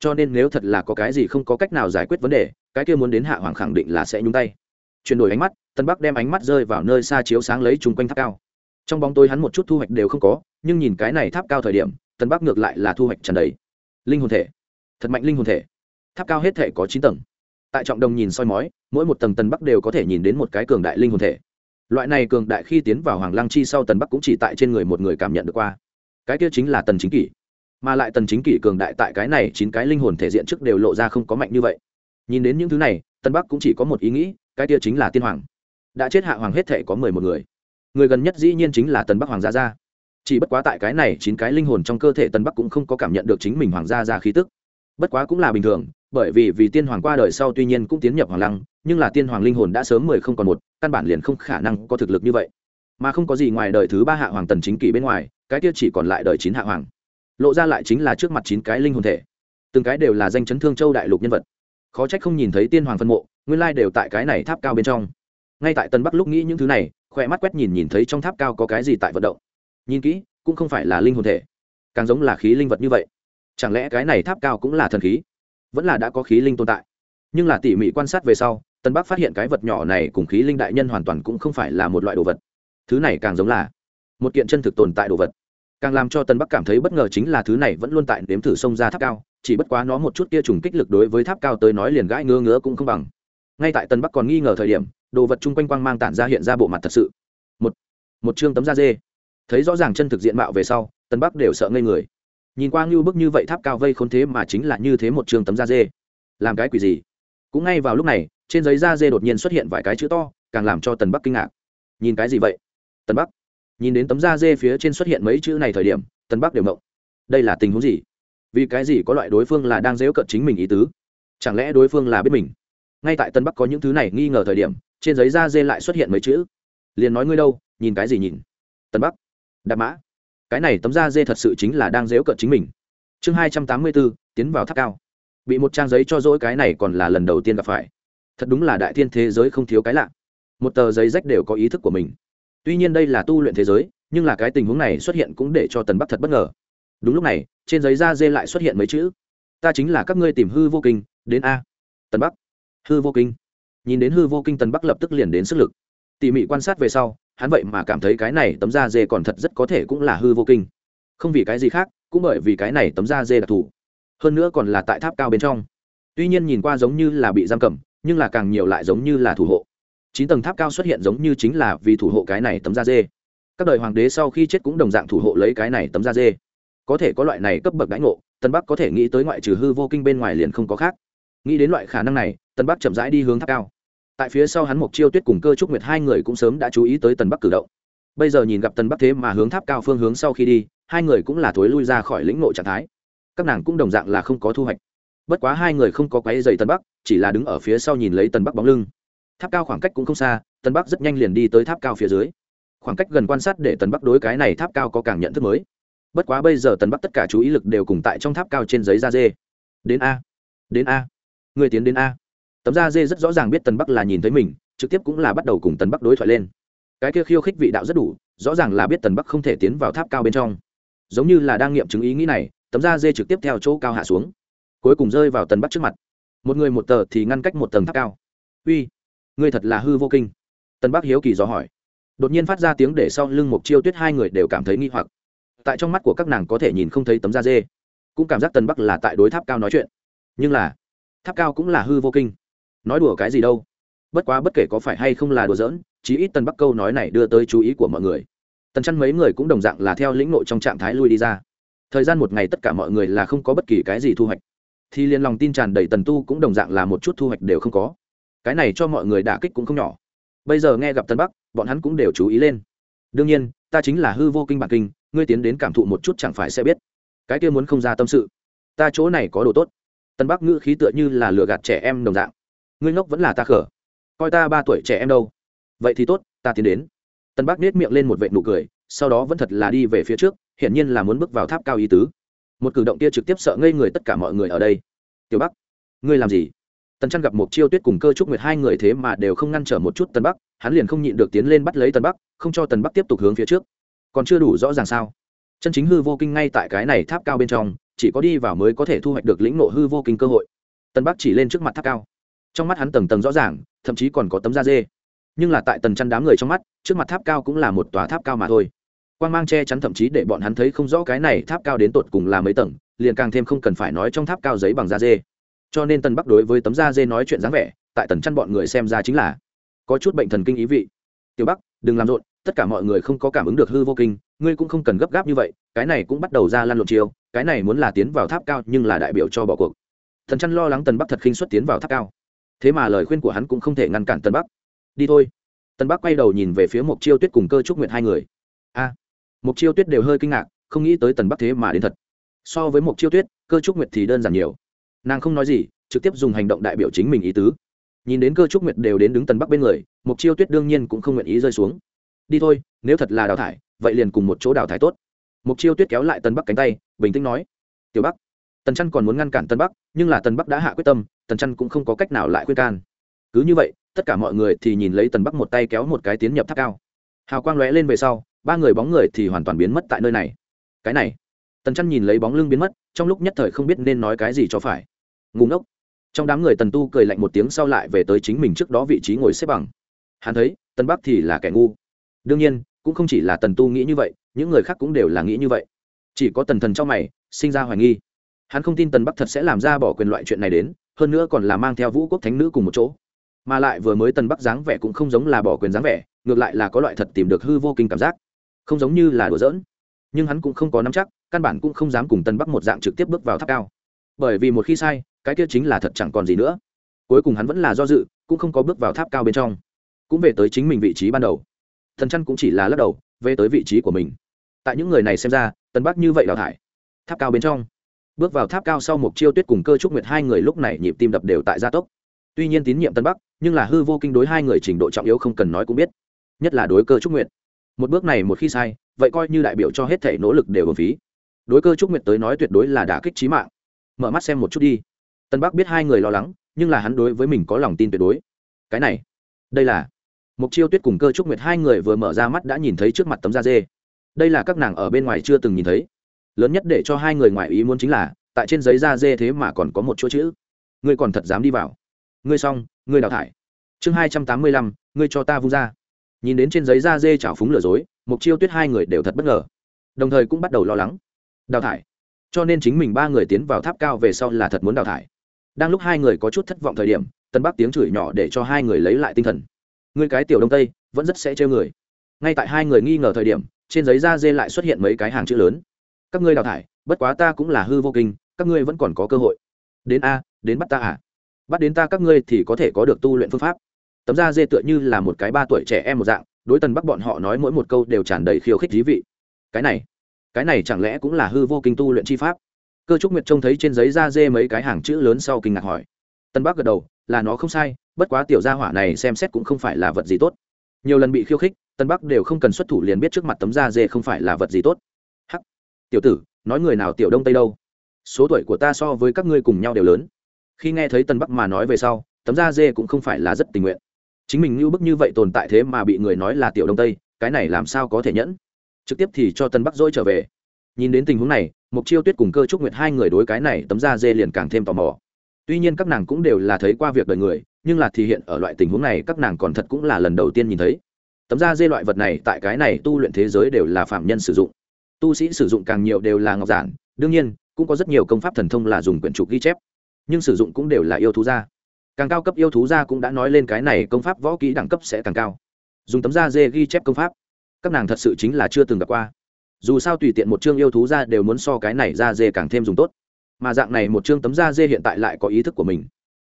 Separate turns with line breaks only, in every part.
cho nên nếu thật là có cái gì không có cách nào giải quyết vấn đề, cái kia muốn đến hạ hoàng khẳng định là sẽ nhúng tay. Chuyển đổi ánh mắt, tân bắc đem ánh mắt rơi vào nơi xa chiếu sáng lấy chung quanh tháp cao. Trong bóng tối hắn một chút thu hoạch đều không có, nhưng nhìn cái này tháp cao thời điểm, tân bắc ngược lại là thu hoạch trần đầy. Linh hồn thể. Thật mạnh linh hồn thể. Tháp cao hết thể có chín tầng. Tại trọng đồng nhìn soi mói, mỗi một tầng tân bắc đều có thể nhìn đến một cái cường đại linh hồn thể. Loại này cường đại khi tiến vào hoàng lăng chi sau tần bắc cũng chỉ tại trên người một người cảm nhận được qua. Cái kia chính là tần chính kỷ mà lại tần chính kỷ cường đại tại cái này chín cái linh hồn thể diện trước đều lộ ra không có mạnh như vậy. Nhìn đến những thứ này tân bắc cũng chỉ có một ý nghĩ, cái kia chính là tiên hoàng. Đã chết hạ hoàng hết thể có mười một người. Người gần nhất dĩ nhiên chính là tần bắc hoàng gia gia. Chỉ bất quá tại cái này chín cái linh hồn trong cơ thể tần bắc cũng không có cảm nhận được chính mình hoàng gia gia khí tức. Bất quá cũng là bình thường, bởi vì vì tiên hoàng qua đời sau tuy nhiên cũng tiến nhập hoàng lăng, nhưng là tiên hoàng linh hồn đã sớm mười không còn một, căn bản liền không khả năng có thực lực như vậy. Mà không có gì ngoài đời thứ ba hạ hoàng tần chính kỷ bên ngoài, cái kia chỉ còn lại đời chín hạ hoàng lộ ra lại chính là trước mặt chín cái linh hồn thể. Từng cái đều là danh chấn thương châu đại lục nhân vật. Khó trách không nhìn thấy tiên hoàng phân mộ, nguyên lai đều tại cái này tháp cao bên trong. Ngay tại tân bắc lúc nghĩ những thứ này, khỏe mắt quét nhìn nhìn thấy trong tháp cao có cái gì tại vận động. Nhìn kỹ, cũng không phải là linh hồn thể. Càng giống là khí linh vật như vậy. Chẳng lẽ cái này tháp cao cũng là thần khí? Vẫn là đã có khí linh tồn tại. Nhưng là tỉ mỉ quan sát về sau tân bắc phát hiện cái vật nhỏ này cùng khí linh đại nhân hoàn toàn cũng không phải là một loại đồ vật. Thứ này càng giống là một kiện chân thực tồn tại đồ vật càng làm cho tân bắc cảm thấy bất ngờ chính là thứ này vẫn luôn tại nếm thử sông ra tháp cao, chỉ bất quá nó một chút kia trùng kích lực đối với tháp cao tới nói liền gãi ngứa ngứa cũng không bằng. Ngay tại tân bắc còn nghi ngờ thời điểm, đồ vật chung quanh quang mang tản ra hiện ra bộ mặt thật sự. Một một chương tấm da dê. Thấy rõ ràng chân thực diện mạo về sau tân bắc đều sợ ngây người. Nhìn qua ngưu bức như vậy tháp cao vây khốn thế mà chính là như thế một chương tấm da dê. Làm cái quỷ gì? Cũng ngay vào lúc này, trên giấy da dê đột nhiên xuất hiện vài cái chữ to, càng làm cho tần bắc kinh ngạc. Nhìn cái gì vậy? Tần bắc nhìn đến tấm da dê phía trên xuất hiện mấy chữ này thời điểm Tân bắc đều mộng đây là tình huống gì? Vì cái gì có loại đối phương là đang dễu cận chính mình ý tứ? Chẳng lẽ đối phương là biết mình? Ngay tại tân bắc có những thứ này nghi ngờ thời điểm, trên giấy da dê lại xuất hiện mấy chữ. Liền nói ngươi đâu, nhìn cái gì nhìn? Tân bắc. Đạp mã. Cái này tấm da dê thật sự chính là đang dễu cận chính mình. Chương hai trăm tám mươi bốn tiến vào tháp cao. Bị một trang giấy cho dỗi cái này còn là lần đầu tiên gặp phải. Thật đúng là đại thiên thế giới không thiếu cái lạ. Một tờ giấy rách đều có ý thức của mình tuy nhiên đây là tu luyện thế giới, nhưng là cái tình huống này xuất hiện cũng để cho tần bắc thật bất ngờ. Đúng lúc này, trên giấy da dê lại xuất hiện mấy chữ. Ta chính là các ngươi tìm hư vô kinh, đến a. Tần bắc. Hư vô kinh. Nhìn đến hư vô kinh, tần bắc lập tức liền đến sức lực. Tỉ mỉ quan sát về sau, hắn vậy mà cảm thấy cái này tấm da dê còn thật rất có thể cũng là hư vô kinh. Không vì cái gì khác, cũng bởi vì cái này tấm da dê đặc thù. Hơn nữa còn là tại tháp cao bên trong. Tuy nhiên nhìn qua giống như là bị giam cầm, nhưng là càng nhiều lại giống như là thủ hộ chín tầng tháp cao xuất hiện giống như chính là vì thủ hộ cái này tấm da dê. Các đời hoàng đế sau khi chết cũng đồng dạng thủ hộ lấy cái này tấm da dê. Có thể có loại này cấp bậc đãi ngộ, tân bắc có thể nghĩ tới ngoại trừ hư vô kinh bên ngoài liền không có khác. Nghĩ đến loại khả năng này, tân bắc chậm rãi đi hướng tháp cao. Tại phía sau hắn mộc chiêu tuyết cùng cơ trúc nguyệt hai người cũng sớm đã chú ý tới tần bắc cử động. Bây giờ nhìn gặp tần bắc thế mà hướng tháp cao phương hướng sau khi đi, hai người cũng là thối lui ra khỏi lĩnh nội trạng thái. Các nàng cũng đồng dạng là không có thu hoạch. Bất quá hai người không có quáy dày tần bắc, chỉ là đứng ở phía sau nhìn lấy tần bắc bóng lưng tháp cao khoảng cách cũng không xa tần bắc rất nhanh liền đi tới tháp cao phía dưới. Khoảng cách gần quan sát để tần bắc đối cái này tháp cao có càng nhận thức mới. Bất quá bây giờ tần bắc tất cả chú ý lực đều cùng tại trong tháp cao trên giấy da dê. Đến a. Đến a. Người tiến đến a. Tấm da dê rất rõ ràng biết tần bắc là nhìn thấy mình, trực tiếp cũng là bắt đầu cùng tần bắc đối thoại lên. Cái kia khiêu khích vị đạo rất đủ, rõ ràng là biết tần bắc không thể tiến vào tháp cao bên trong. Giống như là đang nghiệm chứng ý nghĩ này, tấm da dê trực tiếp theo chỗ cao hạ xuống. Cuối cùng rơi vào tần bắc trước mặt. Một người một tờ thì ngăn cách một tầng tháp cao. Uy ngươi thật là hư vô kinh. Tần bắc hiếu kỳ dò hỏi. Đột nhiên phát ra tiếng để sau lưng mục chiêu tuyết hai người đều cảm thấy nghi hoặc. Tại trong mắt của các nàng có thể nhìn không thấy tấm da dê, cũng cảm giác tần bắc là tại đối tháp cao nói chuyện. Nhưng là, tháp cao cũng là hư vô kinh. Nói đùa cái gì đâu? Bất quá bất kể có phải hay không là đùa giỡn, chí ít tần bắc câu nói này đưa tới chú ý của mọi người. Tần chăn mấy người cũng đồng dạng là theo lĩnh nội trong trạng thái lui đi ra. Thời gian một ngày tất cả mọi người là không có bất kỳ cái gì thu hoạch. Thì liền lòng tin tràn đầy tần tu cũng đồng dạng là một chút thu hoạch đều không có cái này cho mọi người đả kích cũng không nhỏ. Bây giờ nghe gặp tân bắc, bọn hắn cũng đều chú ý lên. Đương nhiên, ta chính là hư vô kinh bản kinh, ngươi tiến đến cảm thụ một chút chẳng phải sẽ biết. Cái kia muốn không ra tâm sự. Ta chỗ này có đồ tốt. Tân bắc ngữ khí tựa như là lừa gạt trẻ em đồng dạng. Ngươi ngốc vẫn là ta khở coi ta ba tuổi trẻ em đâu? Vậy thì tốt, ta tiến đến. Tân bắc nết miệng lên một vệ nụ cười, sau đó vẫn thật là đi về phía trước, hiển nhiên là muốn bước vào tháp cao ý tứ. Một cử động kia trực tiếp sợ ngây người tất cả mọi người ở đây. Tiểu bắc, ngươi làm gì? Tần trăn gặp một chiêu tuyết cùng cơ trúc nguyệt hai người thế mà đều không ngăn trở một chút Tần bắc, hắn liền không nhịn được tiến lên bắt lấy Tần bắc, không cho tần bắc tiếp tục hướng phía trước. Còn chưa đủ rõ ràng sao? Chân chính hư vô kinh ngay tại cái này tháp cao bên trong, chỉ có đi vào mới có thể thu hoạch được lĩnh nộ hư vô kinh cơ hội. Tần bắc chỉ lên trước mặt tháp cao. Trong mắt hắn tầng tầng rõ ràng, thậm chí còn có tấm da dê. Nhưng là tại tần chăn đám người trong mắt, trước mặt tháp cao cũng là một tòa tháp cao mà thôi. Quan g mang che chắn thậm chí để bọn hắn thấy không rõ cái này tháp cao đến tột cùng là mấy tầng, liền càng thêm không cần phải nói trong tháp cao giấy bằng da dê cho nên tần bắc đối với tấm da dê nói chuyện dáng vẻ tại tần chăn bọn người xem ra chính là có chút bệnh thần kinh ý vị. Tiểu bắc đừng làm rộn tất cả mọi người không có cảm ứng được hư vô kinh ngươi cũng không cần gấp gáp như vậy cái này cũng bắt đầu ra lan lộn chiều cái này muốn là tiến vào tháp cao nhưng là đại biểu cho bỏ cuộc. Thần chăn lo lắng tần bắc thật khinh xuất tiến vào tháp cao. Thế mà lời khuyên của hắn cũng không thể ngăn cản tần bắc. Đi thôi. Tần bắc quay đầu nhìn về phía mục chiêu tuyết cùng cơ trúc nguyện hai người. A. À, mục chiêu tuyết đều hơi kinh ngạc không nghĩ tới tần bắc thế mà đến thật. So với mục chiêu tuyết cơ trúc nguyệt thì đơn giản nhiều nàng không nói gì, trực tiếp dùng hành động đại biểu chính mình ý tứ. Nhìn đến cơ trúc nguyệt đều đến đứng tần bắc bên người mục chiêu tuyết đương nhiên cũng không nguyện ý rơi xuống. Đi thôi, nếu thật là đào thải, vậy liền cùng một chỗ đào thải tốt. Mục chiêu tuyết kéo lại tần bắc cánh tay, bình tĩnh nói, tiểu bắc, tần chăn còn muốn ngăn cản tân bắc, nhưng là tần bắc đã hạ quyết tâm, tần chăn cũng không có cách nào lại khuyên can. Cứ như vậy, tất cả mọi người thì nhìn lấy tần bắc một tay kéo một cái tiến nhập tháp cao. Hào quang lóe lên về sau, ba người bóng người thì hoàn toàn biến mất tại nơi này. Cái này, tần chăn nhìn lấy bóng lưng biến mất, trong lúc nhất thời không biết nên nói cái gì cho phải ngủ ngốc. Trong đám người tần tu cười lạnh một tiếng sau lại về tới chính mình trước đó vị trí ngồi xếp bằng. Hắn thấy, tần bắc thì là kẻ ngu. Đương nhiên, cũng không chỉ là tần tu nghĩ như vậy, những người khác cũng đều là nghĩ như vậy. Chỉ có tần thần trong mày, sinh ra hoài nghi. Hắn không tin tần bắc thật sẽ làm ra bỏ quyền loại chuyện này đến, hơn nữa còn là mang theo vũ quốc thánh nữ cùng một chỗ. Mà lại vừa mới tần bắc dáng vẻ cũng không giống là bỏ quyền dáng vẻ, ngược lại là có loại thật tìm được hư vô kinh cảm giác. Không giống như là đùa giỡn. Nhưng hắn cũng không có nắm chắc, căn bản cũng không dám cùng tần bắc một dạng trực tiếp bước vào tháp cao bởi vì một khi sai, cái kia chính là thật chẳng còn gì nữa. Cuối cùng hắn vẫn là do dự, cũng không có bước vào tháp cao bên trong. Cũng về tới chính mình vị trí ban đầu. Thần chăn cũng chỉ là lắc đầu, về tới vị trí của mình. Tại những người này xem ra tân bắc như vậy đào thải. Tháp cao bên trong. Bước vào tháp cao sau một chiêu tuyết cùng cơ trúc nguyệt hai người lúc này nhịp tim đập đều tại gia tốc. Tuy nhiên tín nhiệm tân bắc, nhưng là hư vô kinh đối hai người trình độ trọng yếu không cần nói cũng biết. Nhất là đối cơ trúc nguyệt. Một bước này một khi sai, vậy coi như đại biểu cho hết thể nỗ lực đều hợp phí. Đối cơ trúc nguyệt tới nói tuyệt đối là đả kích trí mạng mở mắt xem một chút đi. Tân bắc biết hai người lo lắng, nhưng là hắn đối với mình có lòng tin tuyệt đối. Cái này, đây là mục chiêu tuyết cùng cơ trúc nguyệt hai người vừa mở ra mắt đã nhìn thấy trước mặt tấm da dê. Đây là các nàng ở bên ngoài chưa từng nhìn thấy. Lớn nhất để cho hai người ngoài ý muốn chính là, tại trên giấy da dê thế mà còn có một chỗ chữ. Ngươi còn thật dám đi vào. Ngươi xong, ngươi đào thải. Chương hai trăm tám mươi lăm, ngươi cho ta vung ra. Nhìn đến trên giấy da dê chảo phúng lừa dối mục chiêu tuyết hai người đều thật bất ngờ. Đồng thời cũng bắt đầu lo lắng. Đào thải cho nên chính mình ba người tiến vào tháp cao về sau là thật muốn đào thải. Đang lúc hai người có chút thất vọng thời điểm, tân bắc tiếng chửi nhỏ để cho hai người lấy lại tinh thần. Ngươi cái tiểu đông tây, vẫn rất sẽ trêu người. Ngay tại hai người nghi ngờ thời điểm, trên giấy da dê lại xuất hiện mấy cái hàng chữ lớn. Các ngươi đào thải, bất quá ta cũng là hư vô kinh, các ngươi vẫn còn có cơ hội. Đến a, đến bắt ta à? Bắt đến ta các ngươi thì có thể có được tu luyện phương pháp. Tấm da dê tựa như là một cái ba tuổi trẻ em một dạng, đối tần bắc bọn họ nói mỗi một câu đều tràn đầy khiêu khích thí vị. Cái này cái này chẳng lẽ cũng là hư vô kinh tu luyện chi pháp? Cơ trúc nguyệt trông thấy trên giấy da dê mấy cái hàng chữ lớn sau kinh ngạc hỏi. Tân bắc gật đầu là nó không sai bất quá tiểu gia hỏa này xem xét cũng không phải là vật gì tốt. Nhiều lần bị khiêu khích tân bắc đều không cần xuất thủ liền biết trước mặt tấm da dê không phải là vật gì tốt. Hắc, tiểu tử nói người nào tiểu đông tây đâu? Số tuổi của ta so với các ngươi cùng nhau đều lớn. Khi nghe thấy tân bắc mà nói về sau tấm da dê cũng không phải là rất tình nguyện. Chính mình như bức như vậy tồn tại thế mà bị người nói là tiểu đông tây cái này làm sao có thể nhẫn? Trực tiếp thì cho tân bắc dỗi trở về nhìn đến tình huống này mục chiêu tuyết cùng cơ trúc nguyệt hai người đối cái này tấm da dê liền càng thêm tò mò tuy nhiên các nàng cũng đều là thấy qua việc đời người nhưng là thì hiện ở loại tình huống này các nàng còn thật cũng là lần đầu tiên nhìn thấy tấm da dê loại vật này tại cái này tu luyện thế giới đều là phạm nhân sử dụng tu sĩ sử dụng càng nhiều đều là ngọc giản đương nhiên cũng có rất nhiều công pháp thần thông là dùng quyển trục ghi chép nhưng sử dụng cũng đều là yêu thú gia càng cao cấp yêu thú gia cũng đã nói lên cái này công pháp võ kỹ đẳng cấp sẽ càng cao dùng tấm da dê ghi chép công pháp các nàng thật sự chính là chưa từng gặp qua. Dù sao tùy tiện một chương yêu thú ra đều muốn so cái này ra dê càng thêm dùng tốt. Mà dạng này một chương tấm da dê hiện tại lại có ý thức của mình.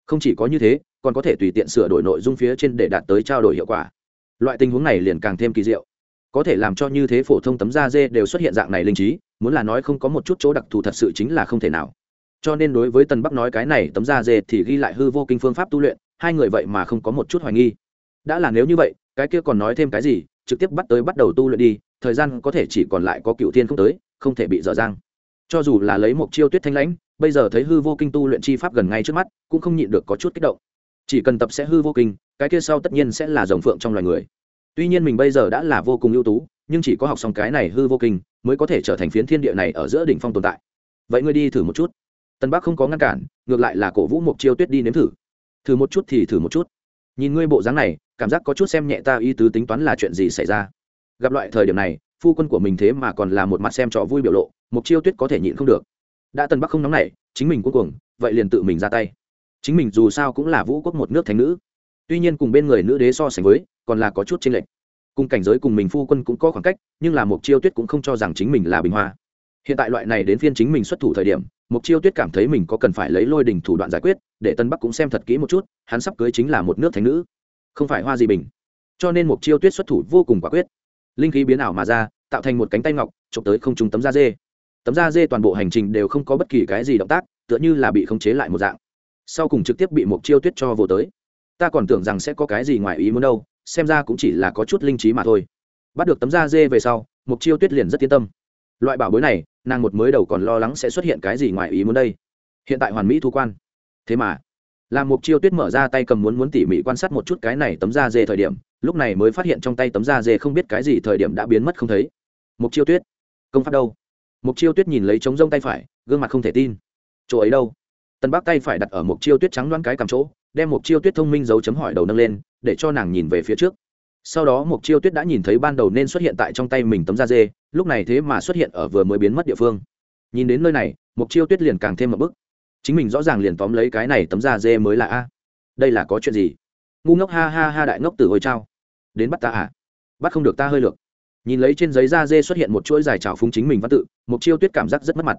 Không chỉ có như thế, còn có thể tùy tiện sửa đổi nội dung phía trên để đạt tới trao đổi hiệu quả. Loại tình huống này liền càng thêm kỳ diệu. Có thể làm cho như thế phổ thông tấm da dê đều xuất hiện dạng này linh trí, muốn là nói không có một chút chỗ đặc thù thật sự chính là không thể nào. Cho nên đối với tần bắc nói cái này tấm da dê thì ghi lại hư vô kinh phương pháp tu luyện, hai người vậy mà không có một chút hoài nghi. Đã là nếu như vậy, cái kia còn nói thêm cái gì trực tiếp bắt tới bắt đầu tu luyện đi, thời gian có thể chỉ còn lại có cựu thiên không tới, không thể bị dở dang. Cho dù là lấy một chiêu tuyết thanh lãnh, bây giờ thấy hư vô kinh tu luyện chi pháp gần ngay trước mắt, cũng không nhịn được có chút kích động. Chỉ cần tập sẽ hư vô kinh, cái kia sau tất nhiên sẽ là dòng phượng trong loài người. Tuy nhiên mình bây giờ đã là vô cùng ưu tú, nhưng chỉ có học xong cái này hư vô kinh, mới có thể trở thành phiến thiên địa này ở giữa đỉnh phong tồn tại. Vậy ngươi đi thử một chút. Tân bắc không có ngăn cản, ngược lại là cổ vũ mộc chiêu tuyết đi nếm thử. Thử một chút thì thử một chút. Nhìn ngươi bộ dáng này cảm giác có chút xem nhẹ ta ý tứ tính toán là chuyện gì xảy ra. Gặp loại thời điểm này, phu quân của mình thế mà còn là một mặt xem trò vui biểu lộ mục chiêu tuyết có thể nhịn không được. Đã tân bắc không nóng nảy, chính mình cuối cùng vậy liền tự mình ra tay. Chính mình dù sao cũng là vũ quốc một nước thánh nữ. Tuy nhiên cùng bên người nữ đế so sánh với, còn là có chút chênh lệch. Cùng cảnh giới cùng mình phu quân cũng có khoảng cách, nhưng là mục chiêu tuyết cũng không cho rằng chính mình là bình hoa. Hiện tại loại này đến phiên chính mình xuất thủ thời điểm mục chiêu tuyết cảm thấy mình có cần phải lấy lôi đình thủ đoạn giải quyết, để tân bắc cũng xem thật kỹ một chút, hắn sắp cưới chính là một nước thánh nữ không phải hoa gì bình. Cho nên mục chiêu tuyết xuất thủ vô cùng quả quyết. Linh khí biến ảo mà ra, tạo thành một cánh tay ngọc, chụp tới không trúng tấm da dê. Tấm da dê toàn bộ hành trình đều không có bất kỳ cái gì động tác, tựa như là bị khống chế lại một dạng. Sau cùng trực tiếp bị mục chiêu tuyết cho vô tới. Ta còn tưởng rằng sẽ có cái gì ngoài ý muốn đâu, xem ra cũng chỉ là có chút linh trí mà thôi. Bắt được tấm da dê về sau mục chiêu tuyết liền rất yên tâm. Loại bảo bối này, nàng một mới đầu còn lo lắng sẽ xuất hiện cái gì ngoài ý muốn đây. Hiện tại hoàn mỹ thu quan. Thế mà làm mục chiêu tuyết mở ra tay cầm muốn muốn tỉ mỉ quan sát một chút cái này tấm da dê thời điểm, lúc này mới phát hiện trong tay tấm da dê không biết cái gì thời điểm đã biến mất không thấy. Mục chiêu tuyết, công pháp đâu? Mục chiêu tuyết nhìn lấy trống rông tay phải, gương mặt không thể tin. Chỗ ấy đâu? Tân bắc tay phải đặt ở mục chiêu tuyết trắng đoán cái cầm chỗ, đem mục chiêu tuyết thông minh dấu chấm hỏi đầu nâng lên, để cho nàng nhìn về phía trước. Sau đó mục chiêu tuyết đã nhìn thấy ban đầu nên xuất hiện tại trong tay mình tấm da dê, lúc này thế mà xuất hiện ở vừa mới biến mất địa phương. Nhìn đến nơi này, mục chiêu tuyết liền càng thêm một bức chính mình rõ ràng liền tóm lấy cái này tấm da dê mới là a. Đây là có chuyện gì? Ngu ngốc ha ha ha đại ngốc từ hồi trao đến bắt ta à? Bắt không được ta hơi lược. Nhìn lấy trên giấy da dê xuất hiện một chuỗi dài trào phúng chính mình văn tự mục chiêu tuyết cảm giác rất mất mặt.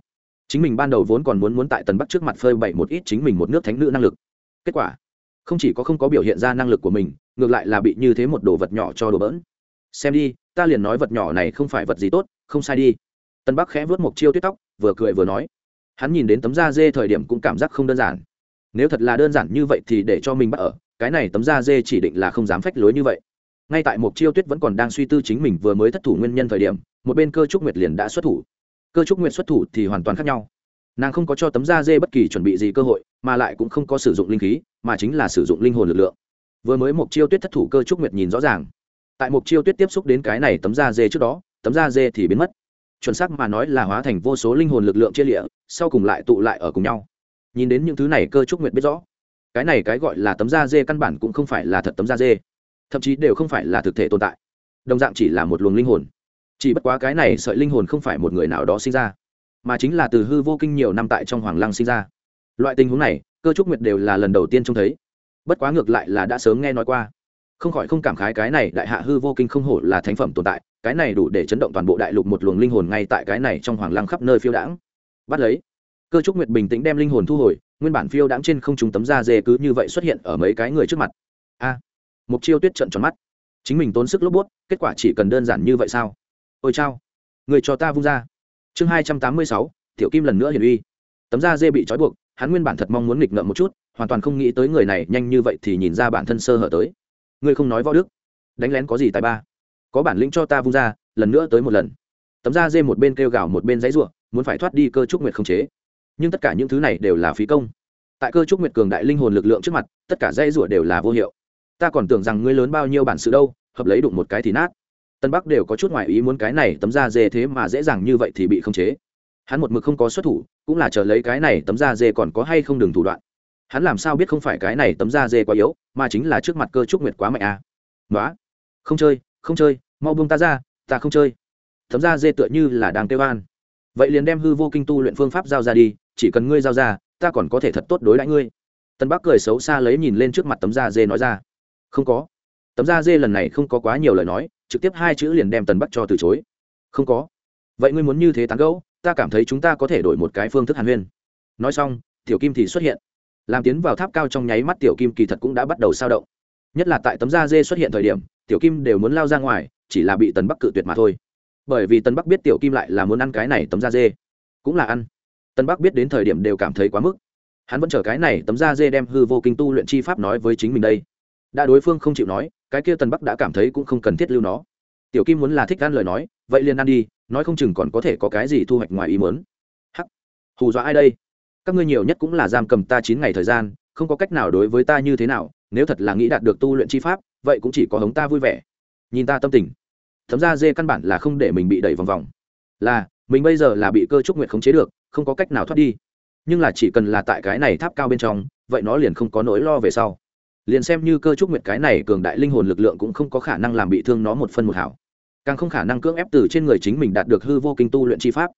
Chính mình ban đầu vốn còn muốn muốn tại tần bắc trước mặt phơi bày một ít chính mình một nước thánh nữ năng lực. Kết quả, không chỉ có không có biểu hiện ra năng lực của mình, ngược lại là bị như thế một đồ vật nhỏ cho đồ bỡn. Xem đi, ta liền nói vật nhỏ này không phải vật gì tốt, không sai đi. Tân bắc khẽ vớt mục chiêu tuyết tóc, vừa cười vừa nói hắn nhìn đến tấm da dê thời điểm cũng cảm giác không đơn giản. Nếu thật là đơn giản như vậy thì để cho mình bắt ở, cái này tấm da dê chỉ định là không dám phách lối như vậy. Ngay tại một chiêu tuyết vẫn còn đang suy tư chính mình vừa mới thất thủ nguyên nhân thời điểm, một bên cơ trúc nguyệt liền đã xuất thủ. Cơ trúc nguyệt xuất thủ thì hoàn toàn khác nhau. Nàng không có cho tấm da dê bất kỳ chuẩn bị gì cơ hội, mà lại cũng không có sử dụng linh khí, mà chính là sử dụng linh hồn lực lượng. Vừa mới một chiêu tuyết thất thủ, cơ trúc nguyệt nhìn rõ ràng. Tại một chiêu tuyết tiếp xúc đến cái này tấm da dê trước đó, tấm da dê thì biến mất. Chuẩn xác mà nói là hóa thành vô số linh hồn lực lượng chia lịa sau cùng lại tụ lại ở cùng nhau. Nhìn đến những thứ này cơ trúc nguyệt biết rõ, cái này cái gọi là tấm da dê căn bản cũng không phải là thật tấm da dê, thậm chí đều không phải là thực thể tồn tại. Đồng dạng chỉ là một luồng linh hồn. Chỉ bất quá cái này sợi linh hồn không phải một người nào đó sinh ra, mà chính là từ hư vô kinh nhiều năm tại trong hoàng lăng sinh ra. Loại tình huống này, cơ trúc nguyệt đều là lần đầu tiên trông thấy. Bất quá ngược lại là đã sớm nghe nói qua. Không khỏi không cảm khái cái này đại hạ hư vô kinh không hổ là thánh phẩm tồn tại, cái này đủ để chấn động toàn bộ đại lục một luồng linh hồn ngay tại cái này trong hoàng lăng khắp nơi phiêu đãng bắt lấy. Cơ trúc nguyệt bình tĩnh đem linh hồn thu hồi, nguyên bản phiêu đãng trên không trùng tấm da dê cứ như vậy xuất hiện ở mấy cái người trước mặt. A mục chiêu tuyết trận tròn mắt. Chính mình tốn sức lốp bút, kết quả chỉ cần đơn giản như vậy sao? Ôi chao, người cho ta vung ra. Chương hai trăm tám mươi sáu, tiểu kim lần nữa hiển uy. Tấm da dê bị trói buộc, hắn nguyên bản thật mong muốn nghịch ngợm một chút, hoàn toàn không nghĩ tới người này nhanh như vậy thì nhìn ra bản thân sơ hở tới. Ngươi không nói võ đức, đánh lén có gì tài ba? Có bản lĩnh cho ta vung ra, lần nữa tới một lần. Tấm da dê một bên kêu gào một bên dãy ruộng muốn phải thoát đi cơ trúc nguyệt không chế. Nhưng tất cả những thứ này đều là phí công. Tại cơ trúc nguyệt cường đại linh hồn lực lượng trước mặt, tất cả dây rủa đều là vô hiệu. Ta còn tưởng rằng ngươi lớn bao nhiêu bản sự đâu, hợp lấy đụng một cái thì nát. Tân bắc đều có chút ngoại ý muốn cái này tấm da dê thế mà dễ dàng như vậy thì bị khống chế. Hắn một mực không có xuất thủ, cũng là chờ lấy cái này tấm da dê còn có hay không đường thủ đoạn. Hắn làm sao biết không phải cái này tấm da dê quá yếu, mà chính là trước mặt cơ trúc nguyệt quá mạnh à? Nói không chơi không chơi, mau buông ta ra, ta không chơi. Tấm da dê tựa như là đang kêu an vậy liền đem hư vô kinh tu luyện phương pháp giao ra đi, chỉ cần ngươi giao ra, ta còn có thể thật tốt đối đãi ngươi. Tân bắc cười xấu xa lấy nhìn lên trước mặt tấm da dê nói ra. Không có. Tấm da dê lần này không có quá nhiều lời nói, trực tiếp hai chữ liền đem tần bắc cho từ chối. Không có. Vậy ngươi muốn như thế tán gẫu, ta cảm thấy chúng ta có thể đổi một cái phương thức hàn huyên. Nói xong, tiểu kim thì xuất hiện. Làm tiến vào tháp cao trong nháy mắt tiểu kim kỳ thật cũng đã bắt đầu sao động. Nhất là tại tấm da dê xuất hiện thời điểm, tiểu kim đều muốn lao ra ngoài, chỉ là bị tần bắc cự tuyệt mà thôi bởi vì tân bắc biết tiểu kim lại là muốn ăn cái này tấm da dê. Cũng là ăn. Tân bắc biết đến thời điểm đều cảm thấy quá mức. Hắn vẫn chờ cái này tấm da dê đem hư vô kinh tu luyện chi pháp nói với chính mình đây. Đã đối phương không chịu nói, cái kia tân bắc đã cảm thấy cũng không cần thiết lưu nó. Tiểu kim muốn là thích ăn lời nói, vậy liền ăn đi, nói không chừng còn có thể có cái gì thu hoạch ngoài ý muốn. Hắc. Hù dọa ai đây? Các ngươi nhiều nhất cũng là giam cầm ta chín ngày thời gian, không có cách nào đối với ta như thế nào, nếu thật là nghĩ đạt được tu luyện chi pháp, vậy cũng chỉ có hống ta vui vẻ. Nhìn ta tâm tình thấm ra dê căn bản là không để mình bị đẩy vòng vòng. Là, mình bây giờ là bị cơ trúc nguyệt khống chế được, không có cách nào thoát đi. Nhưng là chỉ cần là tại cái này tháp cao bên trong, vậy nó liền không có nỗi lo về sau. Liền xem như cơ trúc nguyệt cái này cường đại linh hồn lực lượng cũng không có khả năng làm bị thương nó một phân một hảo. Càng không khả năng cưỡng ép từ trên người chính mình đạt được hư vô kinh tu luyện chi pháp.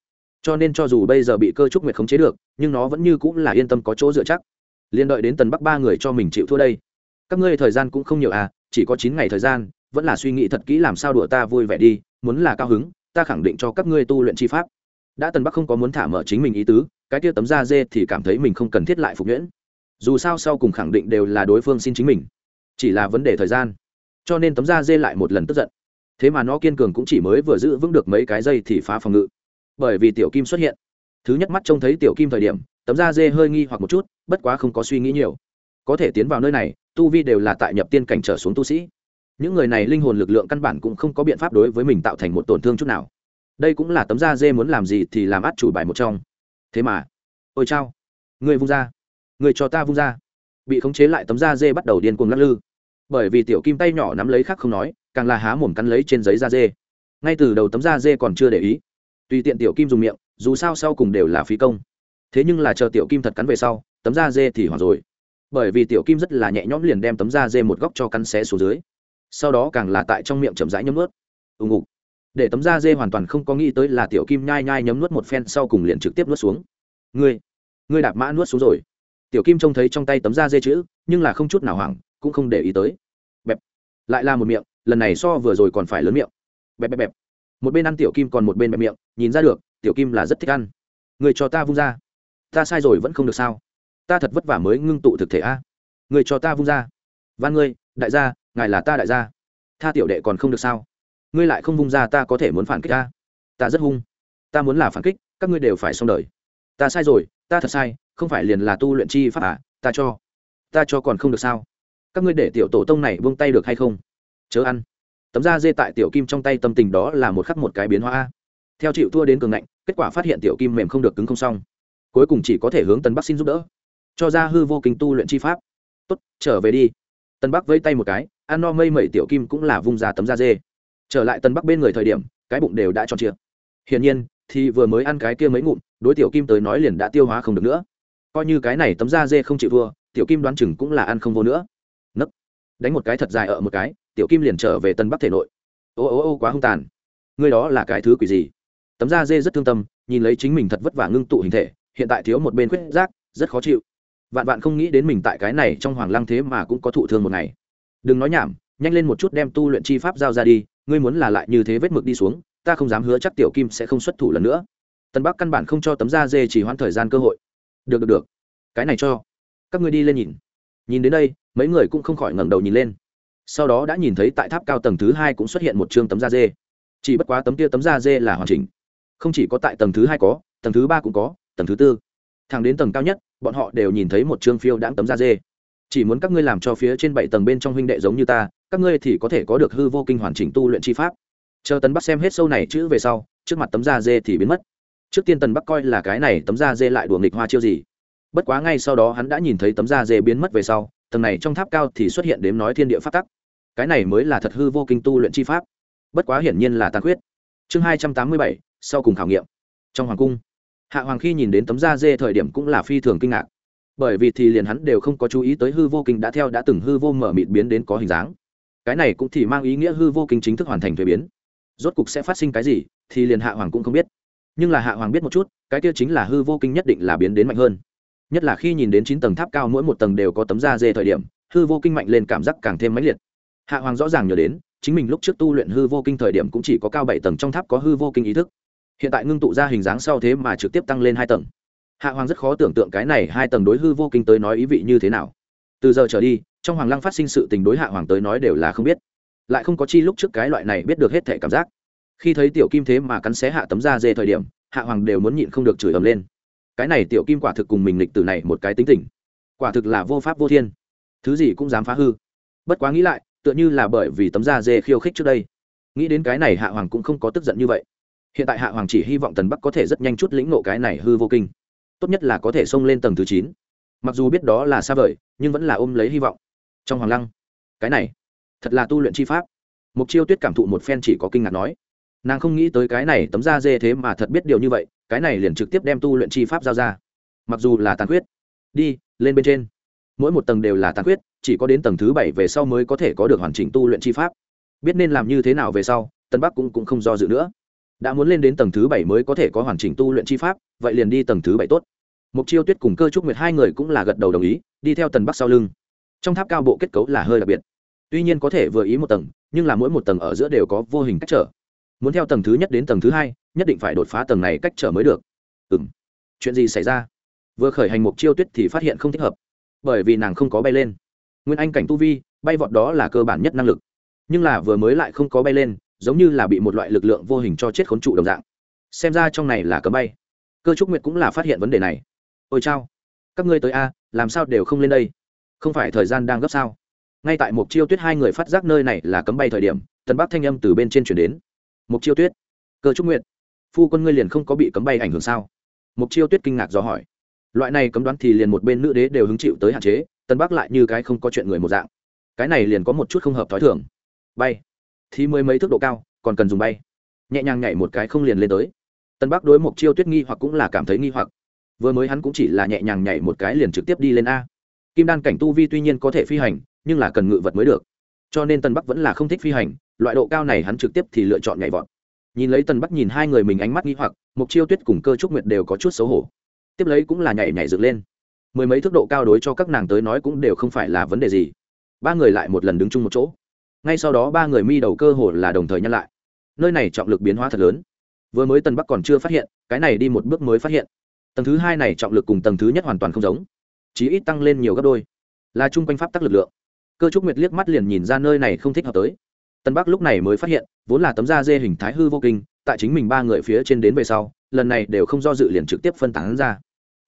Cho nên cho dù bây giờ bị cơ trúc nguyệt khống chế được, nhưng nó vẫn như cũng là yên tâm có chỗ dựa chắc. Liền đợi đến tần bắc ba người cho mình chịu thua đây. Các ngươi thời gian cũng không nhiều à chỉ có chín ngày thời gian vẫn là suy nghĩ thật kỹ làm sao đùa ta vui vẻ đi, muốn là cao hứng, ta khẳng định cho các ngươi tu luyện chi pháp. Đã tần bắc không có muốn thả mở chính mình ý tứ, cái kia tấm da dê thì cảm thấy mình không cần thiết lại phục nhuyễn. Dù sao sau cùng khẳng định đều là đối phương xin chính mình, chỉ là vấn đề thời gian. Cho nên tấm da dê lại một lần tức giận. Thế mà nó kiên cường cũng chỉ mới vừa giữ vững được mấy cái dây thì phá phòng ngự. Bởi vì tiểu kim xuất hiện. Thứ nhất mắt trông thấy tiểu kim thời điểm, tấm da dê hơi nghi hoặc một chút, bất quá không có suy nghĩ nhiều. Có thể tiến vào nơi này, tu vi đều là tại nhập tiên cảnh trở xuống tu sĩ những người này linh hồn lực lượng căn bản cũng không có biện pháp đối với mình tạo thành một tổn thương chút nào. Đây cũng là tấm da dê muốn làm gì thì làm át chủ bài một trong. Thế mà, ôi chao, người vung ra, người cho ta vung ra. Bị khống chế lại tấm da dê bắt đầu điên cuồng lắc lư. Bởi vì tiểu kim tay nhỏ nắm lấy khác không nói, càng là há mồm cắn lấy trên giấy da dê. Ngay từ đầu tấm da dê còn chưa để ý. Tùy tiện tiểu kim dùng miệng, dù sao sau cùng đều là phí công. Thế nhưng là chờ tiểu kim thật cắn về sau, tấm da dê thì hoảng rồi. Bởi vì tiểu kim rất là nhẹ nhõm liền đem tấm da dê một góc cho cắn xé xuống dưới sau đó càng là tại trong miệng chậm rãi nhấm nuốt. Ù ngục. Để tấm da dê hoàn toàn không có nghĩ tới là tiểu kim nhai nhai nhấm nuốt một phen sau cùng liền trực tiếp nuốt xuống. Ngươi ngươi đạp mã nuốt xuống rồi. Tiểu kim trông thấy trong tay tấm da dê chữ, nhưng là không chút nào hoảng, cũng không để ý tới. Bẹp. Lại là một miệng, lần này so vừa rồi còn phải lớn miệng. Bẹp bẹp bẹp. Một bên ăn tiểu kim còn một bên bẹp miệng, nhìn ra được, tiểu kim là rất thích ăn. Người cho ta vung ra. Ta sai rồi vẫn không được sao? Ta thật vất vả mới ngưng tụ thực thể a. Người cho ta vung ra. Van ngươi, đại gia ngài là ta đại gia. Tha tiểu đệ còn không được sao? Ngươi lại không vung ra ta có thể muốn phản kích ta. Ta rất hung. Ta muốn là phản kích, các ngươi đều phải xong đời. Ta sai rồi, ta thật sai, không phải liền là tu luyện chi pháp à? Ta cho. Ta cho còn không được sao? Các ngươi để tiểu tổ tông này buông tay được hay không? Chớ ăn. Tấm da dê tại tiểu kim trong tay tâm tình đó là một khắc một cái biến hóa. Theo chịu thua đến cường ngạnh, kết quả phát hiện tiểu kim mềm không được cứng không xong. Cuối cùng chỉ có thể hướng tân bắc xin giúp đỡ. Cho ra hư vô kinh tu luyện chi pháp. Tốt, trở về đi. Tân bắc vẫy tay một cái ăn no mây mẩy tiểu kim cũng là vung ra tấm da dê. Trở lại tân bắc bên người thời điểm, cái bụng đều đã tròn chia hiển nhiên, thì vừa mới ăn cái kia mấy ngụm, đối tiểu kim tới nói liền đã tiêu hóa không được nữa. Coi như cái này tấm da dê không chịu thua, tiểu kim đoán chừng cũng là ăn không vô nữa. Nấc. Đánh một cái thật dài ở một cái, tiểu kim liền trở về tân bắc thể nội. Ô ô ô, quá hung tàn. Ngươi đó là cái thứ quỷ gì? Tấm da dê rất thương tâm, nhìn lấy chính mình thật vất vả ngưng tụ hình thể, hiện tại thiếu một bên khuyết giác, rất khó chịu. Vạn vạn không nghĩ đến mình tại cái này trong hoàng lăng thế mà cũng có thụ thương một ngày đừng nói nhảm, nhanh lên một chút đem tu luyện chi pháp giao ra đi, ngươi muốn là lại như thế vết mực đi xuống, ta không dám hứa chắc tiểu kim sẽ không xuất thủ lần nữa. Tân bắc căn bản không cho tấm da dê chỉ hoãn thời gian cơ hội. Được được được. Cái này cho. Các ngươi đi lên nhìn. Nhìn đến đây, mấy người cũng không khỏi ngẩng đầu nhìn lên. Sau đó đã nhìn thấy tại tháp cao tầng thứ hai cũng xuất hiện một chương tấm da dê. Chỉ bất quá tấm kia tấm da dê là hoàn chỉnh. Không chỉ có tại tầng thứ hai có, tầng thứ ba cũng có, tầng thứ tư. Thẳng đến tầng cao nhất, bọn họ đều nhìn thấy một chương phiêu đãng tấm da dê chỉ muốn các ngươi làm cho phía trên bảy tầng bên trong huynh đệ giống như ta, các ngươi thì có thể có được hư vô kinh hoàn chỉnh tu luyện chi pháp. Chờ tấn bắc xem hết sâu này chữ về sau, trước mặt tấm da dê thì biến mất. Trước tiên tần bắc coi là cái này tấm da dê lại đùa nghịch hoa chiêu gì. Bất quá ngay sau đó hắn đã nhìn thấy tấm da dê biến mất về sau, tầng này trong tháp cao thì xuất hiện đếm nói thiên địa pháp tắc. Cái này mới là thật hư vô kinh tu luyện chi pháp. Bất quá hiển nhiên là tàn khuyết. Chương hai trăm tám mươi bảy, sau cùng khảo nghiệm. Trong hoàng cung, hạ hoàng khi nhìn đến tấm da dê thời điểm cũng là phi thường kinh ngạc bởi vì thì liền hắn đều không có chú ý tới hư vô kinh đã theo đã từng hư vô mở mịt biến đến có hình dáng. Cái này cũng thì mang ý nghĩa hư vô kinh chính thức hoàn thành thuế biến. Rốt cục sẽ phát sinh cái gì, thì liền hạ hoàng cũng không biết. Nhưng là hạ hoàng biết một chút, cái kia chính là hư vô kinh nhất định là biến đến mạnh hơn. Nhất là khi nhìn đến chín tầng tháp cao mỗi một tầng đều có tấm da dê thời điểm, hư vô kinh mạnh lên cảm giác càng thêm mãnh liệt. Hạ hoàng rõ ràng nhớ đến, chính mình lúc trước tu luyện hư vô kinh thời điểm cũng chỉ có cao bảy tầng trong tháp có hư vô kinh ý thức. Hiện tại ngưng tụ ra hình dáng sau thế mà trực tiếp tăng lên hai tầng hạ hoàng rất khó tưởng tượng cái này hai tầng đối hư vô kinh tới nói ý vị như thế nào. Từ giờ trở đi, trong hoàng lăng phát sinh sự tình đối hạ hoàng tới nói đều là không biết. Lại không có chi lúc trước cái loại này biết được hết thể cảm giác. Khi thấy tiểu kim thế mà cắn xé hạ tấm da dê thời điểm, hạ hoàng đều muốn nhịn không được chửi ầm lên. Cái này tiểu kim quả thực cùng mình lịch từ này một cái tính tình. Quả thực là vô pháp vô thiên. Thứ gì cũng dám phá hư. Bất quá nghĩ lại, tựa như là bởi vì tấm da dê khiêu khích trước đây. Nghĩ đến cái này hạ hoàng cũng không có tức giận như vậy. Hiện tại hạ hoàng chỉ hy vọng tần bắc có thể rất nhanh chút lĩnh nộ cái này hư vô kinh tốt nhất là có thể xông lên tầng thứ chín. Mặc dù biết đó là xa vời nhưng vẫn là ôm lấy hy vọng. Trong hoàng lăng cái này thật là tu luyện chi pháp. Mục chiêu tuyết cảm thụ một phen chỉ có kinh ngạc nói nàng không nghĩ tới cái này tấm da dê thế mà thật biết điều như vậy cái này liền trực tiếp đem tu luyện chi pháp giao ra. Mặc dù là tàn khuyết đi lên bên trên. Mỗi một tầng đều là tàn khuyết chỉ có đến tầng thứ bảy về sau mới có thể có được hoàn chỉnh tu luyện chi pháp. Biết nên làm như thế nào về sau tân bắc cũng, cũng không do dự nữa. Đã muốn lên đến tầng thứ bảy mới có thể có hoàn chỉnh tu luyện chi pháp vậy liền đi tầng thứ bảy tốt mục chiêu tuyết cùng cơ trúc nguyệt hai người cũng là gật đầu đồng ý, đi theo tần bắc sau lưng. Trong tháp cao bộ kết cấu là hơi đặc biệt. Tuy nhiên có thể vừa ý một tầng, nhưng là mỗi một tầng ở giữa đều có vô hình cách trở. Muốn theo tầng thứ nhất đến tầng thứ hai, nhất định phải đột phá tầng này cách trở mới được. Ừ m chuyện gì xảy ra? Vừa khởi hành mục chiêu tuyết thì phát hiện không thích hợp. Bởi vì nàng không có bay lên. Nguyên anh cảnh tu vi, bay vọt đó là cơ bản nhất năng lực. Nhưng là vừa mới lại không có bay lên, giống như là bị một loại lực lượng vô hình cho chết khốn trụ đồng dạng. Xem ra trong này là cấm bay. Cơ trúc nguyệt cũng là phát hiện vấn đề này ôi chao, các ngươi tới a, làm sao đều không lên đây? Không phải thời gian đang gấp sao? Ngay tại mục chiêu tuyết hai người phát giác nơi này là cấm bay thời điểm, tần bắc thanh âm từ bên trên chuyển đến. Mục chiêu tuyết, cơ trúc nguyệt, phu quân ngươi liền không có bị cấm bay ảnh hưởng sao? Mục chiêu tuyết kinh ngạc do hỏi. Loại này cấm đoán thì liền một bên nữ đế đều hứng chịu tới hạn chế tân bắc lại như cái không có chuyện người một dạng. Cái này liền có một chút không hợp t h ó i thường. Bay. Thì mười mấy thước độ cao, còn cần dùng bay. Nhẹ nhàng nhảy một cái không liền lên tới. Tân bắc đối mục chiêu tuyết nghi hoặc cũng là cảm thấy nghi hoặc vừa mới hắn cũng chỉ là nhẹ nhàng nhảy một cái liền trực tiếp đi lên a. Kim đan cảnh tu vi tuy nhiên có thể phi hành, nhưng là cần ngự vật mới được. Cho nên tân bắc vẫn là không thích phi hành, loại độ cao này hắn trực tiếp thì lựa chọn nhảy vọt. Nhìn lấy tân bắc nhìn hai người mình ánh mắt nghi hoặc mục chiêu tuyết cùng cơ trúc nguyệt đều có chút xấu hổ. Tiếp lấy cũng là nhảy nhảy dựng lên. Mười mấy thước độ cao đối cho các nàng tới nói cũng đều không phải là vấn đề gì. Ba người lại một lần đứng chung một chỗ. Ngay sau đó ba người mi đầu cơ hồ là đồng thời nhăn lại. Nơi này trọng lực biến hóa thật lớn. Vừa mới tần bắc còn chưa phát hiện, cái này đi một bước mới phát hiện tầng thứ hai này trọng lực cùng tầng thứ nhất hoàn toàn không giống, chí ít tăng lên nhiều gấp đôi, là chung quanh pháp tắc lực lượng. Cơ trúc nguyệt liếc mắt liền nhìn ra nơi này không thích hợp tới. Tân bắc lúc này mới phát hiện, vốn là tấm da dê hình thái hư vô kinh, tại chính mình ba người phía trên đến về sau, lần này đều không do dự liền trực tiếp phân tán ra.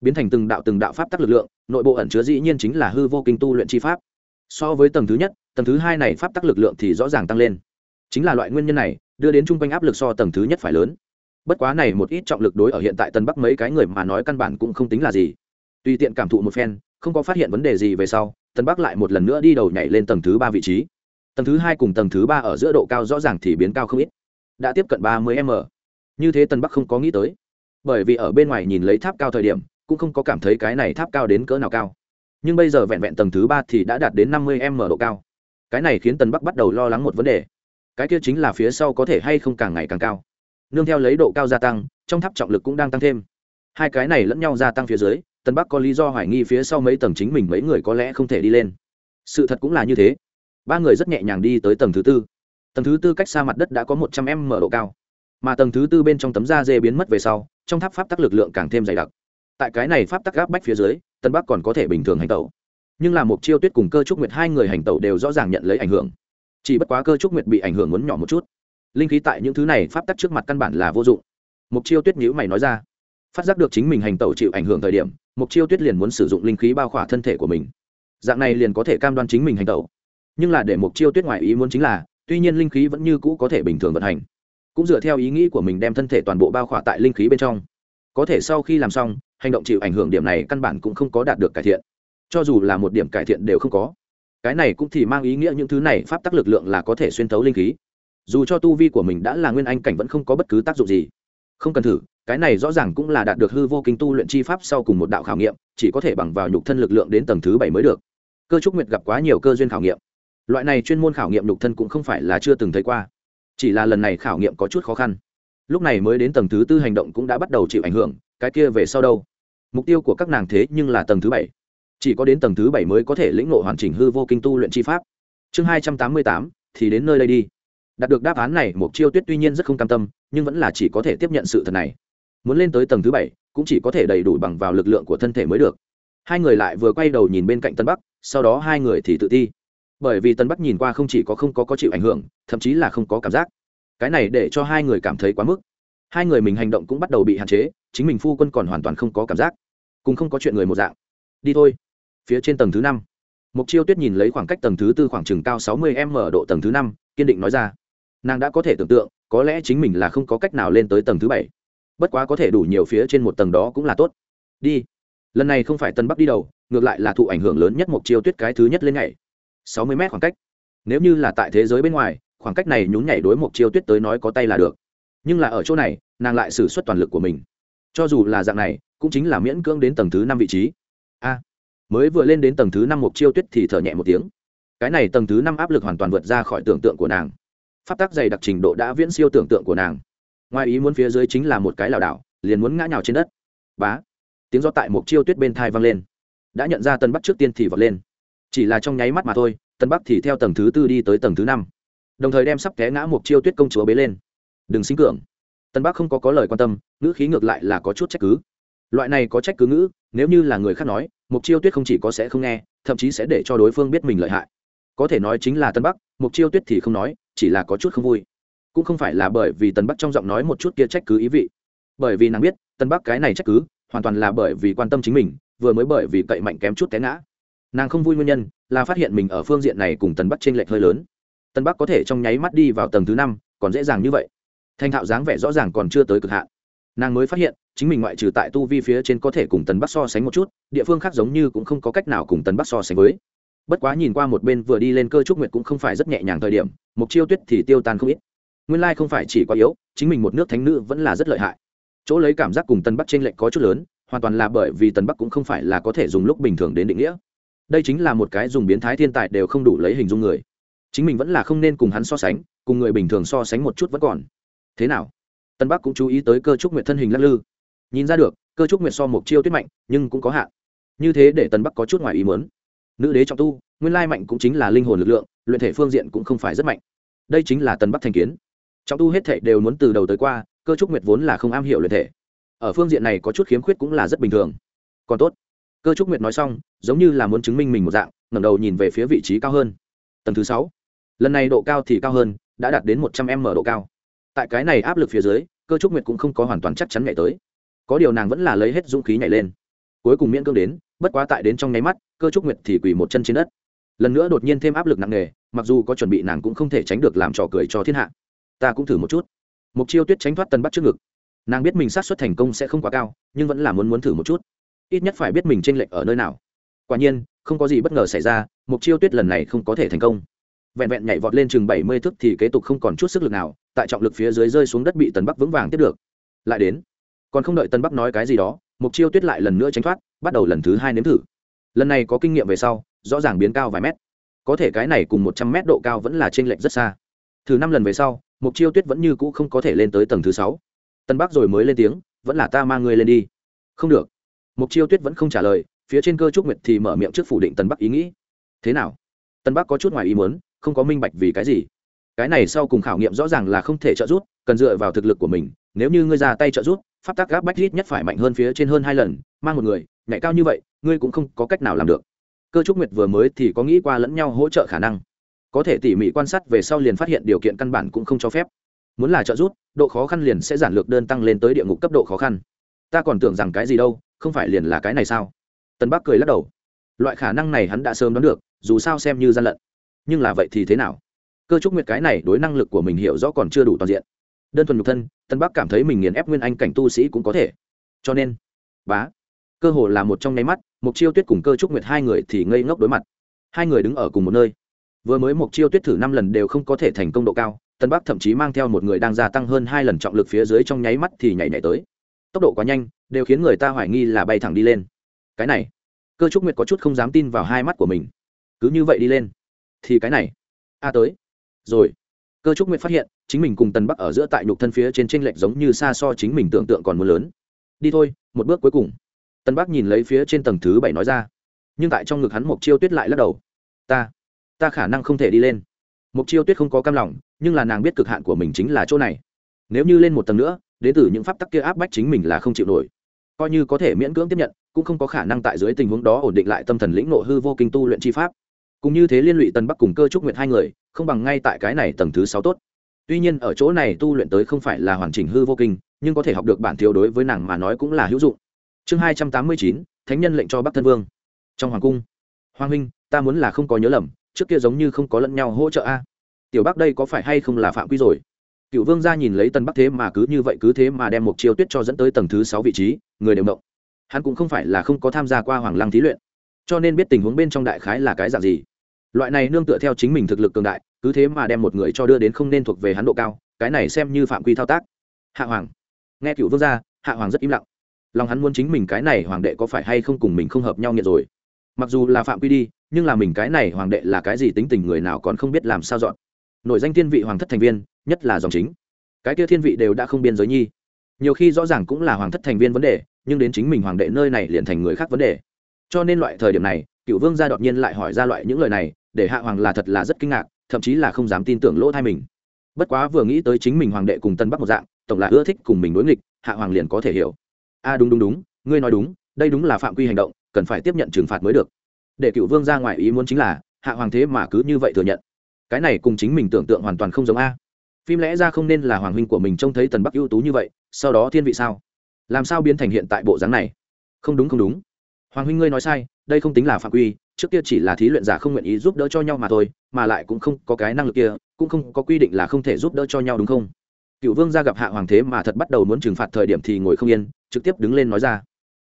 Biến thành từng đạo từng đạo pháp tắc lực lượng, nội bộ ẩn chứa dĩ nhiên chính là hư vô kinh tu luyện chi pháp. So với tầng thứ nhất, tầng thứ hai này pháp tắc lực lượng thì rõ ràng tăng lên. Chính là loại nguyên nhân này, đưa đến chung quanh áp lực so tầng thứ nhất phải lớn bất quá này một ít trọng lực đối ở hiện tại tân bắc mấy cái người mà nói căn bản cũng không tính là gì. Tùy tiện cảm thụ một phen, không có phát hiện vấn đề gì về sau, tân bắc lại một lần nữa đi đầu nhảy lên tầng thứ ba vị trí. Tầng thứ hai cùng tầng thứ ba ở giữa độ cao rõ ràng thì biến cao không ít. Đã tiếp cận ba mươi m. Như thế tân bắc không có nghĩ tới. Bởi vì ở bên ngoài nhìn lấy tháp cao thời điểm, cũng không có cảm thấy cái này tháp cao đến cỡ nào cao. Nhưng bây giờ vẹn vẹn tầng thứ ba thì đã đạt đến năm mươi m độ cao. Cái này khiến tần bắc bắt đầu lo lắng một vấn đề. Cái kia chính là phía sau có thể hay không càng ngày càng cao nương theo lấy độ cao gia tăng, trong tháp trọng lực cũng đang tăng thêm. Hai cái này lẫn nhau gia tăng phía dưới Tân bắc có lý do hoài nghi phía sau mấy tầng chính mình mấy người có lẽ không thể đi lên. Sự thật cũng là như thế. Ba người rất nhẹ nhàng đi tới tầng thứ tư. Tầng thứ tư cách xa mặt đất đã có một trăm m mở độ cao. Mà tầng thứ tư bên trong tấm da dê biến mất về sau, trong tháp pháp tắc lực lượng càng thêm dày đặc. Tại cái này pháp tắc gáp bách phía dưới tân bắc còn có thể bình thường hành tẩu. Nhưng là một chiêu tuyết cùng cơ trúc nguyệt hai người hành tẩu đều rõ ràng nhận lấy ảnh hưởng. Chỉ bất quá cơ trúc nguyệt bị ảnh hưởng muốn nhỏ một chút linh khí tại những thứ này pháp tắc trước mặt căn bản là vô dụng. Mục chiêu tuyết nhữ mày nói ra. Phát giác được chính mình hành tẩu chịu ảnh hưởng thời điểm mục chiêu tuyết liền muốn sử dụng linh khí bao khỏa thân thể của mình. Dạng này liền có thể cam đoan chính mình hành tẩu. Nhưng là để mục chiêu tuyết ngoại ý muốn chính là, tuy nhiên linh khí vẫn như cũ có thể bình thường vận hành. Cũng dựa theo ý nghĩ của mình đem thân thể toàn bộ bao khỏa tại linh khí bên trong. Có thể sau khi làm xong, hành động chịu ảnh hưởng điểm này căn bản cũng không có đạt được cải thiện. Cho dù là một điểm cải thiện đều không có. Cái này cũng thì mang ý nghĩa những thứ này pháp tắc lực lượng là có thể xuyên thấu linh khí dù cho tu vi của mình đã là nguyên anh cảnh vẫn không có bất cứ tác dụng gì. Không cần thử, cái này rõ ràng cũng là đạt được hư vô kinh tu luyện chi pháp sau cùng một đạo khảo nghiệm, chỉ có thể bằng vào nhục thân lực lượng đến tầng thứ bảy mới được. Cơ trúc nguyệt gặp quá nhiều cơ duyên khảo nghiệm. Loại này chuyên môn khảo nghiệm nhục thân cũng không phải là chưa từng thấy qua. Chỉ là lần này khảo nghiệm có chút khó khăn. Lúc này mới đến tầng thứ tư hành động cũng đã bắt đầu chịu ảnh hưởng, cái kia về sau đâu? Mục tiêu của các nàng thế nhưng là tầng thứ bảy. Chỉ có đến tầng thứ bảy mới có thể lĩnh ngộ hoàn chỉnh hư vô kinh tu luyện chi pháp. Chương hai trăm tám mươi tám, thì đến nơi đây đi đạt được đáp án này mục chiêu tuyết tuy nhiên rất không cam tâm, nhưng vẫn là chỉ có thể tiếp nhận sự thật này. Muốn lên tới tầng thứ bảy, cũng chỉ có thể đầy đủ bằng vào lực lượng của thân thể mới được. Hai người lại vừa quay đầu nhìn bên cạnh tân bắc, sau đó hai người thì tự ti. Bởi vì tân bắc nhìn qua không chỉ có không có có chịu ảnh hưởng, thậm chí là không có cảm giác. Cái này để cho hai người cảm thấy quá mức. Hai người mình hành động cũng bắt đầu bị hạn chế, chính mình phu quân còn hoàn toàn không có cảm giác. Cùng không có chuyện người một dạng. Đi thôi. Phía trên tầng thứ năm. Mục chiêu tuyết nhìn lấy khoảng cách tầng thứ tư khoảng chừng cao sáu mươi m độ tầng thứ năm, kiên định nói ra nàng đã có thể tưởng tượng, có lẽ chính mình là không có cách nào lên tới tầng thứ bảy. Bất quá có thể đủ nhiều phía trên một tầng đó cũng là tốt. Đi. Lần này không phải tân bắc đi đầu, ngược lại là thụ ảnh hưởng lớn nhất mục chiêu tuyết cái thứ nhất lên ngày sáu mươi m khoảng cách. Nếu như là tại thế giới bên ngoài, khoảng cách này nhún nhảy đối mục chiêu tuyết tới nói có tay là được. Nhưng là ở chỗ này, nàng lại xử suất toàn lực của mình. Cho dù là dạng này, cũng chính là miễn cưỡng đến tầng thứ năm vị trí. A. Mới vừa lên đến tầng thứ năm mục chiêu tuyết thì thở nhẹ một tiếng. Cái này tầng thứ năm áp lực hoàn toàn vượt ra khỏi tưởng tượng của nàng pháp tắc dày đặc trình độ đã viễn siêu tưởng tượng của nàng. Ngoài ý muốn phía dưới chính là một cái lảo đảo, liền muốn ngã nhào trên đất. Bá! Tiếng gió tại mục chiêu tuyết bên thai vang lên. Đã nhận ra tân bắc trước tiên thì vọt lên. Chỉ là trong nháy mắt mà thôi, tân bắc thì theo tầng thứ tư đi tới tầng thứ năm. Đồng thời đem sắp té ngã mục chiêu tuyết công chúa bế lên. Đừng sinh cường. Tân bắc không có có lời quan tâm, ngữ khí ngược lại là có chút trách cứ. Loại này có trách cứ ngữ, nếu như là người khác nói mục chiêu tuyết không chỉ có sẽ không nghe, thậm chí sẽ để cho đối phương biết mình lợi hại. Có thể nói chính là tân bắc mục chiêu tuyết thì không nói chỉ là có chút không vui. Cũng không phải là bởi vì tần bắc trong giọng nói một chút kia trách cứ ý vị. Bởi vì nàng biết tân bắc cái này trách cứ, hoàn toàn là bởi vì quan tâm chính mình, vừa mới bởi vì cậy mạnh kém chút té ngã. Nàng không vui nguyên nhân là phát hiện mình ở phương diện này cùng tân bắc t r ê n lệch hơi lớn. Tân bắc có thể trong nháy mắt đi vào tầng thứ năm, còn dễ dàng như vậy. Thanh thạo dáng vẻ rõ ràng còn chưa tới cực hạn. Nàng mới phát hiện, chính mình ngoại trừ tại tu vi phía trên có thể cùng tần bắc so sánh một chút, địa phương khác giống như cũng không có cách nào cùng tần bắc so sánh với bất quá nhìn qua một bên vừa đi lên cơ trúc nguyệt cũng không phải rất nhẹ nhàng thời điểm mục chiêu tuyết thì tiêu tan không ít. Nguyên lai không phải chỉ quá yếu, chính mình một nước thánh nữ vẫn là rất lợi hại. Chỗ lấy cảm giác cùng tân bắc t r ê n lệch có chút lớn, hoàn toàn là bởi vì tần bắc cũng không phải là có thể dùng lúc bình thường đến định nghĩa. Đây chính là một cái dùng biến thái thiên tài đều không đủ lấy hình dung người. Chính mình vẫn là không nên cùng hắn so sánh, cùng người bình thường so sánh một chút vẫn còn. Thế nào? Tân bắc cũng chú ý tới cơ trúc nguyệt thân hình lắc lư. Nhìn ra được, cơ trúc nguyệt so một chiêu tuyết mạnh, nhưng cũng có hạn. Như thế để tân bắc có chút ngoài ý mớn nữ đế trọng tu, nguyên lai mạnh cũng chính là linh hồn lực lượng, luyện thể phương diện cũng không phải rất mạnh. Đây chính là tân bắc thành kiến. Trọng tu hết thể đều muốn từ đầu tới qua, cơ trúc nguyệt vốn là không am hiểu luyện thể. Ở phương diện này có chút khiếm khuyết cũng là rất bình thường. Còn tốt. Cơ trúc nguyệt nói xong, giống như là muốn chứng minh mình một dạng, ngẩng đầu nhìn về phía vị trí cao hơn. Tầng thứ sáu. Lần này độ cao thì cao hơn, đã đạt đến một trăm m độ cao. Tại cái này áp lực phía dưới, cơ trúc nguyệt cũng không có hoàn toàn chắc chắn nhảy tới. Có điều nàng vẫn là lấy hết dũng khí nhảy lên cuối cùng miễn cưỡng đến, bất quá tại đến trong nháy mắt, cơ trúc nguyệt thì quỳ một chân trên đất. Lần nữa đột nhiên thêm áp lực nặng nề, mặc dù có chuẩn bị nàng cũng không thể tránh được làm trò cười cho thiên hạ. Ta cũng thử một chút. Mục chiêu tuyết tránh thoát tân bắt trước ngực. Nàng biết mình sát xuất thành công sẽ không quá cao, nhưng vẫn là muốn muốn thử một chút. Ít nhất phải biết mình tranh lệch ở nơi nào. Quả nhiên, không có gì bất ngờ xảy ra, mục chiêu tuyết lần này không có thể thành công. Vẹn vẹn nhảy vọt lên chừng bảy mươi thước thì kế tục không còn chút sức lực nào, tại trọng lực phía dưới rơi xuống đất bị tần bắc vững vàng tiếp được. Lại đến. Còn không đợi tần bắc nói cái gì đó mục chiêu tuyết lại lần nữa tránh thoát, bắt đầu lần thứ hai nếm thử. Lần này có kinh nghiệm về sau, rõ ràng biến cao vài mét. Có thể cái này cùng một trăm mét độ cao vẫn là t r ê n lệch rất xa. Thử năm lần về sau mục chiêu tuyết vẫn như cũ không có thể lên tới tầng thứ sáu. Tân bắc rồi mới lên tiếng, vẫn là ta mang ngươi lên đi. Không được. Mục chiêu tuyết vẫn không trả lời, phía trên cơ trúc nguyệt thì mở miệng trước phủ định tân bắc ý nghĩ. Thế nào? Tân bắc có chút ngoài ý muốn, không có minh bạch vì cái gì. Cái này sau cùng khảo nghiệm rõ ràng là không thể trợ giúp, cần dựa vào thực lực của mình, nếu như ngươi ra tay trợ giúp pháp tắc gáp bách rít nhất phải mạnh hơn phía trên hơn hai lần, mang một người, nhảy cao như vậy, ngươi cũng không có cách nào làm được. Cơ trúc nguyệt vừa mới thì có nghĩ qua lẫn nhau hỗ trợ khả năng. Có thể tỉ mỉ quan sát về sau liền phát hiện điều kiện căn bản cũng không cho phép. Muốn là trợ giúp, độ khó khăn liền sẽ giản lược đơn tăng lên tới địa ngục cấp độ khó khăn. Ta còn tưởng rằng cái gì đâu, không phải liền là cái này sao? Tân bắc cười lắc đầu. Loại khả năng này hắn đã sớm đoán được, dù sao xem như gian lận. Nhưng là vậy thì thế nào? Cơ trúc nguyệt cái này đối năng lực của mình hiểu rõ còn chưa đủ toàn diện đơn thuần nhục thân, tân bắc cảm thấy mình nghiền ép nguyên anh cảnh tu sĩ cũng có thể. Cho nên, bá, cơ hồ là một trong nháy mắt mục chiêu tuyết cùng cơ trúc nguyệt hai người thì ngây ngốc đối mặt. Hai người đứng ở cùng một nơi. Vừa mới mục chiêu tuyết thử năm lần đều không có thể thành công độ cao, tân bắc thậm chí mang theo một người đang gia tăng hơn hai lần trọng lực phía dưới trong nháy mắt thì nhảy nhảy tới. Tốc độ quá nhanh, đều khiến người ta hoài nghi là bay thẳng đi lên. Cái này, cơ trúc nguyệt có chút không dám tin vào hai mắt của mình. Cứ như vậy đi lên. Thì cái này, a tới. Rồi cơ trúc Nguyệt phát hiện, chính mình cùng tần bắc ở giữa tại nhục thân phía trên tranh lệch giống như xa so chính mình tưởng tượng còn mưa lớn. Đi thôi, một bước cuối cùng. Tần bắc nhìn lấy phía trên tầng thứ bảy nói ra. Nhưng tại trong ngực hắn Mộc chiêu tuyết lại lắc đầu. Ta ta khả năng không thể đi lên. Mộc chiêu tuyết không có cam lòng, nhưng là nàng biết cực hạn của mình chính là chỗ này. Nếu như lên một tầng nữa, đến từ những pháp tắc kia áp bách chính mình là không chịu nổi. Coi như có thể miễn cưỡng tiếp nhận, cũng không có khả năng tại dưới tình huống đó ổn định lại tâm thần lĩnh nộ hư vô kinh tu luyện chi pháp cùng như thế liên lụy tân bắc cùng cơ trúc nguyện hai người, không bằng ngay tại cái này tầng thứ sáu tốt. Tuy nhiên ở chỗ này tu luyện tới không phải là hoàn chỉnh hư vô kinh, nhưng có thể học được bản thiếu đối với nàng mà nói cũng là hữu dụng. Chương hai trăm tám mươi chín, thánh nhân lệnh cho bắc thân vương. Trong hoàng cung, hoàng huynh, ta muốn là không có nhớ lầm, trước kia giống như không có lẫn nhau hỗ trợ a. Tiểu bắc đây có phải hay không là phạm quy rồi? Cựu vương ra nhìn lấy tân bắc thế mà cứ như vậy cứ thế mà đem một chiêu tuyết cho dẫn tới tầng thứ sáu vị trí, người đều động. Hắn cũng không phải là không có tham gia qua hoàng lăng thí luyện. Cho nên biết tình huống bên trong đại khái là cái dạng gì loại này nương tựa theo chính mình thực lực cường đại, cứ thế mà đem một người cho đưa đến không nên thuộc về hắn độ cao, cái này xem như phạm quy thao tác. Hạ hoàng. Nghe cựu vương gia hạ hoàng rất im lặng. Lòng hắn muốn chính mình cái này hoàng đệ có phải hay không cùng mình không hợp nhau nghiệt rồi? Mặc dù là phạm quy đi, nhưng là mình cái này hoàng đệ là cái gì tính tình người nào còn không biết làm sao dọn. Nội danh thiên vị hoàng thất thành viên, nhất là dòng chính. Cái kia thiên vị đều đã không biên giới nhi. Nhiều khi rõ ràng cũng là hoàng thất thành viên vấn đề, nhưng đến chính mình hoàng đệ nơi này liền thành người khác vấn đề. Cho nên loại thời điểm này, cựu vương gia đột nhiên lại hỏi ra loại những lời này để hạ hoàng là thật là rất kinh ngạc, thậm chí là không dám tin tưởng lỗ thai mình. Bất quá vừa nghĩ tới chính mình hoàng đệ cùng tân bắc một dạng, tổng là ưa thích cùng mình đối nghịch, hạ hoàng liền có thể hiểu. A đúng đúng đúng, ngươi nói đúng, đây đúng là phạm quy hành động, cần phải tiếp nhận trừng phạt mới được. Để cựu vương ra ngoài ý muốn chính là, hạ hoàng thế mà cứ như vậy thừa nhận. Cái này cùng chính mình tưởng tượng hoàn toàn không giống a. Phim lẽ ra không nên là hoàng huynh của mình trông thấy tần bắc ưu tú như vậy, sau đó thiên vị sao? Làm sao biến thành hiện tại bộ dáng này? Không đúng không đúng. Hoàng huynh ngươi nói sai, đây không tính là phạm quy trước kia chỉ là thí luyện giả không nguyện ý giúp đỡ cho nhau mà thôi, mà lại cũng không có cái năng lực kia, cũng không có quy định là không thể giúp đỡ cho nhau đúng không? Cựu vương ra gặp hạ hoàng thế mà thật bắt đầu muốn trừng phạt thời điểm thì ngồi không yên, trực tiếp đứng lên nói ra.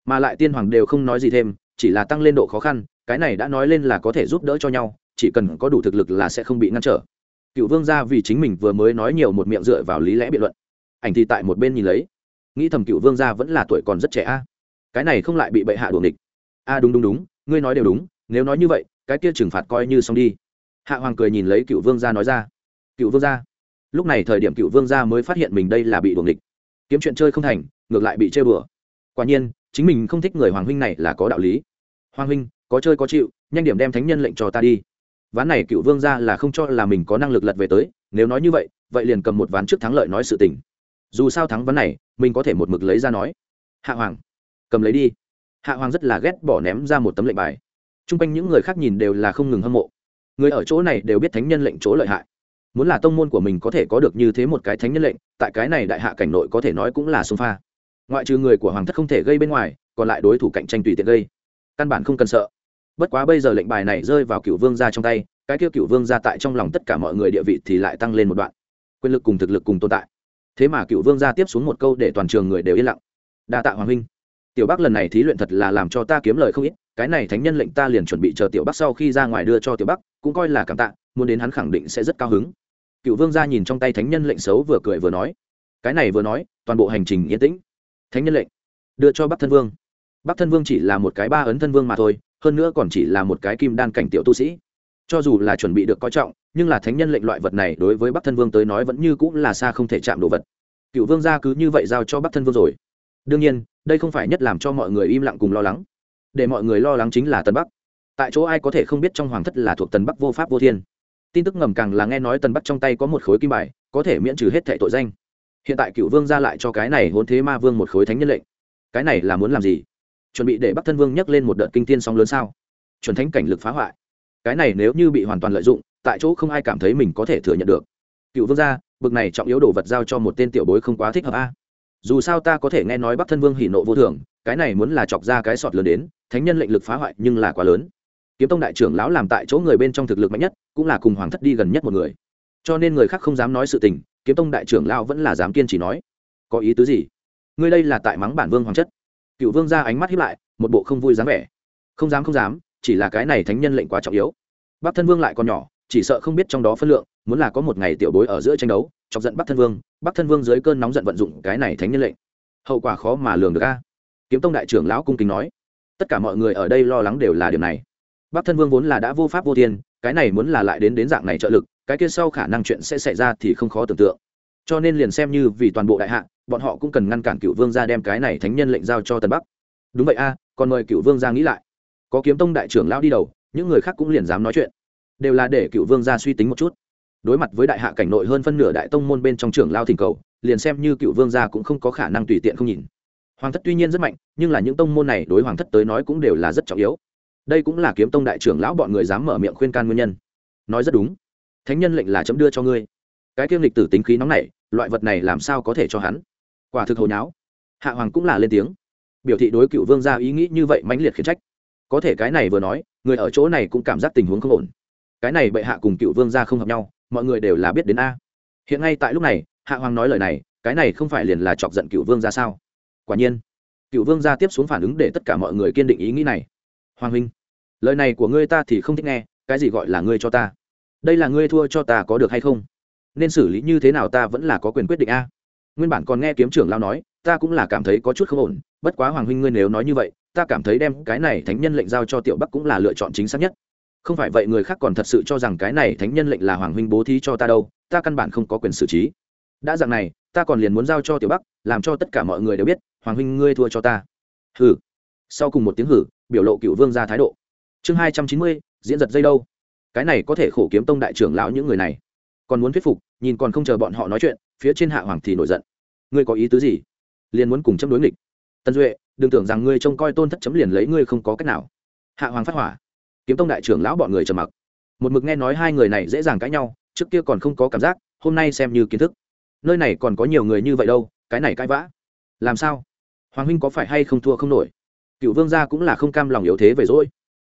Mà lại tiên hoàng đều không nói gì thêm, chỉ là tăng lên độ khó khăn, cái này đã nói lên là có thể giúp đỡ cho nhau, chỉ cần có đủ thực lực là sẽ không bị ngăn trở. Cựu vương ra vì chính mình vừa mới nói nhiều một miệng dựa vào lý lẽ biện luận. Ảnh thì tại một bên nhìn lấy. Nghĩ thầm cựu vương gia vẫn là tuổi còn rất trẻ a. Cái này không lại bị bệ hạ đuồng địch a, đúng đúng đúng, ngươi nói đều đúng nếu nói như vậy, cái kia trừng phạt coi như xong đi. Hạ hoàng cười nhìn lấy cựu vương gia nói ra. Cựu vương gia? Lúc này thời điểm cựu vương gia mới phát hiện mình đây là bị đuồng địch kiếm chuyện chơi không thành, ngược lại bị chơi bừa. Quả nhiên, chính mình không thích người hoàng huynh này là có đạo lý. Hoàng huynh, có chơi có chịu, nhanh điểm đem thánh nhân lệnh cho ta đi. Ván này cựu vương gia là không cho là mình có năng lực lật về tới, nếu nói như vậy vậy liền cầm một ván trước thắng lợi nói sự tình. Dù sao thắng ván này, mình có thể một mực lấy ra nói. Hạ hoàng, cầm lấy đi. Hạ hoàng rất là ghét bỏ ném ra một tấm lệnh bài t r u n g quanh những người khác nhìn đều là không ngừng hâm mộ. Người ở chỗ này đều biết thánh nhân lệnh chỗ lợi hại. Muốn là tông môn của mình có thể có được như thế một cái thánh nhân lệnh, tại cái này đại hạ cảnh nội có thể nói cũng là sông pha. Ngoại trừ người của hoàng thất không thể gây bên ngoài, còn lại đối thủ cạnh tranh tùy tiện gây. Căn bản không cần sợ. Bất quá bây giờ lệnh bài này rơi vào cựu vương gia trong tay, cái kia cựu vương gia tại trong lòng tất cả mọi người địa vị thì lại tăng lên một đoạn. Quyền lực cùng thực lực cùng tồn tại. Thế mà cựu vương gia tiếp xuống một câu để toàn trường người đều yên lặng. Đa tạ hoàng huynh. Tiểu bắc lần này thí luyện thật là làm cho ta kiếm lời không ít cái này thánh nhân lệnh ta liền chuẩn bị chờ tiểu bắc sau khi ra ngoài đưa cho tiểu bắc, cũng coi là cảm tạ, muốn đến hắn khẳng định sẽ rất cao hứng. Cựu vương gia nhìn trong tay thánh nhân lệnh xấu vừa cười vừa nói, cái này vừa nói, toàn bộ hành trình yên tĩnh. Thánh nhân lệnh, đưa cho bắc thân vương. Bắc thân vương chỉ là một cái ba ấn thân vương mà thôi, hơn nữa còn chỉ là một cái kim đan cảnh tiểu tu sĩ. Cho dù là chuẩn bị được coi trọng, nhưng là thánh nhân lệnh loại vật này đối với bắc thân vương tới nói vẫn như cũng là xa không thể chạm đồ vật. Cựu vương gia cứ như vậy giao cho bắc thân vương rồi. Đương nhiên, đây không phải nhất làm cho mọi người im lặng cùng lo lắng để mọi người lo lắng chính là tân bắc. Tại chỗ ai có thể không biết trong hoàng thất là thuộc tần bắc vô pháp vô thiên. Tin tức ngầm càng là nghe nói tần bắc trong tay có một khối kim bài, có thể miễn trừ hết thệ tội danh. Hiện tại cựu vương ra lại cho cái này hôn thế ma vương một khối thánh nhân lệnh. Cái này là muốn làm gì? Chuẩn bị để bắc thân vương nhắc lên một đợt kinh tiên song lớn sao? Chuẩn thánh cảnh lực phá hoại. Cái này nếu như bị hoàn toàn lợi dụng, tại chỗ không ai cảm thấy mình có thể thừa nhận được. Cựu vương gia bực này trọng yếu đồ vật giao cho một tên tiểu bối không quá thích hợp a. Dù sao ta có thể nghe nói bắc thân vương hỉ nộ vô thường cái này muốn là chọc ra cái sọt lớn đến, thánh nhân lệnh lực phá hoại nhưng là quá lớn. Kiếm tông đại trưởng lão làm tại chỗ người bên trong thực lực mạnh nhất, cũng là cùng hoàng thất đi gần nhất một người. Cho nên người khác không dám nói sự tình, kiếm tông đại trưởng lão vẫn là dám kiên trì nói. Có ý tứ gì? Ngươi đây là tại mắng bản vương hoàng chất. Cựu vương ra ánh mắt hiếp lại, một bộ không vui dáng vẻ. Không dám không dám, chỉ là cái này thánh nhân lệnh quá trọng yếu. Bắc thân vương lại còn nhỏ, chỉ sợ không biết trong đó phân lượng, muốn là có một ngày tiểu bối ở giữa tranh đấu, chọc giận bắc thân vương, bắc thân vương dưới cơn nóng giận vận dụng cái này thánh nhân lệnh. Hậu quả khó mà lường được a kiếm tông đại trưởng lão cung kính nói, tất cả mọi người ở đây lo lắng đều là điều này. Bắc thân vương vốn là đã vô pháp vô thiên, cái này muốn là lại đến đến dạng này trợ lực, cái kia sau khả năng chuyện sẽ xảy ra thì không khó tưởng tượng. Cho nên liền xem như vì toàn bộ đại hạ, bọn họ cũng cần ngăn cản cựu vương ra đem cái này thánh nhân lệnh giao cho tân bắc. Đúng vậy a, còn mời cựu vương ra nghĩ lại. Có kiếm tông đại trưởng lão đi đầu, những người khác cũng liền dám nói chuyện. Đều là để cựu vương ra suy tính một chút. Đối mặt với đại hạ cảnh nội hơn phân nửa đại tông môn bên trong trưởng lao thỉnh cầu, liền xem như cựu vương gia cũng không có khả năng tùy tiện không nhìn hoàng thất tuy nhiên rất mạnh, nhưng là những tông môn này đối hoàng thất tới nói cũng đều là rất trọng yếu. Đây cũng là kiếm tông đại trưởng lão bọn người dám mở miệng khuyên can nguyên nhân. Nói rất đúng. Thánh nhân lệnh là chấm đưa cho ngươi. Cái kiêm lịch tử tính khí nóng này loại vật này làm sao có thể cho hắn? Quả thực hồi nháo. Hạ hoàng cũng là lên tiếng. Biểu thị đối cựu vương gia ý nghĩ như vậy mãnh liệt khiển trách. Có thể cái này vừa nói, người ở chỗ này cũng cảm giác tình huống không ổn. Cái này bệ hạ cùng cựu vương gia không hợp nhau, mọi người đều là biết đến a. Hiện ngay tại lúc này, hạ hoàng nói lời này, cái này không phải liền là chọc giận cựu vương gia sao? Quả nhiên, cựu vương gia tiếp xuống phản ứng để tất cả mọi người kiên định ý nghĩ này. Hoàng huynh, lời này của ngươi ta thì không thích nghe, cái gì gọi là ngươi cho ta? Đây là ngươi thua cho ta có được hay không? Nên xử lý như thế nào ta vẫn là có quyền quyết định a. Nguyên bản còn nghe kiếm trưởng lao nói, ta cũng là cảm thấy có chút không ổn, bất quá hoàng huynh ngươi nếu nói như vậy, ta cảm thấy đem cái này thánh nhân lệnh giao cho tiểu bắc cũng là lựa chọn chính xác nhất. Không phải vậy người khác còn thật sự cho rằng cái này thánh nhân lệnh là hoàng huynh bố thí cho ta đâu, ta căn bản không có quyền xử trí. Đã dạng này ta còn liền muốn giao cho tiểu bắc, làm cho tất cả mọi người đều biết, hoàng huynh ngươi thua cho ta. Hừ. Sau cùng một tiếng hử, biểu lộ cựu vương ra thái độ. Chương hai trăm chín mươi, diễn giật dây đâu? Cái này có thể khổ kiếm tông đại trưởng lão những người này. Còn muốn thuyết phục, nhìn còn không chờ bọn họ nói chuyện, phía trên hạ hoàng thì nổi giận. Ngươi có ý tứ gì? Liền muốn cùng chấm đối nghịch. Tân duệ, đừng tưởng rằng ngươi trông coi tôn thất chấm liền lấy ngươi không có cách nào. Hạ hoàng phát hỏa. Kiếm tông đại trưởng lão bọn người trầm mặc. Một mực nghe nói hai người này dễ dàng cãi nhau, trước kia còn không có cảm giác, hôm nay xem như kiến thức nơi này còn có nhiều người như vậy đâu, cái này cãi vã. Làm sao? Hoàng huynh có phải hay không thua không nổi? Cựu vương gia cũng là không cam lòng yếu thế về dỗi.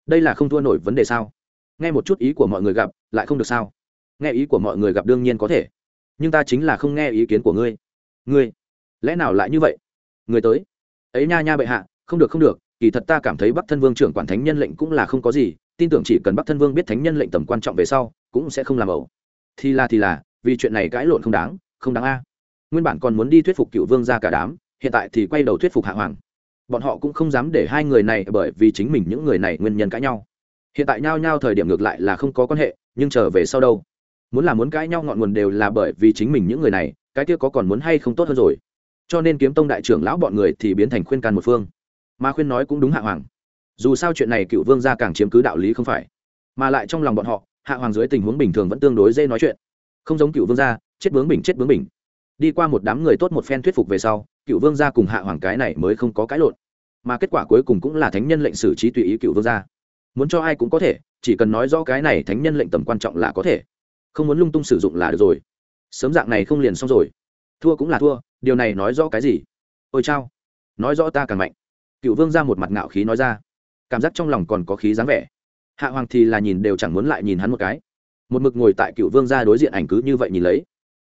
Đây là không thua nổi vấn đề sao? Nghe một chút ý của mọi người gặp, lại không được sao? Nghe ý của mọi người gặp đương nhiên có thể. Nhưng ta chính là không nghe ý kiến của ngươi. Ngươi? Lẽ nào lại như vậy? Người tới. Ấy nha nha bệ hạ, không được không được, kỳ thật ta cảm thấy bắc thân vương trưởng quản thánh nhân lệnh cũng là không có gì, tin tưởng chỉ cần bắc thân vương biết thánh nhân lệnh tầm quan trọng về sau, cũng sẽ không làm ẩu. Thì là thì là, vì chuyện này cãi lộn không đáng không đáng a. Nguyên bản còn muốn đi thuyết phục cựu vương ra cả đám, hiện tại thì quay đầu thuyết phục hạ hoàng. Bọn họ cũng không dám để hai người này bởi vì chính mình những người này nguyên nhân cãi nhau. Hiện tại nhao nhao thời điểm ngược lại là không có quan hệ, nhưng trở về sau đâu? Muốn là muốn cãi nhau ngọn nguồn đều là bởi vì chính mình những người này, cái kia có còn muốn hay không tốt hơn rồi? Cho nên kiếm tông đại trưởng lão bọn người thì biến thành khuyên can một phương. Mà khuyên nói cũng đúng hạ hoàng. Dù sao chuyện này cựu vương gia càng chiếm cứ đạo lý không phải. Mà lại trong lòng bọn họ, hạ hoàng dưới tình huống bình thường vẫn tương đối dễ nói chuyện. Không giống cựu vương gia chết bướng bình, chết bướng bình. Đi qua một đám người tốt một phen thuyết phục về sau, cựu vương gia cùng hạ hoàng cái này mới không có cãi lộn. Mà kết quả cuối cùng cũng là thánh nhân lệnh xử trí tùy ý cựu vương gia. Muốn cho ai cũng có thể, chỉ cần nói rõ cái này thánh nhân lệnh tầm quan trọng là có thể. Không muốn lung tung sử dụng là được rồi. Sớm dạng này không liền xong rồi. Thua cũng là thua, điều này nói rõ cái gì? Ôi chao, nói rõ ta càng mạnh. Cựu vương ra một mặt ngạo khí nói ra. Cảm giác trong lòng còn có khí dáng vẻ. Hạ hoàng thì là nhìn đều chẳng muốn lại nhìn hắn một cái. Một mực ngồi tại cựu vương ra đối diện ảnh cứ như vậy nhìn lấy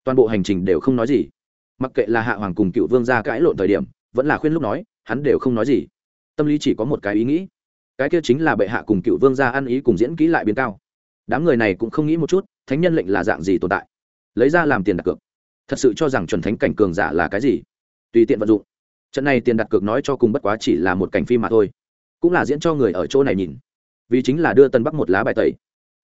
toàn bộ hành trình đều không nói gì. Mặc kệ là hạ hoàng cùng cựu vương ra cãi lộn thời điểm, vẫn là khuyên lúc nói, hắn đều không nói gì. Tâm lý chỉ có một cái ý nghĩ. Cái kia chính là bệ hạ cùng cựu vương ra ăn ý cùng diễn kỹ lại biến cao. Đám người này cũng không nghĩ một chút, thánh nhân lệnh là dạng gì tồn tại? Lấy ra làm tiền đặt cược. Thật sự cho rằng chuẩn thánh cảnh cường giả là cái gì? Tùy tiện vận dụng. Trận này tiền đặt cược nói cho cùng bất quá chỉ là một cảnh phim mà thôi. Cũng là diễn cho người ở chỗ này nhìn. Vì chính là đưa tân bắc một lá bài tẩy.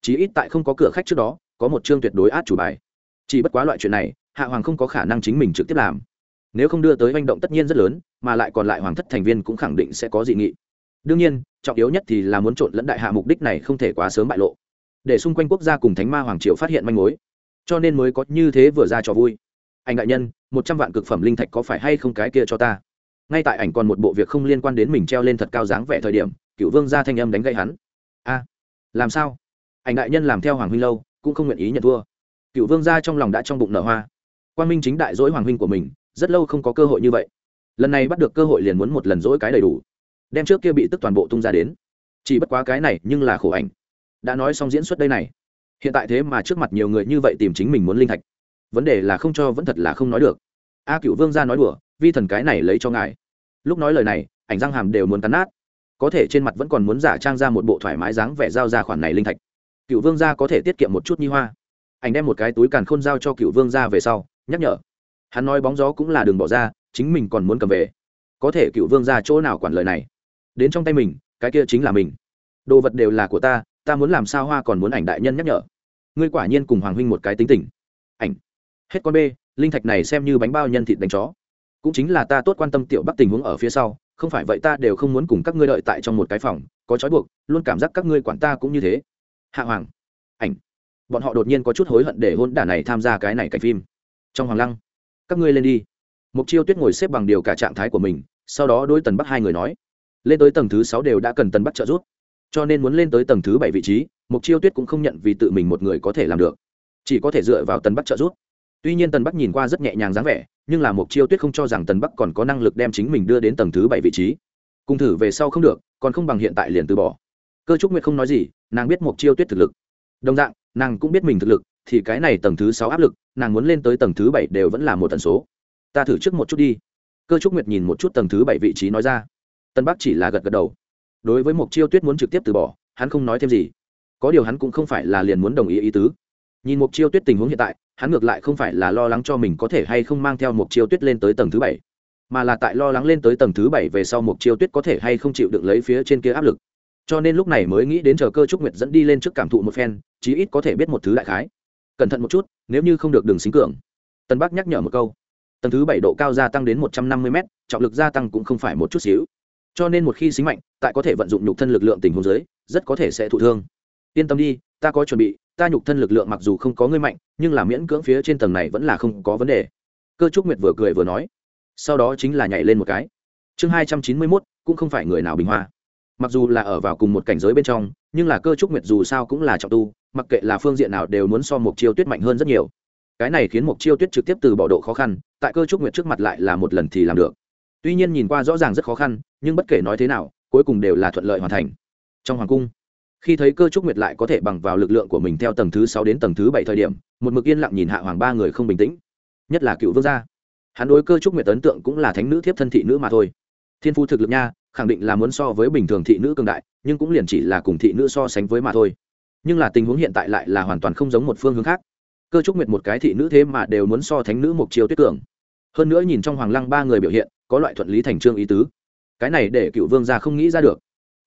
Chí ít tại không có cửa khách trước đó, có một chương tuyệt đối át chủ bài chỉ bất quá loại chuyện này, hạ hoàng không có khả năng chính mình trực tiếp làm. Nếu không đưa tới manh động tất nhiên rất lớn, mà lại còn lại hoàng thất thành viên cũng khẳng định sẽ có dị nghị. Đương nhiên, trọng yếu nhất thì là muốn trộn lẫn đại hạ mục đích này không thể quá sớm bại lộ. Để xung quanh quốc gia cùng thánh ma hoàng triều phát hiện manh mối, cho nên mới có như thế vừa ra cho vui. Anh đại nhân, một trăm vạn cực phẩm linh thạch có phải hay không cái kia cho ta? Ngay tại ảnh còn một bộ việc không liên quan đến mình treo lên thật cao dáng vẻ thời điểm, cựu vương ra thanh âm đánh gậy hắn. A, làm sao? Ảnh đại nhân làm theo hoàng huynh lâu, cũng không nguyện ý nhận thua cựu vương gia trong lòng đã trong bụng nở hoa. Quan minh chính đại dỗi hoàng huynh của mình, rất lâu không có cơ hội như vậy. Lần này bắt được cơ hội liền muốn một lần dỗi cái đầy đủ. Đem trước kia bị tức toàn bộ tung ra đến. Chỉ bất quá cái này nhưng là khổ ảnh. Đã nói xong diễn xuất đây này. Hiện tại thế mà trước mặt nhiều người như vậy tìm chính mình muốn linh thạch. Vấn đề là không cho vẫn thật là không nói được. A cựu vương ra nói đùa, vi thần cái này lấy cho ngài. Lúc nói lời này, ảnh răng hàm đều muốn cắn nát. Có thể trên mặt vẫn còn muốn giả trang ra một bộ thoải mái dáng vẻ giao ra khoản này linh thạch. Cựu vương gia có thể tiết kiệm một chút nhi hoa ảnh đem một cái túi càn khôn giao cho cựu vương gia về sau, nhắc nhở. Hắn nói bóng gió cũng là đường bỏ ra, chính mình còn muốn cầm về. Có thể cựu vương gia chỗ nào quản lời này? Đến trong tay mình, cái kia chính là mình. Đồ vật đều là của ta ta muốn làm sao hoa còn muốn ảnh đại nhân nhắc nhở. Ngươi quả nhiên cùng hoàng huynh một cái tính tình. Ảnh. Hết con b, linh thạch này xem như bánh bao nhân thịt đánh chó. Cũng chính là ta tốt quan tâm tiểu bắc tình huống ở phía sau, không phải vậy ta đều không muốn cùng các ngươi đợi tại trong một cái phòng, có trói buộc, luôn cảm giác các ngươi quản ta cũng như thế. Hạ hoàng bọn họ đột nhiên có chút hối hận để hôn đả này tham gia cái này cảnh phim. Trong hoàng lăng, các ngươi lên đi. Mục chiêu tuyết ngồi xếp bằng điều cả trạng thái của mình, sau đó đôi tần bắc hai người nói, lên tới tầng thứ sáu đều đã cần tần bắc trợ giúp, cho nên muốn lên tới tầng thứ bảy vị trí mục chiêu tuyết cũng không nhận vì tự mình một người có thể làm được, chỉ có thể dựa vào tần bắc trợ giúp. Tuy nhiên tần bắc nhìn qua rất nhẹ nhàng dáng vẻ, nhưng là mục chiêu tuyết không cho rằng tần bắc còn có năng lực đem chính mình đưa đến tầng thứ bảy vị trí. Cùng thử về sau không được, còn không bằng hiện tại liền từ bỏ. Cơ trúc nguyệt không nói gì, nàng biết mục chiêu tuyết thực lực. Đồng dạng nàng cũng biết mình thực lực, thì cái này tầng thứ sáu áp lực, nàng muốn lên tới tầng thứ bảy đều vẫn là một tần số. Ta thử trước một chút đi. Cơ trúc nguyệt nhìn một chút tầng thứ bảy vị trí nói ra. Tân bắc chỉ là gật gật đầu. Đối với mục chiêu tuyết muốn trực tiếp từ bỏ, hắn không nói thêm gì. Có điều hắn cũng không phải là liền muốn đồng ý ý tứ. Nhìn mục chiêu tuyết tình huống hiện tại, hắn ngược lại không phải là lo lắng cho mình có thể hay không mang theo mục chiêu tuyết lên tới tầng thứ bảy, mà là tại lo lắng lên tới tầng thứ bảy về sau mục chiêu tuyết có thể hay không chịu đựng lấy phía trên kia áp lực cho nên lúc này mới nghĩ đến chờ cơ trúc nguyệt dẫn đi lên trước cảm thụ một phen, chí ít có thể biết một thứ đại khái. Cẩn thận một chút, nếu như không được đường xính cường. Tân bắc nhắc nhở một câu. Tầng thứ bảy độ cao gia tăng đến một trăm năm mươi m trọng lực gia tăng cũng không phải một chút xíu. Cho nên một khi xính mạnh, tại có thể vận dụng nhục thân lực lượng tình huống giới rất có thể sẽ thụ thương. Yên tâm đi, ta có chuẩn bị, ta nhục thân lực lượng mặc dù không có ngươi mạnh, nhưng là miễn cưỡng phía trên tầng này vẫn là không có vấn đề. Cơ trúc nguyệt vừa cười vừa nói. Sau đó chính là nhảy lên một cái. Chương hai trăm chín mươi mốt, cũng không phải người nào bình hoa mặc dù là ở vào cùng một cảnh giới bên trong, nhưng là cơ trúc nguyệt dù sao cũng là trọng tu, mặc kệ là phương diện nào đều muốn so mục chiêu tuyết mạnh hơn rất nhiều. Cái này khiến mục chiêu tuyết trực tiếp từ bỏ độ khó khăn, tại cơ trúc nguyệt trước mặt lại là một lần thì làm được. Tuy nhiên nhìn qua rõ ràng rất khó khăn, nhưng bất kể nói thế nào, cuối cùng đều là thuận lợi hoàn thành. Trong hoàng cung, khi thấy cơ trúc nguyệt lại có thể bằng vào lực lượng của mình theo tầng thứ sáu đến tầng thứ bảy thời điểm, một mực yên lặng nhìn hạ hoàng ba người không bình tĩnh. Nhất là cựu vương gia. Hắn đối cơ trúc nguyệt ấn tượng cũng là thánh nữ thiếp thân thị nữ mà thôi. Thiên phu thực lực nha khẳng định là muốn so với bình thường thị nữ cường đại, nhưng cũng liền chỉ là cùng thị nữ so sánh với mà thôi. Nhưng là tình huống hiện tại lại là hoàn toàn không giống một phương hướng khác. Cơ trúc nguyệt một cái thị nữ thế mà đều muốn so thánh nữ một chiều tuyết cường. Hơn nữa nhìn trong hoàng lăng ba người biểu hiện, có loại thuận lý thành trương ý tứ. Cái này để cựu vương gia không nghĩ ra được.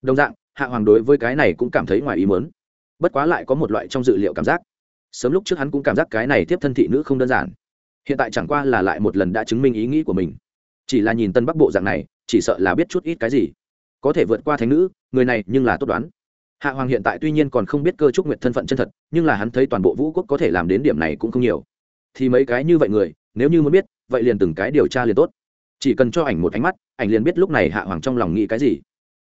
Đồng dạng, hạ hoàng đối với cái này cũng cảm thấy ngoài ý mớn bất quá lại có một loại trong dự liệu cảm giác. Sớm lúc trước hắn cũng cảm giác cái này tiếp thân thị nữ không đơn giản. Hiện tại chẳng qua là lại một lần đã chứng minh ý nghĩ của mình. Chỉ là nhìn tân bắc bộ dạng này chỉ sợ là biết chút ít cái gì. Có thể vượt qua thánh nữ, người này nhưng là tốt đoán. Hạ hoàng hiện tại tuy nhiên còn không biết cơ trúc nguyệt thân phận chân thật, nhưng là hắn thấy toàn bộ vũ quốc có thể làm đến điểm này cũng không nhiều. Thì mấy cái như vậy người, nếu như muốn biết, vậy liền từng cái điều tra liền tốt. Chỉ cần cho ảnh một ánh mắt, ảnh liền biết lúc này hạ hoàng trong lòng nghĩ cái gì.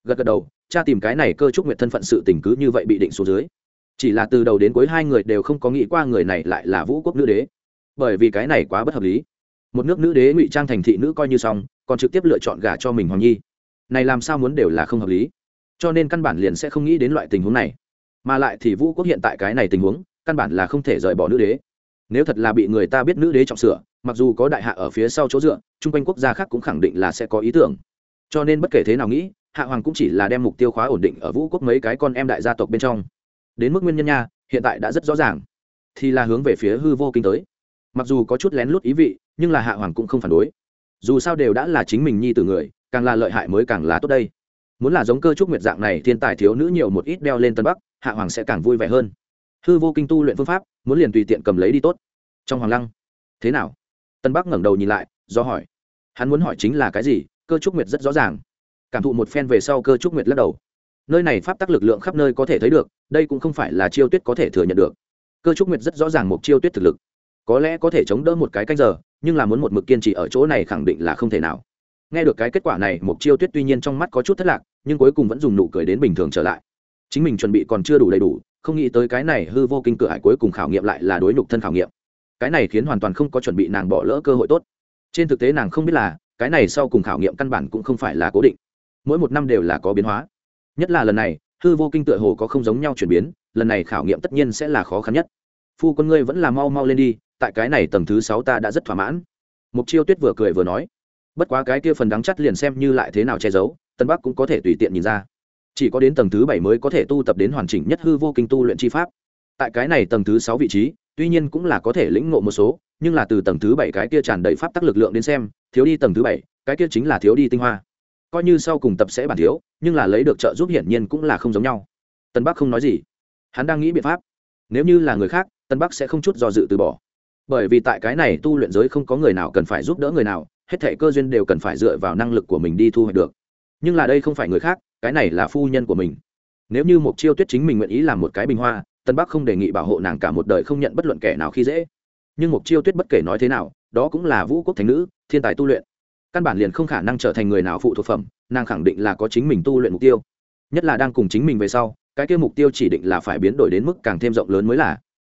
Gật gật đầu, cha tìm cái này cơ trúc nguyệt thân phận sự tình cứ như vậy bị định số dưới. Chỉ là từ đầu đến cuối hai người đều không có nghĩ qua người này lại là vũ quốc nữ đế. Bởi vì cái này quá bất hợp lý. Một nước nữ đế ngụy trang thành thị nữ coi như xong còn trực tiếp lựa chọn gả cho mình hoàng nhi. Này làm sao muốn đều là không hợp lý. Cho nên căn bản liền sẽ không nghĩ đến loại tình huống này. Mà lại thì vũ quốc hiện tại cái này tình huống, căn bản là không thể rời bỏ nữ đế. Nếu thật là bị người ta biết nữ đế trọng sửa, mặc dù có đại hạ ở phía sau chỗ dựa, chung quanh quốc gia khác cũng khẳng định là sẽ có ý tưởng. Cho nên bất kể thế nào nghĩ, hạ hoàng cũng chỉ là đem mục tiêu khóa ổn định ở vũ quốc mấy cái con em đại gia tộc bên trong. Đến mức nguyên nhân nha, hiện tại đã rất rõ ràng. Thì là hướng về phía hư vô kinh tới. Mặc dù có chút lén lút ý vị, nhưng là hạ hoàng cũng không phản đối dù sao đều đã là chính mình nhi từ người, càng là lợi hại mới càng là tốt đây. Muốn là giống cơ trúc nguyệt dạng này, thiên tài thiếu nữ nhiều một ít đeo lên tân bắc, hạ hoàng sẽ càng vui vẻ hơn. Hư vô kinh tu luyện phương pháp, muốn liền tùy tiện cầm lấy đi tốt. Trong hoàng lăng, thế nào? Tân bắc ngẩng đầu nhìn lại, do hỏi. Hắn muốn hỏi chính là cái gì, cơ trúc nguyệt rất rõ ràng. Cảm thụ một phen về sau cơ trúc nguyệt lắc đầu. Nơi này pháp tắc lực lượng khắp nơi có thể thấy được, đây cũng không phải là chiêu tuyết có thể thừa nhận được. Cơ trúc nguyệt rất rõ ràng một chiêu tuyết thực lực. Có lẽ có thể chống đỡ một cái canh giờ nhưng là muốn một mực kiên trì ở chỗ này khẳng định là không thể nào. Nghe được cái kết quả này mục chiêu tuyết tuy nhiên trong mắt có chút thất lạc, nhưng cuối cùng vẫn dùng nụ cười đến bình thường trở lại. Chính mình chuẩn bị còn chưa đủ đầy đủ, không nghĩ tới cái này hư vô kinh cửa hải cuối cùng khảo nghiệm lại là đối nhục thân khảo nghiệm. Cái này khiến hoàn toàn không có chuẩn bị nàng bỏ lỡ cơ hội tốt. Trên thực tế nàng không biết là, cái này sau cùng khảo nghiệm căn bản cũng không phải là cố định. Mỗi một năm đều là có biến hóa. Nhất là lần này, hư vô kinh tựa hồ có không giống nhau chuyển biến, lần này khảo nghiệm tất nhiên sẽ là khó khăn nhất. Phu con ngươi vẫn là mau mau lên đi tại cái này tầng thứ sáu ta đã rất thỏa mãn. Mục chiêu tuyết vừa cười vừa nói, bất quá cái kia phần đắng chắt liền xem như lại thế nào che giấu, tân bắc cũng có thể tùy tiện nhìn ra. Chỉ có đến tầng thứ bảy mới có thể tu tập đến hoàn chỉnh nhất hư vô kinh tu luyện chi pháp. Tại cái này tầng thứ sáu vị trí, tuy nhiên cũng là có thể lĩnh ngộ một số, nhưng là từ tầng thứ bảy cái kia tràn đầy pháp tắc lực lượng đến xem, thiếu đi tầng thứ bảy, cái kia chính là thiếu đi tinh hoa. Coi như sau cùng tập sẽ bản thiếu, nhưng là lấy được trợ giúp hiển nhiên cũng là không giống nhau. Tân bắc không nói gì. Hắn đang nghĩ biện pháp. Nếu như là người khác, tân bắc sẽ không chút do dự từ bỏ bởi vì tại cái này tu luyện giới không có người nào cần phải giúp đỡ người nào, hết thể cơ duyên đều cần phải dựa vào năng lực của mình đi thu hoạch được. Nhưng là đây không phải người khác, cái này là phu nhân của mình. Nếu như một chiêu tuyết chính mình nguyện ý làm một cái bình hoa, tân bắc không đề nghị bảo hộ nàng cả một đời không nhận bất luận kẻ nào khi dễ. Nhưng một chiêu tuyết bất kể nói thế nào, đó cũng là vũ quốc thánh nữ, thiên tài tu luyện. Căn bản liền không khả năng trở thành người nào phụ thuộc phẩm, nàng khẳng định là có chính mình tu luyện mục tiêu. Nhất là đang cùng chính mình về sau, cái kia mục tiêu chỉ định là phải biến đổi đến mức càng thêm rộng lớn mới là.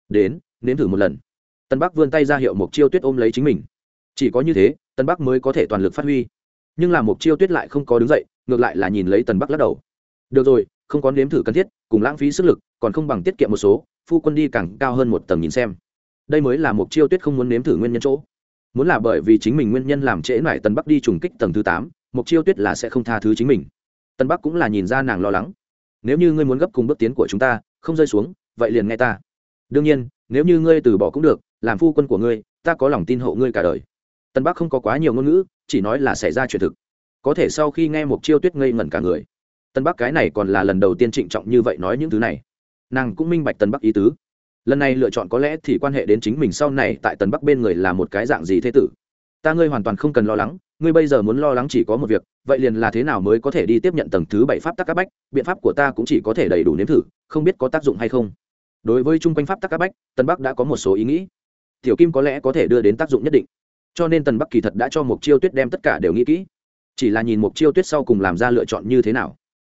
Đến, nếm thử một lần tân bắc vươn tay ra hiệu mục chiêu tuyết ôm lấy chính mình chỉ có như thế tân bắc mới có thể toàn lực phát huy nhưng là mục chiêu tuyết lại không có đứng dậy ngược lại là nhìn lấy tần bắc lắc đầu được rồi không có nếm thử cần thiết cùng lãng phí sức lực còn không bằng tiết kiệm một số phu quân đi càng cao hơn một tầng nhìn xem đây mới là mục chiêu tuyết không muốn nếm thử nguyên nhân chỗ muốn là bởi vì chính mình nguyên nhân làm trễ mải tần bắc đi trùng kích tầng thứ tám mục chiêu tuyết là sẽ không tha thứ chính mình tân bắc cũng là nhìn ra nàng lo lắng nếu như ngươi muốn gấp cùng bước tiến của chúng ta không rơi xuống vậy liền nghe ta đương nhiên nếu như ngươi từ bỏ cũng được làm phu quân của ngươi, ta có lòng tin hộ ngươi cả đời. Tân bắc không có quá nhiều ngôn ngữ, chỉ nói là xảy ra chuyện thực. Có thể sau khi nghe một chiêu tuyết ngây ngẩn cả người. Tân bắc cái này còn là lần đầu tiên trịnh trọng như vậy nói những thứ này. Nàng cũng minh bạch tân bắc ý tứ. Lần này lựa chọn có lẽ thì quan hệ đến chính mình sau này tại tân bắc bên người là một cái dạng gì thế tử. Ta ngươi hoàn toàn không cần lo lắng, ngươi bây giờ muốn lo lắng chỉ có một việc, vậy liền là thế nào mới có thể đi tiếp nhận tầng thứ bảy pháp tắc các bách, biện pháp của ta cũng chỉ có thể đầy đủ nếm thử, không biết có tác dụng hay không. Đối với chung quanh pháp tắc các bách, tân bắc đã có một số ý nghĩ tiểu kim có lẽ có thể đưa đến tác dụng nhất định. Cho nên tần bắc kỳ thật đã cho mục chiêu tuyết đem tất cả đều nghĩ kỹ. Chỉ là nhìn mục chiêu tuyết sau cùng làm ra lựa chọn như thế nào.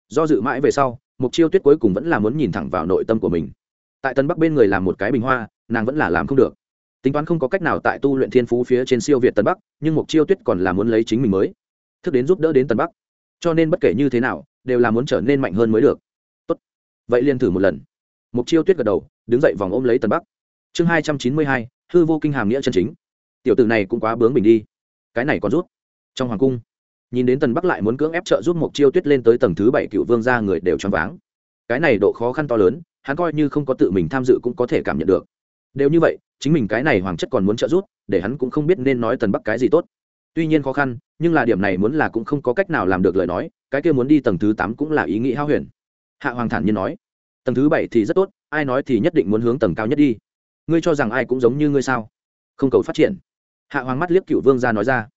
Do dự mãi về sau mục chiêu tuyết cuối cùng vẫn là muốn nhìn thẳng vào nội tâm của mình. Tại tân bắc bên người làm một cái bình hoa, nàng vẫn là làm không được. Tính toán không có cách nào tại tu luyện thiên phú phía trên siêu việt tân bắc, nhưng mục chiêu tuyết còn là muốn lấy chính mình mới. Thức đến giúp đỡ đến tân bắc. Cho nên bất kể như thế nào, đều là muốn trở nên mạnh hơn mới được. Tốt. vậy liền thử một lần. Mục chiêu tuyết gật đầu, đứng dậy vòng ôm lấy tân bắc. Chương hai trăm chín mươi hai hư vô kinh hàm nghĩa chân chính. Tiểu tử này cũng quá bướng bình đi. Cái này còn rút. Trong hoàng cung, nhìn đến tần bắc lại muốn cưỡng ép trợ giúp một chiêu tuyết lên tới tầng thứ bảy cựu vương ra người đều choáng váng. Cái này độ khó khăn to lớn, hắn coi như không có tự mình tham dự cũng có thể cảm nhận được. Đều như vậy, chính mình cái này hoàng chất còn muốn trợ giúp, để hắn cũng không biết nên nói tần bắc cái gì tốt. Tuy nhiên khó khăn, nhưng là điểm này muốn là cũng không có cách nào làm được lời nói, cái kia muốn đi tầng thứ tám cũng là ý nghĩ hao huyền. Hạ hoàng thản nhiên nói, tầng thứ bảy thì rất tốt, ai nói thì nhất định muốn hướng tầng cao nhất đi ngươi cho rằng ai cũng giống như ngươi sao? Không cầu phát triển. Hạ hoàng mắt liếc cựu vương gia nói ra.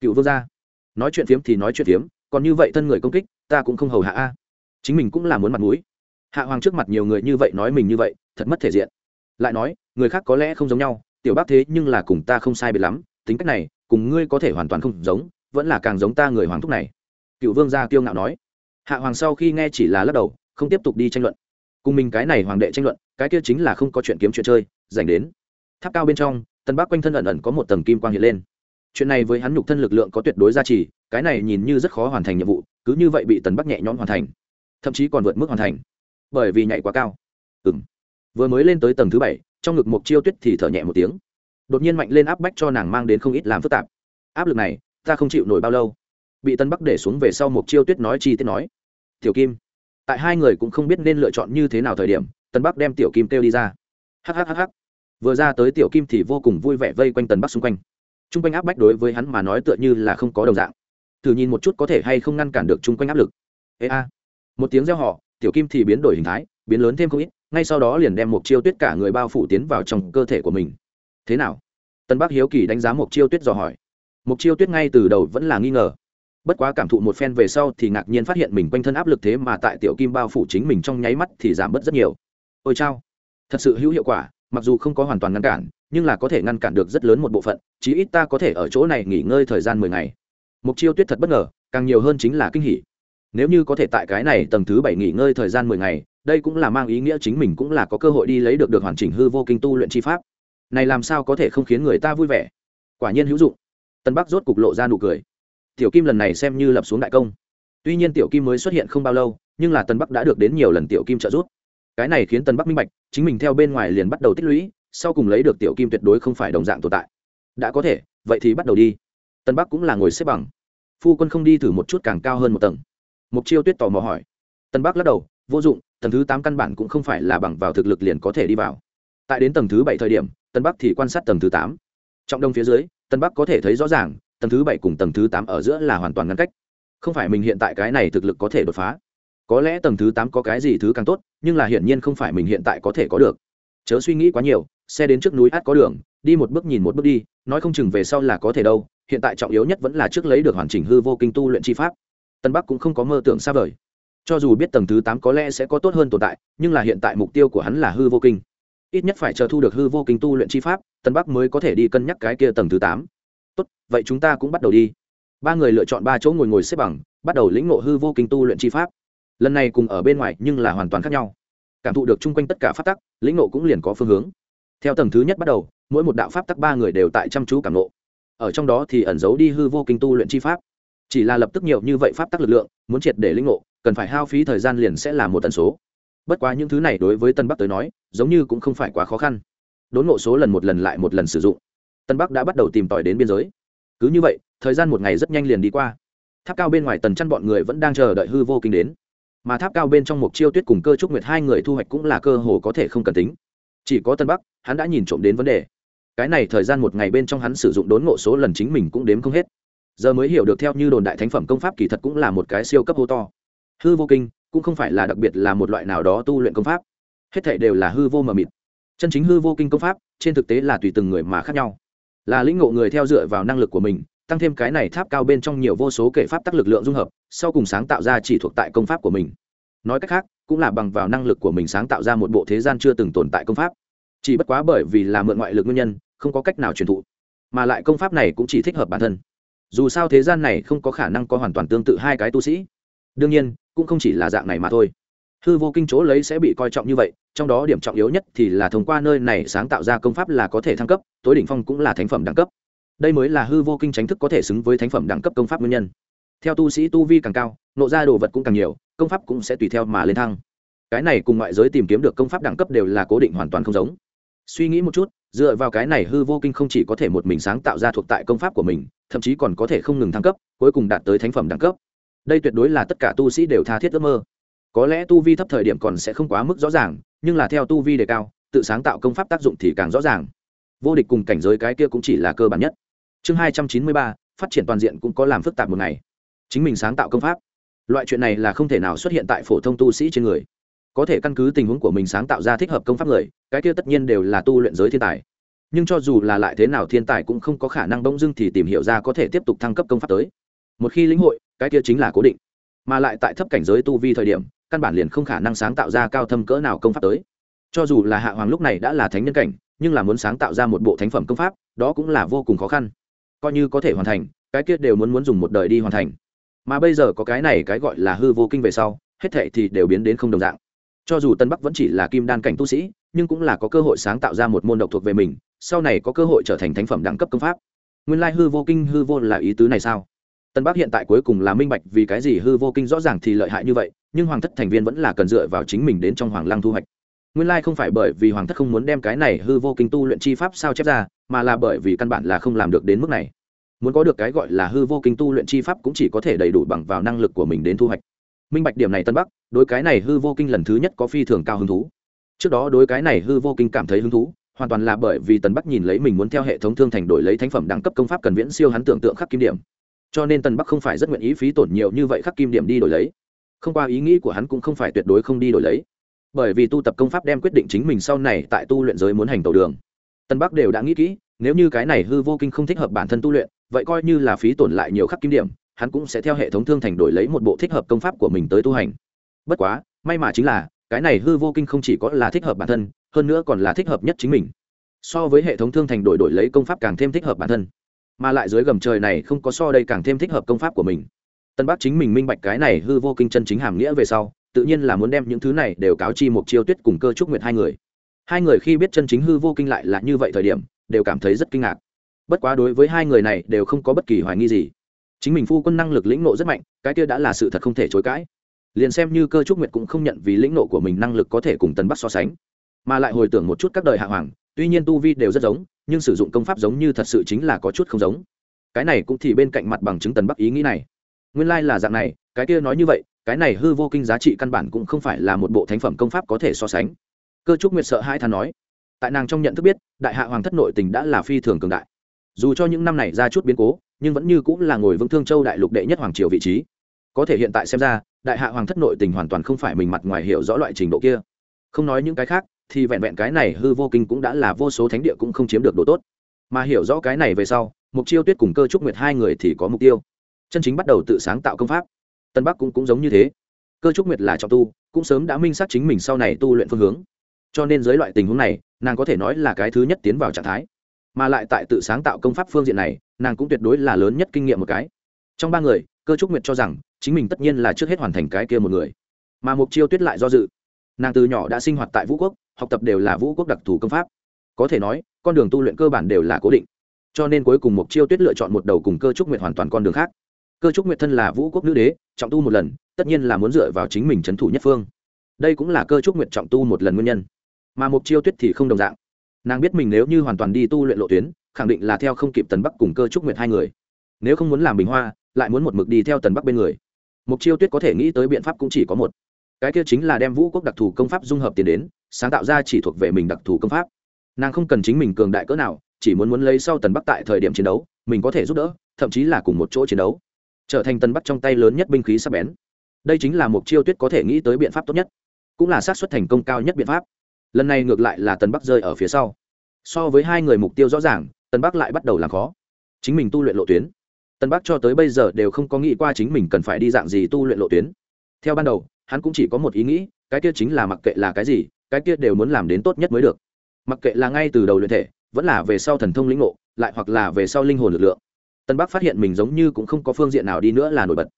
Cựu vương gia, nói chuyện phiếm thì nói chuyện phiếm, còn như vậy thân người công kích, ta cũng không hầu hạ a. Chính mình cũng là muốn mặt mũi. Hạ hoàng trước mặt nhiều người như vậy nói mình như vậy, thật mất thể diện. Lại nói, người khác có lẽ không giống nhau, tiểu bác thế nhưng là cùng ta không sai biệt lắm, tính cách này, cùng ngươi có thể hoàn toàn không giống, vẫn là càng giống ta người hoàng thúc này. Cựu vương gia kiêu ngạo nói. Hạ hoàng sau khi nghe chỉ là lắc đầu, không tiếp tục đi tranh luận. Cùng mình cái này hoàng đệ tranh luận cái kia chính là không có chuyện kiếm chuyện chơi dành đến. Tháp cao bên trong tân bắc quanh thân ẩn ẩn có một tầng kim quang hiện lên. Chuyện này với hắn nhục thân lực lượng có tuyệt đối giá trị cái này nhìn như rất khó hoàn thành nhiệm vụ, cứ như vậy bị tần bắc nhẹ nhõm hoàn thành. Thậm chí còn vượt mức hoàn thành. Bởi vì nhảy quá cao. Ừ m vừa mới lên tới tầng thứ bảy, trong ngực một chiêu tuyết thì thở nhẹ một tiếng. Đột nhiên mạnh lên áp bách cho nàng mang đến không ít làm phức tạp. Áp lực này, ta không chịu nổi bao lâu. Bị tân bắc để xuống về sau một chiêu tuyết nói chi tiết nói. Tiểu kim, tại hai người cũng không biết nên lựa chọn như thế nào thời điểm tân bắc đem tiểu kim kêu đi ra. Hhhh vừa ra tới tiểu kim thì vô cùng vui vẻ vây quanh tần bắc xung quanh. T r u n g quanh áp bách đối với hắn mà nói tựa như là không có đồng dạng. Thử nhìn một chút có thể hay không ngăn cản được chung quanh áp lực. Ê a. Một tiếng reo họ tiểu kim thì biến đổi hình thái, biến lớn thêm không ít, ngay sau đó liền đem một chiêu tuyết cả người bao phủ tiến vào trong cơ thể của mình. Thế nào? Tân bắc hiếu kỳ đánh giá một chiêu tuyết dò hỏi. Một chiêu tuyết ngay từ đầu vẫn là nghi ngờ. Bất quá cảm thụ một phen về sau thì ngạc nhiên phát hiện mình quanh thân áp lực thế mà tại tiểu kim bao phủ chính mình trong nháy mắt thì giảm bớt rất nhiều ôi chao. Thật sự hữu hiệu quả, mặc dù không có hoàn toàn ngăn cản, nhưng là có thể ngăn cản được rất lớn một bộ phận, chí ít ta có thể ở chỗ này nghỉ ngơi thời gian mười ngày. Mục chiêu tuyết thật bất ngờ, càng nhiều hơn chính là kinh hỉ. Nếu như có thể tại cái này tầng thứ bảy nghỉ ngơi thời gian mười ngày, đây cũng là mang ý nghĩa chính mình cũng là có cơ hội đi lấy được được hoàn chỉnh hư vô kinh tu luyện chi pháp. Này làm sao có thể không khiến người ta vui vẻ? Quả nhiên hữu dụng. Tân bắc rốt cục lộ ra nụ cười. Tiểu kim lần này xem như lập xuống đại công. Tuy nhiên tiểu kim mới xuất hiện không bao lâu, nhưng là tân bắc đã được đến nhiều lần tiểu kim trợ giúp cái này khiến tân bắc minh bạch, chính mình theo bên ngoài liền bắt đầu tích lũy, sau cùng lấy được tiểu kim tuyệt đối không phải đồng dạng tồn tại. Đã có thể, vậy thì bắt đầu đi. Tân bắc cũng là ngồi xếp bằng. Phu quân không đi thử một chút càng cao hơn một tầng. Mục chiêu tuyết tò mò hỏi. Tân bắc lắc đầu, vô dụng, tầng thứ tám căn bản cũng không phải là bằng vào thực lực liền có thể đi vào. Tại đến tầng thứ bảy thời điểm tân bắc thì quan sát tầng thứ tám. Trọng đông phía dưới tân bắc có thể thấy rõ ràng, tầng thứ bảy cùng tầng thứ tám ở giữa là hoàn toàn ngăn cách. Không phải mình hiện tại cái này thực lực có thể đột phá có lẽ tầng thứ tám có cái gì thứ càng tốt, nhưng là hiển nhiên không phải mình hiện tại có thể có được. Chớ suy nghĩ quá nhiều, xe đến trước núi át có đường, đi một bước nhìn một bước đi, nói không chừng về sau là có thể đâu, hiện tại trọng yếu nhất vẫn là trước lấy được hoàn chỉnh hư vô kinh tu luyện chi pháp. Tân bắc cũng không có mơ tưởng xa vời. Cho dù biết tầng thứ tám có lẽ sẽ có tốt hơn tồn tại, nhưng là hiện tại mục tiêu của hắn là hư vô kinh. Ít nhất phải chờ thu được hư vô kinh tu luyện chi pháp, tân bắc mới có thể đi cân nhắc cái kia tầng thứ tám. Tốt, vậy chúng ta cũng bắt đầu đi. Ba người lựa chọn ba chỗ ngồi ngồi xếp bằng, bắt đầu lĩnh ngộ hư vô kinh tu luyện chi pháp lần này cùng ở bên ngoài nhưng là hoàn toàn khác nhau cảm thụ được chung quanh tất cả pháp tắc lĩnh ngộ cũng liền có phương hướng theo tầng thứ nhất bắt đầu mỗi một đạo pháp tắc ba người đều tại chăm chú cảm ngộ ở trong đó thì ẩn giấu đi hư vô kinh tu luyện chi pháp chỉ là lập tức nhiều như vậy pháp tắc lực lượng muốn triệt để lĩnh ngộ cần phải hao phí thời gian liền sẽ là một tần số bất quá những thứ này đối với tân bắc tới nói giống như cũng không phải quá khó khăn đốn ngộ số lần một lần lại một lần sử dụng tân bắc đã bắt đầu tìm tòi đến biên giới cứ như vậy thời gian một ngày rất nhanh liền đi qua tháp cao bên ngoài tần chăn bọn người vẫn đang chờ đợi hư vô kinh đến mà tháp cao bên trong một chiêu tuyết cùng cơ trúc nguyệt hai người thu hoạch cũng là cơ hồ có thể không cần tính. Chỉ có tân bắc, hắn đã nhìn trộm đến vấn đề. Cái này thời gian một ngày bên trong hắn sử dụng đốn ngộ số lần chính mình cũng đếm không hết. Giờ mới hiểu được theo như đồn đại thánh phẩm công pháp kỳ thật cũng là một cái siêu cấp hô to. Hư vô kinh, cũng không phải là đặc biệt là một loại nào đó tu luyện công pháp. Hết thệ đều là hư vô mờ mịt. Chân chính hư vô kinh công pháp, trên thực tế là tùy từng người mà khác nhau. Là lĩnh ngộ người theo dựa vào năng lực của mình tăng thêm cái này tháp cao bên trong nhiều vô số kể pháp tắc lực lượng dung hợp, sau cùng sáng tạo ra chỉ thuộc tại công pháp của mình. Nói cách khác, cũng là bằng vào năng lực của mình sáng tạo ra một bộ thế gian chưa từng tồn tại công pháp. Chỉ bất quá bởi vì là mượn ngoại lực nguyên nhân, không có cách nào truyền thụ. Mà lại công pháp này cũng chỉ thích hợp bản thân. Dù sao thế gian này không có khả năng có hoàn toàn tương tự hai cái tu sĩ. Đương nhiên, cũng không chỉ là dạng này mà thôi. Hư vô kinh chỗ lấy sẽ bị coi trọng như vậy, trong đó điểm trọng yếu nhất thì là thông qua nơi này sáng tạo ra công pháp là có thể thăng cấp, tối đỉnh phong cũng là thánh phẩm đẳng cấp đây mới là hư vô kinh tránh thức có thể xứng với thánh phẩm đẳng cấp công pháp nguyên nhân. Theo tu sĩ tu vi càng cao, nộ ra đồ vật cũng càng nhiều, công pháp cũng sẽ tùy theo mà lên thăng. Cái này cùng ngoại giới tìm kiếm được công pháp đẳng cấp đều là cố định hoàn toàn không giống. Suy nghĩ một chút, dựa vào cái này hư vô kinh không chỉ có thể một mình sáng tạo ra thuộc tại công pháp của mình, thậm chí còn có thể không ngừng thăng cấp, cuối cùng đạt tới thánh phẩm đẳng cấp. Đây tuyệt đối là tất cả tu sĩ đều tha thiết ước mơ. Có lẽ tu vi thấp thời điểm còn sẽ không quá mức rõ ràng, nhưng là theo tu vi đề cao, tự sáng tạo công pháp tác dụng thì càng rõ ràng. Vô địch cùng cảnh giới cái kia cũng chỉ là cơ bản nhất chương hai trăm chín mươi ba, phát triển toàn diện cũng có làm phức tạp một ngày. Chính mình sáng tạo công pháp. Loại chuyện này là không thể nào xuất hiện tại phổ thông tu sĩ trên người. Có thể căn cứ tình huống của mình sáng tạo ra thích hợp công pháp người, cái kia tất nhiên đều là tu luyện giới thiên tài. Nhưng cho dù là lại thế nào thiên tài cũng không có khả năng bỗng dưng thì tìm hiểu ra có thể tiếp tục thăng cấp công pháp tới. Một khi lĩnh hội, cái kia chính là cố định. Mà lại tại thấp cảnh giới tu vi thời điểm, căn bản liền không khả năng sáng tạo ra cao thâm cỡ nào công pháp tới. Cho dù là hạ hoàng lúc này đã là thánh nhân cảnh, nhưng là muốn sáng tạo ra một bộ thánh phẩm công pháp, đó cũng là vô cùng khó khăn coi như có thể hoàn thành, cái kia đều muốn muốn dùng một đời đi hoàn thành. Mà bây giờ có cái này cái gọi là hư vô kinh về sau, hết thệ thì đều biến đến không đồng dạng. Cho dù tân bắc vẫn chỉ là kim đan cảnh tu sĩ, nhưng cũng là có cơ hội sáng tạo ra một môn độc thuộc về mình, sau này có cơ hội trở thành thánh phẩm đẳng cấp công pháp. Nguyên lai hư vô kinh, hư vô là ý tứ này sao? Tân bắc hiện tại cuối cùng là minh bạch vì cái gì hư vô kinh rõ ràng thì lợi hại như vậy, nhưng hoàng thất thành viên vẫn là cần dựa vào chính mình đến trong hoàng lăng thu hoạch. Nguyên lai không phải bởi vì hoàng thất không muốn đem cái này hư vô kinh tu luyện chi pháp sao chép ra, mà là bởi vì căn bản là không làm được đến mức này muốn có được cái gọi là hư vô kinh tu luyện chi pháp cũng chỉ có thể đầy đủ bằng vào năng lực của mình đến thu hoạch. Minh bạch điểm này tân bắc, đối cái này hư vô kinh lần thứ nhất có phi thường cao hứng thú. Trước đó đối cái này hư vô kinh cảm thấy hứng thú, hoàn toàn là bởi vì tần bắc nhìn lấy mình muốn theo hệ thống thương thành đổi lấy thánh phẩm đẳng cấp công pháp cần viễn siêu hắn tưởng tượng khắc kim điểm. Cho nên tần bắc không phải rất nguyện ý phí tổn nhiều như vậy khắc kim điểm đi đổi lấy. Không qua ý nghĩ của hắn cũng không phải tuyệt đối không đi đổi lấy. Bởi vì tu tập công pháp đem quyết định chính mình sau này tại tu luyện giới muốn hành tàu đường. Tân bắc đều đã nghĩ kỹ, nếu như cái này hư vô kinh không thích hợp bản thân tu luyện vậy coi như là phí tổn lại nhiều khắc kim điểm, hắn cũng sẽ theo hệ thống thương thành đổi lấy một bộ thích hợp công pháp của mình tới tu hành. Bất quá, may mà chính là, cái này hư vô kinh không chỉ có là thích hợp bản thân, hơn nữa còn là thích hợp nhất chính mình. So với hệ thống thương thành đổi đổi lấy công pháp càng thêm thích hợp bản thân. Mà lại dưới gầm trời này không có so đây càng thêm thích hợp công pháp của mình. Tân bắc chính mình minh bạch cái này hư vô kinh chân chính hàm nghĩa về sau, tự nhiên là muốn đem những thứ này đều cáo chi một chiêu tuyết cùng cơ trúc nguyệt hai người. Hai người khi biết chân chính hư vô kinh lại là như vậy thời điểm, đều cảm thấy rất kinh ngạc bất quá đối với hai người này đều không có bất kỳ hoài nghi gì. Chính mình phu quân năng lực lĩnh nộ rất mạnh, cái kia đã là sự thật không thể chối cãi. Liền xem như cơ trúc nguyệt cũng không nhận vì lĩnh nộ của mình năng lực có thể cùng Tần bắc so sánh. Mà lại hồi tưởng một chút các đời hạ hoàng, tuy nhiên tu vi đều rất giống, nhưng sử dụng công pháp giống như thật sự chính là có chút không giống. Cái này cũng thì bên cạnh mặt bằng chứng tần bắc ý nghĩ này. Nguyên lai là dạng này, cái kia nói như vậy, cái này hư vô kinh giá trị căn bản cũng không phải là một bộ thánh phẩm công pháp có thể so sánh. Cơ trúc nguyệt sợ hai thà nói, tại nàng trong nhận thức biết, đại hạ hoàng thất nội tình đã là phi thường cường đại dù cho những năm này ra chút biến cố, nhưng vẫn như cũng là ngồi vững thương châu đại lục đệ nhất hoàng triều vị trí. Có thể hiện tại xem ra, đại hạ hoàng thất nội tình hoàn toàn không phải mình mặt ngoài hiểu rõ loại trình độ kia. Không nói những cái khác, thì vẹn vẹn cái này hư vô kinh cũng đã là vô số thánh địa cũng không chiếm được độ tốt. Mà hiểu rõ cái này về sau, mục chiêu tuyết cùng cơ trúc nguyệt hai người thì có mục tiêu. Chân chính bắt đầu tự sáng tạo công pháp. Tân bắc cũng cũng giống như thế. Cơ trúc nguyệt là trọng tu, cũng sớm đã minh xác chính mình sau này tu luyện phương hướng. Cho nên dưới loại tình huống này, nàng có thể nói là cái thứ nhất tiến vào trạng thái mà lại tại tự sáng tạo công pháp phương diện này, nàng cũng tuyệt đối là lớn nhất kinh nghiệm một cái. Trong ba người, cơ trúc nguyệt cho rằng, chính mình tất nhiên là trước hết hoàn thành cái kia một người. Mà mục chiêu tuyết lại do dự. Nàng từ nhỏ đã sinh hoạt tại vũ quốc, học tập đều là vũ quốc đặc thù công pháp. Có thể nói, con đường tu luyện cơ bản đều là cố định. Cho nên cuối cùng mục chiêu tuyết lựa chọn một đầu cùng cơ trúc nguyệt hoàn toàn con đường khác. Cơ trúc nguyệt thân là vũ quốc nữ đế, trọng tu một lần, tất nhiên là muốn dựa vào chính mình trấn thủ nhất phương. Đây cũng là cơ trúc nguyệt trọng tu một lần nguyên nhân. Mà mục chiêu tuyết thì không đồng dạng nàng biết mình nếu như hoàn toàn đi tu luyện lộ tuyến, khẳng định là theo không kịp tần bắc cùng cơ trúc nguyệt hai người. Nếu không muốn làm bình hoa, lại muốn một mực đi theo tần bắc bên người. Mục chiêu tuyết có thể nghĩ tới biện pháp cũng chỉ có một. Cái kia chính là đem vũ quốc đặc thù công pháp dung hợp tiền đến, sáng tạo ra chỉ thuộc về mình đặc thù công pháp. Nàng không cần chính mình cường đại cỡ nào, chỉ muốn muốn lấy sau tần bắc tại thời điểm chiến đấu, mình có thể giúp đỡ, thậm chí là cùng một chỗ chiến đấu. Trở thành tần bắc trong tay lớn nhất binh khí sắp bén. Đây chính là mục chiêu tuyết có thể nghĩ tới biện pháp tốt nhất, cũng là xác suất thành công cao nhất biện pháp lần này ngược lại là tần bắc rơi ở phía sau. So với hai người mục tiêu rõ ràng, tần bắc lại bắt đầu làm khó. Chính mình tu luyện lộ tuyến. Tần bắc cho tới bây giờ đều không có nghĩ qua chính mình cần phải đi dạng gì tu luyện lộ tuyến. Theo ban đầu, hắn cũng chỉ có một ý nghĩ, cái kia chính là mặc kệ là cái gì, cái kia đều muốn làm đến tốt nhất mới được. Mặc kệ là ngay từ đầu luyện thể, vẫn là về sau thần thông lĩnh ngộ, lại hoặc là về sau linh hồn lực lượng. Tân bắc phát hiện mình giống như cũng không có phương diện nào đi nữa là nổi bật.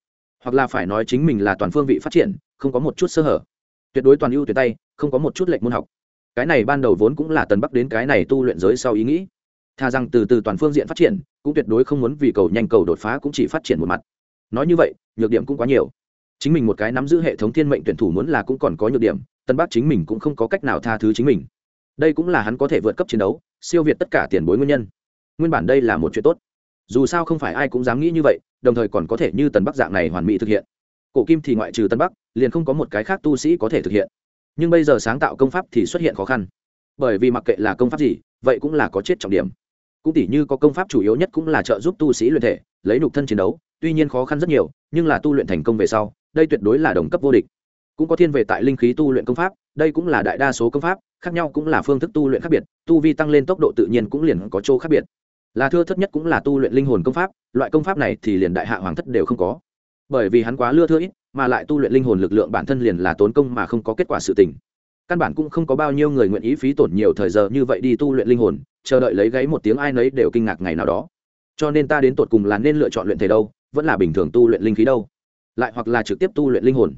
Hoặc là phải nói chính mình là toàn phương vị phát triển, không có một chút sơ hở. Tuyệt đối toàn ưu tuyệt tay, không có một chút lệnh môn học cái này ban đầu vốn cũng là tần bắc đến cái này tu luyện giới sau ý nghĩ. Thà rằng từ từ toàn phương diện phát triển, cũng tuyệt đối không muốn vì cầu nhanh cầu đột phá cũng chỉ phát triển một mặt. Nói như vậy, nhược điểm cũng quá nhiều. Chính mình một cái nắm giữ hệ thống thiên mệnh tuyển thủ muốn là cũng còn có nhược điểm tân bắc chính mình cũng không có cách nào tha thứ chính mình. Đây cũng là hắn có thể vượt cấp chiến đấu, siêu việt tất cả tiền bối nguyên nhân. Nguyên bản đây là một chuyện tốt. Dù sao không phải ai cũng dám nghĩ như vậy, đồng thời còn có thể như tần bắc dạng này hoàn mỹ thực hiện. Cổ kim thì ngoại trừ tân bắc, liền không có một cái khác tu sĩ có thể thực hiện nhưng bây giờ sáng tạo công pháp thì xuất hiện khó khăn. Bởi vì mặc kệ là công pháp gì, vậy cũng là có chết trọng điểm. Cũng tỉ như có công pháp chủ yếu nhất cũng là trợ giúp tu sĩ luyện thể, lấy nục thân chiến đấu, tuy nhiên khó khăn rất nhiều, nhưng là tu luyện thành công về sau, đây tuyệt đối là đồng cấp vô địch. Cũng có thiên về tại linh khí tu luyện công pháp, đây cũng là đại đa số công pháp, khác nhau cũng là phương thức tu luyện khác biệt, tu vi tăng lên tốc độ tự nhiên cũng liền có chỗ khác biệt. Là thưa thất nhất cũng là tu luyện linh hồn công pháp, loại công pháp này thì liền đại hạ hoàng thất đều không có bởi vì hắn quá lưa thưa ít, mà lại tu luyện linh hồn lực lượng bản thân liền là tốn công mà không có kết quả sự tình. Căn bản cũng không có bao nhiêu người nguyện ý phí tổn nhiều thời giờ như vậy đi tu luyện linh hồn, chờ đợi lấy gáy một tiếng ai nấy đều kinh ngạc ngày nào đó. Cho nên ta đến tột cùng là nên lựa chọn luyện thể đâu, vẫn là bình thường tu luyện linh khí đâu? Lại hoặc là trực tiếp tu luyện linh hồn?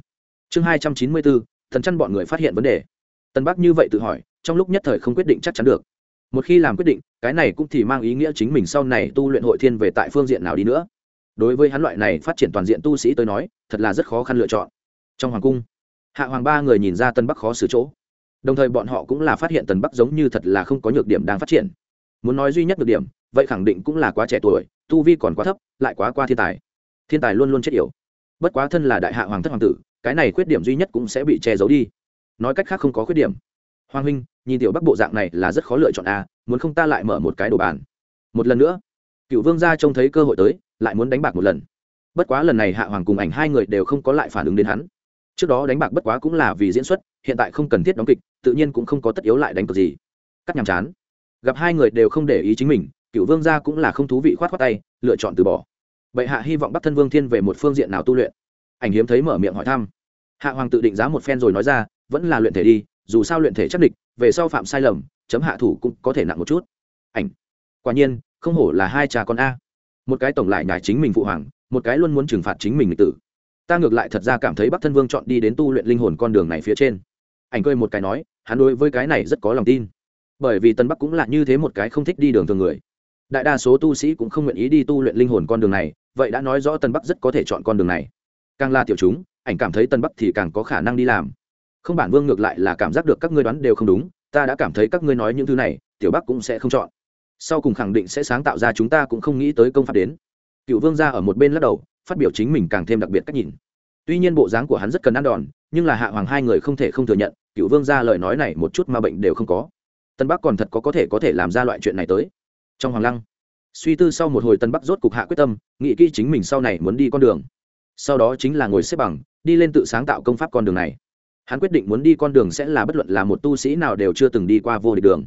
Chương hai trăm chín mươi bốn thần chăn bọn người phát hiện vấn đề. Tân bắc như vậy tự hỏi, trong lúc nhất thời không quyết định chắc chắn được. Một khi làm quyết định, cái này cũng thì mang ý nghĩa chính mình sau này tu luyện hội thiên về tại phương diện nào đi nữa đối với hắn loại này phát triển toàn diện tu sĩ tới nói, thật là rất khó khăn lựa chọn. Trong hoàng cung, hạ hoàng ba người nhìn ra tân bắc khó xử chỗ. Đồng thời bọn họ cũng là phát hiện tân bắc giống như thật là không có nhược điểm đang phát triển. Muốn nói duy nhất nhược điểm, vậy khẳng định cũng là quá trẻ tuổi, tu vi còn quá thấp, lại quá qua thiên tài. Thiên tài luôn luôn chết yểu. Bất quá thân là đại hạ hoàng thất hoàng tử, cái này khuyết điểm duy nhất cũng sẽ bị che giấu đi. Nói cách khác không có khuyết điểm. Hoàng huynh, nhìn tiểu bắc bộ dạng này là rất khó lựa chọn a muốn không ta lại mở một cái đồ bàn. Một lần nữa, cựu vương gia trông thấy cơ hội tới lại muốn đánh bạc một lần. Bất quá lần này hạ hoàng cùng ảnh hai người đều không có lại phản ứng đến hắn. Trước đó đánh bạc bất quá cũng là vì diễn xuất, hiện tại không cần thiết đóng kịch, tự nhiên cũng không có tất yếu lại đánh cược gì. Cắt nhàm chán. Gặp hai người đều không để ý chính mình cựu vương gia cũng là không thú vị khoát khoát tay, lựa chọn từ bỏ. Bệ hạ hy vọng bắc thân vương thiên về một phương diện nào tu luyện. Ảnh hiếm thấy mở miệng hỏi thăm. Hạ hoàng tự định giá một phen rồi nói ra, vẫn là luyện thể đi, dù sao luyện thể chắc địch, về sau phạm sai lầm, chấm hạ thủ cũng có thể nặng một chút. Ảnh. Quả nhiên, không hổ là hai cha con a một cái tổng lại nhải chính mình phụ hoàng, một cái luôn muốn trừng phạt chính mình tử. Ta ngược lại thật ra cảm thấy bắc thân vương chọn đi đến tu luyện linh hồn con đường này phía trên. Ảnh cười một cái nói, hắn đối với cái này rất có lòng tin. Bởi vì tân bắc cũng là như thế một cái không thích đi đường thường người. Đại đa số tu sĩ cũng không nguyện ý đi tu luyện linh hồn con đường này, vậy đã nói rõ tân bắc rất có thể chọn con đường này. Càng là tiểu chúng, ảnh cảm thấy tân bắc thì càng có khả năng đi làm. Không bản vương ngược lại là cảm giác được các ngươi đoán đều không đúng, ta đã cảm thấy các ngươi nói những thứ này, tiểu bắc cũng sẽ không chọn sau cùng khẳng định sẽ sáng tạo ra chúng ta cũng không nghĩ tới công pháp đến. Cựu vương ra ở một bên lắc đầu, phát biểu chính mình càng thêm đặc biệt cách nhìn. Tuy nhiên bộ dáng của hắn rất cần ăn đòn, nhưng là hạ hoàng hai người không thể không thừa nhận, cựu vương ra lời nói này một chút mà bệnh đều không có. Tân bắc còn thật có có thể có thể làm ra loại chuyện này tới. Trong hoàng lăng, suy tư sau một hồi tân bắc rốt cục hạ quyết tâm, nghĩ kỹ chính mình sau này muốn đi con đường. Sau đó chính là ngồi xếp bằng, đi lên tự sáng tạo công pháp con đường này. Hắn quyết định muốn đi con đường sẽ là bất luận là một tu sĩ nào đều chưa từng đi qua vô địch đường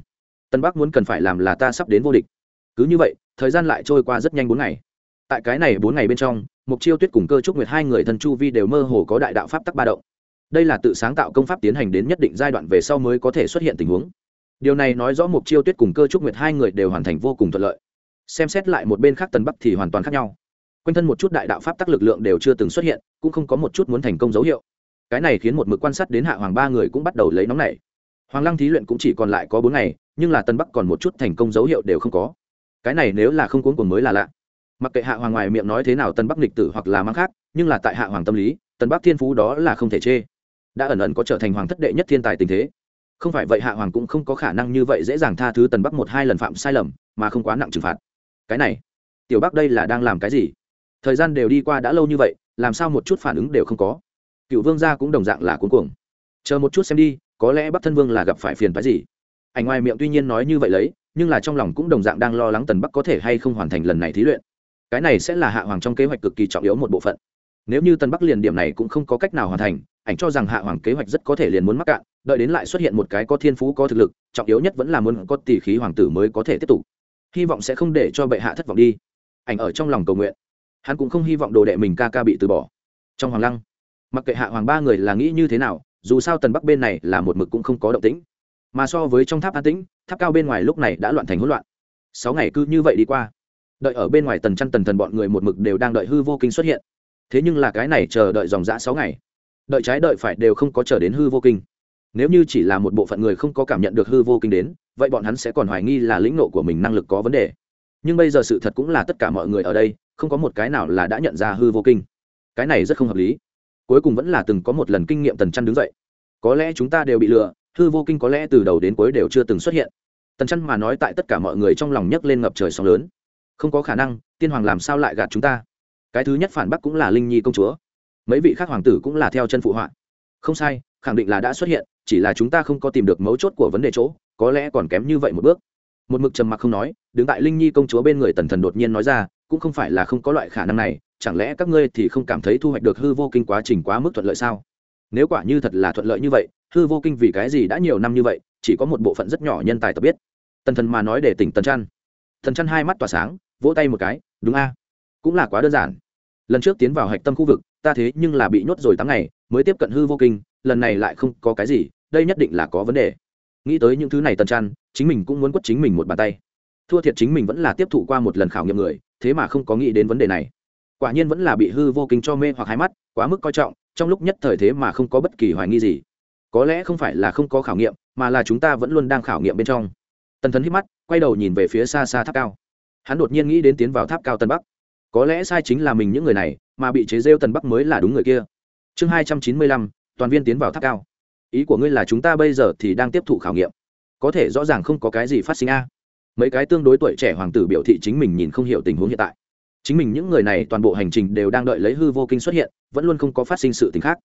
tân bắc muốn cần phải làm là ta sắp đến vô địch. Cứ như vậy, thời gian lại trôi qua rất nhanh bốn ngày. Tại cái này bốn ngày bên trong mục chiêu tuyết cùng cơ trúc nguyệt hai người thân chu vi đều mơ hồ có đại đạo pháp tắc ba động. Đây là tự sáng tạo công pháp tiến hành đến nhất định giai đoạn về sau mới có thể xuất hiện tình huống. Điều này nói rõ mục chiêu tuyết cùng cơ trúc nguyệt hai người đều hoàn thành vô cùng thuận lợi. Xem xét lại một bên khác tần bắc thì hoàn toàn khác nhau. Quanh thân một chút đại đạo pháp tắc lực lượng đều chưa từng xuất hiện, cũng không có một chút muốn thành công dấu hiệu. Cái này khiến một mực quan sát đến hạ hoàng ba người cũng bắt đầu lấy nóng này hoàng lăng thí luyện cũng chỉ còn lại có bốn ngày, nhưng là tân bắc còn một chút thành công dấu hiệu đều không có. Cái này nếu là không cuốn cuồng mới là lạ. Mặc kệ hạ hoàng ngoài miệng nói thế nào tân bắc lịch tử hoặc là mang khác, nhưng là tại hạ hoàng tâm lý, tân bắc thiên phú đó là không thể chê. Đã ẩn ẩn có trở thành hoàng thất đệ nhất thiên tài tình thế. Không phải vậy hạ hoàng cũng không có khả năng như vậy dễ dàng tha thứ tần bắc một hai lần phạm sai lầm, mà không quá nặng trừng phạt. Cái này, tiểu bắc đây là đang làm cái gì? Thời gian đều đi qua đã lâu như vậy, làm sao một chút phản ứng đều không có? Cựu vương gia cũng đồng dạng là cuốn cuồng chờ một chút xem đi, có lẽ bắc thân vương là gặp phải phiền phái gì. Ảnh ngoài miệng tuy nhiên nói như vậy lấy, nhưng là trong lòng cũng đồng dạng đang lo lắng tần bắc có thể hay không hoàn thành lần này thí luyện. Cái này sẽ là hạ hoàng trong kế hoạch cực kỳ trọng yếu một bộ phận. Nếu như tần bắc liền điểm này cũng không có cách nào hoàn thành, ảnh cho rằng hạ hoàng kế hoạch rất có thể liền muốn mắc cạn, đợi đến lại xuất hiện một cái có thiên phú, có thực lực, trọng yếu nhất vẫn là muốn có tỷ khí hoàng tử mới có thể tiếp tục. Hy vọng sẽ không để cho bệ hạ thất vọng đi. Ảnh ở trong lòng cầu nguyện. Hắn cũng không hy vọng đồ đệ mình ca ca bị từ bỏ. Trong hoàng lăng, mặc kệ hạ hoàng ba người là nghĩ như thế nào dù sao tần bắc bên này là một mực cũng không có động tĩnh. Mà so với trong tháp an tĩnh, tháp cao bên ngoài lúc này đã loạn thành hỗn loạn. Sáu ngày cứ như vậy đi qua. Đợi ở bên ngoài tần chăn tần thần bọn người một mực đều đang đợi hư vô kinh xuất hiện. Thế nhưng là cái này chờ đợi dòng dã sáu ngày. Đợi trái đợi phải đều không có chờ đến hư vô kinh. Nếu như chỉ là một bộ phận người không có cảm nhận được hư vô kinh đến, vậy bọn hắn sẽ còn hoài nghi là lĩnh nộ của mình năng lực có vấn đề. Nhưng bây giờ sự thật cũng là tất cả mọi người ở đây, không có một cái nào là đã nhận ra hư vô kinh. Cái này rất không hợp lý cuối cùng vẫn là từng có một lần kinh nghiệm tần chăn đứng dậy. Có lẽ chúng ta đều bị lừa, hư vô kinh có lẽ từ đầu đến cuối đều chưa từng xuất hiện. Tần chăn mà nói tại tất cả mọi người trong lòng nhấc lên ngập trời sóng lớn. Không có khả năng, tiên hoàng làm sao lại gạt chúng ta? Cái thứ nhất phản bác cũng là linh nhi công chúa. Mấy vị khác hoàng tử cũng là theo chân phụ họa. Không sai, khẳng định là đã xuất hiện, chỉ là chúng ta không có tìm được mấu chốt của vấn đề chỗ, có lẽ còn kém như vậy một bước. Một mực trầm mặc không nói, đứng tại linh nhi công chúa bên người tần thần đột nhiên nói ra cũng không phải là không có loại khả năng này, chẳng lẽ các ngươi thì không cảm thấy thu hoạch được hư vô kinh quá trình quá mức thuận lợi sao? Nếu quả như thật là thuận lợi như vậy, hư vô kinh vì cái gì đã nhiều năm như vậy, chỉ có một bộ phận rất nhỏ nhân tài tập biết. Tần thần mà nói để tỉnh tần chăn thần chăn hai mắt tỏa sáng, vỗ tay một cái, đúng a, cũng là quá đơn giản. Lần trước tiến vào hạch tâm khu vực, ta thế nhưng là bị nhốt rồi tám ngày, mới tiếp cận hư vô kinh, lần này lại không có cái gì, đây nhất định là có vấn đề. Nghĩ tới những thứ này tần chăn chính mình cũng muốn quất chính mình một bàn tay thua thiệt chính mình vẫn là tiếp thụ qua một lần khảo nghiệm người, thế mà không có nghĩ đến vấn đề này. Quả nhiên vẫn là bị hư vô kinh cho mê hoặc hai mắt, quá mức coi trọng, trong lúc nhất thời thế mà không có bất kỳ hoài nghi gì. Có lẽ không phải là không có khảo nghiệm, mà là chúng ta vẫn luôn đang khảo nghiệm bên trong. Tần thần hít mắt, quay đầu nhìn về phía xa xa tháp cao. Hắn đột nhiên nghĩ đến tiến vào tháp cao tân bắc. Có lẽ sai chính là mình những người này, mà bị chế rêu tân bắc mới là đúng người kia. Chương hai trăm chín mươi lăm, toàn viên tiến vào tháp cao. Ý của ngươi là chúng ta bây giờ thì đang tiếp thụ khảo nghiệm. Có thể rõ ràng không có cái gì phát sinh a mấy cái tương đối tuổi trẻ hoàng tử biểu thị chính mình nhìn không hiểu tình huống hiện tại. Chính mình những người này toàn bộ hành trình đều đang đợi lấy hư vô kinh xuất hiện, vẫn luôn không có phát sinh sự t ì n h khác.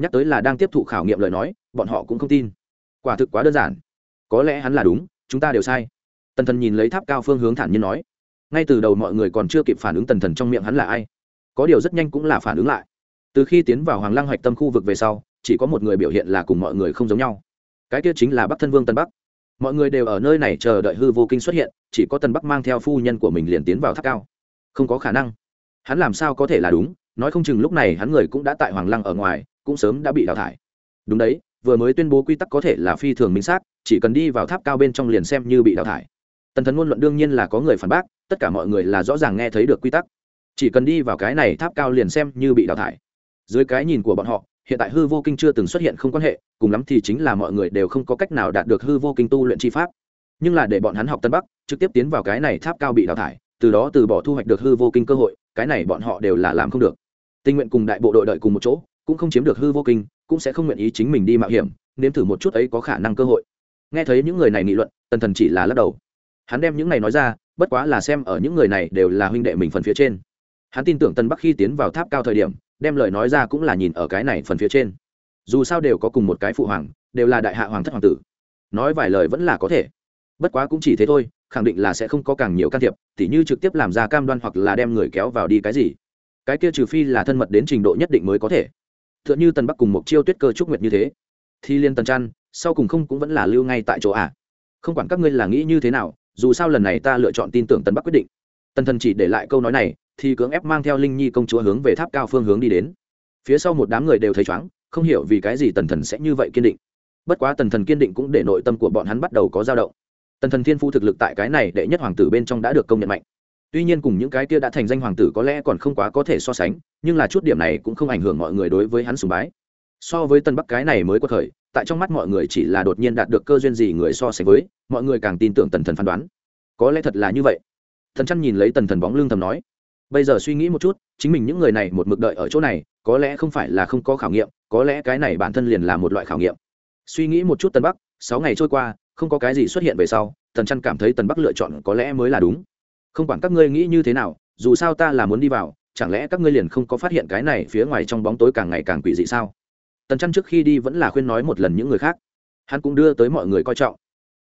Nhắc tới là đang tiếp thụ khảo nghiệm lời nói, bọn họ cũng không tin. Quả thực quá đơn giản. Có lẽ hắn là đúng, chúng ta đều sai. Tần thần nhìn lấy tháp cao phương hướng thản nhiên nói. Ngay từ đầu mọi người còn chưa kịp phản ứng tần thần trong miệng hắn là ai. Có điều rất nhanh cũng là phản ứng lại. Từ khi tiến vào hoàng lăng hạch tâm khu vực về sau, chỉ có một người biểu hiện là cùng mọi người không giống nhau. Cái kia chính là bắc thân vương tân bắc mọi người đều ở nơi này chờ đợi hư vô kinh xuất hiện, chỉ có tần bắc mang theo phu nhân của mình liền tiến vào tháp cao. Không có khả năng. Hắn làm sao có thể là đúng? Nói không chừng lúc này hắn người cũng đã tại hoàng lăng ở ngoài, cũng sớm đã bị đào thải. Đúng đấy, vừa mới tuyên bố quy tắc có thể là phi thường minh xác, chỉ cần đi vào tháp cao bên trong liền xem như bị đào thải. Tần thần ngôn luận đương nhiên là có người phản bác, tất cả mọi người là rõ ràng nghe thấy được quy tắc. Chỉ cần đi vào cái này tháp cao liền xem như bị đào thải. Dưới cái nhìn của bọn họ hiện tại hư vô kinh chưa từng xuất hiện không quan hệ, cùng lắm thì chính là mọi người đều không có cách nào đạt được hư vô kinh tu luyện chi pháp. Nhưng là để bọn hắn học tân bắc, trực tiếp tiến vào cái này tháp cao bị đào thải, từ đó từ bỏ thu hoạch được hư vô kinh cơ hội, cái này bọn họ đều là làm không được. Tình nguyện cùng đại bộ đội đợi cùng một chỗ, cũng không chiếm được hư vô kinh, cũng sẽ không nguyện ý chính mình đi mạo hiểm, nếm thử một chút ấy có khả năng cơ hội. Nghe thấy những người này nghị luận, tần thần chỉ là lắc đầu. Hắn đem những này nói ra, bất quá là xem ở những người này đều là huynh đệ mình phần phía trên. Hắn tin tưởng tân bắc khi tiến vào tháp cao thời điểm đem lời nói ra cũng là nhìn ở cái này phần phía trên. Dù sao đều có cùng một cái phụ hoàng đều là đại hạ hoàng thất hoàng tử. Nói vài lời vẫn là có thể. Bất quá cũng chỉ thế thôi khẳng định là sẽ không có càng nhiều can thiệp tỉ như trực tiếp làm ra cam đoan hoặc là đem người kéo vào đi cái gì. Cái kia trừ phi là thân mật đến trình độ nhất định mới có thể. T h ư ợ n h ư tần bắc cùng một chiêu tuyết cơ trúc nguyệt như thế. Thì liên tần trăn, sau cùng không cũng vẫn là lưu ngay tại chỗ à? Không quản các ngươi là nghĩ như thế nào dù sao lần này ta lựa chọn tin tưởng tần bắc quyết định. Tần thần chỉ để lại câu nói này thì cưỡng ép mang theo linh nhi công chúa hướng về tháp cao phương hướng đi đến. Phía sau một đám người đều thấy chóng không hiểu vì cái gì tần thần sẽ như vậy kiên định. Bất quá tần thần kiên định cũng để nội tâm của bọn hắn bắt đầu có dao động. Tần thần thiên phu thực lực tại cái này đệ nhất hoàng tử bên trong đã được công nhận mạnh. Tuy nhiên cùng những cái kia đã thành danh hoàng tử có lẽ còn không quá có thể so sánh, nhưng là chút điểm này cũng không ảnh hưởng mọi người đối với hắn sùng bái. So với tân bắc cái này mới có thời, tại trong mắt mọi người chỉ là đột nhiên đạt được cơ duyên gì người so sánh với, mọi người càng tin tưởng tần thần phán đoán. Có lẽ thật là như vậy. Thần chăn nhìn lấy tần thần bóng lưng thầm nói bây giờ suy nghĩ một chút, chính mình những người này một mực đợi ở chỗ này, có lẽ không phải là không có khảo nghiệm, có lẽ cái này bản thân liền là một loại khảo nghiệm. Suy nghĩ một chút tân bắc, sáu ngày trôi qua, không có cái gì xuất hiện về sau, tần chăn cảm thấy tần bắc lựa chọn có lẽ mới là đúng. Không quản các ngươi nghĩ như thế nào, dù sao ta là muốn đi vào, chẳng lẽ các ngươi liền không có phát hiện cái này phía ngoài trong bóng tối càng ngày càng quỷ dị sao? Tần chăn trước khi đi vẫn là khuyên nói một lần những người khác. Hắn cũng đưa tới mọi người coi trọng.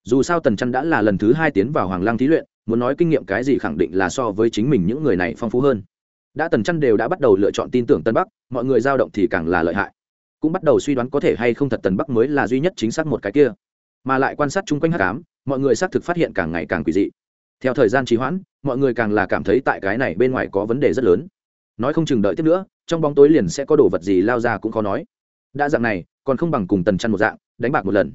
Dù sao tần chăn đã là lần thứ hai tiến vào hoàng lăng thí luyện muốn nói kinh nghiệm cái gì khẳng định là so với chính mình những người này phong phú hơn. Đã tần chăn đều đã bắt đầu lựa chọn tin tưởng tân bắc, mọi người dao động thì càng là lợi hại. Cũng bắt đầu suy đoán có thể hay không thật tần bắc mới là duy nhất chính xác một cái kia. Mà lại quan sát chung quanh hát cám mọi người xác thực phát hiện càng ngày càng quỷ dị. Theo thời gian trì hoãn, mọi người càng là cảm thấy tại cái này bên ngoài có vấn đề rất lớn. Nói không chừng đợi tiếp nữa, trong bóng tối liền sẽ có đồ vật gì lao ra cũng khó nói. Đã dạng này, còn không bằng cùng tần chăn một dạng, đánh bạc một lần.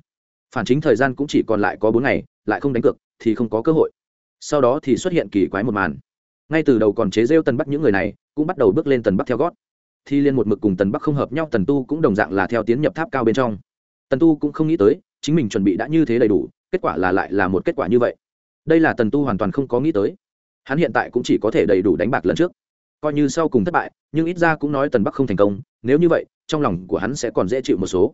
Phản chính thời gian cũng chỉ còn lại có bốn ngày, lại không đánh cược, thì không có cơ hội sau đó thì xuất hiện kỳ quái một màn. Ngay từ đầu còn chế rêu tần bắc những người này, cũng bắt đầu bước lên tần bắc theo gót. Thi liên một mực cùng tần bắc không hợp nhau, tần tu cũng đồng dạng là theo tiến nhập tháp cao bên trong. Tần tu cũng không nghĩ tới, chính mình chuẩn bị đã như thế đầy đủ, kết quả là lại là một kết quả như vậy. Đây là tần tu hoàn toàn không có nghĩ tới. Hắn hiện tại cũng chỉ có thể đầy đủ đánh bạc lần trước. Coi như sau cùng thất bại, nhưng ít ra cũng nói tần bắc không thành công, nếu như vậy, trong lòng của hắn sẽ còn dễ chịu một số.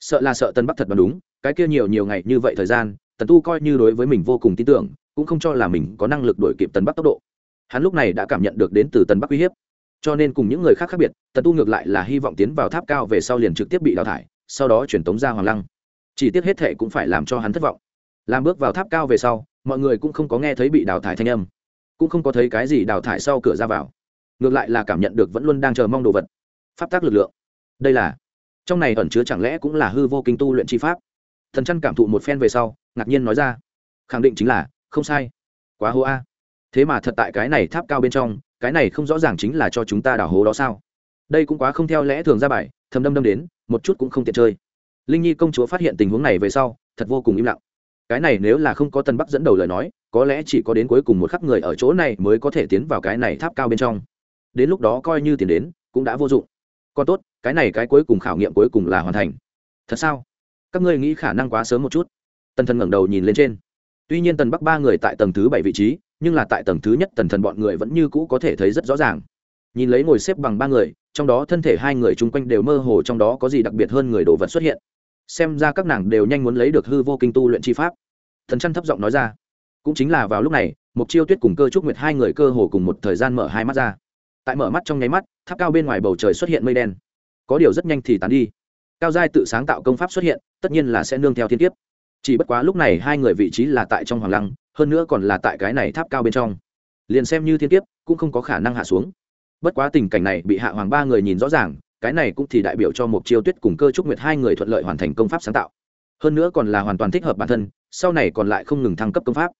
Sợ là sợ tần bắc thật đoán đúng, cái kia nhiều nhiều ngày như vậy thời gian, tần tu coi như đối với mình vô cùng tin tưởng cũng không cho là mình có năng lực đổi kịp tần bắc tốc độ. Hắn lúc này đã cảm nhận được đến từ tần bắc uy hiếp. Cho nên cùng những người khác khác biệt, tần tu ngược lại là hy vọng tiến vào tháp cao về sau liền trực tiếp bị đào thải, sau đó chuyển tống ra hoàng lăng. Chỉ tiếc hết thệ cũng phải làm cho hắn thất vọng. Làm bước vào tháp cao về sau, mọi người cũng không có nghe thấy bị đào thải thanh âm, cũng không có thấy cái gì đào thải sau cửa ra vào. Ngược lại là cảm nhận được vẫn luôn đang chờ mong đồ vật, pháp tác lực lượng. Đây là, trong này ẩn chứa chẳng lẽ cũng là hư vô kinh tu luyện chi pháp? Thần chăn cảm thụ một phen về sau, ngạc nhiên nói ra, khẳng định chính là không sai. Quá hô a. Thế mà thật tại cái này tháp cao bên trong, cái này không rõ ràng chính là cho chúng ta đảo hố đó sao? Đây cũng quá không theo lẽ thường ra bài, thầm đâm đâm đến, một chút cũng không tiện chơi. Linh nhi công chúa phát hiện tình huống này về sau, thật vô cùng im lặng. Cái này nếu là không có tân bắc dẫn đầu lời nói, có lẽ chỉ có đến cuối cùng một khắc người ở chỗ này mới có thể tiến vào cái này tháp cao bên trong. Đến lúc đó coi như tiền đến, cũng đã vô dụng. Còn tốt, cái này cái cuối cùng khảo nghiệm cuối cùng là hoàn thành. Thật sao? Các ngươi nghĩ khả năng quá sớm một chút. Tần thần ngẩng đầu nhìn lên trên tuy nhiên tần bắc ba người tại tầng thứ bảy vị trí, nhưng là tại tầng thứ nhất tần thần bọn người vẫn như cũ có thể thấy rất rõ ràng. Nhìn lấy ngồi xếp bằng ba người, trong đó thân thể hai người chung quanh đều mơ hồ trong đó có gì đặc biệt hơn người đồ vật xuất hiện. Xem ra các nàng đều nhanh muốn lấy được hư vô kinh tu luyện chi pháp. Thần chăn thấp giọng nói ra. Cũng chính là vào lúc này mục chiêu tuyết cùng cơ trúc nguyệt hai người cơ hồ cùng một thời gian mở hai mắt ra. Tại mở mắt trong nháy mắt, tháp cao bên ngoài bầu trời xuất hiện mây đen. Có điều rất nhanh thì tán đi. Cao giai tự sáng tạo công pháp xuất hiện, tất nhiên là sẽ nương theo thiên tiếp chỉ bất quá lúc này hai người vị trí là tại trong hoàng lăng, hơn nữa còn là tại cái này tháp cao bên trong. Liền xem như thiên tiếp cũng không có khả năng hạ xuống. Bất quá tình cảnh này bị hạ hoàng ba người nhìn rõ ràng, cái này cũng thì đại biểu cho một chiêu tuyết cùng cơ trúc nguyệt hai người thuận lợi hoàn thành công pháp sáng tạo. Hơn nữa còn là hoàn toàn thích hợp bản thân, sau này còn lại không ngừng thăng cấp công pháp.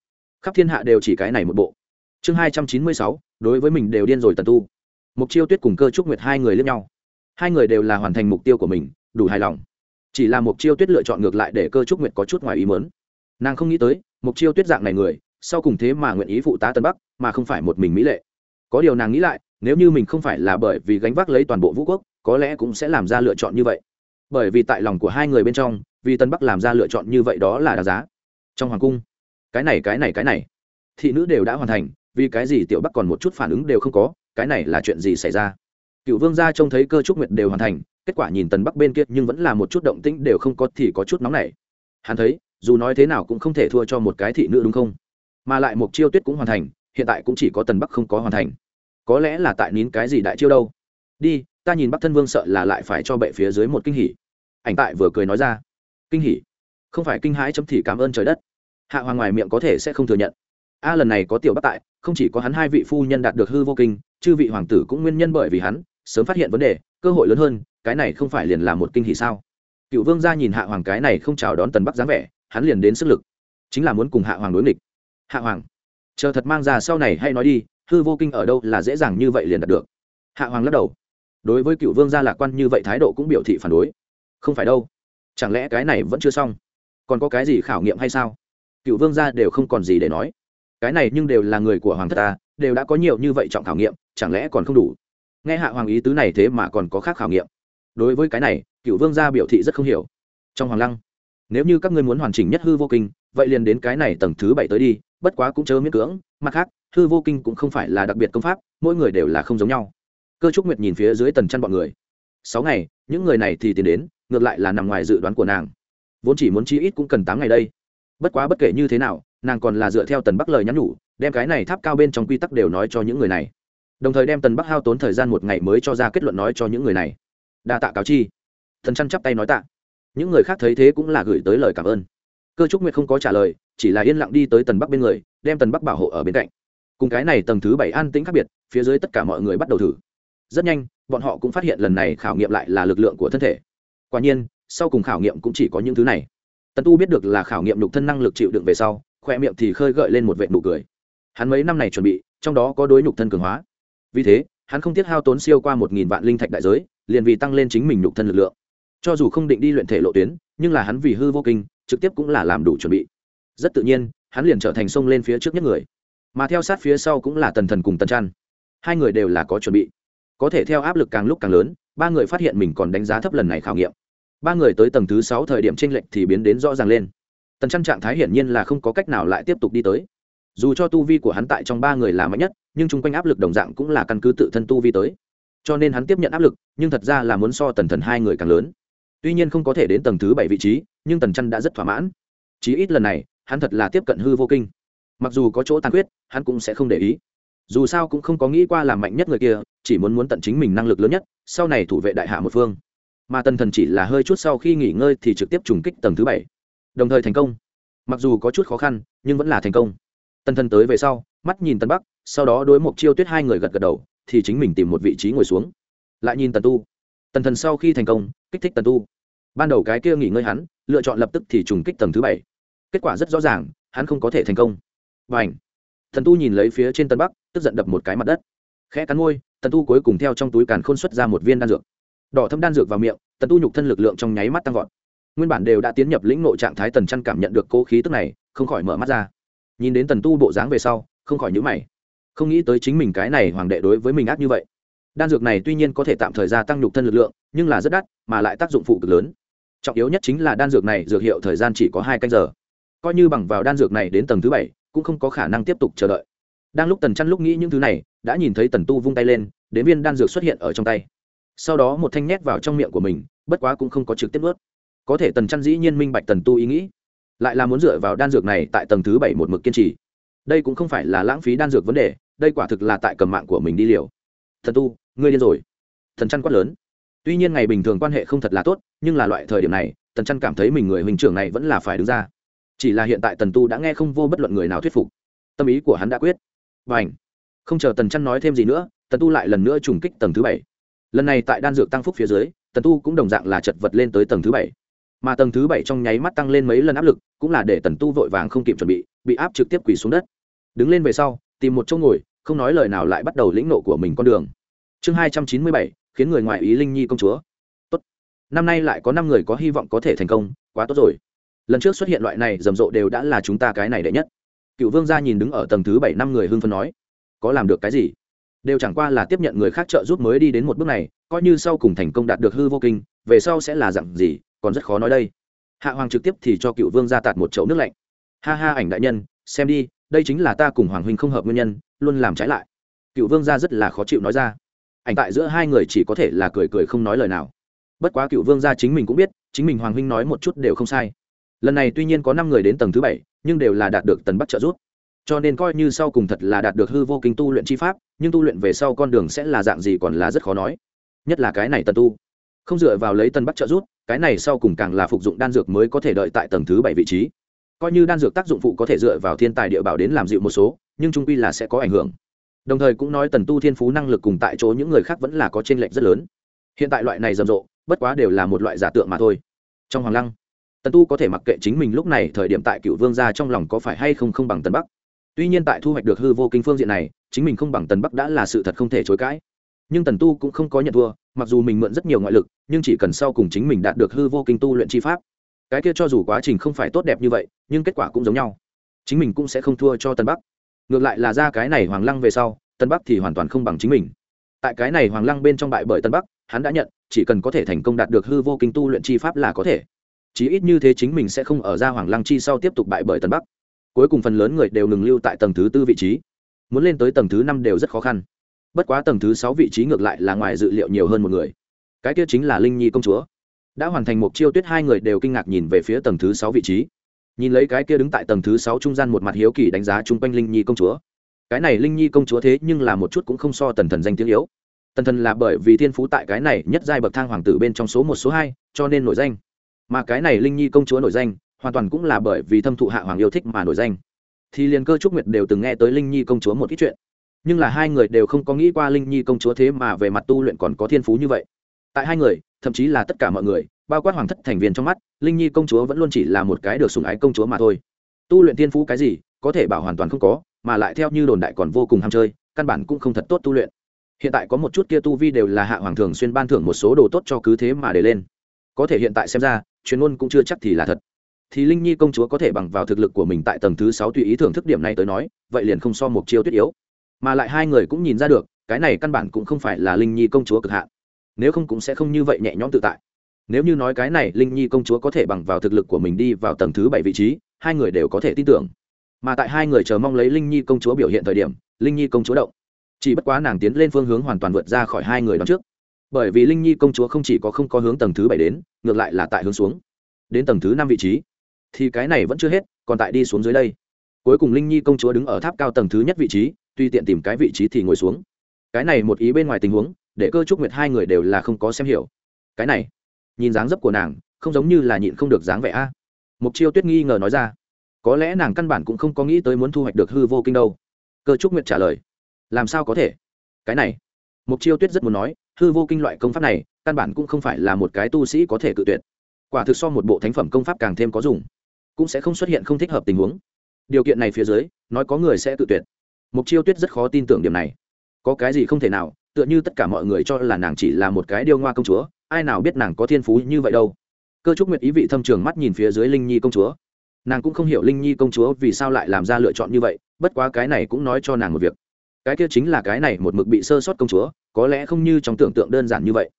Khắp thiên hạ đều chỉ cái này một bộ. Chương hai trăm chín mươi sáu, đối với mình đều điên rồi tần tu. Mục chiêu tuyết cùng cơ trúc nguyệt hai người lẫn nhau. Hai người đều là hoàn thành mục tiêu của mình, đủ hài lòng chỉ là mục chiêu tuyết lựa chọn ngược lại để cơ trúc nguyệt có chút ngoài ý mớn nàng không nghĩ tới mục chiêu tuyết dạng này người, sau cùng thế mà nguyện ý phụ tá tân bắc, mà không phải một mình mỹ lệ. Có điều nàng nghĩ lại, nếu như mình không phải là bởi vì gánh vác lấy toàn bộ vũ quốc, có lẽ cũng sẽ làm ra lựa chọn như vậy. Bởi vì tại lòng của hai người bên trong, vì tân bắc làm ra lựa chọn như vậy đó là đáng giá. Trong hoàng cung, cái này cái này cái này, thị nữ đều đã hoàn thành, vì cái gì tiểu bắc còn một chút phản ứng đều không có, cái này là chuyện gì xảy ra? Cựu vương gia trông thấy cơ trúc nguyệt đều hoàn thành, kết quả nhìn tần bắc bên kia nhưng vẫn là một chút động tĩnh đều không có thì có chút nóng nảy. Hắn thấy, dù nói thế nào cũng không thể thua cho một cái thị nữ đúng không? Mà lại một chiêu tuyết cũng hoàn thành, hiện tại cũng chỉ có tần bắc không có hoàn thành. Có lẽ là tại nín cái gì đại chiêu đâu. Đi, ta nhìn bắc thân vương sợ là lại phải cho bệ phía dưới một kinh hỉ. Ảnh tại vừa cười nói ra. Kinh hỉ? Không phải kinh hãi chấm thì cảm ơn trời đất. Hạ hoàng ngoài miệng có thể sẽ không thừa nhận. A, lần này có tiểu bắc tại, không chỉ có hắn hai vị phu nhân đạt được hư vô kinh, chư vị hoàng tử cũng nguyên nhân bởi vì hắn sớm phát hiện vấn đề, cơ hội lớn hơn, cái này không phải liền là một kinh hỷ sao? Cựu vương gia nhìn hạ hoàng cái này không chào đón tần bắc dáng vẻ, hắn liền đến sức lực. Chính là muốn cùng hạ hoàng đối nghịch. Hạ hoàng, chờ thật mang ra sau này hay nói đi, hư vô kinh ở đâu là dễ dàng như vậy liền đạt được. Hạ hoàng lắc đầu. Đối với cựu vương gia lạc quan như vậy thái độ cũng biểu thị phản đối. Không phải đâu. Chẳng lẽ cái này vẫn chưa xong? Còn có cái gì khảo nghiệm hay sao? Cựu vương gia đều không còn gì để nói. Cái này nhưng đều là người của hoàng thất ta, đều đã có nhiều như vậy trọng khảo nghiệm, chẳng lẽ còn không đủ? Nghe hạ hoàng ý tứ này thế mà còn có khác khảo nghiệm. Đối với cái này, cựu vương gia biểu thị rất không hiểu. Trong hoàng lăng, nếu như các ngươi muốn hoàn chỉnh nhất hư vô kinh, vậy liền đến cái này tầng thứ bảy tới đi, bất quá cũng chớ miễn cưỡng, mặt khác, hư vô kinh cũng không phải là đặc biệt công pháp, mỗi người đều là không giống nhau. Cơ trúc nguyệt nhìn phía dưới tần chăn bọn người. Sáu ngày, những người này thì tiến đến, ngược lại là nằm ngoài dự đoán của nàng. Vốn chỉ muốn chi ít cũng cần tám ngày đây. Bất quá bất kể như thế nào, nàng còn là dựa theo tần bắc lời nhắn nhủ, đem cái này tháp cao bên trong quy tắc đều nói cho những người này đồng thời đem tần bắc hao tốn thời gian một ngày mới cho ra kết luận nói cho những người này. Đa tạ cáo chi. Thần chăn chắp tay nói tạ. Những người khác thấy thế cũng là gửi tới lời cảm ơn. Cơ trúc nguyệt không có trả lời, chỉ là yên lặng đi tới tần bắc bên người, đem tần bắc bảo hộ ở bên cạnh. Cùng cái này tầng thứ bảy an tĩnh khác biệt, phía dưới tất cả mọi người bắt đầu thử. Rất nhanh, bọn họ cũng phát hiện lần này khảo nghiệm lại là lực lượng của thân thể. Quả nhiên, sau cùng khảo nghiệm cũng chỉ có những thứ này. Tần tu biết được là khảo nghiệm nhục thân năng lực chịu đựng về sau, khoe miệng thì khơi gợi lên một vệ nụ cười. Hắn mấy năm này chuẩn bị, trong đó có đối nhục thân cường hóa vì thế, hắn không tiếc hao tốn siêu qua một nghìn vạn linh thạch đại giới, liền vì tăng lên chính mình nhục thân lực lượng. Cho dù không định đi luyện thể lộ tuyến, nhưng là hắn vì hư vô kinh, trực tiếp cũng là làm đủ chuẩn bị. Rất tự nhiên, hắn liền trở thành sông lên phía trước nhất người. Mà theo sát phía sau cũng là tần thần cùng tần trăn. Hai người đều là có chuẩn bị. Có thể theo áp lực càng lúc càng lớn, ba người phát hiện mình còn đánh giá thấp lần này khảo nghiệm. Ba người tới tầng thứ sáu thời điểm tranh lệch thì biến đến rõ ràng lên. Tần trăn trạng thái hiển nhiên là không có cách nào lại tiếp tục đi tới. Dù cho tu vi của hắn tại trong ba người là mạnh nhất nhưng chung quanh áp lực đồng dạng cũng là căn cứ tự thân tu vi tới. Cho nên hắn tiếp nhận áp lực, nhưng thật ra là muốn so tần thần hai người càng lớn. Tuy nhiên không có thể đến tầng thứ bảy vị trí, nhưng tần chân đã rất thỏa mãn. Chí ít lần này, hắn thật là tiếp cận hư vô kinh. Mặc dù có chỗ tàn khuyết, hắn cũng sẽ không để ý. Dù sao cũng không có nghĩ qua làm mạnh nhất người kia, chỉ muốn muốn tận chính mình năng lực lớn nhất, sau này thủ vệ đại hạ một phương. Mà tần thần chỉ là hơi chút sau khi nghỉ ngơi thì trực tiếp trùng kích tầng thứ bảy. Đồng thời thành công. Mặc dù có chút khó khăn, nhưng vẫn là thành công. Tần thần tới về sau, mắt nhìn tần bắc sau đó đối một chiêu tuyết hai người gật gật đầu, thì chính mình tìm một vị trí ngồi xuống. Lại nhìn tần tu. Tần thần sau khi thành công, kích thích tần tu. Ban đầu cái kia nghỉ ngơi hắn, lựa chọn lập tức thì trùng kích tầng thứ bảy. Kết quả rất rõ ràng, hắn không có thể thành công. Và ảnh thần tu nhìn lấy phía trên tân bắc, tức giận đập một cái mặt đất. Khẽ cắn môi, tần tu cuối cùng theo trong túi càn khôn xuất ra một viên đan dược. Đỏ thâm đan dược vào miệng, tần tu nhục thân lực lượng trong nháy mắt tăng vọt. Nguyên bản đều đã tiến nhập lĩnh nội trạng thái tần chăn cảm nhận được cố khí tức này, không khỏi mở mắt ra. Nhìn đến tần tu bộ dáng về sau, không khỏi nhữ mày không nghĩ tới chính mình cái này hoàng đệ đối với mình ác như vậy. Đan dược này tuy nhiên có thể tạm thời gia tăng nhục thân lực lượng, nhưng là rất đắt, mà lại tác dụng phụ cực lớn. Trọng yếu nhất chính là đan dược này dược hiệu thời gian chỉ có hai canh giờ. Coi như bằng vào đan dược này đến tầng thứ bảy, cũng không có khả năng tiếp tục chờ đợi. Đang lúc tần chăn lúc nghĩ những thứ này, đã nhìn thấy tần tu vung tay lên, đến viên đan dược xuất hiện ở trong tay. Sau đó một thanh nhét vào trong miệng của mình, bất quá cũng không có trực tiếp ướt có thể tần chăn dĩ nhiên minh bạch tần tu ý nghĩ, lại là muốn dựa vào đan dược này tại tầng thứ bảy một mực kiên trì. Đây cũng không phải là lãng phí đan dược vấn đề đây quả thực là tại cầm mạng của mình đi liều. Thần tu, ngươi điên rồi. Thần chăn quát lớn. Tuy nhiên ngày bình thường quan hệ không thật là tốt, nhưng là loại thời điểm này, tần chăn cảm thấy mình người huynh trưởng này vẫn là phải đứng ra. Chỉ là hiện tại tần tu đã nghe không vô bất luận người nào thuyết phục. Tâm ý của hắn đã quyết. Và ảnh không chờ tần chăn nói thêm gì nữa, tần tu lại lần nữa trùng kích tầng thứ bảy. Lần này tại đan dược tăng phúc phía dưới, tần tu cũng đồng dạng là chật vật lên tới tầng thứ bảy. Mà tầng thứ bảy trong nháy mắt tăng lên mấy lần áp lực, cũng là để tần tu vội vàng không kịp chuẩn bị bị áp trực tiếp quỳ xuống đất. Đứng lên về sau tìm một chỗ ngồi, không nói lời nào lại bắt đầu lĩnh nộ của mình con đường. Chương hai trăm chín mươi bảy, khiến người ngoại ý linh nhi công chúa. Tốt. Năm nay lại có năm người có hy vọng có thể thành công, quá tốt rồi. Lần trước xuất hiện loại này rầm rộ đều đã là chúng ta cái này đệ nhất. Cựu vương gia nhìn đứng ở tầng thứ bảy năm người hưng phân nói, có làm được cái gì? Đều chẳng qua là tiếp nhận người khác trợ giúp mới đi đến một bước này, coi như sau cùng thành công đạt được hư vô kinh, về sau sẽ là dặn gì, còn rất khó nói đây. Hạ hoàng trực tiếp thì cho cựu vương gia tạt một chậu nước lạnh. Ha ha, ảnh đại nhân, xem đi đây chính là ta cùng hoàng huynh không hợp nguyên nhân, luôn làm trái lại. Cựu vương gia rất là khó chịu nói ra. Ảnh tại giữa hai người chỉ có thể là cười cười không nói lời nào. Bất quá cựu vương gia chính mình cũng biết, chính mình hoàng huynh nói một chút đều không sai. Lần này tuy nhiên có năm người đến tầng thứ bảy, nhưng đều là đạt được tần bắc trợ giúp. Cho nên coi như sau cùng thật là đạt được hư vô kinh tu luyện chi pháp, nhưng tu luyện về sau con đường sẽ là dạng gì còn là rất khó nói. Nhất là cái này tần tu. Không dựa vào lấy tần bắc trợ giúp, cái này sau cùng càng là phục dụng đan dược mới có thể đợi tại tầng thứ bảy vị trí coi như đan dược tác dụng phụ có thể dựa vào thiên tài địa bảo đến làm dịu một số, nhưng trung quy là sẽ có ảnh hưởng. Đồng thời cũng nói tần tu thiên phú năng lực cùng tại chỗ những người khác vẫn là có t r ê n lệch rất lớn. Hiện tại loại này rầm rộ, bất quá đều là một loại giả tượng mà thôi. Trong hoàng lăng, tần tu có thể mặc kệ chính mình lúc này thời điểm tại cựu vương gia trong lòng có phải hay không không bằng tần bắc. Tuy nhiên tại thu hoạch được hư vô kinh phương diện này, chính mình không bằng tần bắc đã là sự thật không thể chối cãi. Nhưng tần tu cũng không có nhận thua, mặc dù mình mượn rất nhiều ngoại lực, nhưng chỉ cần sau cùng chính mình đạt được hư vô kinh tu luyện chi pháp cái kia cho dù quá trình không phải tốt đẹp như vậy, nhưng kết quả cũng giống nhau. Chính mình cũng sẽ không thua cho tân bắc. Ngược lại là ra cái này hoàng lăng về sau, tân bắc thì hoàn toàn không bằng chính mình. Tại cái này hoàng lăng bên trong bại bởi tân bắc, hắn đã nhận, chỉ cần có thể thành công đạt được hư vô kinh tu luyện chi pháp là có thể. Chí ít như thế chính mình sẽ không ở ra hoàng lăng chi sau tiếp tục bại bởi tân bắc. Cuối cùng phần lớn người đều ngừng lưu tại tầng thứ tư vị trí. Muốn lên tới tầng thứ năm đều rất khó khăn. Bất quá tầng thứ sáu vị trí ngược lại là ngoài dự liệu nhiều hơn một người. Cái kia chính là linh nhi công chúa đã hoàn thành một chiêu tuyết hai người đều kinh ngạc nhìn về phía tầng thứ sáu vị trí. Nhìn lấy cái kia đứng tại tầng thứ sáu trung gian một mặt hiếu kỳ đánh giá chung quanh linh nhi công chúa. Cái này linh nhi công chúa thế nhưng là một chút cũng không so tần thần danh tiếng yếu. Tần thần là bởi vì thiên phú tại cái này nhất giai bậc thang hoàng tử bên trong số một, số hai, cho nên nổi danh. Mà cái này linh nhi công chúa nổi danh, hoàn toàn cũng là bởi vì thâm thụ hạ hoàng yêu thích mà nổi danh. Thì liền cơ trúc nguyệt đều từng nghe tới linh nhi công chúa một ít chuyện. Nhưng là hai người đều không có nghĩ qua linh nhi công chúa thế mà về mặt tu luyện còn có thiên phú như vậy. Tại hai người thậm chí là tất cả mọi người, bao quát hoàng thất thành viên trong mắt, linh nhi công chúa vẫn luôn chỉ là một cái được sùng ái công chúa mà thôi. Tu luyện thiên phú cái gì, có thể bảo hoàn toàn không có, mà lại theo như đồn đại còn vô cùng ham chơi, căn bản cũng không thật tốt tu luyện. Hiện tại có một chút kia tu vi đều là hạ hoàng thường xuyên ban thưởng một số đồ tốt cho cứ thế mà để lên. Có thể hiện tại xem ra, chuyên môn cũng chưa chắc thì là thật. Thì linh nhi công chúa có thể bằng vào thực lực của mình tại tầng thứ sáu tùy ý thưởng thức điểm này tới nói, vậy liền không so một chiêu tuyết yếu. Mà lại hai người cũng nhìn ra được, cái này căn bản cũng không phải là linh nhi công chúa cực hạn nếu không cũng sẽ không như vậy nhẹ nhõm tự tại. Nếu như nói cái này, linh nhi công chúa có thể bằng vào thực lực của mình đi vào tầng thứ bảy vị trí, hai người đều có thể tin tưởng. Mà tại hai người chờ mong lấy linh nhi công chúa biểu hiện thời điểm, linh nhi công chúa động. Chỉ bất quá nàng tiến lên phương hướng hoàn toàn vượt ra khỏi hai người đón trước. Bởi vì linh nhi công chúa không chỉ có không có hướng tầng thứ bảy đến, ngược lại là tại hướng xuống. Đến tầng thứ năm vị trí, thì cái này vẫn chưa hết, còn tại đi xuống dưới đây. Cuối cùng linh nhi công chúa đứng ở tháp cao tầng thứ nhất vị trí, tuy tiện tìm cái vị trí thì ngồi xuống. Cái này một ý bên ngoài tình huống để cơ trúc nguyệt hai người đều là không có xem hiểu. Cái này, nhìn dáng dấp của nàng, không giống như là nhịn không được dáng vẻ a. Mục chiêu tuyết nghi ngờ nói ra. Có lẽ nàng căn bản cũng không có nghĩ tới muốn thu hoạch được hư vô kinh đâu. Cơ trúc nguyệt trả lời. Làm sao có thể? Cái này, mục chiêu tuyết rất muốn nói, hư vô kinh loại công pháp này, căn bản cũng không phải là một cái tu sĩ có thể cự tuyệt. Quả thực so một bộ thánh phẩm công pháp càng thêm có dùng. Cũng sẽ không xuất hiện không thích hợp tình huống. Điều kiện này phía dưới, nói có người sẽ tự tuyệt. Mục chiêu tuyết rất khó tin tưởng điểm này. Có cái gì không thể nào tựa như tất cả mọi người cho là nàng chỉ là một cái điêu ngoa công chúa, ai nào biết nàng có thiên phú như vậy đâu. Cơ trúc nguyệt ý vị thâm trường mắt nhìn phía dưới linh nhi công chúa. Nàng cũng không hiểu linh nhi công chúa vì sao lại làm ra lựa chọn như vậy, bất quá cái này cũng nói cho nàng một việc. Cái kia chính là cái này một mực bị sơ sót công chúa, có lẽ không như trong tưởng tượng đơn giản như vậy.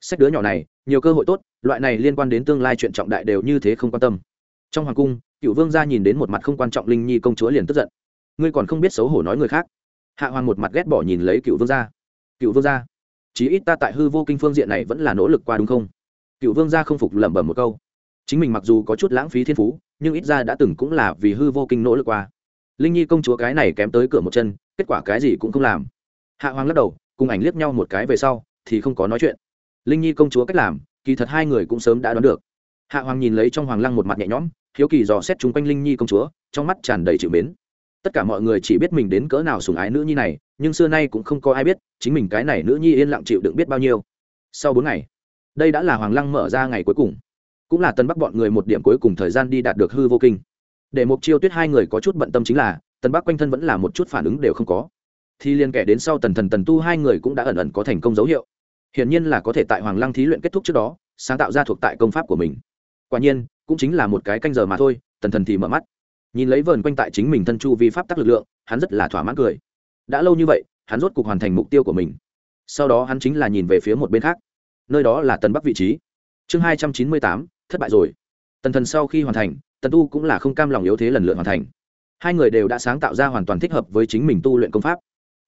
Sách đứa nhỏ này, nhiều cơ hội tốt, loại này liên quan đến tương lai chuyện trọng đại đều như thế không quan tâm. Trong hoàng cung cựu vương gia nhìn đến một mặt không quan trọng linh nhi công chúa liền tức giận. Ngươi còn không biết xấu hổ nói người khác. Hạ hoàng một mặt ghét bỏ nhìn lấy cựu vương gia cựu vương gia. Chí ít ta tại hư vô kinh phương diện này vẫn là nỗ lực qua đúng không? Cựu vương gia không phục lẩm bẩm một câu. Chính mình mặc dù có chút lãng phí thiên phú, nhưng ít ra đã từng cũng là vì hư vô kinh nỗ lực qua. Linh nhi công chúa cái này kém tới cửa một chân, kết quả cái gì cũng không làm. Hạ hoàng lắc đầu, cùng ảnh liếc nhau một cái về sau, thì không có nói chuyện. Linh nhi công chúa cách làm, kỳ thật hai người cũng sớm đã đoán được. Hạ hoàng nhìn lấy trong hoàng lăng một mặt nhẹ nhõm, hiếu kỳ dò xét chung quanh linh nhi công chúa, trong mắt tràn đầy chịu mến. Tất cả mọi người chỉ biết mình đến cỡ nào sùng ái nữ nhi này nhưng xưa nay cũng không có ai biết, chính mình cái này nữ nhi yên lặng chịu đựng biết bao nhiêu. Sau bốn ngày, đây đã là hoàng lăng mở ra ngày cuối cùng. Cũng là tân bắc bọn người một điểm cuối cùng thời gian đi đạt được hư vô kinh. Để mục chiêu tuyết hai người có chút bận tâm chính là, tân bắc quanh thân vẫn là một chút phản ứng đều không có. Thì liên kẻ đến sau tần thần tần tu hai người cũng đã ẩn ẩn có thành công dấu hiệu. Hiển nhiên là có thể tại hoàng lăng thí luyện kết thúc trước đó, sáng tạo ra thuộc tại công pháp của mình. Quả nhiên, cũng chính là một cái canh giờ mà thôi, tần thần thì mở mắt. Nhìn lấy vờn quanh tại chính mình thân chu vi pháp tắc lực lượng, hắn rất là thỏa mãn cười đã lâu như vậy, hắn rốt cuộc hoàn thành mục tiêu của mình. Sau đó hắn chính là nhìn về phía một bên khác. Nơi đó là tần bắc vị trí. Chương hai trăm chín mươi tám, thất bại rồi. Tần thần sau khi hoàn thành, tần tu cũng là không cam lòng yếu thế lần lượt hoàn thành. Hai người đều đã sáng tạo ra hoàn toàn thích hợp với chính mình tu luyện công pháp.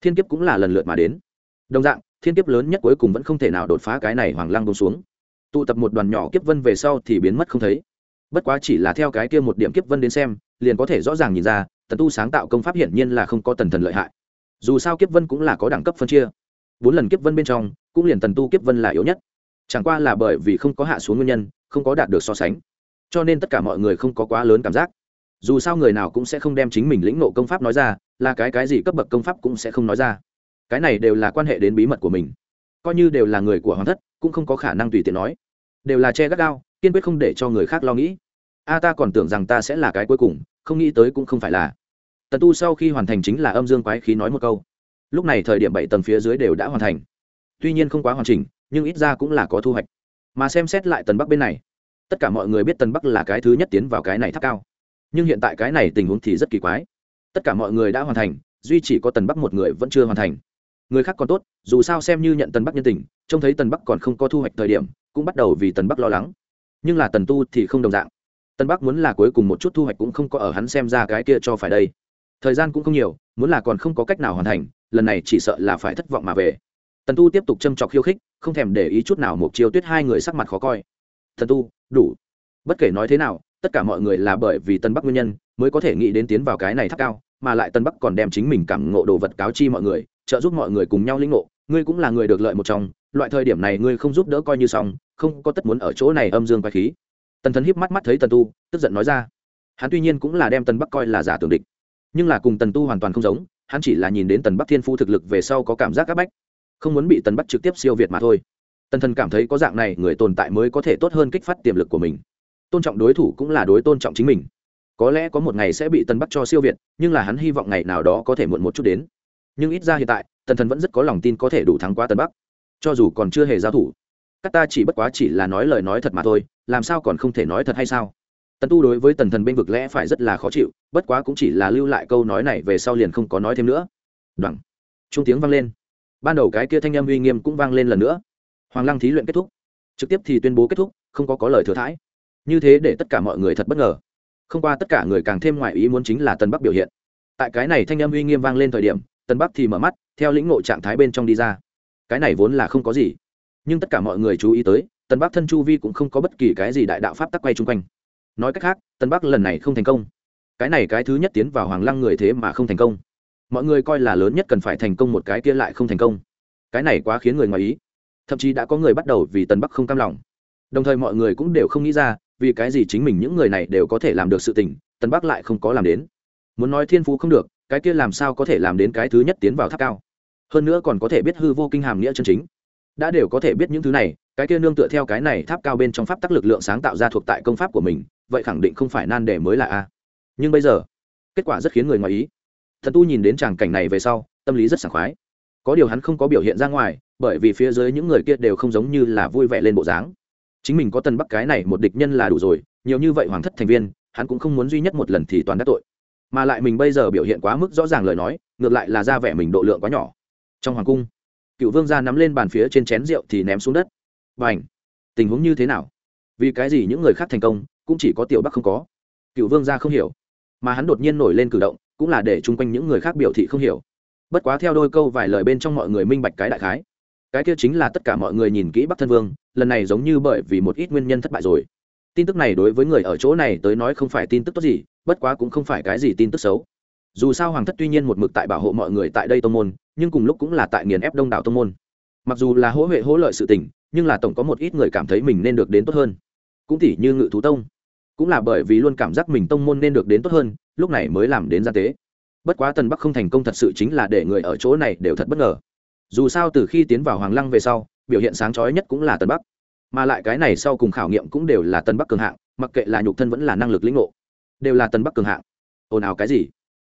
Thiên kiếp cũng là lần lượt mà đến. Đồng dạng, thiên kiếp lớn nhất cuối cùng vẫn không thể nào đột phá cái này hoàng lăng bông xuống. Tụ tập một đoàn nhỏ kiếp vân về sau thì biến mất không thấy. Bất quá chỉ là theo cái kia một điểm kiếp vân đến xem, liền có thể rõ ràng nhìn ra, tần tu sáng tạo công pháp hiển nhiên là không có tần thần lợi hại dù sao kiếp vân cũng là có đẳng cấp phân chia. Bốn lần kiếp vân bên trong, cũng liền tần tu kiếp vân là yếu nhất. Chẳng qua là bởi vì không có hạ xuống nguyên nhân, không có đạt được so sánh. Cho nên tất cả mọi người không có quá lớn cảm giác. Dù sao người nào cũng sẽ không đem chính mình lĩnh nộ công pháp nói ra, là cái cái gì cấp bậc công pháp cũng sẽ không nói ra. Cái này đều là quan hệ đến bí mật của mình. Coi như đều là người của hoàng thất, cũng không có khả năng tùy tiện nói. Đều là che gắt gao, kiên quyết không để cho người khác lo nghĩ. A, ta còn tưởng rằng ta sẽ là cái cuối cùng, không nghĩ tới cũng không phải là tần tu sau khi hoàn thành chính là âm dương quái khí nói một câu. Lúc này thời điểm bảy tầng phía dưới đều đã hoàn thành. Tuy nhiên không quá hoàn chỉnh, nhưng ít ra cũng là có thu hoạch. Mà xem xét lại tần bắc bên này, tất cả mọi người biết tần bắc là cái thứ nhất tiến vào cái này tháp cao. Nhưng hiện tại cái này tình huống thì rất kỳ quái. Tất cả mọi người đã hoàn thành, duy chỉ có tần bắc một người vẫn chưa hoàn thành. Người khác còn tốt, dù sao xem như nhận tần bắc nhân tình, trông thấy tần bắc còn không có thu hoạch thời điểm, cũng bắt đầu vì tần bắc lo lắng. Nhưng là tần tu thì không đồng dạng. Tần bắc muốn là cuối cùng một chút thu hoạch cũng không có ở hắn xem ra cái kia cho phải đây thời gian cũng không nhiều, muốn là còn không có cách nào hoàn thành, lần này chỉ sợ là phải thất vọng mà về. Tần tu tiếp tục châm trọc khiêu khích, không thèm để ý chút nào một chiêu tuyết hai người sắc mặt khó coi. Thần tu, đủ. Bất kể nói thế nào, tất cả mọi người là bởi vì tân bắc nguyên nhân mới có thể nghĩ đến tiến vào cái này tháp cao, mà lại tân bắc còn đem chính mình cảm ngộ đồ vật cáo chi mọi người, trợ giúp mọi người cùng nhau lĩnh ngộ. Ngươi cũng là người được lợi một trong, loại thời điểm này ngươi không giúp đỡ coi như xong, không có tất muốn ở chỗ này âm dương quay khí. Tần thần híp mắt mắt thấy tần tu, tức giận nói ra. Hắn tuy nhiên cũng là đem tần bắc coi là giả tưởng địch nhưng là cùng tần tu hoàn toàn không giống, hắn chỉ là nhìn đến tần bắc thiên phu thực lực về sau có cảm giác áp bách, không muốn bị tần bắc trực tiếp siêu việt mà thôi. Tần thần cảm thấy có dạng này người tồn tại mới có thể tốt hơn kích phát tiềm lực của mình. Tôn trọng đối thủ cũng là đối tôn trọng chính mình. Có lẽ có một ngày sẽ bị tần bắc cho siêu việt, nhưng là hắn hy vọng ngày nào đó có thể muộn một chút đến. Nhưng ít ra hiện tại, tần thần vẫn rất có lòng tin có thể đủ thắng qua tần bắc. Cho dù còn chưa hề giao thủ, các ta chỉ bất quá chỉ là nói lời nói thật mà thôi, làm sao còn không thể nói thật hay sao? Tần tu đối với tần thần bên vực lẽ phải rất là khó chịu, bất quá cũng chỉ là lưu lại câu nói này về sau liền không có nói thêm nữa. Đoẳng trung tiếng vang lên. Ban đầu cái kia thanh âm uy nghiêm cũng vang lên lần nữa. Hoàng lăng thí luyện kết thúc. Trực tiếp thì tuyên bố kết thúc, không có có lời thừa thãi. Như thế để tất cả mọi người thật bất ngờ. Không qua tất cả người càng thêm ngoại ý muốn chính là tân bắc biểu hiện. Tại cái này thanh âm uy nghiêm vang lên thời điểm tân bắc thì mở mắt, theo lĩnh ngộ trạng thái bên trong đi ra. Cái này vốn là không có gì. Nhưng tất cả mọi người chú ý tới tân bắc thân chu vi cũng không có bất kỳ cái gì đại đạo pháp tắc quay chung quanh nói cách khác, tân bắc lần này không thành công. Cái này cái thứ nhất tiến vào hoàng lăng người thế mà không thành công. Mọi người coi là lớn nhất cần phải thành công một cái kia lại không thành công. Cái này quá khiến người ngoài ý. Thậm chí đã có người bắt đầu vì tân bắc không cam lòng. Đồng thời mọi người cũng đều không nghĩ ra, vì cái gì chính mình những người này đều có thể làm được sự tình, tân bắc lại không có làm đến. Muốn nói thiên phú không được, cái kia làm sao có thể làm đến cái thứ nhất tiến vào tháp cao? Hơn nữa còn có thể biết hư vô kinh hàm nghĩa chân chính. Đã đều có thể biết những thứ này, cái kia nương tựa theo cái này tháp cao bên trong pháp tắc lực lượng sáng tạo ra thuộc tại công pháp của mình vậy khẳng định không phải nan đề mới là a. Nhưng bây giờ, kết quả rất khiến người ngoài ý. Thần tu nhìn đến tràng cảnh này về sau, tâm lý rất sảng khoái. Có điều hắn không có biểu hiện ra ngoài, bởi vì phía dưới những người kia đều không giống như là vui vẻ lên bộ dáng. Chính mình có tân bắc cái này một địch nhân là đủ rồi, nhiều như vậy hoàng thất thành viên, hắn cũng không muốn duy nhất một lần thì toàn đắc tội. Mà lại mình bây giờ biểu hiện quá mức rõ ràng lời nói, ngược lại là ra vẻ mình độ lượng quá nhỏ. Trong hoàng cung, cựu vương gia nắm lên bàn phía trên chén rượu thì ném xuống đất. Và ảnh tình huống như thế nào? Vì cái gì những người khác thành công cũng chỉ có tiểu bắc không có. Cựu vương gia không hiểu, mà hắn đột nhiên nổi lên cử động, cũng là để chung quanh những người khác biểu thị không hiểu. Bất quá theo đôi câu vài lời bên trong mọi người minh bạch cái đại khái. Cái kia chính là tất cả mọi người nhìn kỹ bắc thân vương, lần này giống như bởi vì một ít nguyên nhân thất bại rồi. Tin tức này đối với người ở chỗ này tới nói không phải tin tức tốt gì, bất quá cũng không phải cái gì tin tức xấu. Dù sao hoàng thất tuy nhiên một mực tại bảo hộ mọi người tại đây tô môn, nhưng cùng lúc cũng là tại nghiền ép đông đảo tô môn. Mặc dù là hỗ huệ hỗ lợi sự tình, nhưng là tổng có một ít người cảm thấy mình nên được đến tốt hơn. Cũng tỉ như ngự thú tông cũng là bởi vì luôn cảm giác mình tông môn nên được đến tốt hơn, lúc này mới làm đến gia tế. Bất quá tần bắc không thành công thật sự chính là để người ở chỗ này đều thật bất ngờ. Dù sao từ khi tiến vào hoàng lăng về sau, biểu hiện sáng trói nhất cũng là tần bắc. Mà lại cái này sau cùng khảo nghiệm cũng đều là tần bắc cường hạng, mặc kệ là nhục thân vẫn là năng lực lĩnh ngộ, đều là tần bắc cường hạng. Ồn ào cái gì?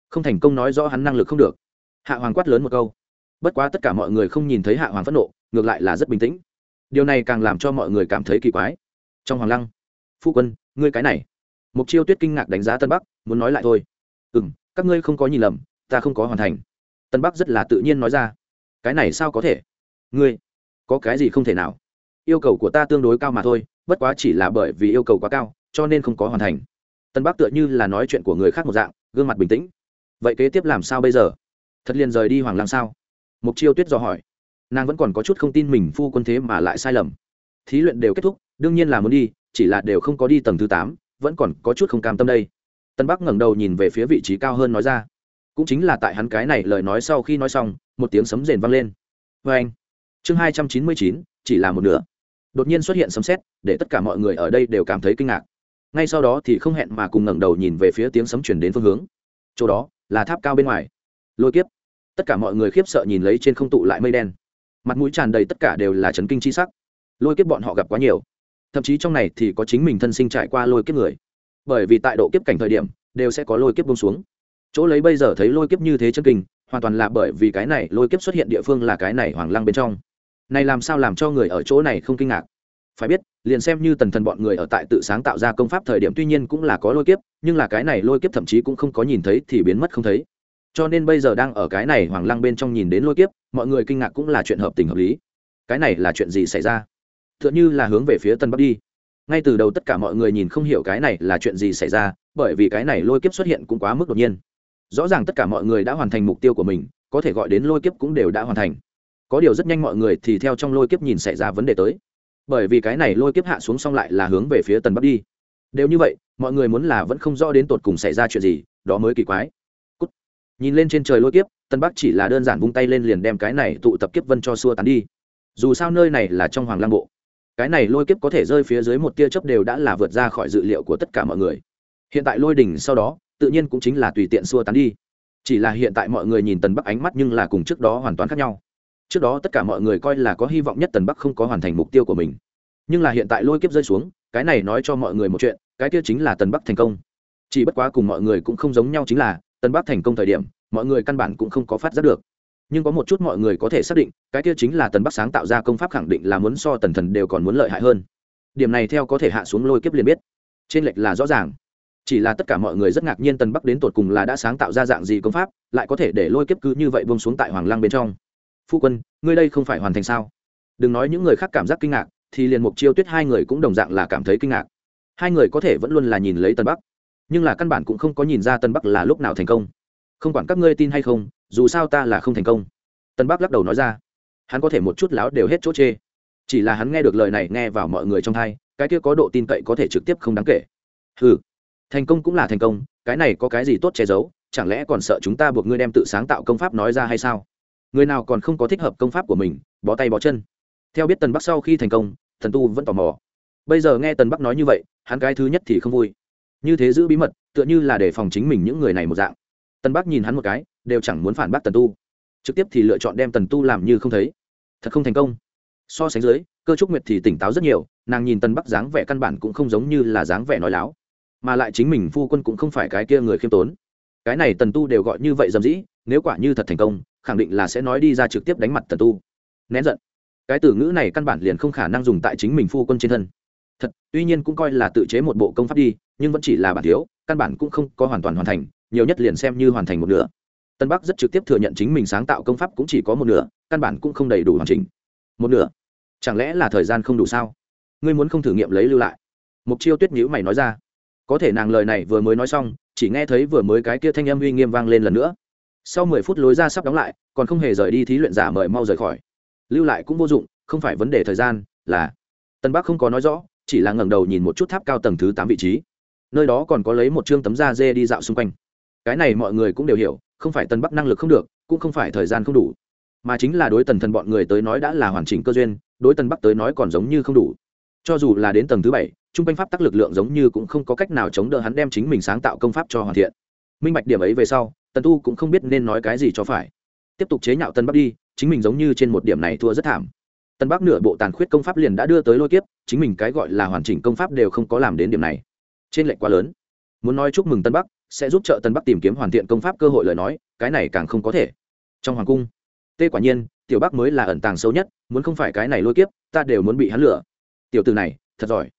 Không thành công nói rõ hắn năng lực không được. Hạ hoàng quát lớn một câu. Bất quá tất cả mọi người không nhìn thấy hạ hoàng phẫn nộ, ngược lại là rất bình tĩnh. Điều này càng làm cho mọi người cảm thấy kỳ quái. Trong hoàng lăng phu quân, ngươi cái này. Mục chiêu tuyết kinh ngạc đánh giá tân bắc, muốn nói lại thôi. Ừ m các ngươi không có nhìn lầm, ta không có hoàn thành. Tân bắc rất là tự nhiên nói ra. Cái này sao có thể? Ngươi, có cái gì không thể nào? Yêu cầu của ta tương đối cao mà thôi, bất quá chỉ là bởi vì yêu cầu quá cao, cho nên không có hoàn thành. Tân bắc tựa như là nói chuyện của người khác một dạng, gương mặt bình tĩnh. Vậy kế tiếp làm sao bây giờ? Thật liền rời đi hoàng làm sao? Mục chiêu tuyết dò hỏi. Nàng vẫn còn có chút không tin mình phu quân thế mà lại sai lầm. Thí luyện đều kết thúc, đương nhiên là muốn đi chỉ là đều không có đi tầng thứ tám, vẫn còn có chút không cam tâm đây. Tân bắc ngẩng đầu nhìn về phía vị trí cao hơn nói ra. Cũng chính là tại hắn cái này lời nói sau khi nói xong, một tiếng sấm rền vang lên. Vê anh. Chương hai trăm chín mươi chín, chỉ là một nửa. Đột nhiên xuất hiện sấm sét, để tất cả mọi người ở đây đều cảm thấy kinh ngạc. Ngay sau đó thì không hẹn mà cùng ngẩng đầu nhìn về phía tiếng sấm chuyển đến phương hướng. Chỗ đó, là tháp cao bên ngoài. Lôi kiếp. Tất cả mọi người khiếp sợ nhìn lấy trên không tụ lại mây đen. Mặt mũi tràn đầy tất cả đều là chấn kinh chi sắc. Lôi kiếp bọn họ gặp quá nhiều thậm chí trong này thì có chính mình thân sinh trải qua lôi kiếp người. Bởi vì tại độ kiếp cảnh thời điểm, đều sẽ có lôi kiếp bông xuống. Chỗ lấy bây giờ thấy lôi kiếp như thế chân kinh, hoàn toàn là bởi vì cái này lôi kiếp xuất hiện địa phương là cái này hoàng lăng bên trong. Này làm sao làm cho người ở chỗ này không kinh ngạc? Phải biết, liền xem như tần thần bọn người ở tại tự sáng tạo ra công pháp thời điểm tuy nhiên cũng là có lôi kiếp, nhưng là cái này lôi kiếp thậm chí cũng không có nhìn thấy thì biến mất không thấy. Cho nên bây giờ đang ở cái này hoàng lăng bên trong nhìn đến lôi kiếp, mọi người kinh ngạc cũng là chuyện hợp tình hợp lý. Cái này là chuyện gì xảy ra? T h ư ợ n là hướng về phía tân bắc đi. Ngay từ đầu tất cả mọi người nhìn không hiểu cái này là chuyện gì xảy ra, bởi vì cái này lôi kiếp xuất hiện cũng quá mức đột nhiên. Rõ ràng tất cả mọi người đã hoàn thành mục tiêu của mình, có thể gọi đến lôi kiếp cũng đều đã hoàn thành. Có điều rất nhanh mọi người thì theo trong lôi kiếp nhìn xảy ra vấn đề tới. Bởi vì cái này lôi kiếp hạ xuống xong lại là hướng về phía tần bắc đi. Đều như vậy, mọi người muốn là vẫn không rõ đến tột cùng xảy ra chuyện gì, đó mới kỳ quái、Cút. Nhìn lên trên trời lôi kiếp, tân bắc chỉ là đơn giản vung tay lên liền đem cái này tụ tập kiếp vân cho xua tán đi. Dù sao nơi này là trong hoàng lang bộ cái này lôi kiếp có thể rơi phía dưới một tia chớp đều đã là vượt ra khỏi dự liệu của tất cả mọi người. Hiện tại lôi đỉnh sau đó, tự nhiên cũng chính là tùy tiện xua tán đi. Chỉ là hiện tại mọi người nhìn tần bắc ánh mắt nhưng là cùng trước đó hoàn toàn khác nhau. Trước đó tất cả mọi người coi là có hy vọng nhất tần bắc không có hoàn thành mục tiêu của mình. Nhưng là hiện tại lôi kiếp rơi xuống, cái này nói cho mọi người một chuyện, cái kia chính là tần bắc thành công. Chỉ bất quá cùng mọi người cũng không giống nhau chính là, tần bắc thành công thời điểm, mọi người căn bản cũng không có phát giác được nhưng có một chút mọi người có thể xác định, cái kia chính là tần bắc sáng tạo ra công pháp khẳng định là muốn so tần thần đều còn muốn lợi hại hơn. Điểm này theo có thể hạ xuống lôi kiếp liền biết. Trên lệch là rõ ràng. Chỉ là tất cả mọi người rất ngạc nhiên tần bắc đến tột cùng là đã sáng tạo ra dạng gì công pháp, lại có thể để lôi kiếp cứ như vậy bông xuống tại hoàng lăng bên trong. Phu quân, ngươi đây không phải hoàn thành sao? Đừng nói những người khác cảm giác kinh ngạc, thì liền mục chiêu tuyết hai người cũng đồng dạng là cảm thấy kinh ngạc. Hai người có thể vẫn luôn là nhìn lấy tân bắc, nhưng là căn bản cũng không có nhìn ra tân bắc là lúc nào thành công. Không quản các ngươi tin hay không dù sao ta là không thành công. Tân bắc lắc đầu nói ra. Hắn có thể một chút láo đều hết chỗ chê. Chỉ là hắn nghe được lời này nghe vào mọi người trong thai cái kia có độ tin cậy có thể trực tiếp không đáng kể. Ừ thành công cũng là thành công, cái này có cái gì tốt che giấu, chẳng lẽ còn sợ chúng ta buộc ngươi đem tự sáng tạo công pháp nói ra hay sao? Người nào còn không có thích hợp công pháp của mình, bó tay bó chân. Theo biết tần bắc sau khi thành công, thần tu vẫn tò mò. Bây giờ nghe tần bắc nói như vậy, hắn cái thứ nhất thì không vui. Như thế giữ bí mật, tựa như là để phòng chính mình những người này một dạng tần bắc nhìn hắn một cái, đều chẳng muốn phản bác tần tu. Trực tiếp thì lựa chọn đem tần tu làm như không thấy. Thật không thành công. So sánh dưới, cơ trúc nguyệt thì tỉnh táo rất nhiều, nàng nhìn tần bắc dáng vẻ căn bản cũng không giống như là dáng vẻ nói láo. Mà lại chính mình phu quân cũng không phải cái kia người khiêm tốn. Cái này tần tu đều gọi như vậy dầm dĩ, nếu quả như thật thành công, khẳng định là sẽ nói đi ra trực tiếp đánh mặt tần tu. Nén giận. Cái từ ngữ này căn bản liền không khả năng dùng tại chính mình phu quân trên thân. Thật, tuy nhiên cũng coi là tự chế một bộ công pháp đi, nhưng vẫn chỉ là bản thiếu, căn bản cũng không có hoàn toàn hoàn thành nhiều nhất liền xem như hoàn thành một nửa. Tân bắc rất trực tiếp thừa nhận chính mình sáng tạo công pháp cũng chỉ có một nửa, căn bản cũng không đầy đủ hoàn chỉnh. Một nửa? Chẳng lẽ là thời gian không đủ sao? Ngươi muốn không thử nghiệm lấy lưu lại. Mục chiêu tuyết nhữ mày nói ra. Có thể nàng lời này vừa mới nói xong, chỉ nghe thấy vừa mới cái kia thanh âm uy nghiêm vang lên lần nữa. Sau mười phút lối ra sắp đóng lại, còn không hề rời đi thí luyện giả mời mau rời khỏi. Lưu lại cũng vô dụng, không phải vấn đề thời gian, là tân bắc không có nói rõ, chỉ là ngẩng đầu nhìn một chút tháp cao tầng thứ tám vị trí. Nơi đó còn có lấy một chương tấm da dê đi dạo xung quanh cái này mọi người cũng đều hiểu, không phải tân bắc năng lực không được, cũng không phải thời gian không đủ. Mà chính là đối tần thần bọn người tới nói đã là hoàn chỉnh cơ duyên, đối tần bắc tới nói còn giống như không đủ. Cho dù là đến tầng thứ bảy, trung quanh pháp tắc lực lượng giống như cũng không có cách nào chống đỡ hắn đem chính mình sáng tạo công pháp cho hoàn thiện. Minh bạch điểm ấy về sau, tần tu cũng không biết nên nói cái gì cho phải. Tiếp tục chế nhạo tân bắc đi, chính mình giống như trên một điểm này thua rất thảm. Tân bắc nửa bộ tàn khuyết công pháp liền đã đưa tới lôi kiếp, chính mình cái gọi là hoàn chỉnh công pháp đều không có làm đến điểm này. Trên lệnh quá lớn. Muốn nói chúc mừng tân bắc sẽ giúp trợ tân bắc tìm kiếm hoàn thiện công pháp cơ hội lời nói, cái này càng không có thể. Trong hoàng cung, tê quả nhiên, tiểu bắc mới là ẩn tàng sâu nhất, muốn không phải cái này lôi kiếp, ta đều muốn bị hắn lửa tiểu từ này, thật giỏi.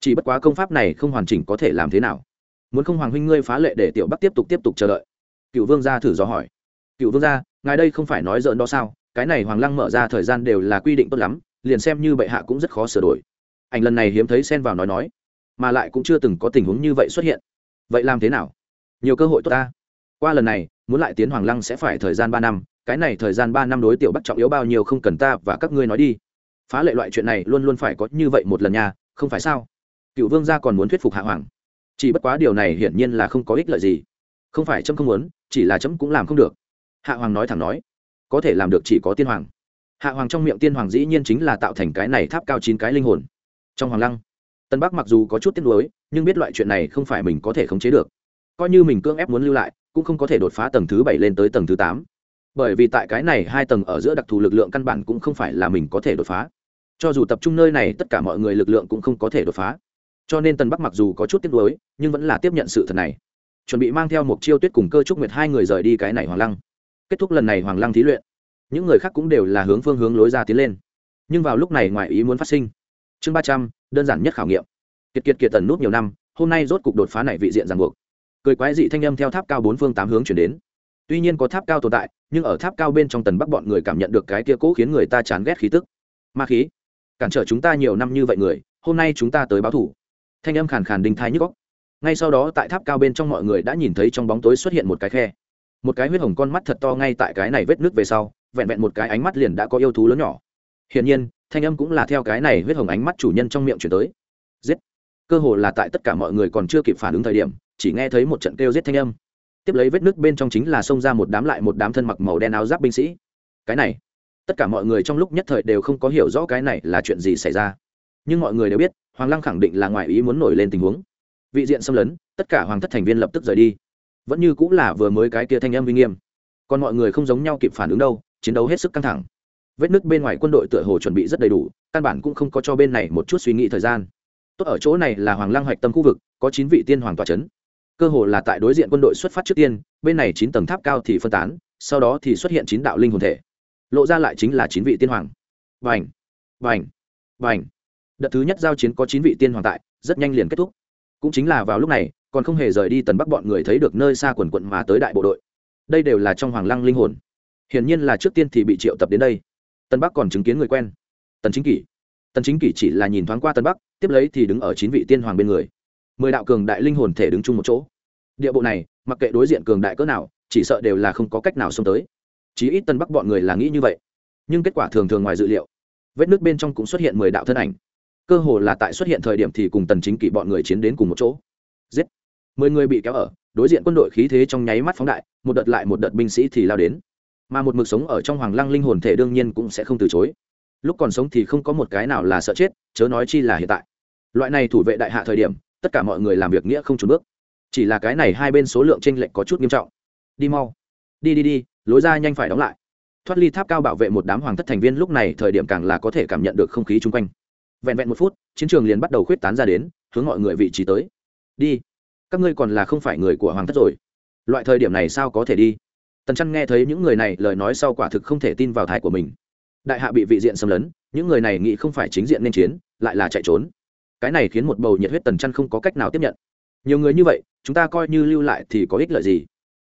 Chỉ bất quá công pháp này không hoàn chỉnh có thể làm thế nào? Muốn không hoàng huynh ngươi phá lệ để tiểu bắc tiếp tục tiếp tục chờ đợi? Cựu vương gia thử dò hỏi. Cựu vương gia, ngài đây không phải nói dợn đó sao? Cái này hoàng lăng mở ra thời gian đều là quy định tốt lắm, liền xem như bệ hạ cũng rất khó sửa đổi. Ảnh lần này hiếm thấy xen vào nói nói, mà lại cũng chưa từng có tình huống như vậy xuất hiện. Vậy làm thế nào? Nhiều cơ hội tốt ta. Qua lần này, muốn lại tiến hoàng lăng sẽ phải thời gian ba năm, cái này thời gian ba năm đối tiểu bắc trọng yếu bao nhiêu không cần ta và các ngươi nói đi. Phá lệ loại chuyện này luôn luôn phải có như vậy một lần nha, không phải sao? Cựu vương gia còn muốn thuyết phục hạ hoàng. Chỉ bất quá điều này hiển nhiên là không có ích lợi gì. Không phải trâm không muốn, chỉ là trâm cũng làm không được. Hạ hoàng nói thẳng nói, có thể làm được chỉ có tiên hoàng. Hạ hoàng trong miệng tiên hoàng dĩ nhiên chính là tạo thành cái này tháp cao chín cái linh hồn. Trong hoàng lăng, tân bắc mặc dù có chút tiếc nuối, nhưng biết loại chuyện này không phải mình có thể khống chế được coi như mình cưỡng ép muốn lưu lại, cũng không có thể đột phá tầng thứ bảy lên tới tầng thứ tám. Bởi vì tại cái này hai tầng ở giữa đặc thù lực lượng căn bản cũng không phải là mình có thể đột phá. Cho dù tập trung nơi này, tất cả mọi người lực lượng cũng không có thể đột phá. Cho nên tần bắc mặc dù có chút tiếc nuối, nhưng vẫn là tiếp nhận sự thật này. Chuẩn bị mang theo một chiêu tuyết cùng cơ trúc nguyệt hai người rời đi cái này hoàng lăng. Kết thúc lần này hoàng lăng thí luyện. Những người khác cũng đều là hướng phương hướng lối ra tiến lên. Nhưng vào lúc này ngoài ý muốn phát sinh. Chương ba trăm, đơn giản nhất khảo nghiệm. Kiệt kiệt kiệt tần nút nhiều năm, hôm nay rốt cục đột phá này vị diện ràng buộc cười quái dị thanh âm theo tháp cao bốn phương tám hướng chuyển đến. Tuy nhiên có tháp cao tồn tại, nhưng ở tháp cao bên trong tần bắc bọn người cảm nhận được cái kia cố khiến người ta chán ghét khí tức. Ma khí, cản trở chúng ta nhiều năm như vậy người, hôm nay chúng ta tới báo thủ. Thanh âm khàn khàn đinh thai nhức góc ngay sau đó tại tháp cao bên trong mọi người đã nhìn thấy trong bóng tối xuất hiện một cái khe. Một cái huyết hồng con mắt thật to ngay tại cái này vết nước về sau, vẹn vẹn một cái ánh mắt liền đã có yêu thú lớn nhỏ. Hiển nhiên, thanh âm cũng là theo cái này huyết hồng ánh mắt chủ nhân trong miệng chuyển tới. Giết! Cơ hồ là tại tất cả mọi người còn chưa kịp phản ứng thời điểm chỉ nghe thấy một trận kêu giết thanh âm. Tiếp lấy vết nước bên trong chính là xông ra một đám lại một đám thân mặc màu đen áo giáp binh sĩ. Cái này, tất cả mọi người trong lúc nhất thời đều không có hiểu rõ cái này là chuyện gì xảy ra. Nhưng mọi người đều biết, hoàng lăng khẳng định là ngoài ý muốn nổi lên tình huống. Vị diện xâm lấn, tất cả hoàng thất thành viên lập tức rời đi. Vẫn như cũng là vừa mới cái kia thanh âm uy nghiêm. Còn mọi người không giống nhau kịp phản ứng đâu, chiến đấu hết sức căng thẳng. Vết nứt bên ngoài quân đội tựa hồ chuẩn bị rất đầy đủ, căn bản cũng không có cho bên này một chút suy nghĩ thời gian. Tốt ở chỗ này là hoàng lăng hoạch tâm khu vực, có chín vị tiên hoàng tòa c h ấ n cơ hồ là tại đối diện quân đội xuất phát trước tiên, bên này chín tầng tháp cao thì phân tán, sau đó thì xuất hiện chín đạo linh hồn thể. Lộ ra lại chính là chín vị tiên hoàng. Vành vành vành đợt thứ nhất giao chiến có chín vị tiên hoàng tại, rất nhanh liền kết thúc. Cũng chính là vào lúc này, còn không hề rời đi tần bắc bọn người thấy được nơi xa quần quận mà tới đại bộ đội. Đây đều là trong hoàng lăng linh hồn. Hiển nhiên là trước tiên thì bị triệu tập đến đây. Tân bắc còn chứng kiến người quen. Tần chính kỷ. Tần chính kỷ chỉ là nhìn thoáng qua tân bắc, tiếp lấy thì đứng ở chín vị tiên hoàng bên người mười đạo cường đại linh hồn thể đứng chung một chỗ. Địa bộ này, mặc kệ đối diện cường đại cỡ nào, chỉ sợ đều là không có cách nào xông tới. Chí ít tân bắc bọn người là nghĩ như vậy. Nhưng kết quả thường thường ngoài dự liệu, vết nước bên trong cũng xuất hiện mười đạo thân ảnh. Cơ hồ là tại xuất hiện thời điểm thì cùng tần chính kỷ bọn người chiến đến cùng một chỗ. Giết! Mười người bị kéo ở, đối diện quân đội khí thế trong nháy mắt phóng đại, một đợt lại một đợt binh sĩ thì lao đến. Mà một mực sống ở trong hoàng lăng linh hồn thể đương nhiên cũng sẽ không từ chối. Lúc còn sống thì không có một cái nào là sợ chết, chớ nói chi là hiện tại. Loại này thủ vệ đại hạ thời điểm tất cả mọi người làm việc nghĩa không trốn bước. Chỉ là cái này hai bên số lượng tranh lệch có chút nghiêm trọng. Đi mau. Đi đi đi, lối ra nhanh phải đóng lại. Thoát ly tháp cao bảo vệ một đám hoàng thất thành viên lúc này thời điểm càng là có thể cảm nhận được không khí chung quanh. Vẹn vẹn một phút, chiến trường liền bắt đầu khuyết tán ra đến, hướng mọi người vị trí tới. Đi. Các ngươi còn là không phải người của hoàng thất rồi. Loại thời điểm này sao có thể đi? Tần chăn nghe thấy những người này lời nói sau quả thực không thể tin vào thái của mình. Đại hạ bị vị diện xâm lấn, những người này nghĩ không phải chính diện nên chiến, lại là chạy trốn cái này khiến một bầu nhiệt huyết tần chăn không có cách nào tiếp nhận. Nhiều người như vậy, chúng ta coi như lưu lại thì có ích lợi gì?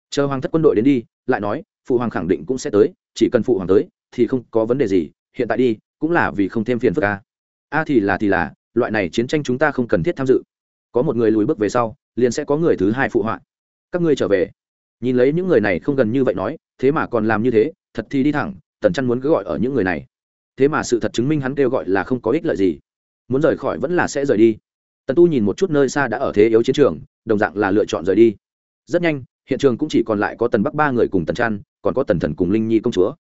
Chờ hoàng thất quân đội đến đi, lại nói, phụ hoàng khẳng định cũng sẽ tới, chỉ cần phụ hoàng tới, thì không có vấn đề gì, hiện tại đi, cũng là vì không thêm phiền phức a. A thì là thì là, loại này chiến tranh chúng ta không cần thiết tham dự. Có một người lùi bước về sau, liền sẽ có người thứ hai phụ họa. Các ngươi trở về. Nhìn lấy những người này không gần như vậy nói, thế mà còn làm như thế, thật thì đi thẳng, tần chăn muốn cứ gọi ở những người này. Thế mà sự thật chứng minh hắn kêu gọi là không có ích lợi gì muốn rời khỏi vẫn là sẽ rời đi. Tần tu nhìn một chút nơi xa đã ở thế yếu chiến trường đồng dạng là lựa chọn rời đi. Rất nhanh hiện trường cũng chỉ còn lại có tần bắc ba người cùng tần Trăn, còn có tần thần cùng linh nhi công chúa.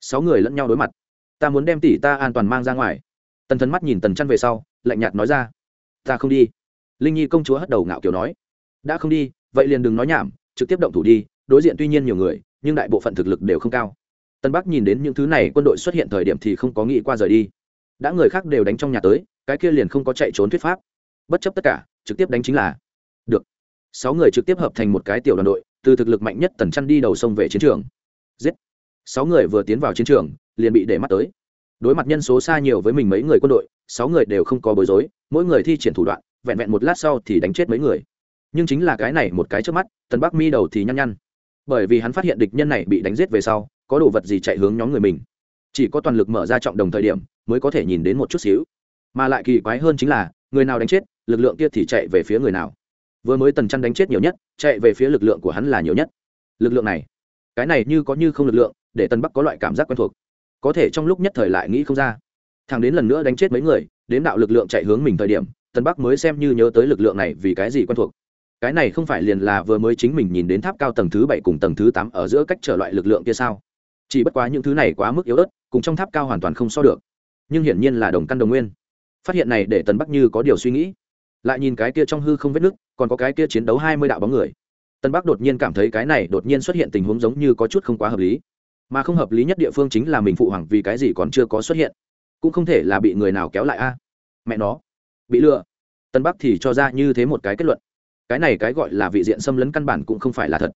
Sáu người lẫn nhau đối mặt. Ta muốn đem tỷ ta an toàn mang ra ngoài. Tần thần mắt nhìn tần Trăn về sau lạnh nhạt nói ra. Ta không đi. Linh nhi công chúa hất đầu ngạo kiểu nói. Đã không đi vậy liền đừng nói nhảm trực tiếp động thủ đi đối diện tuy nhiên nhiều người nhưng đại bộ phận thực lực đều không cao. Tân bắc nhìn đến những thứ này quân đội xuất hiện thời điểm thì không có nghĩ qua rời đi. Đã người khác đều đánh trong nhà tới cái kia liền không có chạy trốn thuyết pháp. Bất chấp tất cả, trực tiếp đánh chính là, được. Sáu người trực tiếp hợp thành một cái tiểu đoàn đội, từ thực lực mạnh nhất tần chăn đi đầu sông về chiến trường. Giết. Sáu người vừa tiến vào chiến trường, liền bị để mắt tới. Đối mặt nhân số xa nhiều với mình mấy người quân đội, sáu người đều không có bối rối, mỗi người thi triển thủ đoạn, vẹn vẹn một lát sau thì đánh chết mấy người. Nhưng chính là cái này một cái trước mắt, tần bắc mi đầu thì nhăn nhăn. Bởi vì hắn phát hiện địch nhân này bị đánh giết về sau, có đồ vật gì chạy hướng nhóm người mình. Chỉ có toàn lực mở ra trọng đồng thời điểm, mới có thể nhìn đến một chút xíu mà lại kỳ quái hơn chính là, người nào đánh chết, lực lượng kia thì chạy về phía người nào. Vừa mới tần chăn đánh chết nhiều nhất, chạy về phía lực lượng của hắn là nhiều nhất. Lực lượng này, cái này như có như không lực lượng, để tân bắc có loại cảm giác quen thuộc. Có thể trong lúc nhất thời lại nghĩ không ra. Thằng đến lần nữa đánh chết mấy người đến đạo lực lượng chạy hướng mình thời điểm tân bắc mới xem như nhớ tới lực lượng này vì cái gì quen thuộc. Cái này không phải liền là vừa mới chính mình nhìn đến tháp cao tầng thứ bảy cùng tầng thứ tám ở giữa cách trở loại lực lượng kia sao? Chỉ bất quá những thứ này quá mức yếu ớt, cùng trong tháp cao hoàn toàn không so được. Nhưng hiển nhiên là đồng căn đồng nguyên phát hiện này để tần bắc như có điều suy nghĩ. Lại nhìn cái kia trong hư không vết nứt còn có cái kia chiến đấu hai mươi đạo bóng người. Tân bắc đột nhiên cảm thấy cái này đột nhiên xuất hiện tình huống giống như có chút không quá hợp lý. Mà không hợp lý nhất địa phương chính là mình phụ hoàng vì cái gì còn chưa có xuất hiện. Cũng không thể là bị người nào kéo lại a. Mẹ nó. Bị lừa. Tân bắc thì cho ra như thế một cái kết luận. Cái này cái gọi là vị diện xâm lấn căn bản cũng không phải là thật.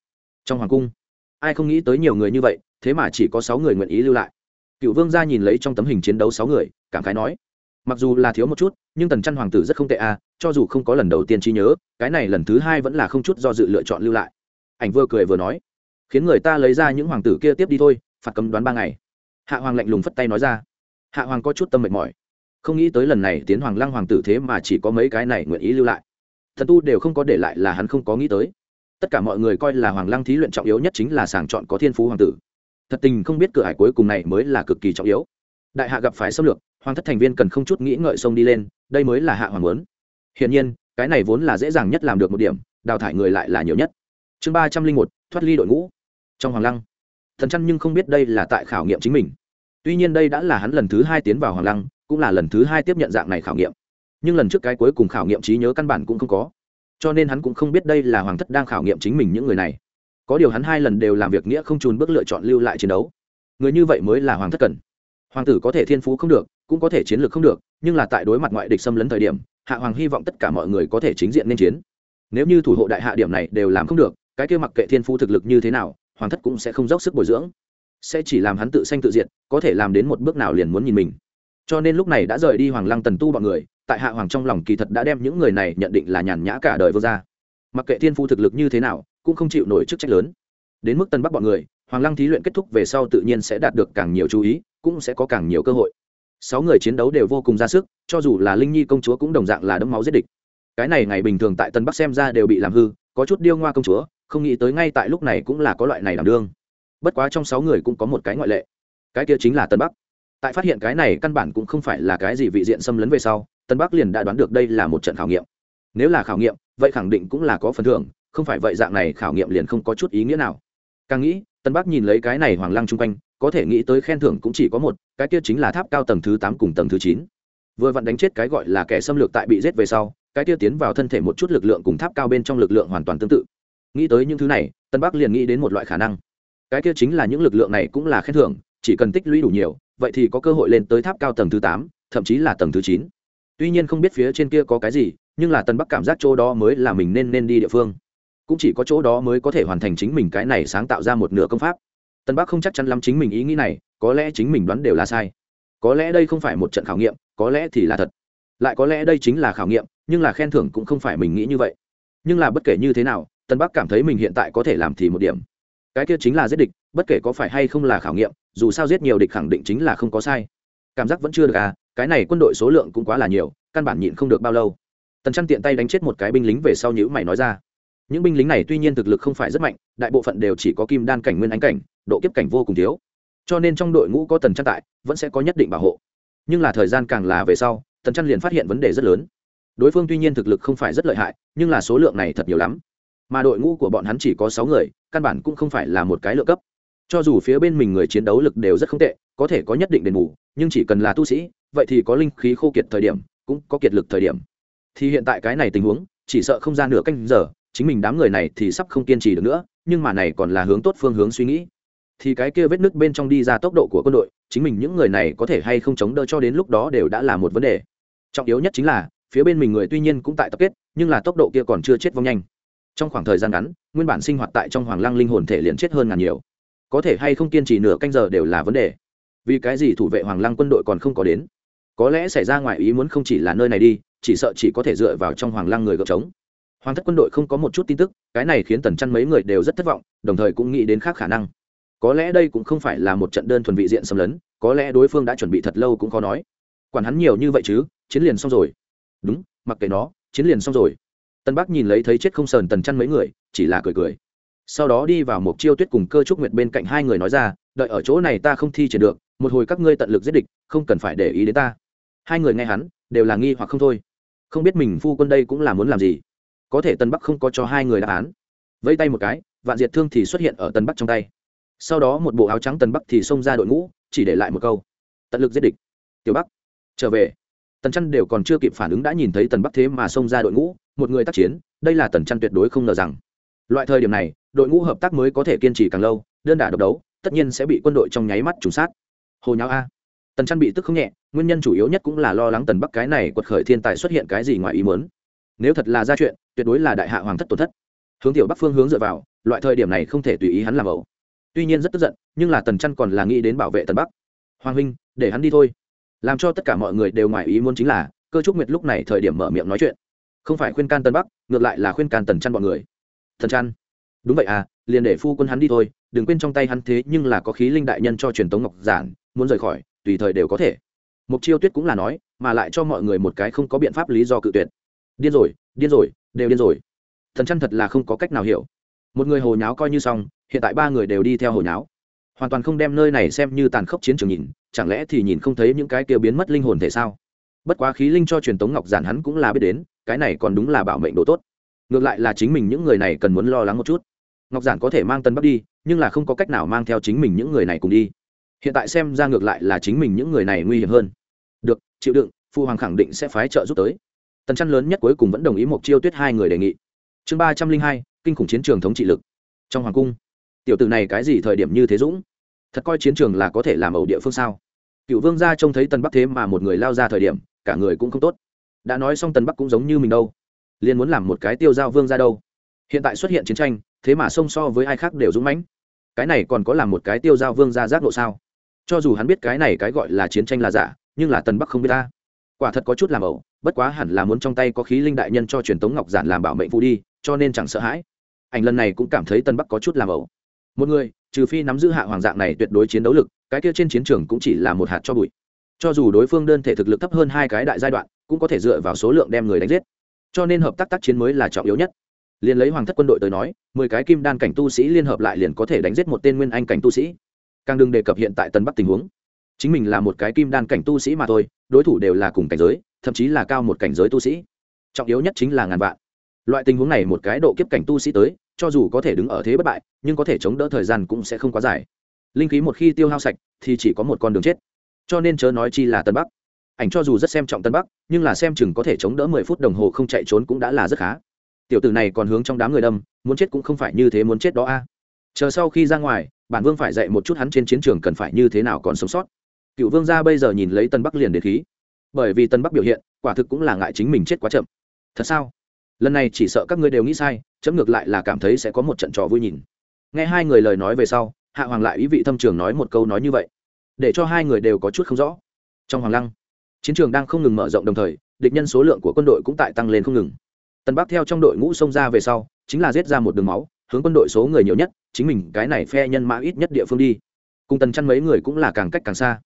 Trong hoàng cung, ai không nghĩ tới nhiều người như vậy, thế mà chỉ có sáu người nguyện ý lưu lại. Cựu vương gia nhìn lấy trong tấm hình chiến đấu sáu người, cảm khái nói mặc dù là thiếu một chút, nhưng tần chăn hoàng tử rất không tệ à? cho dù không có lần đầu tiên trí nhớ, cái này lần thứ hai vẫn là không chút do dự lựa chọn lưu lại. Ảnh vừa cười vừa nói, khiến người ta lấy ra những hoàng tử kia tiếp đi thôi, phạt cấm đoán ba ngày. Hạ hoàng lạnh lùng phất tay nói ra. Hạ hoàng có chút tâm mệt mỏi. Không nghĩ tới lần này tiến hoàng lăng hoàng tử thế mà chỉ có mấy cái này nguyện ý lưu lại. Thần tu đều không có để lại là hắn không có nghĩ tới. Tất cả mọi người coi là hoàng lăng thí luyện trọng yếu nhất chính là sàng chọn có thiên phú hoàng tử. Thật tình không biết cửa hải cuối cùng này mới là cực kỳ trọng yếu. Đại hạ gặp phải xâm lược hoàng thất thành viên cần không chút nghĩ ngợi sông đi lên, đây mới là hạ hoàng muốn. Hiển nhiên, cái này vốn là dễ dàng nhất làm được một điểm, đào thải người lại là nhiều nhất. Chương ba trăm linh một, thoát ly đội ngũ. Trong hoàng lăng, thần chăn nhưng không biết đây là tại khảo nghiệm chính mình. Tuy nhiên đây đã là hắn lần thứ hai tiến vào hoàng lăng, cũng là lần thứ hai tiếp nhận dạng này khảo nghiệm. Nhưng lần trước cái cuối cùng khảo nghiệm trí nhớ căn bản cũng không có. Cho nên hắn cũng không biết đây là hoàng thất đang khảo nghiệm chính mình những người này. Có điều hắn hai lần đều làm việc nghĩa không trùn bước lựa chọn lưu lại chiến đấu. Người như vậy mới là hoàng thất cần. Hoàng tử có thể thiên phú không được cũng có thể chiến lược không được, nhưng là tại đối mặt ngoại địch xâm lấn thời điểm, hạ hoàng hy vọng tất cả mọi người có thể chính diện nên chiến. Nếu như thủ hộ đại hạ điểm này đều làm không được, cái kia mặc kệ thiên phú thực lực như thế nào, hoàng thất cũng sẽ không dốc sức bồi dưỡng. Sẽ chỉ làm hắn tự sanh tự diệt, có thể làm đến một bước nào liền muốn nhìn mình. Cho nên lúc này đã rời đi hoàng lăng tần tu bọn người, tại hạ hoàng trong lòng kỳ thật đã đem những người này nhận định là nhàn nhã cả đời vô gia. Mặc kệ thiên phú thực lực như thế nào, cũng không chịu nổi chức trách lớn. Đến mức tân bắc bọn người, hoàng lăng thí luyện kết thúc về sau tự nhiên sẽ đạt được càng nhiều chú ý, cũng sẽ có càng nhiều cơ hội sáu người chiến đấu đều vô cùng ra sức, cho dù là linh nhi công chúa cũng đồng dạng là đấm máu giết địch. Cái này ngày bình thường tại tân bắc xem ra đều bị làm hư, có chút điêu ngoa công chúa, không nghĩ tới ngay tại lúc này cũng là có loại này đảm đương. Bất quá trong sáu người cũng có một cái ngoại lệ. Cái kia chính là tân bắc. Tại phát hiện cái này căn bản cũng không phải là cái gì vị diện xâm lấn về sau, tân bắc liền đã đoán được đây là một trận khảo nghiệm. Nếu là khảo nghiệm, vậy khẳng định cũng là có phần thưởng, không phải vậy dạng này khảo nghiệm liền không có chút ý nghĩa nào. Càng nghĩ, tân bắc nhìn lấy cái này hoàng lăng chung quanh có thể nghĩ tới khen thưởng cũng chỉ có một, cái kia chính là tháp cao tầng thứ tám cùng tầng thứ chín. Vừa vặn đánh chết cái gọi là kẻ xâm lược tại bị giết về sau, cái kia tiến vào thân thể một chút lực lượng cùng tháp cao bên trong lực lượng hoàn toàn tương tự. Nghĩ tới những thứ này, tân bắc liền nghĩ đến một loại khả năng. Cái kia chính là những lực lượng này cũng là khen thưởng, chỉ cần tích lũy đủ nhiều, vậy thì có cơ hội lên tới tháp cao tầng thứ tám, thậm chí là tầng thứ chín. Tuy nhiên không biết phía trên kia có cái gì, nhưng là tân bắc cảm giác chỗ đó mới là mình nên nên đi địa phương. Cũng chỉ có chỗ đó mới có thể hoàn thành chính mình cái này sáng tạo ra một nửa công pháp tân bắc không chắc chắn lắm chính mình ý nghĩ này, có lẽ chính mình đoán đều là sai. Có lẽ đây không phải một trận khảo nghiệm, có lẽ thì là thật. Lại có lẽ đây chính là khảo nghiệm, nhưng là khen thưởng cũng không phải mình nghĩ như vậy. Nhưng là bất kể như thế nào, tân bắc cảm thấy mình hiện tại có thể làm thì một điểm. Cái kia chính là giết địch, bất kể có phải hay không là khảo nghiệm, dù sao giết nhiều địch khẳng định chính là không có sai. Cảm giác vẫn chưa được à cái này quân đội số lượng cũng quá là nhiều, căn bản nhịn không được bao lâu. Tần trăn tiện tay đánh chết một cái binh lính về sau nhữ mày nói ra. Những binh lính này tuy nhiên thực lực không phải rất mạnh, đại bộ phận đều chỉ có kim đan cảnh nguyên ánh cảnh độ kiếp cảnh vô cùng thiếu. Cho nên trong đội ngũ có tần trăn tại, vẫn sẽ có nhất định bảo hộ. Nhưng là thời gian càng là về sau, tần trăn liền phát hiện vấn đề rất lớn. Đối phương tuy nhiên thực lực không phải rất lợi hại, nhưng là số lượng này thật nhiều lắm. Mà đội ngũ của bọn hắn chỉ có sáu người, căn bản cũng không phải là một cái lựa cấp. Cho dù phía bên mình người chiến đấu lực đều rất không tệ, có thể có nhất định đền bù, nhưng chỉ cần là tu sĩ, vậy thì có linh khí khô kiệt thời điểm, cũng có kiệt lực thời điểm. Thì hiện tại cái này tình huống, chỉ sợ không ra nửa canh giờ, chính mình đám người này thì sắp không kiên trì được nữa, nhưng mà này còn là hướng tốt phương hướng suy nghĩ thì cái kia vết nứt bên trong đi ra tốc độ của quân đội, chính mình những người này có thể hay không chống đỡ cho đến lúc đó đều đã là một vấn đề. Trọng yếu nhất chính là, phía bên mình người tuy nhiên cũng tại tập kết, nhưng là tốc độ kia còn chưa chết vong nhanh. Trong khoảng thời gian ngắn, nguyên bản sinh hoạt tại trong hoàng lăng linh hồn thể liền chết hơn ngàn nhiều. Có thể hay không kiên trì nửa canh giờ đều là vấn đề. Vì cái gì thủ vệ hoàng lăng quân đội còn không có đến? Có lẽ xảy ra ngoài ý muốn không chỉ là nơi này đi, chỉ sợ chỉ có thể dựa vào trong hoàng lăng người gợp trống. Hoàng thất quân đội không có một chút tin tức, cái này khiến tần chăn mấy người đều rất thất vọng, đồng thời cũng nghĩ đến khác khả năng có lẽ đây cũng không phải là một trận đơn thuần vị diện xâm lấn, có lẽ đối phương đã chuẩn bị thật lâu cũng khó nói. Quản hắn nhiều như vậy chứ, chiến liền xong rồi. Đúng, mặc kệ nó, chiến liền xong rồi. Tân bắc nhìn lấy thấy chết không sờn tần chăn mấy người, chỉ là cười cười. Sau đó đi vào một chiêu tuyết cùng cơ trúc nguyệt bên cạnh hai người nói ra, đợi ở chỗ này ta không thi triển được, một hồi các ngươi tận lực giết địch, không cần phải để ý đến ta. Hai người nghe hắn, đều là nghi hoặc không thôi. Không biết mình phu quân đây cũng là muốn làm gì. Có thể tân bắc không có cho hai người đáp án. Vẫy tay một cái, vạn diệt thương thì xuất hiện ở tân bắc trong tay sau đó một bộ áo trắng tần bắc thì xông ra đội ngũ, chỉ để lại một câu, tận lực giết địch. Tiểu bắc, trở về. Tần chăn đều còn chưa kịp phản ứng đã nhìn thấy tần bắc thế mà xông ra đội ngũ, một người tác chiến, đây là tần chăn tuyệt đối không ngờ rằng, loại thời điểm này, đội ngũ hợp tác mới có thể kiên trì càng lâu, đơn đả độc đấu, tất nhiên sẽ bị quân đội trong nháy mắt trùng sát. Hồ nháo a. Tần chăn bị tức không nhẹ, nguyên nhân chủ yếu nhất cũng là lo lắng tần bắc cái này quật khởi thiên tài xuất hiện cái gì ngoài ý muốn. Nếu thật là ra chuyện, tuyệt đối là đại hạ hoàng thất tổn thất. Hướng tiểu bắc phương hướng dựa vào, loại thời điểm này không thể tùy ý hắn làm ẩu tuy nhiên rất tức giận, nhưng là tần chăn còn là nghĩ đến bảo vệ tần bắc. Hoàng huynh, để hắn đi thôi. Làm cho tất cả mọi người đều ngoài ý muốn chính là, cơ trúc nguyệt lúc này thời điểm mở miệng nói chuyện. Không phải khuyên can tân bắc, ngược lại là khuyên can tần chăn bọn người. Thần chăn đúng vậy à liền để phu quân hắn đi thôi, đừng quên trong tay hắn thế nhưng là có khí linh đại nhân cho truyền tống ngọc giản, muốn rời khỏi, tùy thời đều có thể. Mục chiêu tuyết cũng là nói, mà lại cho mọi người một cái không có biện pháp lý do cự tuyệt. Điên rồi điên rồi, đều điên rồi. Thần chăn thật là không có cách nào hiểu một người hồ nháo coi như xong, hiện tại ba người đều đi theo hồ nháo. Hoàn toàn không đem nơi này xem như tàn khốc chiến trường nhìn, chẳng lẽ thì nhìn không thấy những cái kia biến mất linh hồn thể sao? Bất quá khí linh cho truyền tống ngọc giản hắn cũng là biết đến, cái này còn đúng là bảo mệnh độ tốt. Ngược lại là chính mình những người này cần muốn lo lắng một chút. Ngọc giản có thể mang tân bắc đi, nhưng là không có cách nào mang theo chính mình những người này cùng đi. Hiện tại xem ra ngược lại là chính mình những người này nguy hiểm hơn. Được, chịu đựng, phu hoàng khẳng định sẽ phái trợ giúp tới. Tần chăn lớn nhất cuối cùng vẫn đồng ý một chiêu tuyết hai người đề nghị. Chương ba trăm linh hai kinh khủng chiến trường thống trị lực. Trong hoàng cung, tiểu tử này cái gì thời điểm như thế dũng? Thật coi chiến trường là có thể làm ẩu địa phương sao? Cựu vương gia trông thấy tần bắc thế mà một người lao ra thời điểm, cả người cũng không tốt. Đã nói xong tần bắc cũng giống như mình đâu. Liền muốn làm một cái tiêu giao vương ra đâu. Hiện tại xuất hiện chiến tranh, thế mà song so với ai khác đều dũng mãnh. Cái này còn có làm một cái tiêu giao vương ra giác độ sao? Cho dù hắn biết cái này cái gọi là chiến tranh là giả, nhưng là tần bắc không biết ta. Quả thật có chút làm ẩu bất quá hẳn là muốn trong tay có khí linh đại nhân cho truyền tống ngọc giản làm bảo mệnh phụ đi, cho nên chẳng sợ hãi. Ảnh lần này cũng cảm thấy tân bắc có chút làm ẩu. Một người, trừ phi nắm giữ hạ hoàng dạng này tuyệt đối chiến đấu lực, cái kia trên chiến trường cũng chỉ là một hạt cho bụi. Cho dù đối phương đơn thể thực lực thấp hơn hai cái đại giai đoạn, cũng có thể dựa vào số lượng đem người đánh giết. Cho nên hợp tác tác chiến mới là trọng yếu nhất. Liền lấy hoàng thất quân đội tới nói, mười cái kim đan cảnh tu sĩ liên hợp lại liền có thể đánh giết một tên nguyên anh cảnh tu sĩ. Càng đừng đề cập hiện tại tân bắc tình huống chính mình là một cái kim đan cảnh tu sĩ mà thôi, đối thủ đều là cùng cảnh giới, thậm chí là cao một cảnh giới tu sĩ. Trọng yếu nhất chính là ngàn vạn. Loại tình huống này một cái độ kiếp cảnh tu sĩ tới, cho dù có thể đứng ở thế bất bại, nhưng có thể chống đỡ thời gian cũng sẽ không quá dài. Linh khí một khi tiêu hao sạch, thì chỉ có một con đường chết. Cho nên chớ nói chi là tân bắc. Ảnh cho dù rất xem trọng tân bắc, nhưng là xem chừng có thể chống đỡ mười phút đồng hồ không chạy trốn cũng đã là rất khá. Tiểu tử này còn hướng trong đám người đâm, muốn chết cũng không phải như thế muốn chết đó a. Chờ sau khi ra ngoài, bản vương phải dạy một chút hắn trên chiến trường cần phải như thế nào còn sống sót cựu vương gia bây giờ nhìn lấy tân bắc liền để khí. Bởi vì tân bắc biểu hiện, quả thực cũng là ngại chính mình chết quá chậm. Thật sao? Lần này chỉ sợ các ngươi đều nghĩ sai, chấm ngược lại là cảm thấy sẽ có một trận trò vui nhìn. Nghe hai người lời nói về sau, hạ hoàng lại ý vị thâm trường nói một câu nói như vậy, để cho hai người đều có chút không rõ. Trong hoàng lăng, chiến trường đang không ngừng mở rộng đồng thời, địch nhân số lượng của quân đội cũng tại tăng lên không ngừng. Tân bắc theo trong đội ngũ xông ra về sau, chính là giết ra một đường máu, hướng quân đội số người nhiều nhất, chính mình cái này phe nhân mã ít nhất địa phương đi. Cùng tần chăn mấy người cũng là càng cách càng xa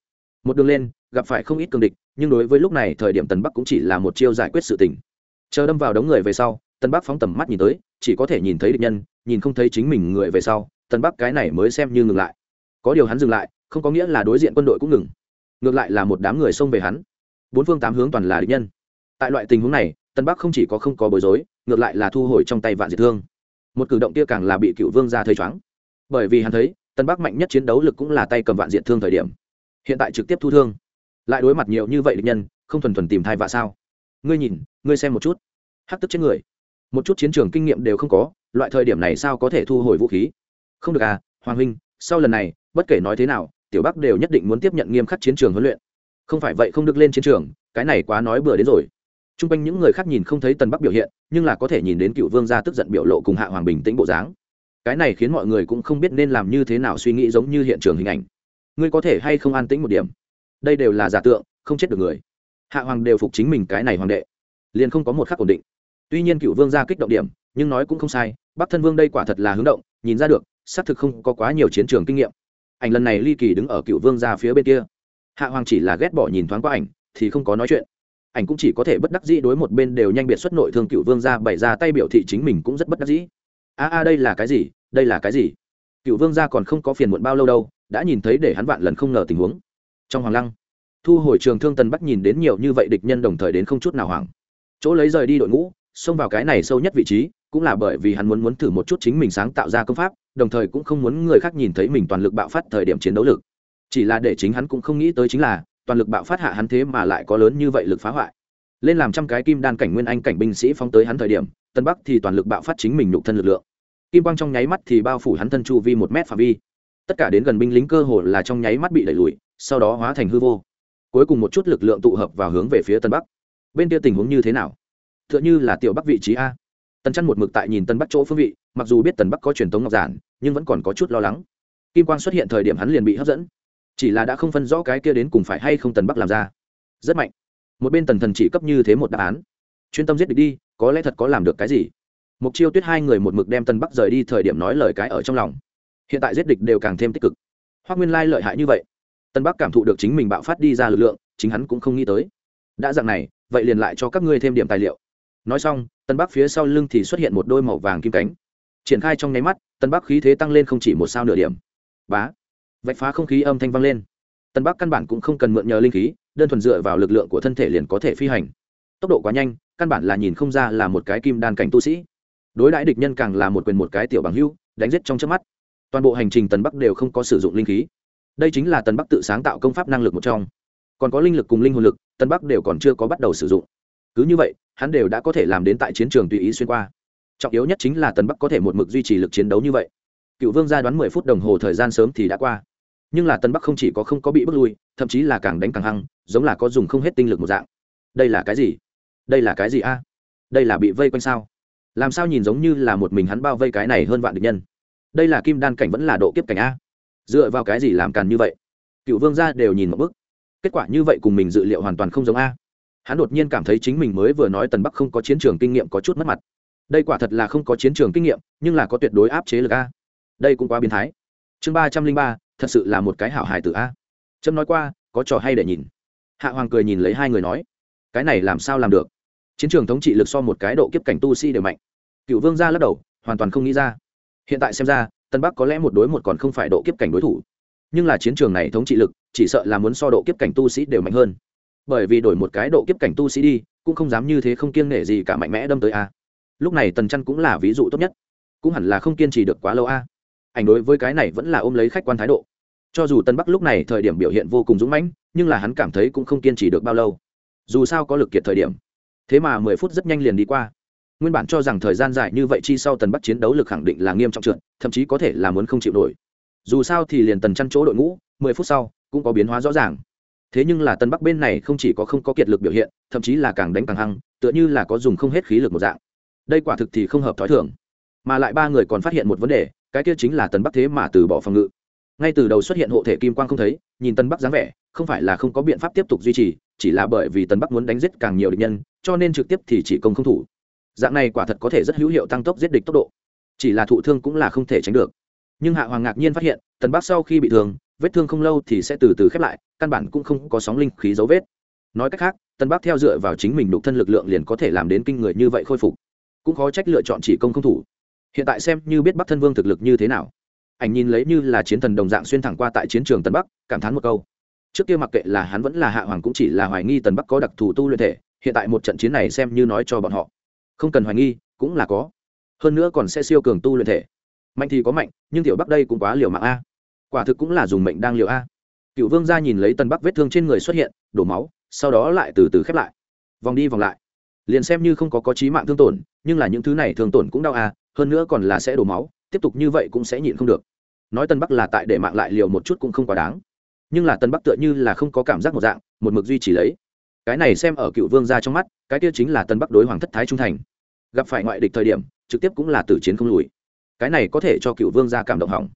một đường lên, gặp phải không ít cường địch, nhưng đối với lúc này thời điểm tần bắc cũng chỉ là một chiêu giải quyết sự tình. Chờ đâm vào đống người về sau, tần bắc phóng tầm mắt nhìn tới, chỉ có thể nhìn thấy địch nhân, nhìn không thấy chính mình người về sau, tần bắc cái này mới xem như ngừng lại. Có điều hắn dừng lại, không có nghĩa là đối diện quân đội cũng ngừng. Ngược lại là một đám người xông về hắn. Bốn phương tám hướng toàn là địch nhân. Tại loại tình huống này tân bắc không chỉ có không có bối rối, ngược lại là thu hồi trong tay vạn diệt thương. Một cử động kia càng là bị cựu vương ra thơi choáng. Bởi vì hắn thấy tân bắc mạnh nhất chiến đấu lực cũng là tay cầm vạn diệt thương thời điểm hiện tại trực tiếp thu thương. Lại đối mặt nhiều như vậy địch nhân, không thuần thuần tìm thai vạ sao? Ngươi nhìn, ngươi xem một chút. Hắc tức chết người. Một chút chiến trường kinh nghiệm đều không có, loại thời điểm này sao có thể thu hồi vũ khí? Không được à hoàng huynh, sau lần này, bất kể nói thế nào, tiểu bắc đều nhất định muốn tiếp nhận nghiêm khắc chiến trường huấn luyện. Không phải vậy không được lên chiến trường, cái này quá nói bừa đến rồi. T r u n g quanh những người khác nhìn không thấy tần bắc biểu hiện, nhưng là có thể nhìn đến cựu vương gia tức giận biểu lộ cùng hạ hoàng bình tĩnh bộ dáng. Cái này khiến mọi người cũng không biết nên làm như thế nào suy nghĩ giống như hiện trường hình ảnh ngươi có thể hay không an tĩnh một điểm? Đây đều là giả tượng, không chết được người. Hạ hoàng đều phục chính mình cái này hoàng đệ. Liền không có một khắc ổn định. Tuy nhiên cựu vương ra kích động điểm, nhưng nói cũng không sai, bắc thân vương đây quả thật là hướng động, nhìn ra được, xác thực không có quá nhiều chiến trường kinh nghiệm. Ảnh lần này ly kỳ đứng ở cựu vương ra phía bên kia. Hạ hoàng chỉ là ghét bỏ nhìn thoáng qua ảnh, thì không có nói chuyện. Ảnh cũng chỉ có thể bất đắc dĩ đối một bên đều nhanh biệt xuất nội thương cựu vương ra bày ra tay biểu thị chính mình cũng rất bất đắc dĩ. A a, đây là cái gì? Đây là cái gì? Cựu vương gia còn không có phiền muộn bao lâu đâu đã nhìn thấy để hắn vạn lần không ngờ tình huống. Trong hoàng lăng, thu hồi trường thương tần bắc nhìn đến nhiều như vậy địch nhân đồng thời đến không chút nào hoảng. Chỗ lấy rời đi đội ngũ, xông vào cái này sâu nhất vị trí, cũng là bởi vì hắn muốn muốn thử một chút chính mình sáng tạo ra công pháp, đồng thời cũng không muốn người khác nhìn thấy mình toàn lực bạo phát thời điểm chiến đấu lực. Chỉ là để chính hắn cũng không nghĩ tới chính là, toàn lực bạo phát hạ hắn thế mà lại có lớn như vậy lực phá hoại. Lên làm trăm cái kim đan cảnh nguyên anh cảnh binh sĩ phóng tới hắn thời điểm tân bắc thì toàn lực bạo phát chính mình nhục thân lực lượng. Kim quang trong nháy mắt thì bao phủ hắn thân chu vi một mét phạm vi tất cả đến gần binh lính cơ hồ là trong nháy mắt bị đẩy lùi, sau đó hóa thành hư vô. Cuối cùng một chút lực lượng tụ hợp vào hướng về phía tân bắc. Bên kia tình huống như thế nào? T h ư ợ n h ư là tiểu bắc vị trí a. Tần chăn một mực tại nhìn tân bắc chỗ phương vị, mặc dù biết tần bắc có truyền thống ngọc giản, nhưng vẫn còn có chút lo lắng. Kim quang xuất hiện thời điểm hắn liền bị hấp dẫn. Chỉ là đã không phân rõ cái kia đến cùng phải hay không tần bắc làm ra. Rất mạnh. Một bên tần thần chỉ cấp như thế một đáp án. Chuyên tâm giết địch đi, có lẽ thật có làm được cái gì? Mục chiêu tuyết hai người một mực đem tân bắc rời đi thời điểm nói lời cái ở trong lòng hiện tại giết địch đều càng thêm tích cực. Hoác nguyên lai lợi hại như vậy, tân bắc cảm thụ được chính mình bạo phát đi ra lực lượng, chính hắn cũng không nghĩ tới. Đã dạng này, vậy liền lại cho các ngươi thêm điểm tài liệu. Nói xong, tân bắc phía sau lưng thì xuất hiện một đôi màu vàng kim cánh. Triển khai trong nháy mắt, tân bắc khí thế tăng lên không chỉ một sao nửa điểm. Bá! Vạch phá không khí âm thanh vang lên. Tân bắc căn bản cũng không cần mượn nhờ linh khí, đơn thuần dựa vào lực lượng của thân thể liền có thể phi hành. Tốc độ quá nhanh, căn bản là nhìn không ra là một cái kim đan cảnh tu sĩ. Đối đãi địch nhân càng là một quyền một cái tiểu bằng hưu, đánh giết trong chớp mắt toàn bộ hành trình tần bắc đều không có sử dụng linh khí. Đây chính là tần bắc tự sáng tạo công pháp năng lực một trong. Còn có linh lực cùng linh hồn lực, tần bắc đều còn chưa có bắt đầu sử dụng. Cứ như vậy, hắn đều đã có thể làm đến tại chiến trường tùy ý xuyên qua. Trọng yếu nhất chính là tần bắc có thể một mực duy trì lực chiến đấu như vậy. Cựu vương gia đoán mười phút đồng hồ thời gian sớm thì đã qua. Nhưng là tần bắc không chỉ có không có bị bước lui, thậm chí là càng đánh càng hăng, giống là có dùng không hết tinh lực một dạng. Đây là cái gì? Đây là cái gì a? Đây là bị vây quanh sao? Làm sao nhìn giống như là một mình hắn bao vây cái này hơn vạn địch nhân? Đây là kim đan cảnh vẫn là độ kiếp cảnh a. Dựa vào cái gì làm càn như vậy? Cựu vương gia đều nhìn một bức. Kết quả như vậy cùng mình dự liệu hoàn toàn không giống a. Hắn đột nhiên cảm thấy chính mình mới vừa nói tần bắc không có chiến trường kinh nghiệm có chút mất mặt. Đây quả thật là không có chiến trường kinh nghiệm, nhưng là có tuyệt đối áp chế lực a. Đây cũng quá biến thái. Chương ba trăm linh ba, thật sự là một cái hảo hài tử a. Trâm nói qua, có trò hay để nhìn. Hạ hoàng cười nhìn lấy hai người nói, cái này làm sao làm được? Chiến trường thống trị lực so một cái độ kiếp cảnh tu si đều mạnh. Cựu vương gia lắc đầu, hoàn toàn không nghĩ ra hiện tại xem ra, tân bắc có lẽ một đối một còn không phải độ kiếp cảnh đối thủ. Nhưng là chiến trường này thống trị lực, chỉ sợ là muốn so độ kiếp cảnh tu sĩ đều mạnh hơn. Bởi vì đổi một cái độ kiếp cảnh tu sĩ đi, cũng không dám như thế không kiêng nể gì cả mạnh mẽ đâm tới a. Lúc này tần chăn cũng là ví dụ tốt nhất. Cũng hẳn là không kiên trì được quá lâu a. Ảnh đối với cái này vẫn là ôm lấy khách quan thái độ. Cho dù tân bắc lúc này thời điểm biểu hiện vô cùng dũng mãnh, nhưng là hắn cảm thấy cũng không kiên trì được bao lâu. Dù sao có lực kiệt thời điểm. Thế mà mười phút rất nhanh liền đi qua nguyên bản cho rằng thời gian dài như vậy chi sau tần bắc chiến đấu lực khẳng định là nghiêm trọng trượt, thậm chí có thể là muốn không chịu nổi. Dù sao thì liền tần chăn chỗ đội ngũ, mười phút sau, cũng có biến hóa rõ ràng. Thế nhưng là tân bắc bên này không chỉ có không có kiệt lực biểu hiện, thậm chí là càng đánh càng hăng, tựa như là có dùng không hết khí lực một dạng. Đây quả thực thì không hợp t h ó i thưởng mà lại ba người còn phát hiện một vấn đề, cái kia chính là tần bắc thế mà từ bỏ phòng ngự. Ngay từ đầu xuất hiện hộ thể kim quang không thấy, nhìn tân bắc dáng vẻ, không phải là không có biện pháp tiếp tục duy trì, chỉ là bởi vì tần bắc muốn đánh giết càng nhiều địch nhân, cho nên trực tiếp thì chỉ công không thủ dạng này quả thật có thể rất hữu hiệu tăng tốc giết địch tốc độ. Chỉ là thụ thương cũng là không thể tránh được. Nhưng hạ hoàng ngạc nhiên phát hiện, tần bắc sau khi bị thương, vết thương không lâu thì sẽ từ từ khép lại, căn bản cũng không có sóng linh khí dấu vết. Nói cách khác, tần bắc theo dựa vào chính mình đục thân lực lượng liền có thể làm đến kinh người như vậy khôi phục. Cũng khó trách lựa chọn chỉ công không thủ. Hiện tại xem như biết bắc thân vương thực lực như thế nào. Ảnh nhìn lấy như là chiến thần đồng dạng xuyên thẳng qua tại chiến trường tần bắc, cảm thán một câu. Trước kia mặc kệ là hắn vẫn là hạ hoàng cũng chỉ là hoài nghi tần bắc có đặc thù tu luyện thể, hiện tại một trận chiến này xem như nói cho bọn họ không cần hoài nghi, cũng là có. Hơn nữa còn sẽ siêu cường tu luyện thể. Mạnh thì có mạnh, nhưng tiểu bắc đây cũng quá liều mạng a. Quả thực cũng là dùng mệnh đang liều a. Cựu vương gia nhìn lấy tân bắc vết thương trên người xuất hiện, đổ máu, sau đó lại từ từ khép lại. Vòng đi vòng lại. Liền xem như không có có trí mạng thương tổn, nhưng là những thứ này thương tổn cũng đau a, hơn nữa còn là sẽ đổ máu, tiếp tục như vậy cũng sẽ nhịn không được. Nói tân bắc là tại để mạng lại liều một chút cũng không quá đáng. Nhưng là tân bắc tựa như là không có cảm giác một dạng, một mực duy trì lấy cái này xem ở cựu vương ra trong mắt, cái kia chính là tân bắc đối hoàng thất thái trung thành. Gặp phải ngoại địch thời điểm, trực tiếp cũng là tử chiến không lùi. Cái này có thể cho cựu vương gia cảm động hỏng.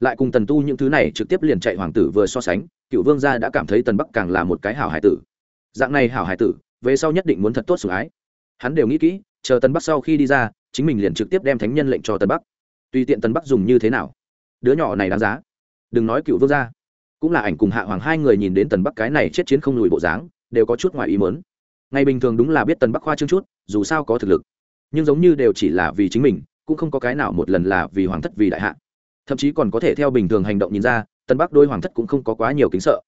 Lại cùng tần tu những thứ này trực tiếp liền chạy hoàng tử vừa so sánh, cựu vương gia đã cảm thấy tần bắc càng là một cái hảo hải tử. Dạng này hảo hải tử, về sau nhất định muốn thật tốt sủng ái. Hắn đều nghĩ kỹ, chờ tần bắc sau khi đi ra, chính mình liền trực tiếp đem thánh nhân lệnh cho tần bắc. Tùy tiện tần bắc dùng như thế nào? Đứa nhỏ này đáng giá. Đừng nói cựu vương gia. Cũng là ảnh cùng hạ hoàng hai người nhìn đến tần bắc cái này chết chiến không lùi bộ dáng đều có chút ngoài ý mớn ngày bình thường đúng là biết tần bắc khoa trương chút, dù sao có thực lực. Nhưng giống như đều chỉ là vì chính mình, cũng không có cái nào một lần là vì hoàng thất vì đại hạ. Thậm chí còn có thể theo bình thường hành động nhìn ra tân bắc đôi hoàng thất cũng không có quá nhiều kính sợ.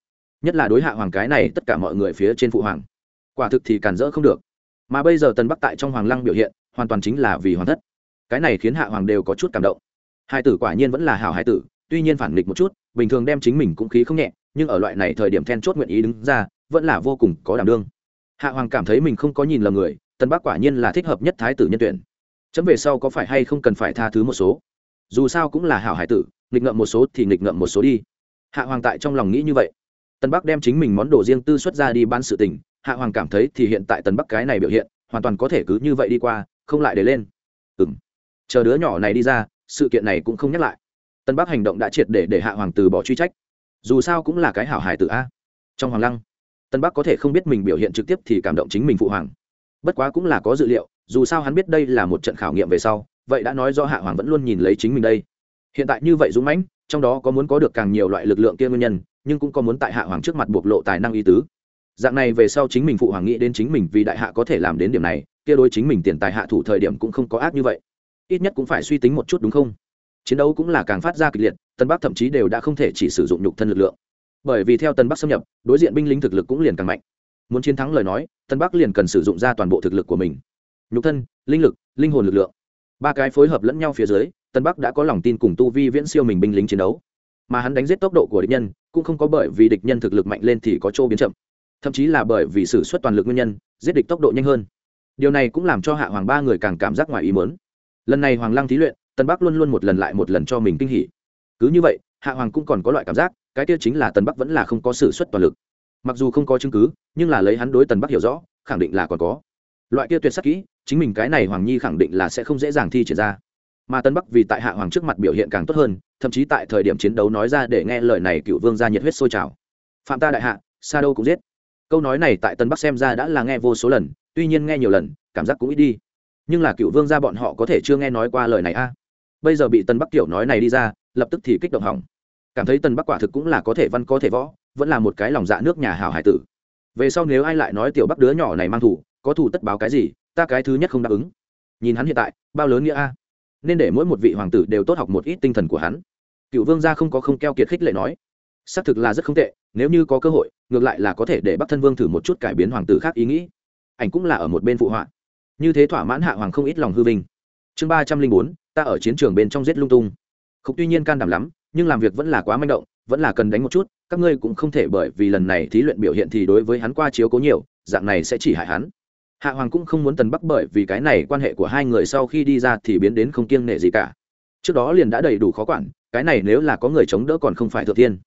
Nhất là đối hạ hoàng cái này, tất cả mọi người phía trên phụ hoàng. Quả thực thì cản rỡ không được. Mà bây giờ tân bắc tại trong hoàng lăng biểu hiện, hoàn toàn chính là vì hoàng thất. Cái này khiến hạ hoàng đều có chút cảm động. Hai tử quả nhiên vẫn là hảo hai tử, tuy nhiên phản nghịch một chút, bình thường đem chính mình cũng khí không nhẹ nhưng ở loại này thời điểm then chốt nguyện ý đứng ra, vẫn là vô cùng có đảm đương. Hạ hoàng cảm thấy mình không có nhìn lầm người tân bắc quả nhiên là thích hợp nhất thái tử nhân tuyển. Chấm về sau có phải hay không cần phải tha thứ một số? Dù sao cũng là hảo hải tử, nghịch ngợm một số thì nghịch ngợm một số đi. Hạ hoàng tại trong lòng nghĩ như vậy. Tân bắc đem chính mình món đồ riêng tư xuất ra đi bán sự tình, hạ hoàng cảm thấy thì hiện tại tân bắc cái này biểu hiện, hoàn toàn có thể cứ như vậy đi qua, không lại để lên. Ừ m chờ đứa nhỏ này đi ra, sự kiện này cũng không nhắc lại. Tân bắc hành động đã triệt để để hạ hoàng từ bỏ truy trách dù sao cũng là cái hảo hải tử a. Trong hoàng lăng, tân bắc có thể không biết mình biểu hiện trực tiếp thì cảm động chính mình phụ hoàng. Bất quá cũng là có dự liệu, dù sao hắn biết đây là một trận khảo nghiệm về sau, vậy đã nói do hạ hoàng vẫn luôn nhìn lấy chính mình đây. Hiện tại như vậy dũng mãnh, trong đó có muốn có được càng nhiều loại lực lượng kia nguyên nhân, nhưng cũng có muốn tại hạ hoàng trước mặt bộc lộ tài năng y tứ. Dạng này về sau chính mình phụ hoàng nghĩ đến chính mình vì đại hạ có thể làm đến điểm này, kia đối chính mình tiền tài hạ thủ thời điểm cũng không có ác như vậy. Ít nhất cũng phải suy tính một chút đúng không? Chiến đấu cũng là càng phát ra kịch liệt, tân bắc thậm chí đều đã không thể chỉ sử dụng nhục thân lực lượng. Bởi vì theo tân bắc xâm nhập, đối diện binh lính thực lực cũng liền càng mạnh. Muốn chiến thắng lời nói, tân bắc liền cần sử dụng ra toàn bộ thực lực của mình. Nhục thân, linh lực, linh hồn lực lượng. Ba cái phối hợp lẫn nhau phía dưới, tân bắc đã có lòng tin cùng tu vi viễn siêu mình binh lính chiến đấu. Mà hắn đánh giết tốc độ của địch nhân, cũng không có bởi vì địch nhân thực lực mạnh lên thì có chỗ biến chậm. Thậm chí là bởi vì s ử suất toàn lực nguyên nhân, giết địch tốc độ nhanh hơn. Điều này cũng làm cho hạ hoàng ba người càng cảm giác ngoài ý mớn lần này hoàng lăng thí luyện tân bắc luôn luôn một lần lại một lần cho mình kinh hỉ. Cứ như vậy, hạ hoàng cũng còn có loại cảm giác, cái kia chính là tân bắc vẫn là không có sự xuất toàn lực. Mặc dù không có chứng cứ, nhưng là lấy hắn đối tần bắc hiểu rõ, khẳng định là còn có. Loại kia tuyệt sắc kỹ, chính mình cái này hoàng nhi khẳng định là sẽ không dễ dàng thi triển ra. Mà tân bắc vì tại hạ hoàng trước mặt biểu hiện càng tốt hơn, thậm chí tại thời điểm chiến đấu nói ra để nghe lời này cựu vương ra nhiệt huyết sôi trào. Phạm ta đại hạ sa đâu cũng giết. Câu nói này tại tân bắc xem ra đã là nghe vô số lần, tuy nhiên nghe nhiều lần, cảm giác cũng ít đi. Nhưng là cựu vương ra bọn họ có thể chưa nghe nói qua lời này a bây giờ bị tân bắc kiểu nói này đi ra, lập tức thì kích động hỏng. Cảm thấy tân bắc quả thực cũng là có thể văn, có thể võ, vẫn là một cái lòng dạ nước nhà hào hải tử. Về sau nếu ai lại nói tiểu bắc đứa nhỏ này mang thủ, có thủ tất báo cái gì, ta cái thứ nhất không đáp ứng. Nhìn hắn hiện tại, bao lớn nghĩa a? Nên để mỗi một vị hoàng tử đều tốt học một ít tinh thần của hắn. Cựu vương gia không có không keo kiệt khích lệ nói. Xác thực là rất không tệ, nếu như có cơ hội, ngược lại là có thể để bắc thân vương thử một chút cải biến hoàng tử khác ý nghĩ. Ảnh cũng là ở một bên phụ họa. Như thế thỏa mãn hạ hoàng không ít lòng hư vinh. Chương ba trăm linh bốn ta ở chiến trường bên trong giết lung tung. Khúc tuy nhiên can đảm lắm nhưng làm việc vẫn là quá manh động vẫn là cần đánh một chút các ngươi cũng không thể bởi vì lần này thí luyện biểu hiện thì đối với hắn qua chiếu cố nhiều dạng này sẽ chỉ hại hắn. Hạ hoàng cũng không muốn tần bắc bởi vì cái này quan hệ của hai người sau khi đi ra thì biến đến không kiêng nệ gì cả. Trước đó liền đã đầy đủ khó quản cái này nếu là có người chống đỡ còn không phải thượng thiên,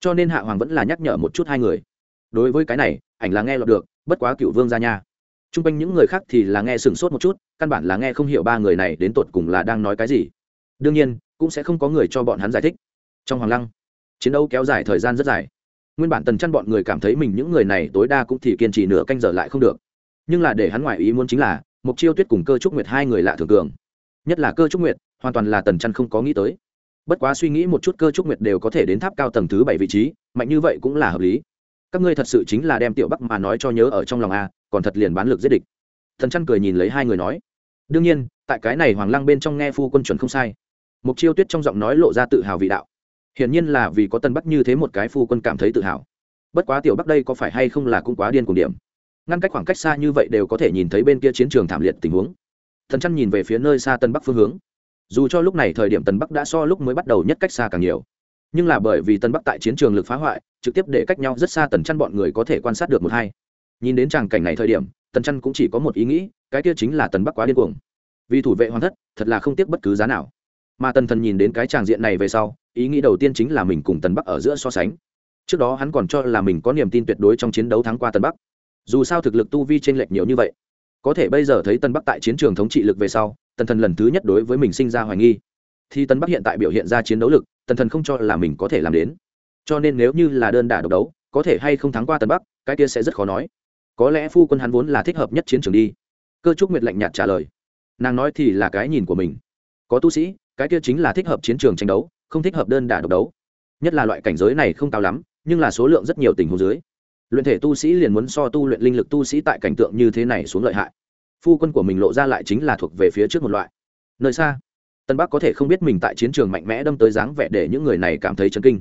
cho nên hạ hoàng vẫn là nhắc nhở một chút hai người. Đối với cái này ảnh là nghe lọt được bất quá cựu vương ra nha t r u n g quanh những người khác thì là nghe sửng sốt một chút, căn bản là nghe không hiểu ba người này đến tột cùng là đang nói cái gì. Đương nhiên, cũng sẽ không có người cho bọn hắn giải thích. Trong hoàng lăng, chiến đấu kéo dài thời gian rất dài. Nguyên bản tần chăn bọn người cảm thấy mình những người này tối đa cũng thì kiên trì nửa canh giờ lại không được. Nhưng là để hắn ngoại ý muốn chính là mục chiêu tuyết cùng cơ trúc nguyệt hai người lạ thường cường. Nhất là cơ trúc nguyệt, hoàn toàn là tần chăn không có nghĩ tới. Bất quá suy nghĩ một chút cơ trúc nguyệt đều có thể đến tháp cao tầng thứ bảy vị trí, mạnh như vậy cũng là hợp lý. Các ngươi thật sự chính là đem tiểu bắc mà nói cho nhớ ở trong lòng a còn thật liền bán lực giết địch. Thần chăn cười nhìn lấy hai người nói, đương nhiên, tại cái này hoàng lăng bên trong nghe phu quân chuẩn không sai. Mục chiêu tuyết trong giọng nói lộ ra tự hào vị đạo, hiển nhiên là vì có tân bắc như thế một cái phu quân cảm thấy tự hào. Bất quá tiểu bắc đây có phải hay không là cũng quá điên cùng điểm. Ngăn cách khoảng cách xa như vậy đều có thể nhìn thấy bên kia chiến trường thảm liệt tình huống. Thần chăn nhìn về phía nơi xa tân bắc phương hướng. Dù cho lúc này thời điểm tân bắc đã so lúc mới bắt đầu nhất cách xa càng nhiều, nhưng là bởi vì tân bắc tại chiến trường lực phá hoại, trực tiếp để cách nhau rất xa tần chăn bọn người có thể quan sát được một hai nhìn đến tràng cảnh này thời điểm, tần chăn cũng chỉ có một ý nghĩ, cái kia chính là tần bắc quá điên cuồng. Vì thủ vệ hoàng thất, thật là không tiếc bất cứ giá nào. Mà tần thần nhìn đến cái tràng diện này về sau, ý nghĩ đầu tiên chính là mình cùng tần bắc ở giữa so sánh. Trước đó hắn còn cho là mình có niềm tin tuyệt đối trong chiến đấu thắng qua tần bắc. Dù sao thực lực tu vi t r ê n lệch nhiều như vậy, có thể bây giờ thấy tân bắc tại chiến trường thống trị lực về sau, tần thần lần thứ nhất đối với mình sinh ra hoài nghi. Thì tân bắc hiện tại biểu hiện ra chiến đấu lực, tần thần không cho là mình có thể làm đến. Cho nên nếu như là đơn đả độc đấu, có thể hay không thắng qua tân bắc, cái kia sẽ rất khó nói có lẽ phu quân hắn vốn là thích hợp nhất chiến trường đi. Cơ trúc nguyệt lạnh nhạt trả lời. Nàng nói thì là cái nhìn của mình. Có tu sĩ, cái kia chính là thích hợp chiến trường tranh đấu, không thích hợp đơn đả độc đấu. Nhất là loại cảnh giới này không cao lắm, nhưng là số lượng rất nhiều tình huống dưới. Luyện thể tu sĩ liền muốn so tu luyện linh lực tu sĩ tại cảnh tượng như thế này xuống lợi hại. Phu quân của mình lộ ra lại chính là thuộc về phía trước một loại. Nơi xa, tân bắc có thể không biết mình tại chiến trường mạnh mẽ đâm tới dáng vẻ để những người này cảm thấy chấn kinh.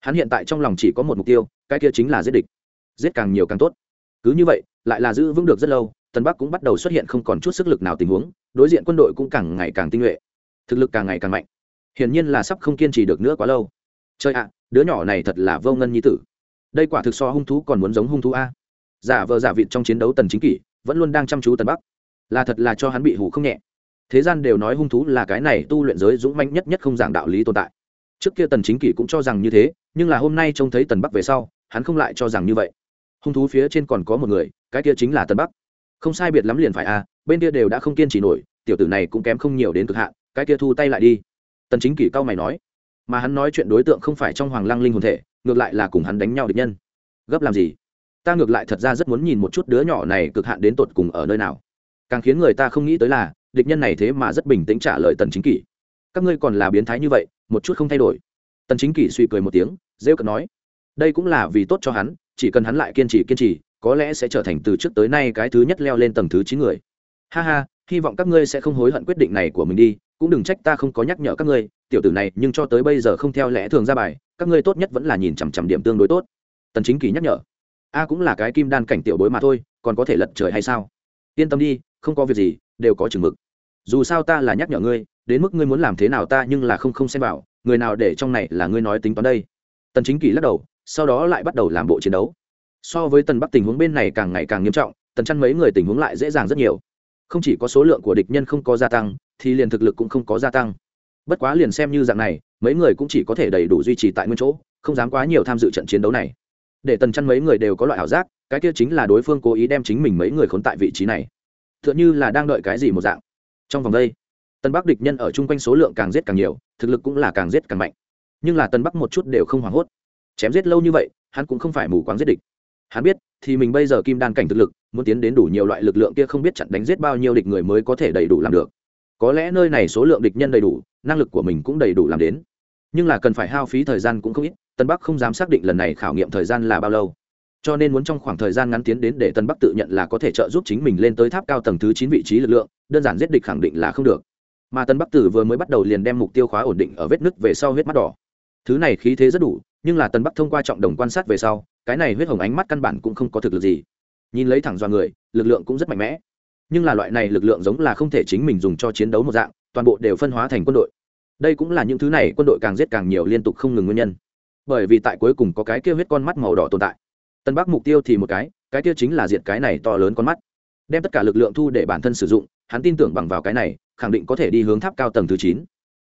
Hắn hiện tại trong lòng chỉ có một mục tiêu, cái kia chính là giết địch. Giết càng nhiều càng tốt cứ như vậy, lại là giữ vững được rất lâu tân bắc cũng bắt đầu xuất hiện không còn chút sức lực nào tình huống, đối diện quân đội cũng càng ngày càng tinh nhuệ. Thực lực càng ngày càng mạnh. Hiển nhiên là sắp không kiên trì được nữa quá lâu. Chơi ạ, đứa nhỏ này thật là vô ngân nhi tử. Đây quả thực so hung thú còn muốn giống hung thú a. Giả vờ giả vịt trong chiến đấu tần chính kỷ, vẫn luôn đang chăm chú tần bắc. Là thật là cho hắn bị hủ không nhẹ. Thế gian đều nói hung thú là cái này tu luyện giới dũng manh nhất nhất không giảng đạo lý tồn tại. Trước kia tần chính kỷ cũng cho rằng như thế, nhưng là hôm nay trông thấy tần bắc về sau, hắn không lại cho rằng như vậy hung thú phía trên còn có một người, cái kia chính là tần bắc. Không sai biệt lắm liền phải a bên kia đều đã không kiên trì nổi, tiểu tử này cũng kém không nhiều đến cực hạn, cái kia thu tay lại đi. Tần chính kỷ cao mày nói, mà hắn nói chuyện đối tượng không phải trong hoàng lăng linh hồn thể, ngược lại là cùng hắn đánh nhau địch nhân. Gấp làm gì? Ta ngược lại thật ra rất muốn nhìn một chút đứa nhỏ này cực hạn đến tột cùng ở nơi nào. Càng khiến người ta không nghĩ tới là, địch nhân này thế mà rất bình tĩnh trả lời tần chính kỷ các ngươi còn là biến thái như vậy, một chút không thay đổi. Tần chính kỷ suy cười một tiếng, rêu cợt nói, đây cũng là vì tốt cho hắn chỉ cần hắn lại kiên trì kiên trì, có lẽ sẽ trở thành từ trước tới nay cái thứ nhất leo lên tầng thứ chín người. Ha ha, hy vọng các ngươi sẽ không hối hận quyết định này của mình đi, cũng đừng trách ta không có nhắc nhở các ngươi, tiểu tử này nhưng cho tới bây giờ không theo lẽ thường ra bài, các ngươi tốt nhất vẫn là nhìn chằm chằm điểm tương đối tốt. Tần chính kỳ nhắc nhở. A cũng là cái kim đan cảnh tiểu bối mà thôi, còn có thể lật trời hay sao? Yên tâm đi, không có việc gì, đều có chừng mực. Dù sao ta là nhắc nhở ngươi, đến mức ngươi muốn làm thế nào ta nhưng là không không xem vào, người nào để trong này là ngươi nói tính toán đây? Tần chính kỳ lắc đầu sau đó lại bắt đầu làm bộ chiến đấu. So với tần bắc tình huống bên này càng ngày càng nghiêm trọng, tần chăn mấy người tình huống lại dễ dàng rất nhiều. Không chỉ có số lượng của địch nhân không có gia tăng, thì liền thực lực cũng không có gia tăng. Bất quá liền xem như dạng này, mấy người cũng chỉ có thể đầy đủ duy trì tại nguyên chỗ, không dám quá nhiều tham dự trận chiến đấu này. Để tần chăn mấy người đều có loại ảo giác, cái kia chính là đối phương cố ý đem chính mình mấy người khốn tại vị trí này. T h ư ợ n như là đang đợi cái gì một dạng. Trong vòng đây tân bắc địch nhân ở chung quanh số lượng càng giết càng nhiều, thực lực cũng là càng giết càng mạnh. Nhưng là tân bắc một chút đều không hoảng hốt chém giết lâu như vậy, hắn cũng không phải mù quáng giết địch. Hắn biết, thì mình bây giờ kim đan cảnh thực lực, muốn tiến đến đủ nhiều loại lực lượng kia không biết chặn đánh giết bao nhiêu địch người mới có thể đầy đủ làm được. Có lẽ nơi này số lượng địch nhân đầy đủ, năng lực của mình cũng đầy đủ làm đến. Nhưng là cần phải hao phí thời gian cũng không ít, tân bắc không dám xác định lần này khảo nghiệm thời gian là bao lâu. Cho nên muốn trong khoảng thời gian ngắn tiến đến để tân bắc tự nhận là có thể trợ giúp chính mình lên tới tháp cao tầng thứ chín vị trí lực lượng, đơn giản giết địch khẳng định là không được. Mà tân bắc tử vừa mới bắt đầu liền đem mục tiêu khóa ổn định ở vết nứt về sau huyết mắt đỏ. Thứ này khí thế rất đủ nhưng là tần bắc thông qua trọng đồng quan sát về sau, cái này huyết hồng ánh mắt căn bản cũng không có thực lực gì. Nhìn lấy thẳng do người, lực lượng cũng rất mạnh mẽ. Nhưng là loại này lực lượng giống là không thể chính mình dùng cho chiến đấu một dạng, toàn bộ đều phân hóa thành quân đội. Đây cũng là những thứ này quân đội càng giết càng nhiều liên tục không ngừng nguyên nhân. Bởi vì tại cuối cùng có cái kia huyết con mắt màu đỏ tồn tại. Tân bắc mục tiêu thì một cái cái kia chính là diệt cái này to lớn con mắt. Đem tất cả lực lượng thu để bản thân sử dụng, hắn tin tưởng bằng vào cái này, khẳng định có thể đi hướng tháp cao tầng thứ chín.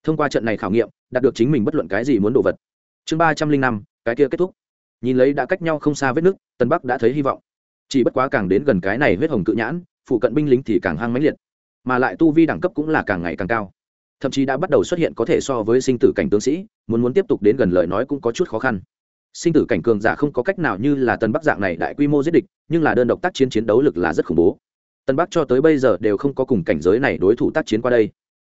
Thông qua trận này khảo nghiệm, đạt được chính mình bất luận cái gì muốn đồ vật chương ba trăm linh năm, cái kia kết thúc. Nhìn lấy đã cách nhau không xa vết nước tân bắc đã thấy hy vọng. Chỉ bất quá càng đến gần cái này huyết hồng cự nhãn, phụ cận binh lính thì càng hang mãnh liệt, mà lại tu vi đẳng cấp cũng là càng ngày càng cao. Thậm chí đã bắt đầu xuất hiện có thể so với sinh tử cảnh tướng sĩ, muốn muốn tiếp tục đến gần lời nói cũng có chút khó khăn. Sinh tử cảnh cường giả không có cách nào như là tân bắc dạng này đại quy mô giết địch, nhưng là đơn độc tác chiến chiến đấu lực là rất khủng bố. Tân bắc cho tới bây giờ đều không có cùng cảnh giới này đối thủ tác chiến qua đây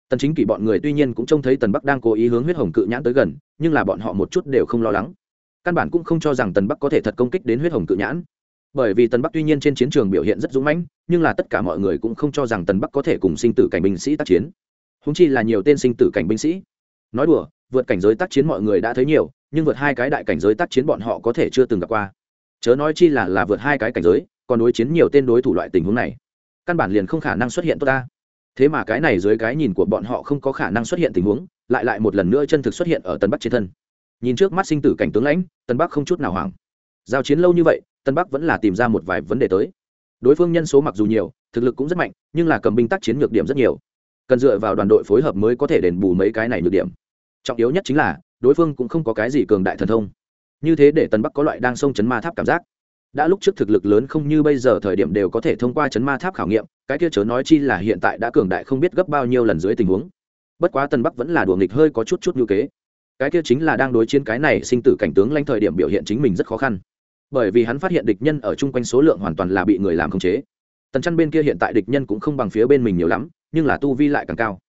tần chính kỷ bọn người tuy nhiên cũng trông thấy tần bắc đang cố ý hướng huyết hồng cự nhãn tới gần, nhưng là bọn họ một chút đều không lo lắng. Căn bản cũng không cho rằng tần bắc có thể thật công kích đến huyết hồng cự nhãn. Bởi vì tần bắc tuy nhiên trên chiến trường biểu hiện rất dũng mãnh, nhưng là tất cả mọi người cũng không cho rằng tần bắc có thể cùng sinh tử cảnh binh sĩ tác chiến. Húng chi là nhiều tên sinh tử cảnh binh sĩ. Nói đùa, vượt cảnh giới tác chiến mọi người đã thấy nhiều, nhưng vượt hai cái đại cảnh giới tác chiến bọn họ có thể chưa từng gặp qua. Chớ nói chi là là vượt hai cái cảnh giới, còn đối chiến nhiều tên đối thủ loại tình huống này, căn bản liền không khả năng xuất hiện tốt ta thế mà cái này dưới cái nhìn của bọn họ không có khả năng xuất hiện tình huống, lại lại một lần nữa chân thực xuất hiện ở tân bắc trên thân. Nhìn trước mắt sinh tử cảnh tướng lãnh, tân bắc không chút nào hoảng. Giao chiến lâu như vậy, tân bắc vẫn là tìm ra một vài vấn đề tới. Đối phương nhân số mặc dù nhiều, thực lực cũng rất mạnh, nhưng là cầm binh tác chiến nhược điểm rất nhiều. Cần dựa vào đoàn đội phối hợp mới có thể đền bù mấy cái này nhược điểm. Trọng yếu nhất chính là, đối phương cũng không có cái gì cường đại thần thông. Như thế để tần bắc có loại đang sông chấn ma tháp cảm giác đã lúc trước thực lực lớn không như bây giờ thời điểm đều có thể thông qua chấn ma tháp khảo nghiệm, cái kia chớ nói chi là hiện tại đã cường đại không biết gấp bao nhiêu lần dưới tình huống. Bất quá tân bắc vẫn là đùa nghịch hơi có chút chút như kế. Cái kia chính là đang đối chiến cái này sinh tử cảnh tướng lanh thời điểm biểu hiện chính mình rất khó khăn. Bởi vì hắn phát hiện địch nhân ở chung quanh số lượng hoàn toàn là bị người làm khống chế. Tần chăn bên kia hiện tại địch nhân cũng không bằng phía bên mình nhiều lắm, nhưng là tu vi lại càng cao.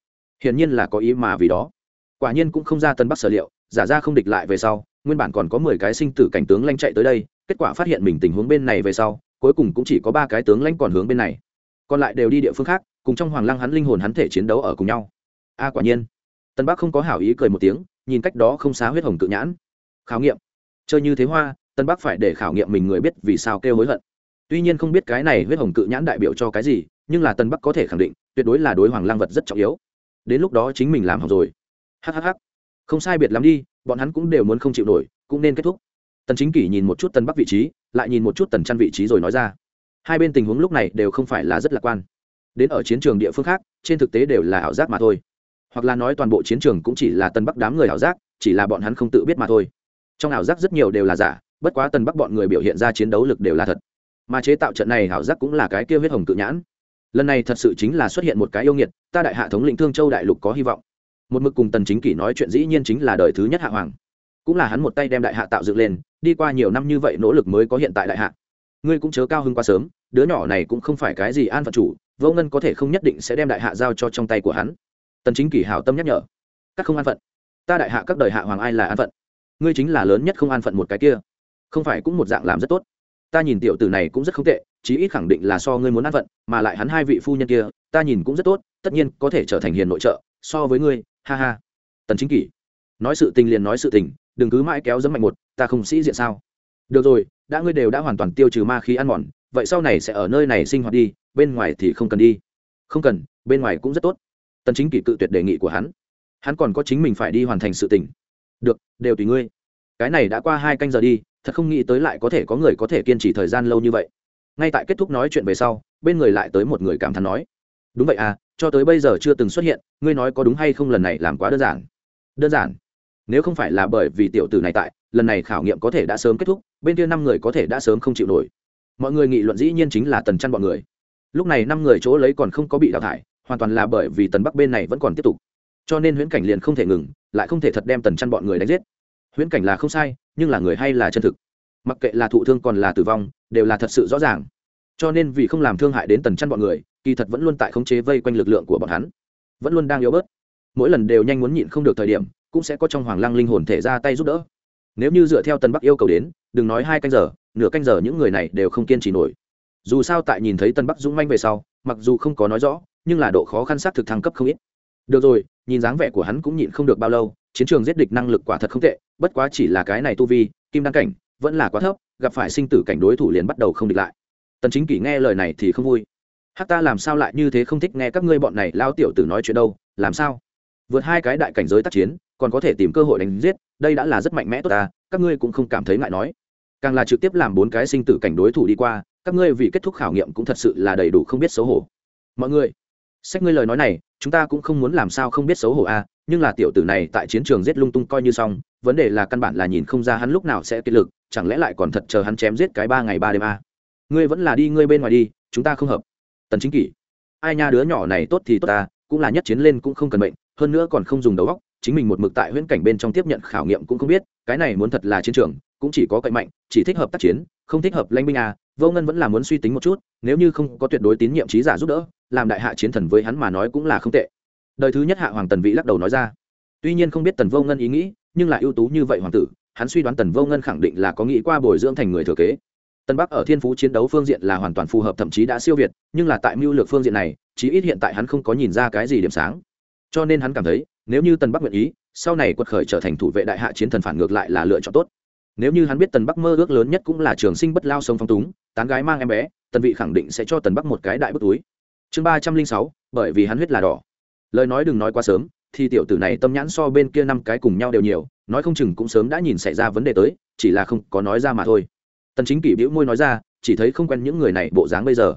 Hiển nhiên là có ý mà vì đó. Quả nhiên cũng không ra tân bắc sở liệu, giả ra không địch lại về sau, nguyên bản còn có mười cái sinh tử cảnh tướng lanh chạy tới đây kết quả phát hiện mình tình huống bên này về sau, cuối cùng cũng chỉ có ba cái tướng lãnh còn hướng bên này. Còn lại đều đi địa phương khác, cùng trong hoàng lăng hắn linh hồn hắn thể chiến đấu ở cùng nhau. A, quả nhiên. Tân bắc không có hảo ý cười một tiếng, nhìn cách đó không xá huyết hồng cự nhãn. Khảo nghiệm. Chơi như thế hoa, tân bắc phải để khảo nghiệm mình người biết vì sao kêu hối hận. Tuy nhiên không biết cái này huyết hồng cự nhãn đại biểu cho cái gì, nhưng là tân bắc có thể khẳng định, tuyệt đối là đối hoàng lang vật rất trọng yếu. Đến lúc đó chính mình làm học rồi. Hhh không sai biệt lắm đi, bọn hắn cũng đều muốn không chịu nổi, cũng nên kết thúc tần chính kỷ nhìn một chút Tần bắc vị trí, lại nhìn một chút tần chăn vị trí rồi nói ra. Hai bên tình huống lúc này đều không phải là rất lạc quan. Đến ở chiến trường địa phương khác, trên thực tế đều là ảo giác mà thôi. Hoặc là nói toàn bộ chiến trường cũng chỉ là Tần bắc đám người ảo giác, chỉ là bọn hắn không tự biết mà thôi. Trong ảo giác rất nhiều đều là giả, bất quá Tần bắc bọn người biểu hiện ra chiến đấu lực đều là thật. Mà chế tạo trận này ảo giác cũng là cái kia huyết hồng tự nhãn. Lần này thật sự chính là xuất hiện một cái yêu nghiệt, ta đại hạ thống lĩnh thương châu đại lục có hy vọng. Một mực cùng tần chính kỷ nói chuyện dĩ nhiên chính là đời thứ nhất hạ hoàng. Cũng là hắn một tay đem đại hạ tạo dựng lên đi qua nhiều năm như vậy nỗ lực mới có hiện tại đại hạ. Ngươi cũng chớ cao hơn quá sớm, đứa nhỏ này cũng không phải cái gì an phận chủ, vô ngân có thể không nhất định sẽ đem đại hạ giao cho trong tay của hắn. Tần chính kỷ hảo tâm nhắc nhở. Các không an phận. Ta đại hạ các đời hạ hoàng ai là an phận? Ngươi chính là lớn nhất không an phận một cái kia. Không phải cũng một dạng làm rất tốt. Ta nhìn tiểu tử này cũng rất không tệ, chí ít khẳng định là so ngươi muốn an phận, mà lại hắn hai vị phu nhân kia, ta nhìn cũng rất tốt, tất nhiên có thể trở thành hiền nội trợ, so với ngươi, ha ha. Tần chính kỷ nói sự tình liền nói sự tình đừng cứ mãi kéo dẫm mạnh một, ta không sĩ diện sao? Được rồi, đã ngươi đều đã hoàn toàn tiêu trừ ma khí ăn mòn, vậy sau này sẽ ở nơi này sinh hoạt đi, bên ngoài thì không cần đi. Không cần, bên ngoài cũng rất tốt. Tần chính kỷ cự tuyệt đề nghị của hắn. Hắn còn có chính mình phải đi hoàn thành sự tình. Được, đều tùy ngươi. Cái này đã qua hai canh giờ đi, thật không nghĩ tới lại có thể có người có thể kiên trì thời gian lâu như vậy. Ngay tại kết thúc nói chuyện về sau, bên người lại tới một người cảm thán nói, đúng vậy à cho tới bây giờ chưa từng xuất hiện, ngươi nói có đúng hay không lần này làm quá đơn giản. Đơn giản? Nếu không phải là bởi vì tiểu tử này tại, lần này khảo nghiệm có thể đã sớm kết thúc, bên kia năm người có thể đã sớm không chịu nổi. Mọi người nghị luận dĩ nhiên chính là tần chăn bọn người. Lúc này năm người chỗ lấy còn không có bị đào thải, hoàn toàn là bởi vì tần bắc bên này vẫn còn tiếp tục. Cho nên huyễn cảnh liền không thể ngừng, lại không thể thật đem tần chăn bọn người đánh giết. Huyễn cảnh là không sai, nhưng là người hay là chân thực. Mặc kệ là thụ thương còn là tử vong, đều là thật sự rõ ràng. Cho nên vì không làm thương hại đến tần chăn bọn người, kỳ thật vẫn luôn tại khống chế vây quanh lực lượng của bọn hắn. Vẫn luôn đang yếu bớt. Mỗi lần đều nhanh muốn nhịn không được thời điểm cũng sẽ có trong hoàng lăng linh hồn thể ra tay giúp đỡ. Nếu như dựa theo tần bắc yêu cầu đến, đừng nói hai canh giờ, nửa canh giờ những người này đều không kiên trì nổi. Dù sao tại nhìn thấy tân bắc dũng manh về sau, mặc dù không có nói rõ, nhưng là độ khó khăn xác thực thăng cấp không ít. Được rồi, nhìn dáng vẻ của hắn cũng nhịn không được bao lâu, chiến trường giết địch năng lực quả thật không tệ, bất quá chỉ là cái này tu vi, kim đăng cảnh, vẫn là quá thấp, gặp phải sinh tử cảnh đối thủ liền bắt đầu không địch lại. Tần chính kỷ nghe lời này thì không vui. Hát ta làm sao lại như thế không thích nghe các ngươi bọn này lao tiểu tử nói chuyện đâu, làm sao? Vượt hai cái đại cảnh giới tác chiến còn có thể tìm cơ hội đánh giết đây đã là rất mạnh mẽ tốt ta các ngươi cũng không cảm thấy ngại nói. Càng là trực tiếp làm bốn cái sinh tử cảnh đối thủ đi qua các ngươi vì kết thúc khảo nghiệm cũng thật sự là đầy đủ không biết xấu hổ. Mọi người sách ngươi lời nói này chúng ta cũng không muốn làm sao không biết xấu hổ a à, nhưng là tiểu tử này tại chiến trường giết lung tung coi như xong vấn đề là căn bản là nhìn không ra hắn lúc nào sẽ kết lực chẳng lẽ lại còn thật chờ hắn chém giết cái ba ngày ba đêm a à. ngươi vẫn là đi ngươi bên ngoài đi chúng ta không hợp. Tần chính kỷ ai nha đứa nhỏ này tốt thì tốt ta cũng là nhất chiến lên cũng không cần bệnh hơn nữa còn không dùng đầu óc, chính mình một mực tại huyễn cảnh bên trong tiếp nhận khảo nghiệm cũng không biết, cái này muốn thật là chiến trường, cũng chỉ có cậy mạnh, chỉ thích hợp tác chiến, không thích hợp lãnh binh à vô ngân vẫn là muốn suy tính một chút, nếu như không có tuyệt đối tín nhiệm trí giả giúp đỡ, làm đại hạ chiến thần với hắn mà nói cũng là không tệ. Đời thứ nhất hạ hoàng tần vĩ lắc đầu nói ra. Tuy nhiên không biết tần vô ngân ý nghĩ, nhưng là ưu tú như vậy hoàng tử, hắn suy đoán tần vô ngân khẳng định là có nghĩ qua bồi dưỡng thành người thừa kế. Tân bắc ở thiên phú chiến đấu phương diện là hoàn toàn phù hợp thậm chí đã siêu việt, nhưng là tại mưu lược phương diện này, chí ít hiện tại hắn không có nhìn ra cái gì điểm sáng cho nên hắn cảm thấy, nếu như tần bắc nguyện ý, sau này quật khởi trở thành thủ vệ đại hạ chiến thần phản ngược lại là lựa chọn tốt. Nếu như hắn biết tần bắc mơ ước lớn nhất cũng là trường sinh bất lao sông phong túng, tán gái mang em bé, tần vị khẳng định sẽ cho tần bắc một cái đại bức túi. Chương ba trăm linh sáu, bởi vì hắn huyết là đỏ. Lời nói đừng nói quá sớm, thì tiểu tử này tâm nhãn so bên kia năm cái cùng nhau đều nhiều, nói không chừng cũng sớm đã nhìn xảy ra vấn đề tới, chỉ là không có nói ra mà thôi. Tần chính kỷ bĩu môi nói ra, chỉ thấy không quen những người này bộ dáng bây giờ.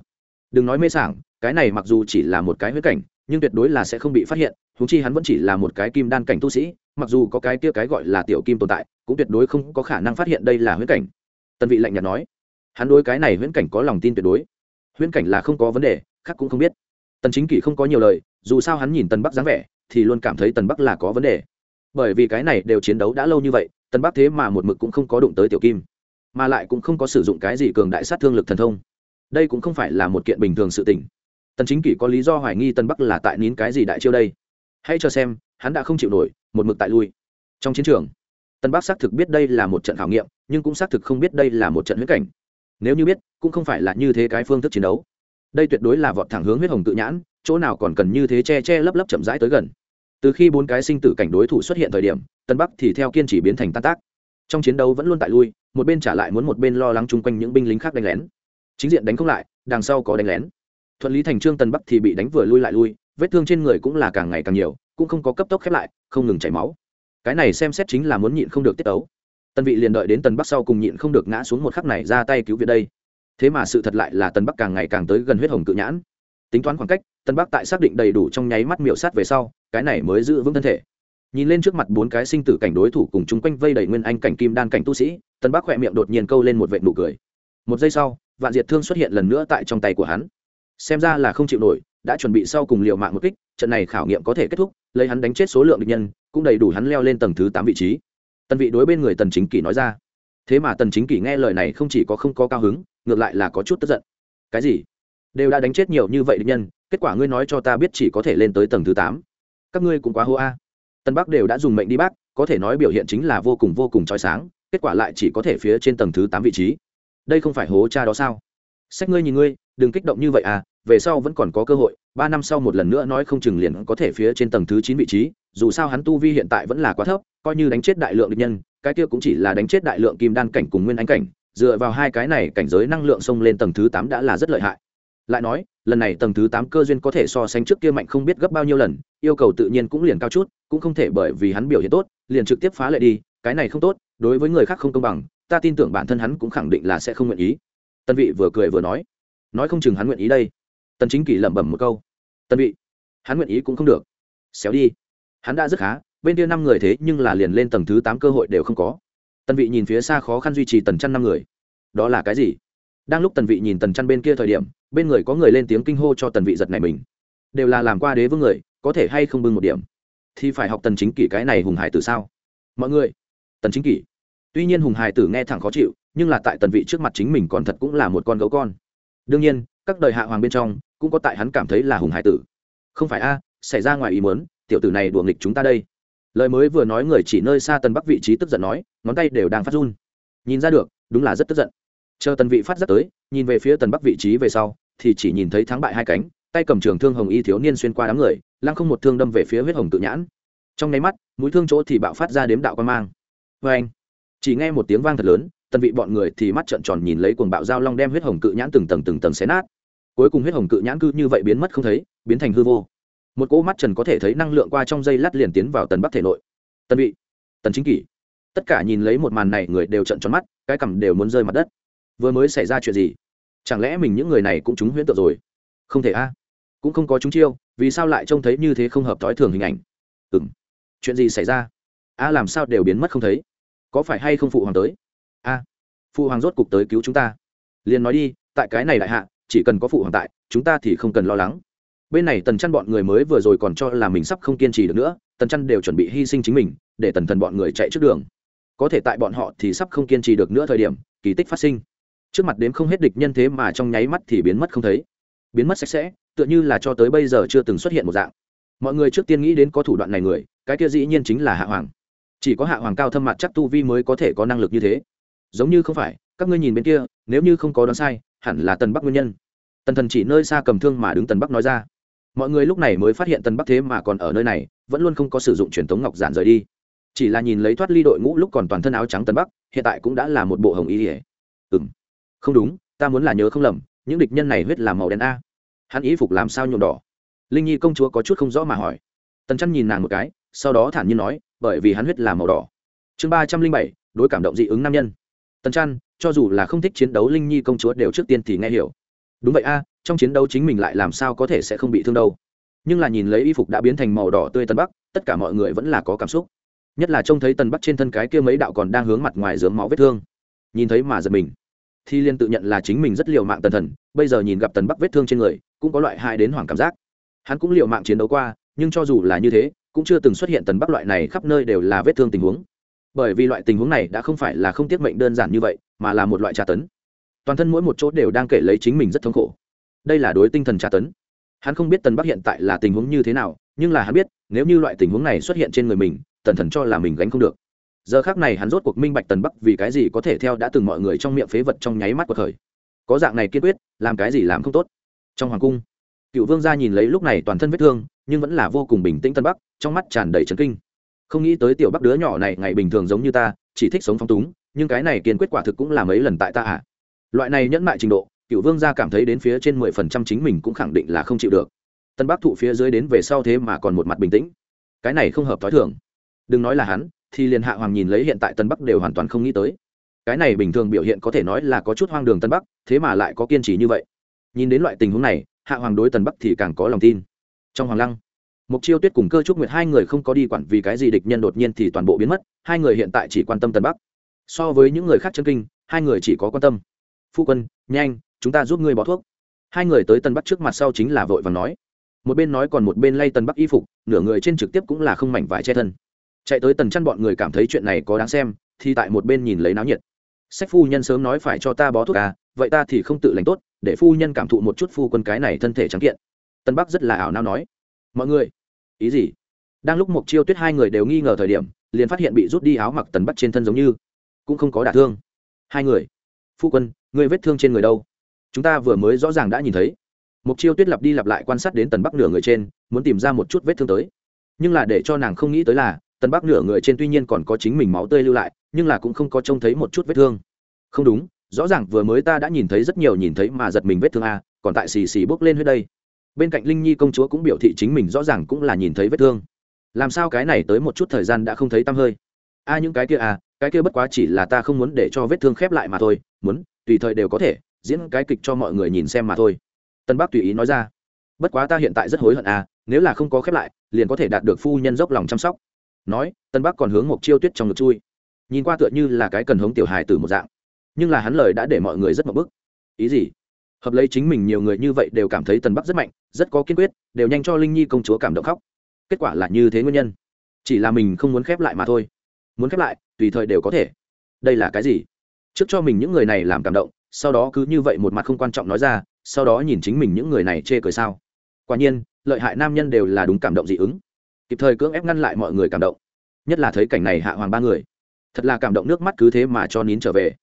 Đừng nói mê sảng, cái này mặc dù chỉ là một cái huyết cảnh, nhưng tuyệt đối là sẽ không bị phát hiện huống chi hắn vẫn chỉ là một cái kim đan cảnh tu sĩ, mặc dù có cái kia cái gọi là tiểu kim tồn tại, cũng tuyệt đối không có khả năng phát hiện đây là huyễn cảnh. Tần vị lạnh nhạt nói, hắn đối cái này huyễn cảnh có lòng tin tuyệt đối. Huyễn cảnh là không có vấn đề, khác cũng không biết. Tần chính kỷ không có nhiều lời, dù sao hắn nhìn tần bắc dáng vẻ, thì luôn cảm thấy tần bắc là có vấn đề. Bởi vì cái này đều chiến đấu đã lâu như vậy, tần bắc thế mà một mực cũng không có đụng tới tiểu kim, mà lại cũng không có sử dụng cái gì cường đại sát thương lực thần thông. Đây cũng không phải là một kiện bình thường sự tình. Tần chính kỷ có lý do hoài nghi tần bắc là tại nín cái gì đại chiêu đây hãy cho xem, hắn đã không chịu nổi, một mực tại lui. Trong chiến trường, tân bắc xác thực biết đây là một trận khảo nghiệm, nhưng cũng xác thực không biết đây là một trận huyết cảnh. Nếu như biết, cũng không phải là như thế cái phương thức chiến đấu. Đây tuyệt đối là vọt thẳng hướng huyết hồng tự nhãn, chỗ nào còn cần như thế che che lấp lấp chậm rãi tới gần. Từ khi bốn cái sinh tử cảnh đối thủ xuất hiện thời điểm, tân bắc thì theo kiên chỉ biến thành tan tác. Trong chiến đấu vẫn luôn tại lui, một bên trả lại muốn một bên lo lắng chung quanh những binh lính khác đánh lén. Chính diện đánh không lại, đằng sau có đánh lén. Thuận lý thành trương tân bắc thì bị đánh vừa lui lại lui vết thương trên người cũng là càng ngày càng nhiều, cũng không có cấp tốc khép lại, không ngừng chảy máu. Cái này xem xét chính là muốn nhịn không được tiết ấu. Tân vị liền đợi đến tần bắc sau cùng nhịn không được ngã xuống một khắc này ra tay cứu viện đây. Thế mà sự thật lại là tần bắc càng ngày càng tới gần huyết hồng cự nhãn. Tính toán khoảng cách, tần bắc tại xác định đầy đủ trong nháy mắt miệu sát về sau, cái này mới giữ vững thân thể. Nhìn lên trước mặt bốn cái sinh tử cảnh đối thủ cùng chung quanh vây đầy nguyên anh cảnh kim đan cảnh tu sĩ, tần bắc khỏe miệng đột nhiên câu lên một vệ nụ cười. Một giây sau, vạn diệt thương xuất hiện lần nữa tại trong tay của hắn. Xem ra là không chịu nổi đã chuẩn bị sau cùng liều mạng một kích, trận này khảo nghiệm có thể kết thúc, lấy hắn đánh chết số lượng địch nhân, cũng đầy đủ hắn leo lên tầng thứ tám vị trí. Tần vị đối bên người tần chính kỷ nói ra. Thế mà tần chính kỷ nghe lời này không chỉ có không có cao hứng, ngược lại là có chút tức giận. Cái gì? Đều đã đánh chết nhiều như vậy địch nhân, kết quả ngươi nói cho ta biết chỉ có thể lên tới tầng thứ tám. Các ngươi cũng quá hô a. Tân bắc đều đã dùng mệnh đi bác, có thể nói biểu hiện chính là vô cùng vô cùng trói sáng, kết quả lại chỉ có thể phía trên tầng thứ tám vị trí. Đây không phải hố cha đó sao? Sách ngươi nhìn ngươi, đừng kích động như vậy à về sau vẫn còn có cơ hội, ba năm sau một lần nữa nói không chừng liền có thể phía trên tầng thứ chín vị trí, dù sao hắn tu vi hiện tại vẫn là quá thấp, coi như đánh chết đại lượng địch nhân, cái kia cũng chỉ là đánh chết đại lượng kim đan cảnh cùng nguyên anh cảnh, dựa vào hai cái này cảnh giới năng lượng xông lên tầng thứ tám đã là rất lợi hại. Lại nói, lần này tầng thứ tám cơ duyên có thể so sánh trước kia mạnh không biết gấp bao nhiêu lần, yêu cầu tự nhiên cũng liền cao chút, cũng không thể bởi vì hắn biểu hiện tốt, liền trực tiếp phá lệ đi, cái này không tốt, đối với người khác không công bằng, ta tin tưởng bản thân hắn cũng khẳng định là sẽ không nguyện ý. Tân vị vừa cười vừa nói nói không chừng hắn nguyện ý đây tần chính kỷ lẩm bẩm một câu. Tần vị, hắn nguyện ý cũng không được. Xéo đi. Hắn đã rất khá, bên kia năm người thế nhưng là liền lên tầng thứ tám cơ hội đều không có. Tần vị nhìn phía xa khó khăn duy trì tần chăn năm người. Đó là cái gì? Đang lúc tần vị nhìn tần chăn bên kia thời điểm, bên người có người lên tiếng kinh hô cho tần vị giật này mình. Đều là làm qua đế vương người, có thể hay không bưng một điểm? Thì phải học tần chính kỷ cái này hùng hải tử sao? Mọi người. Tần chính kỷ tuy nhiên hùng hải tử nghe thẳng khó chịu, nhưng là tại tần vị trước mặt chính mình còn thật cũng là một con gấu con. Đương nhiên các đời hạ hoàng bên trong, cũng có tại hắn cảm thấy là hùng hải tử. Không phải a, xảy ra ngoài ý muốn, tiểu tử này đùa nghịch chúng ta đây. Lời mới vừa nói người chỉ nơi xa tần bắc vị trí tức giận nói, ngón tay đều đang phát run. Nhìn ra được, đúng là rất tức giận. Chờ tần vị phát rất tới, nhìn về phía tần bắc vị trí về sau, thì chỉ nhìn thấy thắng bại hai cánh, tay cầm trường thương hồng y thiếu niên xuyên qua đám người, lăng không một thương đâm về phía huyết hồng tự nhãn. Trong nháy mắt, mũi thương chỗ thì bạo phát ra đếm đạo quan mang. Vê anh chỉ nghe một tiếng vang thật lớn, tần vị bọn người thì mắt trợn tròn nhìn lấy cuồng bạo dao long đem huyết hồng cự nhãn từng tầng từng tầng xé nát cuối cùng huyết hồng cự nhãn cư như vậy biến mất không thấy biến thành hư vô. Một cỗ mắt trần có thể thấy năng lượng qua trong dây lát liền tiến vào tần bắc thể nội. Tần bị, tần chính kỷ. Tất cả nhìn lấy một màn này người đều trận tròn mắt cái cằm đều muốn rơi mặt đất. Vừa mới xảy ra chuyện gì? Chẳng lẽ mình những người này cũng trúng huyễn tượng rồi? Không thể a. À. Cũng không có chúng chiêu vì sao lại trông thấy như thế không hợp thói thường hình ảnh? Ừ chuyện gì xảy ra? A làm sao đều biến mất không thấy? Có phải hay không phụ hoàng tới? A phụ hoàng rốt cục tới cứu chúng ta. Liền nói đi tại cái này đại hạ chỉ cần có phụ hoàng tại, chúng ta thì không cần lo lắng. Bên này tần chăn bọn người mới vừa rồi còn cho là mình sắp không kiên trì được nữa, tần chăn đều chuẩn bị hy sinh chính mình, để tần thần bọn người chạy trước đường. Có thể tại bọn họ thì sắp không kiên trì được nữa thời điểm, kỳ tích phát sinh. Trước mặt đếm không hết địch nhân thế mà trong nháy mắt thì biến mất không thấy. Biến mất sạch sẽ, tựa như là cho tới bây giờ chưa từng xuất hiện một dạng. Mọi người trước tiên nghĩ đến có thủ đoạn này người, cái kia dĩ nhiên chính là hạ hoàng. Chỉ có hạ hoàng cao thâm mặt chắc tu vi mới có thể có năng lực như thế. Giống như không phải, các ngươi nhìn bên kia, nếu như không có đoán sai, hẳn là tần bắc nguyên nhân tần thần chỉ nơi xa cầm thương mà đứng tần bắc nói ra. Mọi người lúc này mới phát hiện tần bắc thế mà còn ở nơi này, vẫn luôn không có sử dụng truyền thống ngọc giản rời đi. Chỉ là nhìn lấy thoát ly đội ngũ lúc còn toàn thân áo trắng tần bắc, hiện tại cũng đã là một bộ hồng y ỉa ừ m không đúng, ta muốn là nhớ không lầm, những địch nhân này huyết làm màu đen a. Hắn ý phục làm sao nhuộm đỏ? Linh nhi công chúa có chút không rõ mà hỏi. Tần chăn nhìn nàng một cái, sau đó thản nhiên nói, bởi vì hắn huyết làm màu đỏ. Chương ba trăm linh bảy, đối cảm động dị ứng nam nhân. Tần chăn cho dù là không thích chiến đấu linh nhi công chúa đều trước tiên thì nghe hiểu đúng vậy a, trong chiến đấu chính mình lại làm sao có thể sẽ không bị thương đâu. Nhưng là nhìn lấy y phục đã biến thành màu đỏ tươi tân bắc, tất cả mọi người vẫn là có cảm xúc. Nhất là trông thấy tân bắc trên thân cái kia mấy đạo còn đang hướng mặt ngoài dướng máu vết thương. Nhìn thấy mà giật mình. Thì liên tự nhận là chính mình rất liều mạng tần thần, bây giờ nhìn gặp tần bắc vết thương trên người, cũng có loại hại đến hoảng cảm giác. Hắn cũng liều mạng chiến đấu qua, nhưng cho dù là như thế, cũng chưa từng xuất hiện tần bắc loại này khắp nơi đều là vết thương tình huống. Bởi vì loại tình huống này đã không phải là không tiết mệnh đơn giản như vậy, mà là một loại tra tấn toàn thân mỗi một chỗ đều đang kể lấy chính mình rất thống khổ. Đây là đối tinh thần tra tấn. Hắn không biết tần bắc hiện tại là tình huống như thế nào, nhưng là hắn biết, nếu như loại tình huống này xuất hiện trên người mình, tần thần cho là mình gánh không được. Giờ khác này hắn rốt cuộc minh bạch tần bắc vì cái gì có thể theo đã từng mọi người trong miệng phế vật trong nháy mắt của thời có dạng này kiên quyết, làm cái gì làm không tốt. Trong hoàng cung, cựu vương gia nhìn lấy lúc này toàn thân vết thương, nhưng vẫn là vô cùng bình tĩnh tân bắc, trong mắt tràn đầy trấn kinh. Không nghĩ tới tiểu bắc đứa nhỏ này ngày bình thường giống như ta, chỉ thích sống phong túng, nhưng cái này kiên quyết quả thực cũng là mấy lần tại ta à loại này nhẫn mại trình độ, cựu vương gia cảm thấy đến phía trên mười phần trăm chính mình cũng khẳng định là không chịu được. Tân bắc thụ phía dưới đến về sau thế mà còn một mặt bình tĩnh. Cái này không hợp t h ó i thường. Đừng nói là hắn, thì liền hạ hoàng nhìn lấy hiện tại tân bắc đều hoàn toàn không nghĩ tới. Cái này bình thường biểu hiện có thể nói là có chút hoang đường tân bắc, thế mà lại có kiên trì như vậy. Nhìn đến loại tình huống này, hạ hoàng đối tần bắc thì càng có lòng tin. Trong hoàng lăng mục chiêu tuyết cùng cơ trúc nguyệt hai người không có đi quản vì cái gì địch nhân đột nhiên thì toàn bộ biến mất, hai người hiện tại chỉ quan tâm tần bắc. So với những người khác chân kinh, hai người chỉ có quan tâm phu quân, nhanh, chúng ta giúp ngươi bỏ thuốc. Hai người tới tần bắc trước mặt sau chính là vội và nói. Một bên nói còn một bên lay tần bắc y phục, nửa người trên trực tiếp cũng là không mảnh vải che thân. Chạy tới tần chăn bọn người cảm thấy chuyện này có đáng xem, thì tại một bên nhìn lấy náo nhiệt. Sách phu nhân sớm nói phải cho ta bó thuốc à vậy ta thì không tự lành tốt, để phu nhân cảm thụ một chút phu quân cái này thân thể trắng kiện. Tân bắc rất là ảo nao nói. Mọi người, ý gì? Đang lúc mộc chiêu tuyết hai người đều nghi ngờ thời điểm, liền phát hiện bị rút đi áo mặc tần bắc trên thân giống như, cũng không có đả thương. Hai người, phu quân người vết thương trên người đâu? Chúng ta vừa mới rõ ràng đã nhìn thấy. Mộc chiêu tuyết lặp đi lặp lại quan sát đến tần bắc nửa người trên, muốn tìm ra một chút vết thương tới. Nhưng là để cho nàng không nghĩ tới là, tần bắc nửa người trên tuy nhiên còn có chính mình máu tươi lưu lại, nhưng là cũng không có trông thấy một chút vết thương. Không đúng, rõ ràng vừa mới ta đã nhìn thấy rất nhiều nhìn thấy mà giật mình vết thương a, còn tại xì xì bốc lên hết đây. Bên cạnh linh nhi công chúa cũng biểu thị chính mình rõ ràng cũng là nhìn thấy vết thương. Làm sao cái này tới một chút thời gian đã không thấy tăm hơi? A, những cái kia à cái kia bất quá chỉ là ta không muốn để cho vết thương khép lại mà thôi, muốn tùy thời đều có thể, diễn cái kịch cho mọi người nhìn xem mà thôi. Tân bắc tùy ý nói ra. Bất quá ta hiện tại rất hối hận à nếu là không có khép lại, liền có thể đạt được phu nhân dốc lòng chăm sóc. Nói, tân bắc còn hướng một chiêu tuyết trong ngực chui. Nhìn qua tựa như là cái cần hống tiểu hài từ một dạng. Nhưng là hắn lời đã để mọi người rất mập bức. Ý gì? Hợp lấy chính mình nhiều người như vậy đều cảm thấy tần bắc rất mạnh, rất có kiên quyết, đều nhanh cho linh nhi công chúa cảm động khóc. Kết quả là như thế nguyên nhân. Chỉ là mình không muốn khép lại mà thôi. Muốn khép lại, tùy thời đều có thể. Đây là cái gì? Trước cho mình những người này làm cảm động, sau đó cứ như vậy một mặt không quan trọng nói ra, sau đó nhìn chính mình những người này chê cười sao. Quả nhiên, lợi hại nam nhân đều là đúng cảm động dị ứng. Kịp thời cưỡng ép ngăn lại mọi người cảm động. Nhất là thấy cảnh này hạ hoàng ba người. Thật là cảm động nước mắt cứ thế mà cho nín trở về.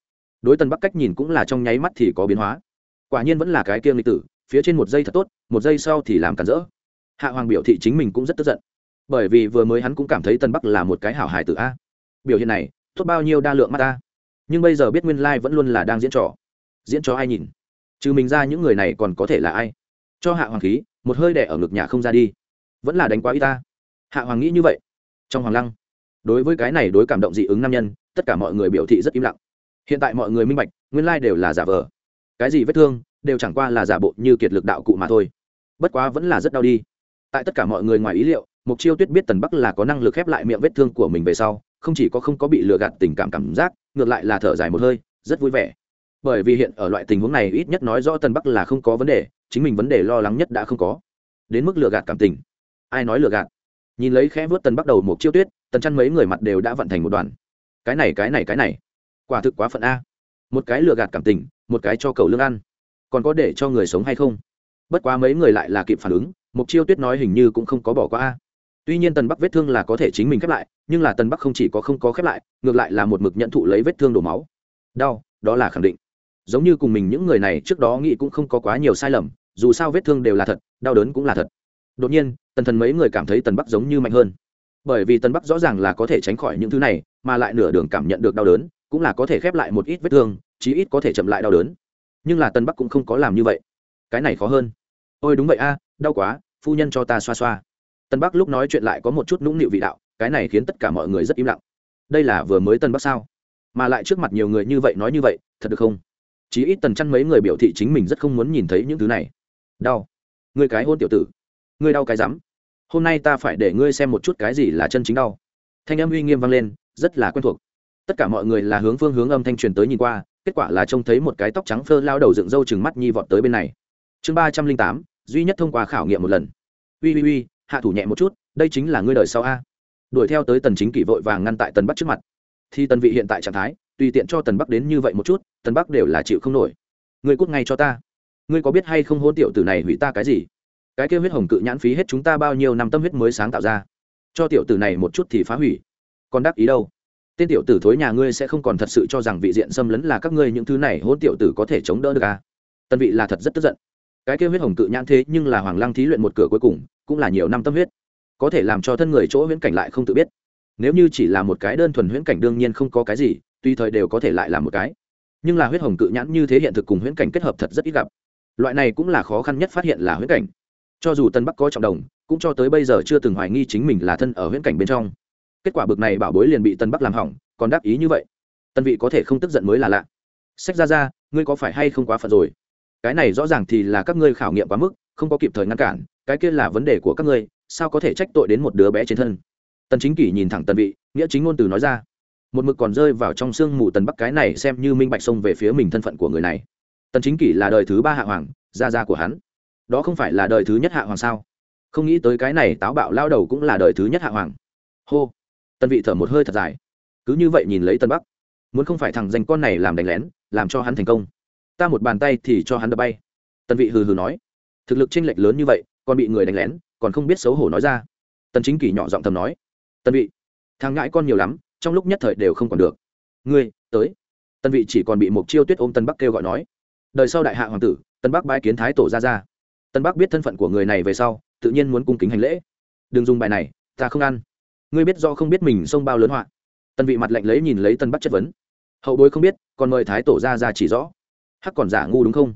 Đối tân bắc cách nhìn cũng là trong nháy mắt thì có biến hóa. Quả nhiên vẫn là cái kiêng lịch tử, phía trên một giây thật tốt, một giây sau thì làm cản rỡ. Hạ hoàng biểu thị chính mình cũng rất tức giận. Bởi vì vừa mới hắn cũng cảm thấy tân bắc là một cái hảo hài tử a. Biểu hiện này, tốt bao nhiêu đa lượng mắt ta nhưng bây giờ biết nguyên lai、like、vẫn luôn là đang diễn trò. Diễn cho ai nhìn? Trừ mình ra những người này còn có thể là ai? Cho hạ hoàng khí, một hơi đẻ ở ngực nhà không ra đi. Vẫn là đánh quá y ta. Hạ hoàng nghĩ như vậy. Trong hoàng lăng, đối với cái này đối cảm động dị ứng nam nhân, tất cả mọi người biểu thị rất im lặng. Hiện tại mọi người minh bạch, nguyên lai đều là giả vờ. Cái gì vết thương, đều chẳng qua là giả bộ như kiệt lực đạo cụ mà thôi. Bất quá vẫn là rất đau đi. Tại tất cả mọi người ngoài ý liệu mục chiêu tuyết biết tần bắc là có năng lực khép lại miệng vết thương của mình về sau, không chỉ có không có bị lừa gạt tình cảm cảm giác ngược lại là thở dài một hơi, rất vui vẻ. Bởi vì hiện ở loại tình huống này ít nhất nói rõ tần bắc là không có vấn đề, chính mình vấn đề lo lắng nhất đã không có. Đến mức lừa gạt cảm tình. Ai nói lừa gạt? Nhìn lấy khẽ vớt tần bắc đầu một chiêu tuyết tần chăn mấy người mặt đều đã vận thành một đoàn. Cái này cái này cái này. Quả thực quá phận a. Một cái lừa gạt cảm tình, một cái cho cầu lương ăn. Còn có để cho người sống hay không? Bất quá mấy người lại là kịp phản ứng, một chiêu tuyết nói hình như cũng không có bỏ qua a tuy nhiên tần bắc vết thương là có thể chính mình khép lại, nhưng là tần bắc không chỉ có không có khép lại, ngược lại là một mực nhận thụ lấy vết thương đổ máu. Đau, đó là khẳng định. Giống như cùng mình những người này trước đó nghĩ cũng không có quá nhiều sai lầm, dù sao vết thương đều là thật, đau đớn cũng là thật. Đột nhiên, tần thần mấy người cảm thấy tần bắc giống như mạnh hơn. Bởi vì tần bắc rõ ràng là có thể tránh khỏi những thứ này, mà lại nửa đường cảm nhận được đau đớn, cũng là có thể khép lại một ít vết thương, chí ít có thể chậm lại đau đớn. Nhưng là tần bắc cũng không có làm như vậy. Cái này khó hơn. Ôi đúng vậy a, đau quá, phu nhân cho ta xoa xoa tân bắc lúc nói chuyện lại có một chút nũng nịu vị đạo, cái này khiến tất cả mọi người rất im lặng. Đây là vừa mới tân bắc sao? Mà lại trước mặt nhiều người như vậy nói như vậy, thật được không? Chí ít tần chăn mấy người biểu thị chính mình rất không muốn nhìn thấy những thứ này. Đau. Người cái hôn tiểu tử. Ngươi đau cái rắm. Hôm nay ta phải để ngươi xem một chút cái gì là chân chính đau. Thanh âm uy nghiêm vang lên, rất là quen thuộc. Tất cả mọi người là hướng phương hướng âm thanh truyền tới nhìn qua, kết quả là trông thấy một cái tóc trắng phơ lao đầu dựng râu chừng mắt nhi vọt tới bên này. Chương ba trăm linh tám, duy nhất thông qua khảo nghiệm một lần. Ui ui ui hạ thủ nhẹ một chút, đây chính là ngươi đời sau a. Đuổi theo tới tần chính kỷ vội vàng ngăn tại tần bắc trước mặt. Thì tần vị hiện tại trạng thái, tùy tiện cho tần bắc đến như vậy một chút, tần bắc đều là chịu không nổi. Ngươi cút ngay cho ta. Ngươi có biết hay không hôn tiểu tử này hủy ta cái gì? Cái kêu huyết hồng cự nhãn phí hết chúng ta bao nhiêu năm tâm huyết mới sáng tạo ra? Cho tiểu tử này một chút thì phá hủy. Còn đắc ý đâu? Tên tiểu tử thối nhà ngươi sẽ không còn thật sự cho rằng vị diện xâm lấn là các ngươi những thứ này hôn tiểu tử có thể chống đỡ được à? Tần vị là thật rất tức giận. Cái kêu huyết hồng cự nhãn thế nhưng là hoàng lăng thí luyện một cửa cuối cùng cũng là nhiều năm tâm huyết. Có thể làm cho thân người chỗ huyễn cảnh lại không tự biết. Nếu như chỉ là một cái đơn thuần huyễn cảnh đương nhiên không có cái gì tùy thời đều có thể lại là một cái. Nhưng là huyết hồng cự nhãn như thế hiện thực cùng huyễn cảnh kết hợp thật rất ít gặp. Loại này cũng là khó khăn nhất phát hiện là huyễn cảnh. Cho dù tân bắc có trọng đồng, cũng cho tới bây giờ chưa từng hoài nghi chính mình là thân ở huyễn cảnh bên trong. Kết quả bực này bảo bối liền bị tân bắc làm hỏng, còn đáp ý như vậy. Tân vị có thể không tức giận mới là lạ. Sách ra ra, ngươi có phải hay không quá phận rồi? Cái này rõ ràng thì là các ngươi khảo nghiệm quá mức, không có kịp thời ngăn cản cái kia là vấn đề của các ngươi, sao có thể trách tội đến một đứa bé trên thân? Tần chính kỷ nhìn thẳng tần vị, nghĩa chính ngôn từ nói ra. Một mực còn rơi vào trong sương mù tần bắc cái này xem như minh bạch xông về phía mình thân phận của người này. Tần chính kỷ là đời thứ ba hạ hoàng, gia gia của hắn. Đó không phải là đời thứ nhất hạ hoàng sao? Không nghĩ tới cái này táo bạo lao đầu cũng là đời thứ nhất hạ hoàng. Hô! Tần vị thở một hơi thật dài. Cứ như vậy nhìn lấy Tần bắc. Muốn không phải thằng danh con này làm đánh lén, làm cho hắn thành công. Ta một bàn tay thì cho hắn đập bay. Tần vị hừ hừ nói. Thực lực chênh lệch lớn như vậy còn bị người đánh lén, còn không biết xấu hổ nói ra. Tần chính kỷ nhỏ giọng thầm nói, tần vị, thằng ngãi con nhiều lắm, trong lúc nhất thời đều không còn được. Ngươi, tới. Tần vị chỉ còn bị một chiêu tuyết ôm tân bắc kêu gọi nói, đời sau đại hạ hoàng tử tân bắc bái kiến thái tổ ra ra. Tân bắc biết thân phận của người này về sau, tự nhiên muốn cung kính hành lễ. Đừng dùng bài này, ta không ăn. Ngươi biết do không biết mình xông bao lớn họa. Tân vị mặt lạnh lấy nhìn lấy tân bắc chất vấn. Hậu bối không biết, còn mời thái tổ ra ra chỉ rõ. Hắc còn giả ngu đúng không?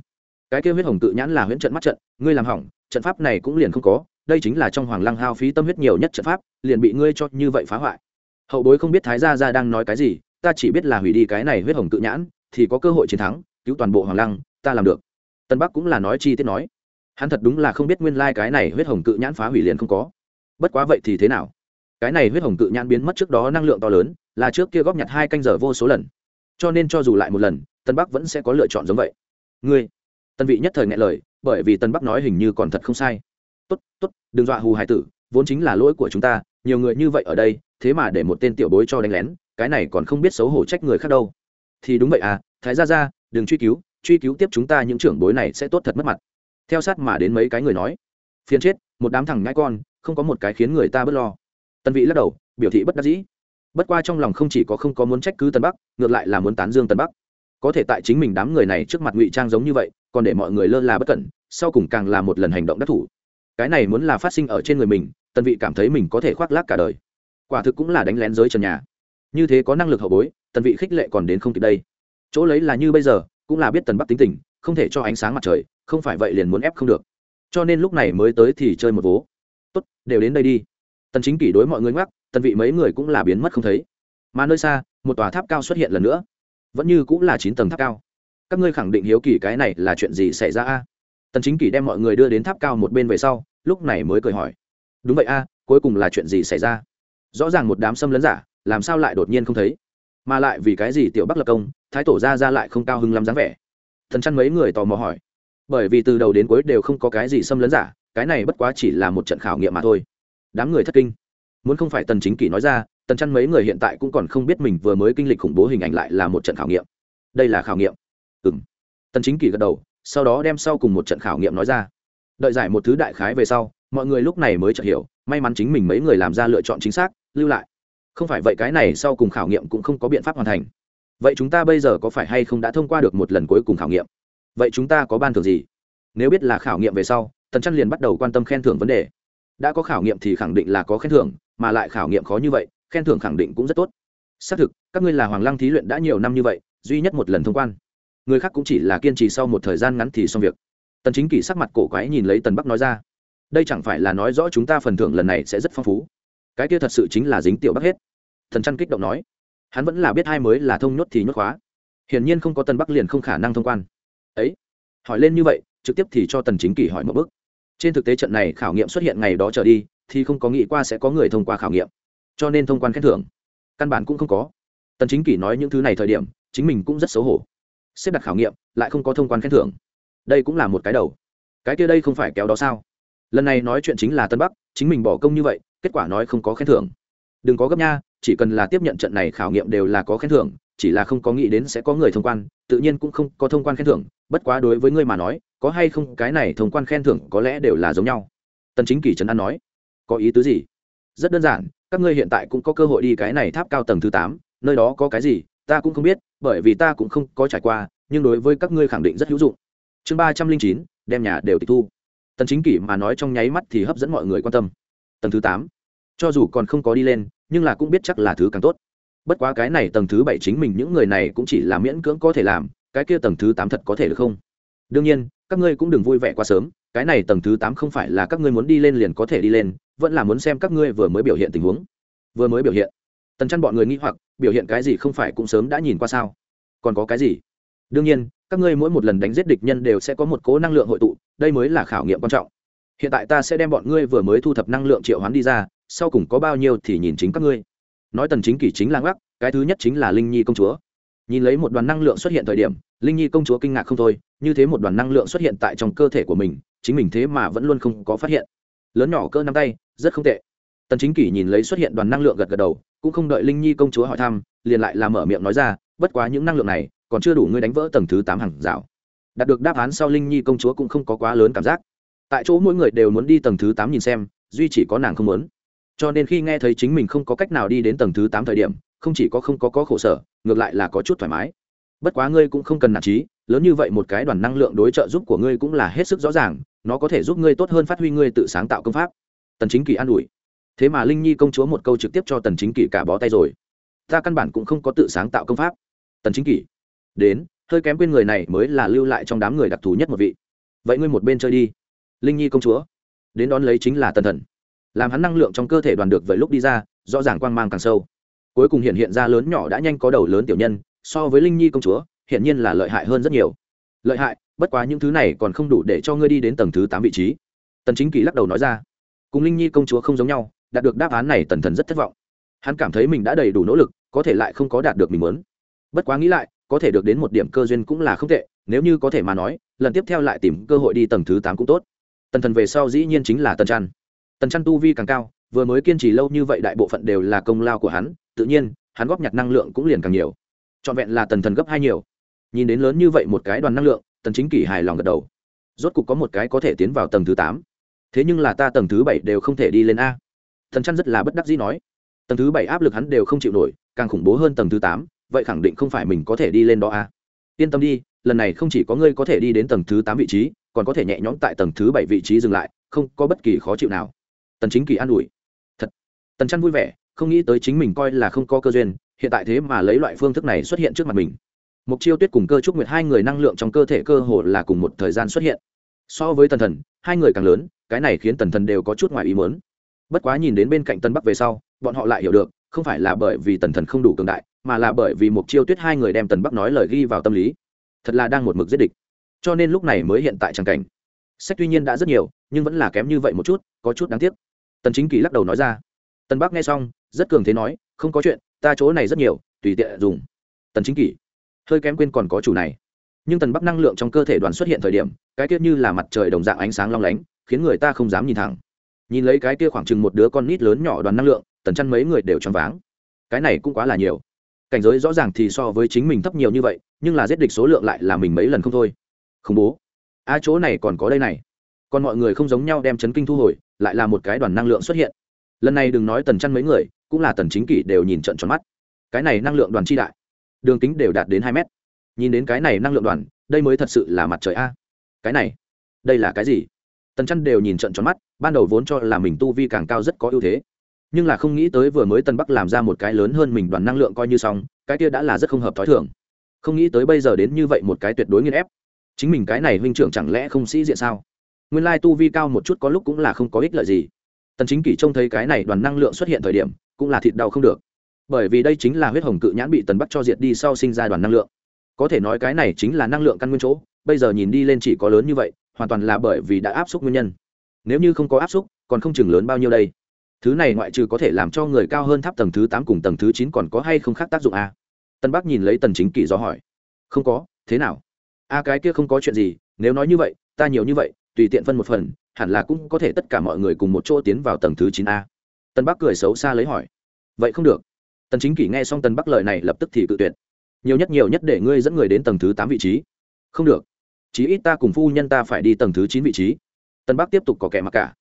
Cái kêu huyết hồng tự nhãn là huyễn trận mắt trận, ngươi làm hỏng trận pháp này cũng liền không có, đây chính là trong hoàng lăng hao phí tâm huyết nhiều nhất trận pháp, liền bị ngươi cho như vậy phá hoại. Hậu bối không biết thái gia gia đang nói cái gì, ta chỉ biết là hủy đi cái này huyết hồng tự nhãn, thì có cơ hội chiến thắng, cứu toàn bộ hoàng lăng, ta làm được. Tân bắc cũng là nói chi tiết nói. Hắn thật đúng là không biết nguyên lai、like、cái này huyết hồng cự nhãn phá hủy liền không có. Bất quá vậy thì thế nào? Cái này huyết hồng cự nhãn biến mất trước đó năng lượng to lớn, là trước kia góp nhặt hai canh giờ vô số lần. Cho nên cho dù lại một lần, tân bắc vẫn sẽ có lựa chọn giống vậy. Ngươi tân vị nhất thời ngại lời, bởi vì tân bắc nói hình như còn thật không sai. Tốt tốt, đừng dọa hù hải tử, vốn chính là lỗi của chúng ta, nhiều người như vậy ở đây, thế mà để một tên tiểu bối cho đánh lén, cái này còn không biết xấu hổ trách người khác đâu. Thì đúng vậy à thái ra ra đừng truy cứu truy cứu tiếp chúng ta những trưởng bối này sẽ tốt thật mất mặt. Theo sát mà đến mấy cái người nói. Phiền chết, một đám thằng ngãi con, không có một cái khiến người ta bớt lo. Tân vị lắc đầu, biểu thị bất đắc dĩ. Bất qua trong lòng không chỉ có không có muốn trách cứ tân bắc, ngược lại là muốn tán dương tân bắc có thể tại chính mình đám người này trước mặt ngụy trang giống như vậy, còn để mọi người lơ là bất cẩn, sau cùng càng là một lần hành động đắc thủ. Cái này muốn là phát sinh ở trên người mình tân vị cảm thấy mình có thể khoác lác cả đời. Quả thực cũng là đánh lén giới trần nhà. Như thế có năng lực hậu bối, tần vị khích lệ còn đến không kịp đây. Chỗ lấy là như bây giờ, cũng là biết tần bắc tính tình, không thể cho ánh sáng mặt trời, không phải vậy liền muốn ép không được. Cho nên lúc này mới tới thì chơi một vố. Tốt, đều đến đây đi. Tần chính kỷ đối mọi người ngoắc, tần vị mấy người cũng là biến mất không thấy. Mà nơi xa, một tòa tháp cao xuất hiện lần nữa vẫn như cũng là chín tầng tháp cao. Các ngươi khẳng định hiếu kỳ cái này là chuyện gì xảy ra a? Tần chính kỷ đem mọi người đưa đến tháp cao một bên về sau, lúc này mới cười hỏi. Đúng vậy a, cuối cùng là chuyện gì xảy ra? Rõ ràng một đám xâm lấn giả, làm sao lại đột nhiên không thấy? Mà lại vì cái gì tiểu bắc lập công, thái tổ ra ra lại không cao hứng lắm dáng vẻ? Thần chăn mấy người tò mò hỏi. Bởi vì từ đầu đến cuối đều không có cái gì xâm lấn giả, cái này bất quá chỉ là một trận khảo nghiệm mà thôi. Đám người thất kinh. Muốn không phải tần chính kỷ nói ra tần chăn mấy người hiện tại cũng còn không biết mình vừa mới kinh lịch khủng bố hình ảnh lại là một trận khảo nghiệm. Đây là khảo nghiệm. Ừm. Tần chính kỳ gật đầu, sau đó đem sau cùng một trận khảo nghiệm nói ra. Đợi giải một thứ đại khái về sau, mọi người lúc này mới chợt hiểu, may mắn chính mình mấy người làm ra lựa chọn chính xác, lưu lại. Không phải vậy cái này sau cùng khảo nghiệm cũng không có biện pháp hoàn thành. Vậy chúng ta bây giờ có phải hay không đã thông qua được một lần cuối cùng khảo nghiệm? Vậy chúng ta có ban thưởng gì? Nếu biết là khảo nghiệm về sau, tần chăn liền bắt đầu quan tâm khen thưởng vấn đề. Đã có khảo nghiệm thì khẳng định là có khen thưởng, mà lại khảo nghiệm khó như vậy khen thưởng khẳng định cũng rất tốt. Xác thực, các ngươi là hoàng lăng thí luyện đã nhiều năm như vậy, duy nhất một lần thông quan. Người khác cũng chỉ là kiên trì sau một thời gian ngắn thì xong việc. Tần chính kỷ sắc mặt cổ quái nhìn lấy tần bắc nói ra, đây chẳng phải là nói rõ chúng ta phần thưởng lần này sẽ rất phong phú. Cái kia thật sự chính là dính tiểu bắc hết. Thần trăn kích động nói, hắn vẫn là biết hai mới là thông nhốt thì nhốt khóa. Hiển nhiên không có tần bắc liền không khả năng thông quan. Ấy, hỏi lên như vậy, trực tiếp thì cho tần chính kỷ hỏi một bước. Trên thực tế trận này khảo nghiệm xuất hiện ngày đó trở đi, thì không có nghĩ qua sẽ có người thông qua khảo nghiệm cho nên thông quan khen thưởng. Căn bản cũng không có. Tần chính kỷ nói những thứ này thời điểm, chính mình cũng rất xấu hổ. Xếp đặt khảo nghiệm, lại không có thông quan khen thưởng. Đây cũng là một cái đầu. Cái kia đây không phải kéo đó sao? Lần này nói chuyện chính là tân bắc, chính mình bỏ công như vậy, kết quả nói không có khen thưởng. Đừng có gấp nha, chỉ cần là tiếp nhận trận này khảo nghiệm đều là có khen thưởng, chỉ là không có nghĩ đến sẽ có người thông quan, tự nhiên cũng không có thông quan khen thưởng, bất quá đối với ngươi mà nói, có hay không cái này thông quan khen thưởng có lẽ đều là giống nhau. Tần chính kỷ trấn an nói, có ý tứ gì? Rất đơn giản các ngươi hiện tại cũng có cơ hội đi cái này tháp cao tầng thứ 8, nơi đó có cái gì ta cũng không biết bởi vì ta cũng không có trải qua nhưng đối với các ngươi khẳng định rất hữu dụng. Chương ba trăm linh chín đem nhà đều tịch thu. Tần chính kỷ mà nói trong nháy mắt thì hấp dẫn mọi người quan tâm. Tầng thứ tám cho dù còn không có đi lên nhưng là cũng biết chắc là thứ càng tốt. Bất quá cái này tầng thứ bảy chính mình những người này cũng chỉ là miễn cưỡng có thể làm cái kia tầng thứ tám thật có thể được không? Đương nhiên các ngươi cũng đừng vui vẻ quá sớm cái này tầng thứ tám không phải là các ngươi muốn đi lên liền có thể đi lên vẫn là muốn xem các ngươi vừa mới biểu hiện tình huống. Vừa mới biểu hiện. Tần chăn bọn người nghĩ hoặc, biểu hiện cái gì không phải cũng sớm đã nhìn qua sao? Còn có cái gì? Đương nhiên, các ngươi mỗi một lần đánh giết địch nhân đều sẽ có một cố năng lượng hội tụ, đây mới là khảo nghiệm quan trọng. Hiện tại ta sẽ đem bọn ngươi vừa mới thu thập năng lượng triệu hoán đi ra, sau cùng có bao nhiêu thì nhìn chính các ngươi. Nói tần chính kỷ chính là ngắc, cái thứ nhất chính là linh nhi công chúa. Nhìn lấy một đoàn năng lượng xuất hiện thời điểm, linh nhi công chúa kinh ngạc không thôi, như thế một đoàn năng lượng xuất hiện tại trong cơ thể của mình, chính mình thế mà vẫn luôn không có phát hiện lớn nhỏ cỡ nắm tay, rất không tệ. Tần chính kỷ nhìn lấy xuất hiện đoàn năng lượng gật gật đầu, cũng không đợi linh nhi công chúa hỏi thăm, liền lại làm mở miệng nói ra, bất quá những năng lượng này, còn chưa đủ ngươi đánh vỡ tầng thứ tám hàng rào. Đạt được đáp án sau linh nhi công chúa cũng không có quá lớn cảm giác. Tại chỗ mỗi người đều muốn đi tầng thứ tám nhìn xem, duy chỉ có nàng không muốn. Cho nên khi nghe thấy chính mình không có cách nào đi đến tầng thứ tám thời điểm, không chỉ có không có có khổ sở, ngược lại là có chút thoải mái. Bất quá ngươi cũng không cần nản trí lớn như vậy một cái đoàn năng lượng đối trợ giúp của ngươi cũng là hết sức rõ ràng nó có thể giúp ngươi tốt hơn phát huy ngươi tự sáng tạo công pháp. Tần chính kỳ an ủi. Thế mà linh nhi công chúa một câu trực tiếp cho tần chính kỳ cả bó tay rồi. Ta căn bản cũng không có tự sáng tạo công pháp. Tần chính kỳ. Đến, hơi kém quên người này mới là lưu lại trong đám người đặc thù nhất một vị. Vậy ngươi một bên chơi đi. Linh nhi công chúa. Đến đón lấy chính là tần thần. Làm hắn năng lượng trong cơ thể đoàn được vậy lúc đi ra, rõ ràng quang mang càng sâu. Cuối cùng hiện hiện ra lớn nhỏ đã nhanh có đầu lớn tiểu nhân, so với linh nhi công chúa hiện nhiên là lợi hại hơn rất nhiều. Lợi hại bất quá những thứ này còn không đủ để cho ngươi đi đến tầng thứ tám vị trí. Tần chính kỳ lắc đầu nói ra. Cùng linh nhi công chúa không giống nhau, đạt được đáp án này tần thần rất thất vọng. Hắn cảm thấy mình đã đầy đủ nỗ lực, có thể lại không có đạt được mình muốn. Bất quá nghĩ lại, có thể được đến một điểm cơ duyên cũng là không tệ, nếu như có thể mà nói, lần tiếp theo lại tìm cơ hội đi tầng thứ tám cũng tốt. Tần thần về sau dĩ nhiên chính là tần trăn. Tần trăn tu vi càng cao, vừa mới kiên trì lâu như vậy đại bộ phận đều là công lao của hắn, tự nhiên, hắn góp nhặt năng lượng cũng liền càng nhiều. Trọn vẹn là tần thần gấp hai nhiều. Nhìn đến lớn như vậy một cái đoàn năng lượng tần chính kỷ hài lòng gật đầu. Rốt cục có một cái có thể tiến vào tầng thứ tám. Thế nhưng là ta tầng thứ bảy đều không thể đi lên a. Thần chăn rất là bất đắc dĩ nói. Tầng thứ bảy áp lực hắn đều không chịu nổi, càng khủng bố hơn tầng thứ tám, vậy khẳng định không phải mình có thể đi lên đó a. Yên tâm đi, lần này không chỉ có ngươi có thể đi đến tầng thứ tám vị trí, còn có thể nhẹ nhõm tại tầng thứ bảy vị trí dừng lại, không có bất kỳ khó chịu nào. Tần chính kỳ an ủi. Thật. Tần chăn vui vẻ, không nghĩ tới chính mình coi là không có cơ duyên, hiện tại thế mà lấy loại phương thức này xuất hiện trước mặt mình mục chiêu tuyết cùng cơ trúc nguyệt hai người năng lượng trong cơ thể cơ hồ là cùng một thời gian xuất hiện. So với tần thần, hai người càng lớn, cái này khiến tần thần đều có chút ngoài ý muốn. Bất quá nhìn đến bên cạnh tân bắc về sau, bọn họ lại hiểu được, không phải là bởi vì tần thần không đủ cường đại, mà là bởi vì mục chiêu tuyết hai người đem tần bắc nói lời ghi vào tâm lý. Thật là đang một mực giết địch. Cho nên lúc này mới hiện tại trang cảnh. Sách tuy nhiên đã rất nhiều, nhưng vẫn là kém như vậy một chút, có chút đáng tiếc. Tần chính kỳ lắc đầu nói ra. Tần bắc nghe xong, rất cường thế nói, không có chuyện, ta chỗ này rất nhiều, tùy tiện dùng. Tần chính kỳ hơi kém quên còn có chủ này. Nhưng tần bắc năng lượng trong cơ thể đoàn xuất hiện thời điểm, cái tiết như là mặt trời đồng dạng ánh sáng long lánh, khiến người ta không dám nhìn thẳng. Nhìn lấy cái kia khoảng chừng một đứa con nít lớn nhỏ đoàn năng lượng, tần chăn mấy người đều choáng váng. Cái này cũng quá là nhiều. Cảnh giới rõ ràng thì so với chính mình thấp nhiều như vậy, nhưng là giết địch số lượng lại là mình mấy lần không thôi. Khủng bố. A, chỗ này còn có đây này. Còn mọi người không giống nhau đem chấn kinh thu hồi, lại là một cái đoàn năng lượng xuất hiện. Lần này đừng nói tần chăn mấy người, cũng là tần chính kỷ đều nhìn trận tròn mắt. Cái này năng lượng đoàn chi đại đường kính đều đạt đến hai mét. Nhìn đến cái này năng lượng đoàn, đây mới thật sự là mặt trời a. Cái này, đây là cái gì? Tần chăn đều nhìn trận tròn mắt, ban đầu vốn cho là mình tu vi càng cao rất có ưu thế. Nhưng là không nghĩ tới vừa mới tân bắc làm ra một cái lớn hơn mình đoàn năng lượng coi như xong, cái kia đã là rất không hợp t h ó i thường. Không nghĩ tới bây giờ đến như vậy một cái tuyệt đối nghiên ép. Chính mình cái này huynh trưởng chẳng lẽ không sĩ diện sao? Nguyên lai tu vi cao một chút có lúc cũng là không có ích lợi gì. Tần chính kỷ trông thấy cái này đoàn năng lượng xuất hiện thời điểm, cũng là thịt đau không được bởi vì đây chính là huyết hồng cự nhãn bị tần bắc cho diệt đi sau sinh ra đoàn năng lượng. Có thể nói cái này chính là năng lượng căn nguyên chỗ, bây giờ nhìn đi lên chỉ có lớn như vậy, hoàn toàn là bởi vì đã áp suất nguyên nhân. Nếu như không có áp suất còn không chừng lớn bao nhiêu đây? Thứ này ngoại trừ có thể làm cho người cao hơn tháp tầng thứ tám cùng tầng thứ chín còn có hay không khác tác dụng à? a tân bắc nhìn lấy tần chính kỷ do hỏi. Không có, thế nào? A cái kia không có chuyện gì, nếu nói như vậy, ta nhiều như vậy, tùy tiện phân một phần, hẳn là cũng có thể tất cả mọi người cùng một chỗ tiến vào tầng thứ chín a. Tân bắc cười xấu xa lấy hỏi. Vậy không được tần chính kỷ nghe xong tần bắc lời này lập tức thì cự tuyệt. Nhiều nhất nhiều nhất để ngươi dẫn người đến tầng thứ tám vị trí. Không được. Chí ít ta cùng phu nhân ta phải đi tầng thứ chín vị trí. Tần bắc tiếp tục có kẻ mặc cả.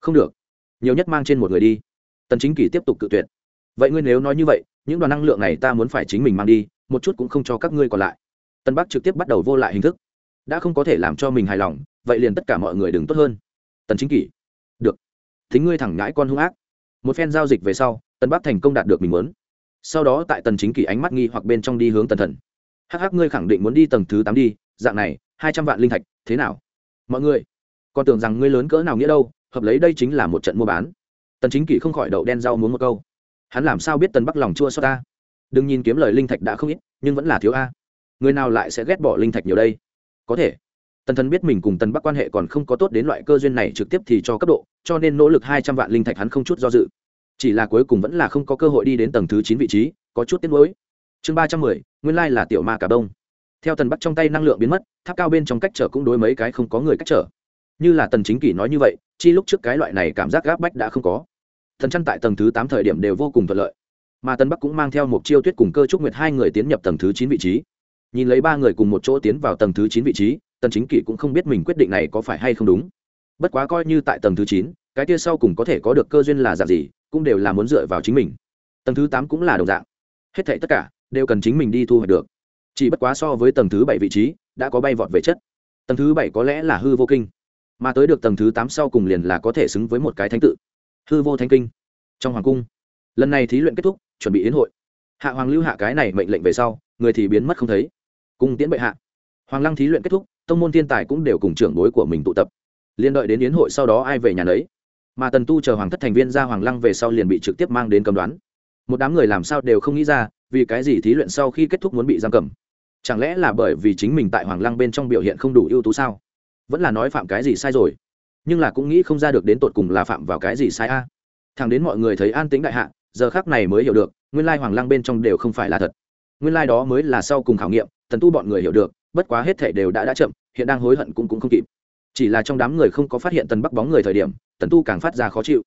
Không được. Nhiều nhất mang trên một người đi. Tần chính kỷ tiếp tục cự tuyệt. Vậy ngươi nếu nói như vậy, những đoàn năng lượng này ta muốn phải chính mình mang đi, một chút cũng không cho các ngươi còn lại. Tân bắc trực tiếp bắt đầu vô lại hình thức. Đã không có thể làm cho mình hài lòng, vậy liền tất cả mọi người đừng tốt hơn. Tần chính kỷ. Được. Thính ngươi thẳng ngãi con hung ác. Một phen giao dịch về sau tân bắc thành công đạt được mình muốn sau đó tại tần chính kỳ ánh mắt nghi hoặc bên trong đi hướng tần thần. Hắc hắc, ngươi khẳng định muốn đi tầng thứ tám đi, dạng này, hai trăm vạn linh thạch, thế nào? Mọi người, còn tưởng rằng ngươi lớn cỡ nào nghĩa đâu, hợp lấy đây chính là một trận mua bán. Tần chính kỷ không khỏi đậu đen rau muốn một câu. Hắn làm sao biết tần bắc lòng chua xót ta? Đừng nhìn kiếm lời linh thạch đã không ít, nhưng vẫn là thiếu a. Người nào lại sẽ ghét bỏ linh thạch nhiều đây? Có thể. Tần thần biết mình cùng tần bắc quan hệ còn không có tốt đến loại cơ duyên này trực tiếp thì cho cấp độ, cho nên nỗ lực hai trăm vạn linh thạch hắn không chút do dự chỉ là cuối cùng vẫn là không có cơ hội đi đến tầng thứ chín vị trí, có chút tiếc nuối. Chương ba trăm mười, nguyên lai là tiểu ma cả đông. Theo tần bắc trong tay năng lượng biến mất, tháp cao bên trong cách trở cũng đối mấy cái không có người cách trở. Như là tần chính kỷ nói như vậy, chi lúc trước cái loại này cảm giác gáp bách đã không có. Thần chăn tại tầng thứ tám thời điểm đều vô cùng thuận lợi. Mà tân bắc cũng mang theo một chiêu tuyết cùng cơ trúc nguyệt hai người tiến nhập tầng thứ chín vị trí. Nhìn lấy ba người cùng một chỗ tiến vào tầng thứ chín vị trí, tần chính kỷ cũng không biết mình quyết định này có phải hay không đúng. Bất quá coi như tại tầng thứ chín, cái kia sau cùng có thể có được cơ duyên là dạng gì cũng đều là muốn dựa vào chính mình. Tầng thứ tám cũng là đồng dạng. Hết thảy tất cả đều cần chính mình đi thu hoạch được. Chỉ bất quá so với tầng thứ bảy vị trí, đã có bay vọt về chất. Tầng thứ bảy có lẽ là hư vô kinh. Mà tới được tầng thứ tám sau cùng liền là có thể xứng với một cái thánh tự. Hư vô thánh kinh. Trong hoàng cung, lần này thí luyện kết thúc, chuẩn bị yến hội. Hạ hoàng lưu hạ cái này mệnh lệnh về sau, người thì biến mất không thấy. Cung tiễn bệ hạ. Hoàng lăng thí luyện kết thúc, tông môn thiên tài cũng đều cùng trưởng bối của mình tụ tập. Liên đợi đến yến hội sau đó ai về nhà đấy mà tần tu chờ hoàng thất thành viên ra hoàng lăng về sau liền bị trực tiếp mang đến cầm đoán. Một đám người làm sao đều không nghĩ ra, vì cái gì thí luyện sau khi kết thúc muốn bị giam cầm? Chẳng lẽ là bởi vì chính mình tại hoàng lăng bên trong biểu hiện không đủ ưu tú sao? Vẫn là nói phạm cái gì sai rồi? Nhưng là cũng nghĩ không ra được đến tột cùng là phạm vào cái gì sai a. À. thằng đến mọi người thấy an tĩnh đại hạ, giờ khác này mới hiểu được, nguyên lai hoàng lăng bên trong đều không phải là thật. Nguyên lai đó mới là sau cùng khảo nghiệm, tần tu bọn người hiểu được, bất quá hết thể đều đã đã chậm, hiện đang hối hận cũng cũng không kịp chỉ là trong đám người không có phát hiện tần bắc bóng người thời điểm, tần tu càng phát ra khó chịu.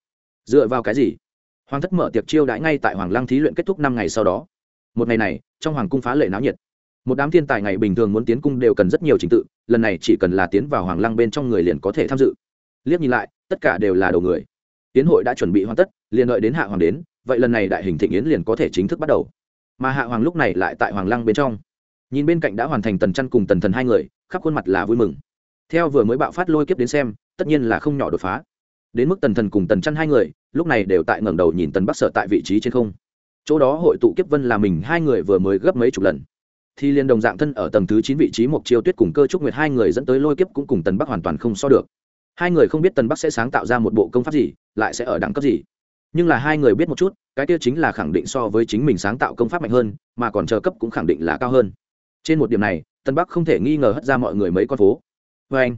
Dựa vào cái gì? Hoàng thất mở tiệc chiêu đãi ngay tại hoàng lăng thí luyện kết thúc năm ngày sau đó. Một ngày này, trong hoàng cung phá lệ náo nhiệt. Một đám thiên tài ngày bình thường muốn tiến cung đều cần rất nhiều trình tự, lần này chỉ cần là tiến vào hoàng lăng bên trong người liền có thể tham dự. Liếc nhìn lại, tất cả đều là đầu người. Tiến hội đã chuẩn bị hoàn tất, liền đợi đến hạ hoàng đến, vậy lần này đại hình thịnh yến liền có thể chính thức bắt đầu. Mà hạ hoàng lúc này lại tại hoàng lăng bên trong. Nhìn bên cạnh đã hoàn thành tần chăn cùng tần thần hai người, khắp khuôn mặt là vui mừng theo vừa mới bạo phát lôi kiếp đến xem, tất nhiên là không nhỏ đột phá. Đến mức tần thần cùng tần chăn hai người, lúc này đều tại ngẩng đầu nhìn tần bắc sở tại vị trí trên không. Chỗ đó hội tụ kiếp vân là mình hai người vừa mới gấp mấy chục lần. Thì liên đồng dạng thân ở tầng thứ chín vị trí một chiêu tuyết cùng cơ trúc nguyệt hai người dẫn tới lôi kiếp cũng cùng tần bắc hoàn toàn không so được. Hai người không biết tần bắc sẽ sáng tạo ra một bộ công pháp gì, lại sẽ ở đẳng cấp gì. Nhưng là hai người biết một chút, cái tiêu chính là khẳng định so với chính mình sáng tạo công pháp mạnh hơn, mà còn chờ cấp cũng khẳng định là cao hơn. Trên một điểm này tân bắc không thể nghi ngờ hất ra mọi người mấy con phố vê anh,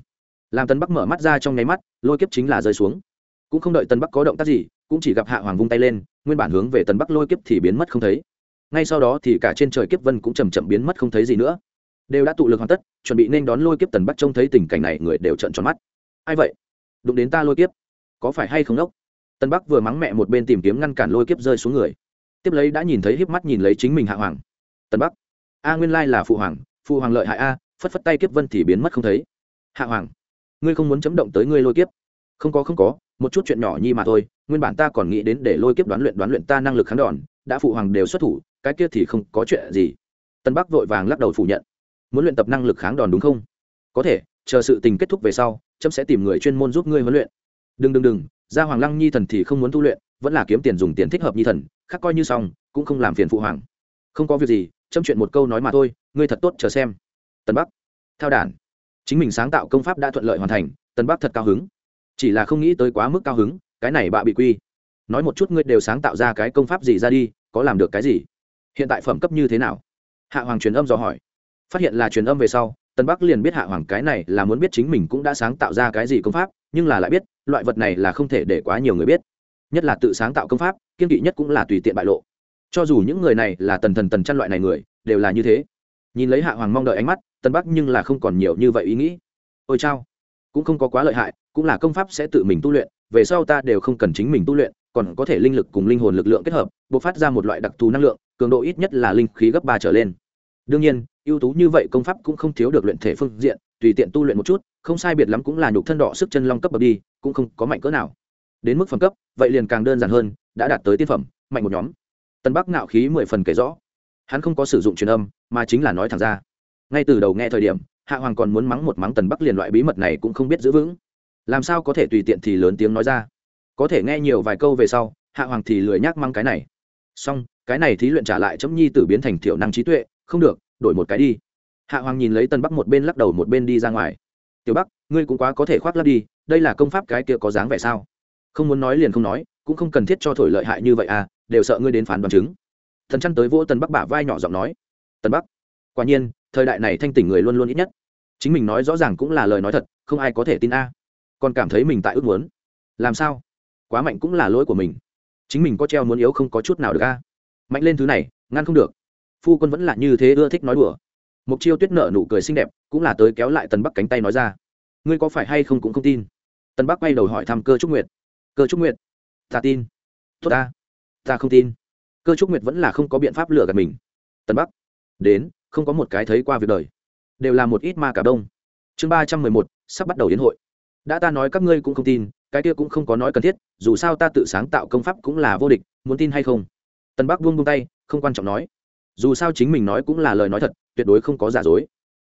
làm tân bắc mở mắt ra trong nháy mắt, lôi kiếp chính là rơi xuống. Cũng không đợi tân bắc có động tác gì, cũng chỉ gặp hạ hoàng vung tay lên, nguyên bản hướng về tân bắc lôi kiếp thì biến mất không thấy. Ngay sau đó thì cả trên trời kiếp vân cũng chầm chậm biến mất không thấy gì nữa. Đều đã tụ lực hoàn tất, chuẩn bị nên đón lôi kiếp tần bắc trông thấy tình cảnh này, người đều trợn tròn mắt. Ai vậy? Đụng đến ta lôi kiếp. Có phải hay không ốc? tân bắc vừa mắng mẹ một bên tìm kiếm ngăn cản lôi kiếp rơi xuống người. Tiếp lấy đã nhìn thấy híp mắt nhìn lấy chính mình hạ hoàng. Tân bắc. A, nguyên lai là phụ hoàng. Phụ hoàng lợi hại a, phất phất tay kiếp vân thì biến mất không thấy hạ hoàng, ngươi không muốn chấm động tới ngươi lôi kiếp? Không có không có, một chút chuyện nhỏ nhi mà thôi, nguyên bản ta còn nghĩ đến để lôi kiếp đoán luyện đoán luyện ta năng lực kháng đòn, đã phụ hoàng đều xuất thủ, cái kia thì không có chuyện gì. Tân bắc vội vàng lắc đầu phủ nhận. Muốn luyện tập năng lực kháng đòn đúng không? Có thể, chờ sự tình kết thúc về sau trâm sẽ tìm người chuyên môn giúp ngươi huấn luyện. Đừng đừng đừng ra hoàng lăng nhi thần thì không muốn tu luyện, vẫn là kiếm tiền dùng tiền thích hợp nhi thần, khác coi như xong, cũng không làm phiền phụ hoàng. Không có việc gì trâm chuyện một câu nói mà thôi, ngươi thật tốt chờ xem. Tân bắc, thao đản chính mình sáng tạo công pháp đã thuận lợi hoàn thành, tân bắc thật cao hứng. Chỉ là không nghĩ tới quá mức cao hứng, cái này bạ bị quy. Nói một chút ngươi đều sáng tạo ra cái công pháp gì ra đi, có làm được cái gì? Hiện tại phẩm cấp như thế nào? Hạ hoàng truyền âm dò hỏi. Phát hiện là truyền âm về sau, tân bắc liền biết hạ hoàng cái này là muốn biết chính mình cũng đã sáng tạo ra cái gì công pháp, nhưng là lại biết, loại vật này là không thể để quá nhiều người biết. Nhất là tự sáng tạo công pháp, kiên kỵ nhất cũng là tùy tiện bại lộ. Cho dù những người này là tần thần tần chăn loại này người, đều là như thế. Nhìn lấy hạ hoàng mong đợi ánh mắt tân bắc nhưng là không còn nhiều như vậy ý nghĩ. Ôi chao, cũng không có quá lợi hại, cũng là công pháp sẽ tự mình tu luyện, về sau ta đều không cần chính mình tu luyện, còn có thể linh lực cùng linh hồn lực lượng kết hợp b ộ c phát ra một loại đặc thù năng lượng, cường độ ít nhất là linh khí gấp ba trở lên. Đương nhiên, ưu tú như vậy công pháp cũng không thiếu được luyện thể phương diện, tùy tiện tu luyện một chút, không sai biệt lắm cũng là nhục thân đỏ sức chân long cấp bậc đi, cũng không có mạnh cỡ nào. Đến mức phẩm cấp, vậy liền càng đơn giản hơn, đã đạt tới tiên phẩm, mạnh một nhóm. Tân bắc nạo khí mười phần kể rõ. Hắn không có sử dụng truyền âm, mà chính là nói thẳng ra ngay từ đầu nghe thời điểm, hạ hoàng còn muốn mắng một mắng tần bắc liền loại bí mật này cũng không biết giữ vững. Làm sao có thể tùy tiện thì lớn tiếng nói ra? Có thể nghe nhiều vài câu về sau, hạ hoàng thì lười nhác mắng cái này. Xong, cái này thí luyện trả lại chấm nhi tử biến thành thiểu năng trí tuệ, không được, đổi một cái đi. Hạ hoàng nhìn lấy tân bắc một bên lắc đầu một bên đi ra ngoài. Tiểu bắc, ngươi cũng quá có thể khoác lắp đi, đây là công pháp cái kia có dáng vẻ sao? Không muốn nói liền không nói, cũng không cần thiết cho thổi lợi hại như vậy à đều sợ ngươi đến phán đoán chứng. Thần chăn tới vỗ tân bắc bả vai nhỏ giọng nói. Tân bắc, quả nhiên thời đại này thanh tỉnh người luôn luôn ít nhất. Chính mình nói rõ ràng cũng là lời nói thật, không ai có thể tin a. Còn cảm thấy mình tại ước muốn. Làm sao? Quá mạnh cũng là lỗi của mình. Chính mình có treo muốn yếu không có chút nào được a. Mạnh lên thứ này, ngăn không được. Phu quân vẫn là như thế ưa thích nói đùa. Mục chiêu tuyết nợ nụ cười xinh đẹp, cũng là tới kéo lại tần bắc cánh tay nói ra. Ngươi có phải hay không cũng không tin? Tần bắc quay đầu hỏi thăm cơ trúc nguyệt. Cơ trúc nguyệt, ta tin. Tốt ta. Ta không tin. Cơ trúc nguyệt vẫn là không có biện pháp lừa gạt mình. Tần bắc, đến không có một cái thấy qua việc đời. Đều là một ít ma cả đông. Chương ba trăm mười một, sắp bắt đầu đến hội. Đã ta nói các ngươi cũng không tin, cái kia cũng không có nói cần thiết, dù sao ta tự sáng tạo công pháp cũng là vô địch, muốn tin hay không? Tân bắc buông buông tay, không quan trọng nói. Dù sao chính mình nói cũng là lời nói thật, tuyệt đối không có giả dối.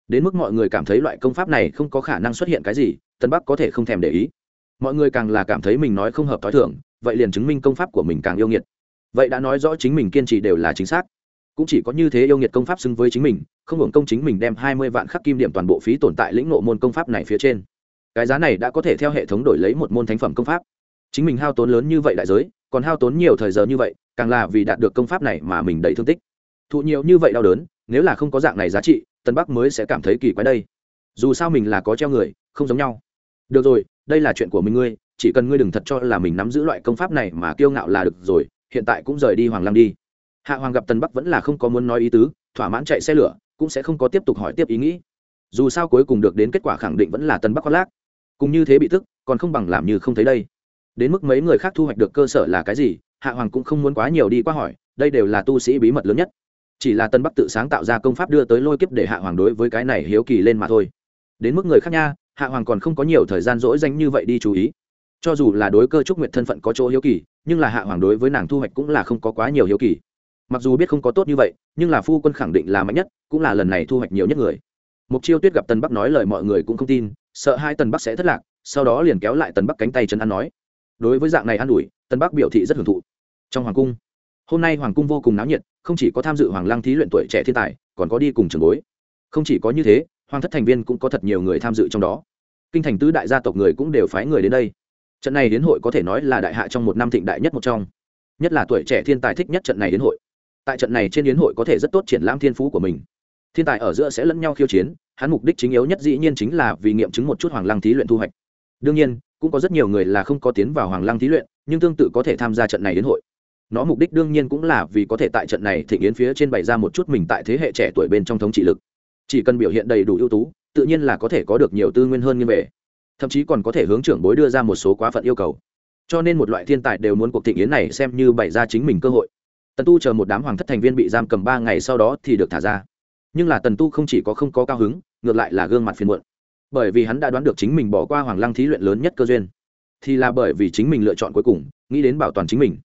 Đến mức mọi người cảm thấy loại công pháp này không có khả năng xuất hiện cái gì tân bắc có thể không thèm để ý. Mọi người càng là cảm thấy mình nói không hợp t h o i thưởng vậy liền chứng minh công pháp của mình càng yêu nghiệt. Vậy đã nói rõ chính mình kiên trì đều là chính xác cũng chỉ có như thế yêu nghiệt công pháp xứng với chính mình, không hưởng công chính mình đem hai mươi vạn khắc kim điểm toàn bộ phí tồn tại lĩnh nộ môn công pháp này phía trên. Cái giá này đã có thể theo hệ thống đổi lấy một môn thánh phẩm công pháp. Chính mình hao tốn lớn như vậy đại giới, còn hao tốn nhiều thời giờ như vậy, càng là vì đạt được công pháp này mà mình đầy thương tích. Thụ nhiều như vậy đau đớn, nếu là không có dạng này giá trị, tân bắc mới sẽ cảm thấy kỳ quái đây. Dù sao mình là có treo người, không giống nhau. Được rồi, đây là chuyện của mình ngươi, chỉ cần ngươi đừng thật cho là mình nắm giữ loại công pháp này mà kiêu ngạo là được rồi, hiện tại cũng rời đi hoàng lăng đi hạ hoàng gặp Tần bắc vẫn là không có muốn nói ý tứ, thỏa mãn chạy xe lửa, cũng sẽ không có tiếp tục hỏi tiếp ý nghĩ. Dù sao cuối cùng được đến kết quả khẳng định vẫn là Tần bắc khoác lác. Cùng như thế bị tức, còn không bằng làm như không thấy đây. Đến mức mấy người khác thu hoạch được cơ sở là cái gì, hạ hoàng cũng không muốn quá nhiều đi qua hỏi, đây đều là tu sĩ bí mật lớn nhất. Chỉ là tân bắc tự sáng tạo ra công pháp đưa tới lôi kiếp để hạ hoàng đối với cái này hiếu kỳ lên mà thôi. Đến mức người khác nha, hạ hoàng còn không có nhiều thời gian rỗi danh như vậy đi chú ý. Cho dù là đối cơ trúc nguyện thân phận có chỗ hiếu kỳ, nhưng là hạ hoàng đối với nàng thu hoạch cũng là không có quá nhiều hiếu kỳ mặc dù biết không có tốt như vậy, nhưng là phu quân khẳng định là mạnh nhất, cũng là lần này thu hoạch nhiều nhất người. Mục chiêu tuyết gặp Tần bắc nói lời mọi người cũng không tin, sợ hai tần bắc sẽ thất lạc, sau đó liền kéo lại tần bắc cánh tay chân ăn nói. Đối với dạng này an ủi, tần bắc biểu thị rất hưởng thụ. Trong hoàng cung, hôm nay hoàng cung vô cùng náo nhiệt, không chỉ có tham dự hoàng lăng thí luyện tuổi trẻ thiên tài, còn có đi cùng trường bối. Không chỉ có như thế, hoàng thất thành viên cũng có thật nhiều người tham dự trong đó. Kinh thành tứ đại gia tộc người cũng đều phái người đến đây. Trận này đến hội có thể nói là đại hạ trong một năm thịnh đại nhất một trong. Nhất là tuổi trẻ thiên tài thích nhất trận này đến hội tại trận này trên yến hội có thể rất tốt triển lãm thiên phú của mình. Thiên tài ở giữa sẽ lẫn nhau khiêu chiến, hắn mục đích chính yếu nhất dĩ nhiên chính là vì nghiệm chứng một chút hoàng lăng thí luyện thu hoạch. Đương nhiên, cũng có rất nhiều người là không có tiến vào hoàng lăng thí luyện, nhưng tương tự có thể tham gia trận này đến hội. Nó mục đích đương nhiên cũng là vì có thể tại trận này thịnh yến phía trên bày ra một chút mình tại thế hệ trẻ tuổi bên trong thống trị lực. Chỉ cần biểu hiện đầy đủ ưu tú, tự nhiên là có thể có được nhiều tư nguyên hơn như vậy. thậm chí còn có thể hướng trưởng bối đưa ra một số quá phận yêu cầu. Cho nên một loại thiên tài đều muốn cuộc thịnh yến này xem như bày ra chính mình cơ hội tần tu chờ một đám hoàng thất thành viên bị giam cầm ba ngày sau đó thì được thả ra. Nhưng là tần tu không chỉ có không có cao hứng, ngược lại là gương mặt phiền muộn. Bởi vì hắn đã đoán được chính mình bỏ qua hoàng lăng thí luyện lớn nhất cơ duyên. Thì là bởi vì chính mình lựa chọn cuối cùng, nghĩ đến bảo toàn chính mình.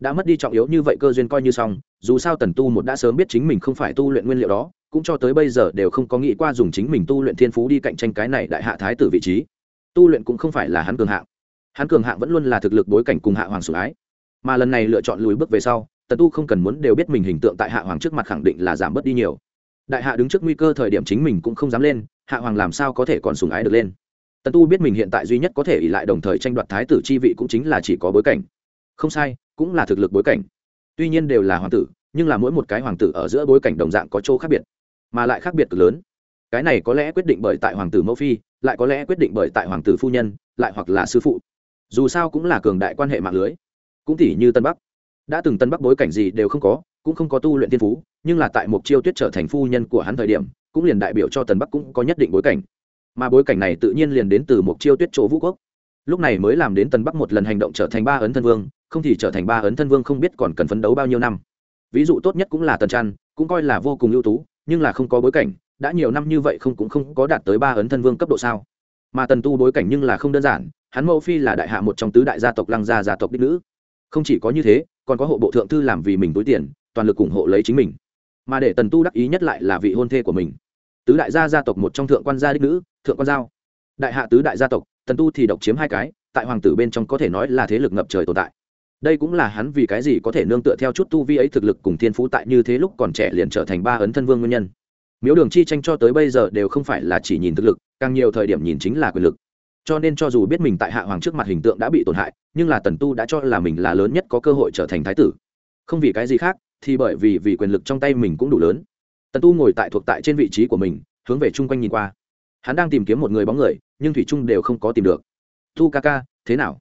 Đã mất đi trọng yếu như vậy cơ duyên coi như xong, dù sao tần tu một đã sớm biết chính mình không phải tu luyện nguyên liệu đó, cũng cho tới bây giờ đều không có nghĩ qua dùng chính mình tu luyện thiên phú đi cạnh tranh cái này đại hạ thái tử vị trí. Tu luyện cũng không phải là hắn cường hạng. Hắn cường hạng vẫn luôn là thực lực bối cảnh cùng hạ hoàng sủng ái. Mà lần này lựa chọn lùi bước về sau tần tu không cần muốn đều biết mình hình tượng tại hạ hoàng trước mặt khẳng định là giảm bớt đi nhiều. Đại hạ đứng trước nguy cơ thời điểm chính mình cũng không dám lên, hạ hoàng làm sao có thể còn sùng ái được lên? Tần tu biết mình hiện tại duy nhất có thể ỉ lại đồng thời tranh đoạt thái tử chi vị cũng chính là chỉ có bối cảnh. Không sai, cũng là thực lực bối cảnh. Tuy nhiên đều là hoàng tử, nhưng là mỗi một cái hoàng tử ở giữa bối cảnh đồng dạng có chỗ khác biệt, mà lại khác biệt cực lớn. Cái này có lẽ quyết định bởi tại hoàng tử mẫu phi, lại có lẽ quyết định bởi tại hoàng tử phu nhân, lại hoặc là sư phụ. Dù sao cũng là cường đại quan hệ mạng lưới. Cũng tỉ như tân bắc đã từng tân bắc bối cảnh gì đều không có, cũng không có tu luyện tiên phú, nhưng là tại mục chiêu tuyết trở thành phu nhân của hắn thời điểm, cũng liền đại biểu cho tần bắc cũng có nhất định bối cảnh. Mà bối cảnh này tự nhiên liền đến từ mục chiêu tuyết chỗ vũ quốc. Lúc này mới làm đến tần bắc một lần hành động trở thành ba ấn thân vương, không thì trở thành ba ấn thân vương không biết còn cần phấn đấu bao nhiêu năm. Ví dụ tốt nhất cũng là tần trăn, cũng coi là vô cùng ưu tú, nhưng là không có bối cảnh, đã nhiều năm như vậy không cũng không có đạt tới ba ấn thân vương cấp độ sao. Mà tần tu bối cảnh nhưng là không đơn giản, hắn mẫu phi là đại hạ một trong tứ đại gia tộc lăng gia gia tộc đích nữ. Không chỉ có như thế còn có hộ bộ thượng thư làm vì mình túi tiền, toàn lực ủng hộ lấy chính mình. Mà để tần tu đắc ý nhất lại là vị hôn thê của mình. Tứ đại gia gia tộc một trong thượng quan gia đích nữ, thượng quan giao. Đại hạ tứ đại gia tộc, tần tu thì độc chiếm hai cái, tại hoàng tử bên trong có thể nói là thế lực ngập trời tồn tại. Đây cũng là hắn vì cái gì có thể nương tựa theo chút tu vi ấy thực lực cùng thiên phú tại như thế lúc còn trẻ liền trở thành ba ấn thân vương nguyên nhân. Miếu đường chi tranh cho tới bây giờ đều không phải là chỉ nhìn thực lực, càng nhiều thời điểm nhìn chính là quyền lực. Cho nên cho dù biết mình tại hạ hoàng trước mặt hình tượng đã bị tổn hại nhưng là tần tu đã cho là mình là lớn nhất có cơ hội trở thành thái tử. Không vì cái gì khác, thì bởi vì vì quyền lực trong tay mình cũng đủ lớn. Tần tu ngồi tại thuộc tại trên vị trí của mình, hướng về chung quanh nhìn qua. Hắn đang tìm kiếm một người bóng người, nhưng thủy trung đều không có tìm được. Tu ca ca, thế nào?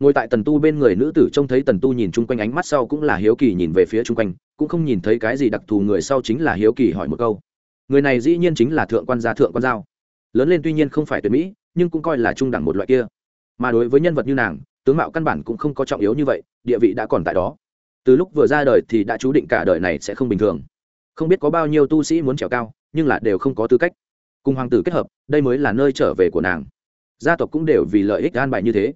Ngồi tại tần tu bên người nữ tử trông thấy tần tu nhìn chung quanh ánh mắt sau cũng là hiếu kỳ nhìn về phía chung quanh, cũng không nhìn thấy cái gì đặc thù người sau chính là hiếu kỳ hỏi một câu. Người này dĩ nhiên chính là thượng quan gia thượng quan giao. Lớn lên tuy nhiên không phải tuyệt mỹ, nhưng cũng coi là trung đẳng một loại kia. Mà đối với nhân vật như nàng tướng mạo căn bản cũng không có trọng yếu như vậy, địa vị đã còn tại đó. Từ lúc vừa ra đời thì đã chú định cả đời này sẽ không bình thường. Không biết có bao nhiêu tu sĩ muốn trèo cao, nhưng là đều không có tư cách. Cùng hoàng tử kết hợp, đây mới là nơi trở về của nàng. Gia tộc cũng đều vì lợi ích an bài như thế.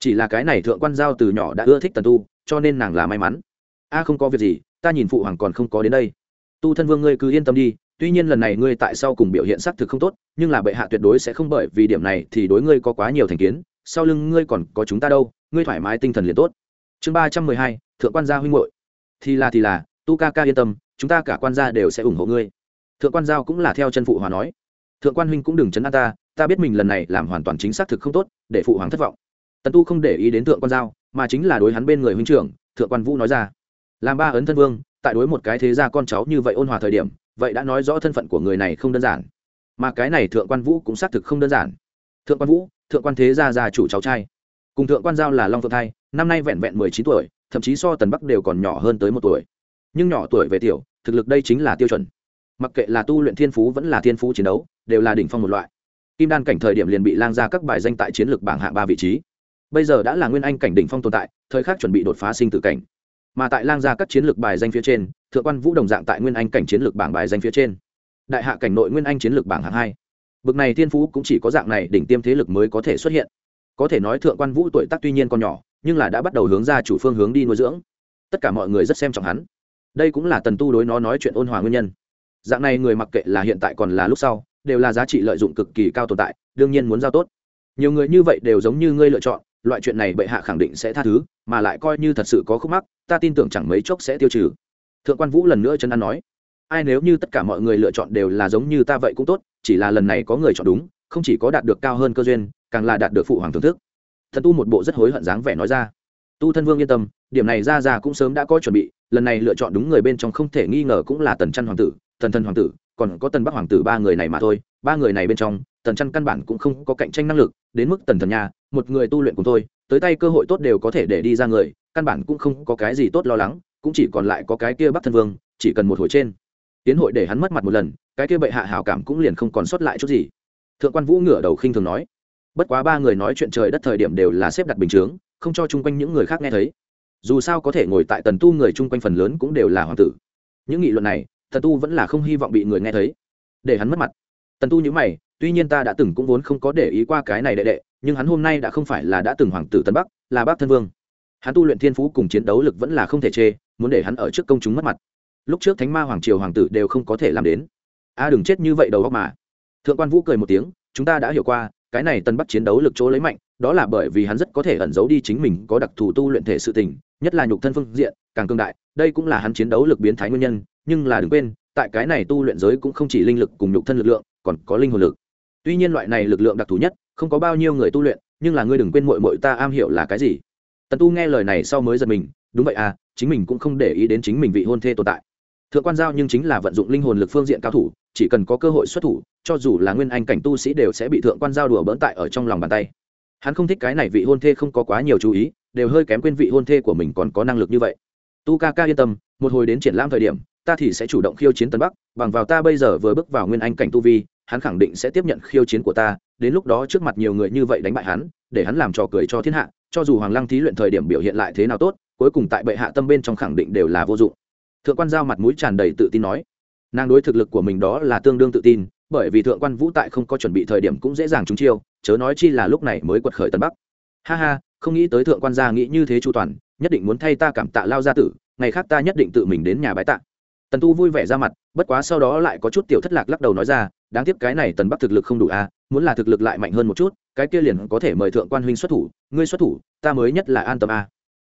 Chỉ là cái này thượng quan giao từ nhỏ đã ưa thích tần tu, cho nên nàng là may mắn. A, không có việc gì, ta nhìn phụ hoàng còn không có đến đây. Tu thân vương ngươi cứ yên tâm đi, tuy nhiên lần này ngươi tại sao cùng biểu hiện xác thực không tốt, nhưng là bệ hạ tuyệt đối sẽ không bởi vì điểm này thì đối ngươi có quá nhiều thành kiến sau lưng ngươi còn có chúng ta đâu, ngươi thoải mái tinh thần liền tốt. Chương ba trăm mười hai, thượng quan gia huynh hội thì là thì là, tu ca ca yên tâm, chúng ta cả quan gia đều sẽ ủng hộ ngươi. Thượng quan giao cũng là theo chân phụ hòa nói. Thượng quan huynh cũng đừng chấn an ta ta biết mình lần này làm hoàn toàn chính xác thực không tốt, để phụ hoàng thất vọng. Tần tu không để ý đến thượng quan giao, mà chính là đối hắn bên người huynh trưởng, thượng quan vũ nói ra. Làm ba ấn thân vương, tại đối một cái thế gia con cháu như vậy ôn hòa thời điểm, vậy đã nói rõ thân phận của người này không đơn giản. Mà cái này thượng quan vũ cũng xác thực không đơn giản. Thượng quan vũ thượng quan thế gia gia chủ cháu trai. Cùng thượng quan giao là long phượng thai, năm nay vẹn vẹn mười chín tuổi, thậm chí so tần bắc đều còn nhỏ hơn tới một tuổi. Nhưng nhỏ tuổi về tiểu, thực lực đây chính là tiêu chuẩn. Mặc kệ là tu luyện thiên phú vẫn là thiên phú chiến đấu, đều là đỉnh phong một loại. Kim đan cảnh thời điểm liền bị lang ra các bài danh tại chiến lược bảng hạ ba vị trí. Bây giờ đã là nguyên anh cảnh đỉnh phong tồn tại, thời khắc chuẩn bị đột phá sinh tử cảnh. Mà tại lang ra các chiến lược bài danh phía trên, thượng quan vũ đồng dạng tại nguyên anh cảnh chiến lược bảng bài danh phía trên. Đại hạ cảnh nội nguyên anh chiến lược bảng hạng hai bực này thiên phú cũng chỉ có dạng này đỉnh tiêm thế lực mới có thể xuất hiện. Có thể nói thượng quan vũ tuổi tác tuy nhiên còn nhỏ, nhưng là đã bắt đầu hướng ra chủ phương hướng đi nuôi dưỡng. Tất cả mọi người rất xem trọng hắn. Đây cũng là tần tu đối nó nói chuyện ôn hòa nguyên nhân. Dạng này người mặc kệ là hiện tại còn là lúc sau, đều là giá trị lợi dụng cực kỳ cao tồn tại, đương nhiên muốn giao tốt. Nhiều người như vậy đều giống như ngươi lựa chọn, loại chuyện này bệ hạ khẳng định sẽ tha thứ, mà lại coi như thật sự có khúc mắc, ta tin tưởng chẳng mấy chốc sẽ tiêu trừ. Thượng quan vũ lần nữa chân ăn nói, ai nếu như tất cả mọi người lựa chọn đều là giống như ta vậy cũng tốt chỉ là lần này có người chọn đúng, không chỉ có đạt được cao hơn cơ duyên, càng là đạt được phụ hoàng thưởng thức. Thần tu một bộ rất hối hận dáng vẻ nói ra. Tu thân vương yên tâm, điểm này ra ra cũng sớm đã có chuẩn bị, lần này lựa chọn đúng người bên trong không thể nghi ngờ cũng là tần trăn hoàng tử tần thân hoàng tử, còn có tần bắc hoàng tử ba người này mà thôi, ba người này bên trong, tần trăn căn bản cũng không có cạnh tranh năng lực, đến mức tần thần nhà, một người tu luyện cùng tôi, tới tay cơ hội tốt đều có thể để đi ra người, căn bản cũng không có cái gì tốt lo lắng, cũng chỉ còn lại có cái kia bắc thân vương, chỉ cần một hồi trên tiến hội để hắn mất mặt một lần, cái kia bệ hạ hảo cảm cũng liền không còn sót lại chút gì. Thượng quan vũ ngửa đầu khinh thường nói, bất quá ba người nói chuyện trời đất thời điểm đều là xếp đặt bình chướng, không cho chung quanh những người khác nghe thấy. Dù sao có thể ngồi tại tần tu người chung quanh phần lớn cũng đều là hoàng tử. Những nghị luận này, tần tu vẫn là không hy vọng bị người nghe thấy, để hắn mất mặt. Tần tu nhữ mày, tuy nhiên ta đã từng cũng vốn không có để ý qua cái này đệ đệ, nhưng hắn hôm nay đã không phải là đã từng hoàng tử tân bắc, là bác thân vương. Hắn tu luyện thiên phú cùng chiến đấu lực vẫn là không thể chê, muốn để hắn ở trước công chúng mất mặt lúc trước thánh ma hoàng triều hoàng tử đều không có thể làm đến. A, đừng chết như vậy đầu góc mà. Thượng quan vũ cười một tiếng, chúng ta đã hiểu qua, cái này tân bắt chiến đấu lực chỗ lấy mạnh, đó là bởi vì hắn rất có thể ẩn giấu đi chính mình có đặc thù tu luyện thể sự tình, nhất là nhục thân phương diện, càng cương đại, đây cũng là hắn chiến đấu lực biến thái nguyên nhân, nhưng là đừng quên, tại cái này tu luyện giới cũng không chỉ linh lực cùng nhục thân lực lượng, còn có linh hồn lực. Tuy nhiên loại này lực lượng đặc thù nhất, không có bao nhiêu người tu luyện, nhưng là ngươi đừng quên mội mội ta am hiểu là cái gì. Tần tu nghe lời này sau mới giật mình, đúng vậy à chính mình cũng không để ý đến chính mình vị hôn thê tồn tại thượng quan giao nhưng chính là vận dụng linh hồn lực phương diện cao thủ, chỉ cần có cơ hội xuất thủ, cho dù là nguyên anh cảnh tu sĩ đều sẽ bị thượng quan giao đùa bỡn tại ở trong lòng bàn tay. Hắn không thích cái này vị hôn thê không có quá nhiều chú ý, đều hơi kém quên vị hôn thê của mình còn có năng lực như vậy. Tu ca ca yên tâm, một hồi đến triển lãm thời điểm, ta thì sẽ chủ động khiêu chiến tân bắc, bằng vào ta bây giờ vừa bước vào nguyên anh cảnh tu vi, hắn khẳng định sẽ tiếp nhận khiêu chiến của ta, đến lúc đó trước mặt nhiều người như vậy đánh bại hắn, để hắn làm trò cười cho thiên hạ, cho dù hoàng lăng thí luyện thời điểm biểu hiện lại thế nào tốt, cuối cùng tại bệ hạ tâm bên trong khẳng định đều là vô dụng thượng quan giao mặt mũi tràn đầy tự tin nói. Nàng đối thực lực của mình đó là tương đương tự tin bởi vì thượng quan vũ tại không có chuẩn bị thời điểm cũng dễ dàng trúng chiêu chớ nói chi là lúc này mới quật khởi tân bắc. Ha ha không nghĩ tới thượng quan gia nghĩ như thế chu toàn nhất định muốn thay ta cảm tạ lao gia tử ngày khác ta nhất định tự mình đến nhà bái tạ. Tần tu vui vẻ ra mặt bất quá sau đó lại có chút tiểu thất lạc lắc đầu nói ra đáng tiếc cái này tần bắc thực lực không đủ à, muốn là thực lực lại mạnh hơn một chút cái kia liền có thể mời thượng quan huynh xuất thủ ngươi xuất thủ ta mới nhất là an tâm à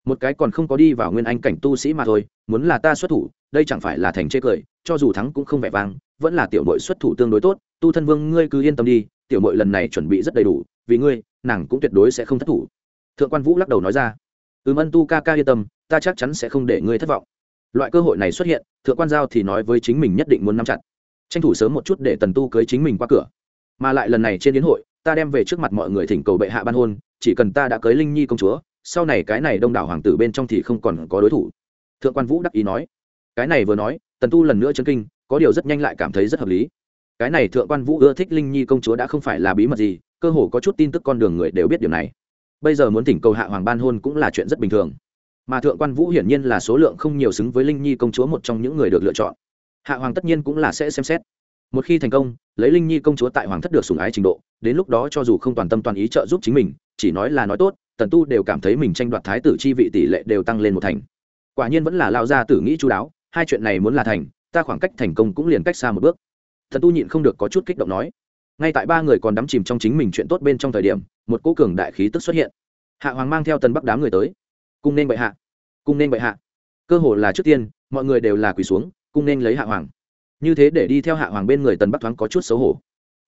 một cái còn không có đi vào nguyên anh cảnh tu sĩ mà thôi, muốn là ta xuất thủ, đây chẳng phải là thành chê cười, cho dù thắng cũng không vẻ vang, vẫn là tiểu mội xuất thủ tương đối tốt, tu thân vương ngươi cứ yên tâm đi, tiểu mội lần này chuẩn bị rất đầy đủ, vì ngươi, nàng cũng tuyệt đối sẽ không thất thủ. Thượng quan vũ lắc đầu nói ra. Ừm, ân tu ca ca yên tâm, ta chắc chắn sẽ không để ngươi thất vọng. Loại cơ hội này xuất hiện, thượng quan giao thì nói với chính mình nhất định muốn nắm chặt. Tranh thủ sớm một chút để tần tu cưới chính mình qua cửa. Mà lại lần này trên yến hội, ta đem về trước mặt mọi người thỉnh cầu bệ hạ ban hôn, chỉ cần ta đã cưới linh nhi công chúa sau này cái này đông đảo hoàng tử bên trong thì không còn có đối thủ. Thượng quan vũ đắc ý nói. Cái này vừa nói, tần tu lần nữa chân kinh, có điều rất nhanh lại cảm thấy rất hợp lý. Cái này thượng quan vũ ưa thích linh nhi công chúa đã không phải là bí mật gì, cơ hồ có chút tin tức con đường người đều biết điều này. Bây giờ muốn thỉnh cầu hạ hoàng ban hôn cũng là chuyện rất bình thường. Mà thượng quan vũ hiển nhiên là số lượng không nhiều xứng với linh nhi công chúa một trong những người được lựa chọn. Hạ hoàng tất nhiên cũng là sẽ xem xét. Một khi thành công, lấy linh nhi công chúa tại hoàng thất được sủng ái trình độ, đến lúc đó cho dù không toàn tâm toàn ý trợ giúp chính mình, chỉ nói là nói tốt tần tu đều cảm thấy mình tranh đoạt thái tử chi vị tỷ lệ đều tăng lên một thành. Quả nhiên vẫn là lao ra tử nghĩ chú đáo, hai chuyện này muốn là thành, ta khoảng cách thành công cũng liền cách xa một bước. Thần tu nhịn không được có chút kích động nói. Ngay tại ba người còn đắm chìm trong chính mình chuyện tốt bên trong thời điểm, một cỗ cường đại khí tức xuất hiện. Hạ hoàng mang theo tần bắc đám người tới. Cung nên bệ hạ. Cung nên bệ hạ. Cơ hồ là trước tiên, mọi người đều là quỳ xuống, cung nên lấy hạ hoàng. Như thế để đi theo hạ hoàng bên người tần bắc thoáng có chút xấu hổ.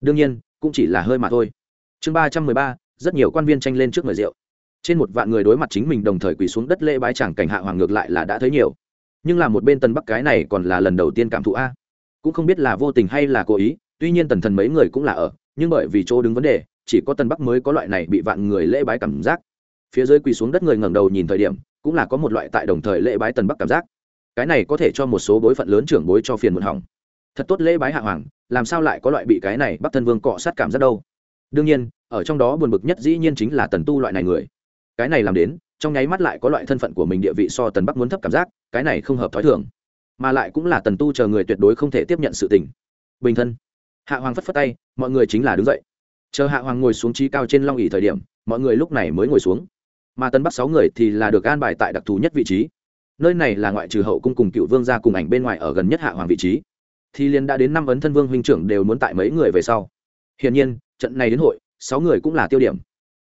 Đương nhiên, cũng chỉ là hơi mà thôi. Chương ba trăm mười ba, rất nhiều quan viên tranh lên trước mời rượu trên một vạn người đối mặt chính mình đồng thời quỳ xuống đất lễ bái chẳng cảnh hạ hoàng ngược lại là đã thấy nhiều. Nhưng là một bên tần bắc cái này còn là lần đầu tiên cảm thụ a. Cũng không biết là vô tình hay là cố ý, tuy nhiên tần thần mấy người cũng là ở, nhưng bởi vì chỗ đứng vấn đề, chỉ có tần bắc mới có loại này bị vạn người lễ bái cảm giác. Phía dưới quỳ xuống đất người ngẩng đầu nhìn thời điểm, cũng là có một loại tại đồng thời lễ bái tần bắc cảm giác. Cái này có thể cho một số bối phận lớn trưởng bối cho phiền muộn hỏng. Thật tốt lễ bái hạ hoàng, làm sao lại có loại bị cái này bắc thân vương cọ sát cảm giác đâu? Đương nhiên, ở trong đó buồn bực nhất dĩ nhiên chính là tần tu loại này người cái này làm đến, trong nháy mắt lại có loại thân phận của mình địa vị so tần bắc muốn thấp cảm giác, cái này không hợp t h ó i thường. Mà lại cũng là tần tu chờ người tuyệt đối không thể tiếp nhận sự tình. Bình thân. Hạ hoàng phất phất tay, mọi người chính là đứng dậy. Chờ hạ hoàng ngồi xuống trí cao trên long ỉ thời điểm, mọi người lúc này mới ngồi xuống. Mà tần bắc sáu người thì là được an bài tại đặc thù nhất vị trí. Nơi này là ngoại trừ hậu cung cùng cựu vương ra cùng ảnh bên ngoài ở gần nhất hạ hoàng vị trí. Thì liền đã đến năm ấn thân vương huynh trưởng đều muốn tại mấy người về sau. Hiển nhiên, trận này đến hội, sáu người cũng là tiêu điểm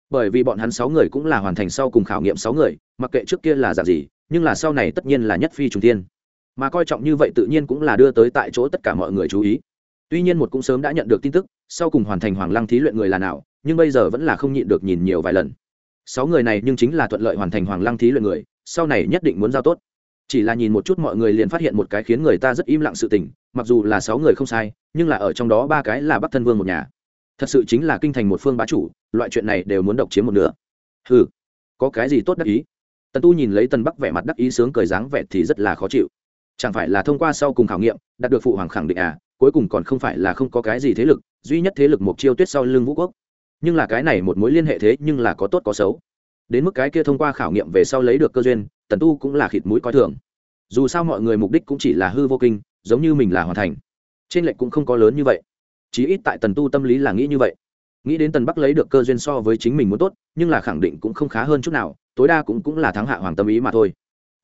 bởi vì bọn hắn sáu người cũng là hoàn thành sau cùng khảo nghiệm sáu người, mặc kệ trước kia là dạng gì, nhưng là sau này tất nhiên là nhất phi trùng tiên mà coi trọng như vậy tự nhiên cũng là đưa tới tại chỗ tất cả mọi người chú ý. Tuy nhiên một cũng sớm đã nhận được tin tức, sau cùng hoàn thành hoàng lăng thí luyện người là nào, nhưng bây giờ vẫn là không nhịn được nhìn nhiều vài lần. Sáu người này nhưng chính là thuận lợi hoàn thành hoàng lăng thí luyện người, sau này nhất định muốn giao tốt. Chỉ là nhìn một chút mọi người liền phát hiện một cái khiến người ta rất im lặng sự tình, mặc dù là sáu người không sai, nhưng là ở trong đó ba cái là bắc thân vương một nhà thật sự chính là kinh thành một phương bá chủ, loại chuyện này đều muốn độc chiếm một nửa. Ừ có cái gì tốt đắc ý? Tần tu nhìn lấy tần bắc vẻ mặt đắc ý sướng cười dáng vẻ thì rất là khó chịu. Chẳng phải là thông qua sau cùng khảo nghiệm, đạt được phụ hoàng khẳng định à cuối cùng còn không phải là không có cái gì thế lực, duy nhất thế lực một chiêu tuyết sau lưng vũ quốc. Nhưng là cái này một mối liên hệ thế nhưng là có tốt có xấu. Đến mức cái kia thông qua khảo nghiệm về sau lấy được cơ duyên, tần tu cũng là khịt mũi coi thường. Dù sao mọi người mục đích cũng chỉ là hư vô kinh, giống như mình là hoàn thành. Trên lệnh cũng không có lớn như vậy chí ít tại tần tu tâm lý là nghĩ như vậy. Nghĩ đến tần bắc lấy được cơ duyên so với chính mình muốn tốt, nhưng là khẳng định cũng không khá hơn chút nào, tối đa cũng cũng là thắng hạ hoàng tâm ý mà thôi.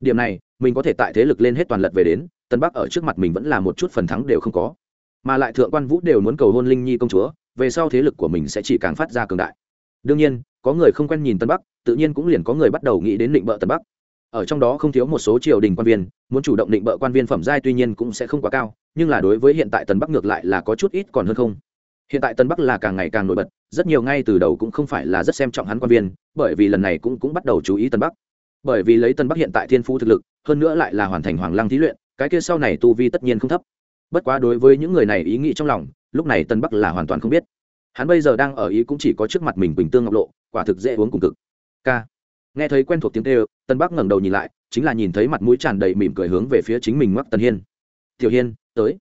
Điểm này, mình có thể tại thế lực lên hết toàn lật về đến, tần bắc ở trước mặt mình vẫn là một chút phần thắng đều không có. Mà lại thượng quan vũ đều muốn cầu hôn linh nhi công chúa, về sau thế lực của mình sẽ chỉ càng phát ra cường đại. Đương nhiên, có người không quen nhìn tân bắc, tự nhiên cũng liền có người bắt đầu nghĩ đến định bợ tân bắc. Ở trong đó không thiếu một số triều đình quan viên, muốn chủ động định bợ quan viên phẩm giai tuy nhiên cũng sẽ không quá cao nhưng là đối với hiện tại tần bắc ngược lại là có chút ít còn hơn không. Hiện tại tân bắc là càng ngày càng nổi bật, rất nhiều ngay từ đầu cũng không phải là rất xem trọng hắn quan viên, bởi vì lần này cũng cũng bắt đầu chú ý tân bắc. Bởi vì lấy tân bắc hiện tại thiên phú thực lực, hơn nữa lại là hoàn thành hoàng lăng thí luyện, cái kia sau này tu vi tất nhiên không thấp. Bất quá đối với những người này ý nghĩ trong lòng, lúc này tân bắc là hoàn toàn không biết. Hắn bây giờ đang ở ý cũng chỉ có trước mặt mình bình tương ngọc lộ, quả thực dễ uống cùng cực. K. Nghe thấy quen thuộc tiếng kêu tân bắc ngẩng đầu nhìn lại, chính là nhìn thấy mặt mũi tràn đầy mỉm cười hướng về phía chính mình mắc tần hiên tiểu hiên, tới.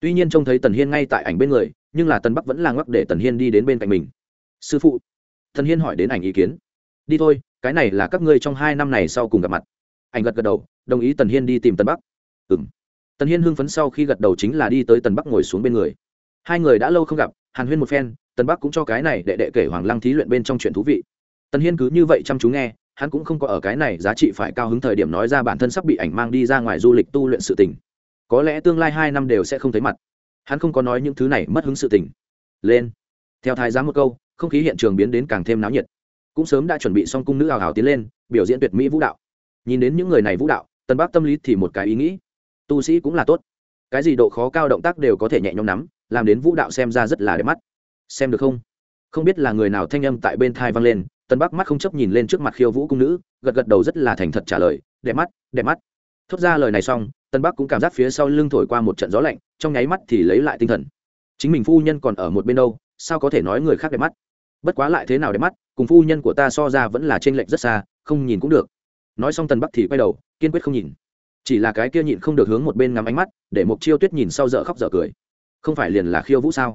Tuy nhiên trông thấy tần hiên ngay tại ảnh bên người, nhưng là tần bắc vẫn là ngoắc để tần hiên đi đến bên cạnh mình. Sư phụ. Tần hiên hỏi đến ảnh ý kiến. Đi thôi, cái này là các ngươi trong hai năm này sau cùng gặp mặt. Ảnh gật gật đầu, đồng ý tần hiên đi tìm tần bắc. Ừ m tần hiên hưng phấn sau khi gật đầu chính là đi tới tần bắc ngồi xuống bên người. Hai người đã lâu không gặp, hàn huyên một phen, tần bắc cũng cho cái này đệ đệ kể hoàng lăng thí luyện bên trong chuyện thú vị. Tần hiên cứ như vậy chăm chú nghe, hắn cũng không có ở cái này giá trị phải cao hứng thời điểm nói ra bản thân sắp bị ảnh mang đi ra ngoài du lịch tu luyện sự tình có lẽ tương lai hai năm đều sẽ không thấy mặt. Hắn không có nói những thứ này mất hứng sự tình. Lên. Theo thái giám một câu, không khí hiện trường biến đến càng thêm náo nhiệt. Cũng sớm đã chuẩn bị xong cung nữ hào hào tiến lên, biểu diễn tuyệt mỹ vũ đạo. Nhìn đến những người này vũ đạo tân bác tâm lý thì một cái ý nghĩ. Tu sĩ cũng là tốt. Cái gì độ khó cao động tác đều có thể nhẹ nhõm nắm, làm đến vũ đạo xem ra rất là đẹp mắt. Xem được không? Không biết là người nào thanh âm tại bên thai vang lên tân bắc mắt không chấp nhìn lên trước mặt khiêu vũ cung nữ, gật gật đầu rất là thành thật trả lời, đẹp mắt đẹp mắt thốt ra lời này xong, tân bắc cũng cảm giác phía sau lưng thổi qua một trận gió lạnh, trong nháy mắt thì lấy lại tinh thần. Chính mình phu nhân còn ở một bên đâu, sao có thể nói người khác đẹp mắt? Bất quá lại thế nào đẹp mắt, cùng phu nhân của ta so ra vẫn là t r ê n lệch rất xa, không nhìn cũng được. Nói xong tần bắc thì quay đầu, kiên quyết không nhìn. Chỉ là cái kia nhịn không được hướng một bên ngắm ánh mắt, để mục chiêu tuyết nhìn sau dở khóc dở cười. Không phải liền là khiêu vũ sao?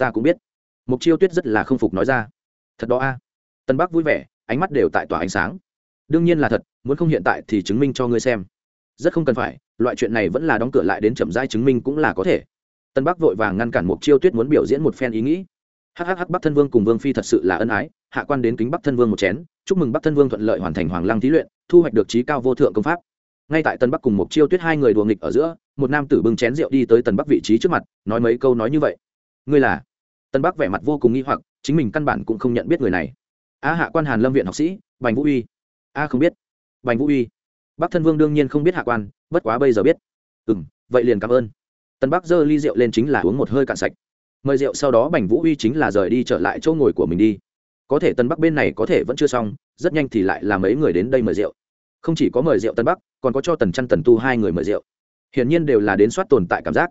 Ta cũng biết. Mục chiêu tuyết rất là không phục nói ra. Thật đó a. À. tân bắc vui vẻ, ánh mắt đều tại tỏa ánh sáng. Đương nhiên là thật, muốn không hiện tại thì chứng minh cho ngươi xem rất không cần phải, loại chuyện này vẫn là đóng cửa lại đến chậm rãi chứng minh cũng là có thể. Tân bắc vội vàng ngăn cản mục chiêu tuyết muốn biểu diễn một phen ý nghĩ. Hhh bắc thân vương cùng vương phi thật sự là ân ái, hạ quan đến kính bắc thân vương một chén, chúc mừng bắc thân vương thuận lợi hoàn thành hoàng lăng thí luyện, thu hoạch được trí cao vô thượng công pháp. Ngay tại tân bắc cùng mục chiêu tuyết hai người đùa nghịch ở giữa, một nam tử bưng chén rượu đi tới tân bắc vị trí trước mặt, nói mấy câu nói như vậy. Ngươi là? Tân bắc vẻ mặt vô cùng nghi hoặc, chính mình căn bản cũng không nhận biết người này. A hạ quan hàn lâm viện học sĩ, bành vũ uy. A không biết. Bành vũ uy bắc thân vương đương nhiên không biết hạ quan, bất quá bây giờ biết. Ừ m vậy liền cảm ơn. Tân bắc giơ ly rượu lên chính là uống một hơi cạn sạch. Mời rượu sau đó bành vũ uy chính là rời đi trở lại chỗ ngồi của mình đi. Có thể tân bắc bên này có thể vẫn chưa xong, rất nhanh thì lại là mấy người đến đây mời rượu. Không chỉ có mời rượu tân bắc, còn có cho tần chăn tần tu hai người mời rượu. Hiển nhiên đều là đến soát tồn tại cảm giác.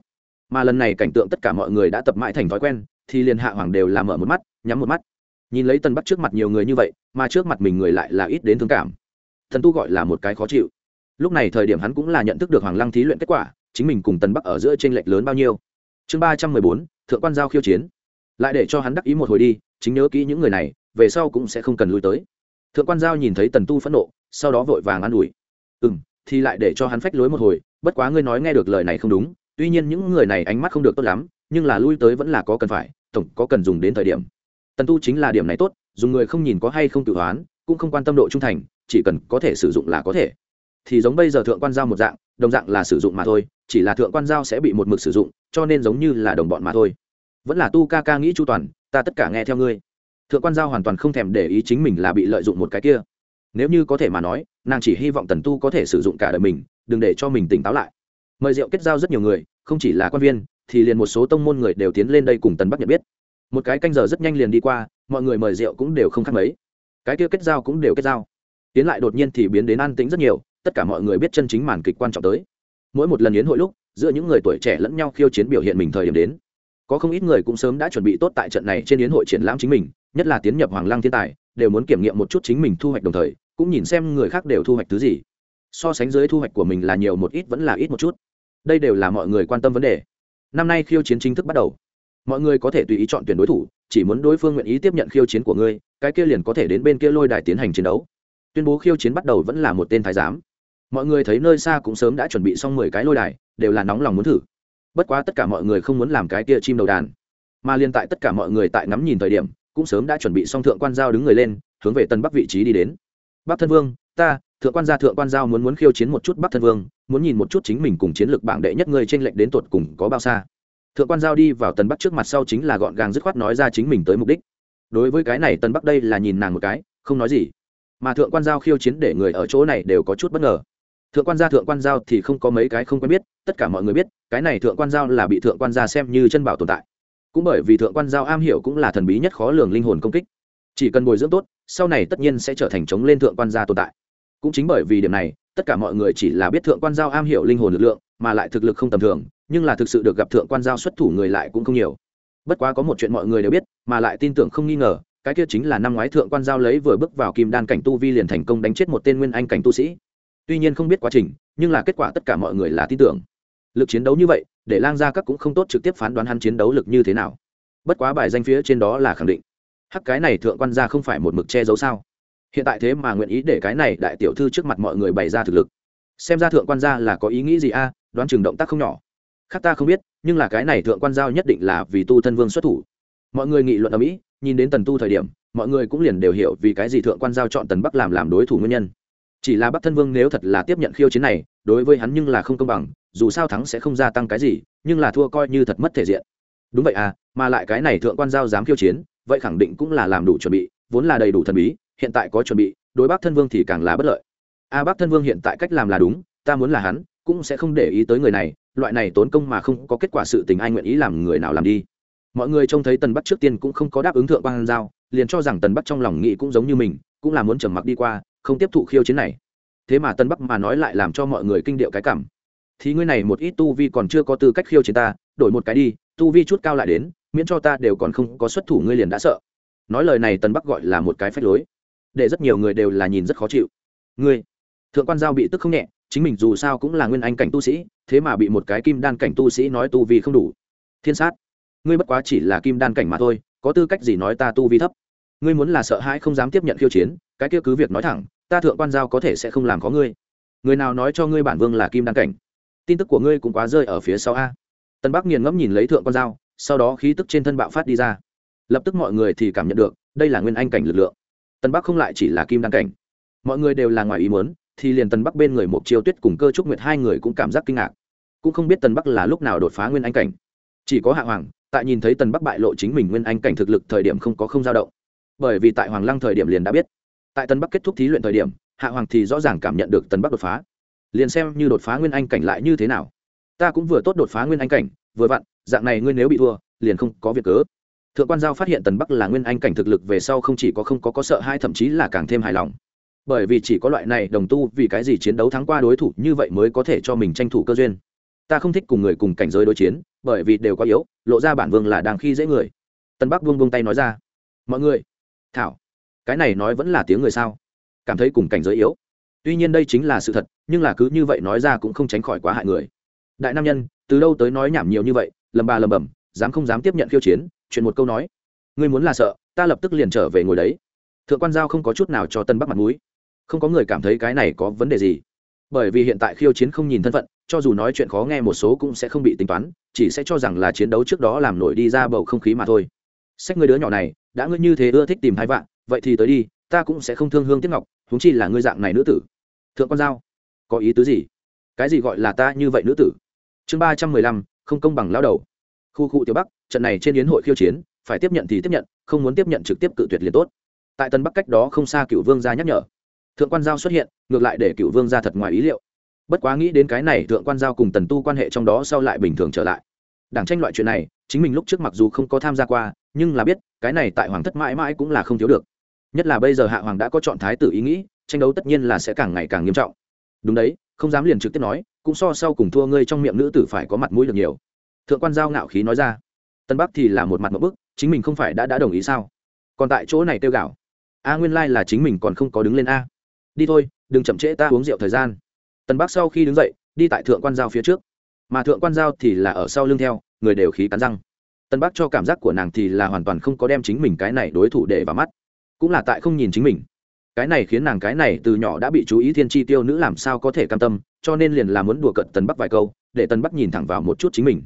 Mà lần này cảnh tượng tất cả mọi người đã tập mãi thành thói quen, thì liền hạ hoàng đều là mở một mắt, nhắm một mắt. Nhìn lấy tân bắc trước mặt nhiều người như vậy, mà trước mặt mình người lại là ít đến thương cảm thần tu gọi là một cái khó chịu. Lúc này thời điểm hắn cũng là nhận thức được hoàng lăng thí luyện kết quả, chính mình cùng tần bắc ở giữa t r ê n lệch lớn bao nhiêu. Chương ba trăm mười bốn, thượng quan giao khiêu chiến. Lại để cho hắn đắc ý một hồi đi, chính nhớ kỹ những người này, về sau cũng sẽ không cần lui tới. Thượng quan giao nhìn thấy tần tu phẫn nộ, sau đó vội vàng an ủi. Ừ m thì lại để cho hắn phách lối một hồi, bất quá ngươi nói nghe được lời này không đúng, tuy nhiên những người này ánh mắt không được tốt lắm, nhưng là lui tới vẫn là có cần phải, tổng có cần dùng đến thời điểm. Tần tu chính là điểm này tốt dùng người không nhìn có hay không tự hoán cũng không quan tâm độ trung thành chỉ cần có thể sử dụng là có thể. Thì giống bây giờ thượng quan giao một dạng, đồng dạng là sử dụng mà thôi, chỉ là thượng quan giao sẽ bị một mực sử dụng, cho nên giống như là đồng bọn mà thôi. Vẫn là tu ca ca nghĩ chu toàn, ta tất cả nghe theo ngươi. Thượng quan giao hoàn toàn không thèm để ý chính mình là bị lợi dụng một cái kia. Nếu như có thể mà nói, nàng chỉ hy vọng tần tu có thể sử dụng cả đời mình, đừng để cho mình tỉnh táo lại. Mời rượu kết giao rất nhiều người, không chỉ là quan viên, thì liền một số tông môn người đều tiến lên đây cùng tần bắc nhận biết. Một cái canh giờ rất nhanh liền đi qua, mọi người mời rượu cũng đều không khác mấy. Cái kia kết giao cũng đều kết giao tiến lại đột nhiên thì biến đến an tĩnh rất nhiều, tất cả mọi người biết chân chính màn kịch quan trọng tới. Mỗi một lần yến hội lúc, giữa những người tuổi trẻ lẫn nhau khiêu chiến biểu hiện mình thời điểm đến. Có không ít người cũng sớm đã chuẩn bị tốt tại trận này trên yến hội triển lãm chính mình, nhất là tiến nhập hoàng lăng thiên tài, đều muốn kiểm nghiệm một chút chính mình thu hoạch đồng thời, cũng nhìn xem người khác đều thu hoạch thứ gì. So sánh dưới thu hoạch của mình là nhiều một ít vẫn là ít một chút. Đây đều là mọi người quan tâm vấn đề. Năm nay khiêu chiến chính thức bắt đầu. Mọi người có thể tùy ý chọn tuyển đối thủ, chỉ muốn đối phương nguyện ý tiếp nhận khiêu chiến của ngươi, cái kia liền có thể đến bên kia lôi đài tiến hành chiến đấu tuyên bố khiêu chiến bắt đầu vẫn là một tên thái giám. Mọi người thấy nơi xa cũng sớm đã chuẩn bị xong mười cái lôi đài, đều là nóng lòng muốn thử. Bất quá tất cả mọi người không muốn làm cái kia chim đầu đàn. Mà liên tại tất cả mọi người tại ngắm nhìn thời điểm, cũng sớm đã chuẩn bị xong thượng quan giao đứng người lên, hướng về tân bắc vị trí đi đến. Bắc thân vương, ta, thượng quan gia, thượng quan giao muốn muốn khiêu chiến một chút bắc thân vương, muốn nhìn một chút chính mình cùng chiến lược bảng đệ nhất người t r ê n lệch đến tột cùng có bao xa. Thượng quan giao đi vào tần bắc trước mặt sau chính là gọn gàng dứt khoát nói ra chính mình tới mục đích. Đối với cái này tần bắc đây là nhìn nàng một cái, không nói gì mà thượng quan giao khiêu chiến để người ở chỗ này đều có chút bất ngờ. Thượng quan gia, thượng quan giao thì không có mấy cái không quen biết, tất cả mọi người biết, cái này thượng quan giao là bị thượng quan gia xem như chân bảo tồn tại. Cũng bởi vì thượng quan giao am hiểu cũng là thần bí nhất khó lường linh hồn công kích. Chỉ cần bồi dưỡng tốt, sau này tất nhiên sẽ trở thành chống lên thượng quan gia tồn tại. Cũng chính bởi vì điểm này, tất cả mọi người chỉ là biết thượng quan giao am hiểu linh hồn lực lượng, mà lại thực lực không tầm thường, nhưng là thực sự được gặp thượng quan giao xuất thủ người lại cũng không nhiều. Bất quá có một chuyện mọi người đều biết, mà lại tin tưởng không nghi ngờ cái kia chính là năm ngoái thượng quan giao lấy vừa bước vào kim đan cảnh tu vi liền thành công đánh chết một tên nguyên anh cảnh tu sĩ. Tuy nhiên không biết quá trình, nhưng là kết quả tất cả mọi người là tin tưởng. Lực chiến đấu như vậy, để lang gia các cũng không tốt trực tiếp phán đoán hắn chiến đấu lực như thế nào. Bất quá bài danh phía trên đó là khẳng định. Hắc cái này thượng quan gia không phải một mực che giấu sao? Hiện tại thế mà nguyện ý để cái này đại tiểu thư trước mặt mọi người bày ra thực lực. Xem ra thượng quan gia là có ý nghĩ gì a, đoán chừng động tác không nhỏ. Khác ta không biết, nhưng là cái này thượng quan giao nhất định là vì tu thân vương xuất thủ mọi người nghị luận ở mỹ nhìn đến tần tu thời điểm mọi người cũng liền đều hiểu vì cái gì thượng quan giao chọn tần bắc làm làm đối thủ nguyên nhân. Chỉ là bắc thân vương nếu thật là tiếp nhận khiêu chiến này đối với hắn nhưng là không công bằng dù sao thắng sẽ không gia tăng cái gì nhưng là thua coi như thật mất thể diện. Đúng vậy à mà lại cái này thượng quan giao dám khiêu chiến vậy khẳng định cũng là làm đủ chuẩn bị vốn là đầy đủ thần bí hiện tại có chuẩn bị đối bắc thân vương thì càng là bất lợi. A à, bắc thân vương hiện tại cách làm là đúng ta muốn là hắn cũng sẽ không để ý tới người này loại này tốn công mà không có kết quả sự tình ai nguyện ý làm người nào làm đi mọi người trông thấy tần bắc trước tiên cũng không có đáp ứng thượng quan giao, liền cho rằng tần bắc trong lòng nghĩ cũng giống như mình, cũng là muốn trầm mặc đi qua, không tiếp thụ khiêu chiến này. Thế mà tân bắc mà nói lại làm cho mọi người kinh điệu cái cảm. Thì ngươi này một ít tu vi còn chưa có tư cách khiêu chiến ta, đổi một cái đi, tu vi chút cao lại đến, miễn cho ta đều còn không có xuất thủ ngươi liền đã sợ. Nói lời này tân bắc gọi là một cái phách lối. Để rất nhiều người đều là nhìn rất khó chịu. Ngươi, thượng quan giao bị tức không nhẹ, chính mình dù sao cũng là nguyên anh cảnh tu sĩ, thế mà bị một cái kim đan cảnh tu sĩ nói tu vi không đủ. Thiên sát ngươi bất quá chỉ là kim đan cảnh mà thôi, có tư cách gì nói ta tu vi thấp? Ngươi muốn là sợ hãi không dám tiếp nhận khiêu chiến, cái kia cứ việc nói thẳng, ta thượng quan giao có thể sẽ không làm có ngươi. Người nào nói cho ngươi bản vương là kim đan cảnh? Tin tức của ngươi cũng quá rơi ở phía sau a. Tân bắc nghiền ngẫm nhìn lấy thượng quan giao, sau đó khí tức trên thân bạo phát đi ra. Lập tức mọi người thì cảm nhận được, đây là nguyên anh cảnh lực lượng. Tân bắc không lại chỉ là kim đan cảnh. Mọi người đều là ngoài ý muốn, thì liền tần bắc bên người một chiêu tuyết cùng cơ trúc nguyệt hai người cũng cảm giác kinh ngạc. Cũng không biết tần bắc là lúc nào đột phá nguyên anh cảnh. Chỉ có hạ hoàng tại nhìn thấy tần bắc bại lộ chính mình nguyên anh cảnh thực lực thời điểm không có không dao động. Bởi vì tại hoàng lăng thời điểm liền đã biết. Tại tần bắc kết thúc thí luyện thời điểm, hạ hoàng thì rõ ràng cảm nhận được tần bắc đột phá. Liền xem như đột phá nguyên anh cảnh lại như thế nào. Ta cũng vừa tốt đột phá nguyên anh cảnh, vừa vặn, dạng này ngươi nếu bị thua, liền không có việc cớ. Thượng quan giao phát hiện tần bắc là nguyên anh cảnh thực lực về sau không chỉ có không có có sợ hai thậm chí là càng thêm hài lòng. Bởi vì chỉ có loại này đồng tu vì cái gì chiến đấu thắng qua đối thủ như vậy mới có thể cho mình tranh thủ cơ duyên. Ta không thích cùng người cùng cảnh giới đối chiến, bởi vì đều quá yếu lộ ra bản vương là đang khi dễ người. Tân bắc buông buông tay nói ra, mọi người, thảo, cái này nói vẫn là tiếng người sao? Cảm thấy cùng cảnh giới yếu. Tuy nhiên đây chính là sự thật, nhưng là cứ như vậy nói ra cũng không tránh khỏi quá hại người. Đại nam nhân, từ đâu tới nói nhảm nhiều như vậy, lầm bà lầm bầm dám không dám tiếp nhận khiêu chiến, chuyện một câu nói. Ngươi muốn là sợ, ta lập tức liền trở về ngồi đấy. Thượng quan giao không có chút nào cho tân bắc mặt mũi. Không có người cảm thấy cái này có vấn đề gì bởi vì hiện tại khiêu chiến không nhìn thân phận, cho dù nói chuyện khó nghe một số cũng sẽ không bị tính toán, chỉ sẽ cho rằng là chiến đấu trước đó làm nổi đi ra bầu không khí mà thôi. Sách người đứa nhỏ này, đã ngươi như thế ưa thích tìm hai vạn, vậy thì tới đi, ta cũng sẽ không thương hương tiếc ngọc húng chi là ngươi dạng này nữ tử. Thượng quan giao, có ý tứ gì? Cái gì gọi là ta như vậy nữ tử? Chương ba trăm mười lăm, không công bằng lao đầu. Khu khu tiểu bắc, trận này trên yến hội khiêu chiến, phải tiếp nhận thì tiếp nhận, không muốn tiếp nhận trực tiếp cự tuyệt liền tốt. Tại tân bắc cách đó không xa cựu vương gia nhắc nhở thượng quan giao xuất hiện, ngược lại để cựu vương gia thật ngoài ý liệu. Bất quá nghĩ đến cái này, thượng quan giao cùng tần tu quan hệ trong đó sau lại bình thường trở lại. Đảng tranh loại chuyện này, chính mình lúc trước mặc dù không có tham gia qua, nhưng là biết, cái này tại hoàng thất mãi mãi cũng là không thiếu được. Nhất là bây giờ hạ hoàng đã có chọn thái tử ý nghĩ, tranh đấu tất nhiên là sẽ càng ngày càng nghiêm trọng. Đúng đấy, không dám liền trực tiếp nói, cũng so sau cùng thua ngươi trong miệng nữ tử phải có mặt mũi được nhiều. Thượng quan giao ngạo khí nói ra. Tân bắc thì là một mặt một bức, chính mình không phải đã đã đồng ý sao? Còn tại chỗ này tiêu gạo. A nguyên lai là chính mình còn không có đứng lên a đi thôi, đừng chậm trễ ta uống rượu thời gian. Tần bắc sau khi đứng dậy, đi tại thượng quan giao phía trước. Mà thượng quan giao thì là ở sau lưng theo, người đều khí cắn răng. Tân bắc cho cảm giác của nàng thì là hoàn toàn không có đem chính mình cái này đối thủ để vào mắt. Cũng là tại không nhìn chính mình. Cái này khiến nàng cái này từ nhỏ đã bị chú ý thiên tri tiêu nữ làm sao có thể cam tâm, cho nên liền là muốn đùa cận tần bắc vài câu, để tần bắc nhìn thẳng vào một chút chính mình.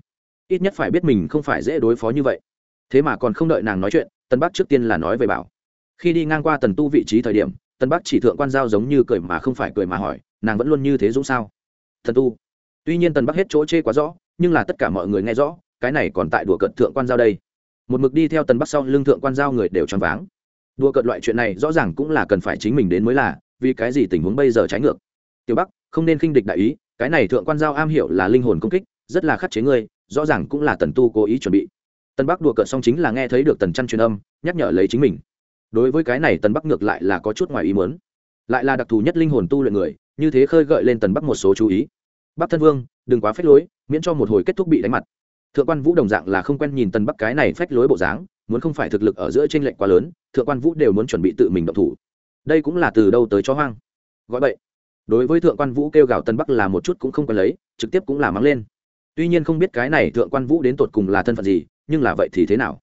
Ít nhất phải biết mình không phải dễ đối phó như vậy. Thế mà còn không đợi nàng nói chuyện, tần bắc trước tiên là nói về bảo. Khi đi ngang qua tần tu vị trí thời điểm tần bắc chỉ thượng quan giao giống như cười mà không phải cười mà hỏi, nàng vẫn luôn như thế dũng sao? Thần tu. Tuy nhiên tần bắc hết chỗ chê quá rõ, nhưng là tất cả mọi người nghe rõ, cái này còn tại đùa cận thượng quan giao đây. Một mực đi theo tần bắc sau lưng thượng quan giao người đều choáng váng. Đùa cận loại chuyện này rõ ràng cũng là cần phải chính mình đến mới là, vì cái gì tình huống bây giờ trái ngược? Tiểu bắc không nên khinh địch đại ý, cái này thượng quan giao am hiểu là linh hồn công kích, rất là khắc chế ngươi rõ ràng cũng là tần tu cố ý chuẩn bị. Tần bắc đùa cợt xong chính là nghe thấy được tần chăn truyền âm, nhắc nhở lấy chính mình đối với cái này tần bắc ngược lại là có chút ngoài ý muốn. Lại là đặc thù nhất linh hồn tu luyện người, như thế khơi gợi lên tần bắc một số chú ý. Bắc thân vương, đừng quá phách lối, miễn cho một hồi kết thúc bị đánh mặt. Thượng quan vũ đồng dạng là không quen nhìn tần bắc cái này phách lối bộ dáng, muốn không phải thực lực ở giữa t r ê n lệch quá lớn, thượng quan vũ đều muốn chuẩn bị tự mình động thủ. Đây cũng là từ đâu tới chó hoang. Gọi vậy đối với thượng quan vũ kêu gào tân bắc là một chút cũng không quen lấy, trực tiếp cũng là mắng lên. Tuy nhiên không biết cái này thượng quan vũ đến tột cùng là thân phận gì, nhưng là vậy thì thế nào?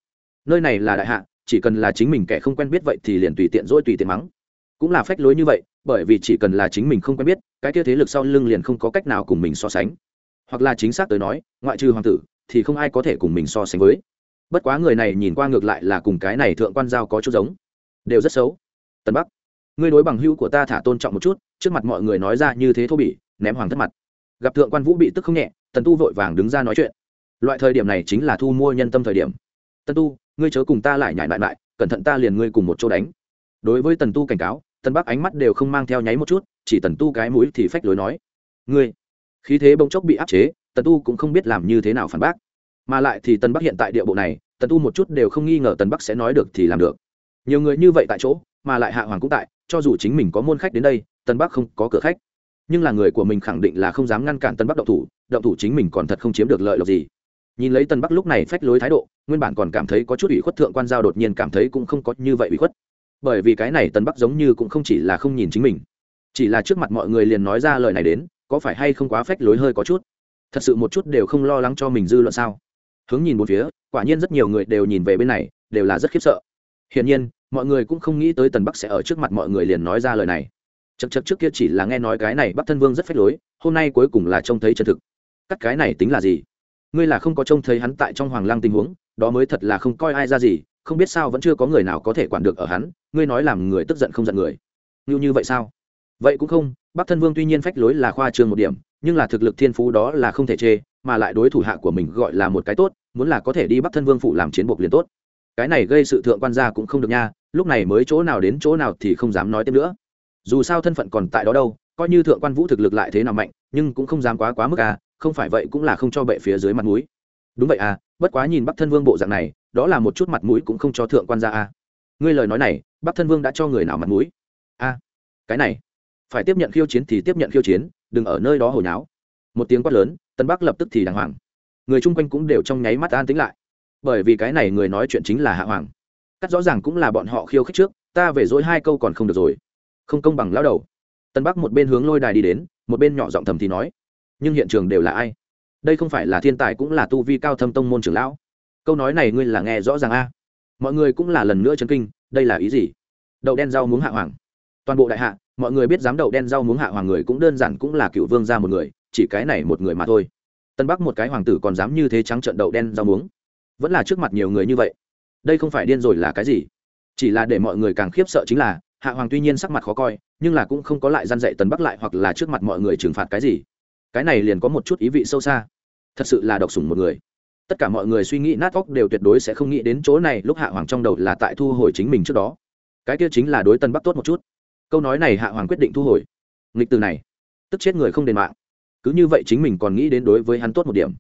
Nơi này là đại hạ chỉ cần là chính mình kẻ không quen biết vậy thì liền tùy tiện dỗi tùy tiện mắng. Cũng là phách lối như vậy, bởi vì chỉ cần là chính mình không quen biết, cái kia thế lực sau lưng liền không có cách nào cùng mình so sánh. Hoặc là chính xác tới nói, ngoại trừ hoàng tử, thì không ai có thể cùng mình so sánh với. Bất quá người này nhìn qua ngược lại là cùng cái này thượng quan giao có chút giống. Đều rất xấu. Tân bắc, ngươi đối bằng hữu của ta thả tôn trọng một chút, trước mặt mọi người nói ra như thế thô bỉ, ném hoàng thất mặt. Gặp thượng quan vũ bị tức không nhẹ, tần tu vội vàng đứng ra nói chuyện. Loại thời điểm này chính là thu mua nhân tâm thời điểm. Tần tu ngươi chớ cùng ta lại nhại lại lại cẩn thận ta liền ngươi cùng một chỗ đánh. Đối với tần tu cảnh cáo, tần bắc ánh mắt đều không mang theo nháy một chút, chỉ tần tu cái mũi thì phách lối nói. Ngươi, khí thế bỗng chốc bị áp chế, tần tu cũng không biết làm như thế nào phản bác. Mà lại thì tần bắc hiện tại địa bộ này, tần tu một chút đều không nghi ngờ tần bắc sẽ nói được thì làm được. Nhiều người như vậy tại chỗ, mà lại hạ hoàng cũng tại, cho dù chính mình có môn khách đến đây, tần bắc không có cửa khách. Nhưng là người của mình khẳng định là không dám ngăn cản tần bắc động thủ động thủ chính mình còn thật không chiếm được lợi lộc gì nhìn lấy tần bắc lúc này phách lối thái độ, nguyên bản còn cảm thấy có chút ủy khuất thượng quan giao đột nhiên cảm thấy cũng không có như vậy ủy khuất. Bởi vì cái này tần bắc giống như cũng không chỉ là không nhìn chính mình, chỉ là trước mặt mọi người liền nói ra lời này đến, có phải hay không quá phách lối hơi có chút? Thật sự một chút đều không lo lắng cho mình dư luận sao? Hướng nhìn một phía, quả nhiên rất nhiều người đều nhìn về bên này, đều là rất khiếp sợ. Hiển nhiên, mọi người cũng không nghĩ tới tần bắc sẽ ở trước mặt mọi người liền nói ra lời này. Chật chật trước kia chỉ là nghe nói cái này bắc thân vương rất phách lối, hôm nay cuối cùng là trông thấy chân thực. Cắt cái này tính là gì? Ngươi là không có trông thấy hắn tại trong hoàng lăng tình huống, đó mới thật là không coi ai ra gì, không biết sao vẫn chưa có người nào có thể quản được ở hắn, ngươi nói làm người tức giận không giận người. Như như vậy sao? Vậy cũng không, bắc thân vương tuy nhiên phách lối là khoa trương một điểm, nhưng là thực lực thiên phú đó là không thể chê, mà lại đối thủ hạ của mình gọi là một cái tốt, muốn là có thể đi bắc thân vương phụ làm chiến buộc liền tốt. Cái này gây sự thượng quan gia cũng không được nha, lúc này mới chỗ nào đến chỗ nào thì không dám nói tiếp nữa. Dù sao thân phận còn tại đó đâu, coi như thượng quan vũ thực lực lại thế nào mạnh, nhưng cũng không dám quá quá mức à không phải vậy cũng là không cho bệ phía dưới mặt mũi. Đúng vậy à bất quá nhìn bắc thân vương bộ dạng này đó là một chút mặt mũi cũng không cho thượng quan ra à. Ngươi lời nói này bắc thân vương đã cho người nào mặt mũi? A à, cái này phải tiếp nhận khiêu chiến thì tiếp nhận khiêu chiến đừng ở nơi đó hồi nháo. Một tiếng quát lớn tân bắc lập tức thì đàng hoàng. Người chung quanh cũng đều trong nháy mắt an tính lại. Bởi vì cái này người nói chuyện chính là hạ hoàng. Cắt rõ ràng cũng là bọn họ khiêu khích trước ta về dối hai câu còn không được rồi. Không công bằng lao đầu. Tân bắc một bên hướng lôi đài đi đến một bên nhỏ giọng thầm thì nói nhưng hiện trường đều là ai? Đây không phải là thiên tài cũng là tu vi cao thâm tông môn trưởng lão. Câu nói này ngươi là nghe rõ ràng a? Mọi người cũng là lần nữa chấn kinh, đây là ý gì? Đậu đen rau muống hạ hoàng. Toàn bộ đại hạ, mọi người biết dám đậu đen rau muống hạ hoàng người cũng đơn giản cũng là cựu vương ra một người, chỉ cái này một người mà thôi. Tân bắc một cái hoàng tử còn dám như thế trắng trận đậu đen rau muống. Vẫn là trước mặt nhiều người như vậy. Đây không phải điên rồi là cái gì? Chỉ là để mọi người càng khiếp sợ chính là, hạ hoàng tuy nhiên sắc mặt khó coi, nhưng là cũng không có lại gian dạy tần bắc lại hoặc là trước mặt mọi người trừng phạt cái gì cái này liền có một chút ý vị sâu xa. Thật sự là độc sủng một người. Tất cả mọi người suy nghĩ nát óc đều tuyệt đối sẽ không nghĩ đến chỗ này lúc hạ hoàng trong đầu là tại thu hồi chính mình trước đó. Cái kia chính là đối tân bắc tốt một chút. Câu nói này hạ hoàng quyết định thu hồi. Nghịch từ này, tức chết người không đền mạng. Cứ như vậy chính mình còn nghĩ đến đối với hắn tốt một điểm.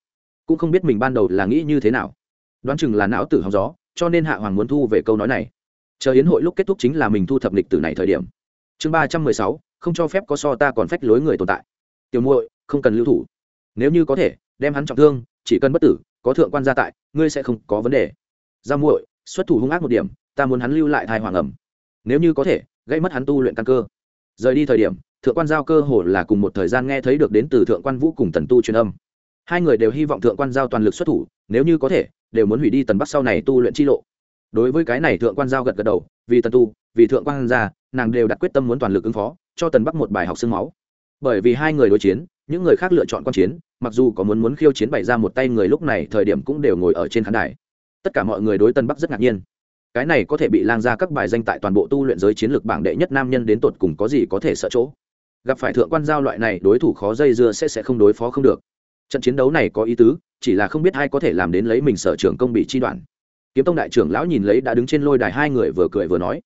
Cũng không biết mình ban đầu là nghĩ như thế nào. Đoán chừng là não tử hóng gió, cho nên hạ hoàng muốn thu về câu nói này. Chờ hiến hội lúc kết thúc chính là mình thu thập lịch từ này thời điểm. Chương ba trăm mười sáu, không cho phép có so ta còn phách lối người tồn tại. Tiểu muội không cần lưu thủ. Nếu như có thể, đem hắn trọng thương, chỉ cần bất tử, có thượng quan gia tại, ngươi sẽ không có vấn đề. Giao muội, xuất thủ hung ác một điểm, ta muốn hắn lưu lại thai hoàng ẩm. Nếu như có thể, gây mất hắn tu luyện căn cơ. Rời đi thời điểm, thượng quan giao cơ hồ là cùng một thời gian nghe thấy được đến từ thượng quan vũ cùng tần tu truyền âm. Hai người đều hy vọng thượng quan giao toàn lực xuất thủ, nếu như có thể, đều muốn hủy đi tần bắc sau này tu luyện chi lộ. Đối với cái này thượng quan giao gật gật đầu, vì tần tu, vì thượng quan gia, nàng đều đặt quyết tâm muốn toàn lực ứng phó, cho tần bắc một bài học sương máu. Bởi vì hai người đối chiến những người khác lựa chọn quan chiến, mặc dù có muốn muốn khiêu chiến bày ra một tay người lúc này thời điểm cũng đều ngồi ở trên khán đài. Tất cả mọi người đối tân bắc rất ngạc nhiên. Cái này có thể bị lang ra các bài danh tại toàn bộ tu luyện giới chiến lược bảng đệ nhất nam nhân đến tột cùng có gì có thể sợ chỗ. Gặp phải thượng quan giao loại này, đối thủ khó dây dưa sẽ sẽ không đối phó không được. Trận chiến đấu này có ý tứ, chỉ là không biết ai có thể làm đến lấy mình sở trường công bị chi đoạn. Kiếm tông đại trưởng lão nhìn lấy đã đứng trên lôi đài hai người vừa cười vừa nói,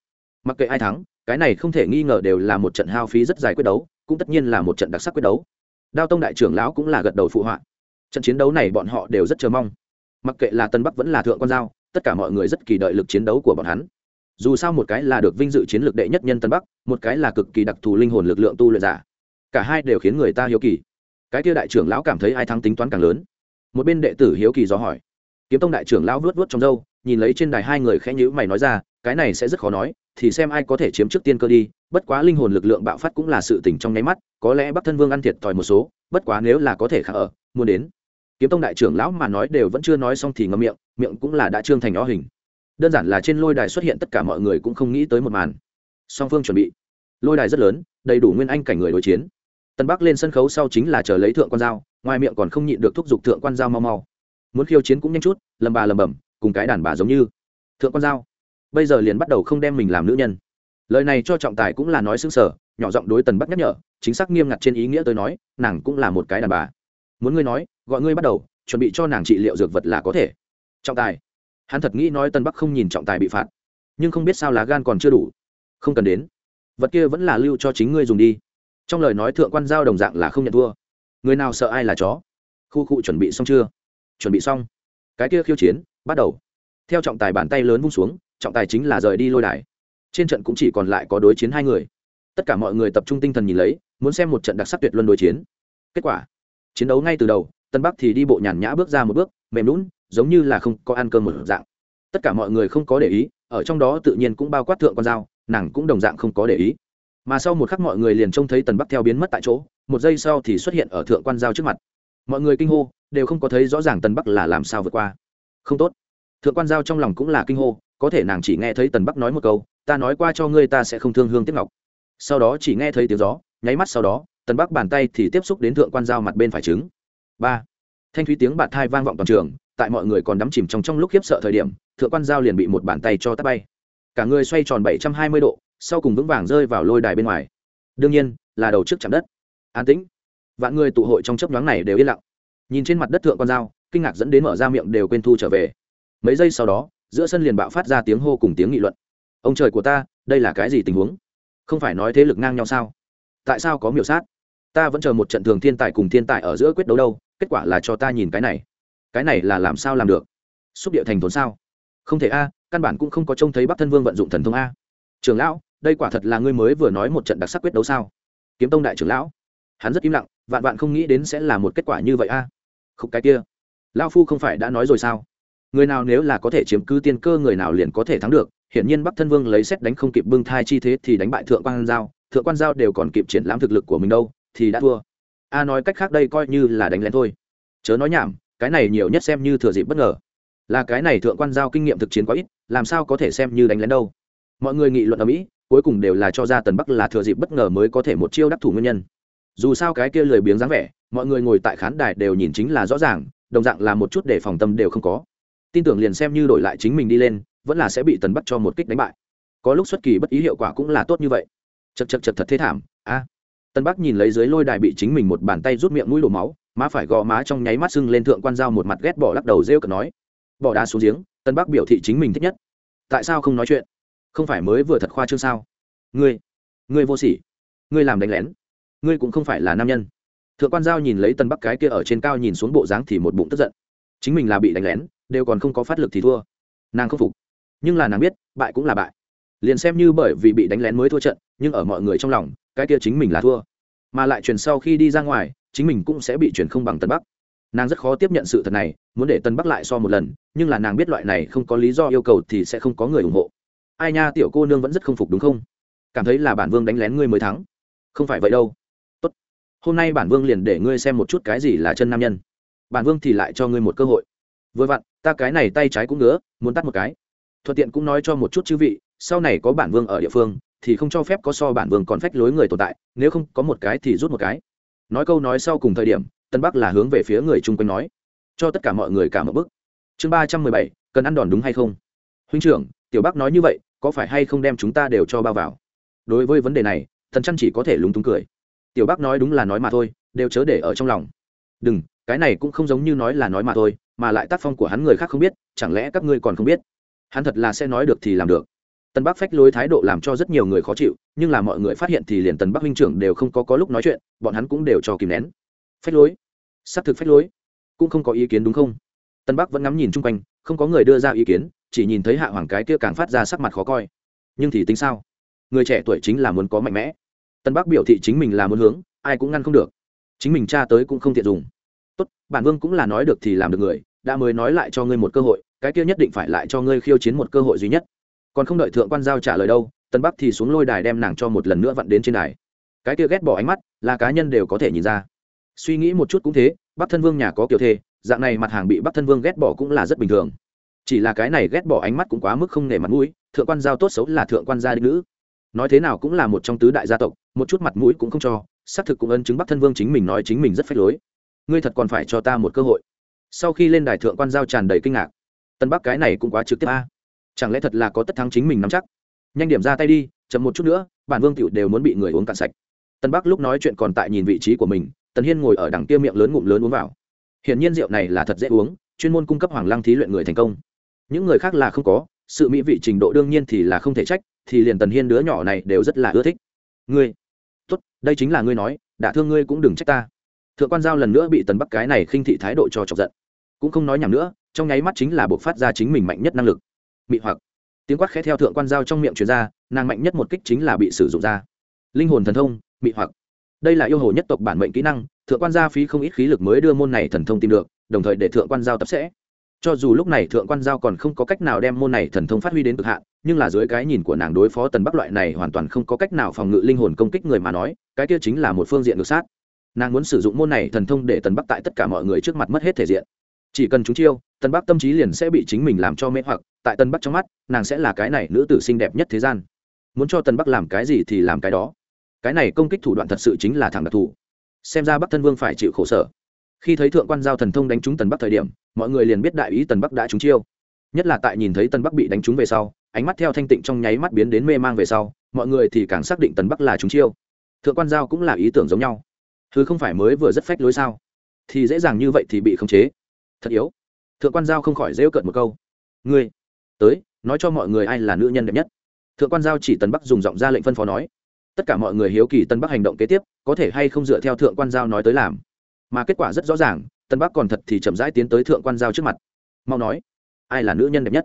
mặc kệ ai thắng, cái này không thể nghi ngờ đều là một trận hao phí rất dài quyết đấu, cũng tất nhiên là một trận đặc sắc quyết đấu đao tông đại trưởng lão cũng là gật đầu phụ họa. Trận chiến đấu này bọn họ đều rất chờ mong. Mặc kệ là tân bắc vẫn là thượng quan giao, tất cả mọi người rất kỳ đợi lực chiến đấu của bọn hắn. Dù sao một cái là được vinh dự chiến lược đệ nhất nhân tân bắc, một cái là cực kỳ đặc thù linh hồn lực lượng tu luyện giả. Cả hai đều khiến người ta hiếu kỳ. Cái kia đại trưởng lão cảm thấy ai thắng tính toán càng lớn. Một bên đệ tử hiếu kỳ do hỏi. Kiếm tông đại trưởng lão vớt vớt trong râu, nhìn lấy trên đài hai người khẽ nhữ mày nói ra, cái này sẽ rất khó nói, thì xem ai có thể chiếm trước tiên cơ đi bất quá linh hồn lực lượng bạo phát cũng là sự tỉnh trong nháy mắt, có lẽ bắc thân vương ăn thiệt thòi một số, bất quá nếu là có thể khả ở, muốn đến. Kiếm tông đại trưởng lão mà nói đều vẫn chưa nói xong thì ngậm miệng miệng cũng là đã trương thành ó hình. Đơn giản là trên lôi đài xuất hiện tất cả mọi người cũng không nghĩ tới một màn. Song phương chuẩn bị. Lôi đài rất lớn, đầy đủ nguyên anh cảnh người đối chiến. Tân bắc lên sân khấu sau chính là chờ lấy thượng quan giao, ngoài miệng còn không nhịn được thúc giục thượng quan giao mau mau. Muốn khiêu chiến cũng nhanh chút, lầm bà lầm bầm cùng cái đàn bà giống như. Thượng quan giao. Bây giờ liền bắt đầu không đem mình làm nữ nhân lời này cho trọng tài cũng là nói xứng sở, nhỏ giọng đối tần bắc nhắc nhở, chính xác nghiêm ngặt trên ý nghĩa tôi nói, nàng cũng là một cái đàn bà. Muốn ngươi nói, gọi ngươi bắt đầu, chuẩn bị cho nàng trị liệu dược vật là có thể. Trọng tài. Hắn thật nghĩ nói tân bắc không nhìn trọng tài bị phạt. Nhưng không biết sao lá gan còn chưa đủ. Không cần đến. Vật kia vẫn là lưu cho chính ngươi dùng đi. Trong lời nói thượng quan giao đồng dạng là không nhận thua. Người nào sợ ai là chó? Khu cụ chuẩn bị xong chưa? Chuẩn bị xong. Cái kia khiêu chiến, bắt đầu. Theo trọng tài bàn tay lớn vung xuống, trọng tài chính là rời đi lôi đài trên trận cũng chỉ còn lại có đối chiến hai người. Tất cả mọi người tập trung tinh thần nhìn lấy, muốn xem một trận đặc sắc tuyệt luân đối chiến. Kết quả, chiến đấu ngay từ đầu, tân bắc thì đi bộ nhàn nhã bước ra một bước, mềm lún giống như là không có ăn cơm một dạng. Tất cả mọi người không có để ý, ở trong đó tự nhiên cũng bao quát thượng con dao, nàng cũng đồng dạng không có để ý. Mà sau một khắc mọi người liền trông thấy tần bắc theo biến mất tại chỗ, một giây sau thì xuất hiện ở thượng quan giao trước mặt. Mọi người kinh hô, đều không có thấy rõ ràng tần bắc là làm sao vượt qua. Không tốt. Thượng quan giao trong lòng cũng là kinh hô, có thể nàng chỉ nghe thấy tần bắc nói một câu ta nói qua cho ngươi ta sẽ không thương hương tiếp ngọc. Sau đó chỉ nghe thấy tiếng gió, nháy mắt sau đó, tần bắc bàn tay thì tiếp xúc đến thượng quan giao mặt bên phải trứng. Ba. Thanh thúy tiếng bạt thai vang vọng toàn trường, tại mọi người còn đắm chìm trong trong lúc khiếp sợ thời điểm, thượng quan giao liền bị một bàn tay cho tắt bay. Cả người xoay tròn bảy trăm hai mươi độ, sau cùng vững vàng rơi vào lôi đài bên ngoài. Đương nhiên, là đầu trước chạm đất. An tĩnh. Vạn người tụ hội trong chấp nhoáng này đều yên lặng. Nhìn trên mặt đất thượng quan giao, kinh ngạc dẫn đến mở ra miệng đều quên thu trở về. Mấy giây sau đó, giữa sân liền bạo phát ra tiếng hô cùng tiếng nghị luận ông trời của ta, đây là cái gì tình huống? Không phải nói thế lực ngang nhau sao? Tại sao có miểu sát? Ta vẫn chờ một trận thường thiên tài cùng thiên tài ở giữa quyết đấu đâu, kết quả là cho ta nhìn cái này. Cái này là làm sao làm được? Xúc địa thành thốn sao? Không thể a, căn bản cũng không có trông thấy bắc thân vương vận dụng thần thông a. Trường lão, đây quả thật là ngươi mới vừa nói một trận đặc sắc quyết đấu sao? Kiếm tông đại trưởng lão, hắn rất im lặng, vạn vạn không nghĩ đến sẽ là một kết quả như vậy a. Không khúc cái kia, Lão phu không phải đã nói rồi sao? Người nào nếu là có thể chiếm cứ tiên cơ người nào liền có thể thắng được hiển nhiên bắc thân vương lấy xét đánh không kịp bưng thai chi thế thì đánh bại thượng quan giao, thượng quan giao đều còn kịp triển lãm thực lực của mình đâu, thì đã thua. A à nói cách khác đây coi như là đánh lén thôi. Chớ nói nhảm, cái này nhiều nhất xem như thừa dịp bất ngờ. Là cái này thượng quan giao kinh nghiệm thực chiến quá ít, làm sao có thể xem như đánh lén đâu. Mọi người nghị luận ở mỹ, cuối cùng đều là cho ra tần bắc là thừa dịp bất ngờ mới có thể một chiêu đắc thủ nguyên nhân. Dù sao cái kia lười biếng dáng vẻ, mọi người ngồi tại khán đài đều nhìn chính là rõ ràng, đồng dạng là một chút để phòng tâm đều không có. Tin tưởng liền xem như đổi lại chính mình đi lên vẫn là sẽ bị tần bắc cho một kích đánh bại. Có lúc xuất kỳ bất ý hiệu quả cũng là tốt như vậy. Chật chật chật thật thế thảm, a. Tân bắc nhìn lấy dưới lôi đài bị chính mình một bàn tay rút miệng mũi đổ máu, má phải gò má trong nháy mắt sưng lên thượng quan dao một mặt ghét bỏ lắc đầu rêu cợt nói, bỏ đá xuống giếng tân bắc biểu thị chính mình thích nhất. Tại sao không nói chuyện? Không phải mới vừa thật khoa trương sao? Ngươi ngươi vô sỉ. Ngươi làm đánh lén. Ngươi cũng không phải là nam nhân. Thượng quan giao nhìn lấy tân bắc cái kia ở trên cao nhìn xuống bộ dáng thì một bụng tức giận. Chính mình là bị đánh lén, đều còn không có phát lực thì thua. Nàng không phục nhưng là nàng biết, bại cũng là bại. Liền xem như bởi vì bị đánh lén mới thua trận, nhưng ở mọi người trong lòng, cái kia chính mình là thua. Mà lại truyền sau khi đi ra ngoài, chính mình cũng sẽ bị truyền không bằng tân bắc. Nàng rất khó tiếp nhận sự thật này, muốn để tân bắc lại so một lần, nhưng là nàng biết loại này không có lý do yêu cầu thì sẽ không có người ủng hộ. Ai nha, tiểu cô nương vẫn rất không phục đúng không? Cảm thấy là bản vương đánh lén ngươi mới thắng. Không phải vậy đâu. Tốt. hôm nay bản vương liền để ngươi xem một chút cái gì là chân nam nhân. Bản vương thì lại cho ngươi một cơ hội. Vừa vặn, ta cái này tay trái cũng ngứa, muốn tắt một cái thuận tiện cũng nói cho một chút chư vị, sau này có bản vương ở địa phương, thì không cho phép có so bản vương còn phách lối người tồn tại, nếu không có một cái thì rút một cái. Nói câu nói sau cùng thời điểm, tân bắc là hướng về phía người chung quanh nói, cho tất cả mọi người cả một bức chương ba trăm mười bảy, cần ăn đòn đúng hay không? Huynh trưởng, tiểu bắc nói như vậy, có phải hay không đem chúng ta đều cho bao vào? Đối với vấn đề này thần chăn chỉ có thể lúng túng cười. Tiểu bắc nói đúng là nói mà thôi, đều chớ để ở trong lòng. Đừng, cái này cũng không giống như nói là nói mà thôi, mà lại tác phong của hắn người khác không biết, chẳng lẽ các ngươi còn không biết? Hắn thật là sẽ nói được thì làm được. Tân bắc phách lối thái độ làm cho rất nhiều người khó chịu, nhưng là mọi người phát hiện thì liền tần bắc huynh trưởng đều không có có lúc nói chuyện, bọn hắn cũng đều cho kìm nén. Phách lối? Xác thực phách lối. Cũng không có ý kiến đúng không? Tân bắc vẫn ngắm nhìn chung quanh, không có người đưa ra ý kiến, chỉ nhìn thấy hạ hoàng cái kia càng phát ra sắc mặt khó coi. Nhưng thì tính sao? Người trẻ tuổi chính là muốn có mạnh mẽ. Tân bắc biểu thị chính mình là muốn hướng, ai cũng ngăn không được. Chính mình tra tới cũng không tiện dùng. Tốt, bản vương cũng là nói được thì làm được người, đã mới nói lại cho ngươi một cơ hội cái kia nhất định phải lại cho ngươi khiêu chiến một cơ hội duy nhất. Còn không đợi thượng quan giao trả lời đâu tân bắc thì xuống lôi đài đem nàng cho một lần nữa vặn đến trên đài. Cái kia ghét bỏ ánh mắt, là cá nhân đều có thể nhìn ra. Suy nghĩ một chút cũng thế, bắc thân vương nhà có kiểu thê dạng này mặt hàng bị bắc thân vương ghét bỏ cũng là rất bình thường. Chỉ là cái này ghét bỏ ánh mắt cũng quá mức không nể mặt mũi, thượng quan giao tốt xấu là thượng quan gia đình nữ. Nói thế nào cũng là một trong tứ đại gia tộc, một chút mặt mũi cũng không cho, xác thực cũng ân chứng bắc thân vương chính mình nói chính mình rất phách lối. Ngươi thật còn phải cho ta một cơ hội. Sau khi lên đài thượng quan giao tràn đầy kinh ngạc tân bắc cái này cũng quá trực tiếp a. Chẳng lẽ thật là có tất thắng chính mình nắm chắc? Nhanh điểm ra tay đi, chậm một chút nữa, bản vương tiểu đều muốn bị người uống cạn sạch. Tân bắc lúc nói chuyện còn tại nhìn vị trí của mình, tần hiên ngồi ở đằng kia miệng lớn ngụm lớn uống vào. Hiển nhiên rượu này là thật dễ uống, chuyên môn cung cấp hoàng lăng thí luyện người thành công. Những người khác là không có, sự mỹ vị trình độ đương nhiên thì là không thể trách, thì liền tần hiên đứa nhỏ này đều rất là ưa thích. Ngươi, tốt, đây chính là ngươi nói đã thương ngươi cũng đừng trách ta. Thượng quan giao lần nữa bị tần bắc cái này khinh thị thái độ cho chọc giận. Cũng không nói nhầm nữa trong nháy mắt chính là buộc phát ra chính mình mạnh nhất năng lực. Mị hoặc. Tiếng quát khẽ theo thượng quan giao trong miệng truyền ra, nàng mạnh nhất một kích chính là bị sử dụng ra. Linh hồn thần thông, mị hoặc. Đây là yêu hồ nhất tộc bản mệnh kỹ năng, thượng quan gia phí không ít khí lực mới đưa môn này thần thông tìm được, đồng thời để thượng quan giao tập sẽ. Cho dù lúc này thượng quan giao còn không có cách nào đem môn này thần thông phát huy đến cực hạn, nhưng là dưới cái nhìn của nàng đối phó tần bắc loại này hoàn toàn không có cách nào phòng ngự linh hồn công kích người mà nói, cái kia chính là một phương diện ngược sát. Nàng muốn sử dụng môn này thần thông để tần bắc tại tất cả mọi người trước mặt mất hết thể diện chỉ cần chúng chiêu tần bắc tâm trí liền sẽ bị chính mình làm cho mê hoặc, tại tần bắc trong mắt, nàng sẽ là cái này nữ tử xinh đẹp nhất thế gian. Muốn cho tần bắc làm cái gì thì làm cái đó. Cái này công kích thủ đoạn thật sự chính là thẳng đặc thù. Xem ra bắc thân vương phải chịu khổ sở. Khi thấy thượng quan giao thần thông đánh trúng tần bắc thời điểm, mọi người liền biết đại ý tần bắc đã trúng chiêu. Nhất là tại nhìn thấy tần bắc bị đánh trúng về sau, ánh mắt theo thanh tịnh trong nháy mắt biến đến mê mang về sau, mọi người thì càng xác định tần bắc là trúng chiêu. Thượng quan giao cũng là ý tưởng giống nhau. Thứ không phải mới vừa rất phách lối sao? Thì dễ dàng như vậy thì bị khống chế thật yếu. Thượng quan giao không khỏi rêu cợt một câu. Ngươi, tới, nói cho mọi người ai là nữ nhân đẹp nhất. Thượng quan giao chỉ tần bắc dùng giọng ra lệnh phân phó nói. Tất cả mọi người hiếu kỳ tân bắc hành động kế tiếp, có thể hay không dựa theo thượng quan giao nói tới làm. Mà kết quả rất rõ ràng tân bắc còn thật thì chậm rãi tiến tới thượng quan giao trước mặt. Mau nói, ai là nữ nhân đẹp nhất?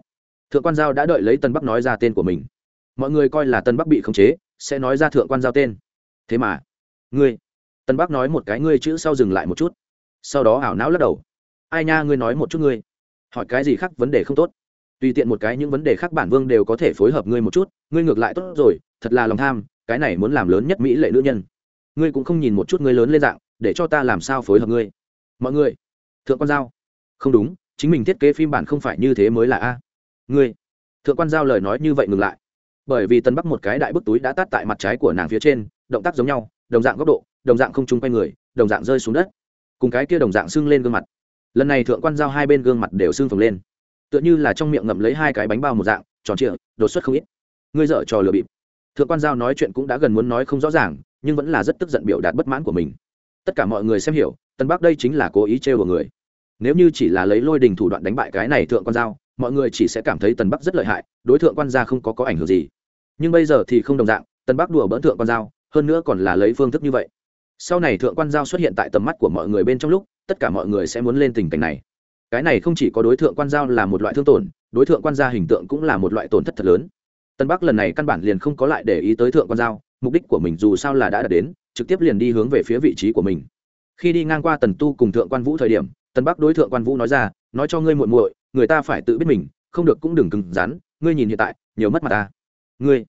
Thượng quan giao đã đợi lấy tân bắc nói ra tên của mình. Mọi người coi là tân bắc bị khống chế, sẽ nói ra thượng quan giao tên. Thế mà, ngươi tân bắc nói một cái ngươi chữ sau dừng lại một chút. Sau đó ảo não lắc đầu ai nha, ngươi nói một chút ngươi. Hỏi cái gì khác vấn đề không tốt. Tùy tiện một cái những vấn đề khác bản vương đều có thể phối hợp ngươi một chút, ngươi ngược lại tốt rồi, thật là lòng tham, cái này muốn làm lớn nhất mỹ lệ nữ nhân. Ngươi cũng không nhìn một chút ngươi lớn lên dạng, để cho ta làm sao phối hợp ngươi. Mọi người, thượng quan giao. Không đúng, chính mình thiết kế phim bản không phải như thế mới là a. Ngươi, thượng quan giao lời nói như vậy ngừng lại. Bởi vì tân bắc một cái đại bức túi đã tát tại mặt trái của nàng phía trên, động tác giống nhau, đồng dạng góc độ, đồng dạng không chung quanh người, đồng dạng rơi xuống đất. Cùng cái kia đồng dạng sưng lên gương mặt lần này thượng quan giao hai bên gương mặt đều sưng phồng lên tựa như là trong miệng ngậm lấy hai cái bánh bao một dạng tròn trịa đột xuất không ít ngươi dở trò lừa bịp thượng quan giao nói chuyện cũng đã gần muốn nói không rõ ràng nhưng vẫn là rất tức giận biểu đạt bất mãn của mình tất cả mọi người xem hiểu tân bắc đây chính là cố ý trêu của người nếu như chỉ là lấy lôi đình thủ đoạn đánh bại cái này thượng quan giao mọi người chỉ sẽ cảm thấy tần bắc rất lợi hại đối tượng quan gia không có có ảnh hưởng gì nhưng bây giờ thì không đồng dạng tần bắc đùa bỡn thượng quan giao hơn nữa còn là lấy phương thức như vậy sau này thượng quan giao xuất hiện tại tầm mắt của mọi người bên trong lúc tất cả mọi người sẽ muốn lên tình cảnh này. Cái này không chỉ có đối tượng quan giao là một loại thương tổn, đối tượng quan gia hình tượng cũng là một loại tổn thất thật lớn. Tân bắc lần này căn bản liền không có lại để ý tới thượng quan giao, mục đích của mình dù sao là đã đạt đến, trực tiếp liền đi hướng về phía vị trí của mình. Khi đi ngang qua tần tu cùng thượng quan vũ thời điểm, tân bắc đối thượng quan vũ nói ra, nói cho ngươi muội muội, người ta phải tự biết mình, không được cũng đừng cứng rắn, ngươi nhìn hiện tại, nhiều mất mặt ta. Ngươi?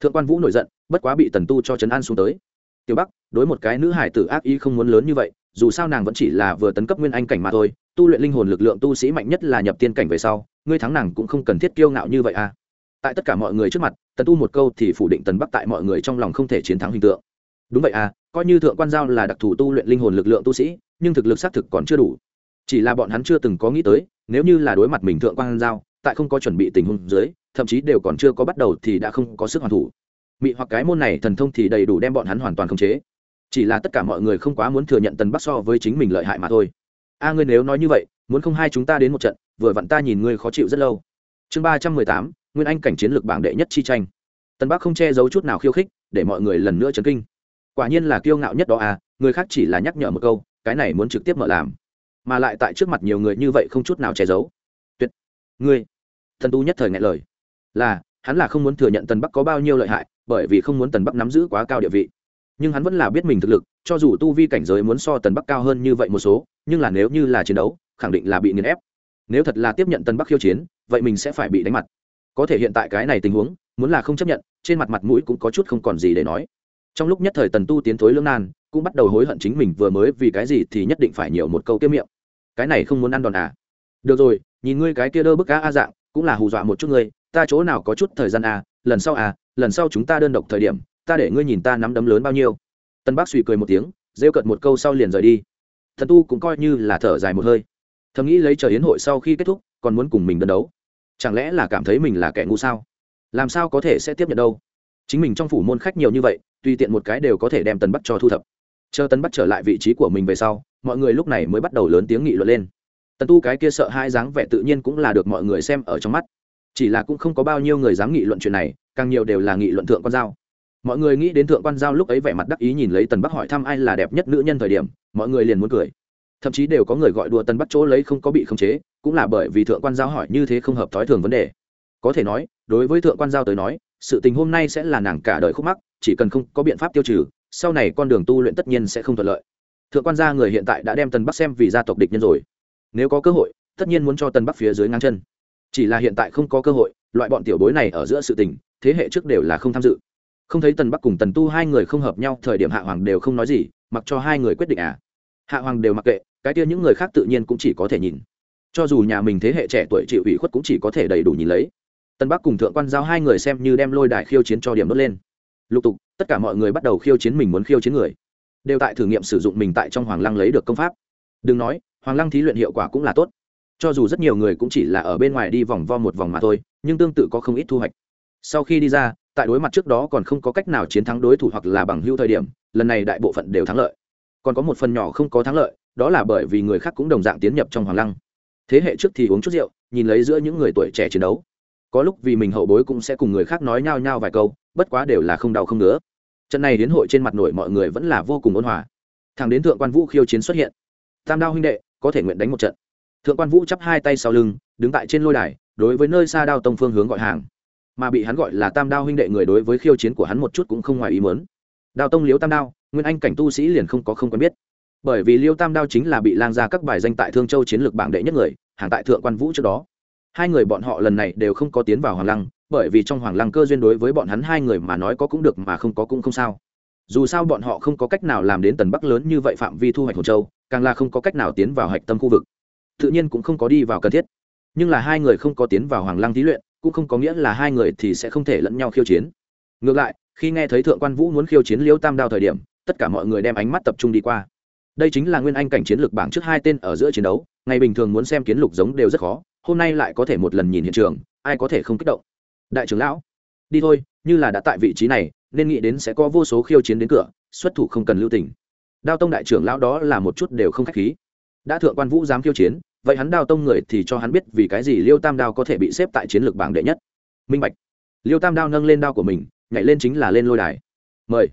Thượng quan vũ nổi giận, bất quá bị tần tu cho trấn an xuống tới. Tiểu bắc, đối một cái nữ hải tử ác ý không muốn lớn như vậy dù sao nàng vẫn chỉ là vừa tấn cấp nguyên anh cảnh mà thôi, tu luyện linh hồn lực lượng tu sĩ mạnh nhất là nhập tiên cảnh về sau, ngươi thắng nàng cũng không cần thiết kiêu ngạo như vậy à. Tại tất cả mọi người trước mặt, tần tu một câu thì phủ định tần bắc tại mọi người trong lòng không thể chiến thắng hình tượng. Đúng vậy à coi như thượng quan giao là đặc thù tu luyện linh hồn lực lượng tu sĩ, nhưng thực lực xác thực còn chưa đủ. Chỉ là bọn hắn chưa từng có nghĩ tới, nếu như là đối mặt mình thượng quan giao, tại không có chuẩn bị tình huống dưới, thậm chí đều còn chưa có bắt đầu thì đã không có sức hoàn thủ. Mị hoặc cái môn này thần thông thì đầy đủ đem bọn hắn hoàn toàn khống chế chỉ là tất cả mọi người không quá muốn thừa nhận tần bắc so với chính mình lợi hại mà thôi. A, ngươi nếu nói như vậy, muốn không hai chúng ta đến một trận, vừa vặn ta nhìn ngươi khó chịu rất lâu. Chương ba trăm mười tám, nguyên anh cảnh chiến lược bảng đệ nhất chi tranh. Tần bắc không che giấu chút nào khiêu khích, để mọi người lần nữa chấn kinh. Quả nhiên là kiêu ngạo nhất đó à người khác chỉ là nhắc nhở một câu, cái này muốn trực tiếp mở làm. Mà lại tại trước mặt nhiều người như vậy không chút nào che giấu. Tuyệt. Ngươi. Thần tu nhất thời ngại lời. Là, hắn là không muốn thừa nhận tần bắc có bao nhiêu lợi hại, bởi vì không muốn tần bắc nắm giữ quá cao địa vị nhưng hắn vẫn là biết mình thực lực, cho dù tu vi cảnh giới muốn so tần bắc cao hơn như vậy một số, nhưng là nếu như là chiến đấu, khẳng định là bị nghiền ép. Nếu thật là tiếp nhận tần bắc khiêu chiến, vậy mình sẽ phải bị đánh mặt. Có thể hiện tại cái này tình huống, muốn là không chấp nhận, trên mặt mặt mũi cũng có chút không còn gì để nói. Trong lúc nhất thời tần tu tiến thối lương nan, cũng bắt đầu hối hận chính mình vừa mới vì cái gì thì nhất định phải nhiều một câu kiếm miệng. Cái này không muốn ăn đòn à? Được rồi, nhìn ngươi cái kia đơ bức cá a dạng, cũng là hù dọa một chút ngươi, ta chỗ nào có chút thời gian à lần sau à lần sau chúng ta đơn độc thời điểm ta để ngươi nhìn ta nắm đấm lớn bao nhiêu. Tân bác suy cười một tiếng, rêu cợt một câu sau liền rời đi. Thần tu cũng coi như là thở dài một hơi. Thầm nghĩ lấy chờ hiến hội sau khi kết thúc, còn muốn cùng mình đơn đấu. Chẳng lẽ là cảm thấy mình là kẻ ngu sao? Làm sao có thể sẽ tiếp nhận đâu? Chính mình trong phủ môn khách nhiều như vậy, tùy tiện một cái đều có thể đem tần bắc cho thu thập. Chờ tần bắc trở lại vị trí của mình về sau, mọi người lúc này mới bắt đầu lớn tiếng nghị luận lên. Tần tu cái kia sợ hai dáng vẻ tự nhiên cũng là được mọi người xem ở trong mắt. Chỉ là cũng không có bao nhiêu người dám nghị luận chuyện này, càng nhiều đều là nghị luận thượng quan dao mọi người nghĩ đến thượng quan giao lúc ấy vẻ mặt đắc ý nhìn lấy tần bắc hỏi thăm ai là đẹp nhất nữ nhân thời điểm, mọi người liền muốn cười. Thậm chí đều có người gọi đùa tần bắc chỗ lấy không có bị khống chế, cũng là bởi vì thượng quan giao hỏi như thế không hợp thói thường vấn đề. Có thể nói, đối với thượng quan giao tới nói, sự tình hôm nay sẽ là nàng cả đời khúc mắc, chỉ cần không có biện pháp tiêu trừ, sau này con đường tu luyện tất nhiên sẽ không thuận lợi. Thượng quan gia người hiện tại đã đem tần bắc xem vì gia tộc địch nhân rồi. Nếu có cơ hội, tất nhiên muốn cho tần bắc phía dưới ngang chân. Chỉ là hiện tại không có cơ hội, loại bọn tiểu bối này ở giữa sự tình, thế hệ trước đều là không tham dự không thấy tần bắc cùng tần tu hai người không hợp nhau, thời điểm hạ hoàng đều không nói gì, mặc cho hai người quyết định à. Hạ hoàng đều mặc kệ, cái kia những người khác tự nhiên cũng chỉ có thể nhìn. Cho dù nhà mình thế hệ trẻ tuổi chịu ủy khuất cũng chỉ có thể đầy đủ nhìn lấy. Tân bắc cùng thượng quan giao hai người xem như đem lôi đài khiêu chiến cho điểm đốt lên. Lục tục, tất cả mọi người bắt đầu khiêu chiến mình muốn khiêu chiến người. Đều tại thử nghiệm sử dụng mình tại trong hoàng lăng lấy được công pháp. Đừng nói, hoàng lăng thí luyện hiệu quả cũng là tốt. Cho dù rất nhiều người cũng chỉ là ở bên ngoài đi vòng vo một vòng mà thôi, nhưng tương tự có không ít thu hoạch. Sau khi đi ra tại đối mặt trước đó còn không có cách nào chiến thắng đối thủ hoặc là bằng hữu thời điểm, lần này đại bộ phận đều thắng lợi. Còn có một phần nhỏ không có thắng lợi, đó là bởi vì người khác cũng đồng dạng tiến nhập trong hoàng lăng. Thế hệ trước thì uống chút rượu, nhìn lấy giữa những người tuổi trẻ chiến đấu. Có lúc vì mình hậu bối cũng sẽ cùng người khác nói nhao nhao vài câu, bất quá đều là không đau không nữa trận này đến hội trên mặt nổi mọi người vẫn là vô cùng ôn hòa. Thằng đến thượng quan vũ khiêu chiến xuất hiện. Tam đao huynh đệ, có thể nguyện đánh một trận. Thượng quan vũ chắp hai tay sau lưng, đứng tại trên lôi đài, đối với nơi xa đao tông phương hướng gọi hàng mà bị hắn gọi là tam đao huynh đệ người đối với khiêu chiến của hắn một chút cũng không ngoài ý muốn. đao tông liếu tam đao, nguyên anh cảnh tu sĩ liền không có không quen biết. Bởi vì liêu tam đao chính là bị lang ra các bài danh tại thương châu chiến lược bảng đệ nhất người, hàng tại thượng quan vũ trước đó. Hai người bọn họ lần này đều không có tiến vào hoàng lăng, bởi vì trong hoàng lăng cơ duyên đối với bọn hắn hai người mà nói có cũng được mà không có cũng không sao. Dù sao bọn họ không có cách nào làm đến tần bắc lớn như vậy phạm vi thu hoạch hồ châu, càng là không có cách nào tiến vào hạch tâm khu vực. Tự nhiên cũng không có đi vào cần thiết. Nhưng là hai người không có tiến vào hoàng lăng thí luyện cũng không có nghĩa là hai người thì sẽ không thể lẫn nhau khiêu chiến. Ngược lại, khi nghe thấy thượng quan vũ muốn khiêu chiến liễu tam đao thời điểm, tất cả mọi người đem ánh mắt tập trung đi qua. Đây chính là nguyên anh cảnh chiến lược bảng trước hai tên ở giữa chiến đấu, ngày bình thường muốn xem kiến lục giống đều rất khó, hôm nay lại có thể một lần nhìn hiện trường, ai có thể không kích động. Đại trưởng lão, đi thôi, như là đã tại vị trí này, nên nghĩ đến sẽ có vô số khiêu chiến đến cửa, xuất thủ không cần lưu tình. Đao tông đại trưởng lão đó là một chút đều không khách khí. Đã thượng quan vũ dám khiêu chiến vậy hắn đao tông người thì cho hắn biết vì cái gì liêu tam đao có thể bị xếp tại chiến lược bảng đệ nhất. Minh bạch. Liêu tam đao nâng lên đao của mình, nhảy lên chính là lên lôi đài. Mời.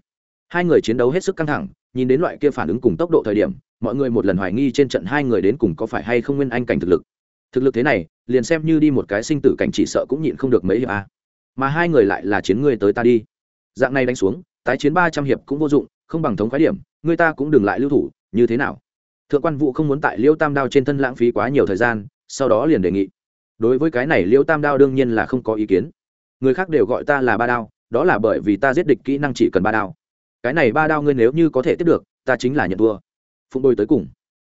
Hai người chiến đấu hết sức căng thẳng, nhìn đến loại kia phản ứng cùng tốc độ thời điểm, mọi người một lần hoài nghi trên trận hai người đến cùng có phải hay không nguyên anh cảnh thực lực. Thực lực thế này, liền xem như đi một cái sinh tử cảnh chỉ sợ cũng nhịn không được mấy hiệp a. Mà hai người lại là chiến ngươi tới ta đi. Dạng này đánh xuống, tái chiến ba trăm hiệp cũng vô dụng, không bằng thống khái điểm, người ta cũng đừng lại lưu thủ, như thế nào? Thượng quan vũ không muốn tại liêu tam đao trên thân lãng phí quá nhiều thời gian, sau đó liền đề nghị. Đối với cái này liêu tam đao đương nhiên là không có ý kiến. Người khác đều gọi ta là ba đao, đó là bởi vì ta giết địch kỹ năng chỉ cần ba đao. Cái này ba đao ngươi nếu như có thể tiếp được, ta chính là nhận thua. Phụng đôi tới cùng.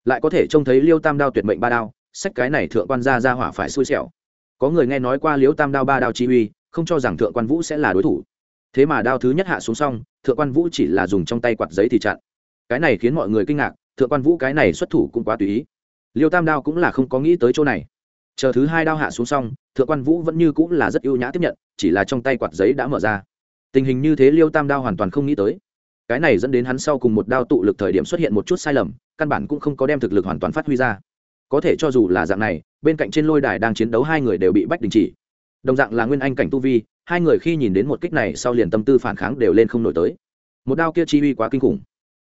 Lại có thể trông thấy liêu tam đao tuyệt mệnh ba đao, sách cái này thượng quan gia ra hỏa phải xui xẻo. Có người nghe nói qua liêu tam đao ba đao chi uy, không cho rằng thượng quan vũ sẽ là đối thủ. Thế mà đao thứ nhất hạ xuống xong, thượng quan vũ chỉ là dùng trong tay quạt giấy thì chặn. Cái này khiến mọi người kinh ngạc thượng quan vũ cái này xuất thủ cũng quá tùy ý. Liêu tam đao cũng là không có nghĩ tới chỗ này. Chờ thứ hai đao hạ xuống xong, thượng quan vũ vẫn như cũng là rất ưu nhã tiếp nhận, chỉ là trong tay quạt giấy đã mở ra. Tình hình như thế liêu tam đao hoàn toàn không nghĩ tới. Cái này dẫn đến hắn sau cùng một đao tụ lực thời điểm xuất hiện một chút sai lầm, căn bản cũng không có đem thực lực hoàn toàn phát huy ra. Có thể cho dù là dạng này, bên cạnh trên lôi đài đang chiến đấu hai người đều bị bách đình chỉ. Đồng dạng là nguyên anh cảnh tu vi, hai người khi nhìn đến một kích này sau liền tâm tư phản kháng đều lên không nổi tới. Một đao kia chi uy quá kinh khủng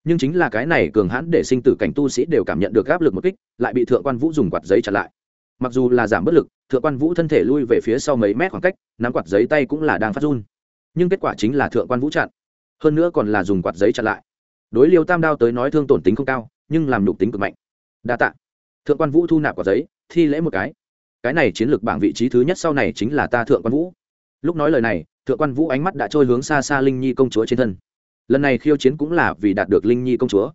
nhưng chính là cái này cường hãn để sinh tử cảnh tu sĩ đều cảm nhận được áp lực một kích, lại bị thượng quan vũ dùng quạt giấy chặn lại. Mặc dù là giảm bất lực, thượng quan vũ thân thể lui về phía sau mấy mét khoảng cách, nắm quạt giấy tay cũng là đang phát run. Nhưng kết quả chính là thượng quan vũ chặn. Hơn nữa còn là dùng quạt giấy chặn lại. Đối liêu tam đao tới nói thương tổn tính không cao, nhưng làm nhục tính cực mạnh. Đa tạ. Thượng quan vũ thu nạp quạt giấy, thi lễ một cái. Cái này chiến lược bảng vị trí thứ nhất sau này chính là ta thượng quan vũ. Lúc nói lời này, thượng quan vũ ánh mắt đã trôi hướng xa xa linh nhi công chúa trên thân lần này khiêu chiến cũng là vì đạt được linh nhi công chúa.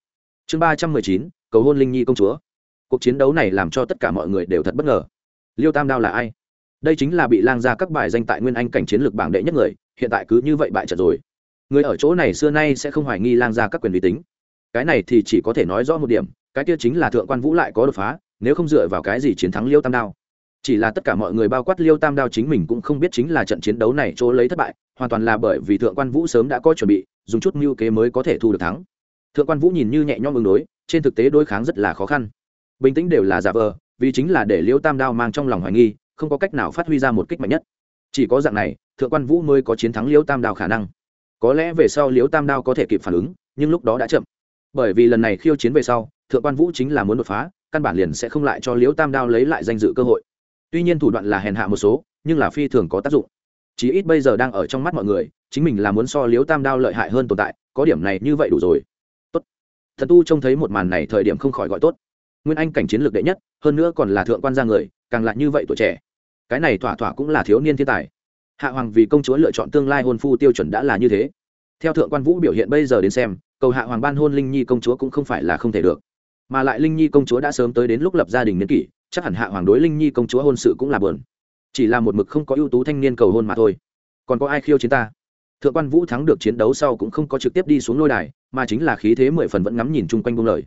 Chương ba trăm mười chín, cầu hôn linh nhi công chúa. Cuộc chiến đấu này làm cho tất cả mọi người đều thật bất ngờ. Liêu tam đao là ai? Đây chính là bị lang ra các bài danh tại nguyên anh cảnh chiến lược bảng đệ nhất người, hiện tại cứ như vậy bại trận rồi. Người ở chỗ này xưa nay sẽ không hoài nghi lang ra các quyền uy tín. Cái này thì chỉ có thể nói rõ một điểm, cái kia chính là thượng quan vũ lại có đột phá, nếu không dựa vào cái gì chiến thắng liêu tam đao. Chỉ là tất cả mọi người bao quát liêu tam đao chính mình cũng không biết chính là trận chiến đấu này chỗ lấy thất bại, hoàn toàn là bởi vì thượng quan vũ sớm đã có chuẩn bị dùng chút mưu kế mới có thể thu được thắng. Thượng quan vũ nhìn như nhẹ nhõm ứng đối, trên thực tế đối kháng rất là khó khăn. Bình tĩnh đều là giả vờ, vì chính là để liêu tam đao mang trong lòng hoài nghi, không có cách nào phát huy ra một kích mạnh nhất. Chỉ có dạng này, thượng quan vũ mới có chiến thắng liêu tam đao khả năng. Có lẽ về sau liêu tam đao có thể kịp phản ứng, nhưng lúc đó đã chậm. Bởi vì lần này khiêu chiến về sau, thượng quan vũ chính là muốn đột phá, căn bản liền sẽ không lại cho liêu tam đao lấy lại danh dự cơ hội. Tuy nhiên thủ đoạn là hèn hạ một số, nhưng là phi thường có tác dụng. Chí ít bây giờ đang ở trong mắt mọi người chính mình là muốn so liếu tam đao lợi hại hơn tồn tại, có điểm này như vậy đủ rồi. Tốt. Thần tu trông thấy một màn này thời điểm không khỏi gọi tốt. Nguyên anh cảnh chiến lược đệ nhất, hơn nữa còn là thượng quan gia người, càng lại như vậy tuổi trẻ. Cái này thỏa thỏa cũng là thiếu niên thiên tài. Hạ hoàng vì công chúa lựa chọn tương lai hôn phu tiêu chuẩn đã là như thế. Theo thượng quan vũ biểu hiện bây giờ đến xem, cầu hạ hoàng ban hôn linh nhi công chúa cũng không phải là không thể được. Mà lại linh nhi công chúa đã sớm tới đến lúc lập gia đình niên kỷ, chắc hẳn hạ hoàng đối linh nhi công chúa hôn sự cũng là bờn chỉ là một mực không có ưu tú thanh niên cầu hôn mà thôi. Còn có ai khiêu chiến ta? Thượng quan vũ thắng được chiến đấu sau cũng không có trực tiếp đi xuống lôi đài, mà chính là khí thế mười phần vẫn ngắm nhìn chung quanh buông lời.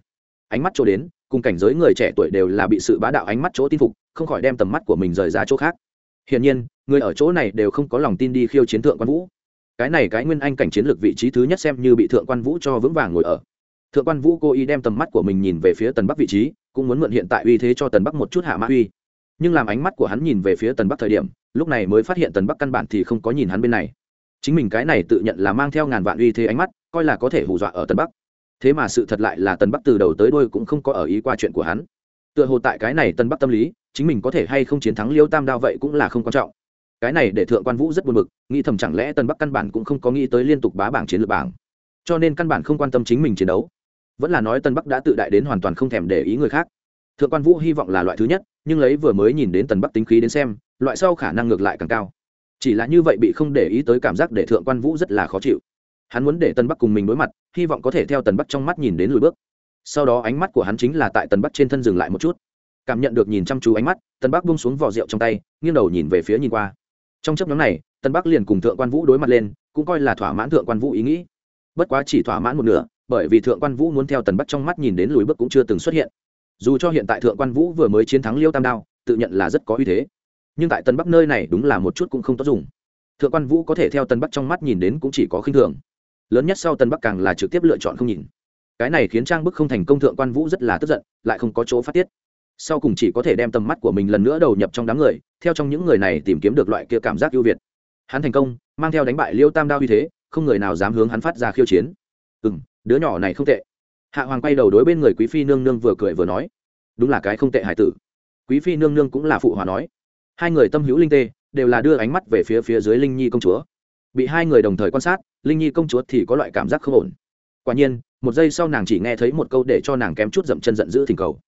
Ánh mắt chỗ đến, cùng cảnh giới người trẻ tuổi đều là bị sự bá đạo ánh mắt chỗ tin phục, không khỏi đem tầm mắt của mình rời ra chỗ khác. Hiển nhiên, người ở chỗ này đều không có lòng tin đi khiêu chiến thượng quan vũ. Cái này cái nguyên anh cảnh chiến lược vị trí thứ nhất xem như bị thượng quan vũ cho vững vàng ngồi ở. Thượng quan vũ cố ý đem tầm mắt của mình nhìn về phía tần bắc vị trí, cũng muốn mượn hiện tại uy thế cho tần bắc một chút hạ mã uy. Nhưng làm ánh mắt của hắn nhìn về phía tần bắc thời điểm, lúc này mới phát hiện tần bắc căn bản thì không có nhìn hắn bên này chính mình cái này tự nhận là mang theo ngàn vạn uy thế ánh mắt, coi là có thể hù dọa ở tân bắc. Thế mà sự thật lại là tân bắc từ đầu tới đôi cũng không có ở ý qua chuyện của hắn. Tựa hồ tại cái này tân bắc tâm lý, chính mình có thể hay không chiến thắng liêu tam đao vậy cũng là không quan trọng. Cái này để thượng quan vũ rất buồn bực, nghĩ thầm chẳng lẽ tân bắc căn bản cũng không có nghĩ tới liên tục bá bảng chiến lược bảng. Cho nên căn bản không quan tâm chính mình chiến đấu. Vẫn là nói tân bắc đã tự đại đến hoàn toàn không thèm để ý người khác. Thượng quan vũ hy vọng là loại thứ nhất, nhưng lấy vừa mới nhìn đến tần bắc tính khí đến xem, loại sau khả năng ngược lại càng cao chỉ là như vậy bị không để ý tới cảm giác để thượng quan vũ rất là khó chịu. Hắn muốn để tân bắc cùng mình đối mặt, hy vọng có thể theo tần bắc trong mắt nhìn đến lùi bước. Sau đó ánh mắt của hắn chính là tại tần bắc trên thân dừng lại một chút. Cảm nhận được nhìn chăm chú ánh mắt, tần bắc bung xuống vỏ rượu trong tay, nghiêng đầu nhìn về phía nhìn qua. Trong chấp nhóm này, tần bắc liền cùng thượng quan vũ đối mặt lên, cũng coi là thỏa mãn thượng quan vũ ý nghĩ. Bất quá chỉ thỏa mãn một nửa, bởi vì thượng quan vũ muốn theo tần bắc trong mắt nhìn đến lùi bước cũng chưa từng xuất hiện. Dù cho hiện tại thượng quan vũ vừa mới chiến thắng liêu tam đao, tự nhận là rất có uy thế nhưng tại tân bắc nơi này đúng là một chút cũng không tốt dùng. Thượng quan vũ có thể theo tân bắc trong mắt nhìn đến cũng chỉ có khinh thường. Lớn nhất sau tân bắc càng là trực tiếp lựa chọn không nhìn. Cái này khiến trang bức không thành công thượng quan vũ rất là tức giận, lại không có chỗ phát tiết. Sau cùng chỉ có thể đem tầm mắt của mình lần nữa đầu nhập trong đám người, theo trong những người này tìm kiếm được loại kia cảm giác ưu việt. Hắn thành công, mang theo đánh bại liêu tam đao uy thế, không người nào dám hướng hắn phát ra khiêu chiến. Ừ m đứa nhỏ này không tệ. Hạ hoàng quay đầu đối bên người quý phi nương nương vừa cười vừa nói. Đúng là cái không tệ hải tử. Quý phi nương nương cũng là phụ hòa nói hai người tâm hữu linh tê, đều là đưa ánh mắt về phía phía dưới linh nhi công chúa. Bị hai người đồng thời quan sát, linh nhi công chúa thì có loại cảm giác không ổn. Quả nhiên, một giây sau nàng chỉ nghe thấy một câu để cho nàng kém chút dậm chân giận dữ thỉnh cầu.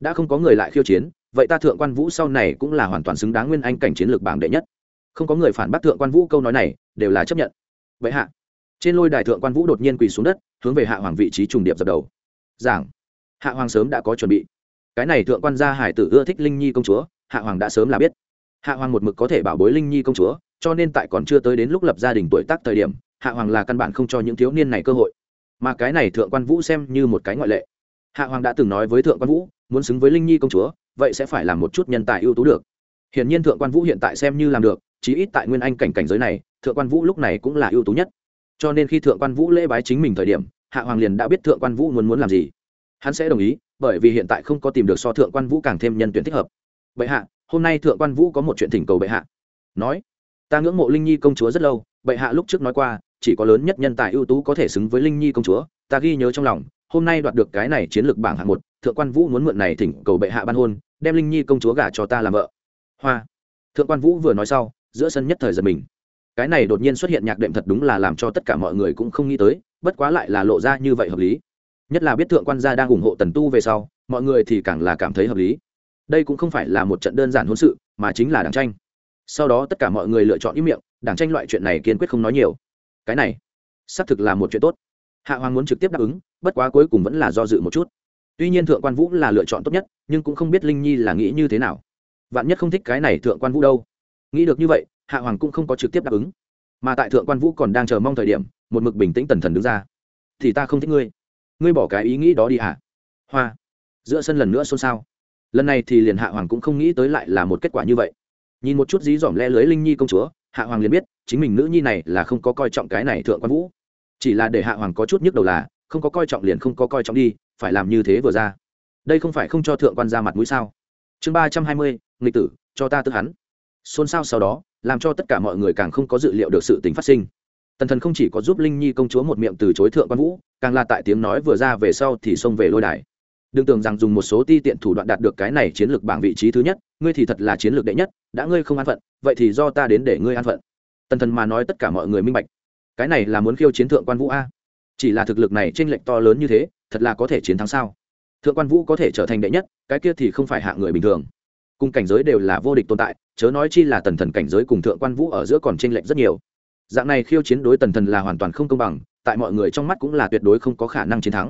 Đã không có người lại khiêu chiến, vậy ta thượng quan vũ sau này cũng là hoàn toàn xứng đáng nguyên anh cảnh chiến lược bảng đệ nhất. Không có người phản bác thượng quan vũ câu nói này, đều là chấp nhận. Vậy hạ, trên lôi đài thượng quan vũ đột nhiên quỳ xuống đất, hướng về hạ hoàng vị trí trùng điệp dập đầu. Giảng, hạ hoàng sớm đã có chuẩn bị. Cái này thượng quan gia hải tử ưa thích linh nhi công chúa, hạ hoàng đã sớm là biết hạ hoàng một mực có thể bảo bối linh nhi công chúa, cho nên tại còn chưa tới đến lúc lập gia đình tuổi tác thời điểm, hạ hoàng là căn bản không cho những thiếu niên này cơ hội. Mà cái này thượng quan vũ xem như một cái ngoại lệ. Hạ hoàng đã từng nói với thượng quan vũ, muốn xứng với linh nhi công chúa, vậy sẽ phải làm một chút nhân tài ưu tú được. Hiển nhiên thượng quan vũ hiện tại xem như làm được, chí ít tại nguyên anh cảnh cảnh giới này, thượng quan vũ lúc này cũng là ưu tú nhất. Cho nên khi thượng quan vũ lễ bái chính mình thời điểm, hạ hoàng liền đã biết thượng quan vũ muốn muốn làm gì. Hắn sẽ đồng ý, bởi vì hiện tại không có tìm được so thượng quan vũ càng thêm nhân tuyển thích hợp. Vậy hạ hôm nay thượng quan vũ có một chuyện thỉnh cầu bệ hạ. Nói, ta ngưỡng mộ linh nhi công chúa rất lâu, bệ hạ lúc trước nói qua, chỉ có lớn nhất nhân tài ưu tú có thể xứng với linh nhi công chúa, ta ghi nhớ trong lòng, hôm nay đoạt được cái này chiến lược bảng hạng một, thượng quan vũ muốn mượn này thỉnh cầu bệ hạ ban hôn, đem linh nhi công chúa gả cho ta làm vợ. Hoa. Thượng quan vũ vừa nói sau, giữa sân nhất thời giật mình. Cái này đột nhiên xuất hiện nhạc đệm thật đúng là làm cho tất cả mọi người cũng không nghĩ tới, bất quá lại là lộ ra như vậy hợp lý. Nhất là biết thượng quan gia đang ủng hộ tần tu về sau, mọi người thì càng là cảm thấy hợp lý đây cũng không phải là một trận đơn giản hôn sự, mà chính là đảng tranh. Sau đó tất cả mọi người lựa chọn ý miệng, đảng tranh loại chuyện này kiên quyết không nói nhiều. Cái này, xác thực là một chuyện tốt. Hạ hoàng muốn trực tiếp đáp ứng, bất quá cuối cùng vẫn là do dự một chút. Tuy nhiên thượng quan vũ là lựa chọn tốt nhất, nhưng cũng không biết linh nhi là nghĩ như thế nào. Vạn nhất không thích cái này thượng quan vũ đâu. Nghĩ được như vậy, hạ hoàng cũng không có trực tiếp đáp ứng. Mà tại thượng quan vũ còn đang chờ mong thời điểm, một mực bình tĩnh tần thần đứng ra. Thì ta không thích ngươi. Ngươi bỏ cái ý nghĩ đó đi hả? Hoa. Giữa sân lần nữa xôn xao lần này thì liền hạ hoàng cũng không nghĩ tới lại là một kết quả như vậy. Nhìn một chút dí dỏm le lưới linh nhi công chúa, hạ hoàng liền biết, chính mình nữ nhi này là không có coi trọng cái này thượng quan vũ. Chỉ là để hạ hoàng có chút nhức đầu là, không có coi trọng liền không có coi trọng đi, phải làm như thế vừa ra. Đây không phải không cho thượng quan ra mặt mũi sao? Chương ba trăm hai mươi, nghịch tử, cho ta tức hắn. Xôn xao sau đó, làm cho tất cả mọi người càng không có dự liệu được sự tình phát sinh. Tần thần không chỉ có giúp linh nhi công chúa một miệng từ chối thượng quan vũ, càng là tại tiếng nói vừa ra về sau thì xông về lôi đài đừng tưởng rằng dùng một số ti tiện thủ đoạn đạt được cái này chiến lược bảng vị trí thứ nhất, ngươi thì thật là chiến lược đệ nhất, đã ngươi không an phận, vậy thì do ta đến để ngươi an phận. Tần thần mà nói tất cả mọi người minh bạch. Cái này là muốn khiêu chiến thượng quan vũ a. Chỉ là thực lực này t r ê n lệch to lớn như thế, thật là có thể chiến thắng sao? Thượng quan vũ có thể trở thành đệ nhất, cái kia thì không phải hạ người bình thường. Cùng cảnh giới đều là vô địch tồn tại, chớ nói chi là tần thần cảnh giới cùng thượng quan vũ ở giữa còn t r ê n lệch rất nhiều. Dạng này khiêu chiến đối tần thần là hoàn toàn không công bằng, tại mọi người trong mắt cũng là tuyệt đối không có khả năng chiến thắng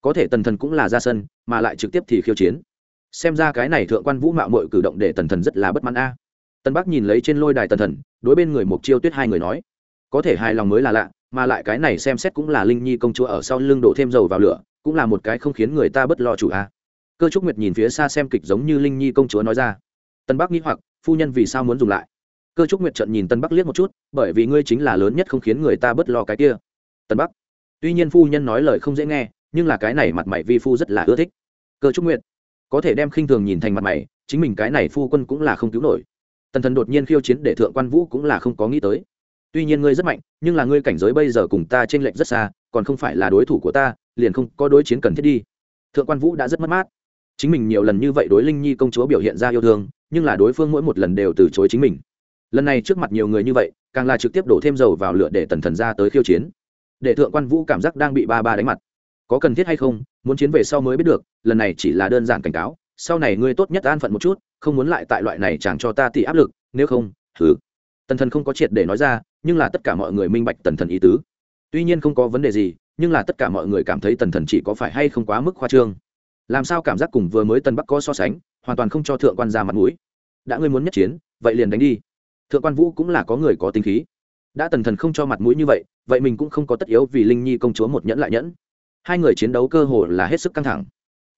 có thể tần thần cũng là ra sân, mà lại trực tiếp thì khiêu chiến. Xem ra cái này thượng quan vũ mạo mội cử động để tần thần rất là bất mãn a. Tân bắc nhìn lấy trên lôi đài tần thần, đối bên người mục chiêu tuyết hai người nói, có thể hài lòng mới là lạ, mà lại cái này xem xét cũng là linh nhi công chúa ở sau lưng đổ thêm dầu vào lửa, cũng là một cái không khiến người ta bất lo chủ a. Cơ trúc nguyệt nhìn phía xa xem kịch giống như linh nhi công chúa nói ra. Tân bắc nghĩ hoặc, phu nhân vì sao muốn dùng lại? Cơ trúc nguyệt trận nhìn tân bắc liếc một chút, bởi vì ngươi chính là lớn nhất không khiến người ta bất lo cái kia. Tân bắc, tuy nhiên phu nhân nói lời không dễ nghe nhưng là cái này mặt mày vi phu rất là ưa thích. Cơ trúc nguyệt, có thể đem khinh thường nhìn thành mặt mày, chính mình cái này phu quân cũng là không cứu nổi. Tần thần đột nhiên khiêu chiến để thượng quan vũ cũng là không có nghĩ tới. Tuy nhiên ngươi rất mạnh, nhưng là ngươi cảnh giới bây giờ cùng ta t r ê n lệch rất xa, còn không phải là đối thủ của ta, liền không có đối chiến cần thiết đi. Thượng quan vũ đã rất mất mát. Chính mình nhiều lần như vậy đối linh nhi công chúa biểu hiện ra yêu thương, nhưng là đối phương mỗi một lần đều từ chối chính mình. Lần này trước mặt nhiều người như vậy, càng là trực tiếp đổ thêm dầu vào lửa để tần thần ra tới khiêu chiến. Để thượng quan vũ cảm giác đang bị ba ba đánh mặt có cần thiết hay không, muốn chiến về sau mới biết được, lần này chỉ là đơn giản cảnh cáo, sau này ngươi tốt nhất an phận một chút, không muốn lại tại loại này chẳng cho ta tỉ áp lực, nếu không thứ tần thần không có triệt để nói ra, nhưng là tất cả mọi người minh bạch tần thần ý tứ. Tuy nhiên không có vấn đề gì, nhưng là tất cả mọi người cảm thấy tần thần chỉ có phải hay không quá mức khoa trương. Làm sao cảm giác cùng vừa mới tân bắc có so sánh, hoàn toàn không cho thượng quan ra mặt mũi. Đã ngươi muốn nhất chiến, vậy liền đánh đi. Thượng quan vũ cũng là có người có tính khí. Đã tần thần không cho mặt mũi như vậy vậy mình cũng không có tất yếu vì linh nhi công chúa một nhẫn lại nhẫn hai người chiến đấu cơ hồ là hết sức căng thẳng.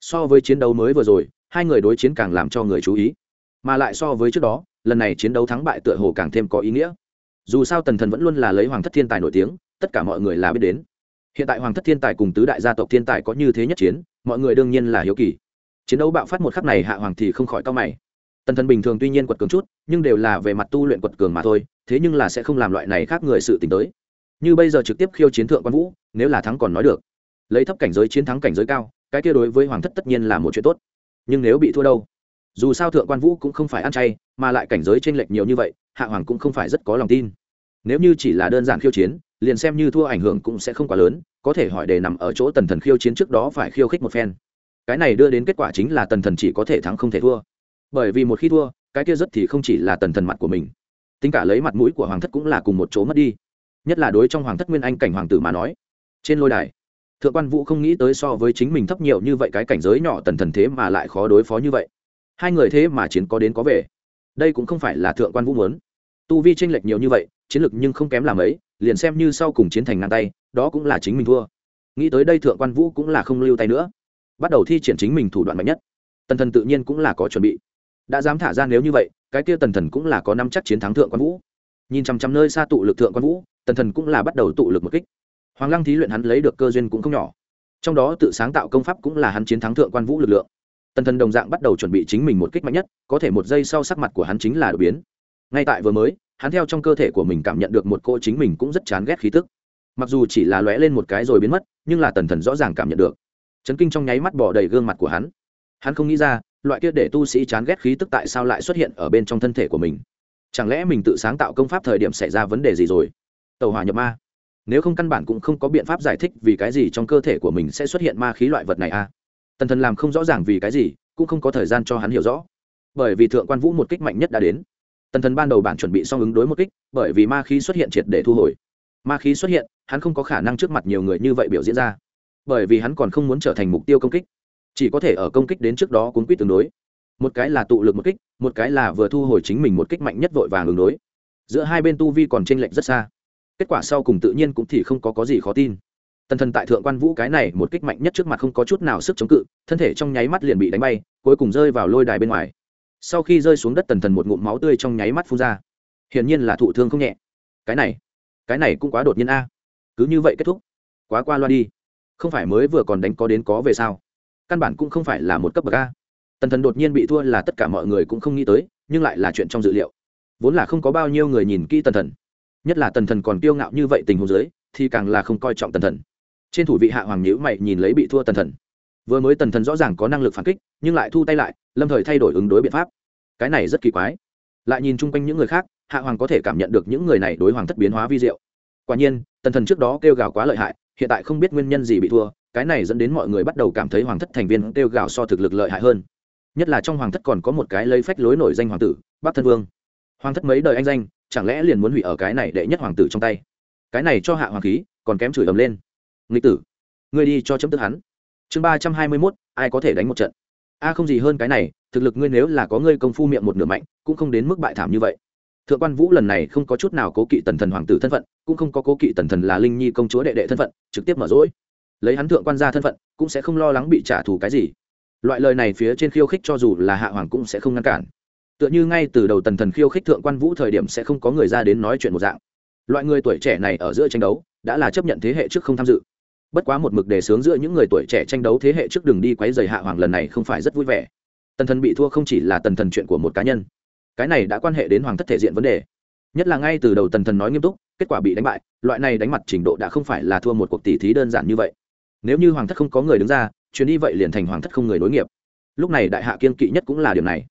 So với chiến đấu mới vừa rồi, hai người đối chiến càng làm cho người chú ý. Mà lại so với trước đó, lần này chiến đấu thắng bại tựa hồ càng thêm có ý nghĩa. Dù sao tần thần vẫn luôn là lấy hoàng thất thiên tài nổi tiếng, tất cả mọi người là biết đến. Hiện tại hoàng thất thiên tài cùng tứ đại gia tộc thiên tài có như thế nhất chiến, mọi người đương nhiên là hiếu kỳ. Chiến đấu bạo phát một khắc này hạ hoàng thì không khỏi cao mày. Tần thần bình thường tuy nhiên quật cường chút, nhưng đều là về mặt tu luyện quật cường mà thôi, thế nhưng là sẽ không làm loại này khác người sự t tới. Như bây giờ trực tiếp khiêu chiến thượng quan vũ, nếu là thắng còn nói được lấy thấp cảnh giới chiến thắng cảnh giới cao, cái kia đối với hoàng thất tất nhiên là một chuyện tốt. Nhưng nếu bị thua đâu? Dù sao thượng quan vũ cũng không phải ăn chay, mà lại cảnh giới t r ê n lệch nhiều như vậy, hạ hoàng cũng không phải rất có lòng tin. Nếu như chỉ là đơn giản khiêu chiến, liền xem như thua ảnh hưởng cũng sẽ không quá lớn, có thể hỏi để nằm ở chỗ tần thần khiêu chiến trước đó phải khiêu khích một phen. Cái này đưa đến kết quả chính là tần thần chỉ có thể thắng không thể thua. Bởi vì một khi thua, cái kia rất thì không chỉ là tần thần mặt của mình. Tính cả lấy mặt mũi của hoàng thất cũng là cùng một chỗ mất đi. Nhất là đối trong hoàng thất nguyên anh cảnh hoàng tử mà nói, trên lôi đài thượng quan vũ không nghĩ tới so với chính mình thấp nhiều như vậy cái cảnh giới nhỏ tần thần thế mà lại khó đối phó như vậy. Hai người thế mà chiến có đến có về. Đây cũng không phải là thượng quan vũ muốn. Tu vi tranh lệch nhiều như vậy, chiến lược nhưng không kém làm ấy, liền xem như sau cùng chiến thành ngang tay, đó cũng là chính mình thua. Nghĩ tới đây thượng quan vũ cũng là không lưu tay nữa. Bắt đầu thi triển chính mình thủ đoạn mạnh nhất. Tần thần tự nhiên cũng là có chuẩn bị. Đã dám thả ra nếu như vậy, cái kia tần thần cũng là có năm chắc chiến thắng thượng quan vũ. Nhìn chằm chằm nơi xa tụ lực thượng quan vũ, tần thần cũng là bắt đầu tụ lực một kích hoàng lăng thí luyện hắn lấy được cơ duyên cũng không nhỏ. Trong đó tự sáng tạo công pháp cũng là hắn chiến thắng thượng quan vũ lực lượng. Tần thần đồng dạng bắt đầu chuẩn bị chính mình một kích mạnh nhất, có thể một giây sau sắc mặt của hắn chính là đột biến. Ngay tại vừa mới, hắn theo trong cơ thể của mình cảm nhận được một cô chính mình cũng rất chán ghét khí tức. Mặc dù chỉ là lóe lên một cái rồi biến mất, nhưng là tần thần rõ ràng cảm nhận được. Chấn kinh trong nháy mắt bỏ đầy gương mặt của hắn. Hắn không nghĩ ra, loại kia để tu sĩ chán ghét khí tức tại sao lại xuất hiện ở bên trong thân thể của mình. Chẳng lẽ mình tự sáng tạo công pháp thời điểm xảy ra vấn đề gì rồi? Tàu hỏa nhập ma nếu không căn bản cũng không có biện pháp giải thích vì cái gì trong cơ thể của mình sẽ xuất hiện ma khí loại vật này a à? tần thần làm không rõ ràng vì cái gì, cũng không có thời gian cho hắn hiểu rõ. Bởi vì thượng quan vũ một kích mạnh nhất đã đến. Tần thần ban đầu bản chuẩn bị xong ứng đối một kích, bởi vì ma khí xuất hiện triệt để thu hồi. Ma khí xuất hiện, hắn không có khả năng trước mặt nhiều người như vậy biểu diễn ra. Bởi vì hắn còn không muốn trở thành mục tiêu công kích. Chỉ có thể ở công kích đến trước đó cuốn quýt tương đối. Một cái là tụ lực một kích, một cái là vừa thu hồi chính mình một kích mạnh nhất vội vàng ứng đối. Giữa hai bên tu vi còn t r lệch rất xa kết quả sau cùng tự nhiên cũng thì không có có gì khó tin. Tần thần tại thượng quan vũ cái này một kích mạnh nhất trước mặt không có chút nào sức chống cự, thân thể trong nháy mắt liền bị đánh bay, cuối cùng rơi vào lôi đài bên ngoài. Sau khi rơi xuống đất, tần thần một ngụm máu tươi trong nháy mắt phun ra. Hiển nhiên là thụ thương không nhẹ. Cái này cái này cũng quá đột nhiên a. Cứ như vậy kết thúc. Quá qua loa đi. Không phải mới vừa còn đánh có đến có về sao? Căn bản cũng không phải là một cấp bậc a. Tần thần đột nhiên bị thua là tất cả mọi người cũng không nghĩ tới, nhưng lại là chuyện trong dự liệu. Vốn là không có bao nhiêu người nhìn kỹ tần thần nhất là tần thần còn kiêu ngạo như vậy tình huống dưới, thì càng là không coi trọng tần thần. Trên thủ vị hạ hoàng nhữ mày nhìn lấy bị thua tần thần. Vừa mới tần thần rõ ràng có năng lực phản kích, nhưng lại thu tay lại, lâm thời thay đổi ứng đối biện pháp. Cái này rất kỳ quái. Lại nhìn chung quanh những người khác, hạ hoàng có thể cảm nhận được những người này đối hoàng thất biến hóa vi diệu. Quả nhiên, tần thần trước đó kêu gào quá lợi hại, hiện tại không biết nguyên nhân gì bị thua, cái này dẫn đến mọi người bắt đầu cảm thấy hoàng thất thành viên kêu gào so thực lực lợi hại hơn. Nhất là trong hoàng thất còn có một cái lấy phách lối nổi danh hoàng tử, bắc thân vương. Hoàng thất mấy đời anh danh chẳng lẽ liền muốn hủy ở cái này đệ nhất hoàng tử trong tay? Cái này cho hạ hoàng khí, còn kém chửi ầm lên. Nghịch tử, ngươi đi cho chấm tức hắn. Chương ba trăm hai mươi mốt, ai có thể đánh một trận? A, không gì hơn cái này, thực lực ngươi nếu là có ngươi công phu miệng một nửa mạnh, cũng không đến mức bại thảm như vậy. Thượng quan vũ lần này không có chút nào cố kỵ tần thần hoàng tử thân phận, cũng không có cố kỵ tần thần là linh nhi công chúa đệ đệ thân phận, trực tiếp mở rỗi. Lấy hắn thượng quan ra thân phận, cũng sẽ không lo lắng bị trả thù cái gì. Loại lời này phía trên khiêu khích cho dù là hạ hoàng cũng sẽ không ngăn cản tựa như ngay từ đầu tần thần khiêu khích thượng quan vũ thời điểm sẽ không có người ra đến nói chuyện một dạng. Loại người tuổi trẻ này ở giữa tranh đấu, đã là chấp nhận thế hệ trước không tham dự. Bất quá một mực đề sướng giữa những người tuổi trẻ tranh đấu thế hệ trước đường đi quấy dày hạ hoàng lần này không phải rất vui vẻ. Tần thần bị thua không chỉ là tần thần chuyện của một cá nhân. Cái này đã quan hệ đến hoàng thất thể diện vấn đề. Nhất là ngay từ đầu tần thần nói nghiêm túc, kết quả bị đánh bại, loại này đánh mặt trình độ đã không phải là thua một cuộc tỷ thí đơn giản như vậy. Nếu như hoàng thất không có người đứng ra, chuyến đi vậy liền thành hoàng thất không người nối nghiệp. Lúc này đại hạ kiên kỵ nhất cũng là điểm này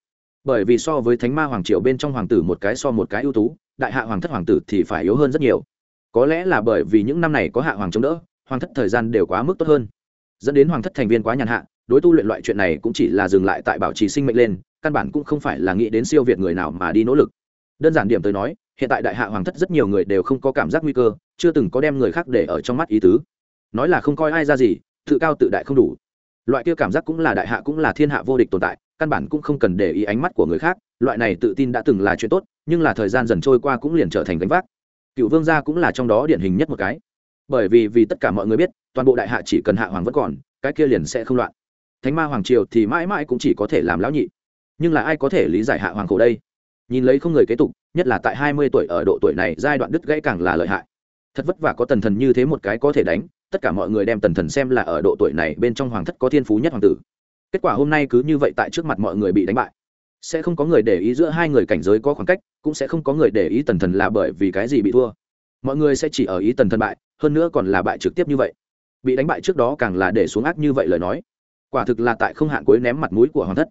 bởi vì so với thánh ma hoàng triều bên trong hoàng tử một cái so một cái ưu tú, đại hạ hoàng thất hoàng tử thì phải yếu hơn rất nhiều. Có lẽ là bởi vì những năm này có hạ hoàng chống đỡ, hoàng thất thời gian đều quá mức tốt hơn. Dẫn đến hoàng thất thành viên quá nhàn hạ, đối tu luyện loại chuyện này cũng chỉ là dừng lại tại bảo trì sinh mệnh lên, căn bản cũng không phải là nghĩ đến siêu việt người nào mà đi nỗ lực. Đơn giản điểm tới nói, hiện tại đại hạ hoàng thất rất nhiều người đều không có cảm giác nguy cơ, chưa từng có đem người khác để ở trong mắt ý tứ. Nói là không coi ai ra gì, tự cao tự đại không đủ. Loại kia cảm giác cũng là đại hạ cũng là thiên hạ vô địch tồn tại căn bản cũng không cần để ý ánh mắt của người khác, loại này tự tin đã từng là chuyện tốt, nhưng là thời gian dần trôi qua cũng liền trở thành gánh vác. Cựu vương gia cũng là trong đó điển hình nhất một cái. Bởi vì vì tất cả mọi người biết, toàn bộ đại hạ chỉ cần hạ hoàng vẫn còn, cái kia liền sẽ không loạn. Thánh ma hoàng triều thì mãi mãi cũng chỉ có thể làm lão nhị. Nhưng là ai có thể lý giải hạ hoàng khổ đây? Nhìn lấy không người kế tục, nhất là tại hai mươi tuổi ở độ tuổi này, giai đoạn đứt gãy càng là lợi hại. Thật vất vả có tần thần như thế một cái có thể đánh, tất cả mọi người đem tần thần xem là ở độ tuổi này bên trong hoàng thất có thiên phú nhất hoàng tử kết quả hôm nay cứ như vậy tại trước mặt mọi người bị đánh bại. Sẽ không có người để ý giữa hai người cảnh giới có khoảng cách, cũng sẽ không có người để ý tần thần là bởi vì cái gì bị thua. Mọi người sẽ chỉ ở ý tần thần bại, hơn nữa còn là bại trực tiếp như vậy. Bị đánh bại trước đó càng là để xuống ác như vậy lời nói. Quả thực là tại không hạn cuối ném mặt mũi của hoàng thất.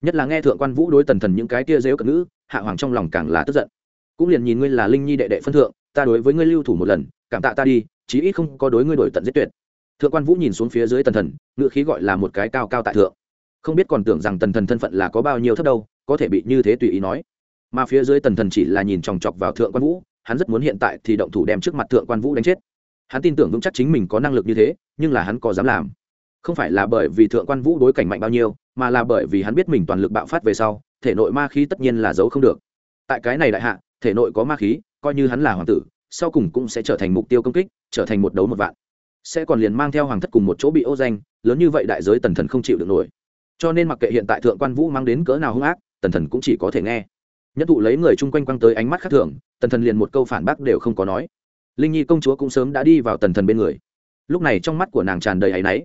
Nhất là nghe thượng quan vũ đối tần thần những cái tia dếu cận ngữ, hạ hoàng trong lòng càng là tức giận. Cũng liền nhìn ngươi là linh nhi đệ đệ phân thượng, ta đối với ngươi lưu thủ một lần, cảm tạ ta đi, chí ít không có đối ngươi đổi tận giết tuyệt. Thượng quan vũ nhìn xuống phía dưới tần thần, ngữ khí gọi là một cái cao cao tại thượng không biết còn tưởng rằng tần thần thân phận là có bao nhiêu thấp đâu, có thể bị như thế tùy ý nói. Mà phía dưới tần thần chỉ là nhìn chòng chọc vào thượng quan vũ, hắn rất muốn hiện tại thì động thủ đem trước mặt thượng quan vũ đánh chết. Hắn tin tưởng vững chắc chính mình có năng lực như thế, nhưng là hắn có dám làm. Không phải là bởi vì thượng quan vũ đối cảnh mạnh bao nhiêu, mà là bởi vì hắn biết mình toàn lực bạo phát về sau, thể nội ma khí tất nhiên là giấu không được. Tại cái này đại hạ, thể nội có ma khí, coi như hắn là hoàng tử, sau cùng cũng sẽ trở thành mục tiêu công kích, trở thành một đấu một vạn. Sẽ còn liền mang theo hoàng thất cùng một chỗ bị ô danh, lớn như vậy đại giới tần thần không chịu được nổi cho nên mặc kệ hiện tại thượng quan vũ mang đến cỡ nào hung ác, tần thần cũng chỉ có thể nghe. Nhất thụ lấy người chung quanh quăng tới ánh mắt khác thường, tần thần liền một câu phản bác đều không có nói. Linh nhi công chúa cũng sớm đã đi vào tần thần bên người. Lúc này trong mắt của nàng tràn đầy áy náy.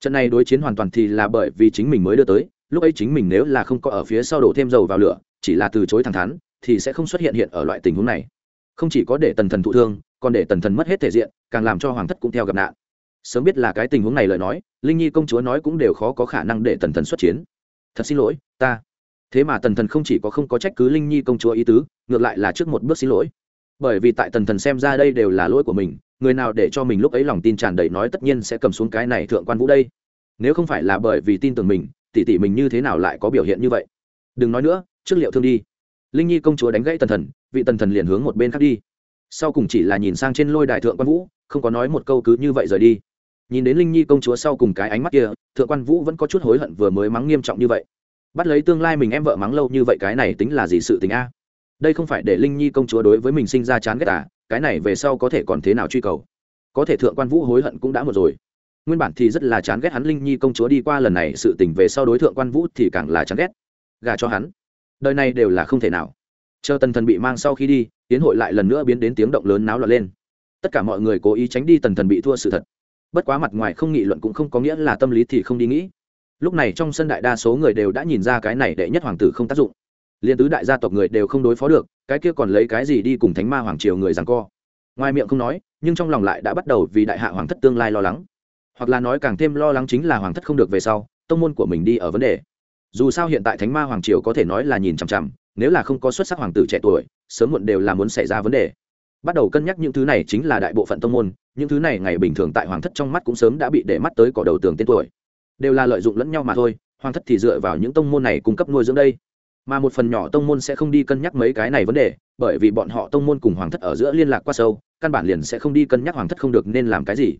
Trận này đối chiến hoàn toàn thì là bởi vì chính mình mới đưa tới, lúc ấy chính mình nếu là không có ở phía sau đổ thêm dầu vào lửa, chỉ là từ chối thẳng thắn, thì sẽ không xuất hiện hiện ở loại tình huống này. Không chỉ có để tần thần thụ thương, còn để tần thần mất hết thể diện, càng làm cho hoàng thất cũng theo gặp nạn sớm biết là cái tình huống này lời nói, linh nhi công chúa nói cũng đều khó có khả năng để tần thần xuất chiến. Thật xin lỗi, ta. Thế mà tần thần không chỉ có không có trách cứ linh nhi công chúa ý tứ, ngược lại là trước một bước xin lỗi. Bởi vì tại tần thần xem ra đây đều là lỗi của mình, người nào để cho mình lúc ấy lòng tin tràn đầy nói tất nhiên sẽ cầm xuống cái này thượng quan vũ đây. Nếu không phải là bởi vì tin tưởng mình tỉ tỉ mình như thế nào lại có biểu hiện như vậy? Đừng nói nữa, trước liệu thương đi. Linh nhi công chúa đánh gãy tần thần, vị tần thần liền hướng một bên khác đi. Sau cùng chỉ là nhìn sang trên lôi đại thượng quan vũ, không có nói một câu cứ như vậy rời đi nhìn đến linh nhi công chúa sau cùng cái ánh mắt kia, thượng quan vũ vẫn có chút hối hận vừa mới mắng nghiêm trọng như vậy. Bắt lấy tương lai mình em vợ mắng lâu như vậy cái này tính là gì sự tình a? Đây không phải để linh nhi công chúa đối với mình sinh ra chán ghét à cái này về sau có thể còn thế nào truy cầu? Có thể thượng quan vũ hối hận cũng đã một rồi. Nguyên bản thì rất là chán ghét hắn linh nhi công chúa đi qua lần này sự tình về sau đối thượng quan vũ thì càng là chán ghét. Gà cho hắn, đời này đều là không thể nào. Chờ tần thần bị mang sau khi đi, tiến hội lại lần nữa biến đến tiếng động lớn náo loạn lên. Tất cả mọi người cố ý tránh đi tần thần bị thua sự thật bất quá mặt ngoài không nghị luận cũng không có nghĩa là tâm lý thì không đi nghĩ. Lúc này trong sân đại đa số người đều đã nhìn ra cái này đệ nhất hoàng tử không tác dụng. Liên tứ đại gia tộc người đều không đối phó được, cái kia còn lấy cái gì đi cùng thánh ma hoàng triều người rằng co. Ngoài miệng không nói, nhưng trong lòng lại đã bắt đầu vì đại hạ hoàng thất tương lai lo lắng. Hoặc là nói càng thêm lo lắng chính là hoàng thất không được về sau, tông môn của mình đi ở vấn đề. Dù sao hiện tại thánh ma hoàng triều có thể nói là nhìn chằm chằm, nếu là không có xuất sắc hoàng tử trẻ tuổi, sớm muộn đều là muốn xảy ra vấn đề bắt đầu cân nhắc những thứ này chính là đại bộ phận tông môn, những thứ này ngày bình thường tại hoàng thất trong mắt cũng sớm đã bị để mắt tới cỏ đầu tường tên tuổi. Đều là lợi dụng lẫn nhau mà thôi, hoàng thất thì dựa vào những tông môn này cung cấp nuôi dưỡng đây. Mà một phần nhỏ tông môn sẽ không đi cân nhắc mấy cái này vấn đề, bởi vì bọn họ tông môn cùng hoàng thất ở giữa liên lạc qua sâu, căn bản liền sẽ không đi cân nhắc hoàng thất không được nên làm cái gì.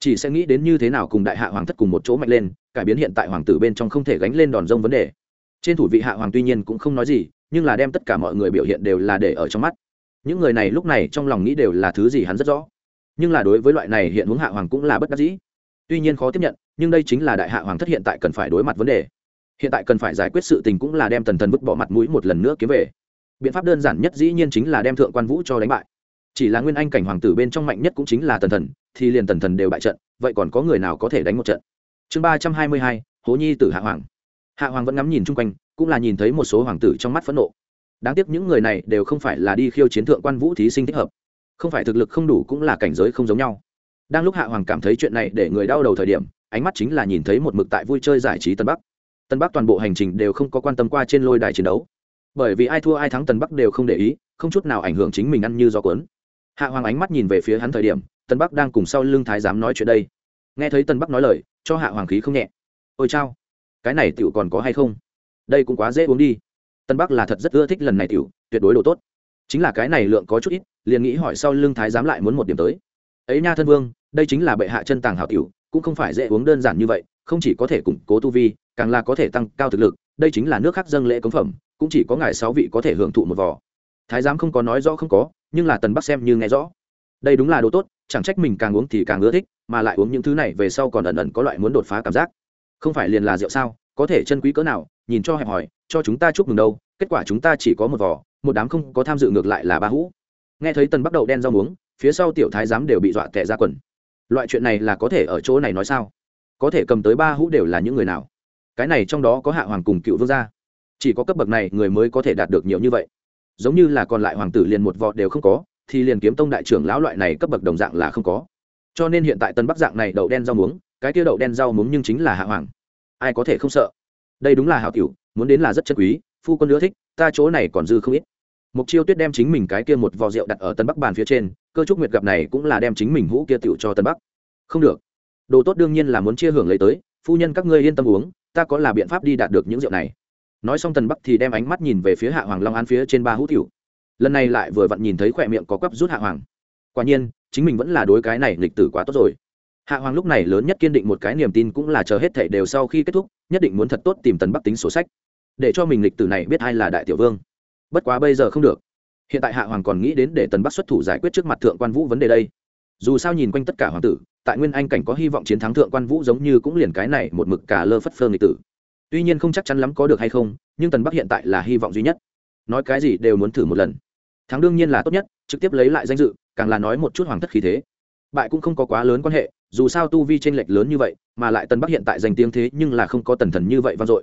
Chỉ sẽ nghĩ đến như thế nào cùng đại hạ hoàng thất cùng một chỗ mạnh lên, cải biến hiện tại hoàng tử bên trong không thể gánh lên đòn rông vấn đề. Trên thủ vị hạ hoàng tuy nhiên cũng không nói gì, nhưng là đem tất cả mọi người biểu hiện đều là để ở trong mắt những người này lúc này trong lòng nghĩ đều là thứ gì hắn rất rõ. Nhưng là đối với loại này hiện hướng hạ hoàng cũng là bất đắc dĩ. Tuy nhiên khó tiếp nhận, nhưng đây chính là đại hạ hoàng thất hiện tại cần phải đối mặt vấn đề. Hiện tại cần phải giải quyết sự tình cũng là đem tần thần vứt bỏ mặt mũi một lần nữa kiếm về. Biện pháp đơn giản nhất dĩ nhiên chính là đem thượng quan vũ cho đánh bại. Chỉ là nguyên anh cảnh hoàng tử bên trong mạnh nhất cũng chính là tần thần, thì liền tần thần đều bại trận, vậy còn có người nào có thể đánh một trận? Chương ba trăm hai mươi hai, hố nhi tử hạ hoàng. Hạ hoàng vẫn ngắm nhìn chung quanh, cũng là nhìn thấy một số hoàng tử trong mắt phẫn nộ đáng tiếc những người này đều không phải là đi khiêu chiến thượng quan vũ thí sinh thích hợp. Không phải thực lực không đủ cũng là cảnh giới không giống nhau. Đang lúc hạ hoàng cảm thấy chuyện này để người đau đầu thời điểm, ánh mắt chính là nhìn thấy một mực tại vui chơi giải trí tân bắc. Tân bắc toàn bộ hành trình đều không có quan tâm qua trên lôi đài chiến đấu. Bởi vì ai thua ai thắng tân bắc đều không để ý, không chút nào ảnh hưởng chính mình ăn như gió cuốn. Hạ hoàng ánh mắt nhìn về phía hắn thời điểm, tân bắc đang cùng sau lưng thái giám nói chuyện đây. Nghe thấy tân bắc nói lời, cho hạ hoàng khí không nhẹ. Ôi chao, cái này tiểu còn có hay không? Đây cũng quá dễ uống đi tân bắc là thật rất ưa thích lần này tiểu, tuyệt đối đồ tốt. Chính là cái này lượng có chút ít, liền nghĩ hỏi sau Lương thái giám lại muốn một điểm tới. Ấy nha thân vương, đây chính là bệ hạ chân tàng hảo tiểu, cũng không phải dễ uống đơn giản như vậy, không chỉ có thể củng cố tu vi, càng là có thể tăng cao thực lực, đây chính là nước khác dâng lễ cống phẩm, cũng chỉ có ngài sáu vị có thể hưởng thụ một vỏ thái giám không có nói rõ không có, nhưng là tần bắc xem như nghe rõ. Đây đúng là đồ tốt, chẳng trách mình càng uống thì càng ưa thích, mà lại uống những thứ này về sau còn ẩn ẩn có loại muốn đột phá cảm giác. Không phải liền là rượu sao? Có thể chân quý cỡ nào, nhìn cho hẹp hỏi cho chúng ta chúc mừng đâu, kết quả chúng ta chỉ có một vỏ một đám không có tham dự ngược lại là ba hũ. Nghe thấy tần bắt đầu đen rau muống, phía sau tiểu thái giám đều bị dọa tệ ra quần. Loại chuyện này là có thể ở chỗ này nói sao? Có thể cầm tới ba hũ đều là những người nào? Cái này trong đó có hạ hoàng cùng cựu vương gia. Chỉ có cấp bậc này người mới có thể đạt được nhiều như vậy. Giống như là còn lại hoàng tử liền một vọt đều không có, thì liền kiếm tông đại trưởng lão loại này cấp bậc đồng dạng là không có. Cho nên hiện tại tân bắc dạng này đậu đen rau muống, cái kia đậu đen rau muống nhưng chính là hạ hoàng ai có thể không sợ? Đây đúng là hảo tiểu, muốn đến là rất chân quý, phu quân nữa thích, ta chỗ này còn dư không ít. Mục chiêu tuyết đem chính mình cái kia một vò rượu đặt ở tân bắc bàn phía trên, cơ trúc nguyệt gặp này cũng là đem chính mình hũ kia tiểu cho tân bắc. Không được. Đồ tốt đương nhiên là muốn chia hưởng lấy tới, phu nhân các ngươi yên tâm uống, ta có là biện pháp đi đạt được những rượu này. Nói xong tần bắc thì đem ánh mắt nhìn về phía hạ hoàng long an phía trên ba hũ tiểu. Lần này lại vừa vặn nhìn thấy khỏe miệng có quắp rút hạ hoàng. Quả nhiên, chính mình vẫn là đối cái này lịch tử quá tốt rồi hạ hoàng lúc này lớn nhất kiên định một cái niềm tin cũng là chờ hết thảy đều sau khi kết thúc, nhất định muốn thật tốt tìm tần bắc tính sổ sách. Để cho mình lịch tử này biết ai là đại tiểu vương. Bất quá bây giờ không được. Hiện tại hạ hoàng còn nghĩ đến để tần bắc xuất thủ giải quyết trước mặt thượng quan vũ vấn đề đây. Dù sao nhìn quanh tất cả hoàng tử, tại nguyên anh cảnh có hy vọng chiến thắng thượng quan vũ giống như cũng liền cái này một mực cả lơ phất phơ nghịch tử. Tuy nhiên không chắc chắn lắm có được hay không, nhưng tần bắc hiện tại là hy vọng duy nhất. Nói cái gì đều muốn thử một lần. Thắng đương nhiên là tốt nhất, trực tiếp lấy lại danh dự, càng là nói một chút hoàng thất khí thế bại cũng không có quá lớn quan hệ, dù sao tu vi t r ê n lệch lớn như vậy, mà lại tân bắc hiện tại danh tiếng thế nhưng là không có tần thần như vậy vang dội.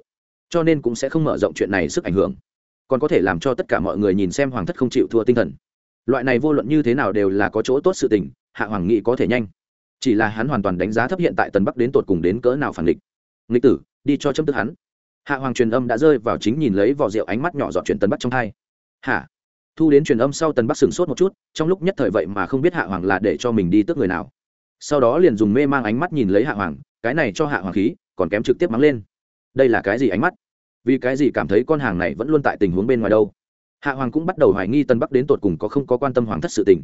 Cho nên cũng sẽ không mở rộng chuyện này sức ảnh hưởng. Còn có thể làm cho tất cả mọi người nhìn xem hoàng thất không chịu thua tinh thần. Loại này vô luận như thế nào đều là có chỗ tốt sự tình, hạ hoàng nghị có thể nhanh. Chỉ là hắn hoàn toàn đánh giá thấp hiện tại tần bắc đến tột cùng đến cỡ nào phản địch. Nghịch tử, đi cho châm tức hắn. Hạ hoàng truyền âm đã rơi vào chính nhìn lấy vỏ rượu ánh mắt nhỏ dọn chuyện tần bắc trong thai hả? Thu đến truyền âm sau tần bắc sửng sốt một chút, trong lúc nhất thời vậy mà không biết hạ hoàng là để cho mình đi tước người nào. Sau đó liền dùng mê mang ánh mắt nhìn lấy hạ hoàng, cái này cho hạ hoàng khí, còn kém trực tiếp mắng lên. Đây là cái gì ánh mắt? Vì cái gì cảm thấy con hàng này vẫn luôn tại tình huống bên ngoài đâu? Hạ hoàng cũng bắt đầu hoài nghi tân bắc đến tột cùng có không có quan tâm hoàng thất sự tình.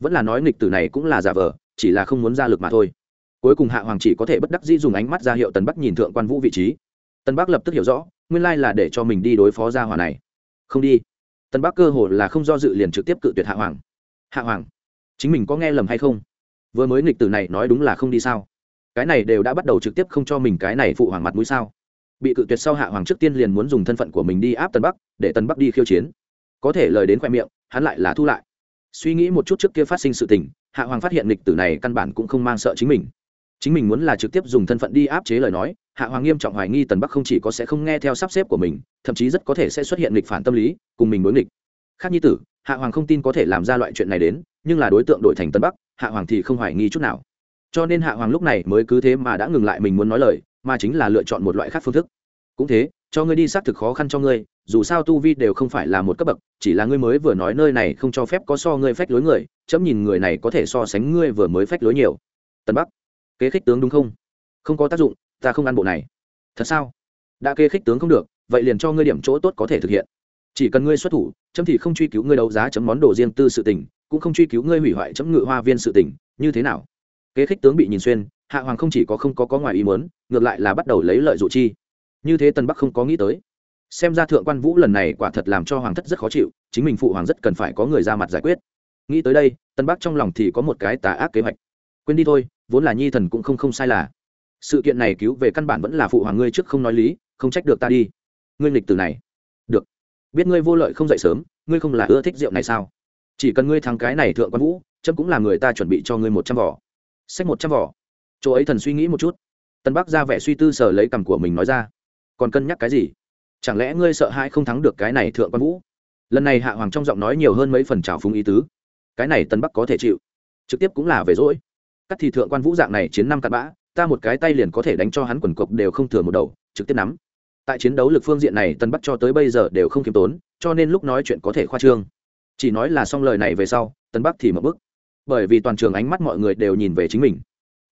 Vẫn là nói nghịch tử này cũng là giả vờ, chỉ là không muốn ra lực mà thôi. Cuối cùng hạ hoàng chỉ có thể bất đắc dĩ dùng ánh mắt ra hiệu tần bắc nhìn thượng quan vũ vị trí. Tân bắc lập tức hiểu rõ, nguyên lai là để cho mình đi đối phó gia hòa này. Không đi tân bắc cơ hồ là không do dự liền trực tiếp cự tuyệt hạ hoàng. Hạ hoàng, chính mình có nghe lầm hay không? Vừa mới nghịch tử này nói đúng là không đi sao? Cái này đều đã bắt đầu trực tiếp không cho mình cái này phụ hoàng mặt mũi sao? Bị cự tuyệt sau hạ hoàng trước tiên liền muốn dùng thân phận của mình đi áp tân bắc, để tân bắc đi khiêu chiến. Có thể lời đến khoe miệng, hắn lại là thu lại. Suy nghĩ một chút trước kia phát sinh sự tình, hạ hoàng phát hiện nghịch tử này căn bản cũng không mang sợ chính mình chính mình muốn là trực tiếp dùng thân phận đi áp chế lời nói, hạ hoàng nghiêm trọng hoài nghi tần bắc không chỉ có sẽ không nghe theo sắp xếp của mình, thậm chí rất có thể sẽ xuất hiện nghịch phản tâm lý, cùng mình đối nghịch. Khác như tử, hạ hoàng không tin có thể làm ra loại chuyện này đến, nhưng là đối tượng đổi thành tân bắc, hạ hoàng thì không hoài nghi chút nào. Cho nên hạ hoàng lúc này mới cứ thế mà đã ngừng lại mình muốn nói lời, mà chính là lựa chọn một loại khác phương thức. Cũng thế, cho ngươi đi xác thực khó khăn cho ngươi, dù sao tu vi đều không phải là một cấp bậc, chỉ là ngươi mới vừa nói nơi này không cho phép có so ngươi phách lối người, chấm nhìn người này có thể so sánh ngươi vừa mới phách lối nhiều. Tân bắc kế khích tướng đúng không? Không có tác dụng, ta không ăn bộ này. Thật sao? Đã kế khích tướng không được, vậy liền cho ngươi điểm chỗ tốt có thể thực hiện. Chỉ cần ngươi xuất thủ, chấm thì không truy cứu ngươi đấu giá chấm món đồ riêng tư sự tình, cũng không truy cứu ngươi hủy hoại chấm ngự hoa viên sự tình, như thế nào? Kế khích tướng bị nhìn xuyên, hạ hoàng không chỉ có không có có ngoài ý mớn ngược lại là bắt đầu lấy lợi dụ chi. Như thế tân bắc không có nghĩ tới. Xem ra thượng quan vũ lần này quả thật làm cho hoàng thất rất khó chịu, chính mình phụ hoàng rất cần phải có người ra mặt giải quyết. Nghĩ tới đây tân bắc trong lòng thì có một cái tà ác kế hoạch. Quên đi thôi vốn là nhi thần cũng không không sai là. Sự kiện này cứu về căn bản vẫn là phụ hoàng ngươi trước không nói lý, không trách được ta đi. Ngươi lịch từ này. Được. Biết ngươi vô lợi không dậy sớm, ngươi không là ưa thích rượu này sao? Chỉ cần ngươi thắng cái này thượng quan vũ trâm cũng là người ta chuẩn bị cho ngươi một trăm vỏ. Xách một trăm vỏ. Chỗ ấy thần suy nghĩ một chút. Tân bắc ra vẻ suy tư sở lấy cằm của mình nói ra. Còn cân nhắc cái gì? Chẳng lẽ ngươi sợ hãi không thắng được cái này thượng quan vũ? Lần này hạ hoàng trong giọng nói nhiều hơn mấy phần trào phúng ý tứ. Cái này tân bắc có thể chịu. Trực tiếp cũng là về rỗi cắt thì thượng quan vũ dạng này chiến năm cặn bã, ta một cái tay liền có thể đánh cho hắn quần cộc đều không thừa một đầu, trực tiếp nắm. Tại chiến đấu lực phương diện này, tân bắc cho tới bây giờ đều không khiêm tốn, cho nên lúc nói chuyện có thể khoa trương. Chỉ nói là xong lời này về sau, tân bắc thì mập bức. Bởi vì toàn trường ánh mắt mọi người đều nhìn về chính mình.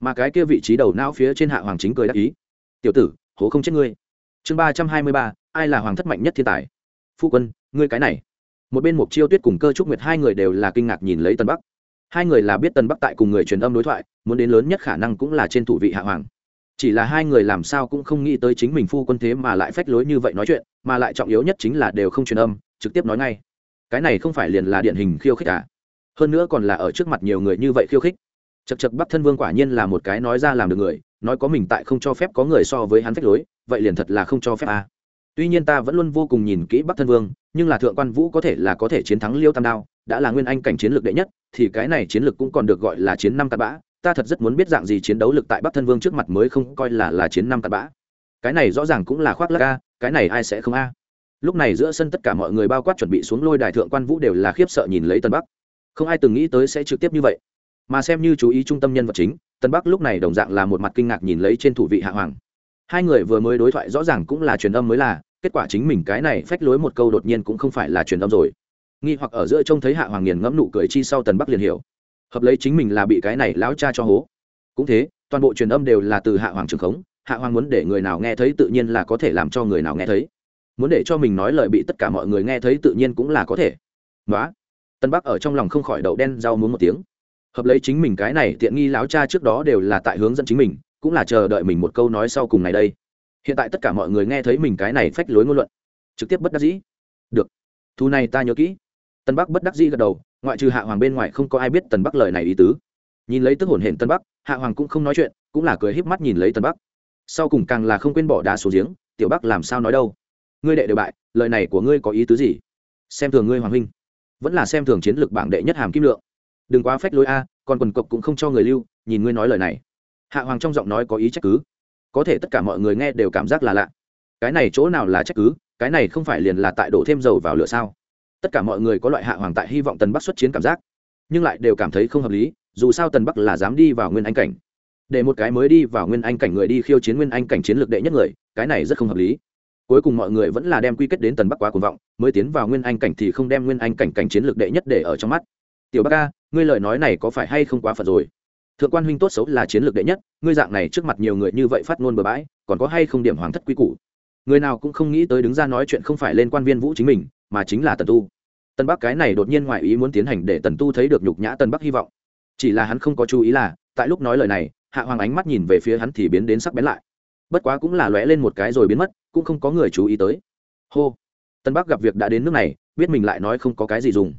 Mà cái kia vị trí đầu não phía trên hạ hoàng chính cười đắc ý. Tiểu tử, hố không chết ngươi. Chương ba trăm hai mươi ba, ai là hoàng thất mạnh nhất thiên tài? Phu quân, ngươi cái này. Một bên mục chiêu tuyết cùng cơ trúc nguyệt hai người đều là kinh ngạc nhìn lấy tân bắc hai người là biết tân bắc tại cùng người truyền âm đối thoại, muốn đến lớn nhất khả năng cũng là trên thủ vị hạ hoàng. Chỉ là hai người làm sao cũng không nghĩ tới chính mình phu quân thế mà lại phách lối như vậy nói chuyện, mà lại trọng yếu nhất chính là đều không truyền âm, trực tiếp nói ngay. Cái này không phải liền là điển hình khiêu khích à? Hơn nữa còn là ở trước mặt nhiều người như vậy khiêu khích. Chật chật bắc thân vương quả nhiên là một cái nói ra làm được người, nói có mình tại không cho phép có người so với hắn phách lối, vậy liền thật là không cho phép à tuy nhiên ta vẫn luôn vô cùng nhìn kỹ bắc thân vương, nhưng là thượng quan vũ có thể là có thể chiến thắng liêu tam đao, đã là nguyên anh cảnh chiến lược đệ nhất, thì cái này chiến lược cũng còn được gọi là chiến năm tạt bã. Ta thật rất muốn biết dạng gì chiến đấu lực tại bắc thân vương trước mặt mới không coi là là chiến năm tạt bã. Cái này rõ ràng cũng là khoác lắc a, cái này ai sẽ không a? Lúc này giữa sân tất cả mọi người bao quát chuẩn bị xuống lôi đài thượng quan vũ đều là khiếp sợ nhìn lấy tân bắc. Không ai từng nghĩ tới sẽ trực tiếp như vậy. Mà xem như chú ý trung tâm nhân vật chính, tân bắc lúc này đồng dạng là một mặt kinh ngạc nhìn lấy trên thủ vị hạ hoàng hai người vừa mới đối thoại rõ ràng cũng là truyền âm mới là, kết quả chính mình cái này phách lối một câu đột nhiên cũng không phải là truyền âm rồi. Nghi hoặc ở giữa trông thấy hạ hoàng nghiền ngẫm nụ cười chi sau tần bắc liền hiểu. Hợp lấy chính mình là bị cái này lão cha cho hố. Cũng thế, toàn bộ truyền âm đều là từ hạ hoàng trường khống, hạ hoàng muốn để người nào nghe thấy tự nhiên là có thể làm cho người nào nghe thấy. Muốn để cho mình nói lời bị tất cả mọi người nghe thấy tự nhiên cũng là có thể. Nói tân bắc ở trong lòng không khỏi đậu đen rau muốn một tiếng. Hợp lấy chính mình cái này tiện nghi láo cha trước đó đều là tại hướng dẫn chính mình cũng là chờ đợi mình một câu nói sau cùng này đây. Hiện tại tất cả mọi người nghe thấy mình cái này phách lối ngôn luận. Trực tiếp bất đắc dĩ. Được. Thu này ta nhớ kỹ. Tân bắc bất đắc dĩ gật đầu, ngoại trừ hạ hoàng bên ngoài không có ai biết tần bắc lời này ý tứ. Nhìn lấy tức hồn hển tân bắc, hạ hoàng cũng không nói chuyện, cũng là cười híp mắt nhìn lấy tân bắc. Sau cùng càng là không quên bỏ đá xuống giếng, tiểu bắc làm sao nói đâu? Ngươi đệ đều bại, lời này của ngươi có ý tứ gì? Xem thường ngươi hoàng huynh. Vẫn là xem thường chiến lược bảng đệ nhất hàm kim lượng. Đừng quá phách lối a, còn quần cộc cũng không cho người lưu, nhìn ngươi nói lời này hạ hoàng trong giọng nói có ý trách cứ. Có thể tất cả mọi người nghe đều cảm giác là lạ. Cái này chỗ nào là trách cứ? Cái này không phải liền là tại đổ thêm dầu vào lửa sao? Tất cả mọi người có loại hạ hoàng tại hy vọng tần bắc xuất chiến cảm giác, nhưng lại đều cảm thấy không hợp lý, dù sao tần bắc là dám đi vào nguyên anh cảnh. Để một cái mới đi vào nguyên anh cảnh người đi khiêu chiến nguyên anh cảnh chiến lược đệ nhất người, cái này rất không hợp lý. Cuối cùng mọi người vẫn là đem quy kết đến tần bắc quá cuồng vọng, mới tiến vào nguyên anh cảnh thì không đem nguyên anh cảnh cảnh chiến lược đệ nhất để ở trong mắt. Tiểu bắc ca, ngươi lời nói này có phải hay không quá phật rồi? Thượng quan huynh tốt xấu là chiến lược đệ nhất, ngươi dạng này trước mặt nhiều người như vậy phát ngôn bừa bãi, còn có hay không điểm hoàng thất quy củ? Người nào cũng không nghĩ tới đứng ra nói chuyện không phải lên quan viên vũ chính mình, mà chính là tần tu. Tân bắc cái này đột nhiên ngoại ý muốn tiến hành để tần tu thấy được nhục nhã tân bắc hy vọng. Chỉ là hắn không có chú ý là, tại lúc nói lời này, hạ hoàng ánh mắt nhìn về phía hắn thì biến đến sắc bén lại. Bất quá cũng là lóe lên một cái rồi biến mất, cũng không có người chú ý tới. Hô! Tân bắc gặp việc đã đến nước này, biết mình lại nói không có cái gì dùng.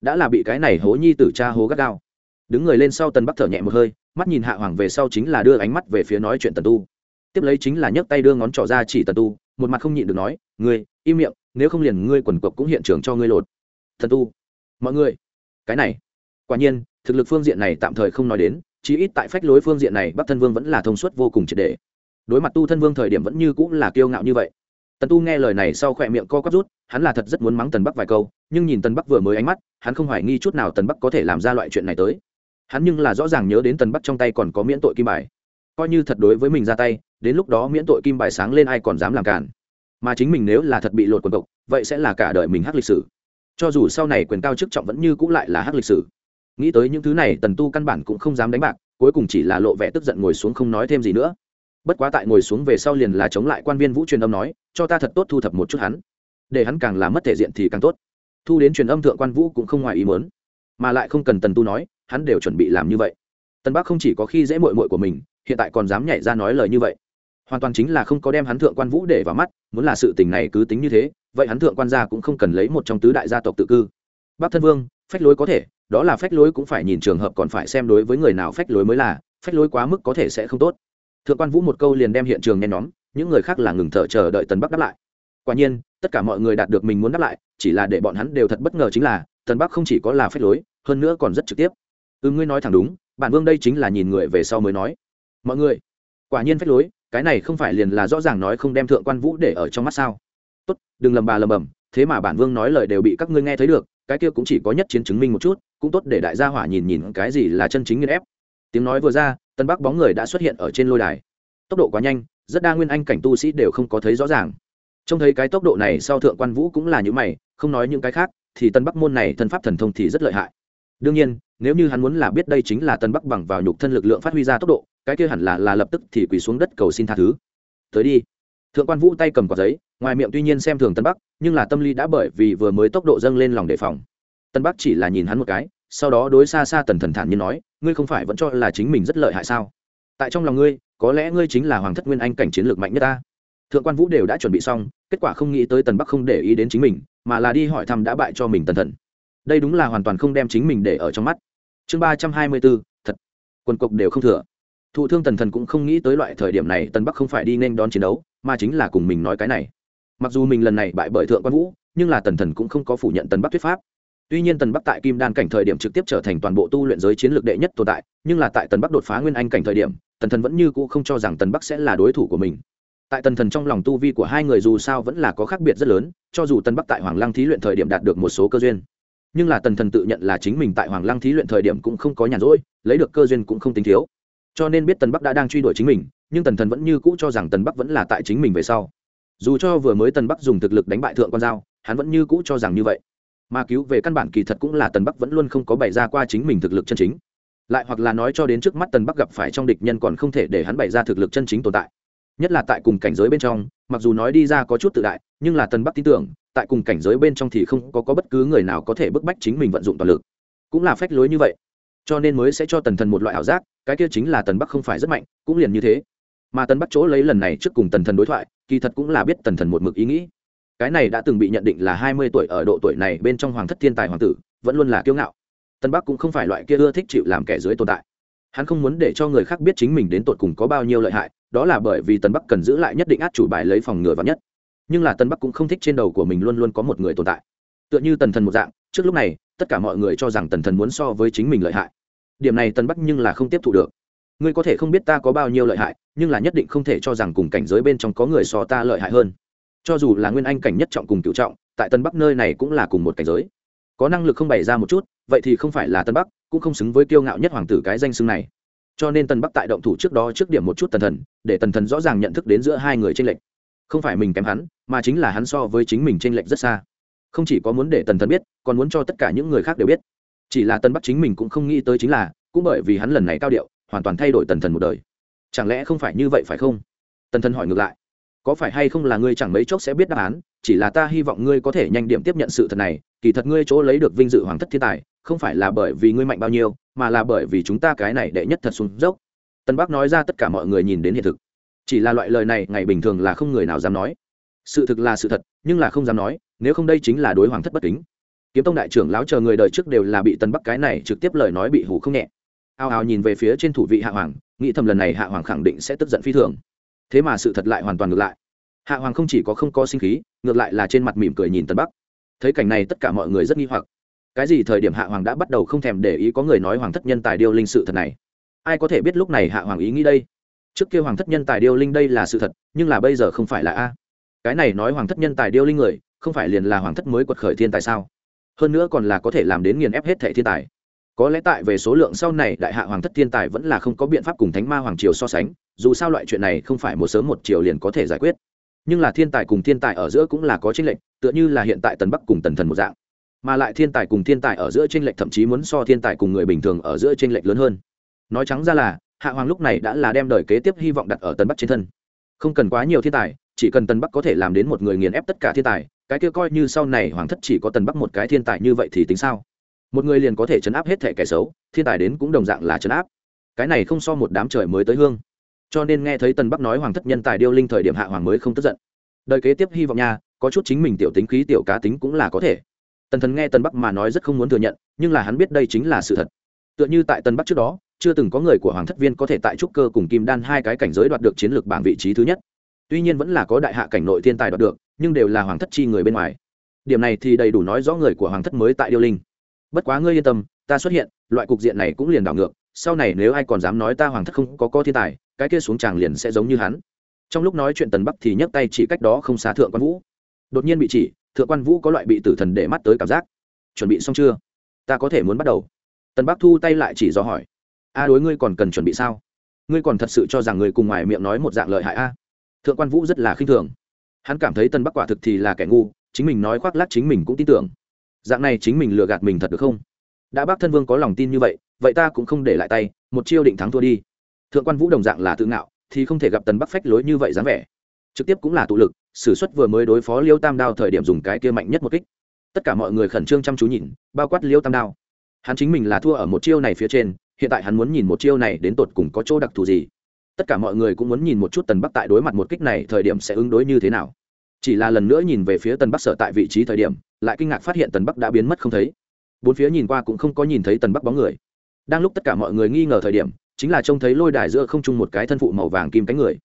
Đã là bị cái này hố nhi tử cha hố gắt gao đứng người lên sau tần bắc thở nhẹ một hơi, mắt nhìn hạ hoàng về sau chính là đưa ánh mắt về phía nói chuyện tần tu. Tiếp lấy chính là nhấc tay đưa ngón trỏ ra chỉ tần tu, một mặt không nhịn được nói, ngươi, im miệng, nếu không liền ngươi quần cộc cũng hiện trường cho ngươi lột. Thần tu, mọi người, cái này, quả nhiên, thực lực phương diện này tạm thời không nói đến, chí ít tại phách lối phương diện này bắc thân vương vẫn là thông suốt vô cùng triệt đề đối mặt tu thân vương thời điểm vẫn như cũng là kiêu ngạo như vậy. Tần tu nghe lời này sau khỏe miệng co quắp rút, hắn là thật rất muốn mắng tần bắc vài câu, nhưng nhìn tần bắc vừa mới ánh mắt, hắn không hoài nghi chút nào tần bắc có thể làm ra loại chuyện này tới hắn nhưng là rõ ràng nhớ đến tần bắc trong tay còn có miễn tội kim bài. Coi như thật đối với mình ra tay, đến lúc đó miễn tội kim bài sáng lên ai còn dám làm cản. Mà chính mình nếu là thật bị lột quần cộc vậy sẽ là cả đời mình hắc lịch sử. Cho dù sau này quyền cao chức trọng vẫn như cũ lại là hắc lịch sử. Nghĩ tới những thứ này, tần tu căn bản cũng không dám đánh bạc, cuối cùng chỉ là lộ vẻ tức giận ngồi xuống không nói thêm gì nữa. Bất quá tại ngồi xuống về sau liền là chống lại quan viên vũ truyền âm nói, cho ta thật tốt thu thập một chút hắn. Để hắn càng làm mất thể diện thì càng tốt. Thu đến truyền âm thượng quan vũ cũng không ngoài ý muốn, mà lại không cần tần tu nói hắn đều chuẩn bị làm như vậy. Tân bắc không chỉ có khi dễ mội mội của mình, hiện tại còn dám nhảy ra nói lời như vậy. Hoàn toàn chính là không có đem hắn thượng quan vũ để vào mắt, muốn là sự tình này cứ tính như thế, vậy hắn thượng quan gia cũng không cần lấy một trong tứ đại gia tộc tự cư. Bắc thân vương, phách lối có thể, đó là phách lối cũng phải nhìn trường hợp còn phải xem đối với người nào phách lối mới là, phách lối quá mức có thể sẽ không tốt. Thượng quan vũ một câu liền đem hiện trường nhen nhóm, những người khác là ngừng thở chờ đợi tần bắc đáp lại. Quả nhiên, tất cả mọi người đạt được mình muốn đáp lại, chỉ là để bọn hắn đều thật bất ngờ chính là tần bắc không chỉ có là phách lối, hơn nữa còn rất trực tiếp ừ ngươi nói thẳng đúng, bản vương đây chính là nhìn người về sau mới nói. Mọi người, quả nhiên phách lối, cái này không phải liền là rõ ràng nói không đem thượng quan vũ để ở trong mắt sao? Tốt, đừng lầm bà lầm bầm thế mà bản vương nói lời đều bị các ngươi nghe thấy được, cái kia cũng chỉ có nhất chiến chứng minh một chút, cũng tốt để đại gia hỏa nhìn nhìn cái gì là chân chính nghiên ép. Tiếng nói vừa ra, tân bắc bóng người đã xuất hiện ở trên lôi đài. Tốc độ quá nhanh, rất đa nguyên anh cảnh tu sĩ đều không có thấy rõ ràng. Trông thấy cái tốc độ này sau thượng quan vũ cũng là những mày, không nói những cái khác, thì tân bắc môn này thân pháp thần thông thì rất lợi hại. Đương nhiên nếu như hắn muốn là biết đây chính là tân bắc bằng vào nhục thân lực lượng phát huy ra tốc độ, cái kia hẳn là là lập tức thì quỳ xuống đất cầu xin tha thứ. Tới đi. Thượng quan vũ tay cầm quả giấy, ngoài miệng tuy nhiên xem thường tân bắc, nhưng là tâm lý đã bởi vì vừa mới tốc độ dâng lên lòng đề phòng. Tân bắc chỉ là nhìn hắn một cái, sau đó đối xa xa tần thần thản như nói, ngươi không phải vẫn cho là chính mình rất lợi hại sao? Tại trong lòng ngươi, có lẽ ngươi chính là hoàng thất nguyên anh cảnh chiến lược mạnh nhất ta. Thượng quan vũ đều đã chuẩn bị xong, kết quả không nghĩ tới tần bắc không để ý đến chính mình, mà là đi hỏi thăm đã bại cho mình tần thần. Đây đúng là hoàn toàn không đem chính mình để ở trong mắt chương ba trăm hai mươi bốn, thật. Quần cục đều không thừa. Thụ thương tần thần cũng không nghĩ tới loại thời điểm này tần bắc không phải đi nên đón chiến đấu, mà chính là cùng mình nói cái này. Mặc dù mình lần này bại bởi thượng quan vũ, nhưng là tần thần cũng không có phủ nhận tần bắc thuyết pháp. Tuy nhiên tần bắc tại kim đan cảnh thời điểm trực tiếp trở thành toàn bộ tu luyện giới chiến lược đệ nhất tồn tại, nhưng là tại tần bắc đột phá nguyên anh cảnh thời điểm, tần thần vẫn như cũ không cho rằng tần bắc sẽ là đối thủ của mình. Tại tần thần trong lòng tu vi của hai người dù sao vẫn là có khác biệt rất lớn, cho dù tần bắc tại hoàng lăng thí luyện thời điểm đạt được một số cơ duyên nhưng là tần thần tự nhận là chính mình tại hoàng lăng thí luyện thời điểm cũng không có nhàn rỗi, lấy được cơ duyên cũng không tính thiếu. Cho nên biết tần bắc đã đang truy đuổi chính mình, nhưng tần thần vẫn như cũ cho rằng tần bắc vẫn là tại chính mình về sau. Dù cho vừa mới tần bắc dùng thực lực đánh bại thượng quan giao, hắn vẫn như cũ cho rằng như vậy. Mà cứu về căn bản kỳ thật cũng là tần bắc vẫn luôn không có bày ra qua chính mình thực lực chân chính. Lại hoặc là nói cho đến trước mắt tần bắc gặp phải trong địch nhân còn không thể để hắn bày ra thực lực chân chính tồn tại. Nhất là tại cùng cảnh giới bên trong, mặc dù nói đi ra có chút tự đại nhưng là tần bắc tin tưởng tại cùng cảnh giới bên trong thì không có, có bất cứ người nào có thể bức bách chính mình vận dụng toàn lực. Cũng là phách lối như vậy. Cho nên mới sẽ cho tần thần một loại ảo giác cái kia chính là tần bắc không phải rất mạnh cũng liền như thế. Mà tần bắc chỗ lấy lần này trước cùng tần thần đối thoại kỳ thật cũng là biết tần thần một mực ý nghĩ. Cái này đã từng bị nhận định là hai mươi tuổi ở độ tuổi này bên trong hoàng thất thiên tài hoàng tử vẫn luôn là kiêu ngạo. Tần bắc cũng không phải loại kia ưa thích chịu làm kẻ dưới tồn tại. Hắn không muốn để cho người khác biết chính mình đến tột cùng có bao nhiêu lợi hại đó là bởi vì tần bắc cần giữ lại nhất định át chủ bài lấy phòng ngừa vào nhất nhưng là tân bắc cũng không thích trên đầu của mình luôn luôn có một người tồn tại tựa như tần thần một dạng trước lúc này tất cả mọi người cho rằng tần thần muốn so với chính mình lợi hại điểm này tân bắc nhưng là không tiếp thu được ngươi có thể không biết ta có bao nhiêu lợi hại nhưng là nhất định không thể cho rằng cùng cảnh giới bên trong có người so ta lợi hại hơn cho dù là nguyên anh cảnh nhất trọng cùng cựu trọng tại tân bắc nơi này cũng là cùng một cảnh giới có năng lực không bày ra một chút vậy thì không phải là tân bắc cũng không xứng với kiêu ngạo nhất hoàng tử cái danh xưng này cho nên tân bắc tại động thủ trước đó trước điểm một chút tần thần để tần thần rõ ràng nhận thức đến giữa hai người tranh lệch không phải mình kém hắn, mà chính là hắn so với chính mình tranh lệch rất xa. Không chỉ có muốn để tần thần biết, còn muốn cho tất cả những người khác đều biết. Chỉ là tân bắc chính mình cũng không nghĩ tới chính là, cũng bởi vì hắn lần này cao điệu, hoàn toàn thay đổi tần thần một đời. Chẳng lẽ không phải như vậy phải không? Tần thần hỏi ngược lại. Có phải hay không là ngươi chẳng mấy chốc sẽ biết đáp án, chỉ là ta hy vọng ngươi có thể nhanh điểm tiếp nhận sự thật này, kỳ thật ngươi chỗ lấy được vinh dự hoàng thất thiên tài, không phải là bởi vì ngươi mạnh bao nhiêu, mà là bởi vì chúng ta cái này đệ nhất thật xuống dốc. Tân bắc nói ra tất cả mọi người nhìn đến hiện thực chỉ là loại lời này, ngày bình thường là không người nào dám nói. Sự thực là sự thật, nhưng là không dám nói, nếu không đây chính là đối hoàng thất bất kính. Kiếm tông đại trưởng lão chờ người đời trước đều là bị tân bắc cái này trực tiếp lời nói bị hủ không nhẹ. Ao ao nhìn về phía trên thủ vị hạ hoàng, nghĩ thầm lần này hạ hoàng khẳng định sẽ tức giận phi thường. Thế mà sự thật lại hoàn toàn ngược lại. Hạ hoàng không chỉ có không có sinh khí, ngược lại là trên mặt mỉm cười nhìn tân bắc. Thấy cảnh này tất cả mọi người rất nghi hoặc. Cái gì thời điểm hạ hoàng đã bắt đầu không thèm để ý có người nói hoàng thất nhân tài điêu linh sự thật này? Ai có thể biết lúc này hạ hoàng ý nghĩ đây? Trước kia hoàng thất nhân tài điêu linh đây là sự thật, nhưng là bây giờ không phải là a. Cái này nói hoàng thất nhân tài điêu linh người, không phải liền là hoàng thất mới quật khởi thiên tài sao? Hơn nữa còn là có thể làm đến nghiền ép hết thẻ thiên tài. Có lẽ tại về số lượng sau này đại hạ hoàng thất thiên tài vẫn là không có biện pháp cùng thánh ma hoàng triều so sánh, dù sao loại chuyện này không phải một sớm một chiều liền có thể giải quyết. Nhưng là thiên tài cùng thiên tài ở giữa cũng là có tranh lệch, tựa như là hiện tại tần bắc cùng tần thần một dạng. Mà lại thiên tài cùng thiên tài ở giữa tranh lệch thậm chí muốn so thiên tài cùng người bình thường ở giữa tranh lệch lớn hơn. Nói trắng ra là hạ hoàng lúc này đã là đem đời kế tiếp hy vọng đặt ở tần bắc trên thân. Không cần quá nhiều thiên tài, chỉ cần tần bắc có thể làm đến một người nghiền ép tất cả thiên tài, cái kia coi như sau này hoàng thất chỉ có tần bắc một cái thiên tài như vậy thì tính sao? Một người liền có thể chấn áp hết thẻ kẻ xấu, thiên tài đến cũng đồng dạng là chấn áp. Cái này không so một đám trời mới tới hương. Cho nên nghe thấy tần bắc nói hoàng thất nhân tài điêu linh thời điểm hạ hoàng mới không tức giận. Đời kế tiếp hy vọng nha, có chút chính mình tiểu tính khí tiểu cá tính cũng là có thể. Tần thần nghe tần bắc mà nói rất không muốn thừa nhận, nhưng là hắn biết đây chính là sự thật. Tựa như tại tần bắc trước đó chưa từng có người của hoàng thất viên có thể tại trúc cơ cùng kim đan hai cái cảnh giới đoạt được chiến lược bảng vị trí thứ nhất. Tuy nhiên vẫn là có đại hạ cảnh nội thiên tài đoạt được, nhưng đều là hoàng thất chi người bên ngoài. Điểm này thì đầy đủ nói rõ người của hoàng thất mới tại yêu linh. Bất quá ngươi yên tâm, ta xuất hiện, loại cục diện này cũng liền đảo ngược, sau này nếu ai còn dám nói ta hoàng thất không có có thiên tài, cái kia xuống tràng liền sẽ giống như hắn. Trong lúc nói chuyện tần bắc thì nhấc tay chỉ cách đó không xa thượng quan vũ. Đột nhiên bị chỉ, thượng quan vũ có loại bị tử thần để mắt tới cảm giác. Chuẩn bị xong chưa? Ta có thể muốn bắt đầu. Tần bắc thu tay lại chỉ do hỏi a đối ngươi còn cần chuẩn bị sao? Ngươi còn thật sự cho rằng người cùng ngoài miệng nói một dạng lợi hại a? Thượng quan vũ rất là khinh thường. Hắn cảm thấy tân bắc quả thực thì là kẻ ngu, chính mình nói khoác lác chính mình cũng tin tưởng. Dạng này chính mình lừa gạt mình thật được không? Đã bác thân vương có lòng tin như vậy vậy ta cũng không để lại tay, một chiêu định thắng thua đi. Thượng quan vũ đồng dạng là tự ngạo, thì không thể gặp tần bắc phách lối như vậy dáng vẻ. Trực tiếp cũng là tụ lực s ử suất vừa mới đối phó liêu tam đao thời điểm dùng cái kia mạnh nhất một kích. Tất cả mọi người khẩn trương chăm chú nhìn, bao quát liêu tam đao. Hắn chính mình là thua ở một chiêu này phía trên hiện tại hắn muốn nhìn một chiêu này đến tột cùng có chỗ đặc thù gì. Tất cả mọi người cũng muốn nhìn một chút tần bắc tại đối mặt một kích này thời điểm sẽ ứng đối như thế nào. Chỉ là lần nữa nhìn về phía tần bắc sở tại vị trí thời điểm, lại kinh ngạc phát hiện tần bắc đã biến mất không thấy. Bốn phía nhìn qua cũng không có nhìn thấy tần bắc bóng người. Đang lúc tất cả mọi người nghi ngờ thời điểm, chính là trông thấy lôi đài giữa không trung một cái thân phụ màu vàng kim cánh người.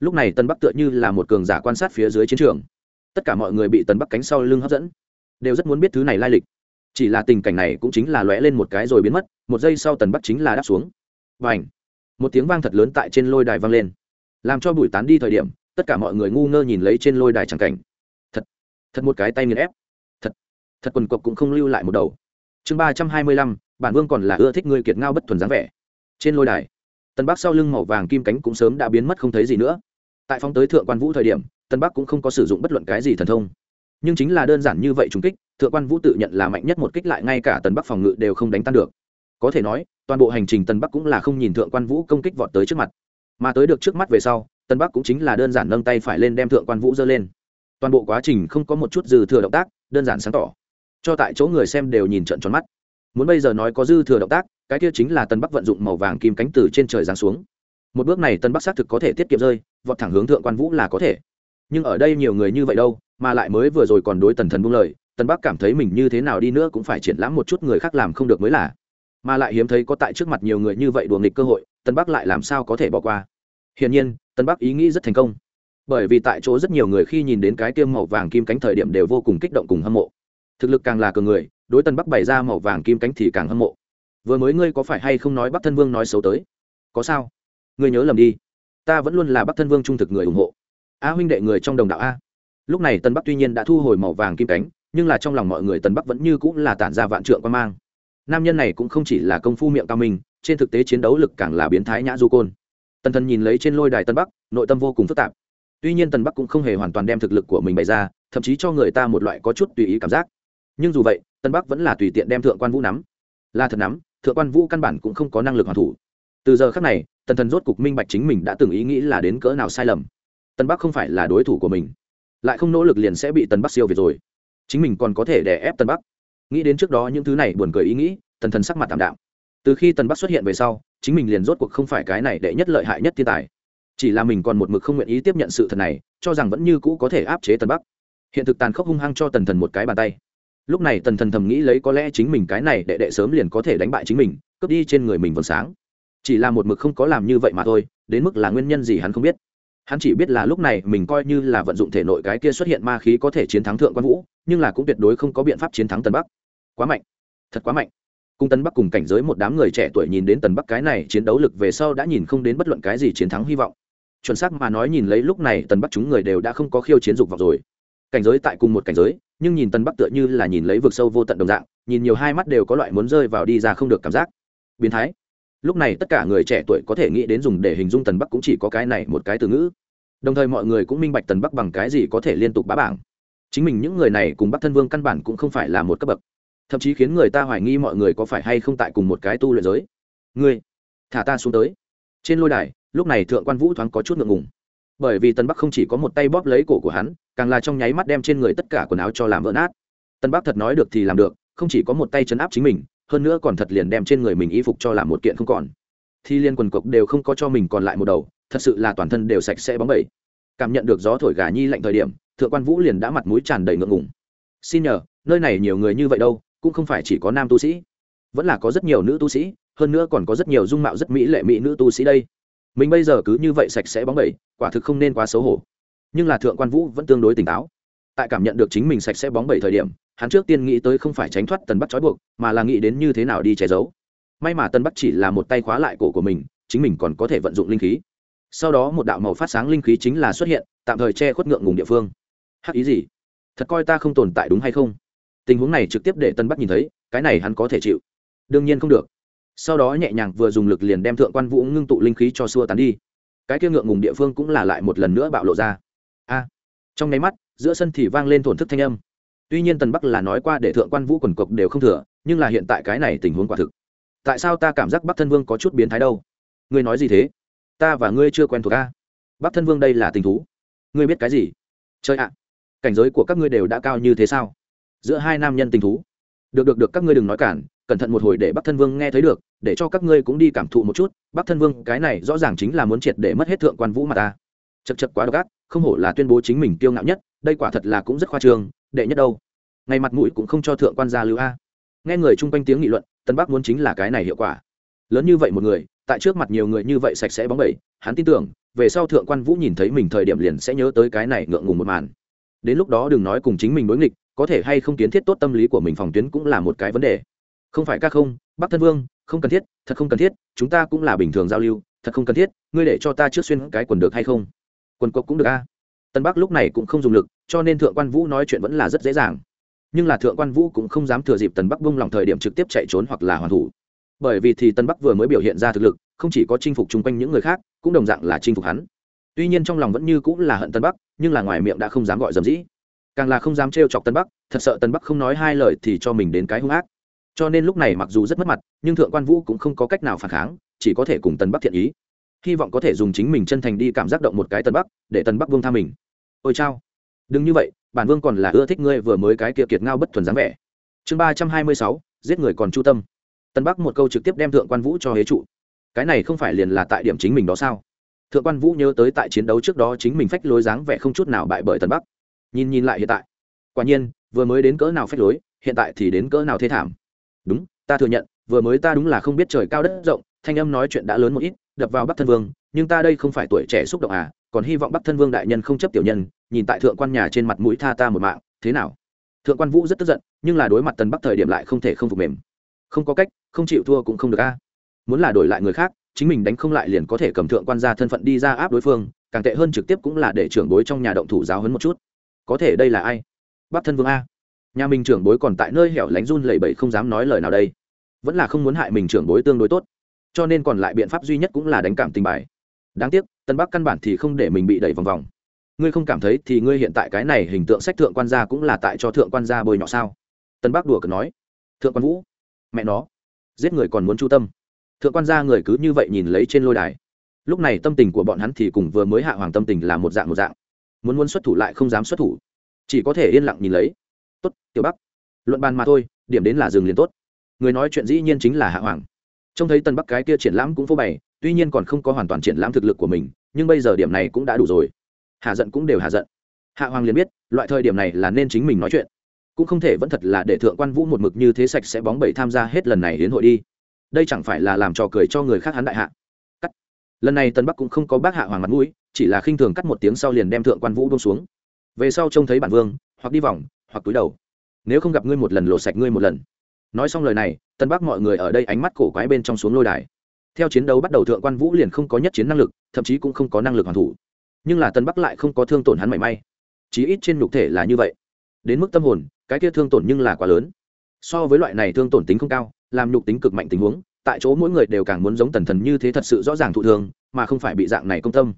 Lúc này tần bắc tựa như là một cường giả quan sát phía dưới chiến trường. Tất cả mọi người bị tần bắc cánh sau lưng hấp dẫn. Đều rất muốn biết thứ này lai lịch chỉ là tình cảnh này cũng chính là lóe lên một cái rồi biến mất, một giây sau tần bắc chính là đáp xuống. Và ảnh một tiếng vang thật lớn tại trên lôi đài vang lên. Làm cho bụi tán đi thời điểm, tất cả mọi người ngu ngơ nhìn lấy trên lôi đài tràng cảnh. Thật thật một cái tay nghiền ép. Thật thật quần cộc cũng không lưu lại một đầu. Chương ba trăm hai mươi lăm, bản vương còn là ưa thích người kiệt ngao bất thuần dáng vẻ. Trên lôi đài tân bắc sau lưng màu vàng kim cánh cũng sớm đã biến mất không thấy gì nữa. Tại phóng tới thượng quan vũ thời điểm tân bắc cũng không có sử dụng bất luận cái gì thần thông. Nhưng chính là đơn giản như vậy trùng kích thượng quan vũ tự nhận là mạnh nhất một kích lại ngay cả tần bắc phòng ngự đều không đánh tan được. Có thể nói, toàn bộ hành trình tần bắc cũng là không nhìn thượng quan vũ công kích vọt tới trước mặt. Mà tới được trước mắt về sau, tần bắc cũng chính là đơn giản nâng tay phải lên đem thượng quan vũ dơ lên. Toàn bộ quá trình không có một chút dư thừa động tác, đơn giản sáng tỏ. Cho tại chỗ người xem đều nhìn trận tròn mắt. Muốn bây giờ nói có dư thừa động tác, cái kia chính là Tần bắc vận dụng màu vàng kim cánh từ trên trời giáng xuống. Một bước này tân bắc xác thực có thể tiết kiệm rơi, vọt thẳng hướng thượng quan vũ là có thể. Nhưng ở đây nhiều người như vậy đâu, mà lại mới vừa rồi còn đối tần thần buông lời tân bắc cảm thấy mình như thế nào đi nữa cũng phải triển lãm một chút người khác làm không được mới là. Mà lại hiếm thấy có tại trước mặt nhiều người như vậy đùa nghịch cơ hội tân bắc lại làm sao có thể bỏ qua. Hiển nhiên tân bắc ý nghĩ rất thành công. Bởi vì tại chỗ rất nhiều người khi nhìn đến cái tiêm màu vàng kim cánh thời điểm đều vô cùng kích động cùng hâm mộ. Thực lực càng là cường người, đối tân bắc bày ra màu vàng kim cánh thì càng hâm mộ. Vừa mới ngươi có phải hay không nói bắc thân vương nói xấu tới? Có sao? Ngươi nhớ lầm đi. Ta vẫn luôn là bắc thân vương trung thực người ủng hộ. A huynh đệ người trong đồng đạo a. Lúc này tân bắc tuy nhiên đã thu hồi màu vàng kim cánh nhưng là trong lòng mọi người tân bắc vẫn như cũng là tản ra vạn trượng quan mang. Nam nhân này cũng không chỉ là công phu miệng cao minh, trên thực tế chiến đấu lực càng là biến thái nhã du côn. Tần thần nhìn lấy trên lôi đài tân bắc, nội tâm vô cùng phức tạp. Tuy nhiên tần bắc cũng không hề hoàn toàn đem thực lực của mình bày ra, thậm chí cho người ta một loại có chút tùy ý cảm giác. Nhưng dù vậy tân bắc vẫn là tùy tiện đem thượng quan vũ nắm. Là thật nắm, thượng quan vũ căn bản cũng không có năng lực hoàn thủ. Từ giờ khác này, tần thần rốt cục minh bạch chính mình đã từng ý nghĩ là đến cỡ nào sai lầm. Tân bắc không phải là đối thủ của mình, lại không nỗ lực liền sẽ bị tần bắc siêu việt rồi chính mình còn có thể đè ép tân bắc. Nghĩ đến trước đó những thứ này buồn cười ý nghĩ, tần thần sắc mặt tạm đạo từ khi tần bắc xuất hiện về sau, chính mình liền rốt cuộc không phải cái này đệ nhất lợi hại nhất thiên tài. Chỉ là mình còn một mực không nguyện ý tiếp nhận sự thật này, cho rằng vẫn như cũ có thể áp chế tần bắc. Hiện thực tàn khốc hung hăng cho tần thần một cái bàn tay. Lúc này tần thần thầm nghĩ lấy có lẽ chính mình cái này đệ đệ sớm liền có thể đánh bại chính mình, cướp đi trên người mình vầng sáng. Chỉ là một mực không có làm như vậy mà thôi, đến mức là nguyên nhân gì hắn không biết hắn chỉ biết là lúc này mình coi như là vận dụng thể nội cái kia xuất hiện ma khí có thể chiến thắng thượng quan vũ, nhưng là cũng tuyệt đối không có biện pháp chiến thắng tần bắc. Quá mạnh. Thật quá mạnh. Cung tân bắc cùng cảnh giới một đám người trẻ tuổi nhìn đến tần bắc cái này chiến đấu lực về sau đã nhìn không đến bất luận cái gì chiến thắng hy vọng. Chuẩn xác mà nói nhìn lấy lúc này tần bắc chúng người đều đã không có khiêu chiến dục vọng rồi. Cảnh giới tại cùng một cảnh giới, nhưng nhìn tần bắc tựa như là nhìn lấy vực sâu vô tận đồng dạng, nhìn nhiều hai mắt đều có loại muốn rơi vào đi ra không được cảm giác. Biến thái lúc này tất cả người trẻ tuổi có thể nghĩ đến dùng để hình dung tần bắc cũng chỉ có cái này một cái từ ngữ. Đồng thời mọi người cũng minh bạch tần bắc bằng cái gì có thể liên tục bá bảng. Chính mình những người này cùng bắc thân vương căn bản cũng không phải là một cấp bậc. Thậm chí khiến người ta hoài nghi mọi người có phải hay không tại cùng một cái tu luyện giới. Ngươi, thả ta xuống tới. Trên lôi đài, lúc này thượng quan vũ thoáng có chút ngượng ngùng. Bởi vì tân bắc không chỉ có một tay bóp lấy cổ của hắn, càng là trong nháy mắt đem trên người tất cả quần áo cho làm vỡ nát. Tân bắc thật nói được thì làm được, không chỉ có một tay chấn áp chính mình hơn nữa còn thật liền đem trên người mình y phục cho làm một kiện không còn. Thì liên quần cộc đều không có cho mình còn lại một đầu, thật sự là toàn thân đều sạch sẽ bóng bẩy. Cảm nhận được gió thổi gà nhi lạnh thời điểm, thượng quan vũ liền đã mặt mũi tràn đầy ngượng ngùng. Xin nhờ, nơi này nhiều người như vậy đâu, cũng không phải chỉ có nam tu sĩ. Vẫn là có rất nhiều nữ tu sĩ, hơn nữa còn có rất nhiều dung mạo rất mỹ lệ mỹ nữ tu sĩ đây. Mình bây giờ cứ như vậy sạch sẽ bóng bẩy, quả thực không nên quá xấu hổ. Nhưng là thượng quan vũ vẫn tương đối tỉnh táo. Tại cảm nhận được chính mình sạch sẽ bóng bẩy thời điểm hắn trước tiên nghĩ tới không phải tránh thoát tần bắc trói buộc, mà là nghĩ đến như thế nào đi che giấu. May mà tần bắc chỉ là một tay khóa lại cổ của mình, chính mình còn có thể vận dụng linh khí. Sau đó một đạo màu phát sáng linh khí chính là xuất hiện, tạm thời che khuất ngượng ngùng địa phương. Hắc ý gì? Thật coi ta không tồn tại đúng hay không? Tình huống này trực tiếp để tân bắc nhìn thấy, cái này hắn có thể chịu. Đương nhiên không được. Sau đó nhẹ nhàng vừa dùng lực liền đem thượng quan vũ ngưng tụ linh khí cho xua tán đi. Cái kia ngượng ngùng địa phương cũng là lại một lần nữa bạo lộ ra. A. Trong nháy mắt, giữa sân thì vang lên thổn thức thanh âm tuy nhiên tần bắc là nói qua để thượng quan vũ quần cộc đều không thừa, nhưng là hiện tại cái này tình huống quả thực. Tại sao ta cảm giác bắc thân vương có chút biến thái đâu? Ngươi nói gì thế? Ta và ngươi chưa quen thuộc ta bắc thân vương đây là tình thú. Ngươi biết cái gì? Chơi ạ, cảnh giới của các ngươi đều đã cao như thế sao? Giữa hai nam nhân tình thú. Được được được, các ngươi đừng nói cản, cẩn thận một hồi để bắc thân vương nghe thấy được, để cho các ngươi cũng đi cảm thụ một chút. Bắc thân vương, cái này rõ ràng chính là muốn triệt để mất hết thượng quan vũ mà ta. Chật chật quá độc ác, không hổ là tuyên bố chính mình kiêu ngạo nhất, đây quả thật là cũng rất khoa trương đệ nhất đâu? Ngày mặt mũi cũng không cho thượng quan gia lưu a. Nghe người chung quanh tiếng nghị luận tân bắc muốn chính là cái này hiệu quả. Lớn như vậy một người, tại trước mặt nhiều người như vậy sạch sẽ bóng bẩy, hắn tin tưởng, về sau thượng quan vũ nhìn thấy mình thời điểm liền sẽ nhớ tới cái này ngượng ngùng một màn. Đến lúc đó đừng nói cùng chính mình đối nghịch, có thể hay không kiến thiết tốt tâm lý của mình phòng tuyến cũng là một cái vấn đề. Không phải ca không, bắc thân vương, không cần thiết, thật không cần thiết, chúng ta cũng là bình thường giao lưu, thật không cần thiết, ngươi để cho ta trước xuyên cái quần được hay không? Quần cộc cũng được a. Tân bắc lúc này cũng không dùng lực cho nên thượng quan vũ nói chuyện vẫn là rất dễ dàng. Nhưng là thượng quan vũ cũng không dám thừa dịp tần bắc bung lòng thời điểm trực tiếp chạy trốn hoặc là hoàn thủ. Bởi vì thì tân bắc vừa mới biểu hiện ra thực lực, không chỉ có chinh phục chung quanh những người khác, cũng đồng dạng là chinh phục hắn. Tuy nhiên trong lòng vẫn như cũng là hận tân bắc, nhưng là ngoài miệng đã không dám gọi dầm dĩ. Càng là không dám trêu chọc tân bắc, thật sợ tân bắc không nói hai lời thì cho mình đến cái hung ác. Cho nên lúc này mặc dù rất mất mặt, nhưng thượng quan vũ cũng không có cách nào phản kháng, chỉ có thể cùng tân bắc thiện ý. Hy vọng có thể dùng chính mình chân thành đi cảm giác động một cái tân bắc, để tân bắc vương tha mình. Ôi chao đừng như vậy, bản vương còn là ưa thích ngươi vừa mới cái kia kiệt ngao bất thuần dáng vẻ. Chương ba trăm hai mươi sáu, giết người còn chu tâm. Tân bắc một câu trực tiếp đem thượng quan vũ cho hế trụ. Cái này không phải liền là tại điểm chính mình đó sao? Thượng quan vũ nhớ tới tại chiến đấu trước đó chính mình phách lối dáng vẻ không chút nào bại bởi tân bắc. Nhìn nhìn lại hiện tại. Quả nhiên, vừa mới đến cỡ nào phách lối, hiện tại thì đến cỡ nào thế thảm. Đúng, ta thừa nhận, vừa mới ta đúng là không biết trời cao đất rộng, thanh âm nói chuyện đã lớn một ít, đập vào bắc thân vương, nhưng ta đây không phải tuổi trẻ xúc động à còn hy vọng bắc thân vương đại nhân không chấp tiểu nhân, nhìn tại thượng quan nhà trên mặt mũi tha ta một mạng, thế nào? Thượng quan vũ rất tức giận, nhưng là đối mặt tần bắc thời điểm lại không thể không phục mềm. Không có cách, không chịu thua cũng không được a. Muốn là đổi lại người khác, chính mình đánh không lại liền có thể cầm thượng quan ra thân phận đi ra áp đối phương, càng tệ hơn trực tiếp cũng là để trưởng bối trong nhà động thủ giáo hấn một chút. Có thể đây là ai? Bắc thân vương a. Nhà mình trưởng bối còn tại nơi hẻo lánh run lẩy bẩy không dám nói lời nào đây. Vẫn là không muốn hại mình trưởng bối tương đối tốt. Cho nên còn lại biện pháp duy nhất cũng là đánh cảm tình bài. Đáng tiếc tân bắc căn bản thì không để mình bị đẩy vòng vòng. Ngươi không cảm thấy thì ngươi hiện tại cái này hình tượng sách thượng quan gia cũng là tại cho thượng quan gia bôi nhọ sao? Tân bắc đùa cợt nói. Thượng quan vũ, mẹ nó, giết người còn muốn chu tâm. Thượng quan gia người cứ như vậy nhìn lấy trên lôi đài. Lúc này tâm tình của bọn hắn thì cùng vừa mới hạ hoàng tâm tình là một dạng một dạng. Muốn muốn xuất thủ lại không dám xuất thủ. Chỉ có thể yên lặng nhìn lấy. Tốt, tiểu bắc, luận bàn mà thôi, điểm đến là dừng liền tốt. Người nói chuyện dĩ nhiên chính là hạ hoàng. Trông thấy tân bắc cái kia triển lãm cũng phô bày tuy nhiên còn không có hoàn toàn triển lãm thực lực của mình, nhưng bây giờ điểm này cũng đã đủ rồi. Hạ giận cũng đều hạ giận. Hạ hoàng liền biết, loại thời điểm này là nên chính mình nói chuyện. Cũng không thể vẫn thật là để thượng quan vũ một mực như thế sạch sẽ bóng bẩy tham gia hết lần này đến hội đi. Đây chẳng phải là làm trò cười cho người khác hắn đại hạ. Cắt. Lần này tân bắc cũng không có bác hạ hoàng mặt mũi, chỉ là khinh thường cắt một tiếng sau liền đem thượng quan vũ bông xuống. Về sau trông thấy bản vương, hoặc đi vòng, hoặc túi đầu. Nếu không gặp ngươi một lần, lộ sạch ngươi một lần. Nói xong lời này, tân bắc mọi người ở đây ánh mắt cổ quái bên trong xuống lôi đài theo chiến đấu bắt đầu thượng quan vũ liền không có nhất chiến năng lực, thậm chí cũng không có năng lực hoàn thủ. Nhưng là tân bắc lại không có thương tổn hắn mảy may. Chí ít trên nhục thể là như vậy. Đến mức tâm hồn, cái kia thương tổn nhưng là quá lớn. So với loại này thương tổn tính không cao, làm nhục tính cực mạnh tình huống, tại chỗ mỗi người đều càng muốn giống tần thần như thế thật sự rõ ràng thụ thương, mà không phải bị dạng này công tâm.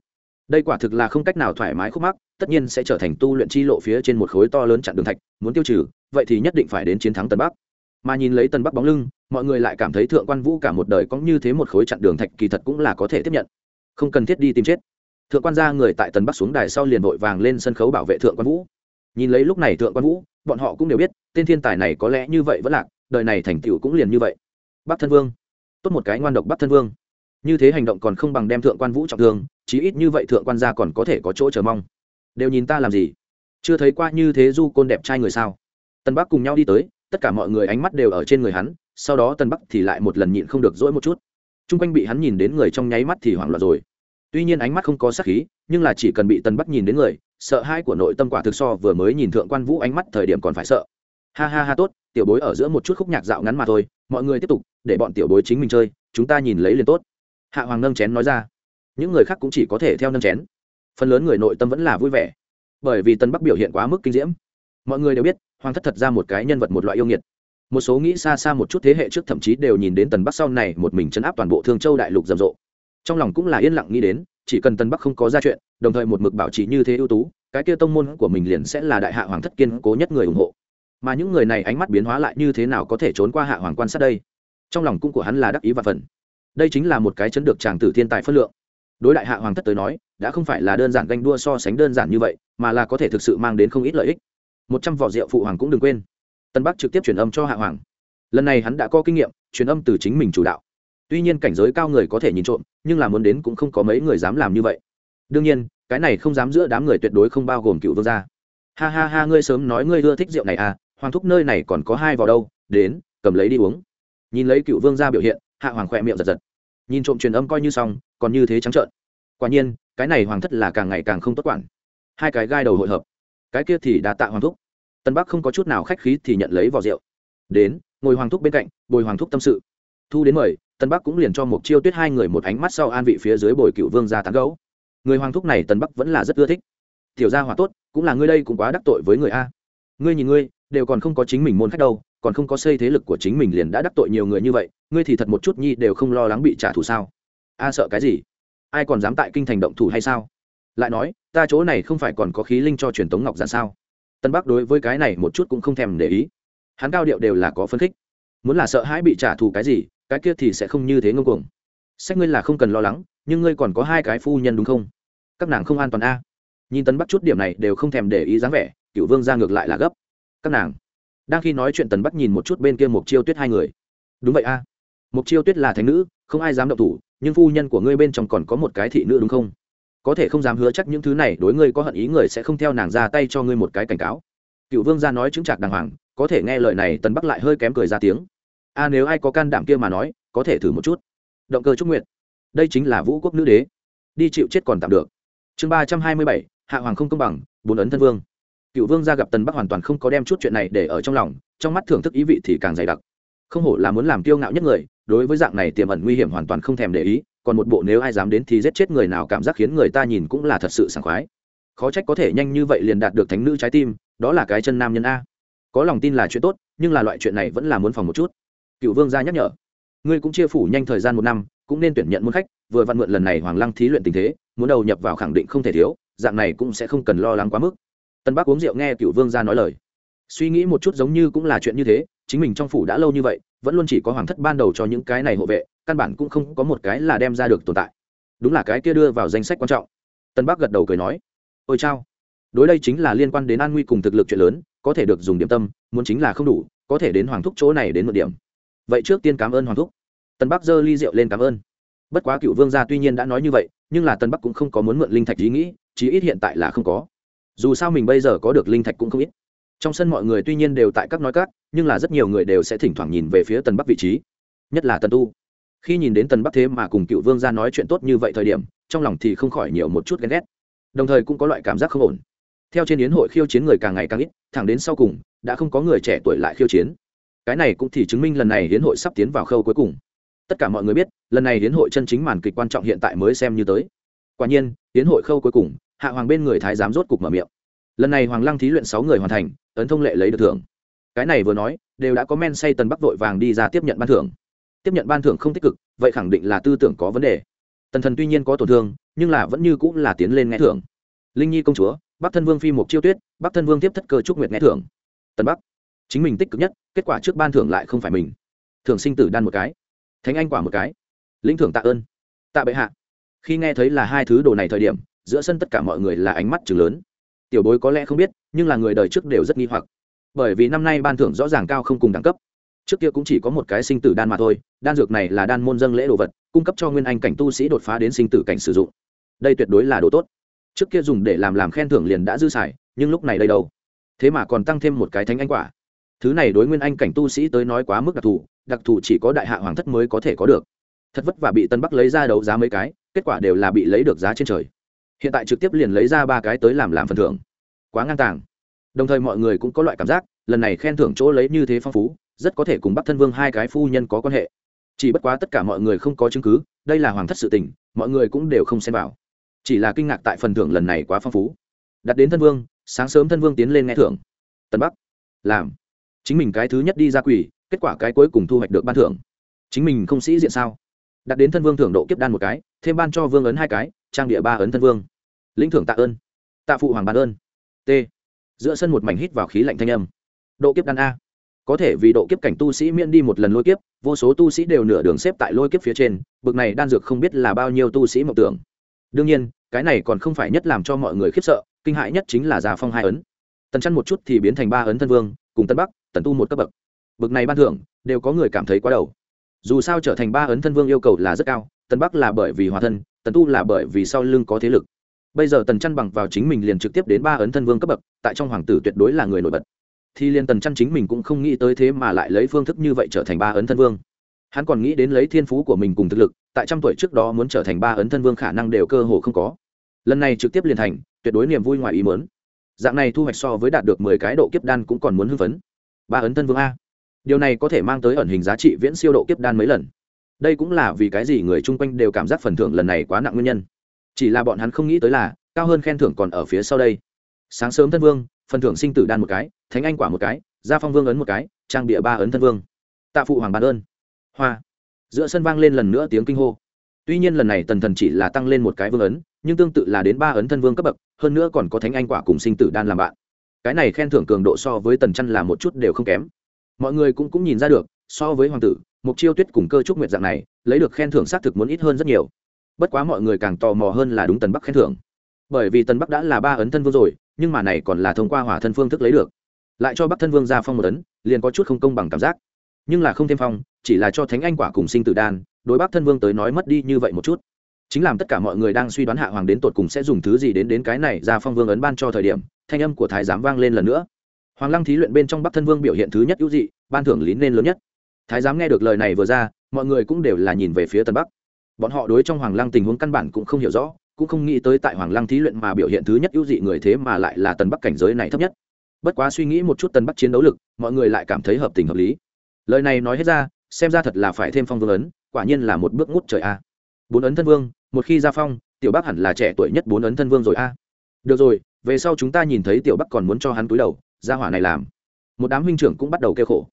Đây quả thực là không cách nào thoải mái khúc mắc, tất nhiên sẽ trở thành tu luyện chi lộ phía trên một khối to lớn chặn đường thạch, muốn tiêu trừ, vậy thì nhất định phải đến chiến thắng tân bắc mà nhìn lấy tân bắc bóng lưng, mọi người lại cảm thấy thượng quan vũ cả một đời có như thế một khối chặn đường thạch kỳ thật cũng là có thể tiếp nhận. Không cần thiết đi tìm chết. Thượng quan gia người tại tần bắc xuống đài sau liền vội vàng lên sân khấu bảo vệ thượng quan vũ. Nhìn lấy lúc này thượng quan vũ, bọn họ cũng đều biết, tên thiên tài này có lẽ như vậy vẫn lạc, đời này thành tựu cũng liền như vậy. Bắc thân vương. Tốt một cái ngoan độc bắc thân vương. Như thế hành động còn không bằng đem thượng quan vũ trọng thương, chí ít như vậy thượng quan gia còn có thể có chỗ chờ mong. Đều nhìn ta làm gì? Chưa thấy qua như thế du côn đẹp trai người sao? Tân bắc cùng nhau đi tới tất cả mọi người ánh mắt đều ở trên người hắn, sau đó tân bắc thì lại một lần nhịn không được dỗi một chút. T r u n g quanh bị hắn nhìn đến người trong nháy mắt thì hoảng loạn rồi. Tuy nhiên ánh mắt không có sắc khí, nhưng là chỉ cần bị tân bắc nhìn đến người, sợ hai của nội tâm quả thực so vừa mới nhìn thượng quan vũ ánh mắt thời điểm còn phải sợ. Ha ha ha, tốt, tiểu bối ở giữa một chút khúc nhạc dạo ngắn mà thôi, mọi người tiếp tục, để bọn tiểu bối chính mình chơi, chúng ta nhìn lấy liền tốt. Hạ hoàng nâng chén nói ra. Những người khác cũng chỉ có thể theo nâng chén. Phần lớn người nội tâm vẫn là vui vẻ. Bởi vì tân bắc biểu hiện quá mức kinh diễm mọi người đều biết, hoàng thất thật ra một cái nhân vật một loại yêu nghiệt. Một số nghĩ xa xa một chút thế hệ trước thậm chí đều nhìn đến tần bắc sau này một mình chấn áp toàn bộ thương châu đại lục rầm rộ. Trong lòng cũng là yên lặng nghĩ đến, chỉ cần tần bắc không có ra chuyện, đồng thời một mực bảo trì như thế ưu tú, cái kia tông môn của mình liền sẽ là đại hạ hoàng thất kiên cố nhất người ủng hộ. Mà những người này ánh mắt biến hóa lại như thế nào có thể trốn qua hạ hoàng quan sát đây? Trong lòng cũng của hắn là đắc ý và phần. Đây chính là một cái chấn được chàng tử thiên tài phất lượng. Đối đại hạ hoàng thất tới nói, đã không phải là đơn giản ganh đua so sánh đơn giản như vậy, mà là có thể thực sự mang đến không ít lợi ích một trăm vỏ rượu phụ hoàng cũng đừng quên. Tân bắc trực tiếp truyền âm cho hạ hoàng. Lần này hắn đã có kinh nghiệm, truyền âm từ chính mình chủ đạo. Tuy nhiên cảnh giới cao người có thể nhìn trộm, nhưng là muốn đến cũng không có mấy người dám làm như vậy. Đương nhiên, cái này không dám giữa đám người tuyệt đối không bao gồm cựu vương gia. Ha ha ha, ngươi sớm nói ngươi ưa thích rượu này à hoàng thúc nơi này còn có hai vào đâu, đến, cầm lấy đi uống. Nhìn lấy cựu vương gia biểu hiện, hạ hoàng khỏe miệng giật giật. Nhìn trộm truyền âm coi như xong, còn như thế trắng trợn. Quả nhiên, cái này hoàng thất là càng ngày càng không tốt quản. Hai cái gai đầu hội hợp cái kia thì đã tạ hoàng thúc. Tân bắc không có chút nào khách khí thì nhận lấy vỏ rượu. Đến, ngồi hoàng thúc bên cạnh, bồi hoàng thúc tâm sự. Thu đến mời, tân bắc cũng liền cho một chiêu tuyết hai người một ánh mắt sau an vị phía dưới bồi cựu vương ra tán gấu người hoàng thúc này tân bắc vẫn là rất ưa thích. Tiểu gia hòa tốt, cũng là ngươi đây cũng quá đắc tội với người a. Ngươi nhìn ngươi, đều còn không có chính mình môn khách đâu, còn không có xây thế lực của chính mình liền đã đắc tội nhiều người như vậy, ngươi thì thật một chút nhi đều không lo lắng bị trả thù sao? A sợ cái gì? Ai còn dám tại kinh thành động thủ hay sao? Lại nói, ta chỗ này không phải còn có khí linh cho truyền tống ngọc giản sao? Tân bắc đối với cái này một chút cũng không thèm để ý. Hắn cao điệu đều là có phân khích. Muốn là sợ hãi bị trả thù cái gì, cái kia thì sẽ không như thế ngông cuồng. Sách ngươi là không cần lo lắng, nhưng ngươi còn có hai cái phu nhân đúng không? Các nàng không an toàn a. Nhìn Tân bắc chút điểm này đều không thèm để ý dáng vẻ cựu vương ra ngược lại là gấp. Các nàng, đang khi nói chuyện tần bắc nhìn một chút bên kia mục chiêu tuyết hai người. Đúng vậy a. Mục chiêu tuyết là thánh nữ, không ai dám động thủ, nhưng phu nhân của ngươi bên trong còn có một cái thị nữ đúng không? Có thể không dám hứa chắc những thứ này, đối ngươi có hận ý người sẽ không theo nàng ra tay cho ngươi một cái cảnh cáo. Cựu vương gia nói chứng chạc đàng hoàng, có thể nghe lời này, tần bắc lại hơi kém cười ra tiếng. A, nếu ai có can đảm kia mà nói, có thể thử một chút. Động cơ trúc nguyện đây chính là vũ quốc nữ đế. Đi chịu chết còn tạm được. Chương ba trăm hai mươi bảy, hạ hoàng không công bằng, bốn ấn thân vương. Cựu vương gia gặp tần bắc hoàn toàn không có đem chút chuyện này để ở trong lòng, trong mắt thưởng thức ý vị thì càng dày đặc. Không hổ là muốn làm kiêu ngạo nhất người, đối với dạng này tiềm ẩn nguy hiểm hoàn toàn không thèm để ý còn một bộ nếu ai dám đến thì giết chết người nào, cảm giác khiến người ta nhìn cũng là thật sự sảng khoái. Khó trách có thể nhanh như vậy liền đạt được thánh nữ trái tim, đó là cái chân nam nhân a. Có lòng tin là chuyện tốt, nhưng là loại chuyện này vẫn là muốn phòng một chút. Cựu vương gia nhắc nhở. Ngươi cũng chia phủ nhanh thời gian một năm, cũng nên tuyển nhận môn khách, vừa vặn mượn lần này hoàng lăng thí luyện tình thế, muốn đầu nhập vào khẳng định không thể thiếu, dạng này cũng sẽ không cần lo lắng quá mức. Tân bắc uống rượu nghe cựu vương gia nói lời. Suy nghĩ một chút giống như cũng là chuyện như thế, chính mình trong phủ đã lâu như vậy, vẫn luôn chỉ có hoàng thất ban đầu cho những cái này hộ vệ căn bản cũng không có một cái là đem ra được tồn tại. Đúng là cái kia đưa vào danh sách quan trọng. Tân bắc gật đầu cười nói, ôi chao, đối đây chính là liên quan đến an nguy cùng thực lực chuyện lớn, có thể được dùng điểm tâm, muốn chính là không đủ, có thể đến hoàng thúc chỗ này đến một điểm. Vậy trước tiên cảm ơn hoàng thúc. Tân bắc giơ ly rượu lên cảm ơn. Bất quá cựu vương gia tuy nhiên đã nói như vậy, nhưng là tân bắc cũng không có muốn mượn linh thạch ý nghĩ, chí ít hiện tại là không có. Dù sao mình bây giờ có được linh thạch cũng không ít. Trong sân mọi người tuy nhiên đều tại các nói các, nhưng là rất nhiều người đều sẽ thỉnh thoảng nhìn về phía tần bắc vị trí, nhất là tần tu khi nhìn đến tần bắc thế mà cùng cựu vương ra nói chuyện tốt như vậy thời điểm, trong lòng thì không khỏi nhiều một chút ghen ghét. Đồng thời cũng có loại cảm giác không ổn. Theo trên yến hội khiêu chiến người càng ngày càng ít, thẳng đến sau cùng, đã không có người trẻ tuổi lại khiêu chiến. Cái này cũng thì chứng minh lần này hiến hội sắp tiến vào khâu cuối cùng. Tất cả mọi người biết, lần này hiến hội chân chính màn kịch quan trọng hiện tại mới xem như tới. Quả nhiên hiến hội khâu cuối cùng, hạ hoàng bên người thái giám rốt cục mở miệng. Lần này hoàng lăng thí luyện sáu người hoàn thành, ấn thông lệ lấy được thưởng. Cái này vừa nói, đều đã có men say tần bắc vội vàng đi ra tiếp nhận ban thưởng tiếp nhận ban thưởng không tích cực, vậy khẳng định là tư tưởng có vấn đề. Tần thần tuy nhiên có tổn thương, nhưng là vẫn như cũng là tiến lên nghe thưởng. Linh nhi công chúa, bắc thân vương phi mục chiêu tuyết, bắc thân vương tiếp thất cơ trúc nguyệt nghe thưởng. Tần bắc, chính mình tích cực nhất, kết quả trước ban thưởng lại không phải mình. Thường sinh tử đan một cái, thánh anh quả một cái. Linh thưởng tạ ơn, tạ bệ hạ. Khi nghe thấy là hai thứ đồ này thời điểm, giữa sân tất cả mọi người là ánh mắt chừng lớn. Tiểu bối có lẽ không biết, nhưng là người đời trước đều rất nghi hoặc. Bởi vì năm nay ban thưởng rõ ràng cao không cùng đẳng cấp trước kia cũng chỉ có một cái sinh tử đan mà thôi, đan dược này là đan môn dâng lễ đồ vật, cung cấp cho nguyên anh cảnh tu sĩ đột phá đến sinh tử cảnh sử dụng. Đây tuyệt đối là đồ tốt. Trước kia dùng để làm làm khen thưởng liền đã dư xài, nhưng lúc này đây đâu? Thế mà còn tăng thêm một cái thánh anh quả. Thứ này đối nguyên anh cảnh tu sĩ tới nói quá mức đặc thù đặc thù chỉ có đại hạ hoàng thất mới có thể có được. Thật vất vả bị tân bắc lấy ra đấu giá mấy cái, kết quả đều là bị lấy được giá trên trời. Hiện tại trực tiếp liền lấy ra ba cái tới làm làm phần thưởng. Quá ngang tàng. Đồng thời mọi người cũng có loại cảm giác, lần này khen thưởng chỗ lấy như thế phong phú rất có thể cùng bắc thân vương hai cái phu nhân có quan hệ. Chỉ bất quá tất cả mọi người không có chứng cứ, đây là hoàng thất sự tình, mọi người cũng đều không xem vào. Chỉ là kinh ngạc tại phần thưởng lần này quá phong phú. Đặt đến thân vương, sáng sớm thân vương tiến lên nghe thưởng. Tân bắc, làm. Chính mình cái thứ nhất đi ra quỷ kết quả cái cuối cùng thu hoạch được ban thưởng. Chính mình không sĩ diện sao? Đặt đến thân vương thưởng độ kiếp đan một cái, thêm ban cho vương ấn hai cái, trang địa ba ấn thân vương. Lĩnh thưởng tạ ơn. Tạ phụ hoàng bàn ơn. T. Giữa sân một mảnh hít vào khí lạnh thanh âm. Độ kiếp đan a có thể vì độ kiếp cảnh tu sĩ miễn đi một lần lôi kiếp, vô số tu sĩ đều nửa đường xếp tại lôi kiếp phía trên, bực này đan dược không biết là bao nhiêu tu sĩ mộng tưởng. Đương nhiên, cái này còn không phải nhất làm cho mọi người khiếp sợ, kinh hại nhất chính là già phong hai ấn. Tần chăn một chút thì biến thành ba ấn thân vương, cùng tân bắc, tần tu một cấp bậc. Bậc này ban thưởng, đều có người cảm thấy quá đầu. Dù sao trở thành ba ấn thân vương yêu cầu là rất cao tân bắc là bởi vì hòa thân, tần tu là bởi vì sau lưng có thế lực. Bây giờ tần chăn bằng vào chính mình liền trực tiếp đến ba ấn thân vương cấp bậc, tại trong hoàng tử tuyệt đối là người nổi bật thì liền tần chăn chính mình cũng không nghĩ tới thế mà lại lấy phương thức như vậy trở thành ba ấn thân vương. Hắn còn nghĩ đến lấy thiên phú của mình cùng thực lực, tại trăm tuổi trước đó muốn trở thành ba ấn thân vương khả năng đều cơ hồ không có. Lần này trực tiếp liền thành, tuyệt đối niềm vui ngoài ý mớn dạng này thu hoạch so với đạt được mười cái độ kiếp đan cũng còn muốn hưng phấn. Ba ấn thân vương a. Điều này có thể mang tới ẩn hình giá trị viễn siêu độ kiếp đan mấy lần. Đây cũng là vì cái gì người chung quanh đều cảm giác phần thưởng lần này quá nặng nguyên nhân. Chỉ là bọn hắn không nghĩ tới là, cao hơn khen thưởng còn ở phía sau đây. Sáng sớm thân vương phần thưởng sinh tử đan một cái, thánh anh quả một cái, gia phong vương ấn một cái, trang địa ba ấn thân vương. Tạ phụ hoàng bàn ơn. Hoa. Giữa sân vang lên lần nữa tiếng kinh hô. Tuy nhiên lần này tần thần chỉ là tăng lên một cái vương ấn, nhưng tương tự là đến ba ấn thân vương cấp bậc, hơn nữa còn có thánh anh quả cùng sinh tử đan làm bạn. Cái này khen thưởng cường độ so với tần chăn là một chút đều không kém. Mọi người cũng cũng nhìn ra được, so với hoàng tử mục chiêu tuyết cùng cơ trúc nguyệt dạng này, lấy được khen thưởng xác thực muốn ít hơn rất nhiều. Bất quá mọi người càng tò mò hơn là đúng tần bắc khen thưởng. Bởi vì tần bắc đã là ba ấn thân vương rồi nhưng mà này còn là thông qua hỏa thân phương thức lấy được. Lại cho bắc thân vương ra phong một tấn liền có chút không công bằng cảm giác. Nhưng là không thêm phong, chỉ là cho thánh anh quả cùng sinh tử đan, đối bắc thân vương tới nói mất đi như vậy một chút. Chính làm tất cả mọi người đang suy đoán hạ hoàng đến tột cùng sẽ dùng thứ gì đến đến cái này ra phong vương ấn ban cho thời điểm, thanh âm của thái giám vang lên lần nữa. Hoàng lăng thí luyện bên trong bắc thân vương biểu hiện thứ nhất hữu dị, ban thưởng lý nên lớn nhất. Thái giám nghe được lời này vừa ra, mọi người cũng đều là nhìn về phía tân bắc. Bọn họ đối trong hoàng lăng tình huống căn bản cũng không hiểu rõ cũng không nghĩ tới tại hoàng lăng thí luyện mà biểu hiện thứ nhất ưu dị người thế mà lại là tần bắc cảnh giới này thấp nhất. Bất quá suy nghĩ một chút tần bắc chiến đấu lực, mọi người lại cảm thấy hợp tình hợp lý. Lời này nói hết ra, xem ra thật là phải thêm phong vương ấn, quả nhiên là một bước ngút trời a. Bốn ấn thân vương, một khi ra phong, tiểu bắc hẳn là trẻ tuổi nhất bốn ấn thân vương rồi a. Được rồi, về sau chúng ta nhìn thấy tiểu bắc còn muốn cho hắn túi đầu ra hỏa này làm. Một đám huynh trưởng cũng bắt đầu kêu khổ.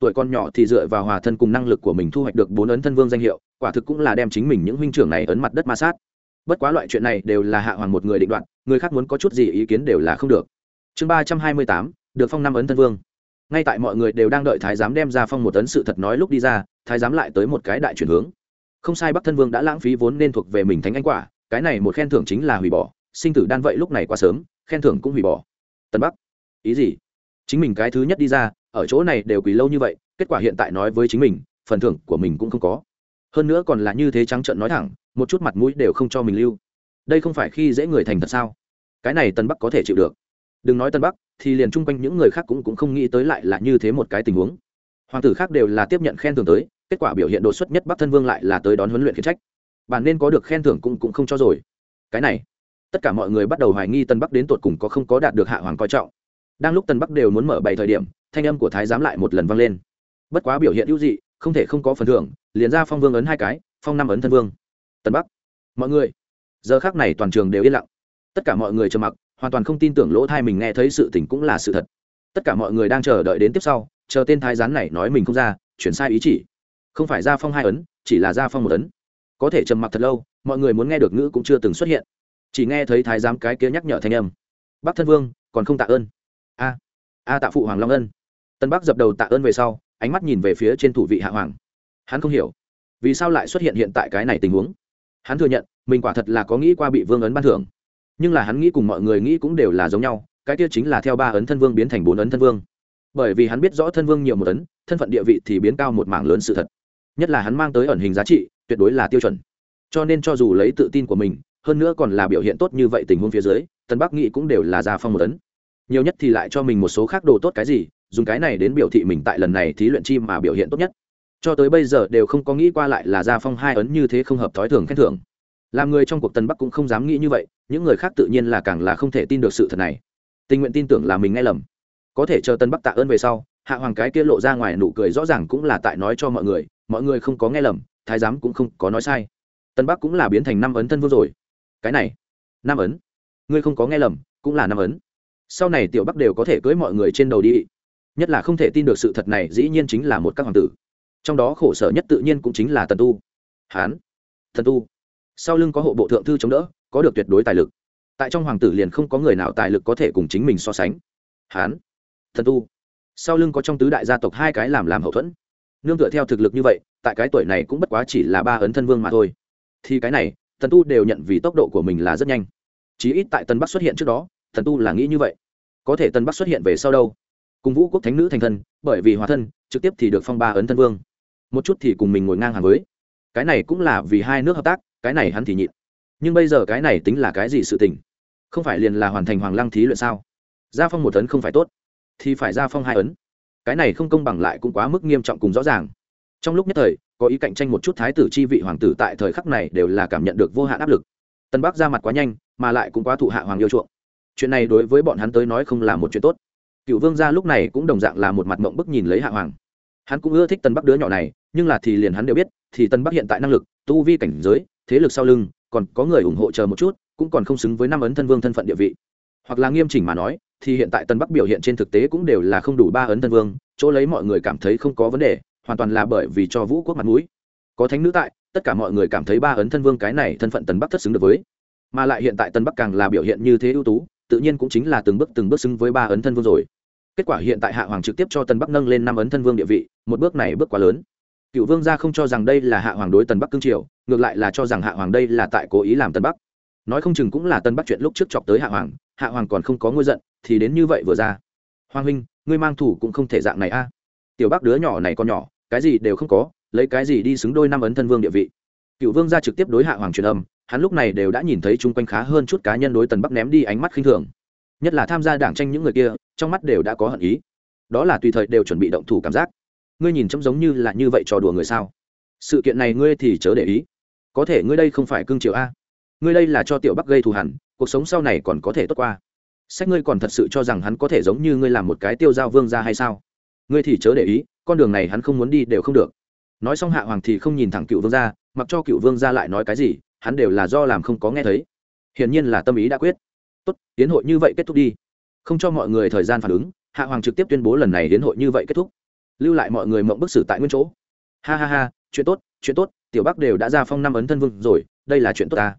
Tuổi con nhỏ thì dựa vào hòa thân cùng năng lực của mình thu hoạch được bốn ấn thân vương danh hiệu, quả thực cũng là đem chính mình những huynh trưởng này ấn mặt đất ma sát bất quá loại chuyện này đều là hạ hoàng một người định đoạt, người khác muốn có chút gì ý kiến đều là không được. Chương ba trăm hai mươi tám, được phong năm ấn thân vương. Ngay tại mọi người đều đang đợi thái giám đem ra phong một ấn sự thật nói lúc đi ra, thái giám lại tới một cái đại chuyển hướng. Không sai bắc thân vương đã lãng phí vốn nên thuộc về mình thánh anh quả, cái này một khen thưởng chính là hủy bỏ. Sinh tử đan vậy lúc này quá sớm, khen thưởng cũng hủy bỏ. Tân bắc, ý gì? Chính mình cái thứ nhất đi ra, ở chỗ này đều quỳ lâu như vậy, kết quả hiện tại nói với chính mình, phần thưởng của mình cũng không có hơn nữa còn là như thế trắng trợn nói thẳng một chút mặt mũi đều không cho mình lưu. Đây không phải khi dễ người thành thật sao? Cái này tân bắc có thể chịu được. Đừng nói tân bắc thì liền chung quanh những người khác cũng, cũng không nghĩ tới lại là như thế một cái tình huống. Hoàng tử khác đều là tiếp nhận khen thưởng tới kết quả biểu hiện đột xuất nhất bắc thân vương lại là tới đón huấn luyện khiển trách. Bạn nên có được khen thưởng cũng cũng không cho rồi. Cái này tất cả mọi người bắt đầu hoài nghi tân bắc đến tột cùng có không có đạt được hạ hoàng coi trọng. Đang lúc tân bắc đều muốn mở bảy thời điểm thanh âm của thái giám lại một lần vang lên. Bất quá biểu hiện hữu dị không thể không có phần thưởng, liền ra phong vương ấn hai cái, phong năm ấn thân vương. Tân bắc, mọi người, giờ khác này toàn trường đều yên lặng. Tất cả mọi người trầm mặc, hoàn toàn không tin tưởng lỗ thai mình nghe thấy sự tình cũng là sự thật. Tất cả mọi người đang chờ đợi đến tiếp sau, chờ tên thái gián này nói mình không ra, chuyển sai ý chỉ. Không phải ra phong hai ấn, chỉ là ra phong một ấn. Có thể trầm mặc thật lâu, mọi người muốn nghe được ngữ cũng chưa từng xuất hiện. Chỉ nghe thấy thái giám cái kia nhắc nhở thanh âm. Bắc thân vương, còn không tạ ơn. A a tạ phụ hoàng long ân. Tân bắc dập đầu tạ ơn về sau ánh mắt nhìn về phía trên thủ vị hạ hoàng. Hắn không hiểu, vì sao lại xuất hiện hiện tại cái này tình huống. Hắn thừa nhận, mình quả thật là có nghĩ qua bị vương ấn ban thưởng. Nhưng là hắn nghĩ cùng mọi người nghĩ cũng đều là giống nhau, cái kia chính là theo ba ấn thân vương biến thành bốn ấn thân vương. Bởi vì hắn biết rõ thân vương nhiều một ấn, thân phận địa vị thì biến cao một mảng lớn sự thật. Nhất là hắn mang tới ẩn hình giá trị, tuyệt đối là tiêu chuẩn. Cho nên cho dù lấy tự tin của mình, hơn nữa còn là biểu hiện tốt như vậy tình huống phía dưới tân bắc nghĩ cũng đều là gia phong một ấn. Nhiều nhất thì lại cho mình một số khác đồ tốt cái gì dùng cái này đến biểu thị mình tại lần này thí luyện chi mà biểu hiện tốt nhất. Cho tới bây giờ đều không có nghĩ qua lại là gia phong hai ấn như thế không hợp thói thường khen thưởng. Làm người trong cuộc tân bắc cũng không dám nghĩ như vậy, những người khác tự nhiên là càng là không thể tin được sự thật này. Tình nguyện tin tưởng là mình nghe lầm. Có thể chờ tân bắc tạ ơn về sau, hạ hoàng cái kia lộ ra ngoài nụ cười rõ ràng cũng là tại nói cho mọi người mọi người không có nghe lầm, thái giám cũng không có nói sai. Tân bắc cũng là biến thành năm ấn thân vương rồi. Cái này, năm ấn, ngươi không có nghe lầm, cũng là năm ấn. Sau này tiểu bắc đều có thể cưới mọi người trên đầu đi nhất là không thể tin được sự thật này dĩ nhiên chính là một các hoàng tử. Trong đó khổ sở nhất tự nhiên cũng chính là tần tu. Hán thần tu. Sau lưng có hộ bộ thượng thư chống đỡ, có được tuyệt đối tài lực. Tại trong hoàng tử liền không có người nào tài lực có thể cùng chính mình so sánh. Hán thần tu. Sau lưng có trong tứ đại gia tộc hai cái làm làm hậu thuẫn. Nương tựa theo thực lực như vậy, tại cái tuổi này cũng bất quá chỉ là ba ấn thân vương mà thôi. Thì cái này, tần tu đều nhận vì tốc độ của mình là rất nhanh. Chí ít tại tân bắc xuất hiện trước đó, tần tu là nghĩ như vậy. Có thể tân bắc xuất hiện về sau đâu? Cùng vũ quốc thánh nữ thành thân, bởi vì hòa thân, trực tiếp thì được phong ba ấn thân vương. Một chút thì cùng mình ngồi ngang hàng với. Cái này cũng là vì hai nước hợp tác, cái này hắn thì nhịn. Nhưng bây giờ cái này tính là cái gì sự tình? Không phải liền là hoàn thành hoàng lăng thí luyện sao? Gia phong một ấn không phải tốt, thì phải gia phong hai ấn. Cái này không công bằng lại cũng quá mức nghiêm trọng cùng rõ ràng. Trong lúc nhất thời, có ý cạnh tranh một chút thái tử chi vị hoàng tử tại thời khắc này đều là cảm nhận được vô hạn áp lực. Tân bắc ra mặt quá nhanh, mà lại cũng quá thụ hạ hoàng yêu chuộng. Chuyện này đối với bọn hắn tới nói không là một chuyện tốt cựu vương gia lúc này cũng đồng dạng là một mặt mộng bức nhìn lấy hạ hoàng. Hắn cũng ưa thích tân bắc đứa nhỏ này, nhưng là thì liền hắn đều biết, thì tân bắc hiện tại năng lực, tu vi cảnh giới, thế lực sau lưng, còn có người ủng hộ chờ một chút, cũng còn không xứng với năm ấn thân vương thân phận địa vị. Hoặc là nghiêm chỉnh mà nói, thì hiện tại tân bắc biểu hiện trên thực tế cũng đều là không đủ ba ấn thân vương, chỗ lấy mọi người cảm thấy không có vấn đề, hoàn toàn là bởi vì cho vũ quốc mặt mũi. Có thánh nữ tại, tất cả mọi người cảm thấy ba ấn thân vương cái này thân phận tân bắc thất xứng được với. Mà lại hiện tại tân bắc càng là biểu hiện như thế ưu tú, tự nhiên cũng chính là từng bước từng bước xứng với ba ấn thân vương rồi kết quả hiện tại hạ hoàng trực tiếp cho tần bắc nâng lên năm ấn thân vương địa vị, một bước này bước quá lớn. Cựu vương gia không cho rằng đây là hạ hoàng đối tần bắc cương triều, ngược lại là cho rằng hạ hoàng đây là tại cố ý làm tần bắc. Nói không chừng cũng là tần bắc chuyện lúc trước chọc tới hạ hoàng hạ hoàng còn không có ngôi giận, thì đến như vậy vừa ra. Hoàng huynh, ngươi mang thủ cũng không thể dạng này a. Tiểu bắc đứa nhỏ này còn nhỏ, cái gì đều không có, lấy cái gì đi xứng đôi năm ấn thân vương địa vị. Cựu vương gia trực tiếp đối hạ hoàng truyền âm, hắn lúc này đều đã nhìn thấy chung quanh khá hơn chút cá nhân đối tần bắc ném đi ánh mắt khinh thường nhất là tham gia đảng tranh những người kia, trong mắt đều đã có hận ý. Đó là tùy thời đều chuẩn bị động thủ cảm giác. Ngươi nhìn trông giống như là như vậy trò đùa người sao? Sự kiện này ngươi thì chớ để ý. Có thể ngươi đây không phải cương triều a. Ngươi đây là cho tiểu bắc gây thù hẳn, cuộc sống sau này còn có thể tốt qua. Sách ngươi còn thật sự cho rằng hắn có thể giống như ngươi làm một cái tiêu giao vương ra hay sao? Ngươi thì chớ để ý, con đường này hắn không muốn đi đều không được. Nói xong hạ hoàng thì không nhìn thẳng cựu vương ra mặc cho cựu vương ra lại nói cái gì, hắn đều là do làm không có nghe thấy. Hiển nhiên là tâm ý đã quyết tốt tiến hội như vậy kết thúc đi. Không cho mọi người thời gian phản ứng, hạ hoàng trực tiếp tuyên bố lần này hiến hội như vậy kết thúc. Lưu lại mọi người mộng bức xử tại nguyên chỗ. Ha ha ha, chuyện tốt chuyện tốt, tiểu bắc đều đã ra phong năm ấn thân vương rồi, đây là chuyện tốt ta.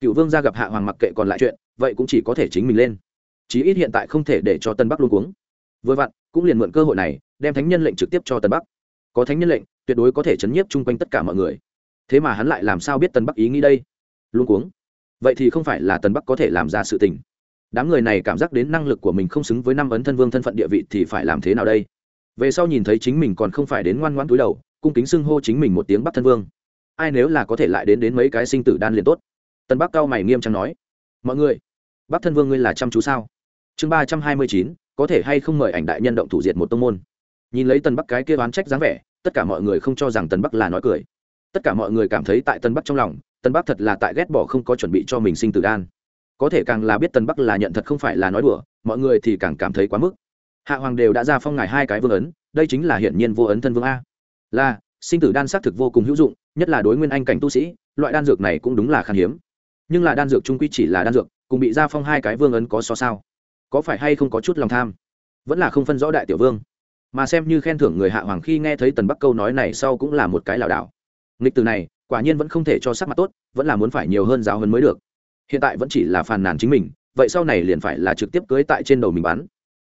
Cựu vương ra gặp hạ hoàng mặc kệ còn lại chuyện, vậy cũng chỉ có thể chính mình lên. Chí ít hiện tại không thể để cho tân bắc luôn cuống. Vừa vặn, cũng liền mượn cơ hội này, đem thánh nhân lệnh trực tiếp cho tân bắc. Có thánh nhân lệnh, tuyệt đối có thể chấn nhiếp chung quanh tất cả mọi người. Thế mà hắn lại làm sao biết tân bắc ý nghĩ đây? Luôn cuống. Vậy thì không phải là tân bắc có thể làm ra sự tình đám người này cảm giác đến năng lực của mình không xứng với năm ấn thân vương thân phận địa vị thì phải làm thế nào đây? Về sau nhìn thấy chính mình còn không phải đến ngoan ngoãn túi đầu, cung kính xưng hô chính mình một tiếng bắc thân vương. Ai nếu là có thể lại đến đến mấy cái sinh tử đan liền tốt? Tân bắc cao mày nghiêm trang nói. Mọi người, bắc thân vương ngươi là chăm chú sao? Chương ba trăm hai mươi chín, có thể hay không mời ảnh đại nhân động thủ diệt một tông môn? Nhìn lấy tân bắc cái kia oán trách dáng vẻ, tất cả mọi người không cho rằng tân bắc là nói cười. Tất cả mọi người cảm thấy tại tân bắc trong lòng, tân bắc thật là tại ghét bỏ không có chuẩn bị cho mình sinh tử đan có thể càng là biết tân bắc là nhận thật không phải là nói đùa, mọi người thì càng cảm thấy quá mức. Hạ hoàng đều đã ra phong ngài hai cái vương ấn, đây chính là hiển nhiên vô ấn thân vương a. Là, sinh tử đan xác thực vô cùng hữu dụng, nhất là đối nguyên anh cảnh tu sĩ, loại đan dược này cũng đúng là khan hiếm. Nhưng là đan dược trung quy chỉ là đan dược, cùng bị ra phong hai cái vương ấn có so sao? Có phải hay không có chút lòng tham? Vẫn là không phân rõ đại tiểu vương. Mà xem như khen thưởng người hạ hoàng khi nghe thấy tần bắc câu nói này sau cũng là một cái lảo đảo. Nghịch từ này, quả nhiên vẫn không thể cho sắc mặt tốt, vẫn là muốn phải nhiều hơn giáo hơn mới được hiện tại vẫn chỉ là phàn nàn chính mình, vậy sau này liền phải là trực tiếp cưới tại trên đầu mình bắn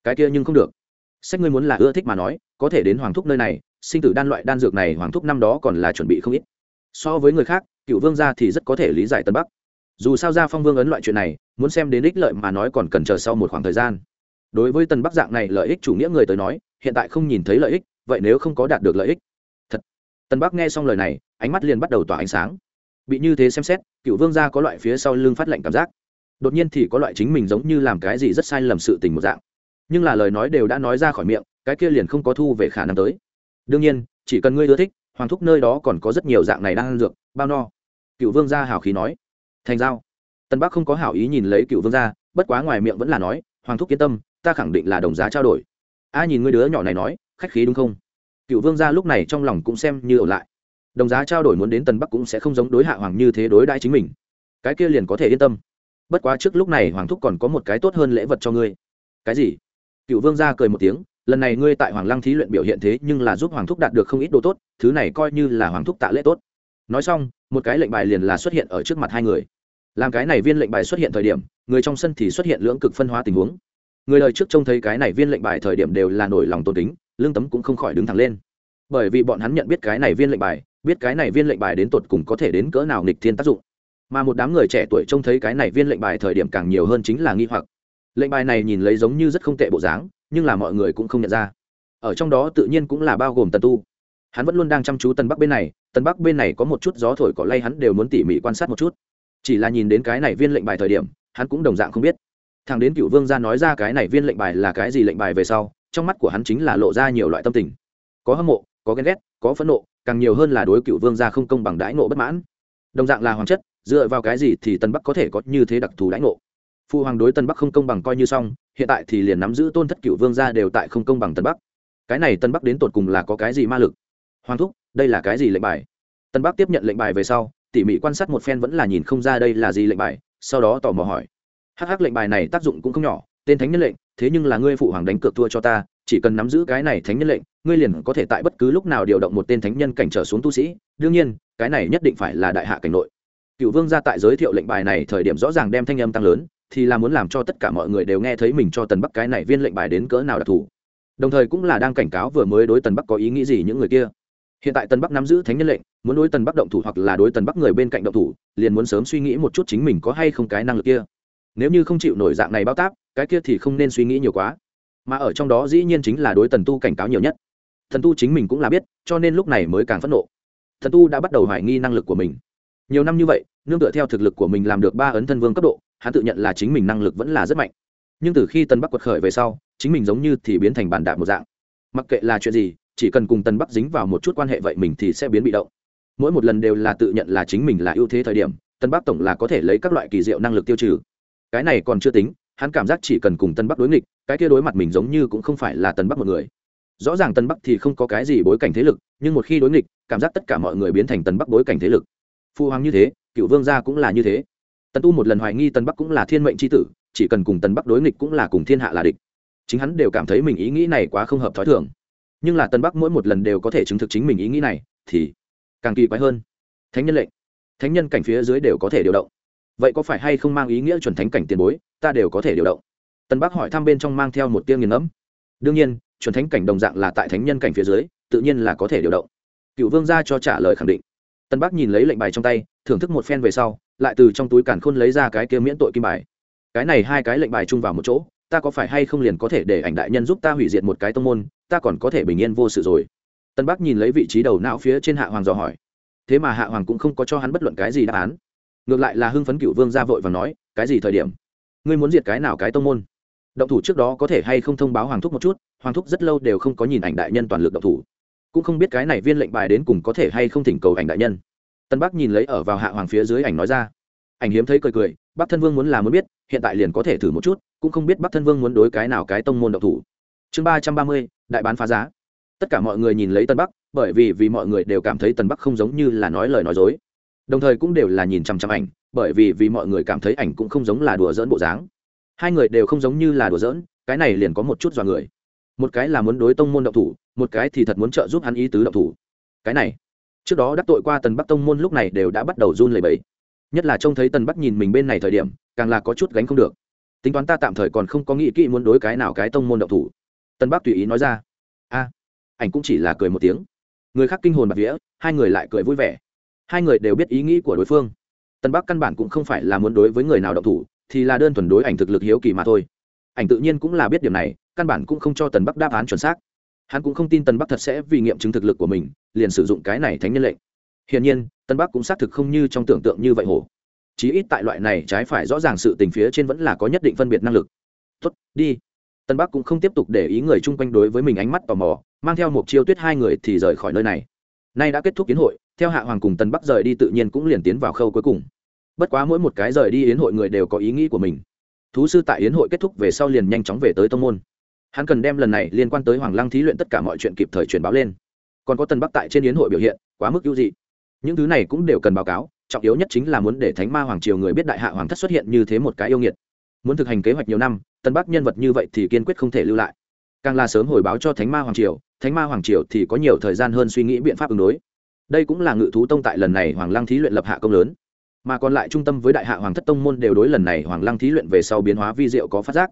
cái kia nhưng không được. Sách ngươi muốn là ưa thích mà nói, có thể đến hoàng thúc nơi này, sinh tử đan loại đan dược này hoàng thúc năm đó còn là chuẩn bị không ít. So với người khác, cựu vương gia thì rất có thể lý giải tân bắc. Dù sao ra phong vương ấn loại chuyện này, muốn xem đến ích lợi mà nói còn cần chờ sau một khoảng thời gian. Đối với tân bắc dạng này lợi ích chủ nghĩa người tới nói, hiện tại không nhìn thấy lợi ích, vậy nếu không có đạt được lợi ích? Thật. Tân bắc nghe xong lời này, ánh mắt liền bắt đầu tỏa ánh sáng bị như thế xem xét, cựu vương gia có loại phía sau lưng phát lệnh cảm giác. Đột nhiên thì có loại chính mình giống như làm cái gì rất sai lầm sự tình một dạng. Nhưng là lời nói đều đã nói ra khỏi miệng, cái kia liền không có thu về khả năng tới. Đương nhiên, chỉ cần ngươi ưa thích, hoàng thúc nơi đó còn có rất nhiều dạng này đang ăn dược, bao no. Cựu vương gia hào khí nói. Thành giao. Tân bắc không có hảo ý nhìn lấy cựu vương gia, bất quá ngoài miệng vẫn là nói, hoàng thúc yên tâm, ta khẳng định là đồng giá trao đổi. A nhìn ngươi đứa nhỏ này nói, khách khí đúng không? Cựu vương gia lúc này trong lòng cũng xem như ở lại đồng giá trao đổi muốn đến tần bắc cũng sẽ không giống đối hạ hoàng như thế đối đãi chính mình. Cái kia liền có thể yên tâm. Bất quá trước lúc này hoàng thúc còn có một cái tốt hơn lễ vật cho ngươi. Cái gì? Cựu vương gia cười một tiếng, lần này ngươi tại hoàng lăng thí luyện biểu hiện thế nhưng là giúp hoàng thúc đạt được không ít đồ tốt, thứ này coi như là hoàng thúc tạ lễ tốt. Nói xong, một cái lệnh bài liền là xuất hiện ở trước mặt hai người. Làm cái này viên lệnh bài xuất hiện thời điểm, người trong sân thì xuất hiện lưỡng cực phân hóa tình huống. Người lời trước trông thấy cái này viên lệnh bài thời điểm đều là nổi lòng tôn kính, lương tấm cũng không khỏi đứng thẳng lên. Bởi vì bọn hắn nhận biết cái này viên lệnh bài biết cái này viên lệnh bài đến tột cùng có thể đến cỡ nào nghịch thiên tác dụng. Mà một đám người trẻ tuổi trông thấy cái này viên lệnh bài thời điểm càng nhiều hơn chính là nghi hoặc. Lệnh bài này nhìn lấy giống như rất không tệ bộ dáng, nhưng là mọi người cũng không nhận ra. Ở trong đó tự nhiên cũng là bao gồm tần tu. Hắn vẫn luôn đang chăm chú tần bắc bên này, tần bắc bên này có một chút gió thổi cỏ lay hắn đều muốn tỉ mỉ quan sát một chút. Chỉ là nhìn đến cái này viên lệnh bài thời điểm, hắn cũng đồng dạng không biết. Thằng đến cựu vương gia nói ra cái này viên lệnh bài là cái gì lệnh bài về sau, trong mắt của hắn chính là lộ ra nhiều loại tâm tình. Có hâm mộ có ghen ghét, có phẫn nộ, càng nhiều hơn là đối cựu vương gia không công bằng đãi nộ bất mãn. Đồng dạng là hoàng chất, dựa vào cái gì thì tân bắc có thể có như thế đặc thù đãi nộ phụ hoàng đối tân bắc không công bằng coi như xong, hiện tại thì liền nắm giữ tôn thất cựu vương gia đều tại không công bằng tân bắc. Cái này tân bắc đến tột cùng là có cái gì ma lực? Hoàng thúc, đây là cái gì lệnh bài? Tân bắc tiếp nhận lệnh bài về sau, tỉ mỉ quan sát một phen vẫn là nhìn không ra đây là gì lệnh bài, sau đó tò mò hỏi. Hắc hắc, lệnh bài này tác dụng cũng không nhỏ tên thánh nhân lệnh, thế nhưng là ngươi phụ hoàng đánh cược thua cho ta, chỉ cần nắm giữ cái này thánh nhân lệnh, ngươi liền có thể tại bất cứ lúc nào điều động một tên thánh nhân cảnh trở xuống tu sĩ. Đương nhiên, cái này nhất định phải là đại hạ cảnh nội. Cựu vương ra tại giới thiệu lệnh bài này thời điểm rõ ràng đem thanh âm tăng lớn, thì là muốn làm cho tất cả mọi người đều nghe thấy mình cho tần bắc cái này viên lệnh bài đến cỡ nào đặc thù. Đồng thời cũng là đang cảnh cáo vừa mới đối tần bắc có ý nghĩ gì những người kia. Hiện tại tần bắc nắm giữ thánh nhân lệnh, muốn đối tần bắc động thủ hoặc là đối tần bắc người bên cạnh động thủ, liền muốn sớm suy nghĩ một chút chính mình có hay không cái năng lực kia. Nếu như không chịu nổi dạng này bao táp cái kia thì không nên suy nghĩ nhiều quá. Mà ở trong đó dĩ nhiên chính là đối tần tu cảnh cáo nhiều nhất. Thần tu chính mình cũng là biết, cho nên lúc này mới càng phẫn nộ. Thần tu đã bắt đầu hoài nghi năng lực của mình. Nhiều năm như vậy, nương tựa theo thực lực của mình làm được ba ấn thân vương cấp độ, hắn tự nhận là chính mình năng lực vẫn là rất mạnh. Nhưng từ khi tân bắc quật khởi về sau, chính mình giống như thì biến thành bản đạp một dạng. Mặc kệ là chuyện gì, chỉ cần cùng tân bắc dính vào một chút quan hệ vậy mình thì sẽ biến bị động. Mỗi một lần đều là tự nhận là chính mình là ưu thế thời điểm tân bắc tổng là có thể lấy các loại kỳ diệu năng lực tiêu trừ. Cái này còn chưa tính hắn cảm giác chỉ cần cùng tân bắc đối nghịch, cái kia đối mặt mình giống như cũng không phải là tân bắc một người. Rõ ràng tân bắc thì không có cái gì bối cảnh thế lực, nhưng một khi đối nghịch, cảm giác tất cả mọi người biến thành tân bắc bối cảnh thế lực. Phu hoàng như thế, cựu vương gia cũng là như thế. Tần tu một lần hoài nghi tân bắc cũng là thiên mệnh c h i tử, chỉ cần cùng tân bắc đối nghịch cũng là cùng thiên hạ là địch. Chính hắn đều cảm thấy mình ý nghĩ này quá không hợp t h ó i thường. Nhưng là tân bắc mỗi một lần đều có thể chứng thực chính mình ý nghĩ này, thì càng kỳ quái hơn. Thánh nhân lệnh. Thánh nhân cảnh phía dưới đều có thể điều động vậy có phải hay không mang ý nghĩa chuẩn thánh cảnh tiền bối, ta đều có thể điều động. Tân bắc hỏi thăm bên trong mang theo một tiêu nghiền ngẫm. Đương nhiên, chuẩn thánh cảnh đồng dạng là tại thánh nhân cảnh phía dưới, tự nhiên là có thể điều động. Cựu vương gia cho trả lời khẳng định. Tân bắc nhìn lấy lệnh bài trong tay, thưởng thức một phen về sau, lại từ trong túi cản khôn lấy ra cái kia miễn tội kim bài. Cái này hai cái lệnh bài chung vào một chỗ, ta có phải hay không liền có thể để ảnh đại nhân giúp ta hủy diệt một cái tông môn, ta còn có thể bình yên vô sự rồi. Tân bắc nhìn lấy vị trí đầu não phía trên hạ hoàng dò hỏi. Thế mà hạ hoàng cũng không có cho hắn bất luận cái gì đáp án ngược lại là hưng phấn cựu vương ra vội và nói, cái gì thời điểm? Ngươi muốn diệt cái nào cái tông môn? Động thủ trước đó có thể hay không thông báo hoàng thúc một chút, hoàng thúc rất lâu đều không có nhìn ảnh đại nhân toàn lực động thủ. Cũng không biết cái này viên lệnh bài đến cùng có thể hay không thỉnh cầu ảnh đại nhân. Tân bắc nhìn lấy ở vào hạ hoàng phía dưới ảnh nói ra. Ảnh hiếm thấy cười cười, bắc thân vương muốn là muốn biết, hiện tại liền có thể thử một chút, cũng không biết bắc thân vương muốn đối cái nào cái tông môn động thủ. Chương ba trăm ba mươi, đại bán phá giá. Tất cả mọi người nhìn lấy tân bắc, bởi vì vì mọi người đều cảm thấy tân bắc không giống như là nói lời nói dối đồng thời cũng đều là nhìn chằm chằm ảnh, bởi vì vì mọi người cảm thấy ảnh cũng không giống là đùa dỡn bộ dáng. Hai người đều không giống như là đùa dỡn cái này liền có một chút dọa người. Một cái là muốn đối tông môn động thủ, một cái thì thật muốn trợ giúp hắn ý tứ động thủ. Cái này, trước đó đắc tội qua tần bắc tông môn lúc này đều đã bắt đầu run lẩy bẩy. Nhất là trông thấy tần bắc nhìn mình bên này thời điểm, càng là có chút gánh không được. Tính toán ta tạm thời còn không có nghĩ kỹ muốn đối cái nào cái tông môn động thủ. Tần bắc tùy ý nói ra. A, ảnh cũng chỉ là cười một tiếng. Người khác kinh hồn bạc vía, hai người lại cười vui vẻ hai người đều biết ý nghĩ của đối phương. Tần bắc căn bản cũng không phải là muốn đối với người nào động thủ, thì là đơn thuần đối ảnh thực lực hiếu kỳ mà thôi. Ảnh tự nhiên cũng là biết điểm này, căn bản cũng không cho tần bắc đáp án chuẩn xác. Hắn cũng không tin tần bắc thật sẽ vì nghiệm chứng thực lực của mình, liền sử dụng cái này thánh nhân lệnh. Hiển nhiên, tân bắc cũng xác thực không như trong tưởng tượng như vậy hổ. Chí ít tại loại này trái phải rõ ràng sự tình phía trên vẫn là có nhất định phân biệt năng lực. Tuất đi. Tân bắc cũng không tiếp tục để ý người chung quanh đối với mình ánh mắt tò mò, mang theo một chiêu tuyết hai người thì rời khỏi nơi này. Nay đã kết thúc kiến hội theo hạ hoàng cùng tân bắc rời đi tự nhiên cũng liền tiến vào khâu cuối cùng. Bất quá mỗi một cái rời đi yến hội người đều có ý nghĩ của mình. Thú sư tại yến hội kết thúc về sau liền nhanh chóng về tới tông môn. Hắn cần đem lần này liên quan tới hoàng lăng thí luyện tất cả mọi chuyện kịp thời truyền báo lên. Còn có tân bắc tại trên yến hội biểu hiện, quá mức ưu dị. Những thứ này cũng đều cần báo cáo, trọng yếu nhất chính là muốn để thánh ma hoàng triều người biết đại hạ hoàng thất xuất hiện như thế một cái yêu nghiệt. Muốn thực hành kế hoạch nhiều năm, tân bắc nhân vật như vậy thì kiên quyết không thể lưu lại. Càng là sớm hồi báo cho thánh ma hoàng triều, thánh ma hoàng triều thì có nhiều thời gian hơn suy nghĩ biện pháp ứng đối đây cũng là ngự thú tông tại lần này hoàng lăng thí luyện lập hạ công lớn. Mà còn lại trung tâm với đại hạ hoàng thất tông môn đều đối lần này hoàng lăng thí luyện về sau biến hóa vi diệu có phát giác.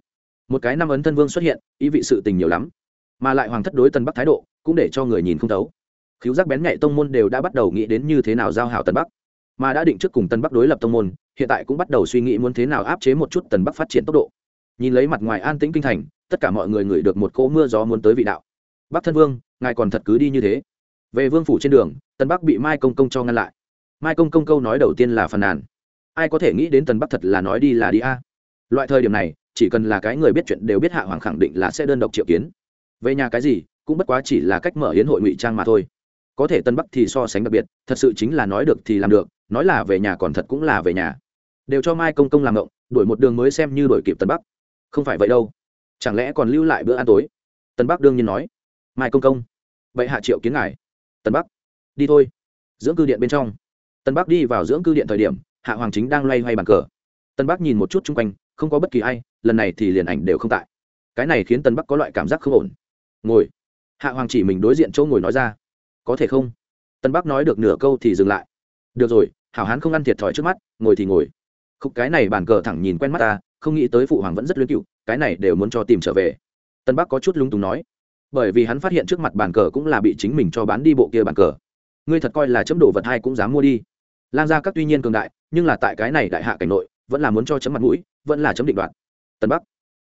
Một cái năm ấn thân vương xuất hiện, ý vị sự tình nhiều lắm. Mà lại hoàng thất đối tân bắc thái độ cũng để cho người nhìn không thấu. Khiếu giác bén nhạy tông môn đều đã bắt đầu nghĩ đến như thế nào giao hảo tân bắc. Mà đã định trước cùng tân bắc đối lập tông môn, hiện tại cũng bắt đầu suy nghĩ muốn thế nào áp chế một chút tân bắc phát triển tốc độ. Nhìn lấy mặt ngoài an tĩnh kinh thành, tất cả mọi người ngửi được một cỗ mưa gió muốn tới vị đạo. Bắc thân vương, ngài còn thật cứ đi như thế về vương phủ trên đường tân bắc bị mai công công cho ngăn lại. Mai công công câu nói đầu tiên là phàn nàn. Ai có thể nghĩ đến tần bắc thật là nói đi là đi a? Loại thời điểm này, chỉ cần là cái người biết chuyện đều biết hạ hoàng khẳng định là sẽ đơn độc triệu kiến. Về nhà cái gì, cũng bất quá chỉ là cách mở hiến hội ngụy trang mà thôi. Có thể tân bắc thì so sánh đặc biệt, thật sự chính là nói được thì làm được, nói là về nhà còn thật cũng là về nhà. Đều cho mai công công làm ngộng, đuổi một đường mới xem như đuổi kịp tân bắc. Không phải vậy đâu. Chẳng lẽ còn lưu lại bữa ăn tối? Tân bắc đương nhiên nói, mai công công, vậy hạ triệu kiến ngài tân bắc. Đi thôi. Dưỡng cư điện bên trong. Tân bắc đi vào dưỡng cư điện thời điểm, hạ hoàng chính đang loay hoay bàn cờ. Tân bắc nhìn một chút chung quanh, không có bất kỳ ai, lần này thì liền ảnh đều không tại. Cái này khiến tân bắc có loại cảm giác không ổn. Ngồi. Hạ hoàng chỉ mình đối diện chỗ ngồi nói ra. Có thể không? Tân bắc nói được nửa câu thì dừng lại. Được rồi, hảo hán không ăn thiệt thòi trước mắt, ngồi thì ngồi. Khúc cái này bàn cờ thẳng nhìn quen mắt ta, không nghĩ tới phụ hoàng vẫn rất luyến cựu, cái này đều muốn cho tìm trở về. Tân bắc có chút lung túng nói bởi vì hắn phát hiện trước mặt bàn cờ cũng là bị chính mình cho bán đi bộ kia bàn cờ. Ngươi thật coi là chấm đồ vật hai cũng dám mua đi. Lan ra các tuy nhiên cường đại, nhưng là tại cái này đại hạ cảnh nội, vẫn là muốn cho chấm mặt mũi, vẫn là chấm định đoạt. Tân bắc.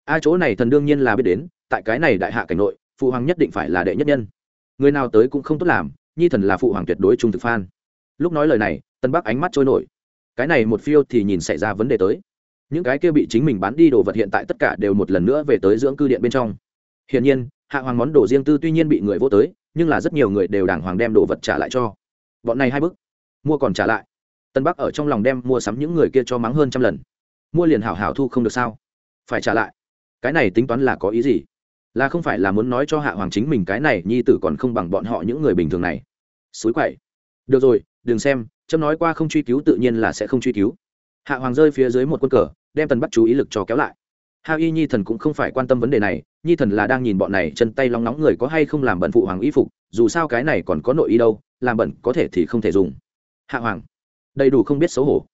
A chỗ này thần đương nhiên là biết đến, tại cái này đại hạ cảnh nội, phụ hoàng nhất định phải là đệ nhất nhân. Người nào tới cũng không tốt làm, nhi thần là phụ hoàng tuyệt đối trung thực phan lúc nói lời này, tân bắc ánh mắt trôi nổi. Cái này một phiêu thì nhìn xảy ra vấn đề tới. Những cái kia bị chính mình bán đi đồ vật hiện tại tất cả đều một lần nữa về tới dưỡng cư điện bên trong. Hiển nhiên hạ hoàng món đồ riêng tư tuy nhiên bị người vô tới, nhưng là rất nhiều người đều đàng hoàng đem đồ vật trả lại cho. Bọn này hai bức, mua còn trả lại. Tân bắc ở trong lòng đem mua sắm những người kia cho mắng hơn trăm lần. Mua liền hảo hảo thu không được sao? Phải trả lại. Cái này tính toán là có ý gì? Là không phải là muốn nói cho hạ hoàng chính mình cái này nhi tử còn không bằng bọn họ những người bình thường này. Xối quậy. Được rồi, đừng xem trâm nói qua không truy cứu tự nhiên là sẽ không truy cứu. Hạ hoàng rơi phía dưới một quân cờ, đem tần bắt chú ý lực cho kéo lại hạ y nhi thần cũng không phải quan tâm vấn đề này, nhi thần là đang nhìn bọn này chân tay long nóng người có hay không làm bẩn phụ hoàng y phục, dù sao cái này còn có nội y đâu, làm bẩn có thể thì không thể dùng. Hạ hoàng, đầy đủ không biết xấu hổ.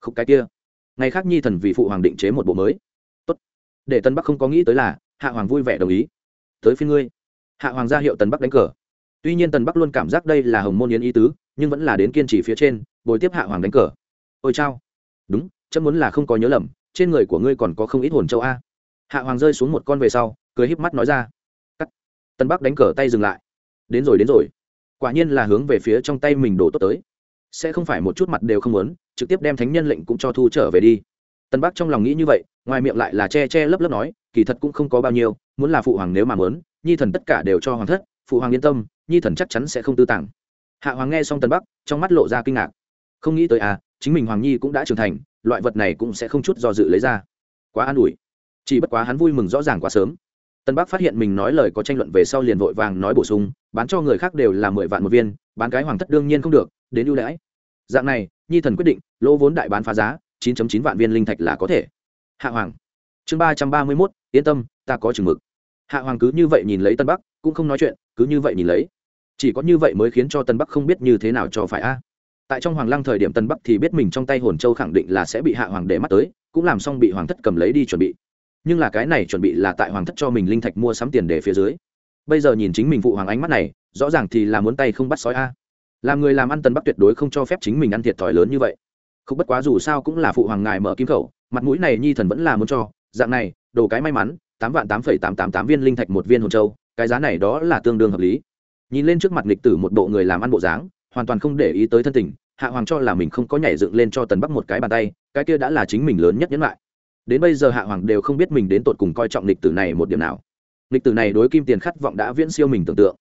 Khúc cái kia. Ngày khác nhi thần vì phụ hoàng định chế một bộ mới. Tốt. Để tân bắc không có nghĩ tới là, hạ hoàng vui vẻ đồng ý. Tới phía ngươi. Hạ hoàng ra hiệu tần bắc đánh cờ. Tuy nhiên tần bắc luôn cảm giác đây là hồng môn yến ý tứ, nhưng vẫn là đến kiên trì phía trên, bồi tiếp hạ hoàng đánh cờ. Ôi chao. Đúng, chấm muốn là không có nhớ lầm trên người của ngươi còn có không ít hồn châu a. Hạ hoàng rơi xuống một con về sau, cười híp mắt nói ra. Cắt. Tân bắc đánh cờ tay dừng lại. Đến rồi đến rồi. Quả nhiên là hướng về phía trong tay mình đổ tốt tới. Sẽ không phải một chút mặt đều không muốn, trực tiếp đem thánh nhân lệnh cũng cho thu trở về đi. Tân bắc trong lòng nghĩ như vậy, ngoài miệng lại là che che lấp lấp nói, kỳ thật cũng không có bao nhiêu, muốn là phụ hoàng nếu mà muốn, nhi thần tất cả đều cho hoàng thất, phụ hoàng yên tâm, nhi thần chắc chắn sẽ không tư tàng. Hạ hoàng nghe xong tân bắc, trong mắt lộ ra kinh ngạc. Không nghĩ tới à chính mình hoàng nhi cũng đã trưởng thành loại vật này cũng sẽ không chút do dự lấy ra. Quá an ủi. Chỉ bất quá hắn vui mừng rõ ràng quá sớm. Tân bắc phát hiện mình nói lời có tranh luận về sau liền vội vàng nói bổ sung, bán cho người khác đều là mười vạn một viên, bán cái hoàng thất đương nhiên không được, đến ưu đãi. Dạng này, nhi thần quyết định, lỗ vốn đại bán phá giá, chín chín vạn viên linh thạch là có thể. Hạ hoàng. Chương ba trăm ba mươi mốt, yên tâm, ta có chừng mực. Hạ hoàng cứ như vậy nhìn lấy tân bắc, cũng không nói chuyện, cứ như vậy nhìn lấy. Chỉ có như vậy mới khiến cho tân bắc không biết như thế nào cho phải a tại trong hoàng lăng thời điểm tân bắc thì biết mình trong tay hồn châu khẳng định là sẽ bị hạ hoàng để mắt tới, cũng làm xong bị hoàng thất cầm lấy đi chuẩn bị. Nhưng là cái này chuẩn bị là tại hoàng thất cho mình linh thạch mua sắm tiền để phía dưới. Bây giờ nhìn chính mình phụ hoàng ánh mắt này, rõ ràng thì là muốn tay không bắt sói a. Làm người làm ăn tân bắc tuyệt đối không cho phép chính mình ăn thiệt thòi lớn như vậy. Không bất quá dù sao cũng là phụ hoàng ngài mở kim khẩu, mặt mũi này nhi thần vẫn là muốn cho. Dạng này, đồ cái may mắn, tám vạn tám phẩy tám tám tám viên linh thạch một viên hồn châu, cái giá này đó là tương đương hợp lý. Nhìn lên trước mặt lịch tử một bộ người làm ăn bộ dáng hoàn toàn không để ý tới thân tình, hạ hoàng cho là mình không có nhảy dựng lên cho tần bắc một cái bàn tay, cái kia đã là chính mình lớn nhất nhẫn lại. Đến bây giờ hạ hoàng đều không biết mình đến tột cùng coi trọng lịch tử này một điểm nào. Lịch tử này đối kim tiền khát vọng đã viễn siêu mình tưởng tượng.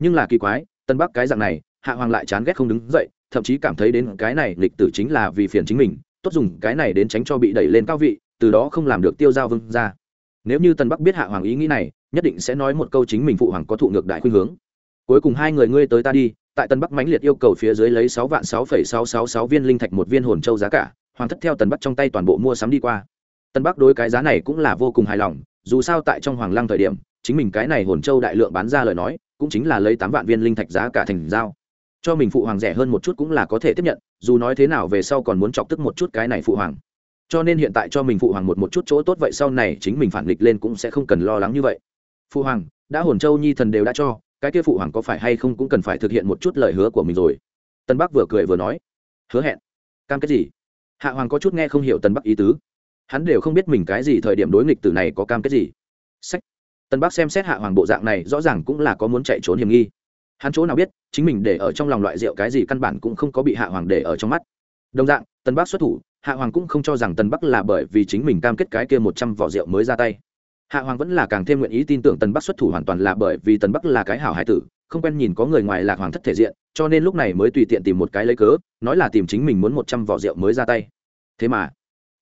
Nhưng là kỳ quái tân bắc cái dạng này, hạ hoàng lại chán ghét không đứng dậy, thậm chí cảm thấy đến cái này lịch tử chính là vì phiền chính mình, tốt dùng cái này đến tránh cho bị đẩy lên cao vị, từ đó không làm được tiêu giao vương ra nếu như tân bắc biết hạ hoàng ý nghĩ này, nhất định sẽ nói một câu chính mình phụ hoàng có thụ ngược đại khuynh hướng. Cuối cùng hai người ngươi tới ta đi tại tân bắc mãnh liệt yêu cầu phía dưới lấy sáu vạn sáu phẩy sáu sáu sáu viên linh thạch một viên hồn châu giá cả, hoàng thất theo tần bắc trong tay toàn bộ mua sắm đi qua. Tân bắc đối cái giá này cũng là vô cùng hài lòng, dù sao tại trong hoàng lăng thời điểm, chính mình cái này hồn châu đại lượng bán ra lời nói, cũng chính là lấy tám vạn viên linh thạch giá cả thành giao. Cho mình phụ hoàng rẻ hơn một chút cũng là có thể tiếp nhận, dù nói thế nào về sau còn muốn chọc tức một chút cái này phụ hoàng. Cho nên hiện tại cho mình phụ hoàng một một chút chỗ tốt vậy sau này chính mình phản nghịch lên cũng sẽ không cần lo lắng như vậy. Phụ hoàng, đã hồn châu nhi thần đều đã cho cái kia phụ hoàng có phải hay không cũng cần phải thực hiện một chút lời hứa của mình rồi. Tân bắc vừa cười vừa nói, hứa hẹn. Cam kết gì? Hạ hoàng có chút nghe không hiểu tân bắc ý tứ. Hắn đều không biết mình cái gì thời điểm đối nghịch từ này có cam kết gì. Sách. Tân bắc xem xét hạ hoàng bộ dạng này rõ ràng cũng là có muốn chạy trốn hiểm nghi. Hắn chỗ nào biết, chính mình để ở trong lòng loại rượu cái gì căn bản cũng không có bị hạ hoàng để ở trong mắt. Đồng dạng, tân bắc xuất thủ, hạ hoàng cũng không cho rằng tân bắc là bởi vì chính mình cam kết cái kia một trăm vỏ rượu mới ra tay hạ hoàng vẫn là càng thêm nguyện ý tin tưởng Tần bắc xuất thủ hoàn toàn là bởi vì Tần bắc là cái hảo hải tử, không quen nhìn có người ngoài lạc hoàng thất thể diện, cho nên lúc này mới tùy tiện tìm một cái lấy cớ, nói là tìm chính mình muốn một trăm vỏ rượu mới ra tay. Thế mà,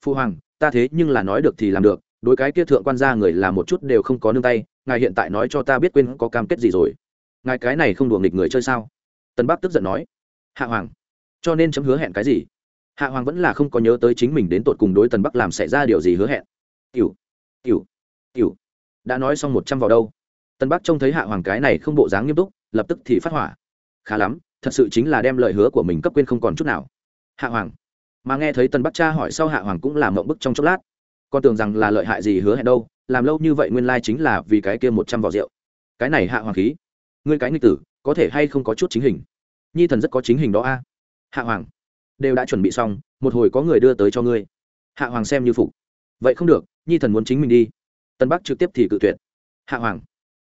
phu hoàng, ta thế nhưng là nói được thì làm được, đối cái kia thượng quan gia người là một chút đều không có nương tay, ngài hiện tại nói cho ta biết quên có cam kết gì rồi. Ngài cái này không đùa nghịch người chơi sao? Tân bắc tức giận nói. Hạ hoàng, cho nên chấm hứa hẹn cái gì? Hạ hoàng vẫn là không có nhớ tới chính mình đến tột cùng đối tần bắc làm xảy ra điều gì hứa hẹn. Tiểu tiểu tiểu đã nói xong một trăm vào đâu. Tân bắc trông thấy hạ hoàng cái này không bộ dáng nghiêm túc, lập tức thì phát hỏa. Khá lắm, thật sự chính là đem lời hứa của mình cấp quên không còn chút nào. Hạ hoàng. Mà nghe thấy tân bắc cha hỏi sau hạ hoàng cũng làm mộng bức trong chốc lát. Con tưởng rằng là lợi hại gì hứa hẹn đâu, làm lâu như vậy nguyên lai chính là vì cái kia một trăm vỏ rượu. Cái này hạ hoàng khí. Ngươi cái nghịch tử, có thể hay không có chút chính hình? Nhi thần rất có chính hình đó a. Hạ hoàng. Đều đã chuẩn bị xong, một hồi có người đưa tới cho ngươi. Hạ hoàng xem như phục. Vậy không được, nhi thần muốn chính mình đi tân bắc trực tiếp thì cự tuyệt. Hạ hoàng,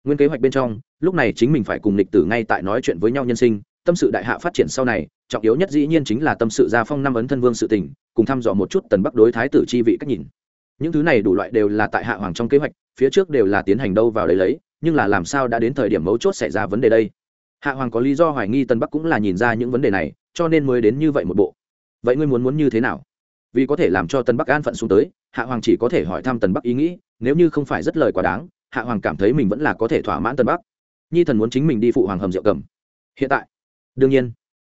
nguyên kế hoạch bên trong, lúc này chính mình phải cùng lịch tử ngay tại nói chuyện với nhau nhân sinh, tâm sự đại hạ phát triển sau này, trọng yếu nhất dĩ nhiên chính là tâm sự gia phong năm ấn thân vương sự tình, cùng thăm dò một chút tần bắc đối thái tử chi vị cách nhìn. Những thứ này đủ loại đều là tại hạ hoàng trong kế hoạch, phía trước đều là tiến hành đâu vào đấy lấy, nhưng là làm sao đã đến thời điểm mấu chốt xảy ra vấn đề đây? Hạ hoàng có lý do hoài nghi tân bắc cũng là nhìn ra những vấn đề này, cho nên mới đến như vậy một bộ. Vậy ngươi muốn muốn như thế nào? Vì có thể làm cho tân bắc an phận xuống tới hạ hoàng chỉ có thể hỏi thăm tần bắc ý nghĩ, nếu như không phải rất lời quá đáng, hạ hoàng cảm thấy mình vẫn là có thể thỏa mãn Tần bắc. Nhi thần muốn chính mình đi phụ hoàng hầm rượu cầm. Hiện tại, đương nhiên,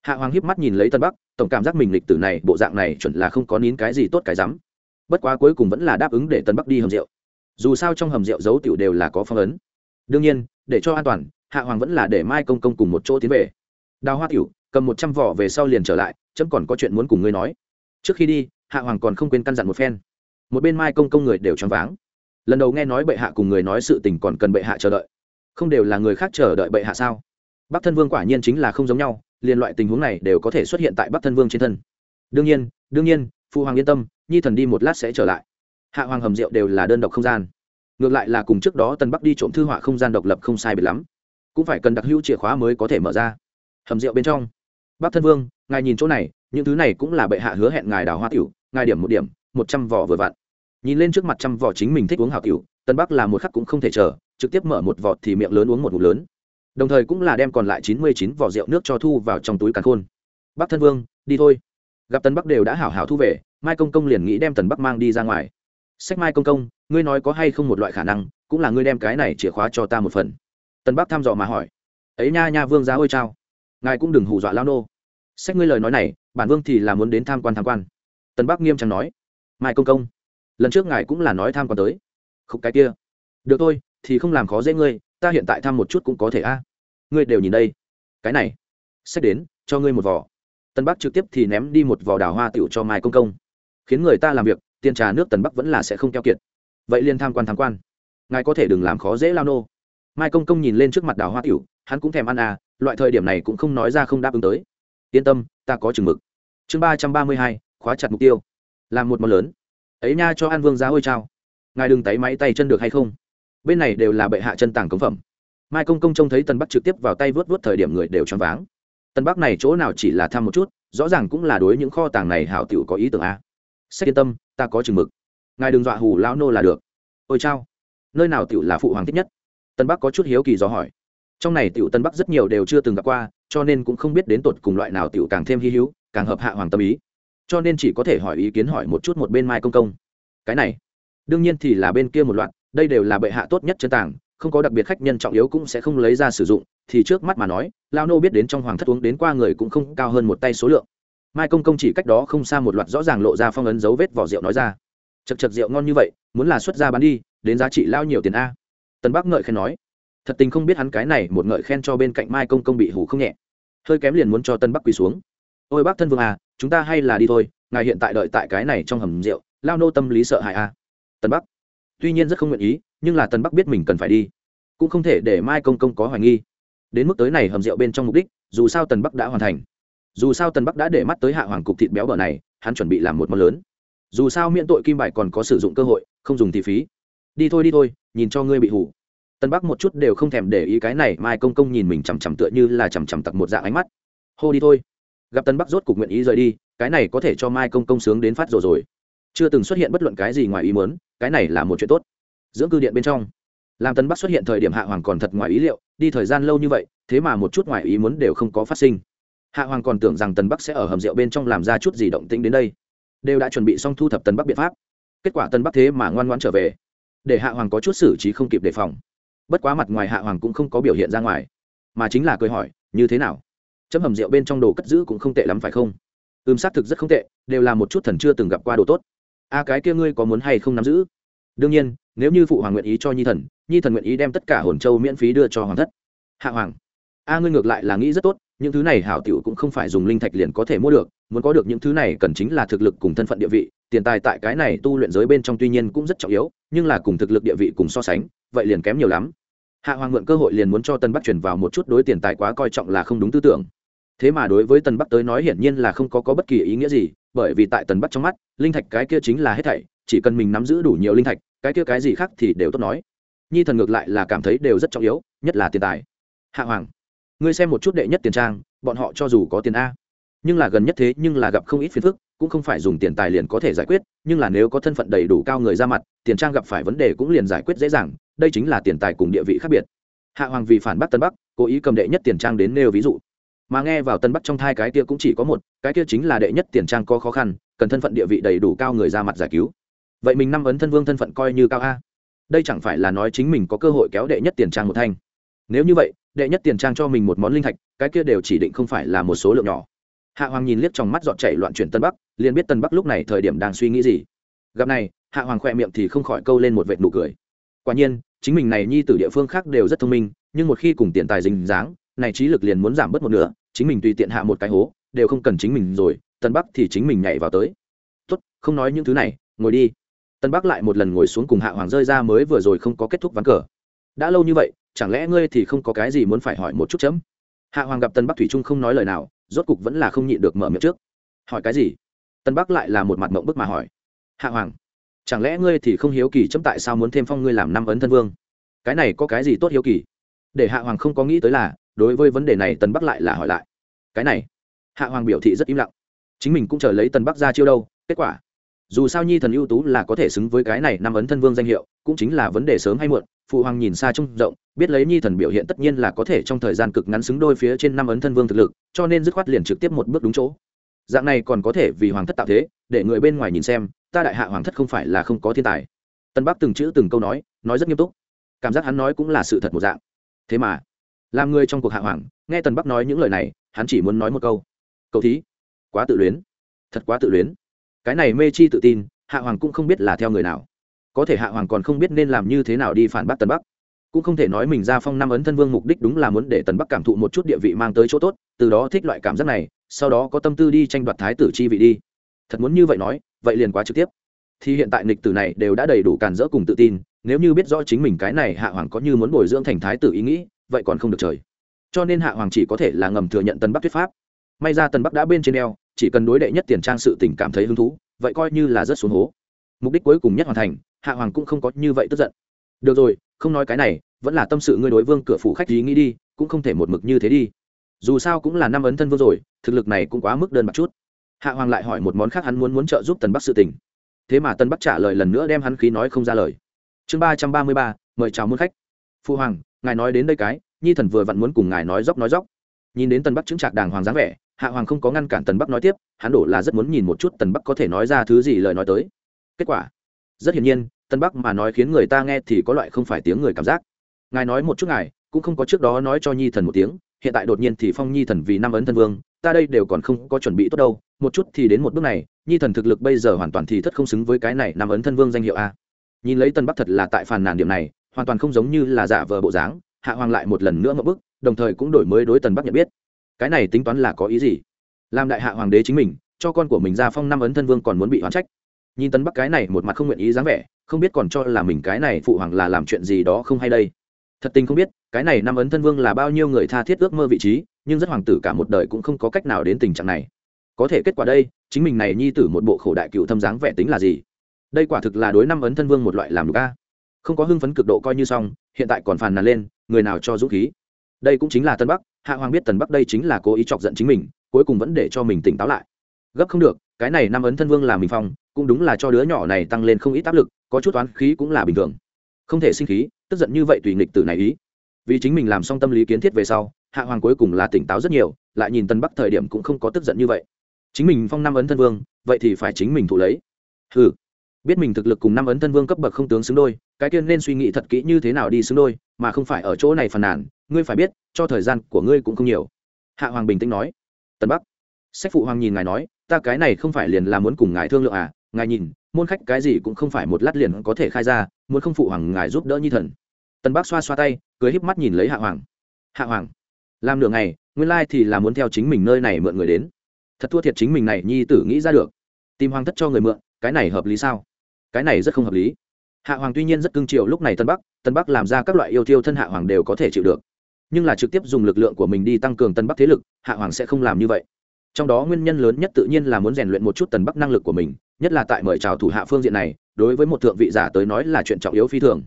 hạ hoàng hiếp mắt nhìn lấy tân bắc, tổng cảm giác mình lịch tử này, bộ dạng này chuẩn là không có nín cái gì tốt cái rắm. Bất quá cuối cùng vẫn là đáp ứng để tân bắc đi hầm rượu. Dù sao trong hầm rượu giấu tiểu đều là có phong ấn. Đương nhiên, để cho an toàn, hạ hoàng vẫn là để mai công công cùng một chỗ tiến về. Đào hoa tiểu, cầm một trăm vỏ về sau liền trở lại, chấm còn có chuyện muốn cùng ngươi nói. Trước khi đi, hạ hoàng còn không quên căn dặn một phen một bên mai công công người đều choáng váng. Lần đầu nghe nói bệ hạ cùng người nói sự tình còn cần bệ hạ chờ đợi. Không đều là người khác chờ đợi bệ hạ sao? Bắc thân vương quả nhiên chính là không giống nhau liên loại tình huống này đều có thể xuất hiện tại bắc thân vương trên thân. Đương nhiên đương nhiên phụ hoàng yên tâm, nhi thần đi một lát sẽ trở lại. Hạ hoàng hầm rượu đều là đơn độc không gian. Ngược lại là cùng trước đó tân bắc đi trộm thư họa không gian độc lập không sai biệt lắm. Cũng phải cần đặc hữu chìa khóa mới có thể mở ra. Hầm rượu bên trong. Bắc thân vương, ngài nhìn chỗ này, những thứ này cũng là bệ hạ hứa hẹn ngài đào hoa tiểu, ngài điểm một điểm một trăm vỏ vừa vặn. Nhìn lên trước mặt trăm vỏ chính mình thích uống hảo tiểu, tân bắc là một khắc cũng không thể chờ, trực tiếp mở một vọt thì miệng lớn uống một ngụm lớn. Đồng thời cũng là đem còn lại chín mươi chín vỏ rượu nước cho thu vào trong túi càn khôn. Bắc thân vương, đi thôi. Gặp tân bắc đều đã hảo hảo thu về, mai công công liền nghĩ đem tần bắc mang đi ra ngoài. Sách mai công công, ngươi nói có hay không một loại khả năng, cũng là ngươi đem cái này chìa khóa cho ta một phần. Tần bắc thăm dò mà hỏi. Ấy nha nha vương giá ôi trao ngài cũng đừng hù dọa lao nô. Sách ngươi lời nói này, bản vương thì là muốn đến tham quan tham quan. Tần bắc nghiêm trọng nói mai công công, lần trước ngài cũng là nói tham quan tới. Không cái kia. Được thôi, thì không làm khó dễ ngươi, ta hiện tại tham một chút cũng có thể a. Ngươi đều nhìn đây. Cái này xét đến, cho ngươi một vỏ tân bắc trực tiếp thì ném đi một vỏ đào hoa tiểu cho mai công công. Khiến người ta làm việc, tiền trà nước tần bắc vẫn là sẽ không keo kiệt. Vậy liên tham quan tham quan. Ngài có thể đừng làm khó dễ lao nô. Mai công công nhìn lên trước mặt đào hoa tiểu, hắn cũng thèm ăn à loại thời điểm này cũng không nói ra không đáp ứng tới. Yên tâm, ta có chừng mực. Chương ba trăm ba mươi hai, khóa chặt mục tiêu làm một món lớn. Ấy nha cho an vương giá ôi trao ngài đừng tay máy tay chân được hay không? Bên này đều là bệ hạ chân tàng cống phẩm. Mai công công trông thấy tân bắc trực tiếp vào tay vớt vớt thời điểm người đều choáng váng. Tân bắc này chỗ nào chỉ là thăm một chút, rõ ràng cũng là đối những kho tàng này hảo tiểu có ý tưởng a. Xét yên tâm, ta có chừng mực. Ngài đừng dọa hù lão nô là được. Ôi chao, nơi nào tiểu là phụ hoàng thích nhất? Tân bắc có chút hiếu kỳ do hỏi. Trong này tiểu tân bắc rất nhiều đều chưa từng gặp qua, cho nên cũng không biết đến tột cùng loại nào tiểu càng thêm hy hữu, càng hợp hạ hoàng tâm ý cho nên chỉ có thể hỏi ý kiến hỏi một chút một bên mai công công. Cái này, đương nhiên thì là bên kia một loạt, đây đều là bệ hạ tốt nhất chân tàng, không có đặc biệt khách nhân trọng yếu cũng sẽ không lấy ra sử dụng, thì trước mắt mà nói, lao nô biết đến trong hoàng thất uống đến qua người cũng không cao hơn một tay số lượng. Mai công công chỉ cách đó không xa một loạt rõ ràng lộ ra phong ấn dấu vết vỏ rượu nói ra. Chật chật rượu ngon như vậy, muốn là xuất ra bán đi, đến giá trị lao nhiều tiền a. Tân bắc ngợi khen nói. Thật tình không biết hắn cái này một ngợi khen cho bên cạnh mai công công bị hủ không nhẹ. Hơi kém liền muốn cho tân bắc quỳ xuống. Ôi bác thân vương à chúng ta hay là đi thôi, ngài hiện tại đợi tại cái này trong hầm rượu, lao nô tâm lý sợ hãi à. a tân bắc. Tuy nhiên rất không nguyện ý, nhưng là tân bắc biết mình cần phải đi. Cũng không thể để mai công công có hoài nghi. Đến mức tới này hầm rượu bên trong mục đích, dù sao tần bắc đã hoàn thành. Dù sao tần bắc đã để mắt tới hạ hoàng cục thịt béo bở này, hắn chuẩn bị làm một món lớn. Dù sao miễn tội kim bài còn có sử dụng cơ hội, không dùng thì phí. Đi thôi đi thôi, nhìn cho ngươi bị hủ tân bắc một chút đều không thèm để ý cái này, mai công công nhìn mình chằm chằm tựa như là chằm chằm tặc một dạng ánh mắt. Hô đi thôi gặp tân bắc rốt cục nguyện ý rời đi, cái này có thể cho mai công công sướng đến phát rồi rồi. Chưa từng xuất hiện bất luận cái gì ngoài ý muốn, cái này là một chuyện tốt. Dưỡng cư điện bên trong, làm tân bắc xuất hiện thời điểm hạ hoàng còn thật ngoài ý liệu, đi thời gian lâu như vậy, thế mà một chút ngoài ý muốn đều không có phát sinh. Hạ hoàng còn tưởng rằng tân bắc sẽ ở hầm rượu bên trong làm ra chút gì động tĩnh đến đây. Đều đã chuẩn bị xong thu thập tân bắc biện pháp. Kết quả tân bắc thế mà ngoan ngoãn trở về, để hạ hoàng có chút xử trí không kịp đề phòng. Bất quá mặt ngoài hạ hoàng cũng không có biểu hiện ra ngoài, mà chính là cười hỏi, như thế nào? Chấm hầm rượu bên trong đồ cất giữ cũng không tệ lắm phải không? Ưm xác thực rất không tệ, đều là một chút thần chưa từng gặp qua đồ tốt. A cái kia ngươi có muốn hay không nắm giữ? Đương nhiên, nếu như phụ hoàng nguyện ý cho nhi thần nhi thần nguyện ý đem tất cả hồn châu miễn phí đưa cho hoàng thất. Hạ hoàng. A ngươi ngược lại là nghĩ rất tốt, những thứ này hảo tiểu cũng không phải dùng linh thạch liền có thể mua được, muốn có được những thứ này cần chính là thực lực cùng thân phận địa vị, tiền tài tại cái này tu luyện giới bên trong tuy nhiên cũng rất trọng yếu, nhưng là cùng thực lực địa vị cùng so sánh, vậy liền kém nhiều lắm. Hạ hoàng mượn cơ hội liền muốn cho tân bắc chuyển vào một chút đối tiền tài quá coi trọng là không đúng tư tưởng thế mà đối với tần bắc tới nói hiển nhiên là không có, có bất kỳ ý nghĩa gì bởi vì tại tần bắc trong mắt linh thạch cái kia chính là hết thảy chỉ cần mình nắm giữ đủ nhiều linh thạch cái kia cái gì khác thì đều tốt nói. Nhi thần ngược lại là cảm thấy đều rất trọng yếu nhất là tiền tài. Hạ hoàng ngươi xem một chút đệ nhất tiền trang bọn họ cho dù có tiền a. Nhưng là gần nhất thế nhưng là gặp không ít phiền phức cũng không phải dùng tiền tài liền có thể giải quyết nhưng là nếu có thân phận đầy đủ cao người ra mặt tiền trang gặp phải vấn đề cũng liền giải quyết dễ dàng đây chính là tiền tài cùng địa vị khác biệt. Hạ hoàng vì phản bác tân bắc cố ý cầm đệ nhất tiền trang đến nêu ví dụ mà nghe vào tân bắc trong hai cái kia cũng chỉ có một, cái kia chính là đệ nhất tiền trang có khó khăn, cần thân phận địa vị đầy đủ cao người ra mặt giải cứu. Vậy mình năm ấn thân vương thân phận coi như cao a. Đây chẳng phải là nói chính mình có cơ hội kéo đệ nhất tiền trang một thanh. Nếu như vậy, đệ nhất tiền trang cho mình một món linh thạch, cái kia đều chỉ định không phải là một số lượng nhỏ. Hạ hoàng nhìn liếc trong mắt dọn chảy loạn chuyển tân bắc, liền biết tân bắc lúc này thời điểm đang suy nghĩ gì. Gặp này, hạ hoàng khoe miệng thì không khỏi câu lên một vệt nụ cười. Quả nhiên, chính mình này nhi từ địa phương khác đều rất thông minh, nhưng một khi cùng tiền tài dính dáng này trí lực liền muốn giảm bớt một nửa, chính mình tùy tiện hạ một cái hố, đều không cần chính mình rồi, tân bắc thì chính mình nhảy vào tới. Tốt, không nói những thứ này, ngồi đi. Tân bắc lại một lần ngồi xuống cùng hạ hoàng rơi ra mới vừa rồi không có kết thúc ván cờ. Đã lâu như vậy, chẳng lẽ ngươi thì không có cái gì muốn phải hỏi một chút chấm? Hạ hoàng gặp tân bắc thủy trung không nói lời nào, rốt cục vẫn là không nhịn được mở miệng trước. Hỏi cái gì? Tân bắc lại là một mặt mộng bức mà hỏi. Hạ hoàng, chẳng lẽ ngươi thì không hiếu kỳ chấm tại sao muốn thêm phong ngươi làm năm ấn thân vương? Cái này có cái gì tốt hiếu kỳ? Để hạ hoàng không có nghĩ tới là đối với vấn đề này tân bắc lại là hỏi lại. Cái này, hạ hoàng biểu thị rất im lặng. Chính mình cũng chờ lấy tân bắc ra chiêu đâu, kết quả. Dù sao nhi thần ưu tú là có thể xứng với cái này năm ấn thân vương danh hiệu, cũng chính là vấn đề sớm hay muộn, phụ hoàng nhìn xa trông rộng, biết lấy nhi thần biểu hiện tất nhiên là có thể trong thời gian cực ngắn xứng đôi phía trên năm ấn thân vương thực lực, cho nên dứt khoát liền trực tiếp một bước đúng chỗ. Dạng này còn có thể vì hoàng thất tạo thế, để người bên ngoài nhìn xem, ta đại hạ hoàng thất không phải là không có thiên tài. Tân bắc từng chữ từng câu nói nói rất nghiêm túc. Cảm giác hắn nói cũng là sự thật một dạng. Thế mà làm người trong cuộc hạ hoàng, nghe tần bắc nói những lời này, hắn chỉ muốn nói một câu. Cậu thí, quá tự luyến, thật quá tự luyến. Cái này mê chi tự tin, hạ hoàng cũng không biết là theo người nào. Có thể hạ hoàng còn không biết nên làm như thế nào đi phản bác tần bắc. Cũng không thể nói mình ra phong năm ấn thân vương mục đích đúng là muốn để tần bắc cảm thụ một chút địa vị mang tới chỗ tốt, từ đó thích loại cảm giác này, sau đó có tâm tư đi tranh đoạt thái tử chi vị đi. Thật muốn như vậy nói, vậy liền quá trực tiếp. Thì hiện tại nghịch tử này đều đã đầy đủ càn rỡ cùng tự tin, nếu như biết rõ chính mình cái này hạ hoàng có như muốn bồi dưỡng thành thái tử ý nghĩ vậy còn không được trời. Cho nên hạ hoàng chỉ có thể là ngầm thừa nhận tân bắc thuyết pháp. May ra tân bắc đã bên trên đeo chỉ cần đối đệ nhất tiền trang sự tình cảm thấy hứng thú, vậy coi như là rất xuống hố. Mục đích cuối cùng nhất hoàn thành, hạ hoàng cũng không có như vậy tức giận. Được rồi, không nói cái này, vẫn là tâm sự ngươi đối vương cửa phủ khách ý nghĩ đi, cũng không thể một mực như thế đi. Dù sao cũng là năm ấn thân vương rồi, thực lực này cũng quá mức đơn bạc chút. Hạ hoàng lại hỏi một món khác hắn muốn muốn trợ giúp tần bắc sự tình. Thế mà tân bắc trả lời lần nữa đem hắn khí nói không ra lời. Chương ba trăm ba mươi ba, mời chào muôn khách. Phu hoàng ngài nói đến đây cái, nhi thần vừa vặn muốn cùng ngài nói dốc nói dốc. Nhìn đến tân bắc chứng trạc đàng hoàng dáng vẻ, hạ hoàng không có ngăn cản tần bắc nói tiếp, hắn đổ là rất muốn nhìn một chút tần bắc có thể nói ra thứ gì lời nói tới. Kết quả, rất hiển nhiên tân bắc mà nói khiến người ta nghe thì có loại không phải tiếng người cảm giác. Ngài nói một chút ngài, cũng không có trước đó nói cho nhi thần một tiếng, hiện tại đột nhiên thì phong nhi thần vì năm ấn thân vương, ta đây đều còn không có chuẩn bị tốt đâu, một chút thì đến một bước này, nhi thần thực lực bây giờ hoàn toàn thì thất không xứng với cái này năm ấn thân vương danh hiệu a. Nhìn lấy tân bắc thật là tại phàn nàn điểm này hoàn toàn không giống như là giả vờ bộ dáng, hạ hoàng lại một lần nữa ngậm bức, đồng thời cũng đổi mới đối tần bắc nhận biết. Cái này tính toán là có ý gì? Làm đại hạ hoàng đế chính mình, cho con của mình ra phong năm ấn thân vương còn muốn bị hoán trách. Nhìn tấn bắc cái này một mặt không nguyện ý dáng vẻ, không biết còn cho là mình cái này phụ hoàng là làm chuyện gì đó không hay đây. Thật tình không biết, cái này năm ấn thân vương là bao nhiêu người tha thiết ước mơ vị trí, nhưng rất hoàng tử cả một đời cũng không có cách nào đến tình trạng này. Có thể kết quả đây, chính mình này nhi tử một bộ khổ đại cựu thâm dáng vẻ tính là gì? Đây quả thực là đối năm ấn thân vương một loại làm được a không có hưng phấn cực độ coi như xong, hiện tại còn phàn nàn lên, người nào cho dũng khí? Đây cũng chính là tân bắc, hạ hoàng biết tần bắc đây chính là cố ý chọc giận chính mình, cuối cùng vẫn để cho mình tỉnh táo lại. Gấp không được, cái này năm ấn thân vương là mình phong, cũng đúng là cho đứa nhỏ này tăng lên không ít áp lực, có chút toán khí cũng là bình thường. Không thể sinh khí, tức giận như vậy tùy nghịch từ này ý. Vì chính mình làm xong tâm lý kiến thiết về sau, hạ hoàng cuối cùng là tỉnh táo rất nhiều, lại nhìn tân bắc thời điểm cũng không có tức giận như vậy. Chính mình phong năm ấn thân vương, vậy thì phải chính mình thụ lấy. Ừ biết mình thực lực cùng năm ấn thân vương cấp bậc không tướng xứng đôi, cái tiên nên suy nghĩ thật kỹ như thế nào đi xứng đôi, mà không phải ở chỗ này phàn nàn, ngươi phải biết, cho thời gian của ngươi cũng không nhiều. Hạ hoàng bình tĩnh nói. Tân bắc, sách phụ hoàng nhìn ngài nói, ta cái này không phải liền là muốn cùng ngài thương lượng à ngài nhìn, môn khách cái gì cũng không phải một lát liền có thể khai ra, muốn không phụ hoàng ngài giúp đỡ như thần. Tân bắc xoa xoa tay, cười híp mắt nhìn lấy hạ hoàng. Hạ hoàng, làm nửa ngày, nguyên lai thì là muốn theo chính mình nơi này mượn người đến. Thật thua thiệt chính mình này, nhi tử nghĩ ra được. Tìm hoàng thất cho người mượn, cái này hợp lý sao? Cái này rất không hợp lý. Hạ hoàng tuy nhiên rất cưng chiều lúc này tân bắc tân bắc làm ra các loại yêu thiêu thân hạ hoàng đều có thể chịu được. Nhưng là trực tiếp dùng lực lượng của mình đi tăng cường tân bắc thế lực, hạ hoàng sẽ không làm như vậy. Trong đó nguyên nhân lớn nhất tự nhiên là muốn rèn luyện một chút tân bắc năng lực của mình, nhất là tại mời chào thủ hạ phương diện này, đối với một thượng vị giả tới nói là chuyện trọng yếu phi thường.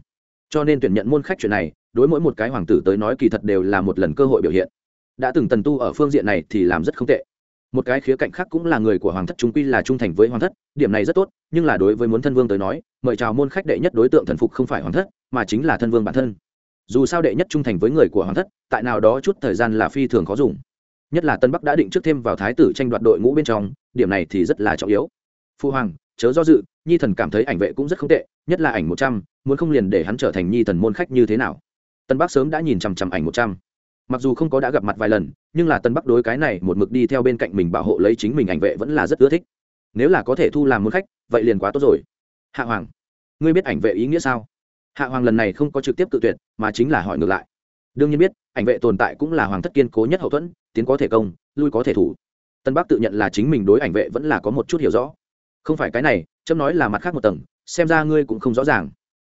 Cho nên tuyển nhận môn khách chuyện này, đối mỗi một cái hoàng tử tới nói kỳ thật đều là một lần cơ hội biểu hiện. Đã từng tần tu ở phương diện này thì làm rất không tệ một cái khía cạnh khác cũng là người của hoàng thất chúng quy là trung thành với hoàng thất, điểm này rất tốt, nhưng là đối với muốn thân vương tới nói, mời chào môn khách đệ nhất đối tượng thần phục không phải hoàng thất, mà chính là thân vương bản thân. Dù sao đệ nhất trung thành với người của hoàng thất, tại nào đó chút thời gian là phi thường khó dùng. Nhất là tân bắc đã định trước thêm vào thái tử tranh đoạt đội ngũ bên trong, điểm này thì rất là trọng yếu. Phu hoàng, chớ do dự, nhi thần cảm thấy ảnh vệ cũng rất không tệ, nhất là ảnh một trăm, muốn không liền để hắn trở thành nhi thần môn khách như thế nào. Tân bắc sớm đã nhìn chằm chằm ảnh một trăm mặc dù không có đã gặp mặt vài lần, nhưng là tân bắc đối cái này một mực đi theo bên cạnh mình bảo hộ lấy chính mình ảnh vệ vẫn là rất ưa thích. Nếu là có thể thu làm môn khách, vậy liền quá tốt rồi. Hạ hoàng, ngươi biết ảnh vệ ý nghĩa sao? Hạ hoàng lần này không có trực tiếp tự tuyệt, mà chính là hỏi ngược lại. Đương nhiên biết, ảnh vệ tồn tại cũng là hoàng thất kiên cố nhất hậu thuẫn, tiến có thể công, lui có thể thủ. Tân bắc tự nhận là chính mình đối ảnh vệ vẫn là có một chút hiểu rõ. Không phải cái này, chấm nói là mặt khác một tầng, xem ra ngươi cũng không rõ ràng.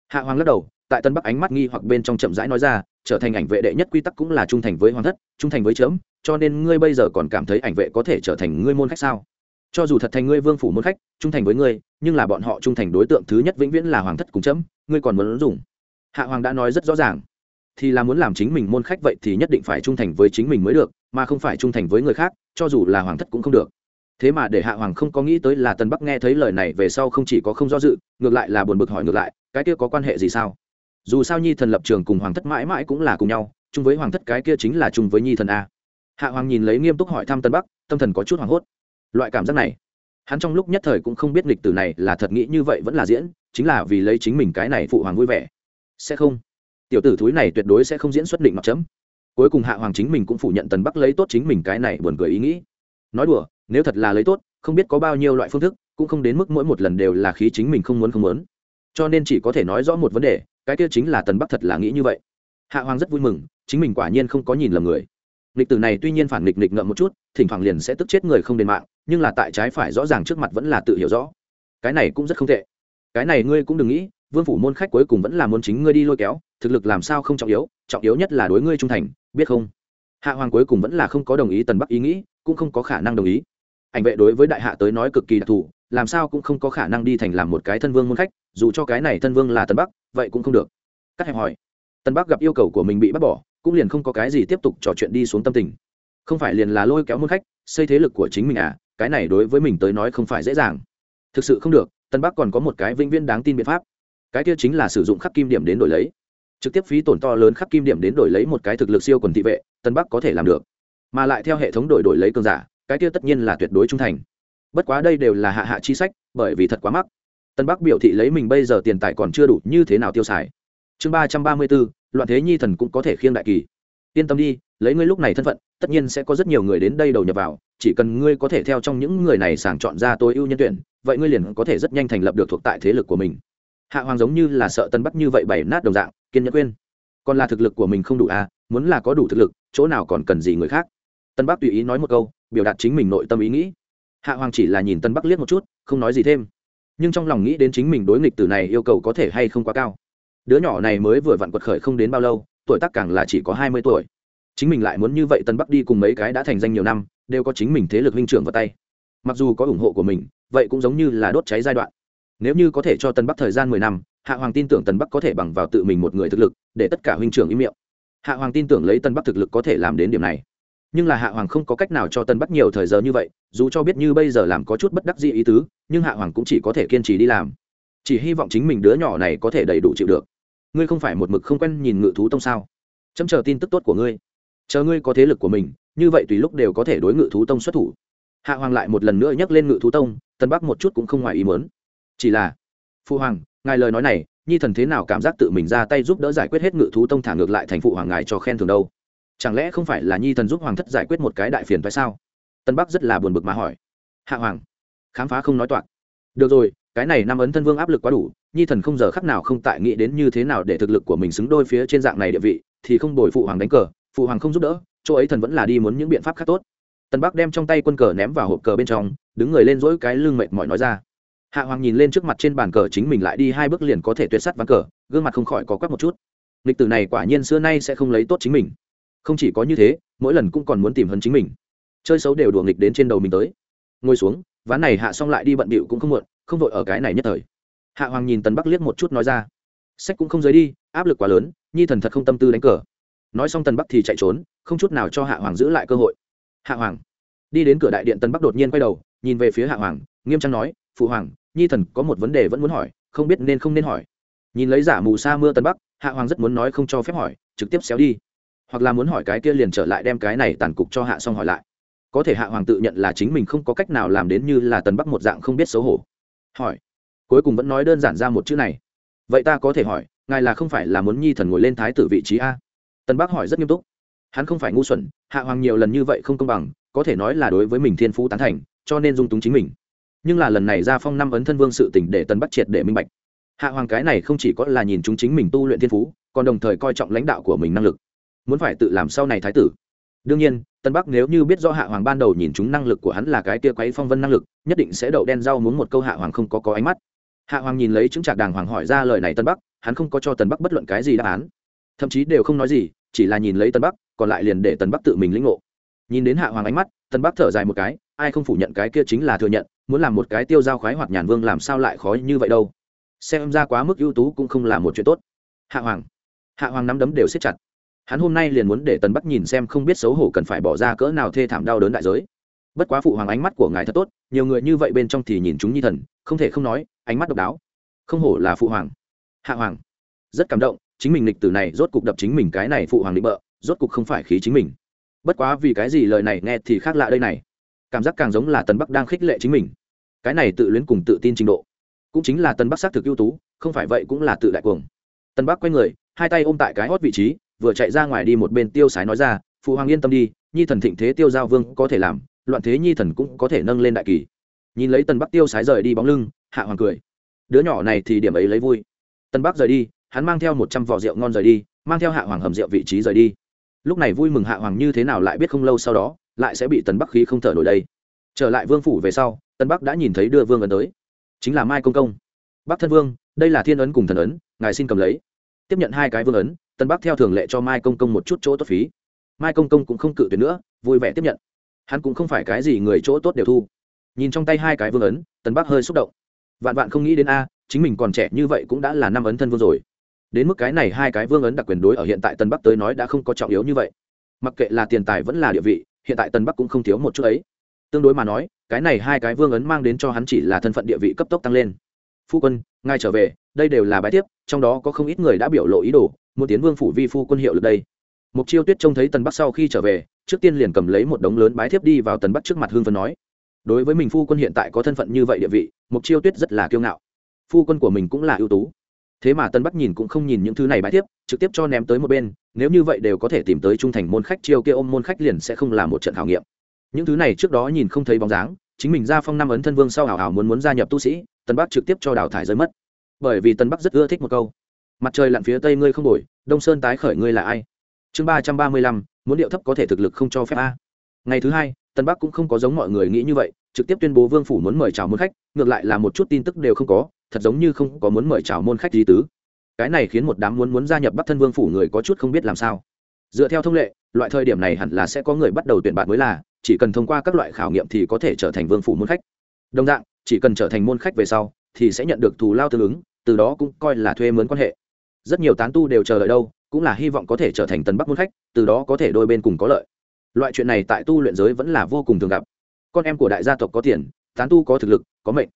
Hạ hoàng lắc đầu, tại tân bắc ánh mắt nghi hoặc bên trong chậm rãi nói ra trở thành ảnh vệ đệ nhất quy tắc cũng là trung thành với hoàng thất, trung thành với chấm cho nên ngươi bây giờ còn cảm thấy ảnh vệ có thể trở thành ngươi môn khách sao? Cho dù thật thành ngươi vương phủ môn khách, trung thành với ngươi, nhưng là bọn họ trung thành đối tượng thứ nhất vĩnh viễn là hoàng thất cùng chấm ngươi còn muốn dùng. Hạ hoàng đã nói rất rõ ràng. Thì là muốn làm chính mình môn khách vậy thì nhất định phải trung thành với chính mình mới được, mà không phải trung thành với người khác, cho dù là hoàng thất cũng không được. Thế mà để hạ hoàng không có nghĩ tới là tần bắc nghe thấy lời này về sau không chỉ có không do dự, ngược lại là buồn bực hỏi ngược lại, cái kia có quan hệ gì sao? Dù sao nhi thần lập trường cùng hoàng thất mãi mãi cũng là cùng nhau, chung với hoàng thất cái kia chính là chung với nhi thần a. Hạ hoàng nhìn lấy nghiêm túc hỏi thăm tân bắc, tâm thần có chút hoảng hốt. Loại cảm giác này, hắn trong lúc nhất thời cũng không biết lịch tử này là thật nghĩ như vậy vẫn là diễn, chính là vì lấy chính mình cái này phụ hoàng vui vẻ. Sẽ không. Tiểu tử thúi này tuyệt đối sẽ không diễn xuất định mặc chấm. Cuối cùng hạ hoàng chính mình cũng phủ nhận tần bắc lấy tốt chính mình cái này buồn cười ý nghĩ. Nói đùa, nếu thật là lấy tốt, không biết có bao nhiêu loại phương thức, cũng không đến mức mỗi một lần đều là khí chính mình không muốn không muốn cho nên chỉ có thể nói rõ một vấn đề, cái kia chính là tần bắc thật là nghĩ như vậy. Hạ hoàng rất vui mừng, chính mình quả nhiên không có nhìn lầm người. Nghịch tử này tuy nhiên phản nghịch nghịch ngợm một chút, thỉnh thoảng liền sẽ tức chết người không đền mạng, nhưng là tại trái phải rõ ràng trước mặt vẫn là tự hiểu rõ. Cái này cũng rất không tệ. Cái này ngươi cũng đừng nghĩ, vương phủ môn khách cuối cùng vẫn là muốn chính ngươi đi lôi kéo, thực lực làm sao không trọng yếu trọng yếu nhất là đối ngươi trung thành, biết không? Hạ hoàng cuối cùng vẫn là không có đồng ý tần bắc ý nghĩ, cũng không có khả năng đồng ý. Ảnh vệ đối với đại hạ tới nói cực kỳ đặc thù làm sao cũng không có khả năng đi thành làm một cái thân vương môn khách, dù cho cái này thân vương là tân bắc, vậy cũng không được. Các hẹp hỏi. Tân bắc gặp yêu cầu của mình bị bắt bỏ, cũng liền không có cái gì tiếp tục trò chuyện đi xuống tâm tình. Không phải liền là lôi kéo môn khách, xây thế lực của chính mình à cái này đối với mình tới nói không phải dễ dàng. Thực sự không được, tân bắc còn có một cái vĩnh viễn đáng tin biện pháp. Cái kia chính là sử dụng khắc kim điểm đến đổi lấy. Trực tiếp phí tổn to lớn khắc kim điểm đến đổi lấy một cái thực lực siêu quần thị vệ, tân bắc có thể làm được. Mà lại theo hệ thống đổi đổi lấy cơn giả, cái kia tất nhiên là tuyệt đối trung thành bất quá đây đều là hạ hạ chi sách, bởi vì thật quá mắc. Tân bắc biểu thị lấy mình bây giờ tiền tài còn chưa đủ, như thế nào tiêu xài? Chương ba trăm ba mươi bốn, loạn thế nhi thần cũng có thể khiêng đại kỳ. Yên tâm đi, lấy ngươi lúc này thân phận, tất nhiên sẽ có rất nhiều người đến đây đầu nhập vào, chỉ cần ngươi có thể theo trong những người này sàng chọn ra tối ưu nhân tuyển, vậy ngươi liền có thể rất nhanh thành lập được thuộc tại thế lực của mình. Hạ hoàng giống như là sợ tân bắc như vậy bày nát đồng dạng, kiên nhẫn quên còn là thực lực của mình không đủ à muốn là có đủ thực lực, chỗ nào còn cần gì người khác? Tân bắc tùy ý nói một câu, biểu đạt chính mình nội tâm ý nghĩ hạ hoàng chỉ là nhìn tân bắc liếc một chút, không nói gì thêm. Nhưng trong lòng nghĩ đến chính mình đối nghịch từ này yêu cầu có thể hay không quá cao. Đứa nhỏ này mới vừa vặn quật khởi không đến bao lâu, tuổi tác càng là chỉ có hai mươi tuổi. Chính mình lại muốn như vậy tân bắc đi cùng mấy cái đã thành danh nhiều năm, đều có chính mình thế lực linh trưởng vào tay. Mặc dù có ủng hộ của mình, vậy cũng giống như là đốt cháy giai đoạn. Nếu như có thể cho tân bắc thời gian mười năm, hạ hoàng tin tưởng tân bắc có thể bằng vào tự mình một người thực lực, để tất cả huynh trưởng im miệng. Hạ hoàng tin tưởng lấy tân bắc thực lực có thể làm đến điểm này nhưng là hạ hoàng không có cách nào cho tân bắc nhiều thời giờ như vậy, dù cho biết như bây giờ làm có chút bất đắc dĩ ý tứ, nhưng hạ hoàng cũng chỉ có thể kiên trì đi làm. Chỉ hy vọng chính mình đứa nhỏ này có thể đầy đủ chịu được. Ngươi không phải một mực không quen nhìn ngự thú tông sao? Chấm chờ tin tức tốt của ngươi. Chờ ngươi có thế lực của mình, như vậy tùy lúc đều có thể đối ngự thú tông xuất thủ. Hạ hoàng lại một lần nữa nhắc lên ngự thú tông, tân bắc một chút cũng không ngoài ý mớn chỉ là phụ hoàng, ngài lời nói này, nhi thần thế nào cảm giác tự mình ra tay giúp đỡ giải quyết hết ngự thú tông thả ngược lại thành phụ hoàng ngài cho khen thường đâu? Chẳng lẽ không phải là nhi thần giúp hoàng thất giải quyết một cái đại phiền phải sao? Tân bắc rất là buồn bực mà hỏi. Hạ hoàng, khám phá không nói toạc. Được rồi, cái này năm ấn thân vương áp lực quá đủ, nhi thần không giờ khắc nào không tại nghĩ đến như thế nào để thực lực của mình xứng đôi phía trên dạng này địa vị, thì không đổi phụ hoàng đánh cờ, phụ hoàng không giúp đỡ, chỗ ấy thần vẫn là đi muốn những biện pháp khác tốt. Tân bắc đem trong tay quân cờ ném vào hộp cờ bên trong, đứng người lên dỗi cái lưng mệt mỏi nói ra. Hạ hoàng nhìn lên trước mặt trên bàn cờ chính mình lại đi hai bước liền có thể tuyệt sắt ván cờ, gương mặt không khỏi có quắc một chút. Lịch tử này quả nhiên xưa nay sẽ không lấy tốt chính mình không chỉ có như thế, mỗi lần cũng còn muốn tìm hơn chính mình. Chơi xấu đều đùa nghịch đến trên đầu mình tới. Ngồi xuống, ván này hạ xong lại đi bận bịu cũng không muộn, không vội ở cái này nhất thời. Hạ hoàng nhìn tần bắc liếc một chút nói ra. Sách cũng không rời đi, áp lực quá lớn, nhi thần thật không tâm tư đánh cờ. Nói xong tần bắc thì chạy trốn, không chút nào cho hạ hoàng giữ lại cơ hội. Hạ hoàng. Đi đến cửa đại điện tần bắc đột nhiên quay đầu, nhìn về phía hạ hoàng, nghiêm trang nói, phụ hoàng, nhi thần có một vấn đề vẫn muốn hỏi, không biết nên không nên hỏi. Nhìn lấy giả mù sa mưa tần bắc, hạ hoàng rất muốn nói không cho phép hỏi, trực tiếp xéo đi hoặc là muốn hỏi cái kia liền trở lại đem cái này tàn cục cho hạ xong hỏi lại. Có thể hạ hoàng tự nhận là chính mình không có cách nào làm đến như là tần bắc một dạng không biết xấu hổ. Hỏi. Cuối cùng vẫn nói đơn giản ra một chữ này. Vậy ta có thể hỏi, ngài là không phải là muốn nhi thần ngồi lên thái tử vị trí a? Tần bắc hỏi rất nghiêm túc. Hắn không phải ngu xuẩn, hạ hoàng nhiều lần như vậy không công bằng, có thể nói là đối với mình thiên phú tán thành, cho nên dung túng chính mình. Nhưng là lần này ra phong năm ấn thân vương sự tỉnh để tần bắc triệt để minh bạch. Hạ hoàng cái này không chỉ có là nhìn chúng chính mình tu luyện thiên phú, còn đồng thời coi trọng lãnh đạo của mình năng lực muốn phải tự làm sau này thái tử. Đương nhiên, tân bắc nếu như biết do hạ hoàng ban đầu nhìn chúng năng lực của hắn là cái kia quấy phong vân năng lực, nhất định sẽ đậu đen rau muốn một câu hạ hoàng không có có ánh mắt. Hạ hoàng nhìn lấy chứng trạc đàng hoàng hỏi ra lời này tân bắc, hắn không có cho tân bắc bất luận cái gì đáp án. Thậm chí đều không nói gì, chỉ là nhìn lấy tân bắc, còn lại liền để tân bắc tự mình lĩnh ngộ. Nhìn đến hạ hoàng ánh mắt, tân bắc thở dài một cái, ai không phủ nhận cái kia chính là thừa nhận, muốn làm một cái tiêu dao khoái hoặc nhàn vương làm sao lại khó như vậy đâu. Xem ra quá mức ưu tú cũng không là một chuyện tốt. Hạ hoàng hạ hoàng nắm đấm đều siết chặt hắn hôm nay liền muốn để tần bắc nhìn xem không biết xấu hổ cần phải bỏ ra cỡ nào thê thảm đau đớn đại giới. Bất quá phụ hoàng ánh mắt của ngài thật tốt, nhiều người như vậy bên trong thì nhìn chúng nhi thần, không thể không nói, ánh mắt độc đáo. Không hổ là phụ hoàng. Hạ hoàng. Rất cảm động, chính mình lịch tử này rốt cục đập chính mình cái này phụ hoàng định bợ, rốt cục không phải khí chính mình. Bất quá vì cái gì lời này nghe thì khác lạ đây này. Cảm giác càng giống là tần bắc đang khích lệ chính mình. Cái này tự luyến cùng tự tin trình độ. Cũng chính là tần bắc xác thực ưu tú, không phải vậy cũng là tự đại cuồng. Tần bắc quay người, hai tay ôm tại cái hót vị trí vừa chạy ra ngoài đi một bên tiêu sái nói ra, phụ hoàng yên tâm đi, nhi thần thịnh thế tiêu giao vương có thể làm, loạn thế nhi thần cũng có thể nâng lên đại kỳ. Nhìn lấy tần bắc tiêu sái rời đi bóng lưng, hạ hoàng cười. Đứa nhỏ này thì điểm ấy lấy vui. Tần bắc rời đi, hắn mang theo một trăm vỏ rượu ngon rời đi, mang theo hạ hoàng hầm rượu vị trí rời đi. Lúc này vui mừng hạ hoàng như thế nào lại biết không lâu sau đó, lại sẽ bị tần bắc khí không thở nổi đây. Trở lại vương phủ về sau, tần bắc đã nhìn thấy đưa vương ấn tới. Chính là mai công công. Bắc thân vương, đây là thiên ấn cùng thần ấn, ngài xin cầm lấy. Tiếp nhận hai cái vương ấn tân bắc theo thường lệ cho mai công công một chút chỗ tốt phí. Mai công công cũng không cự tuyệt nữa, vui vẻ tiếp nhận. Hắn cũng không phải cái gì người chỗ tốt đều thu. Nhìn trong tay hai cái vương ấn, tân bắc hơi xúc động. Vạn vạn không nghĩ đến a, chính mình còn trẻ như vậy cũng đã là năm ấn thân vương rồi. Đến mức cái này hai cái vương ấn đặc quyền đối ở hiện tại tân bắc tới nói đã không có trọng yếu như vậy. Mặc kệ là tiền tài vẫn là địa vị, hiện tại tân bắc cũng không thiếu một chút ấy. Tương đối mà nói, cái này hai cái vương ấn mang đến cho hắn chỉ là thân phận địa vị cấp tốc tăng lên. Phu quân ngay trở về, đây đều là bài tiếp, trong đó có không ít người đã biểu lộ ý đồ muốn tiến vương phủ vi phu quân hiệu lực đây. Mục chiêu tuyết trông thấy tần bắc sau khi trở về trước tiên liền cầm lấy một đống lớn bái thiếp đi vào tần bắc trước mặt hương phân nói đối với mình phu quân hiện tại có thân phận như vậy địa vị mục chiêu tuyết rất là kiêu ngạo. Phu quân của mình cũng là ưu tú. Thế mà tân bắc nhìn cũng không nhìn những thứ này bái tiếp, trực tiếp cho ném tới một bên nếu như vậy đều có thể tìm tới trung thành môn khách chiêu kia ôm môn khách liền sẽ không là một trận khảo nghiệm. Những thứ này trước đó nhìn không thấy bóng dáng chính mình ra phong năm ấn thân vương sau hào hào muốn muốn gia nhập tu sĩ tân bắc trực tiếp cho đào thải rơi mất. Bởi vì tân bắc rất ưa thích một câu mặt trời lặn phía tây ngươi không đổi, đông sơn tái khởi ngươi là ai? Chương ba trăm ba mươi lăm, muốn điệu thấp có thể thực lực không cho phép a. Ngày thứ hai, tân bắc cũng không có giống mọi người nghĩ như vậy, trực tiếp tuyên bố vương phủ muốn mời chào môn khách, ngược lại là một chút tin tức đều không có, thật giống như không có muốn mời chào môn khách gì tứ. Cái này khiến một đám muốn muốn gia nhập bắc thân vương phủ người có chút không biết làm sao. Dựa theo thông lệ, loại thời điểm này hẳn là sẽ có người bắt đầu tuyển bạn mới là, chỉ cần thông qua các loại khảo nghiệm thì có thể trở thành vương phủ môn khách. Đồng dạng, chỉ cần trở thành môn khách về sau, thì sẽ nhận được thù lao tương ứng, từ đó cũng coi là thuê mướn quan hệ rất nhiều tán tu đều chờ đợi đâu, cũng là hy vọng có thể trở thành tần bắc môn khách, từ đó có thể đôi bên cùng có lợi. Loại chuyện này tại tu luyện giới vẫn là vô cùng thường gặp. Con em của đại gia tộc có tiền, tán tu có thực lực, có mệnh.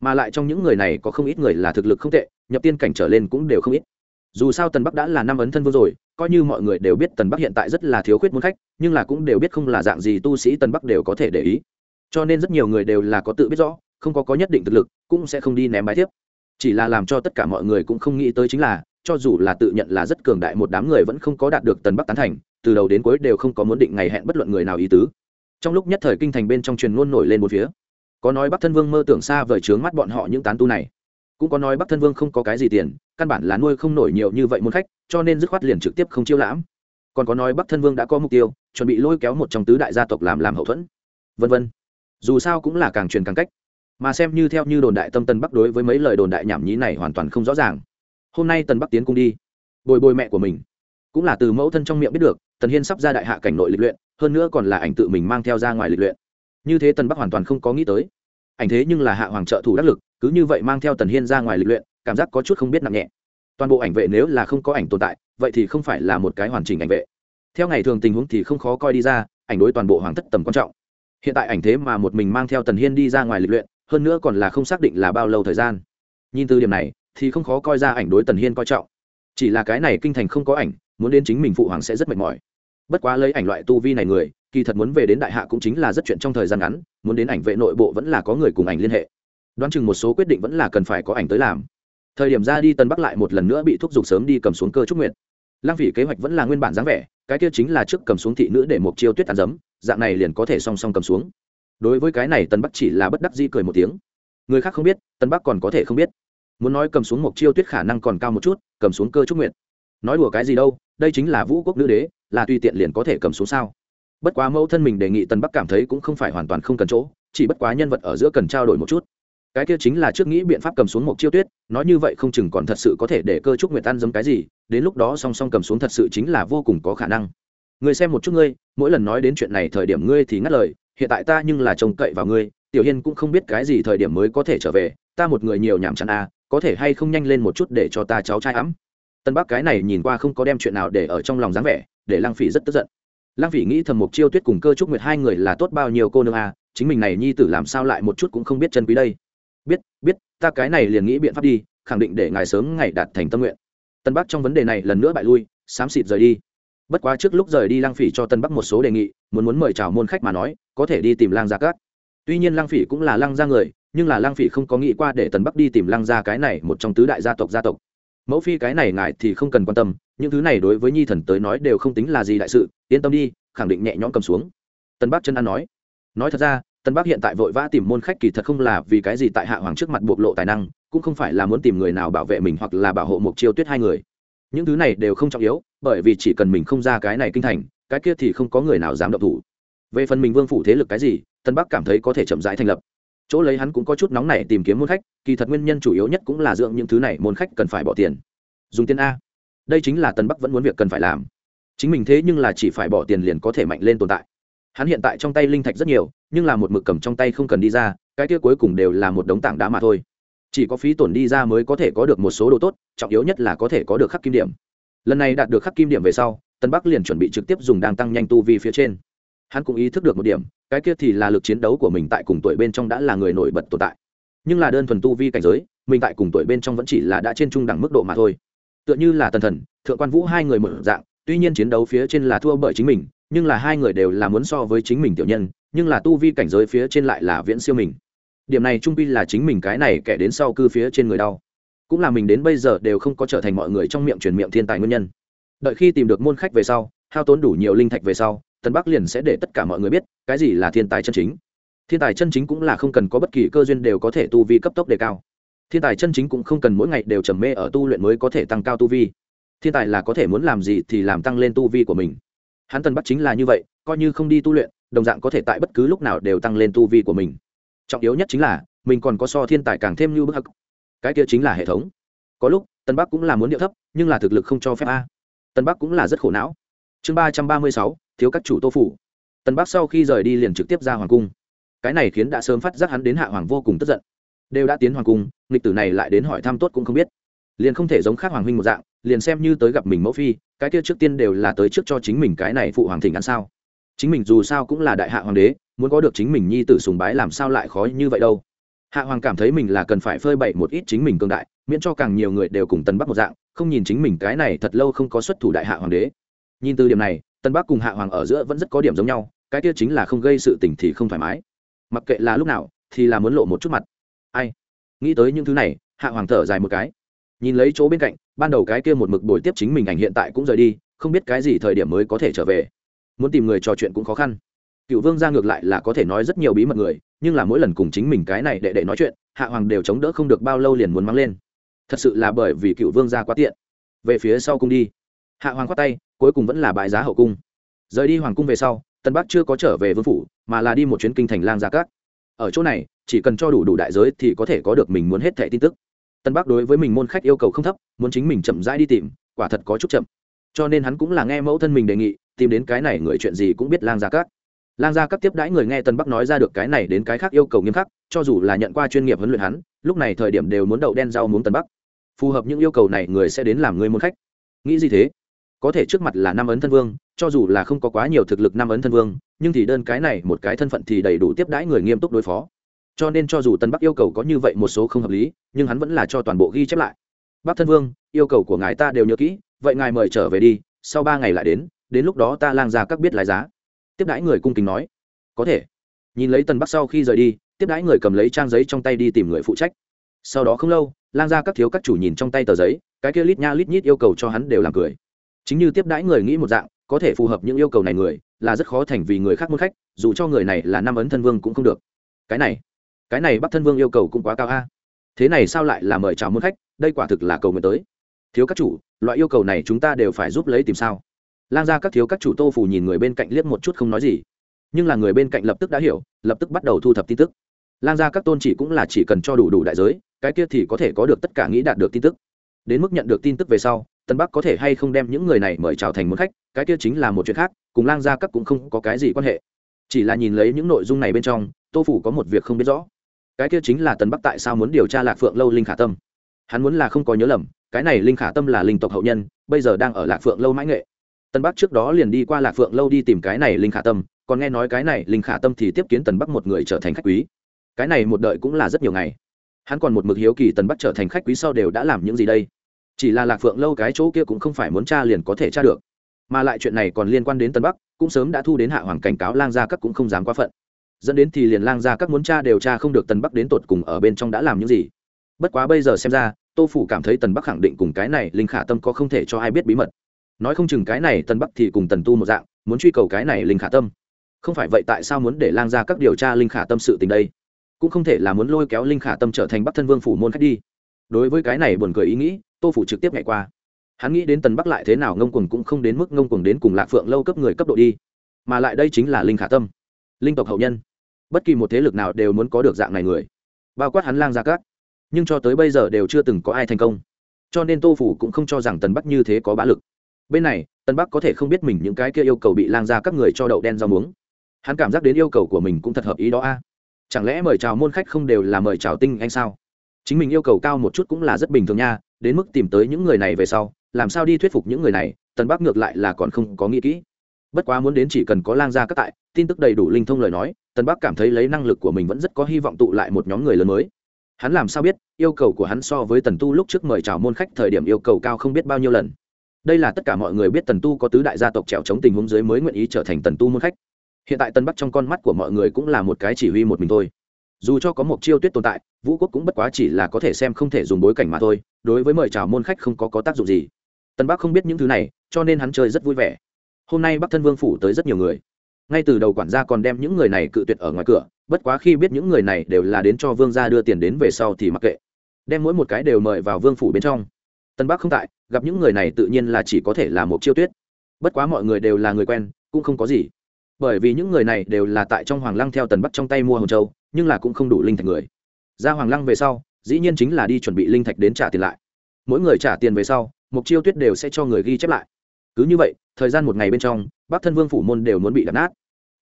Mà lại trong những người này có không ít người là thực lực không tệ, nhập tiên cảnh trở lên cũng đều không ít. Dù sao tần bắc đã là năm ấn thân vương rồi, coi như mọi người đều biết tần bắc hiện tại rất là thiếu khuyết muốn khách, nhưng là cũng đều biết không là dạng gì tu sĩ tần bắc đều có thể để ý. Cho nên rất nhiều người đều là có tự biết rõ, không có có nhất định thực lực, cũng sẽ không đi ném bài tiếp chỉ là làm cho tất cả mọi người cũng không nghĩ tới chính là cho dù là tự nhận là rất cường đại, một đám người vẫn không có đạt được tần bắc tán thành, từ đầu đến cuối đều không có muốn định ngày hẹn bất luận người nào ý tứ. Trong lúc nhất thời kinh thành bên trong truyền ngôn nổi lên một phía. Có nói bắc thân vương mơ tưởng xa vời trướng mắt bọn họ những tán tu này. Cũng có nói bắc thân vương không có cái gì tiền, căn bản là nuôi không nổi nhiều như vậy muốn khách, cho nên dứt khoát liền trực tiếp không chiêu lãm. Còn có nói bắc thân vương đã có mục tiêu, chuẩn bị lôi kéo một trong tứ đại gia tộc làm làm hậu thuẫn. Vân vân. Dù sao cũng là càng truyền càng cách. Mà xem như theo như đồn đại tâm tân bắc đối với mấy lời đồn đại nhảm nhí này hoàn toàn không rõ ràng hôm nay tần bắc tiến cung đi. Bồi bồi mẹ của mình. Cũng là từ mẫu thân trong miệng biết được, tần hiên sắp ra đại hạ cảnh nội lịch luyện, hơn nữa còn là ảnh tự mình mang theo ra ngoài lịch luyện. Như thế tần bắc hoàn toàn không có nghĩ tới. Ảnh thế nhưng là hạ hoàng trợ thủ đắc lực, cứ như vậy mang theo tần hiên ra ngoài lịch luyện, cảm giác có chút không biết nặng nhẹ. Toàn bộ ảnh vệ nếu là không có ảnh tồn tại, vậy thì không phải là một cái hoàn chỉnh ảnh vệ. Theo ngày thường tình huống thì không khó coi đi ra, ảnh đối toàn bộ hoàng thất tầm quan trọng. Hiện tại ảnh thế mà một mình mang theo tần hiên đi ra ngoài lịch luyện, hơn nữa còn là không xác định là bao lâu thời gian. Nhìn từ điểm này thì không khó coi ra ảnh đối tần hiên coi trọng. Chỉ là cái này kinh thành không có ảnh, muốn đến chính mình phụ hoàng sẽ rất mệt mỏi. Bất quá lấy ảnh loại tu vi này người, kỳ thật muốn về đến đại hạ cũng chính là rất chuyện trong thời gian ngắn, muốn đến ảnh vệ nội bộ vẫn là có người cùng ảnh liên hệ. Đoán chừng một số quyết định vẫn là cần phải có ảnh tới làm. Thời điểm ra đi tân bắc lại một lần nữa bị thúc giục sớm đi cầm xuống cơ trúc nguyện lang phỉ kế hoạch vẫn là nguyên bản dáng vẻ, cái kia chính là trước cầm xuống thị nữ để một chiêu tuyết tàn giấm dạng này liền có thể song song cầm xuống. Đối với cái này tân bắc chỉ là bất đắc di cười một tiếng. Người khác không biết tân bắc còn có thể không biết muốn nói cầm xuống một chiêu tuyết khả năng còn cao một chút, cầm xuống cơ trúc nguyện nói đùa cái gì đâu, đây chính là vũ quốc nữ đế, là tùy tiện liền có thể cầm xuống sao? Bất quá mẫu thân mình đề nghị tân bắc cảm thấy cũng không phải hoàn toàn không cần chỗ, chỉ bất quá nhân vật ở giữa cần trao đổi một chút. Cái kia chính là trước nghĩ biện pháp cầm xuống một chiêu tuyết, nói như vậy không chừng còn thật sự có thể để cơ trúc nguyệt tan dấm cái gì, đến lúc đó song song cầm xuống thật sự chính là vô cùng có khả năng. Người xem một chút ngươi, mỗi lần nói đến chuyện này thời điểm ngươi thì ngắt lời, hiện tại ta nhưng là trông cậy vào ngươi, tiểu hiên cũng không biết cái gì thời điểm mới có thể trở về, ta một người nhiều nhảm chán à có thể hay không nhanh lên một chút để cho ta cháu trai ấm? Tân bắc cái này nhìn qua không có đem chuyện nào để ở trong lòng dáng vẻ, để lăng phỉ rất tức giận. Lăng phỉ nghĩ thầm mục chiêu tuyết cùng cơ trúc nguyệt hai người là tốt bao nhiêu cô nương à chính mình này nhi tử làm sao lại một chút cũng không biết chân quý đây. Biết biết, ta cái này liền nghĩ biện pháp đi, khẳng định để ngài sớm ngày đạt thành tâm nguyện. Tân bắc trong vấn đề này lần nữa bại lui, xám xịt rời đi. Bất quá trước lúc rời đi lăng phỉ cho tân bắc một số đề nghị, muốn muốn mời chào môn khách mà nói, có thể đi tìm lang gia cát. Tuy nhiên lăng phỉ cũng là lăng gia người nhưng là Lang phỉ không có nghĩ qua để tần bắc đi tìm Lang gia cái này một trong tứ đại gia tộc gia tộc. Mẫu phi cái này ngại thì không cần quan tâm, những thứ này đối với nhi thần tới nói đều không tính là gì đại sự, yên tâm đi, khẳng định nhẹ nhõm cầm xuống. Tân bắc chân an nói. Nói thật ra tân bắc hiện tại vội vã tìm môn khách kỳ thật không là vì cái gì tại hạ hoàng trước mặt bộc lộ tài năng, cũng không phải là muốn tìm người nào bảo vệ mình hoặc là bảo hộ một chiêu tuyết hai người. Những thứ này đều không trọng yếu, bởi vì chỉ cần mình không ra cái này kinh thành, cái kia thì không có người nào dám động thủ. Về phần mình vương phủ thế lực cái gì tân bắc cảm thấy có thể chậm rãi thành lập chỗ lấy hắn cũng có chút nóng này tìm kiếm môn khách, kỳ thật nguyên nhân chủ yếu nhất cũng là dưỡng những thứ này môn khách cần phải bỏ tiền. Dùng tiền a. Đây chính là tân bắc vẫn muốn việc cần phải làm. Chính mình thế nhưng là chỉ phải bỏ tiền liền có thể mạnh lên tồn tại. Hắn hiện tại trong tay linh thạch rất nhiều, nhưng là một mực cầm trong tay không cần đi ra, cái kia cuối cùng đều là một đống tảng đá mà thôi. Chỉ có phí tổn đi ra mới có thể có được một số đồ tốt, trọng yếu nhất là có thể có được khắc kim điểm. Lần này đạt được khắc kim điểm về sau tân bắc liền chuẩn bị trực tiếp dùng đang tăng nhanh tu vi phía trên. Hắn cũng ý thức được một điểm cái kia thì là lực chiến đấu của mình tại cùng tuổi bên trong đã là người nổi bật tồn tại. Nhưng là đơn thuần tu vi cảnh giới, mình tại cùng tuổi bên trong vẫn chỉ là đã trên trung đẳng mức độ mà thôi. Tựa như là tần thần, thượng quan vũ hai người một dạng, tuy nhiên chiến đấu phía trên là thua bởi chính mình, nhưng là hai người đều là muốn so với chính mình tiểu nhân, nhưng là tu vi cảnh giới phía trên lại là viễn siêu mình. Điểm này trung pi là chính mình cái này kẻ đến sau cư phía trên người đau. Cũng là mình đến bây giờ đều không có trở thành mọi người trong miệng truyền miệng thiên tài nguyên nhân. Đợi khi tìm được môn khách về sau, hao tốn đủ nhiều linh thạch về sau tân bắc liền sẽ để tất cả mọi người biết, cái gì là thiên tài chân chính. Thiên tài chân chính cũng là không cần có bất kỳ cơ duyên đều có thể tu vi cấp tốc đề cao. Thiên tài chân chính cũng không cần mỗi ngày đều trầm mê ở tu luyện mới có thể tăng cao tu vi. Thiên tài là có thể muốn làm gì thì làm tăng lên tu vi của mình. Hắn tân bắc chính là như vậy, coi như không đi tu luyện, đồng dạng có thể tại bất cứ lúc nào đều tăng lên tu vi của mình. Trọng yếu nhất chính là, mình còn có so thiên tài càng thêm như bức hắc. Cái kia chính là hệ thống. Có lúc tân bắc cũng là muốn điệu thấp, nhưng là thực lực không cho phép a. Tân bắc cũng là rất khổ não. Chương ba trăm ba mươi sáu thiếu các chủ tô phủ. Tân bắc sau khi rời đi liền trực tiếp ra hoàng cung. Cái này khiến đã sớm phát giác hắn đến hạ hoàng vô cùng tức giận. Đều đã tiến hoàng cung, nghịch tử này lại đến hỏi thăm tốt cũng không biết. Liền không thể giống khác hoàng huynh một dạng, liền xem như tới gặp mình mẫu phi, cái kia trước tiên đều là tới trước cho chính mình cái này phụ hoàng thỉnh ăn sao. Chính mình dù sao cũng là đại hạ hoàng đế, muốn có được chính mình nhi tử sùng bái làm sao lại khó như vậy đâu. Hạ hoàng cảm thấy mình là cần phải phơi bậy một ít chính mình cương đại, miễn cho càng nhiều người đều cùng tân bắc một dạng, không nhìn chính mình cái này thật lâu không có xuất thủ đại hạ hoàng đế. Nhìn từ điểm này tân bắc cùng hạ hoàng ở giữa vẫn rất có điểm giống nhau, cái kia chính là không gây sự tình thì không thoải mái. Mặc kệ là lúc nào, thì là muốn lộ một chút mặt. Ai? Nghĩ tới những thứ này, hạ hoàng thở dài một cái. Nhìn lấy chỗ bên cạnh, ban đầu cái kia một mực bồi tiếp chính mình ảnh hiện tại cũng rời đi, không biết cái gì thời điểm mới có thể trở về. Muốn tìm người trò chuyện cũng khó khăn. Cựu vương ra ngược lại là có thể nói rất nhiều bí mật người, nhưng là mỗi lần cùng chính mình cái này để để nói chuyện, hạ hoàng đều chống đỡ không được bao lâu liền muốn mắng lên. Thật sự là bởi vì cựu vương ra quá tiện. Về phía sau cung đi. Hạ hoàng khoát tay cuối cùng vẫn là bãi giá hậu cung. Rời đi hoàng cung về sau, tân bắc chưa có trở về vương phủ, mà là đi một chuyến kinh thành lang gia cát. Ở chỗ này, chỉ cần cho đủ đủ đại giới thì có thể có được mình muốn hết thẻ tin tức. Tân bắc đối với mình môn khách yêu cầu không thấp, muốn chính mình chậm rãi đi tìm, quả thật có chút chậm. Cho nên hắn cũng là nghe mẫu thân mình đề nghị, tìm đến cái này người chuyện gì cũng biết lang gia cát. Lang gia cát tiếp đãi người nghe tân bắc nói ra được cái này đến cái khác yêu cầu nghiêm khắc, cho dù là nhận qua chuyên nghiệp huấn luyện hắn, lúc này thời điểm đều muốn đậu đen rau muốn tân bắc. Phù hợp những yêu cầu này người sẽ đến làm người môn khách. Nghĩ gì thế? Có thể trước mặt là năm ấn thân vương, cho dù là không có quá nhiều thực lực năm ấn thân vương, nhưng thì đơn cái này một cái thân phận thì đầy đủ tiếp đãi người nghiêm túc đối phó. Cho nên cho dù tân bắc yêu cầu có như vậy một số không hợp lý, nhưng hắn vẫn là cho toàn bộ ghi chép lại. Bắc thân vương, yêu cầu của ngài ta đều nhớ kỹ, vậy ngài mời trở về đi, sau ba ngày lại đến đến lúc đó ta lang ra các biết lái giá. Tiếp đãi người cung kính nói. Có thể. Nhìn lấy tân bắc sau khi rời đi, tiếp đãi người cầm lấy trang giấy trong tay đi tìm người phụ trách. Sau đó không lâu, lang ra các thiếu các chủ nhìn trong tay tờ giấy, cái kia lít nha lít nhít yêu cầu cho hắn đều làm cười chính như tiếp đãi người nghĩ một dạng, có thể phù hợp những yêu cầu này người, là rất khó thành vì người khác muốn khách, dù cho người này là năm ấn thân vương cũng không được. Cái này cái này bắc thân vương yêu cầu cũng quá cao a. Thế này sao lại là mời chào muốn khách, đây quả thực là cầu nguyện tới. Thiếu các chủ, loại yêu cầu này chúng ta đều phải giúp lấy tìm sao? Lang ra các thiếu các chủ tô phủ nhìn người bên cạnh liếc một chút không nói gì. Nhưng là người bên cạnh lập tức đã hiểu, lập tức bắt đầu thu thập tin tức. Lang ra các tôn chỉ cũng là chỉ cần cho đủ đủ đại giới, cái kia thì có thể có được tất cả nghĩ đạt được tin tức. Đến mức nhận được tin tức về sau tân bắc có thể hay không đem những người này mời chào thành một khách, cái kia chính là một chuyện khác, cùng lang gia các cũng không có cái gì quan hệ. Chỉ là nhìn lấy những nội dung này bên trong, tô phủ có một việc không biết rõ. Cái kia chính là tân bắc tại sao muốn điều tra lạc phượng lâu linh khả tâm? Hắn muốn là không có nhớ lầm, cái này linh khả tâm là linh tộc hậu nhân, bây giờ đang ở lạc phượng lâu mãi nghệ. Tân bắc trước đó liền đi qua lạc phượng lâu đi tìm cái này linh khả tâm, còn nghe nói cái này linh khả tâm thì tiếp kiến tần bắc một người trở thành khách quý. Cái này một đợi cũng là rất nhiều ngày. Hắn còn một mực hiếu kỳ tần bắc trở thành khách quý sau đều đã làm những gì đây chỉ là lạc phượng lâu cái chỗ kia cũng không phải muốn tra liền có thể tra được. Mà lại chuyện này còn liên quan đến tân bắc, cũng sớm đã thu đến hạ hoàng cảnh cáo lang gia các cũng không dám quá phận. Dẫn đến thì liền lang gia các muốn tra đều tra không được tần bắc đến tột cùng ở bên trong đã làm những gì. Bất quá bây giờ xem ra, tô phủ cảm thấy tần bắc khẳng định cùng cái này linh khả tâm có không thể cho ai biết bí mật. Nói không chừng cái này tần bắc thì cùng tần tu một dạng, muốn truy cầu cái này linh khả tâm. Không phải vậy tại sao muốn để lang gia các điều tra linh khả tâm sự tình đây? Cũng không thể là muốn lôi kéo linh khả tâm trở thành bắc thân vương phủ môn khách đi đối với cái này buồn cười ý nghĩ, tô phủ trực tiếp ngày qua. Hắn nghĩ đến tần bắc lại thế nào ngông cuồng cũng không đến mức ngông cuồng đến cùng lạc phượng lâu cấp người cấp độ đi. Mà lại đây chính là linh khả tâm, linh tộc hậu nhân. Bất kỳ một thế lực nào đều muốn có được dạng này người. Bao quát hắn lang gia cát nhưng cho tới bây giờ đều chưa từng có ai thành công. Cho nên tô phủ cũng không cho rằng tần bắc như thế có bá lực. Bên này, tần bắc có thể không biết mình những cái kia yêu cầu bị lang gia các người cho đậu đen rau muống. Hắn cảm giác đến yêu cầu của mình cũng thật hợp ý đó a. Chẳng lẽ mời chào môn khách không đều là mời chào tinh anh sao? Chính mình yêu cầu cao một chút cũng là rất bình thường nha, đến mức tìm tới những người này về sau, làm sao đi thuyết phục những người này, tần bắc ngược lại là còn không có nghĩ kỹ. Bất quá muốn đến chỉ cần có lang gia các tại, tin tức đầy đủ linh thông lời nói, tần bắc cảm thấy lấy năng lực của mình vẫn rất có hy vọng tụ lại một nhóm người lớn mới. Hắn làm sao biết, yêu cầu của hắn so với tần tu lúc trước mời chào môn khách thời điểm yêu cầu cao không biết bao nhiêu lần. Đây là tất cả mọi người biết tần tu có tứ đại gia tộc trèo chống tình huống dưới mới nguyện ý trở thành tần tu môn khách. Hiện tại tần bắc trong con mắt của mọi người cũng là một cái chỉ huy một mình thôi dù cho có một chiêu tuyết tồn tại, vũ quốc cũng bất quá chỉ là có thể xem không thể dùng bối cảnh mà thôi, đối với mời chào môn khách không có có tác dụng gì. Tân bắc không biết những thứ này, cho nên hắn chơi rất vui vẻ. Hôm nay bắc thân vương phủ tới rất nhiều người. Ngay từ đầu quản gia còn đem những người này cự tuyệt ở ngoài cửa, bất quá khi biết những người này đều là đến cho vương gia đưa tiền đến về sau thì mặc kệ. Đem mỗi một cái đều mời vào vương phủ bên trong. Tân bắc không tại, gặp những người này tự nhiên là chỉ có thể là một chiêu tuyết. Bất quá mọi người đều là người quen, cũng không có gì. Bởi vì những người này đều là tại trong hoàng lăng theo tần bắc trong tay mua hồng châu nhưng là cũng không đủ linh thạch người. Ra hoàng lăng về sau, dĩ nhiên chính là đi chuẩn bị linh thạch đến trả tiền lại. Mỗi người trả tiền về sau mục chiêu tuyết đều sẽ cho người ghi chép lại. Cứ như vậy, thời gian một ngày bên trong, bắc thân vương phủ môn đều muốn bị đập nát.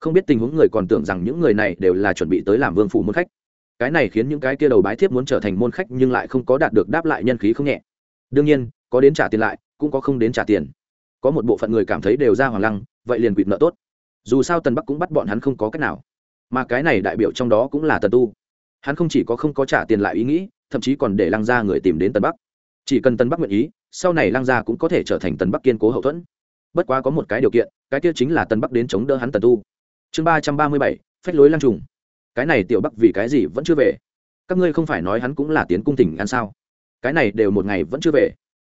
Không biết tình huống người còn tưởng rằng những người này đều là chuẩn bị tới làm vương phủ môn khách. Cái này khiến những cái kia đầu bái thiếp muốn trở thành môn khách nhưng lại không có đạt được đáp lại nhân khí không nhẹ. Đương nhiên, có đến trả tiền lại, cũng có không đến trả tiền. Có một bộ phận người cảm thấy đều ra hoàng lăng, vậy liền quỵt nợ tốt. Dù sao tần bắc cũng bắt bọn hắn không có cách nào mà cái này đại biểu trong đó cũng là tần tu. Hắn không chỉ có không có trả tiền lại ý nghĩ, thậm chí còn để lăng gia người tìm đến tần bắc. Chỉ cần tần bắc nguyện ý, sau này lăng gia cũng có thể trở thành tần bắc kiên cố hậu thuẫn. Bất quá có một cái điều kiện, cái kia chính là tần bắc đến chống đỡ hắn tần tu. Chương ba trăm ba mươi bảy, phách lối lăng trùng. Cái này tiểu bắc vì cái gì vẫn chưa về? Các ngươi không phải nói hắn cũng là tiến cung tỉnh ăn sao? Cái này đều một ngày vẫn chưa về.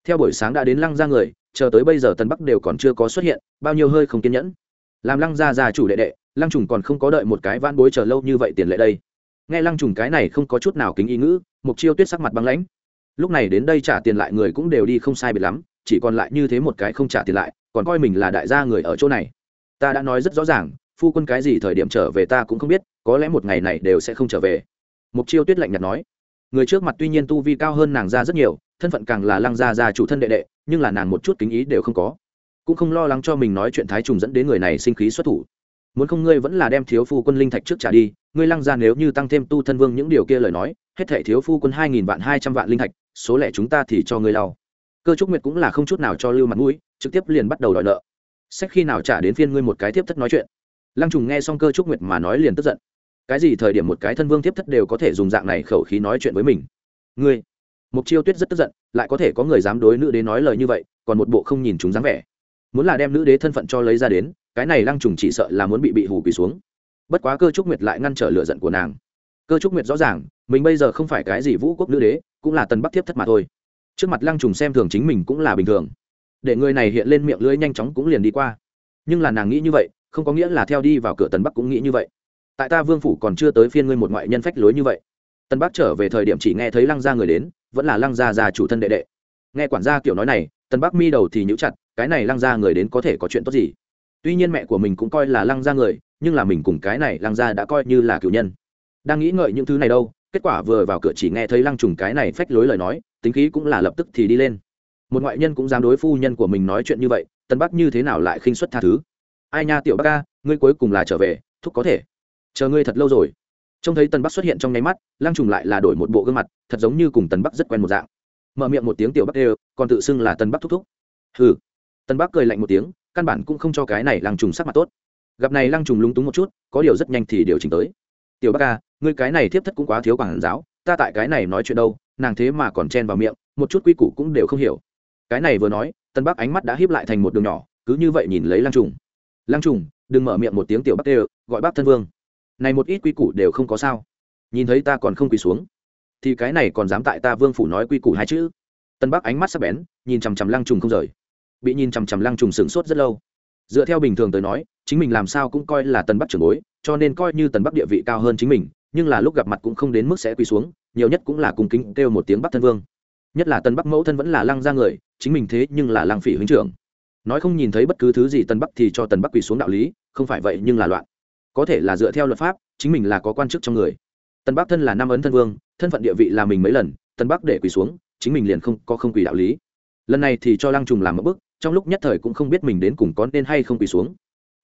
Theo buổi sáng đã đến lăng ra người, chờ tới bây giờ tần bắc đều còn chưa có xuất hiện, bao nhiêu hơi không kiên nhẫn làm lăng gia gia chủ đệ đệ, lăng trùng còn không có đợi một cái van bối chờ lâu như vậy tiền lệ đây. Nghe lăng trùng cái này không có chút nào kính ý ngữ mục chiêu tuyết sắc mặt băng lãnh. Lúc này đến đây trả tiền lại người cũng đều đi không sai biệt lắm, chỉ còn lại như thế một cái không trả tiền lại, còn coi mình là đại gia người ở chỗ này. Ta đã nói rất rõ ràng, phu quân cái gì thời điểm trở về ta cũng không biết, có lẽ một ngày này đều sẽ không trở về. Mục chiêu tuyết lạnh nhạt nói. Người trước mặt tuy nhiên tu vi cao hơn nàng ra rất nhiều, thân phận càng là lăng gia gia chủ thân đệ đệ, nhưng là nàng một chút kính ý đều không có cũng không lo lắng cho mình nói chuyện thái trùng dẫn đến người này sinh khí xuất thủ. Muốn không ngươi vẫn là đem thiếu phu quân linh thạch trước trả đi, ngươi lăng ra nếu như tăng thêm tu thân vương những điều kia lời nói, hết thể thiếu phu quân hai nghìn vạn hai trăm vạn linh thạch, số lẻ chúng ta thì cho ngươi lau. Cơ trúc nguyệt cũng là không chút nào cho lưu mặt mũi, trực tiếp liền bắt đầu đòi nợ. Sách khi nào trả đến phiên ngươi một cái tiếp thất nói chuyện? Lăng trùng nghe xong cơ trúc nguyệt mà nói liền tức giận. Cái gì thời điểm một cái thân vương tiếp thất đều có thể dùng dạng này khẩu khí nói chuyện với mình? Ngươi mục chiêu tuyết rất tức giận, lại có thể có người dám đối nữ đến nói lời như vậy, còn một bộ không nhìn chúng dáng vẻ muốn là đem nữ đế thân phận cho lấy ra đến, cái này lăng trùng chỉ sợ là muốn bị bị hù quỳ xuống. Bất quá cơ trúc nguyệt lại ngăn trở lựa giận của nàng. Cơ trúc nguyệt rõ ràng, mình bây giờ không phải cái gì vũ quốc nữ đế, cũng là tần bắc thiếp thất mà thôi. Trước mặt lăng trùng xem thường chính mình cũng là bình thường. Để người này hiện lên miệng lưỡi nhanh chóng cũng liền đi qua. Nhưng là nàng nghĩ như vậy, không có nghĩa là theo đi vào cửa tần bắc cũng nghĩ như vậy. Tại ta vương phủ còn chưa tới phiên ngươi một ngoại nhân phách lối như vậy. Tần bắc trở về thời điểm chỉ nghe thấy lăng gia người đến, vẫn là lăng gia già chủ thân đệ đệ. Nghe quản gia kiểu nói này, Tần bắc mi đầu thì nhũ chặt cái này lăng ra người đến có thể có chuyện tốt gì? Tuy nhiên mẹ của mình cũng coi là lăng ra người, nhưng là mình cùng cái này lăng ra đã coi như là cựu nhân. Đang nghĩ ngợi những thứ này đâu, kết quả vừa vào cửa chỉ nghe thấy lăng trùng cái này phách lối lời nói, tính khí cũng là lập tức thì đi lên. Một ngoại nhân cũng dám đối phu nhân của mình nói chuyện như vậy tân bắc như thế nào lại khinh xuất tha thứ? Ai nha tiểu bắc ca, ngươi cuối cùng là trở về, thúc có thể. Chờ ngươi thật lâu rồi. Trông thấy tân bắc xuất hiện trong nháy mắt, lăng trùng lại là đổi một bộ gương mặt, thật giống như cùng tân bắc rất quen một dạng. Mở miệng một tiếng tiểu bắc đều, còn tự xưng là tân bắc thúc thúc. Hừ tân bắc cười lạnh một tiếng, căn bản cũng không cho cái này lăng trùng sắc mặt tốt. Gặp này lăng trùng lúng túng một chút, có điều rất nhanh thì điều chỉnh tới. Tiểu bắc ca à, ngươi cái này thiếp thất cũng quá thiếu quản giáo, ta tại cái này nói chuyện đâu, nàng thế mà còn chen vào miệng, một chút quy củ cũng đều không hiểu. Cái này vừa nói tân bắc ánh mắt đã hiếp lại thành một đường nhỏ, cứ như vậy nhìn lấy lăng trùng. Lăng trùng, đừng mở miệng một tiếng tiểu bắc tê gọi bác thân vương. Này một ít quy củ đều không có sao. Nhìn thấy ta còn không quỳ xuống, thì cái này còn dám tại ta vương phủ nói quy củ hai chữ tân bắc ánh mắt sắp bén, nhìn chằm chằm lăng trùng không rời bị nhìn chằm chằm lăng trùng sửng sốt rất lâu. Dựa theo bình thường tới nói, chính mình làm sao cũng coi là tần bắc trưởng bối, cho nên coi như tần bắc địa vị cao hơn chính mình, nhưng là lúc gặp mặt cũng không đến mức sẽ quỳ xuống, nhiều nhất cũng là cùng kính kêu một tiếng bắc thân vương. Nhất là tần bắc mẫu thân vẫn là lăng ra người, chính mình thế nhưng là lăng phỉ huynh trưởng. Nói không nhìn thấy bất cứ thứ gì tần bắc thì cho tần bắc quỳ xuống đạo lý, không phải vậy nhưng là loạn. Có thể là dựa theo luật pháp, chính mình là có quan chức trong người. Tần bắc thân là nam ấn thân vương, thân phận địa vị là mình mấy lần, tần bắc để quỳ xuống, chính mình liền không có không quỳ đạo lý. Lần này thì cho lăng trùng làm một bức trong lúc nhất thời cũng không biết mình đến cùng có nên hay không quỳ xuống.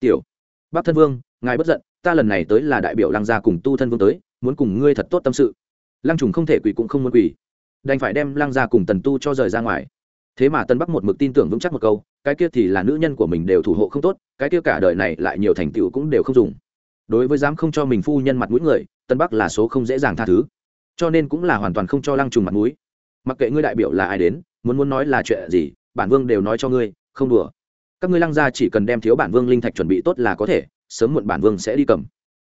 Tiểu bắc thân vương, ngài bất giận, ta lần này tới là đại biểu lăng gia cùng tu thân vương tới, muốn cùng ngươi thật tốt tâm sự. Lăng trùng không thể quỳ cũng không muốn quỳ. Đành phải đem lăng gia cùng tần tu cho rời ra ngoài. Thế mà tân bắc một mực tin tưởng vững chắc một câu, cái kia thì là nữ nhân của mình đều thủ hộ không tốt, cái kia cả đời này lại nhiều thành tựu cũng đều không dùng. Đối với dám không cho mình phu nhân mặt mũi người tân bắc là số không dễ dàng tha thứ. Cho nên cũng là hoàn toàn không cho lăng trùng mặt mũi. Mặc kệ ngươi đại biểu là ai đến, muốn muốn nói là chuyện gì bản vương đều nói cho ngươi, không đùa. Các ngươi lăng gia chỉ cần đem thiếu bản vương linh thạch chuẩn bị tốt là có thể, sớm muộn bản vương sẽ đi cầm.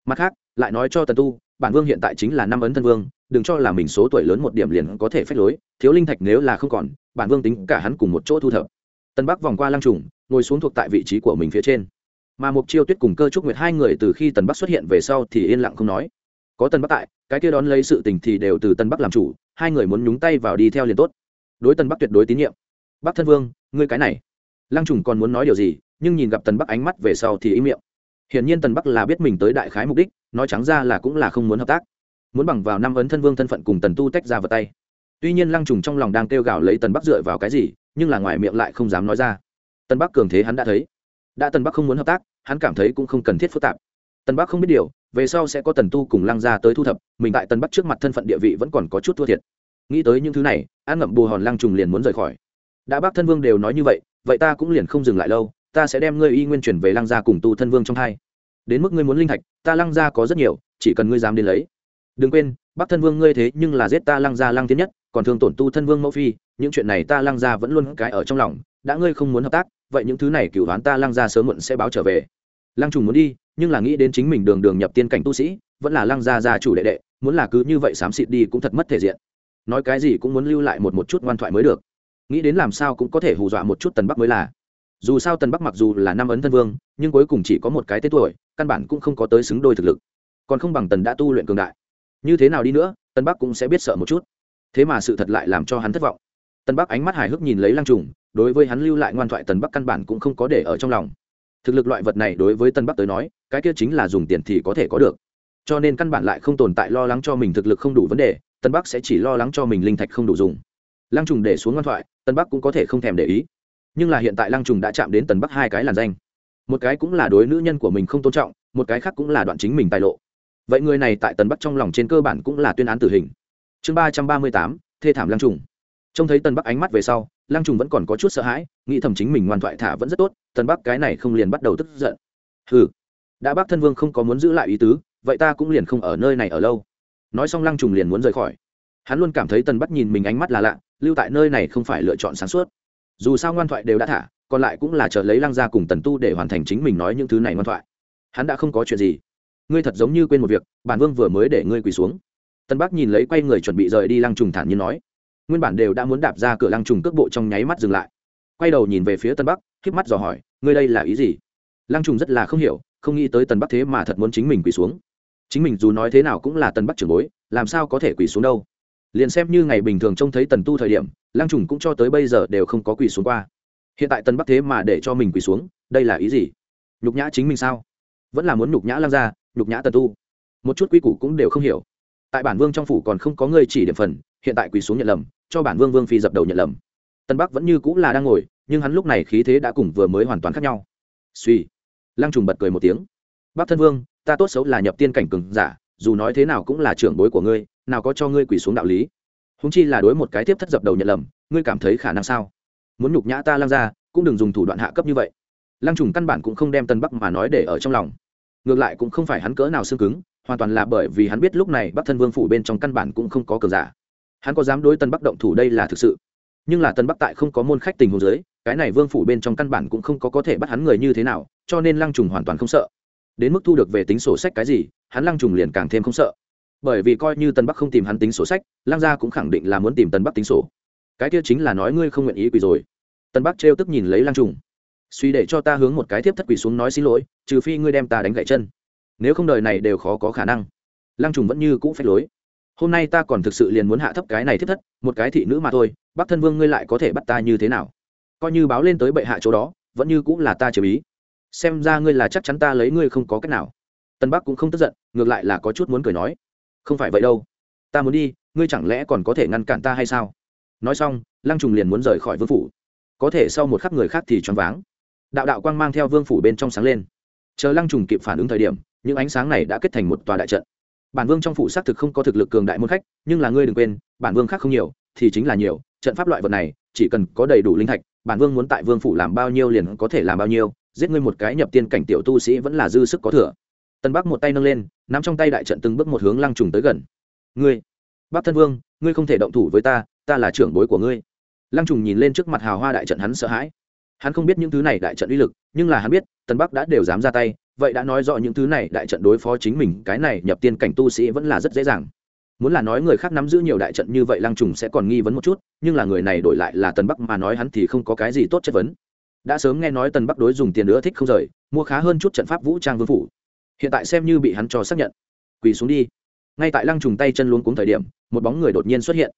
Mặt khác, lại nói cho tần tu, bản vương hiện tại chính là năm ấn thân vương, đừng cho là mình số tuổi lớn một điểm liền có thể phép lối, thiếu linh thạch nếu là không còn, bản vương tính cả hắn cùng một chỗ thu thập. Tân bắc vòng qua lăng trùng, ngồi xuống thuộc tại vị trí của mình phía trên. Mà mục chiêu tuyết cùng cơ trúc nguyệt hai người từ khi tần bắc xuất hiện về sau thì yên lặng không nói. Có tần bắc tại, cái kia đón lấy sự tình thì đều từ tần bắc làm chủ, hai người muốn nhúng tay vào đi theo liền tốt. Đối tần bắc tuyệt đối tín nhiệm bắc thân vương, ngươi cái này. Lăng trùng còn muốn nói điều gì, nhưng nhìn gặp tần bắc ánh mắt về sau thì im miệng. Hiển nhiên tần bắc là biết mình tới đại khái mục đích, nói trắng ra là cũng là không muốn hợp tác. Muốn bằng vào năm ấn thân vương thân phận cùng tần tu tách ra vào tay. Tuy nhiên lăng trùng trong lòng đang kêu gào lấy tần bắc dựa vào cái gì, nhưng là ngoài miệng lại không dám nói ra. Tần bắc cường thế hắn đã thấy. Đã tần bắc không muốn hợp tác, hắn cảm thấy cũng không cần thiết phức tạp. Tần bắc không biết điều, về sau sẽ có tần tu cùng lăng gia tới thu thập, mình tại Tần bắc trước mặt thân phận địa vị vẫn còn có chút thua thiệt. Nghĩ tới những thứ này, an ngậm bù hòn lăng trùng liền muốn rời khỏi đã bác thân vương đều nói như vậy vậy ta cũng liền không dừng lại lâu, ta sẽ đem ngươi y nguyên chuyển về lăng gia cùng tu thân vương trong hai. Đến mức ngươi muốn linh thạch, ta lăng gia có rất nhiều, chỉ cần ngươi dám đến lấy. Đừng quên bắc thân vương ngươi thế nhưng là giết ta lăng gia lăng tiến nhất, còn thường tổn tu thân vương mẫu phi, những chuyện này ta lăng gia vẫn luôn cái ở trong lòng, đã ngươi không muốn hợp tác, vậy những thứ này cửu đoán ta lăng gia sớm muộn sẽ báo trở về. Lăng trùng muốn đi, nhưng là nghĩ đến chính mình đường đường nhập tiên cảnh tu sĩ, vẫn là lăng gia gia chủ đệ đệ, muốn là cứ như vậy xám xịt đi cũng thật mất thể diện. Nói cái gì cũng muốn lưu lại một một chút ngoan thoại mới được nghĩ đến làm sao cũng có thể hù dọa một chút tần bắc mới là. Dù sao tần bắc mặc dù là năm ấn thân vương, nhưng cuối cùng chỉ có một cái tên tuổi, căn bản cũng không có tới xứng đôi thực lực. Còn không bằng tần đã tu luyện cường đại. Như thế nào đi nữa, tần bắc cũng sẽ biết sợ một chút. Thế mà sự thật lại làm cho hắn thất vọng. Tần bắc ánh mắt hài hước nhìn lấy lăng trùng, đối với hắn lưu lại ngoan thoại tần bắc căn bản cũng không có để ở trong lòng. Thực lực loại vật này đối với tân bắc tới nói, cái kia chính là dùng tiền thì có thể có được. Cho nên căn bản lại không tồn tại lo lắng cho mình thực lực không đủ vấn đề tân bắc sẽ chỉ lo lắng cho mình linh thạch không đủ dùng lăng trùng để xuống ngoan thoại tân bắc cũng có thể không thèm để ý. Nhưng là hiện tại lăng trùng đã chạm đến tần bắc hai cái làn danh. Một cái cũng là đối nữ nhân của mình không tôn trọng, một cái khác cũng là đoạn chính mình tài lộ. Vậy người này tại tần bắc trong lòng trên cơ bản cũng là tuyên án tử hình. Chương ba trăm ba mươi tám, thê thảm lăng trùng. Trông thấy tần bắc ánh mắt về sau, lăng trùng vẫn còn có chút sợ hãi, nghĩ thầm chính mình ngoan thoại thả vẫn rất tốt, tần bắc cái này không liền bắt đầu tức giận. Ừ đã bác thân vương không có muốn giữ lại ý tứ, vậy ta cũng liền không ở nơi này ở lâu. Nói xong lăng trùng liền muốn rời khỏi hắn luôn cảm thấy tần bắt nhìn mình ánh mắt là lạ, lưu tại nơi này không phải lựa chọn sáng suốt. Dù sao ngoan thoại đều đã thả, còn lại cũng là chờ lấy lăng ra cùng tần tu để hoàn thành chính mình nói những thứ này ngoan thoại. Hắn đã không có chuyện gì. Ngươi thật giống như quên một việc, bản vương vừa mới để ngươi quỳ xuống. Tân bắc nhìn lấy quay người chuẩn bị rời đi lăng trùng thản như nói. Nguyên bản đều đã muốn đạp ra cửa lăng trùng cước bộ trong nháy mắt dừng lại. Quay đầu nhìn về phía tân bắc k mắt dò hỏi, ngươi đây là ý gì? Lăng trùng rất là không hiểu, không nghĩ tới tần bắc thế mà thật muốn chính mình quỳ xuống. Chính mình dù nói thế nào cũng là tần bắc trưởng bối, làm sao có thể quỳ xuống đâu? Liền xem như ngày bình thường trông thấy tần tu thời điểm, lăng trùng cũng cho tới bây giờ đều không có quỳ xuống qua. Hiện tại tần bắc thế mà để cho mình quỳ xuống, đây là ý gì? Nhục nhã chính mình sao? Vẫn là muốn nhục nhã lăng ra nhục nhã tần tu. Một chút quy củ cũng đều không hiểu. Tại bản vương trong phủ còn không có người chỉ điểm phần, hiện tại quỳ xuống nhận lầm, cho bản vương vương phi dập đầu nhận lầm. Tân bắc vẫn như cũng là đang ngồi, nhưng hắn lúc này khí thế đã cùng vừa mới hoàn toàn khác nhau. Suy. Lăng trùng bật cười một tiếng. Bắc thân vương, ta tốt xấu là nhập tiên cảnh cường giả dù nói thế nào cũng là trưởng bối của ngươi, nào có cho ngươi quỳ xuống đạo lý. Húng chi là đối một cái tiếp thất dập đầu nhận lầm, ngươi cảm thấy khả năng sao? Muốn nhục nhã ta lăng ra cũng đừng dùng thủ đoạn hạ cấp như vậy. Lăng trùng căn bản cũng không đem tân bắc mà nói để ở trong lòng. Ngược lại cũng không phải hắn cỡ nào xương cứng, hoàn toàn là bởi vì hắn biết lúc này bắc thân vương phủ bên trong căn bản cũng không có cờ giả. Hắn có dám đối tân bắc động thủ đây là thực sự. Nhưng là tân bắc tại không có môn khách tình hồ dưới, cái này vương phủ bên trong căn bản cũng không có có thể bắt hắn người như thế nào, cho nên lăng trùng hoàn toàn không sợ đến mức thu được về tính sổ sách cái gì, hắn lăng trùng liền càng thêm không sợ. Bởi vì coi như tân bắc không tìm hắn tính sổ sách, lăng gia cũng khẳng định là muốn tìm tân bắc tính sổ. Cái kia chính là nói ngươi không nguyện ý quỳ rồi. Tân bắc trêu tức nhìn lấy lăng trùng. Suy để cho ta hướng một cái tiếp thất quỷ xuống nói xin lỗi, trừ phi ngươi đem ta đánh gãy chân. Nếu không đời này đều khó có khả năng. Lăng trùng vẫn như cũ phép lối. Hôm nay ta còn thực sự liền muốn hạ thấp cái này thiết thất, một cái thị nữ mà thôi, bắc thân vương ngươi lại có thể bắt ta như thế nào? Coi như báo lên tới bệ hạ chỗ đó, vẫn như cũng là ta chịu ý xem ra ngươi là chắc chắn ta lấy ngươi không có cách nào. Tân bắc cũng không tức giận, ngược lại là có chút muốn cười nói. Không phải vậy đâu. Ta muốn đi, ngươi chẳng lẽ còn có thể ngăn cản ta hay sao? Nói xong, lăng trùng liền muốn rời khỏi vương phủ. Có thể sau một khắc người khác thì choáng váng. Đạo đạo quang mang theo vương phủ bên trong sáng lên. Chờ lăng trùng kịp phản ứng thời điểm, những ánh sáng này đã kết thành một tòa đại trận. Bản vương trong phủ xác thực không có thực lực cường đại môn khách, nhưng là ngươi đừng quên, bản vương khác không nhiều, thì chính là nhiều. Trận pháp loại vật này, chỉ cần có đầy đủ linh thạch, bản vương muốn tại vương phủ làm bao nhiêu liền có thể làm bao nhiêu giết ngươi một cái nhập tiên cảnh tiểu tu sĩ vẫn là dư sức có thừa. Tân bắc một tay nâng lên, nắm trong tay đại trận từng bước một hướng lăng trùng tới gần. Ngươi, bắc thân vương, ngươi không thể động thủ với ta ta là trưởng bối của ngươi. Lăng trùng nhìn lên trước mặt hào hoa đại trận hắn sợ hãi. Hắn không biết những thứ này đại trận uy lực, nhưng là hắn biết, tân bắc đã đều dám ra tay, vậy đã nói rõ những thứ này đại trận đối phó chính mình, cái này nhập tiên cảnh tu sĩ vẫn là rất dễ dàng. Muốn là nói người khác nắm giữ nhiều đại trận như vậy lăng trùng sẽ còn nghi vấn một chút, nhưng là người này đổi lại là tần bắc mà nói hắn thì không có cái gì tốt chất vấn đã sớm nghe nói tần bắc đối dùng tiền nữa thích không rời mua khá hơn chút trận pháp vũ trang vương phủ. Hiện tại xem như bị hắn cho xác nhận. Quỳ xuống đi. Ngay tại lăng trùng tay chân luôn cuống thời điểm một bóng người đột nhiên xuất hiện.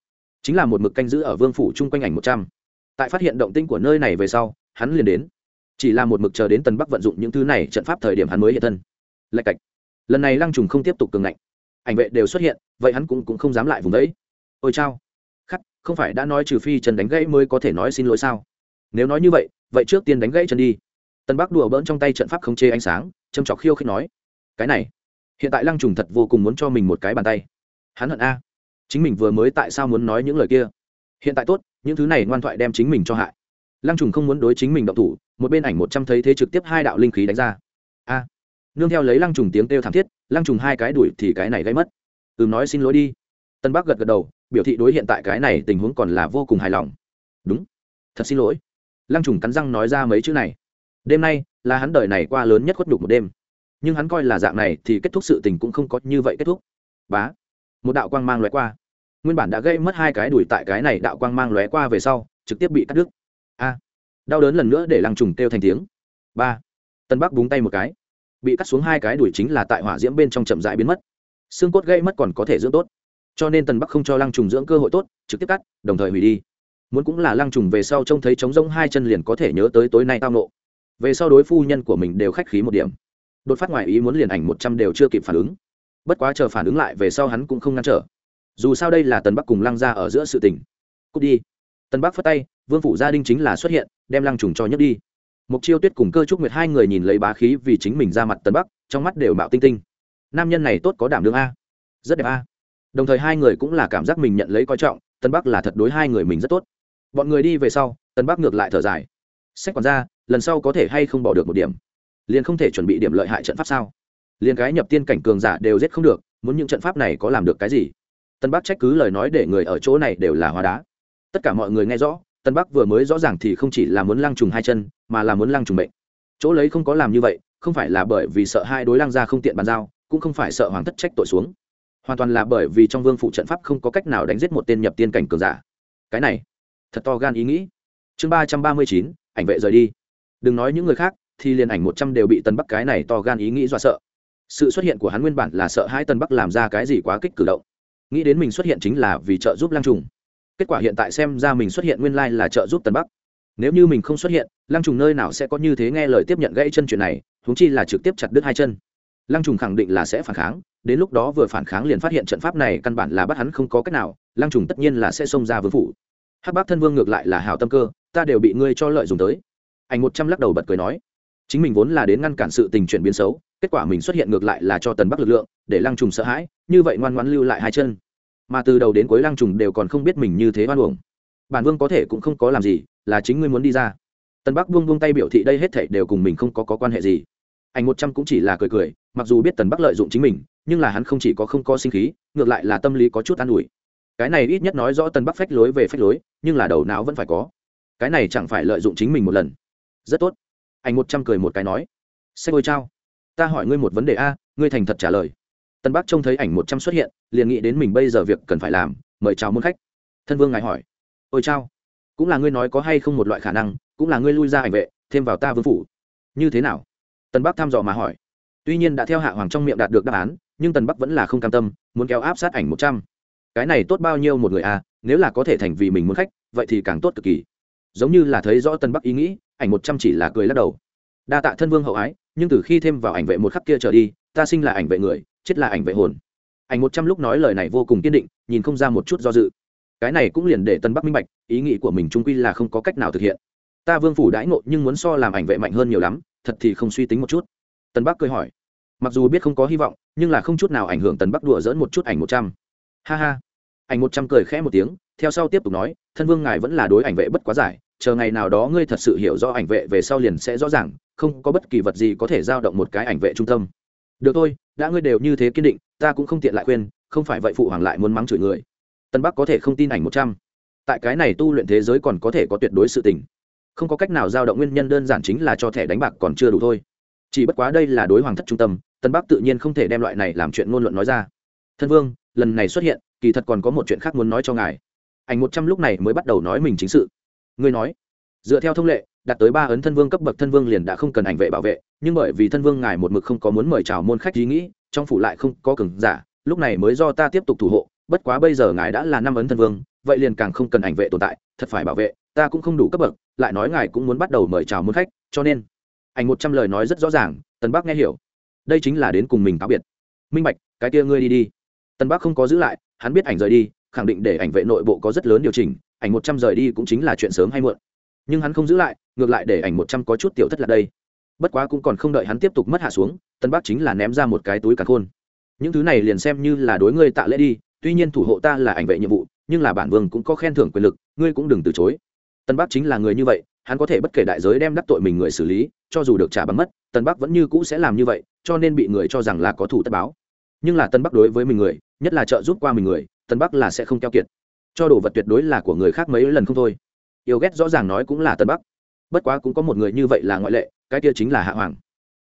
Chính là một mực canh giữ ở vương phủ chung quanh ảnh một trăm. Tại phát hiện động tinh của nơi này về sau hắn liền đến. Chỉ là một mực chờ đến tần bắc vận dụng những thứ này trận pháp thời điểm hắn mới hiện thân. Lạch cạch. Lần này lăng trùng không tiếp tục cường ngạnh. Ảnh vệ đều xuất hiện vậy hắn cũng, cũng không dám lại vùng đấy. Ôi chao. Khắc không phải đã nói trừ phi trần đánh gãy mới có thể nói xin lỗi sao? Nếu nói như vậy vậy trước tiên đánh gãy chân đi. Tân bắc đùa bỡn trong tay trận pháp không chê ánh sáng, châm trọc khiêu khích nói, cái này, hiện tại lăng trùng thật vô cùng muốn cho mình một cái bàn tay. Hắn hận a. Chính mình vừa mới tại sao muốn nói những lời kia? Hiện tại tốt, những thứ này ngoan thoại đem chính mình cho hại. Lăng trùng không muốn đối chính mình động thủ, một bên ảnh một trăm thấy thế trực tiếp hai đạo linh khí đánh ra. A. Nương theo lấy lăng trùng tiếng kêu thảm thiết, lăng trùng hai cái đuổi thì cái này gây mất. Ừm, nói xin lỗi đi. Tân bắc gật gật đầu, biểu thị đối hiện tại cái này tình huống còn là vô cùng hài lòng. Đúng, thật xin lỗi lăng trùng cắn răng nói ra mấy chữ này. Đêm nay, là hắn đời này qua lớn nhất khuất đục một đêm. Nhưng hắn coi là dạng này thì kết thúc sự tình cũng không có như vậy kết thúc. Bá, một đạo quang mang lóe qua. Nguyên bản đã gây mất hai cái đùi tại cái này đạo quang mang lóe qua về sau, trực tiếp bị cắt đứt. A, đau đớn lần nữa để lăng trùng kêu thành tiếng. Ba, tân bắc búng tay một cái. Bị cắt xuống hai cái đùi chính là tại hỏa diễm bên trong chậm rãi biến mất. Xương cốt gây mất còn có thể dưỡng tốt. Cho nên tần bắc không cho lăng trùng dưỡng cơ hội tốt, trực tiếp cắt, đồng thời hủy đi muốn cũng là lăng trùng về sau trông thấy trống rỗng hai chân liền có thể nhớ tới tối nay tao nộ về sau đối phu nhân của mình đều khách khí một điểm. Đột phát ngoài ý muốn liền ảnh một trăm đều chưa kịp phản ứng. Bất quá chờ phản ứng lại về sau hắn cũng không ngăn trở. Dù sao đây là tần bắc cùng lăng ra ở giữa sự tình. Cút đi. Tần bắc phất tay, vương phủ gia đình chính là xuất hiện, đem lăng trùng cho nhấc đi. Mục chiêu tuyết cùng cơ trúc nguyệt hai người nhìn lấy bá khí vì chính mình ra mặt tần bắc, trong mắt đều mạo tinh tinh. Nam nhân này tốt có đảm đương a. Rất đẹp a. Đồng thời hai người cũng là cảm giác mình nhận lấy coi trọng tân bắc là thật đối hai người mình rất tốt bọn người đi về sau tân bắc ngược lại thở dài. Sách còn ra lần sau có thể hay không bỏ được một điểm? Liền không thể chuẩn bị điểm lợi hại trận pháp sao? Liền cái nhập tiên cảnh cường giả đều giết không được, muốn những trận pháp này có làm được cái gì? Tân bắc trách cứ lời nói để người ở chỗ này đều là hóa đá. Tất cả mọi người nghe rõ tân bắc vừa mới rõ ràng thì không chỉ là muốn lăng trùng hai chân, mà là muốn lăng trùng bệnh chỗ lấy không có làm như vậy, không phải là bởi vì sợ hai đối lăng ra không tiện bàn giao, cũng không phải sợ hoàng thất trách tội xuống. Hoàn toàn là bởi vì trong vương phụ trận pháp không có cách nào đánh giết một tên nhập tiên cảnh cường giả. Cái này thật to gan ý nghĩ. Chương ba trăm ba mươi chín, ảnh vệ rời đi. Đừng nói những người khác, thì liền ảnh một trăm đều bị tân bắc cái này to gan ý nghĩ dọa sợ. Sự xuất hiện của hắn nguyên bản là sợ hai tân bắc làm ra cái gì quá kích cử động. Nghĩ đến mình xuất hiện chính là vì trợ giúp lang trùng. Kết quả hiện tại xem ra mình xuất hiện nguyên lai là trợ giúp tân bắc. Nếu như mình không xuất hiện lang trùng nơi nào sẽ có như thế nghe lời tiếp nhận gãy chân chuyện này thúng chi là trực tiếp chặt đứt hai chân. Lăng trùng khẳng định là sẽ phản kháng, đến lúc đó vừa phản kháng liền phát hiện trận pháp này căn bản là bắt hắn không có cách nào, lăng trùng tất nhiên là sẽ xông ra vương phủ hắc bác thân vương ngược lại là hào tâm cơ ta đều bị ngươi cho lợi dùng tới. Ảnh một trăm lắc đầu bật cười nói chính mình vốn là đến ngăn cản sự tình chuyển biến xấu kết quả mình xuất hiện ngược lại là cho tần bắc lực lượng để lăng trùng sợ hãi như vậy ngoan ngoãn lưu lại hai chân. Mà từ đầu đến cuối lăng trùng đều còn không biết mình như thế hoan uổng. Bản vương có thể cũng không có làm gì là chính ngươi muốn đi ra. Tần bắc buông buông tay biểu thị đây hết thảy đều cùng mình không có, có quan hệ gì. Anh một trăm cũng chỉ là cười cười mặc dù biết tần bắc lợi dụng chính mình nhưng là hắn không chỉ có không có sinh khí ngược lại là tâm lý có chút an ủi cái này ít nhất nói rõ tần bắc phách lối về phách lối, nhưng là đầu não vẫn phải có. Cái này chẳng phải lợi dụng chính mình một lần. Rất tốt. Anh một trăm cười một cái nói. Sách ôi chao. Ta hỏi ngươi một vấn đề a, ngươi thành thật trả lời. Tân bắc trông thấy ảnh một trăm xuất hiện, liền nghĩ đến mình bây giờ việc cần phải làm, mời chào môn khách. Thân vương ngài hỏi. Ôi chao. Cũng là ngươi nói có hay không một loại khả năng, cũng là ngươi lui ra ảnh vệ, thêm vào ta vương phủ. Như thế nào? Tân bắc thăm dò mà hỏi. Tuy nhiên đã theo hạ hoàng trong miệng đạt được đáp án, nhưng tần bắc vẫn là không cam tâm, muốn kéo áp sát ảnh một trăm cái này tốt bao nhiêu một người à nếu là có thể thành vì mình muốn khách, vậy thì càng tốt cực kỳ. Giống như là thấy rõ tân bắc ý nghĩ, ảnh một trăm chỉ là cười lắc đầu. Đa tạ thân vương hậu ái, nhưng từ khi thêm vào ảnh vệ một khắc kia trở đi, ta sinh là ảnh vệ người, chết là ảnh vệ hồn. Ảnh một trăm lúc nói lời này vô cùng kiên định, nhìn không ra một chút do dự. Cái này cũng liền để tân bắc minh bạch, ý nghĩ của mình trung quy là không có cách nào thực hiện. Ta vương phủ đãi ngộ nhưng muốn so làm ảnh vệ mạnh hơn nhiều lắm, thật thì không suy tính một chút. Tân bắc cười hỏi. Mặc dù biết không có hy vọng, nhưng là không chút nào ảnh hưởng tần bắc đùa dỡn một chút ảnh một trăm ha ha. Ảnh một trăm cười khẽ một tiếng, theo sau tiếp tục nói, thân vương ngài vẫn là đối ảnh vệ bất quá giải, chờ ngày nào đó ngươi thật sự hiểu rõ ảnh vệ về sau liền sẽ rõ ràng, không có bất kỳ vật gì có thể giao động một cái ảnh vệ trung tâm. Được thôi, đã ngươi đều như thế kiên định, ta cũng không tiện lại khuyên, không phải vậy phụ hoàng lại muốn mắng chửi người. Tân bắc có thể không tin ảnh một trăm. Tại cái này tu luyện thế giới còn có thể có tuyệt đối sự tình. Không có cách nào giao động nguyên nhân đơn giản chính là cho thẻ đánh bạc còn chưa đủ thôi. Chỉ bất quá đây là đối hoàng thất trung tâm, tân bắc tự nhiên không thể đem loại này làm chuyện ngôn luận nói ra. Thân vương lần này xuất hiện, kỳ thật còn có một chuyện khác muốn nói cho ngài. Ảnh một trăm lúc này mới bắt đầu nói mình chính sự. Ngươi nói, dựa theo thông lệ, đạt tới ba ấn thân vương cấp bậc thân vương liền đã không cần ảnh vệ bảo vệ, nhưng bởi vì thân vương ngài một mực không có muốn mời chào môn khách ý nghĩ, trong phủ lại không có cường giả, lúc này mới do ta tiếp tục thủ hộ, bất quá bây giờ ngài đã là năm ấn thân vương, vậy liền càng không cần ảnh vệ tồn tại, thật phải bảo vệ, ta cũng không đủ cấp bậc, lại nói ngài cũng muốn bắt đầu mời chào môn khách, cho nên, ảnh một trăm lời nói rất rõ ràng, tần bác nghe hiểu. Đây chính là đến cùng mình cáo biệt. Minh bạch, cái kia ngươi đi đi. Tân bắc không có giữ lại, hắn biết ảnh rời đi, khẳng định để ảnh vệ nội bộ có rất lớn điều chỉnh, ảnh một trăm rời đi cũng chính là chuyện sớm hay muộn. Nhưng hắn không giữ lại, ngược lại để ảnh một trăm có chút tiểu thất là đây. Bất quá cũng còn không đợi hắn tiếp tục mất hạ xuống, tân bắc chính là ném ra một cái túi cả khôn. Những thứ này liền xem như là đối ngươi tạ lễ đi, tuy nhiên thủ hộ ta là ảnh vệ nhiệm vụ, nhưng là bản vương cũng có khen thưởng quyền lực, ngươi cũng đừng từ chối. Tân bắc chính là người như vậy, hắn có thể bất kể đại giới đem đắc tội mình người xử lý, cho dù được trả bằng mất, tân bắc vẫn như cũ sẽ làm như vậy, cho nên bị người cho rằng là có thủ tất báo nhưng là tân bắc đối với mình người, nhất là trợ giúp qua mình người, tân bắc là sẽ không keo kiệt. Cho đồ vật tuyệt đối là của người khác mấy lần không thôi. Yêu ghét rõ ràng nói cũng là tân bắc. Bất quá cũng có một người như vậy là ngoại lệ, cái kia chính là hạ hoàng.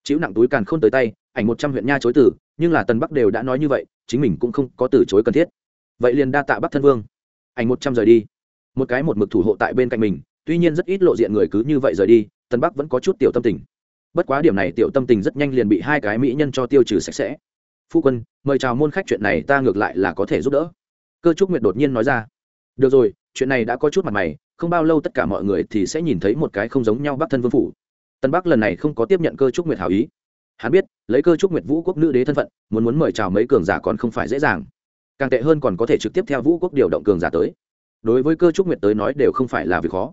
Chịu nặng túi càn k h ô n tới tay, ảnh một trăm huyện nha chối từ, nhưng là tân bắc đều đã nói như vậy, chính mình cũng không có từ chối cần thiết. Vậy liền đa tạ bắc thân vương. Ảnh một trăm rời đi. Một cái một mực thủ hộ tại bên cạnh mình, tuy nhiên rất ít lộ diện người cứ như vậy rời đi, tân bắc vẫn có chút tiểu tâm tình. Bất quá điểm này tiểu tâm tình rất nhanh liền bị hai cái mỹ nhân cho tiêu trừ sạch sẽ phu quân, mời chào môn khách, chuyện này ta ngược lại là có thể giúp đỡ. Cơ trúc nguyệt đột nhiên nói ra. Được rồi, chuyện này đã có chút mặt mày, không bao lâu tất cả mọi người thì sẽ nhìn thấy một cái không giống nhau bắc thân vương phủ. Tân bắc lần này không có tiếp nhận cơ trúc nguyệt hảo ý. Hắn biết, lấy cơ trúc nguyệt vũ quốc nữ đế thân phận, muốn muốn mời chào mấy cường giả còn không phải dễ dàng. Càng tệ hơn còn có thể trực tiếp theo vũ quốc điều động cường giả tới. Đối với cơ trúc nguyệt tới nói đều không phải là việc khó.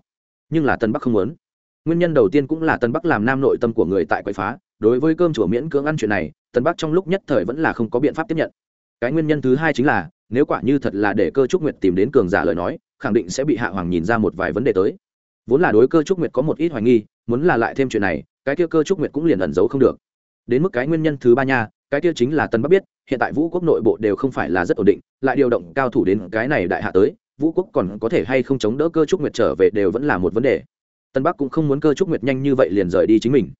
Nhưng là tân bắc không muốn nguyên nhân đầu tiên cũng là tân bắc làm nam nội tâm của người tại quậy phá. Đối với cơm chùa miễn cưỡng ăn chuyện này, tân bắc trong lúc nhất thời vẫn là không có biện pháp tiếp nhận. Cái nguyên nhân thứ hai chính là, nếu quả như thật là để cơ trúc nguyệt tìm đến cường giả lời nói, khẳng định sẽ bị hạ hoàng nhìn ra một vài vấn đề tới. Vốn là đối cơ trúc nguyệt có một ít hoài nghi, muốn là lại thêm chuyện này, cái kia cơ trúc nguyệt cũng liền ẩn giấu không được. Đến mức cái nguyên nhân thứ ba nha, cái kia chính là tân bắc biết, hiện tại vũ quốc nội bộ đều không phải là rất ổn định, lại điều động cao thủ đến cái này đại hạ tới, vũ quốc còn có thể hay không chống đỡ cơ trúc nguyệt trở về đều vẫn là một vấn đề tân bắc cũng không muốn cơ trúc nguyệt nhanh như vậy liền rời đi chính mình.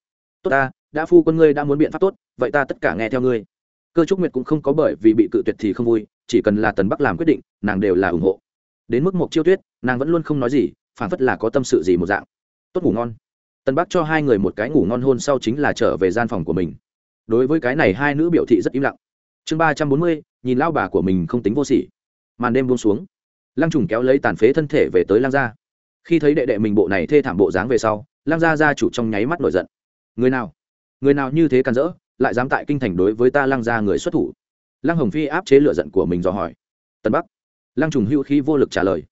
Tốt ta, đã phu quân ngươi đã muốn biện pháp tốt, vậy ta tất cả nghe theo ngươi. Cơ trúc nguyệt cũng không có bởi vì bị cự tuyệt thì không vui, chỉ cần là tần bắc làm quyết định, nàng đều là ủng hộ. Đến mức mộc chiêu tuyết, nàng vẫn luôn không nói gì phản phất là có tâm sự gì một dạng. Tốt ngủ ngon. Tân bắc cho hai người một cái ngủ ngon hôn sau chính là trở về gian phòng của mình. Đối với cái này hai nữ biểu thị rất im lặng. Chương ba trăm bốn mươi, nhìn lao bà của mình không tính vô sỉ. Màn đêm buông xuống. Lăng trùng kéo lấy tàn phế thân thể về tới lăng gia khi thấy đệ đệ mình bộ này thê thảm bộ dáng về sau, lăng gia gia chủ trong nháy mắt nổi giận. Người nào? Người nào như thế càn rỡ, lại dám tại kinh thành đối với ta lăng gia người xuất thủ? Lăng hồng phi áp chế lửa giận của mình do hỏi. Tân bắc. Lăng trùng hữu khí vô lực trả lời.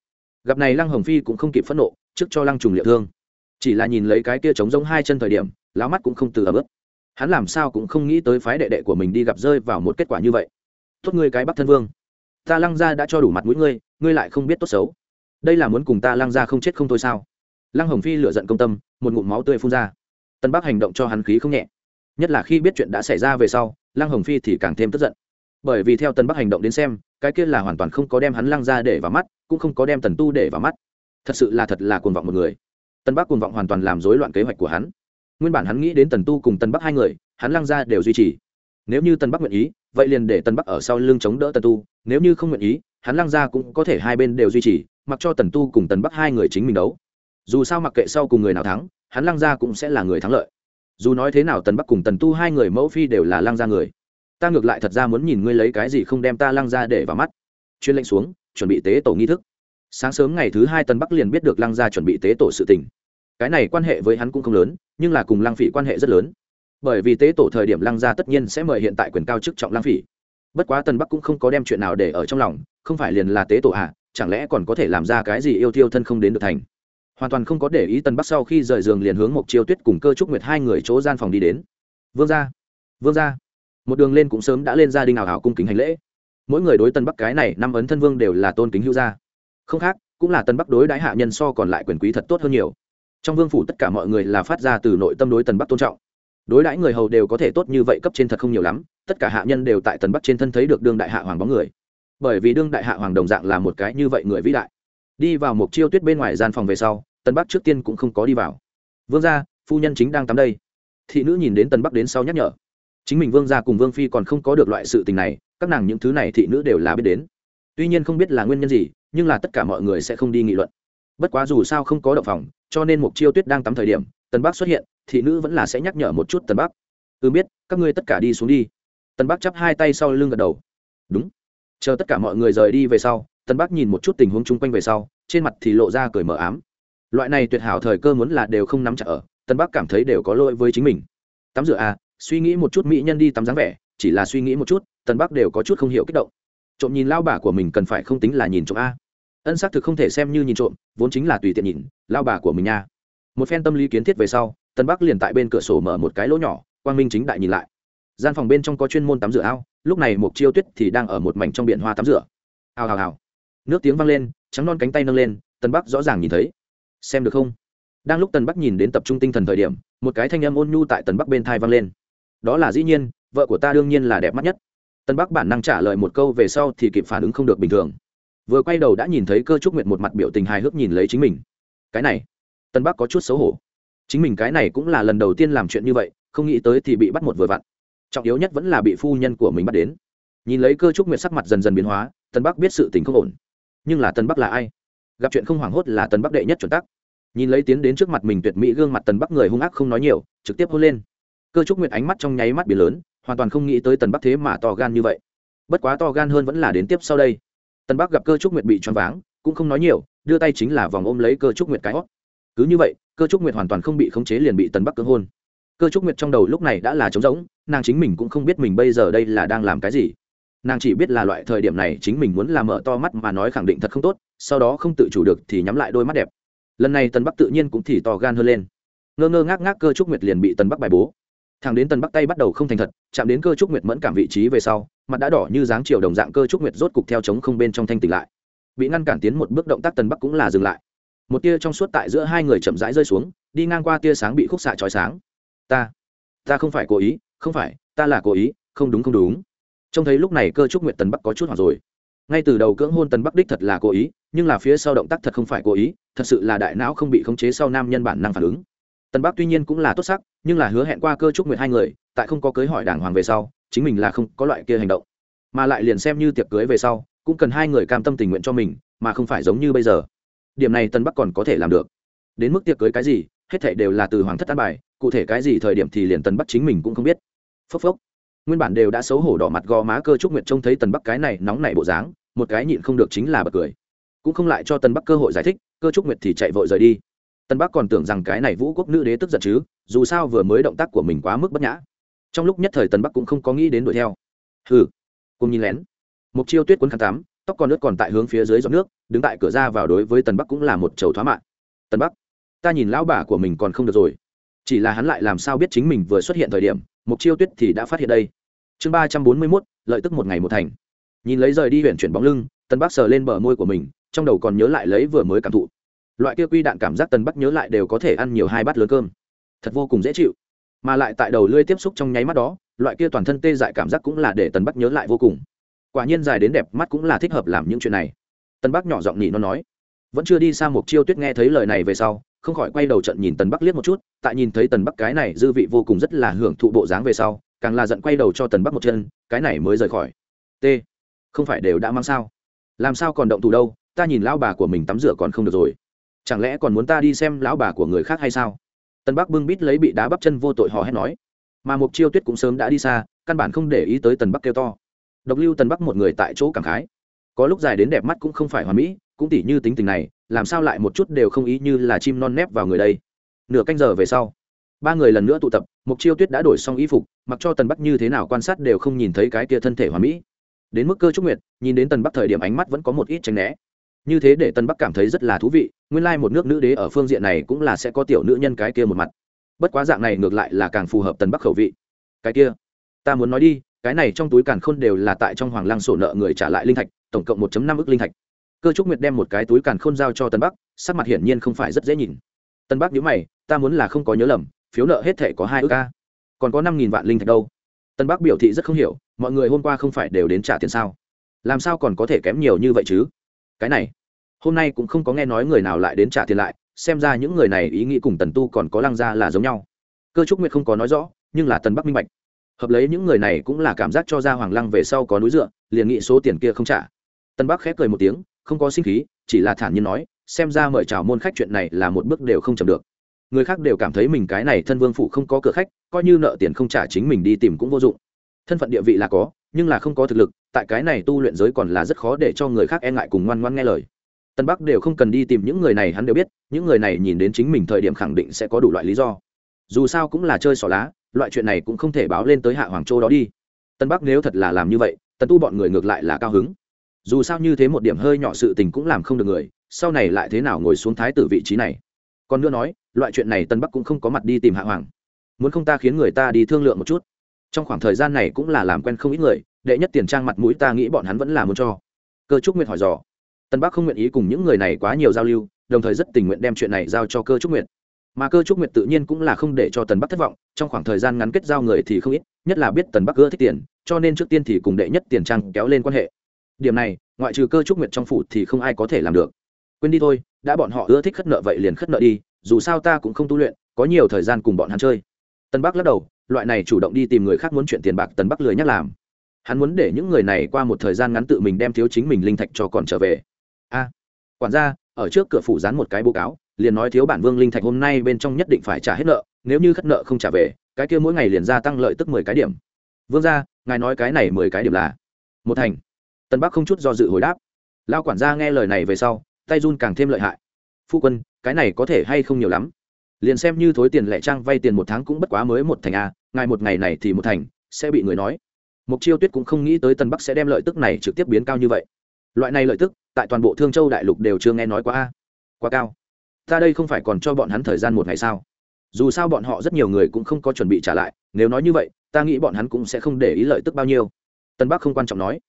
Gặp này lăng hồng phi cũng không kịp phẫn nộ, trước cho lăng trùng liệu thương. Chỉ là nhìn lấy cái kia trống giống hai chân thời điểm láo mắt cũng không từ ấm ức hắn làm sao cũng không nghĩ tới phái đệ đệ của mình đi gặp rơi vào một kết quả như vậy. Tốt ngươi cái bắc thân vương. Ta lăng ra đã cho đủ mặt mũi ngươi ngươi lại không biết tốt xấu đây là muốn cùng ta lăng ra không chết không thôi sao? Lăng hồng phi lựa giận công tâm, một ngụm máu tươi phun ra. Tân bắc hành động cho hắn khí không nhẹ. Nhất là khi biết chuyện đã xảy ra về sau, lăng hồng phi thì càng thêm tức giận. Bởi vì theo tân bắc hành động đến xem, cái kia là hoàn toàn không có đem hắn lăng ra để vào mắt, cũng không có đem tần tu để vào mắt. Thật sự là thật là cuồng vọng một người. Tân bắc cuồng vọng hoàn toàn làm rối loạn kế hoạch của hắn. Nguyên bản hắn nghĩ đến tần tu cùng tân bắc hai người, hắn lăng ra đều duy trì. Nếu như tân bắc nguyện ý, vậy liền để tân bắc ở sau lưng chống đỡ tần tu. Nếu như không nguyện ý, hắn lăng ra cũng có thể hai bên đều duy trì mặc cho tần tu cùng tần bắc hai người chính mình đấu. Dù sao mặc kệ sau cùng người nào thắng, hắn lăng gia cũng sẽ là người thắng lợi. Dù nói thế nào tần bắc cùng tần tu hai người mẫu phi đều là lăng gia người. Ta ngược lại thật ra muốn nhìn ngươi lấy cái gì không đem ta lăng gia để vào mắt. Chuyên lệnh xuống, chuẩn bị tế tổ nghi thức. Sáng sớm ngày thứ hai tần bắc liền biết được lăng gia chuẩn bị tế tổ sự tình. Cái này quan hệ với hắn cũng không lớn, nhưng là cùng lăng phỉ quan hệ rất lớn. Bởi vì tế tổ thời điểm lăng gia tất nhiên sẽ mời hiện tại quyền cao chức trọng lăng phỉ. Bất quá tần bắc cũng không có đem chuyện nào để ở trong lòng, không phải liền là tế tổ à chẳng lẽ còn có thể làm ra cái gì yêu thiêu thân không đến được thành? Hoàn toàn không có để ý tần bắc sau khi rời giường liền hướng một chiêu tuyết cùng cơ trúc nguyệt hai người chỗ gian phòng đi đến. Vương gia vương gia. Một đường lên cũng sớm đã lên gia đình ảo hảo cung kính hành lễ. Mỗi người đối tân bắc cái này năm ấn thân vương đều là tôn kính hữu gia. Không khác, cũng là tân bắc đối đãi hạ nhân so còn lại quyền quý thật tốt hơn nhiều. Trong vương phủ tất cả mọi người là phát ra từ nội tâm đối tần bắc tôn trọng. Đối đãi người hầu đều có thể tốt như vậy cấp trên thật không nhiều lắm, tất cả hạ nhân đều tại tần bắc trên thân thấy được đương đại hạ hoàng bóng người bởi vì đương đại hạ hoàng đồng dạng là một cái như vậy người vĩ đại. Đi vào một chiêu tuyết bên ngoài gian phòng về sau, tần bắc trước tiên cũng không có đi vào. Vương gia, phu nhân chính đang tắm đây. Thị nữ nhìn đến tần bắc đến sau nhắc nhở. Chính mình vương gia cùng vương phi còn không có được loại sự tình này, các nàng những thứ này thị nữ đều là biết đến. Tuy nhiên không biết là nguyên nhân gì, nhưng là tất cả mọi người sẽ không đi nghị luận. Bất quá dù sao không có động phòng, cho nên mục chiêu tuyết đang tắm thời điểm, tần bắc xuất hiện, thị nữ vẫn là sẽ nhắc nhở một chút tần bắc. Ư biết, các ngươi tất cả đi xuống đi. Tần bắc chắp hai tay sau lưng gật đầu. Đúng chờ tất cả mọi người rời đi về sau, tân bắc nhìn một chút tình huống chung quanh về sau, trên mặt thì lộ ra cười mờ ám. Loại này tuyệt hảo thời cơ muốn là đều không nắm chặt ở, tân bắc cảm thấy đều có lỗi với chính mình. Tắm rửa à suy nghĩ một chút mỹ nhân đi tắm dáng vẻ, chỉ là suy nghĩ một chút, tân bắc đều có chút không hiểu kích động. Trộm nhìn lao bà của mình cần phải không tính là nhìn trộm a. Ân xác thực không thể xem như nhìn trộm, vốn chính là tùy tiện nhìn, lao bà của mình nha. Một phen tâm lý kiến thiết về sau, tân bắc liền tại bên cửa sổ mở một cái lỗ nhỏ, quang minh chính đại nhìn lại. Gian phòng bên trong có chuyên môn tắm rửa ao lúc này một chiêu tuyết thì đang ở một mảnh trong biển hoa tắm rửa. Hào hào hào. Nước tiếng vang lên, trắng non cánh tay nâng lên tân bắc rõ ràng nhìn thấy. Xem được không? Đang lúc tần bắc nhìn đến tập trung tinh thần thời điểm, một cái thanh âm ôn nhu tại tần bắc bên thai vang lên. Đó là dĩ nhiên, vợ của ta đương nhiên là đẹp mắt nhất. Tân bắc bản năng trả lời một câu về sau thì kịp phản ứng không được bình thường. Vừa quay đầu đã nhìn thấy cơ trúc nguyệt một mặt biểu tình hài hước nhìn lấy chính mình. Cái này tân bắc có chút xấu hổ. Chính mình cái này cũng là lần đầu tiên làm chuyện như vậy, không nghĩ tới thì bị bắt một vừa vặn trọng yếu nhất vẫn là bị phu nhân của mình bắt đến. Nhìn lấy cơ trúc nguyệt sắc mặt dần dần biến hóa tân bắc biết sự tình không ổn. Nhưng là tân bắc là ai? Gặp chuyện không hoảng hốt là tân bắc đệ nhất chuẩn tắc. Nhìn lấy tiến đến trước mặt mình tuyệt mỹ gương mặt tần bắc người hung ác không nói nhiều, trực tiếp hôn lên. Cơ trúc nguyệt ánh mắt trong nháy mắt biển lớn, hoàn toàn không nghĩ tới tần bắc thế mà to gan như vậy. Bất quá to gan hơn vẫn là đến tiếp sau đây. Tần bắc gặp cơ trúc nguyệt bị choáng váng, cũng không nói nhiều, đưa tay chính là vòng ôm lấy cơ trúc nguyệt cái hót. Cứ như vậy, cơ trúc nguyệt hoàn toàn không bị khống chế liền bị tần bắc cưỡng hôn cơ trúc nguyệt trong đầu lúc này đã là trống rỗng, nàng chính mình cũng không biết mình bây giờ đây là đang làm cái gì. Nàng chỉ biết là loại thời điểm này chính mình muốn làm mở to mắt mà nói khẳng định thật không tốt, sau đó không tự chủ được thì nhắm lại đôi mắt đẹp. Lần này tần bắc tự nhiên cũng thì to gan hơn lên. Ngơ ngơ ngác ngác cơ trúc nguyệt liền bị tần bắc bài bố. Thằng đến tần bắc tay bắt đầu không thành thật, chạm đến cơ trúc nguyệt mẫn cảm vị trí về sau, mặt đã đỏ như dáng chiều đồng dạng cơ trúc nguyệt rốt cục theo chống không bên trong thanh tỉnh lại. Bị ngăn cản tiến một bước động tác tần bắc cũng là dừng lại. Một tia trong suốt tại giữa hai người chậm rãi rơi xuống, đi ngang qua tia sáng bị khúc xạ trói sáng ta. Ta không phải cố ý, không phải, ta là cố ý, không đúng không đúng. Trông thấy lúc này cơ trúc nguyệt tần bắc có chút hoảng rồi. Ngay từ đầu cưỡng hôn tần bắc đích thật là cố ý, nhưng là phía sau động tác thật không phải cố ý, thật sự là đại não không bị khống chế sau nam nhân bản năng phản ứng. Tần bắc tuy nhiên cũng là tốt sắc, nhưng là hứa hẹn qua cơ trúc nguyện hai người, tại không có cưới hỏi đàng hoàng về sau, chính mình là không có loại kia hành động. Mà lại liền xem như tiệc cưới về sau, cũng cần hai người cam tâm tình nguyện cho mình, mà không phải giống như bây giờ. Điểm này tân bắc còn có thể làm được. Đến mức tiệc cưới cái gì, hết thảy đều là từ hoàng thất an bài cụ thể cái gì thời điểm thì liền tần bắc chính mình cũng không biết. Phốc phốc. Nguyên bản đều đã xấu hổ đỏ mặt gò má cơ trúc nguyệt trông thấy tần bắc cái này nóng nảy bộ dáng, một cái nhịn không được chính là bật cười. Cũng không lại cho tần bắc cơ hội giải thích, cơ trúc nguyệt thì chạy vội rời đi. Tân bắc còn tưởng rằng cái này vũ quốc nữ đế tức giận chứ, dù sao vừa mới động tác của mình quá mức bất nhã. Trong lúc nhất thời tân bắc cũng không có nghĩ đến đuổi theo. Hừ. Cùng nhìn lén. Mục chiêu tuyết quấn khăn tám tóc còn nước còn tại hướng phía dưới giọt nước, đứng tại cửa ra vào đối với tần bắc cũng là một chầu thoá mạng tần bắc, ta nhìn lão bà của mình còn không được rồi chỉ là hắn lại làm sao biết chính mình vừa xuất hiện thời điểm mục chiêu tuyết thì đã phát hiện đây. Chương ba trăm bốn mươi mốt, lợi tức một ngày một thành. Nhìn lấy rời đi huyện chuyển bóng lưng tần bắc sờ lên bờ môi của mình, trong đầu còn nhớ lại lấy vừa mới cảm thụ. Loại kia quy đạn cảm giác tần bắc nhớ lại đều có thể ăn nhiều hai bát lớn cơm. Thật vô cùng dễ chịu. Mà lại tại đầu lưỡi tiếp xúc trong nháy mắt đó, loại kia toàn thân tê dại cảm giác cũng là để tần bắc nhớ lại vô cùng. Quả nhiên dài đến đẹp mắt cũng là thích hợp làm những chuyện này. Tần bắc nhỏ giọng nhị nó nói, vẫn chưa đi xa mục chiêu tuyết nghe thấy lời này về sau không khỏi quay đầu trận nhìn tần bắc liếc một chút, tại nhìn thấy tần bắc cái này dư vị vô cùng rất là hưởng thụ bộ dáng về sau, càng là giận quay đầu cho tần bắc một chân, cái này mới rời khỏi. T, không phải đều đã mang sao? Làm sao còn động thủ đâu? Ta nhìn lão bà của mình tắm rửa còn không được rồi. Chẳng lẽ còn muốn ta đi xem lão bà của người khác hay sao? Tân bắc bưng bít lấy bị đá bắp chân vô tội hò hét nói. Mà mục chiêu tuyết cũng sớm đã đi xa, căn bản không để ý tới tần bắc kêu to. Độc lưu tần bắc một người tại chỗ cảm khái. Có lúc dài đến đẹp mắt cũng không phải hoàn mỹ, cũng tỉ như tính tình này làm sao lại một chút đều không ý như là chim non nép vào người đây? Nửa canh giờ về sau, ba người lần nữa tụ tập mục chiêu tuyết đã đổi xong y phục, mặc cho tần bắc như thế nào quan sát đều không nhìn thấy cái kia thân thể hoàn mỹ. Đến mức cơ trúc nguyệt, nhìn đến tần bắc thời điểm ánh mắt vẫn có một ít tranh né. Như thế để tần bắc cảm thấy rất là thú vị, nguyên lai một nước nữ đế ở phương diện này cũng là sẽ có tiểu nữ nhân cái kia một mặt. Bất quá dạng này ngược lại là càng phù hợp tần bắc khẩu vị. Cái kia, ta muốn nói đi, cái này trong túi càn khôn đều là tại trong hoàng lăng sổ nợ người trả lại linh thạch, tổng cộng một năm ức linh thạch cơ trúc nguyệt đem một cái túi càn khôn giao cho tần bắc, sắc mặt hiển nhiên không phải rất dễ nhìn. Tân bắc nhớ mày, ta muốn là không có nhớ lầm, phiếu nợ hết thể có hai ước ca còn có năm nghìn vạn linh thạch đâu? Tân bắc biểu thị rất không hiểu, mọi người hôm qua không phải đều đến trả tiền sao? Làm sao còn có thể kém nhiều như vậy chứ? Cái này, hôm nay cũng không có nghe nói người nào lại đến trả tiền lại, xem ra những người này ý nghĩ cùng tần tu còn có lăng ra là giống nhau. Cơ trúc nguyệt không có nói rõ, nhưng là tần bắc minh bạch. Hợp lấy những người này cũng là cảm giác cho ra hoàng lăng về sau có núi dựa, liền nghĩ số tiền kia không trả. Tân bắc khép cười một tiếng không có sinh khí, chỉ là thản nhiên nói, xem ra mời chào môn khách chuyện này là một bước đều không chậm được. Người khác đều cảm thấy mình cái này thân vương phụ không có cửa khách, coi như nợ tiền không trả chính mình đi tìm cũng vô dụng. Thân phận địa vị là có, nhưng là không có thực lực, tại cái này tu luyện giới còn là rất khó để cho người khác e ngại cùng ngoan ngoan nghe lời. Tân bắc đều không cần đi tìm những người này, hắn đều biết, những người này nhìn đến chính mình thời điểm khẳng định sẽ có đủ loại lý do. Dù sao cũng là chơi xỏ lá, loại chuyện này cũng không thể báo lên tới hạ hoàng châu đó đi. Tân bắc nếu thật là làm như vậy, tần tu bọn người ngược lại là cao hứng dù sao như thế một điểm hơi nhỏ sự tình cũng làm không được người, sau này lại thế nào ngồi xuống thái tử vị trí này? Còn nữa nói, loại chuyện này tân bắc cũng không có mặt đi tìm hạ hoàng. Muốn không ta khiến người ta đi thương lượng một chút? Trong khoảng thời gian này cũng là làm quen không ít người, đệ nhất tiền trang mặt mũi ta nghĩ bọn hắn vẫn là muốn cho. Cơ trúc nguyện hỏi dò. Tân bắc không nguyện ý cùng những người này quá nhiều giao lưu, đồng thời rất tình nguyện đem chuyện này giao cho cơ trúc nguyện mà cơ trúc nguyện tự nhiên cũng là không để cho tần bắc thất vọng, trong khoảng thời gian ngắn kết giao người thì không ít, nhất là biết tần bắc ưa thích tiền, cho nên trước tiên thì cùng đệ nhất tiền trang kéo lên quan hệ điểm này, ngoại trừ cơ trúc nguyện trong phủ thì không ai có thể làm được. Quên đi thôi, đã bọn họ ưa thích khất nợ vậy liền khất nợ đi, dù sao ta cũng không tu luyện, có nhiều thời gian cùng bọn hắn chơi. Tân bắc lắc đầu, loại này chủ động đi tìm người khác muốn chuyện tiền bạc tần bắc lười nhắc làm. Hắn muốn để những người này qua một thời gian ngắn tự mình đem thiếu chính mình linh thạch cho còn trở về. A, quản gia, ở trước cửa phủ dán một cái báo cáo, liền nói thiếu bản vương linh thạch hôm nay bên trong nhất định phải trả hết nợ, nếu như khất nợ không trả về, cái kia mỗi ngày liền gia tăng lợi tức mười cái điểm. Vương gia, ngài nói cái này mười cái điểm là một thành tân bắc không chút do dự hồi đáp. Lao quản gia nghe lời này về sau, tay run càng thêm lợi hại. Phu quân, cái này có thể hay không nhiều lắm? Liền xem như thối tiền lẻ trang vay tiền một tháng cũng bất quá mới một thành a ngài một ngày này thì một thành, sẽ bị người nói. Mục chiêu tuyết cũng không nghĩ tới tân bắc sẽ đem lợi tức này trực tiếp biến cao như vậy. Loại này lợi tức, tại toàn bộ thương châu đại lục đều chưa nghe nói quá a. Quá cao. Ta đây không phải còn cho bọn hắn thời gian một ngày sao? Dù sao bọn họ rất nhiều người cũng không có chuẩn bị trả lại, nếu nói như vậy, ta nghĩ bọn hắn cũng sẽ không để ý lợi tức bao nhiêu. Tân bắc không quan trọng nói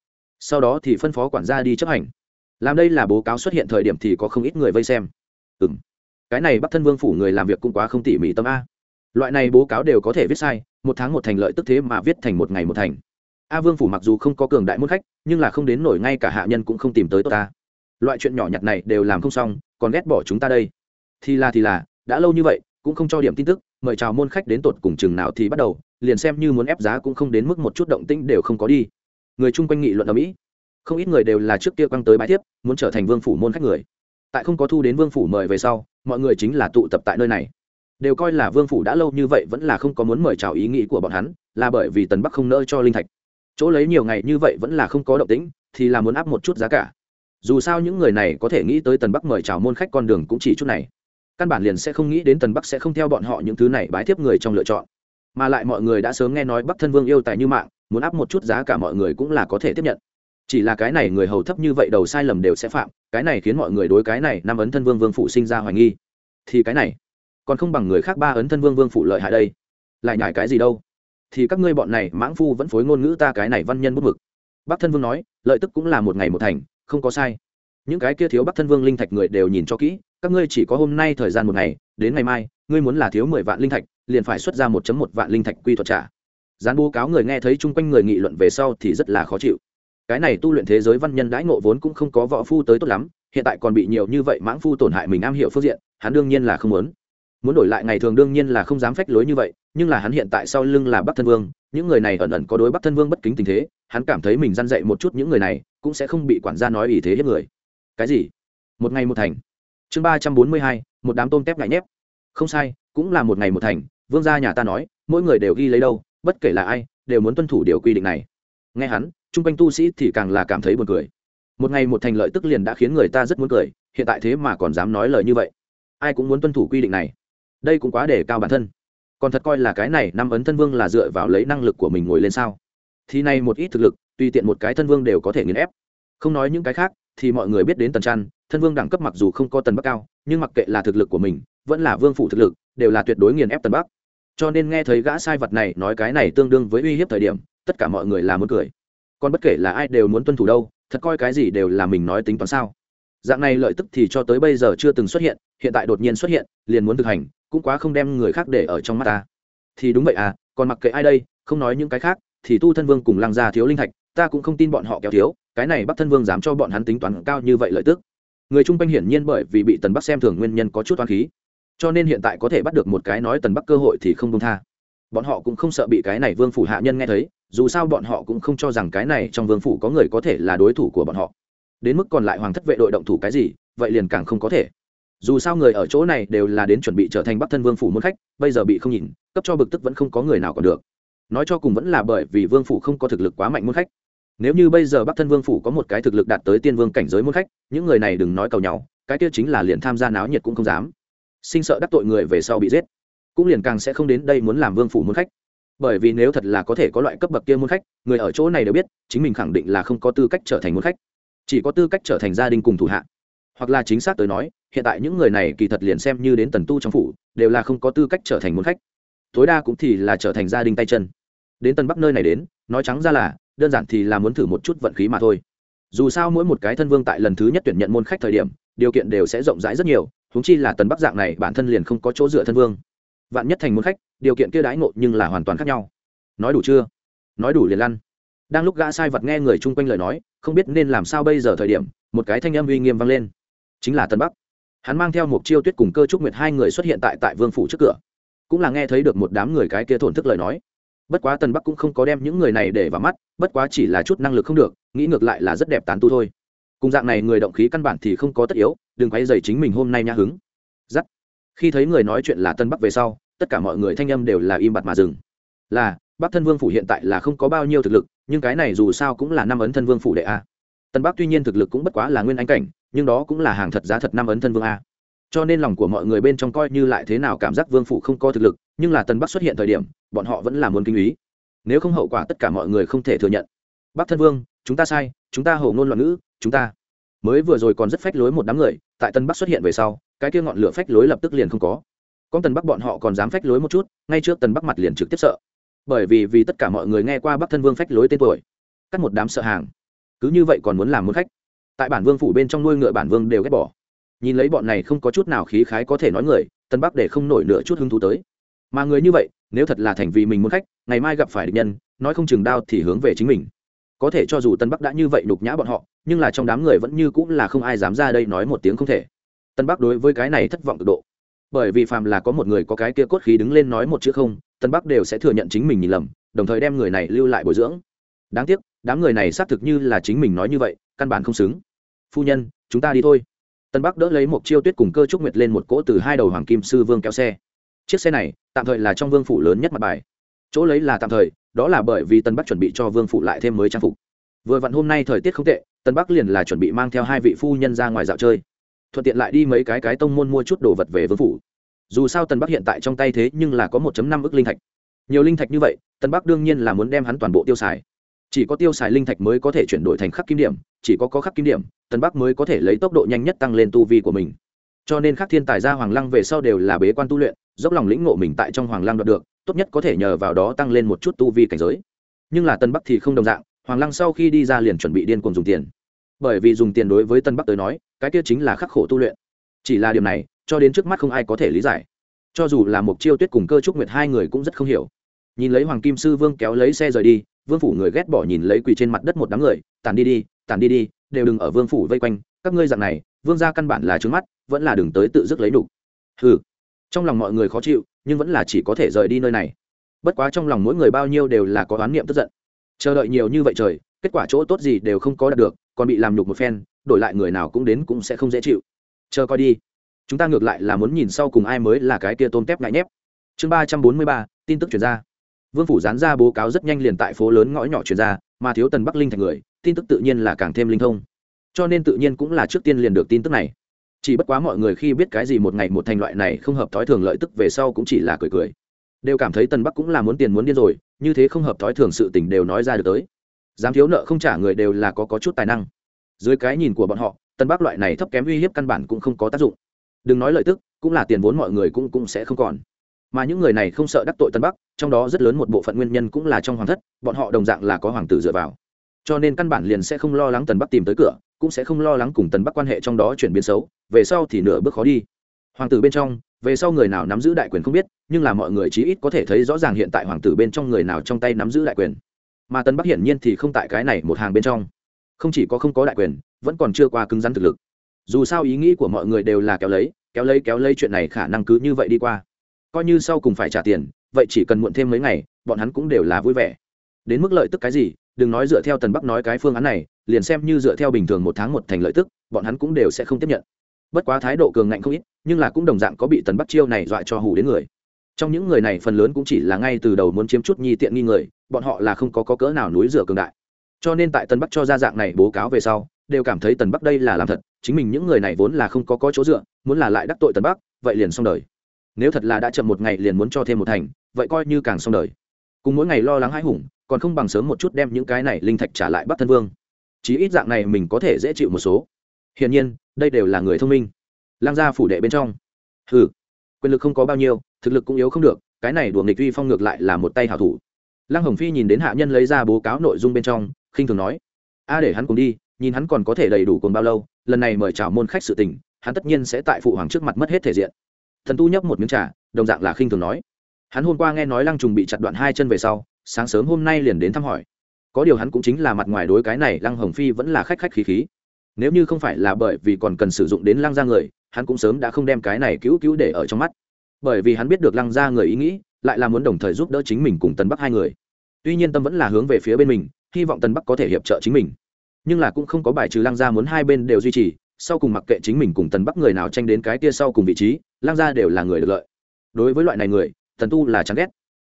sau đó thì phân phó quản gia đi chấp hành. Làm đây là bố cáo xuất hiện thời điểm thì có không ít người vây xem. Ừ m cái này bắc thân vương phủ người làm việc cũng quá không tỉ mỉ tâm a. Loại này bố cáo đều có thể viết sai, một tháng một thành lợi tức thế mà viết thành một ngày một thành. A vương phủ mặc dù không có cường đại môn khách, nhưng là không đến nổi ngay cả hạ nhân cũng không tìm tới tôi ta. Loại chuyện nhỏ nhặt này đều làm không xong, còn ghét bỏ chúng ta đây. Thì là thì là, đã lâu như vậy, cũng không cho điểm tin tức, mời chào môn khách đến tột cùng chừng nào thì bắt đầu, liền xem như muốn ép giá cũng không đến mức một chút động tĩnh đều không có đi người chung quanh nghị luận ở mỹ không ít người đều là trước kia quăng tới bãi tiếp muốn trở thành vương phủ môn khách người tại không có thu đến vương phủ mời về sau mọi người chính là tụ tập tại nơi này đều coi là vương phủ đã lâu như vậy vẫn là không có muốn mời chào ý nghĩ của bọn hắn là bởi vì tần bắc không nỡ cho linh thạch chỗ lấy nhiều ngày như vậy vẫn là không có động tĩnh thì là muốn áp một chút giá cả dù sao những người này có thể nghĩ tới tần bắc mời chào môn khách con đường cũng chỉ chút này căn bản liền sẽ không nghĩ đến tần bắc sẽ không theo bọn họ những thứ này bái tiếp người trong lựa chọn mà lại mọi người đã sớm nghe nói bắc thân vương yêu tài như mạng muốn áp một chút giá cả mọi người cũng là có thể tiếp nhận. Chỉ là cái này người hầu thấp như vậy đầu sai lầm đều sẽ phạm, cái này khiến mọi người đối cái này năm ấn thân vương vương phụ sinh ra hoài nghi. Thì cái này, còn không bằng người khác ba ấn thân vương vương phụ lợi hại đây. Lại nhải cái gì đâu? Thì các ngươi bọn này, mãng phu vẫn phối ngôn ngữ ta cái này văn nhân bút mực. Bắc thân vương nói, lợi tức cũng là một ngày một thành, không có sai. Những cái kia thiếu bắc thân vương linh thạch người đều nhìn cho kỹ, các ngươi chỉ có hôm nay thời gian một ngày, đến ngày mai, ngươi muốn là thiếu mười vạn linh thạch, liền phải xuất ra một một vạn linh thạch quy thuật trả gián bố cáo người nghe thấy chung quanh người nghị luận về sau thì rất là khó chịu. Cái này tu luyện thế giới văn nhân đãi ngộ vốn cũng không có võ phu tới tốt lắm, hiện tại còn bị nhiều như vậy mãng phu tổn hại mình am hiểu phương diện, hắn đương nhiên là không muốn. Muốn đổi lại ngày thường đương nhiên là không dám phách lối như vậy, nhưng là hắn hiện tại sau lưng là bắc thân vương, những người này ẩn ẩn có đối bắc thân vương bất kính tình thế, hắn cảm thấy mình răn dậy một chút những người này, cũng sẽ không bị quản gia nói ý thế hiếp người. Cái gì? Một ngày một thành. Chương ba trăm bốn mươi hai, một đám tôm tép ngại nhép. Không sai, cũng là một ngày một thành, vương gia nhà ta nói, mỗi người đều ghi lấy đâu bất kể là ai, đều muốn tuân thủ điều quy định này. Nghe hắn, chung quanh tu sĩ thì càng là cảm thấy buồn cười. Một ngày một thành lợi tức liền đã khiến người ta rất muốn cười, hiện tại thế mà còn dám nói lời như vậy. Ai cũng muốn tuân thủ quy định này. Đây cũng quá để cao bản thân. Còn thật coi là cái này năm ấn thân vương là dựa vào lấy năng lực của mình ngồi lên sao? Thì này một ít thực lực, tùy tiện một cái thân vương đều có thể nghiền ép. Không nói những cái khác, thì mọi người biết đến tần trăn, thân vương đẳng cấp mặc dù không có tần bắc cao, nhưng mặc kệ là thực lực của mình, vẫn là vương phủ thực lực, đều là tuyệt đối nghiền ép tần bắc cho nên nghe thấy gã sai vật này nói cái này tương đương với uy hiếp thời điểm, tất cả mọi người là muốn cười. Còn bất kể là ai đều muốn tuân thủ đâu, thật coi cái gì đều là mình nói tính toán sao. Dạng này lợi tức thì cho tới bây giờ chưa từng xuất hiện hiện tại đột nhiên xuất hiện, liền muốn thực hành, cũng quá không đem người khác để ở trong mắt ta. Thì đúng vậy à còn mặc kệ ai đây, không nói những cái khác, thì tu thân vương cùng lăng gia thiếu linh thạch, ta cũng không tin bọn họ kéo thiếu, cái này bắc thân vương dám cho bọn hắn tính toán cao như vậy lợi tức. Người chung quanh hiển nhiên bởi vì bị tần bắc xem thường nguyên nhân có chút toán khí cho nên hiện tại có thể bắt được một cái nói tần bắc cơ hội thì không công tha. Bọn họ cũng không sợ bị cái này vương phủ hạ nhân nghe thấy, dù sao bọn họ cũng không cho rằng cái này trong vương phủ có người có thể là đối thủ của bọn họ. Đến mức còn lại hoàng thất vệ đội động thủ cái gì, vậy liền càng không có thể. Dù sao người ở chỗ này đều là đến chuẩn bị trở thành bắc thân vương phủ môn khách, bây giờ bị không nhìn, cấp cho bực tức vẫn không có người nào còn được. Nói cho cùng vẫn là bởi vì vương phủ không có thực lực quá mạnh môn khách. Nếu như bây giờ bắc thân vương phủ có một cái thực lực đạt tới tiên vương cảnh giới môn khách, những người này đừng nói cầu nhau, cái kia chính là liền tham gia náo nhiệt cũng không dám sinh sợ đắc tội người về sau bị giết. Cũng liền càng sẽ không đến đây muốn làm vương phủ môn khách. Bởi vì nếu thật là có thể có loại cấp bậc kia môn khách, người ở chỗ này đều biết, chính mình khẳng định là không có tư cách trở thành môn khách. Chỉ có tư cách trở thành gia đình cùng thủ hạ. Hoặc là chính xác tới nói, hiện tại những người này kỳ thật liền xem như đến tần tu trong phủ, đều là không có tư cách trở thành môn khách. Tối đa cũng thì là trở thành gia đình tay chân. Đến tân bắc nơi này đến, nói trắng ra là, đơn giản thì là muốn thử một chút vận khí mà thôi. Dù sao mỗi một cái thân vương tại lần thứ nhất tuyển nhận môn khách thời điểm, điều kiện đều sẽ rộng rãi rất nhiều húng chi là tần bắc dạng này, bản thân liền không có chỗ dựa thân vương. Vạn nhất thành muốn khách, điều kiện kia đãi ngộ nhưng là hoàn toàn khác nhau. Nói đủ chưa? Nói đủ liền lăn. Đang lúc gã sai vật nghe người chung quanh lời nói, không biết nên làm sao bây giờ thời điểm, một cái thanh âm uy nghiêm vang lên. Chính là tân bắc. Hắn mang theo một chiêu tuyết cùng cơ trúc nguyệt hai người xuất hiện tại tại vương phủ trước cửa. Cũng là nghe thấy được một đám người cái kia thổn thức lời nói. Bất quá tân bắc cũng không có đem những người này để vào mắt, bất quá chỉ là chút năng lực không được, nghĩ ngược lại là rất đẹp tán tu thôi. Cùng dạng này người động khí căn bản thì không có tất yếu đừng quay dày chính mình hôm nay nhã hứng. Giắt. Khi thấy người nói chuyện là tân bắc về sau, tất cả mọi người thanh âm đều là im bặt mà dừng. Là, bắc thân vương phủ hiện tại là không có bao nhiêu thực lực, nhưng cái này dù sao cũng là năm ấn thân vương phủ đệ a. Tân bắc tuy nhiên thực lực cũng bất quá là nguyên anh cảnh, nhưng đó cũng là hàng thật giá thật năm ấn thân vương a. Cho nên lòng của mọi người bên trong coi như lại thế nào cảm giác vương phủ không có thực lực, nhưng là tân bắc xuất hiện thời điểm, bọn họ vẫn là muốn kinh ý. Nếu không hậu quả tất cả mọi người không thể thừa nhận. Bắc thân vương, chúng ta sai, chúng ta hầu ngôn loạn ngữ, chúng ta mới vừa rồi còn rất phách lối một đám người, tại tân bắc xuất hiện về sau, cái kia ngọn lửa phách lối lập tức liền không có. Con tần bắc bọn họ còn dám phách lối một chút, ngay trước tần bắc mặt liền trực tiếp sợ. Bởi vì vì tất cả mọi người nghe qua bắc thân vương phách lối tên tuổi, cắt một đám sợ hàng. Cứ như vậy còn muốn làm muốn khách. Tại bản vương phủ bên trong nuôi ngựa bản vương đều ghét bỏ. Nhìn lấy bọn này không có chút nào khí khái có thể nói người, tân bắc để không nổi nửa chút hứng thú tới. Mà người như vậy, nếu thật là thành vì mình muốn khách, ngày mai gặp phải địch nhân, nói không chừng đao thì hướng về chính mình có thể cho dù tân bắc đã như vậy nhục nhã bọn họ, nhưng là trong đám người vẫn như cũng là không ai dám ra đây nói một tiếng không thể. Tân bắc đối với cái này thất vọng cực độ. Bởi vì phàm là có một người có cái kia cốt khí đứng lên nói một chữ không, tân bắc đều sẽ thừa nhận chính mình nhìn lầm, đồng thời đem người này lưu lại bồi dưỡng. Đáng tiếc, đám người này xác thực như là chính mình nói như vậy, căn bản không xứng. Phu nhân, chúng ta đi thôi. Tân bắc đỡ lấy một chiêu tuyết cùng cơ trúc nguyệt lên một cỗ từ hai đầu hoàng kim sư vương kéo xe. Chiếc xe này, tạm thời là trong vương phủ lớn nhất mặt bài. Chỗ lấy là tạm thời đó là bởi vì tân bắc chuẩn bị cho vương phụ lại thêm mới trang phục. Vừa vặn hôm nay thời tiết không tệ tân bắc liền là chuẩn bị mang theo hai vị phu nhân ra ngoài dạo chơi. Thuận tiện lại đi mấy cái cái tông môn mua chút đồ vật về vương phủ. Dù sao tân bắc hiện tại trong tay thế nhưng là có một năm ức linh thạch. Nhiều linh thạch như vậy tân bắc đương nhiên là muốn đem hắn toàn bộ tiêu xài. Chỉ có tiêu xài linh thạch mới có thể chuyển đổi thành khắc kim điểm, chỉ có có khắc kim điểm tân bắc mới có thể lấy tốc độ nhanh nhất tăng lên tu vi của mình. Cho nên khắc thiên tài ra hoàng lăng về sau đều là bế quan tu luyện, dốc lòng lĩnh ngộ mình tại trong hoàng lăng đoạt được tốt nhất có thể nhờ vào đó tăng lên một chút tu vi cảnh giới. Nhưng là tân bắc thì không đồng dạng, hoàng lăng sau khi đi ra liền chuẩn bị điên cuồng dùng tiền. Bởi vì dùng tiền đối với tân bắc tới nói, cái kia chính là khắc khổ tu luyện. Chỉ là điều này, cho đến trước mắt không ai có thể lý giải. Cho dù là một chiêu tuyết cùng cơ trúc nguyệt hai người cũng rất không hiểu. Nhìn lấy hoàng kim sư vương kéo lấy xe rời đi, vương phủ người ghét bỏ nhìn lấy quỳ trên mặt đất một đám người tàn đi đi tàn đi đi, đều đừng ở vương phủ vây quanh, các ngươi dạng này, vương gia căn bản là trướng mắt, vẫn là đừng tới tự dứt lấy đủ. Ừ trong lòng mọi người khó chịu nhưng vẫn là chỉ có thể rời đi nơi này. Bất quá trong lòng mỗi người bao nhiêu đều là có oán niệm tức giận. Chờ đợi nhiều như vậy trời, kết quả chỗ tốt gì đều không có đạt được, còn bị làm nhục một phen, đổi lại người nào cũng đến cũng sẽ không dễ chịu. Chờ coi đi. Chúng ta ngược lại là muốn nhìn sau cùng ai mới là cái kia tôm tép ngại nhép. Chương ba trăm bốn mươi ba, tin tức chuyển ra. Vương phủ dán ra bố cáo rất nhanh liền tại phố lớn ngõ nhỏ chuyển ra, mà thiếu tần bắc linh thành người, tin tức tự nhiên là càng thêm linh thông. Cho nên tự nhiên cũng là trước tiên liền được tin tức này chỉ bất quá mọi người khi biết cái gì một ngày một thành loại này không hợp thói thường lợi tức về sau cũng chỉ là cười cười. Đều cảm thấy tân bắc cũng là muốn tiền muốn điên rồi như thế không hợp thói thường sự tình đều nói ra được tới. Dám thiếu nợ không trả người đều là có, có chút tài năng. Dưới cái nhìn của bọn họ tân bắc loại này thấp kém uy hiếp căn bản cũng không có tác dụng. Đừng nói lợi tức cũng là tiền vốn mọi người cũng cũng sẽ không còn. Mà những người này không sợ đắc tội tân bắc trong đó rất lớn một bộ phận nguyên nhân cũng là trong hoàng thất bọn họ đồng dạng là có hoàng tử dựa vào cho nên căn bản liền sẽ không lo lắng tần bắc tìm tới cửa, cũng sẽ không lo lắng cùng tần bắc quan hệ trong đó chuyển biến xấu, về sau thì nửa bước khó đi. Hoàng tử bên trong, về sau người nào nắm giữ đại quyền không biết, nhưng là mọi người chí ít có thể thấy rõ ràng hiện tại hoàng tử bên trong người nào trong tay nắm giữ đại quyền. Mà tân bắc hiển nhiên thì không tại cái này một hàng bên trong. Không chỉ có không có đại quyền, vẫn còn chưa qua cứng rắn thực lực. Dù sao ý nghĩ của mọi người đều là kéo lấy kéo lấy kéo lấy chuyện này khả năng cứ như vậy đi qua. Coi như sau cùng phải trả tiền, vậy chỉ cần muộn thêm mấy ngày, bọn hắn cũng đều là vui vẻ. Đến mức lợi tức cái gì đừng nói dựa theo tần bắc nói cái phương án này liền xem như dựa theo bình thường một tháng một thành lợi tức bọn hắn cũng đều sẽ không tiếp nhận. Bất quá thái độ cường ngạnh không ít nhưng là cũng đồng dạng có bị tần bắc chiêu này dọa cho hủ đến người. Trong những người này phần lớn cũng chỉ là ngay từ đầu muốn chiếm chút nhi tiện nghi người bọn họ là không có, có cỡ nào núi rửa cường đại. Cho nên tại tần bắc cho ra dạng này bố cáo về sau đều cảm thấy tần bắc đây là làm thật chính mình những người này vốn là không có có chỗ dựa muốn là lại đắc tội tần bắc vậy liền xong đời. Nếu thật là đã chậm một ngày liền muốn cho thêm một thành vậy coi như càng xong đời. Cùng mỗi ngày lo lắng hãi hùng còn không bằng sớm một chút đem những cái này linh thạch trả lại bắc thân vương. Chí ít dạng này mình có thể dễ chịu một số. Hiển nhiên, đây đều là người thông minh. Lang gia phủ đệ bên trong. Ừ quyền lực không có bao nhiêu, thực lực cũng yếu không được, cái này đùa nghịch uy phong ngược lại là một tay hảo thủ. Lăng hồng phi nhìn đến hạ nhân lấy ra bố cáo nội dung bên trong, khinh thường nói, a để hắn cùng đi, nhìn hắn còn có thể đầy đủ cùng bao lâu, lần này mời chào môn khách sự tình, hắn tất nhiên sẽ tại phụ hoàng trước mặt mất hết thể diện. Thần tu nhấp một miếng trà, đồng dạng là khinh thường nói. Hắn hôm qua nghe nói lăng trùng bị chặt đoạn hai chân về sau sáng sớm hôm nay liền đến thăm hỏi. Có điều hắn cũng chính là mặt ngoài đối cái này lăng hồng phi vẫn là khách khách khí khí. Nếu như không phải là bởi vì còn cần sử dụng đến lăng ra người, hắn cũng sớm đã không đem cái này cứu cứu để ở trong mắt. Bởi vì hắn biết được lăng ra người ý nghĩ, lại là muốn đồng thời giúp đỡ chính mình cùng tân bắc hai người. Tuy nhiên tâm vẫn là hướng về phía bên mình, hy vọng tân bắc có thể hiệp trợ chính mình. Nhưng là cũng không có bài trừ lăng ra muốn hai bên đều duy trì, sau cùng mặc kệ chính mình cùng tần bắc người nào tranh đến cái kia sau cùng vị trí, lăng gia đều là người được lợi. Đối với loại này người, Tần tu là chán ghét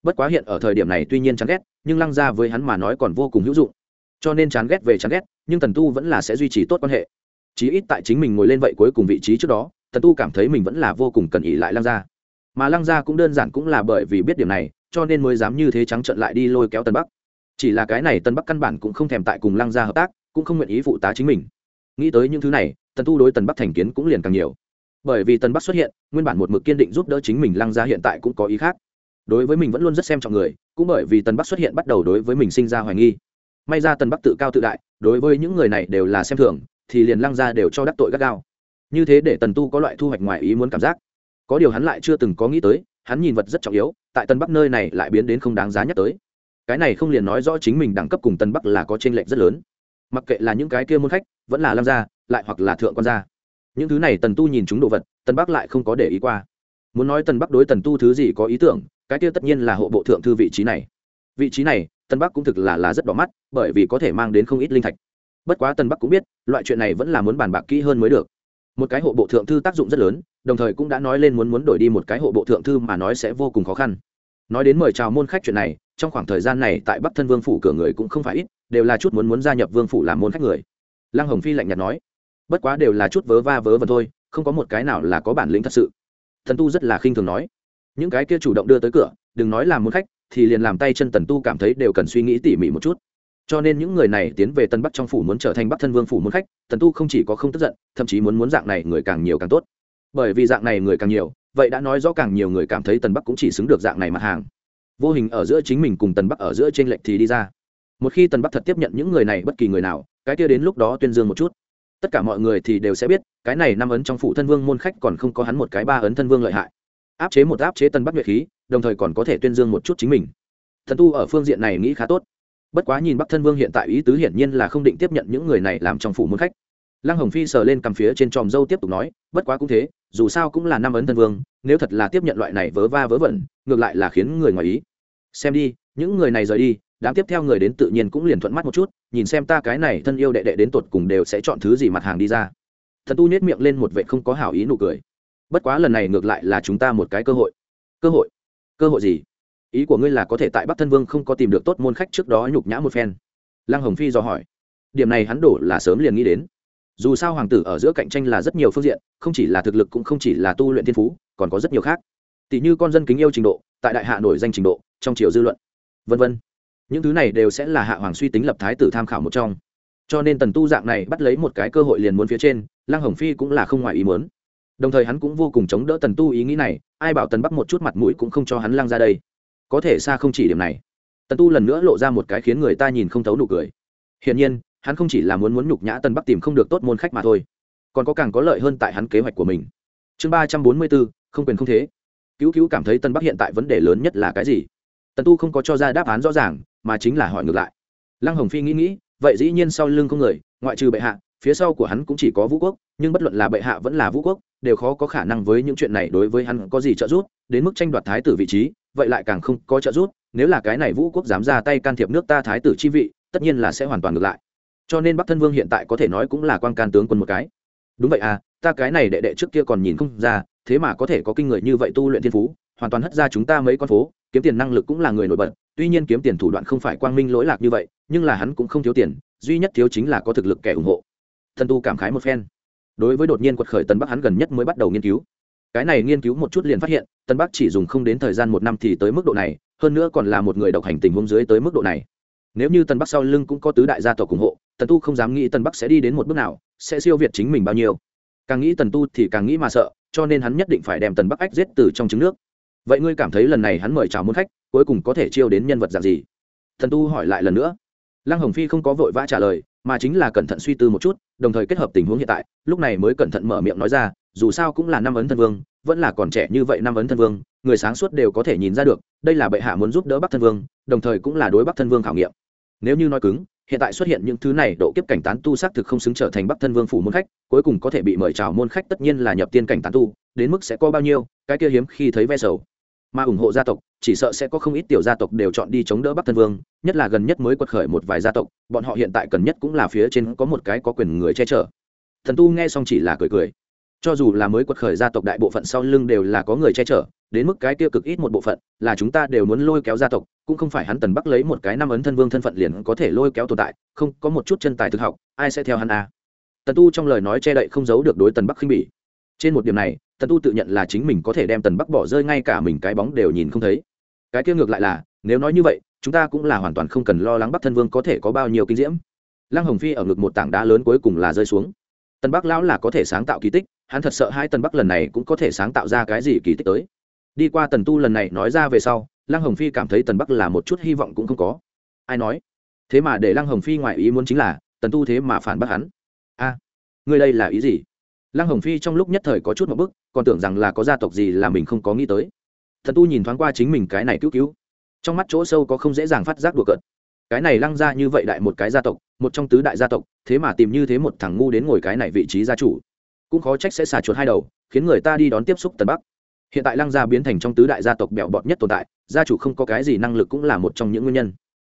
bất quá hiện ở thời điểm này tuy nhiên chán ghét, nhưng lăng ra với hắn mà nói còn vô cùng hữu dụng. Cho nên chán ghét về chán ghét, nhưng tần tu vẫn là sẽ duy trì tốt quan hệ. Chí ít tại chính mình ngồi lên vậy cuối cùng vị trí trước đó, tần tu cảm thấy mình vẫn là vô cùng cần ỉ lại lăng gia. Mà lăng gia cũng đơn giản cũng là bởi vì biết điểm này, cho nên mới dám như thế trắng trợn lại đi lôi kéo tân bắc. Chỉ là cái này tân bắc căn bản cũng không thèm tại cùng lăng gia hợp tác, cũng không nguyện ý phụ tá chính mình. Nghĩ tới những thứ này, tần tu đối tần bắc thành kiến cũng liền càng nhiều. Bởi vì tần bắc xuất hiện, nguyên bản một mực kiên định giúp đỡ chính mình lăng gia hiện tại cũng có ý khác đối với mình vẫn luôn rất xem trọng người, cũng bởi vì tần bắc xuất hiện bắt đầu đối với mình sinh ra hoài nghi. May ra tần bắc tự cao tự đại, đối với những người này đều là xem thường, thì liền lăng ra đều cho đắc tội gắt gao. Như thế để tần tu có loại thu hoạch ngoài ý muốn cảm giác. Có điều hắn lại chưa từng có nghĩ tới, hắn nhìn vật rất trọng yếu, tại tân bắc nơi này lại biến đến không đáng giá nhắc tới. Cái này không liền nói rõ chính mình đẳng cấp cùng tân bắc là có t r ê n lệch rất lớn. Mặc kệ là những cái kia môn khách, vẫn là lam gia, lại hoặc là thượng quan gia. Những thứ này tần tu nhìn chúng đồ vật tân bắc lại không có để ý qua. Muốn nói tần bắc đối tần tu thứ gì có ý tưởng cái kia tất nhiên là hộ bộ thượng thư vị trí này. Vị trí này, tân bắc cũng thực là là rất đỏ mắt, bởi vì có thể mang đến không ít linh thạch. Bất quá tân bắc cũng biết, loại chuyện này vẫn là muốn bàn bạc kỹ hơn mới được. Một cái hộ bộ thượng thư tác dụng rất lớn, đồng thời cũng đã nói lên muốn muốn đổi đi một cái hộ bộ thượng thư mà nói sẽ vô cùng khó khăn. Nói đến mời chào môn khách chuyện này, trong khoảng thời gian này tại bắc thân vương phủ cửa người cũng không phải ít, đều là chút muốn muốn gia nhập vương phủ làm môn khách người. Lăng hồng phi lạnh nhạt nói, bất quá đều là chút vớ va vớ vẩn thôi, không có một cái nào là có bản lĩnh thật sự. Thần tu rất là khinh thường nói những cái kia chủ động đưa tới cửa, đừng nói là muốn khách, thì liền làm tay chân tần tu cảm thấy đều cần suy nghĩ tỉ mỉ một chút. Cho nên những người này tiến về tân bắc trong phủ muốn trở thành bắc thân vương phủ muốn khách, tần tu không chỉ có không tức giận, thậm chí muốn muốn dạng này người càng nhiều càng tốt. Bởi vì dạng này người càng nhiều, vậy đã nói rõ càng nhiều người cảm thấy tần bắc cũng chỉ xứng được dạng này mặt hàng. Vô hình ở giữa chính mình cùng tần bắc ở giữa t r ê n lệch thì đi ra. Một khi tần bắc thật tiếp nhận những người này bất kỳ người nào, cái kia đến lúc đó tuyên dương một chút. Tất cả mọi người thì đều sẽ biết, cái này năm ấn trong phủ thân vương môn khách còn không có hắn một cái ba ấn thân vương lợi hại áp chế một áp chế tân bắc nhuệ khí, đồng thời còn có thể tuyên dương một chút chính mình. Thần tu ở phương diện này nghĩ khá tốt. Bất quá nhìn bắc thân vương hiện tại ý tứ hiển nhiên là không định tiếp nhận những người này làm trong phủ môn khách. Lăng hồng phi sờ lên cầm phía trên tròm dâu tiếp tục nói, bất quá cũng thế, dù sao cũng là năm ấn thân vương, nếu thật là tiếp nhận loại này vớ va vớ vẩn, ngược lại là khiến người ngoài ý. Xem đi, những người này rời đi, đám tiếp theo người đến tự nhiên cũng liền thuận mắt một chút, nhìn xem ta cái này thân yêu đệ đệ đến tột cùng đều sẽ chọn thứ gì mặt hàng đi ra. Thần tu nhét miệng lên một vệ không có hảo ý nụ cười bất quá lần này ngược lại là chúng ta một cái cơ hội. Cơ hội? Cơ hội gì? Ý của ngươi là có thể tại bắc thân vương không có tìm được tốt môn khách trước đó nhục nhã một phen? Lăng hồng phi dò hỏi. Điểm này hắn đổ là sớm liền nghĩ đến. Dù sao hoàng tử ở giữa cạnh tranh là rất nhiều phương diện, không chỉ là thực lực cũng không chỉ là tu luyện thiên phú, còn có rất nhiều khác. Tỷ như con dân kính yêu trình độ, tại đại hạ nổi danh trình độ, trong triều dư luận, vân vân. Những thứ này đều sẽ là hạ hoàng suy tính lập thái tử tham khảo một trong. Cho nên tần tu dạng này bắt lấy một cái cơ hội liền muốn phía trên, lăng hồng phi cũng là không ngoài ý muốn đồng thời hắn cũng vô cùng chống đỡ tần tu ý nghĩ này, ai bảo tần bắc một chút mặt mũi cũng không cho hắn lăng ra đây. Có thể xa không chỉ điểm này. Tần tu lần nữa lộ ra một cái khiến người ta nhìn không thấu nụ cười. Hiển nhiên, hắn không chỉ là muốn muốn nhục nhã Tần bắc tìm không được tốt môn khách mà thôi, còn có càng có lợi hơn tại hắn kế hoạch của mình. Chương ba trăm bốn mươi bốn, không quyền không thế. Cứu cứu cảm thấy tân bắc hiện tại vấn đề lớn nhất là cái gì? Tần tu không có cho ra đáp án rõ ràng, mà chính là hỏi ngược lại. Lăng hồng phi nghĩ nghĩ, vậy dĩ nhiên sau lưng không người, ngoại trừ bệ hạ phía sau của hắn cũng chỉ có vũ quốc, nhưng bất luận là bệ hạ vẫn là vũ quốc, đều khó có khả năng với những chuyện này đối với hắn có gì trợ giúp, đến mức tranh đoạt thái tử vị trí, vậy lại càng không có trợ giúp, nếu là cái này vũ quốc dám ra tay can thiệp nước ta thái tử chi vị, tất nhiên là sẽ hoàn toàn ngược lại. Cho nên bắc thân vương hiện tại có thể nói cũng là quan can tướng quân một cái. Đúng vậy à ta cái này đệ đệ trước kia còn nhìn không ra, thế mà có thể có kinh người như vậy tu luyện thiên phú, hoàn toàn hất ra chúng ta mấy con phố, kiếm tiền năng lực cũng là người nổi bật, tuy nhiên kiếm tiền thủ đoạn không phải quang minh lỗi lạc như vậy, nhưng là hắn cũng không thiếu tiền, duy nhất thiếu chính là có thực lực kẻ ủng hộ thần tu cảm khái một phen. Đối với đột nhiên quật khởi tân bắc hắn gần nhất mới bắt đầu nghiên cứu. Cái này nghiên cứu một chút liền phát hiện tân bắc chỉ dùng không đến thời gian một năm thì tới mức độ này, hơn nữa còn là một người độc hành tình huống dưới tới mức độ này. Nếu như tân bắc sau lưng cũng có tứ đại gia tộc ủng hộ, tần tu không dám nghĩ tân bắc sẽ đi đến một bước nào, sẽ siêu việt chính mình bao nhiêu. Càng nghĩ tần tu thì càng nghĩ mà sợ, cho nên hắn nhất định phải đem tần bắc ách giết từ trong trứng nước. Vậy ngươi cảm thấy lần này hắn mời chào muôn khách, cuối cùng có thể chiêu đến nhân vật dạng gì? Thần tu hỏi lại lần nữa. Lăng hồng phi không có vội vã trả lời mà chính là cẩn thận suy tư một chút, đồng thời kết hợp tình huống hiện tại, lúc này mới cẩn thận mở miệng nói ra, dù sao cũng là năm ấn thân vương, vẫn là còn trẻ như vậy năm ấn thân vương, người sáng suốt đều có thể nhìn ra được, đây là bệ hạ muốn giúp đỡ bắc thân vương, đồng thời cũng là đối bắc thân vương khảo nghiệm. Nếu như nói cứng, hiện tại xuất hiện những thứ này, độ kiếp cảnh tán tu xác thực không xứng trở thành bắc thân vương phủ môn khách, cuối cùng có thể bị mời chào môn khách tất nhiên là nhập tiên cảnh tán tu, đến mức sẽ có bao nhiêu, cái kia hiếm khi thấy ve sầu. Mà ủng hộ gia tộc chỉ sợ sẽ có không ít tiểu gia tộc đều chọn đi chống đỡ bắc thân vương, nhất là gần nhất mới quật khởi một vài gia tộc, bọn họ hiện tại cần nhất cũng là phía trên có một cái có quyền người che chở. Thần tu nghe xong chỉ là cười cười. Cho dù là mới quật khởi gia tộc đại bộ phận sau lưng đều là có người che chở, đến mức cái tiêu cực ít một bộ phận, là chúng ta đều muốn lôi kéo gia tộc, cũng không phải hắn tần bắc lấy một cái năm ấn thân vương thân phận liền có thể lôi kéo tồn tại, không, có một chút chân tài thực học, ai sẽ theo hắn à. tần tu trong lời nói che đậy không giấu được đối tần bắc khinh bỉ trên một điểm này tần tu tự nhận là chính mình có thể đem tần bắc bỏ rơi ngay cả mình cái bóng đều nhìn không thấy. Cái kia ngược lại là nếu nói như vậy chúng ta cũng là hoàn toàn không cần lo lắng bắc thân vương có thể có bao nhiêu kinh diễm. Lăng hồng phi ở ngực một tảng đá lớn cuối cùng là rơi xuống. Tần bắc lão là có thể sáng tạo kỳ tích hắn thật sợ hai tần bắc lần này cũng có thể sáng tạo ra cái gì kỳ tích tới. Đi qua tần tu lần này nói ra về sau lăng hồng phi cảm thấy tần bắc là một chút hy vọng cũng không có. Ai nói? Thế mà để lăng hồng phi ngoại ý muốn chính là tần tu thế mà phản bác hắn. A à, ngươi đây là ý gì? Lăng hồng phi trong lúc nhất thời có chút một bức, còn tưởng rằng là có gia tộc gì là mình không có nghĩ tới. Thần tu nhìn thoáng qua chính mình cái này cứu cứu, trong mắt chỗ sâu có không dễ dàng phát giác đùa cợt. Cái này lăng ra như vậy đại một cái gia tộc, một trong tứ đại gia tộc, thế mà tìm như thế một thằng ngu đến ngồi cái này vị trí gia chủ. Cũng khó trách sẽ xả chuột hai đầu, khiến người ta đi đón tiếp xúc tần bắc. Hiện tại lăng gia biến thành trong tứ đại gia tộc bẹo bọt nhất tồn tại, gia chủ không có cái gì năng lực cũng là một trong những nguyên nhân.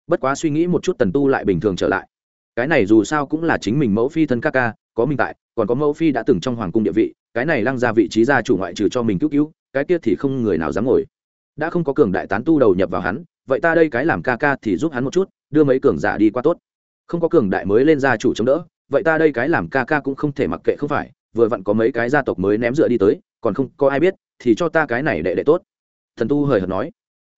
Bất quá suy nghĩ một chút tần tu lại bình thường trở lại. Cái này dù sao cũng là chính mình mẫu phi thân ca ca, có minh tại còn có mẫu phi đã từng trong hoàng cung địa vị, cái này lăng ra vị trí gia chủ ngoại trừ cho mình cứu cứu, cái kia thì không người nào dám ngồi. Đã không có cường đại tán tu đầu nhập vào hắn, vậy ta đây cái làm ca ca thì giúp hắn một chút, đưa mấy cường giả đi qua tốt. Không có cường đại mới lên gia chủ chống đỡ, vậy ta đây cái làm ca ca cũng không thể mặc kệ không phải, vừa vặn có mấy cái gia tộc mới ném dựa đi tới, còn không có ai biết, thì cho ta cái này đệ đệ tốt. Thần tu hời hợt nói.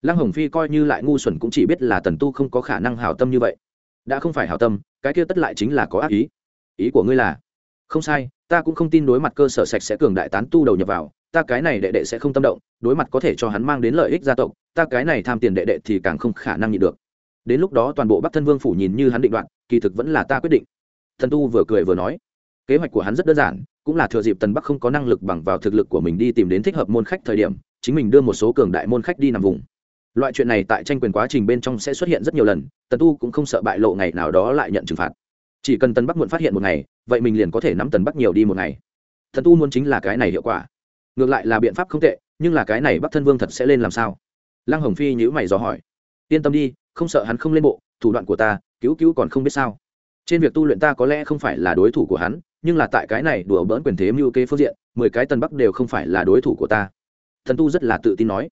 Lăng hồng phi coi như lại ngu xuẩn cũng chỉ biết là tần tu không có khả năng hảo tâm như vậy. Đã không phải hảo tâm, cái kia tất lại chính là có ác ý. Ý của ngươi là không sai, ta cũng không tin đối mặt cơ sở sạch sẽ cường đại tán tu đầu nhập vào, ta cái này đệ đệ sẽ không tâm động, đối mặt có thể cho hắn mang đến lợi ích gia tộc, ta cái này tham tiền đệ đệ thì càng không khả năng nhịn được. Đến lúc đó toàn bộ bắc thân vương phủ nhìn như hắn định đoạn, kỳ thực vẫn là ta quyết định. Thần tu vừa cười vừa nói. Kế hoạch của hắn rất đơn giản, cũng là thừa dịp tần bắc không có năng lực bằng vào thực lực của mình đi tìm đến thích hợp môn khách thời điểm, chính mình đưa một số cường đại môn khách đi nằm vùng. Loại chuyện này tại tranh quyền quá trình bên trong sẽ xuất hiện rất nhiều lần, tần tu cũng không sợ bại lộ ngày nào đó lại nhận trừng phạt chỉ cần tần bắc muộn phát hiện một ngày, vậy mình liền có thể nắm tần bắc nhiều đi một ngày. Thần tu muốn chính là cái này hiệu quả. Ngược lại là biện pháp không tệ, nhưng là cái này bắc thân vương thật sẽ lên làm sao? Lăng hồng phi nhữ mày dò hỏi. Yên tâm đi, không sợ hắn không lên bộ, thủ đoạn của ta, cứu cứu còn không biết sao. Trên việc tu luyện ta có lẽ không phải là đối thủ của hắn, nhưng là tại cái này đùa bỡn quyền thế mưu kê phương diện, mười cái tân bắc đều không phải là đối thủ của ta. Thần tu rất là tự tin nói.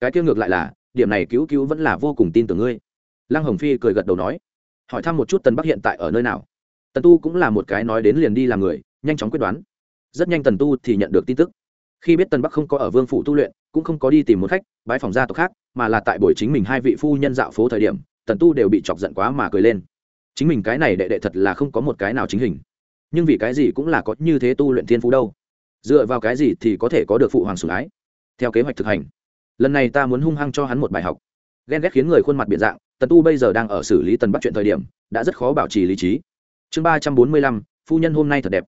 Cái kia ngược lại là, điểm này cứu cứu vẫn là vô cùng tin tưởng ngươi. Lăng hồng phi cười gật đầu nói. Hỏi thăm một chút tần bắc hiện tại ở nơi nào? Tần tu cũng là một cái nói đến liền đi làm người, nhanh chóng quyết đoán. Rất nhanh tần tu thì nhận được tin tức. Khi biết tần bắc không có ở vương phủ tu luyện, cũng không có đi tìm một khách bãi phòng gia tộc khác, mà là tại buổi chính mình hai vị phu nhân dạo phố thời điểm, tần tu đều bị chọc giận quá mà cười lên. Chính mình cái này đệ đệ thật là không có một cái nào chính hình. Nhưng vì cái gì cũng là có như thế tu luyện thiên phú đâu. Dựa vào cái gì thì có thể có được phụ hoàng sủng ái. Theo kế hoạch thực hành. Lần này ta muốn hung hăng cho hắn một bài học. Ghen ghét khiến người khuôn mặt biện dạng, tần tu bây giờ đang ở xử lý tần bắc chuyện thời điểm, đã rất khó bảo trì lý trí chương ba trăm bốn mươi lăm, phu nhân hôm nay thật đẹp.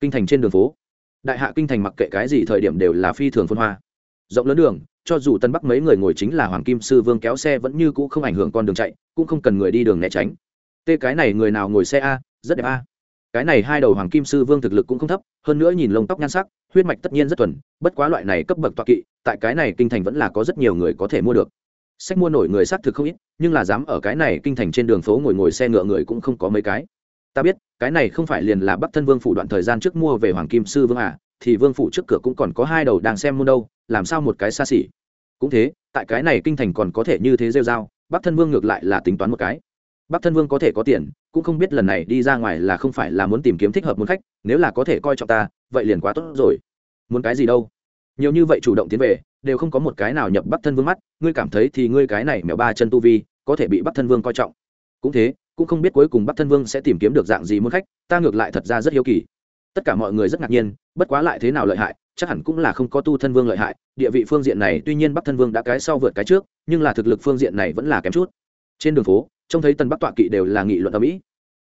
Kinh thành trên đường phố. Đại hạ kinh thành mặc kệ cái gì thời điểm đều là phi thường phân hoa. Rộng lớn đường, cho dù tân bắc mấy người ngồi chính là hoàng kim sư vương kéo xe vẫn như cũ không ảnh hưởng con đường chạy, cũng không cần người đi đường né tránh. Tê cái này người nào ngồi xe a, rất đẹp a. Cái này hai đầu hoàng kim sư vương thực lực cũng không thấp, hơn nữa nhìn lông tóc nhan sắc, huyết mạch tất nhiên rất thuần, bất quá loại này cấp bậc toa kỵ, tại cái này kinh thành vẫn là có rất nhiều người có thể mua được. Sách mua nổi người xác thực không ít, nhưng là dám ở cái này kinh thành trên đường phố ngồi ngồi xe ngựa người cũng không có mấy cái ta biết, cái này không phải liền là bắc thân vương phủ đoạn thời gian trước mua về hoàng kim sư vương à thì vương phủ trước cửa cũng còn có hai đầu đang xem mua đâu, làm sao một cái xa xỉ? Cũng thế, tại cái này kinh thành còn có thể như thế rêu r a o bắc thân vương ngược lại là tính toán một cái. Bắc thân vương có thể có tiền, cũng không biết lần này đi ra ngoài là không phải là muốn tìm kiếm thích hợp muốn khách, nếu là có thể coi trọng ta, vậy liền quá tốt rồi. Muốn cái gì đâu? Nhiều như vậy chủ động tiến về, đều không có một cái nào nhập bắc thân vương mắt, ngươi cảm thấy thì ngươi cái này mèo ba chân tu vi, có thể bị bắc thân vương coi trọng. Cũng thế cũng không biết cuối cùng bắc thân vương sẽ tìm kiếm được dạng gì muốn khách, ta ngược lại thật ra rất hiếu kỳ. Tất cả mọi người rất ngạc nhiên, bất quá lại thế nào lợi hại, chắc hẳn cũng là không có tu thân vương lợi hại, địa vị phương diện này tuy nhiên bắc thân vương đã cái sau vượt cái trước, nhưng là thực lực phương diện này vẫn là kém chút. Trên đường phố, trông thấy tân bắc tọa kỵ đều là nghị luận ở mỹ.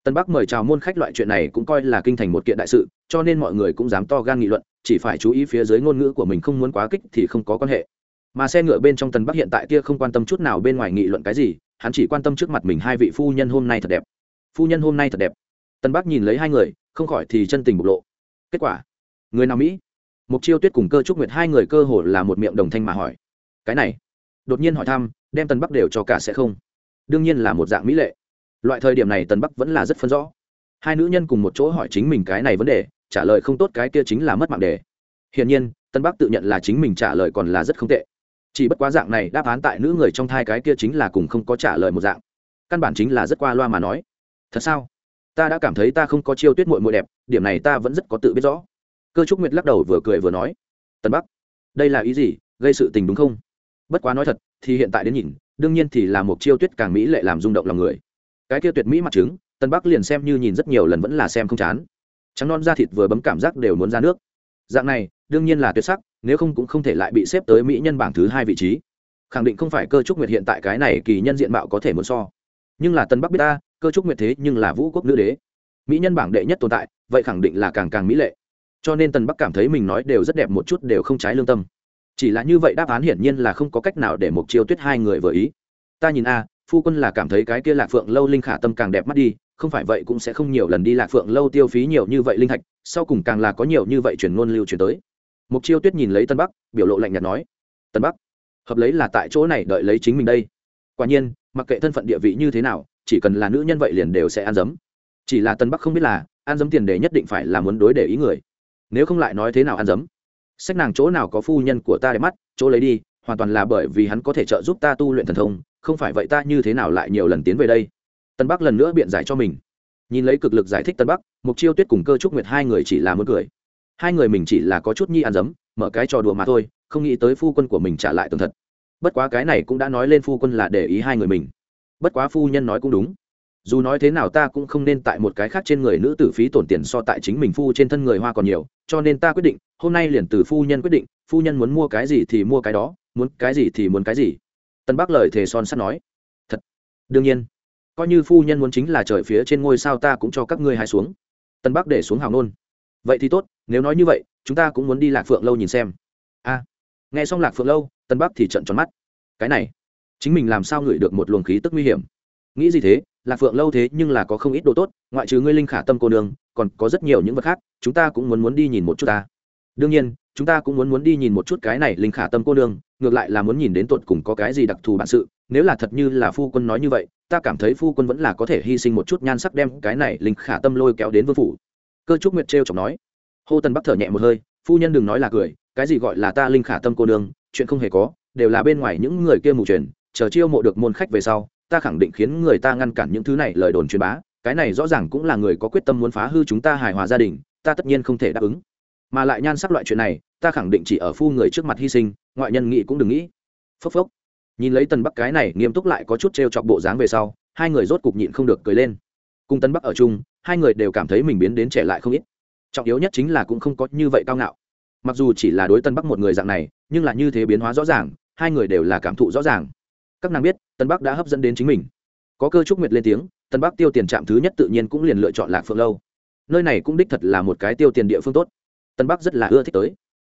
Tân bắc mời chào môn khách loại chuyện này cũng coi là kinh thành một kiện đại sự, cho nên mọi người cũng dám to gan nghị luận, chỉ phải chú ý phía dưới ngôn ngữ của mình không muốn quá kích thì không có quan hệ. Mà xe ngựa bên trong tân bắc hiện tại kia không quan tâm chút nào bên ngoài nghị luận cái gì hắn chỉ quan tâm trước mặt mình hai vị phu nhân hôm nay thật đẹp. Phu nhân hôm nay thật đẹp. Tân bắc nhìn lấy hai người, không khỏi thì chân tình bộc lộ. Kết quả, người nào mỹ? Mục chiêu tuyết cùng cơ trúc nguyệt hai người cơ hồ là một miệng đồng thanh mà hỏi. Cái này, đột nhiên hỏi thăm, đem tân bắc đều cho cả sẽ không? Đương nhiên là một dạng mỹ lệ. Loại thời điểm này tân bắc vẫn là rất phân rõ. Hai nữ nhân cùng một chỗ hỏi chính mình cái này vấn đề, trả lời không tốt cái kia chính là mất mạng đề. Hiển nhiên, tân bắc tự nhận là chính mình trả lời còn là rất không tệ chỉ bất quá dạng này đáp án tại nữ người trong thai cái kia chính là cùng không có trả lời một dạng. Căn bản chính là rất qua loa mà nói. Thật sao? Ta đã cảm thấy ta không có chiêu tuyết mội mội đẹp, điểm này ta vẫn rất có tự biết rõ. Cơ trúc nguyệt lắc đầu vừa cười vừa nói tân bắc, đây là ý gì? Gây sự tình đúng không? Bất quá nói thật, thì hiện tại đến nhìn, đương nhiên thì là một chiêu tuyết càng mỹ lệ làm rung động lòng người. Cái kia tuyệt mỹ mặt trứng tân bắc liền xem như nhìn rất nhiều lần vẫn là xem không chán. Trắng non da thịt vừa bấm cảm giác đều muốn ra nước. Dạng này, đương nhiên là tuyệt sắc nếu không cũng không thể lại bị xếp tới mỹ nhân bảng thứ hai vị trí. Khẳng định không phải cơ trúc nguyệt hiện tại cái này kỳ nhân diện mạo có thể muốn so. Nhưng là tân bắc biết ta, cơ trúc nguyệt thế nhưng là vũ quốc nữ đế. Mỹ nhân bảng đệ nhất tồn tại, vậy khẳng định là càng càng mỹ lệ. Cho nên tân bắc cảm thấy mình nói đều rất đẹp một chút đều không trái lương tâm. Chỉ là như vậy đáp án hiển nhiên là không có cách nào để mục chiêu tuyết hai người vừa ý. Ta nhìn a, phu quân là cảm thấy cái kia lạc phượng lâu linh khả tâm càng đẹp mắt đi, không phải vậy cũng sẽ không nhiều lần đi lạc phượng lâu tiêu phí nhiều như vậy linh thạch, sau cùng càng là có nhiều như vậy chuyển ngôn lưu chuyển tới mục chiêu tuyết nhìn lấy tân bắc, biểu lộ lạnh nhạt nói, tân bắc, hợp lấy là tại chỗ này đợi lấy chính mình đây. Quả nhiên, mặc kệ thân phận địa vị như thế nào, chỉ cần là nữ nhân vậy liền đều sẽ ăn dấm. Chỉ là tân bắc không biết là, ăn dấm tiền đề nhất định phải là muốn đối để ý người. Nếu không lại nói thế nào ăn dấm? Sách nàng chỗ nào có phu nhân của ta để mắt, chỗ lấy đi, hoàn toàn là bởi vì hắn có thể trợ giúp ta tu luyện thần thông, không phải vậy ta như thế nào lại nhiều lần tiến về đây? Tân bắc lần nữa biện giải cho mình. Nhìn lấy cực lực giải thích tân bắc, mục chiêu tuyết cùng cơ trúc nguyệt hai người chỉ là muốn cười hai người mình chỉ là có chút nhi ăn dấm, mở cái trò đùa mà thôi, không nghĩ tới phu quân của mình trả lại tường thật. Bất quá cái này cũng đã nói lên phu quân là để ý hai người mình. Bất quá phu nhân nói cũng đúng. Dù nói thế nào ta cũng không nên tại một cái khác trên người nữ tử phí tổn tiền so tại chính mình phu trên thân người hoa còn nhiều, cho nên ta quyết định, hôm nay liền từ phu nhân quyết định, phu nhân muốn mua cái gì thì mua cái đó, muốn cái gì thì muốn cái gì. Tân bắc lời thề son sắt nói. Thật. Đương nhiên. Coi như phu nhân muốn chính là trời phía trên ngôi sao ta cũng cho các ngươi hai xuống. Tân bắc để xuống hào nôn. Vậy thì tốt nếu nói như vậy chúng ta cũng muốn đi lạc phượng lâu nhìn xem. A. Nghe xong lạc phượng lâu tân bắc thì trận tròn mắt. Cái này chính mình làm sao ngửi được một luồng khí tức nguy hiểm? Nghĩ gì thế? Lạc phượng lâu thế nhưng là có không ít đồ tốt ngoại trừ ngươi linh khả tâm cô đường, còn có rất nhiều những vật khác chúng ta cũng muốn muốn đi nhìn một chút ta. Đương nhiên chúng ta cũng muốn muốn đi nhìn một chút cái này linh khả tâm cô đường, ngược lại là muốn nhìn đến tột cùng có cái gì đặc thù bản sự. Nếu là thật như là phu quân nói như vậy ta cảm thấy phu quân vẫn là có thể hy sinh một chút nhan sắc đem cái này linh khả tâm lôi kéo đến vương phủ. Cơ trúc nguyệt trêu chọc nói hô tần bắc thở nhẹ một hơi, phu nhân đừng nói là cười, cái gì gọi là ta linh khả tâm cô nương, chuyện không hề có, đều là bên ngoài những người kia mù truyền chờ chiêu mộ được môn khách về sau, ta khẳng định khiến người ta ngăn cản những thứ này lời đồn truyền bá, cái này rõ ràng cũng là người có quyết tâm muốn phá hư chúng ta hài hòa gia đình, ta tất nhiên không thể đáp ứng. Mà lại nhan sắc loại chuyện này, ta khẳng định chỉ ở phu người trước mặt hy sinh, ngoại nhân nghĩ cũng đừng nghĩ. Phốc phốc. Nhìn lấy tần bắc cái này nghiêm túc lại có chút t r e o chọc bộ dáng về sau, hai người rốt cục nhịn không được cười lên. Cùng tân bắc ở chung, hai người đều cảm thấy mình biến đến trẻ lại không ít trọng yếu nhất chính là cũng không có như vậy cao ngạo. Mặc dù chỉ là đối tân bắc một người dạng này, nhưng là như thế biến hóa rõ ràng, hai người đều là cảm thụ rõ ràng. Các nàng biết, tân bắc đã hấp dẫn đến chính mình. Có cơ trúc nguyệt lên tiếng, tân bắc tiêu tiền trạm thứ nhất tự nhiên cũng liền lựa chọn lạc phượng lâu. Nơi này cũng đích thật là một cái tiêu tiền địa phương tốt. Tân bắc rất là ưa thích tới.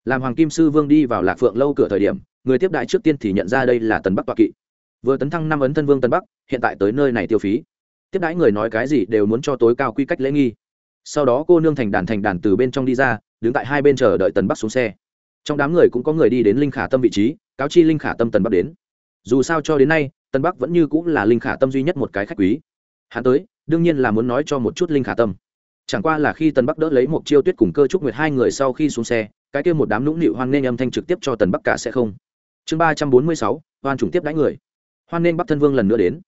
Làm hoàng kim sư vương đi vào lạc phượng lâu cửa thời điểm, người tiếp đại trước tiên thì nhận ra đây là tân bắc toạ kỵ. Vừa tấn thăng năm ấn thân vương tân bắc, hiện tại tới nơi này tiêu phí. Tiếp đãi người nói cái gì đều muốn cho tối cao quy cách lễ nghi sau đó cô nương thành đàn thành đàn từ bên trong đi ra, đứng tại hai bên chờ đợi tần bắc xuống xe. Trong đám người cũng có người đi đến linh khả tâm vị trí, cáo chi linh khả tâm tần bắc đến. Dù sao cho đến nay tân bắc vẫn như cũng là linh khả tâm duy nhất một cái khách quý. Hắn tới, đương nhiên là muốn nói cho một chút linh khả tâm. Chẳng qua là khi tân bắc đỡ lấy một chiêu tuyết cùng cơ trúc nguyệt hai người sau khi xuống xe, cái kia một đám nũng nịu hoan nghênh âm thanh trực tiếp cho tần bắc cả sẽ không. Chương ba trăm bốn mươi sáu, hoan chủng tiếp đãi người. Hoan nghênh bắc thân vương lần nữa đến.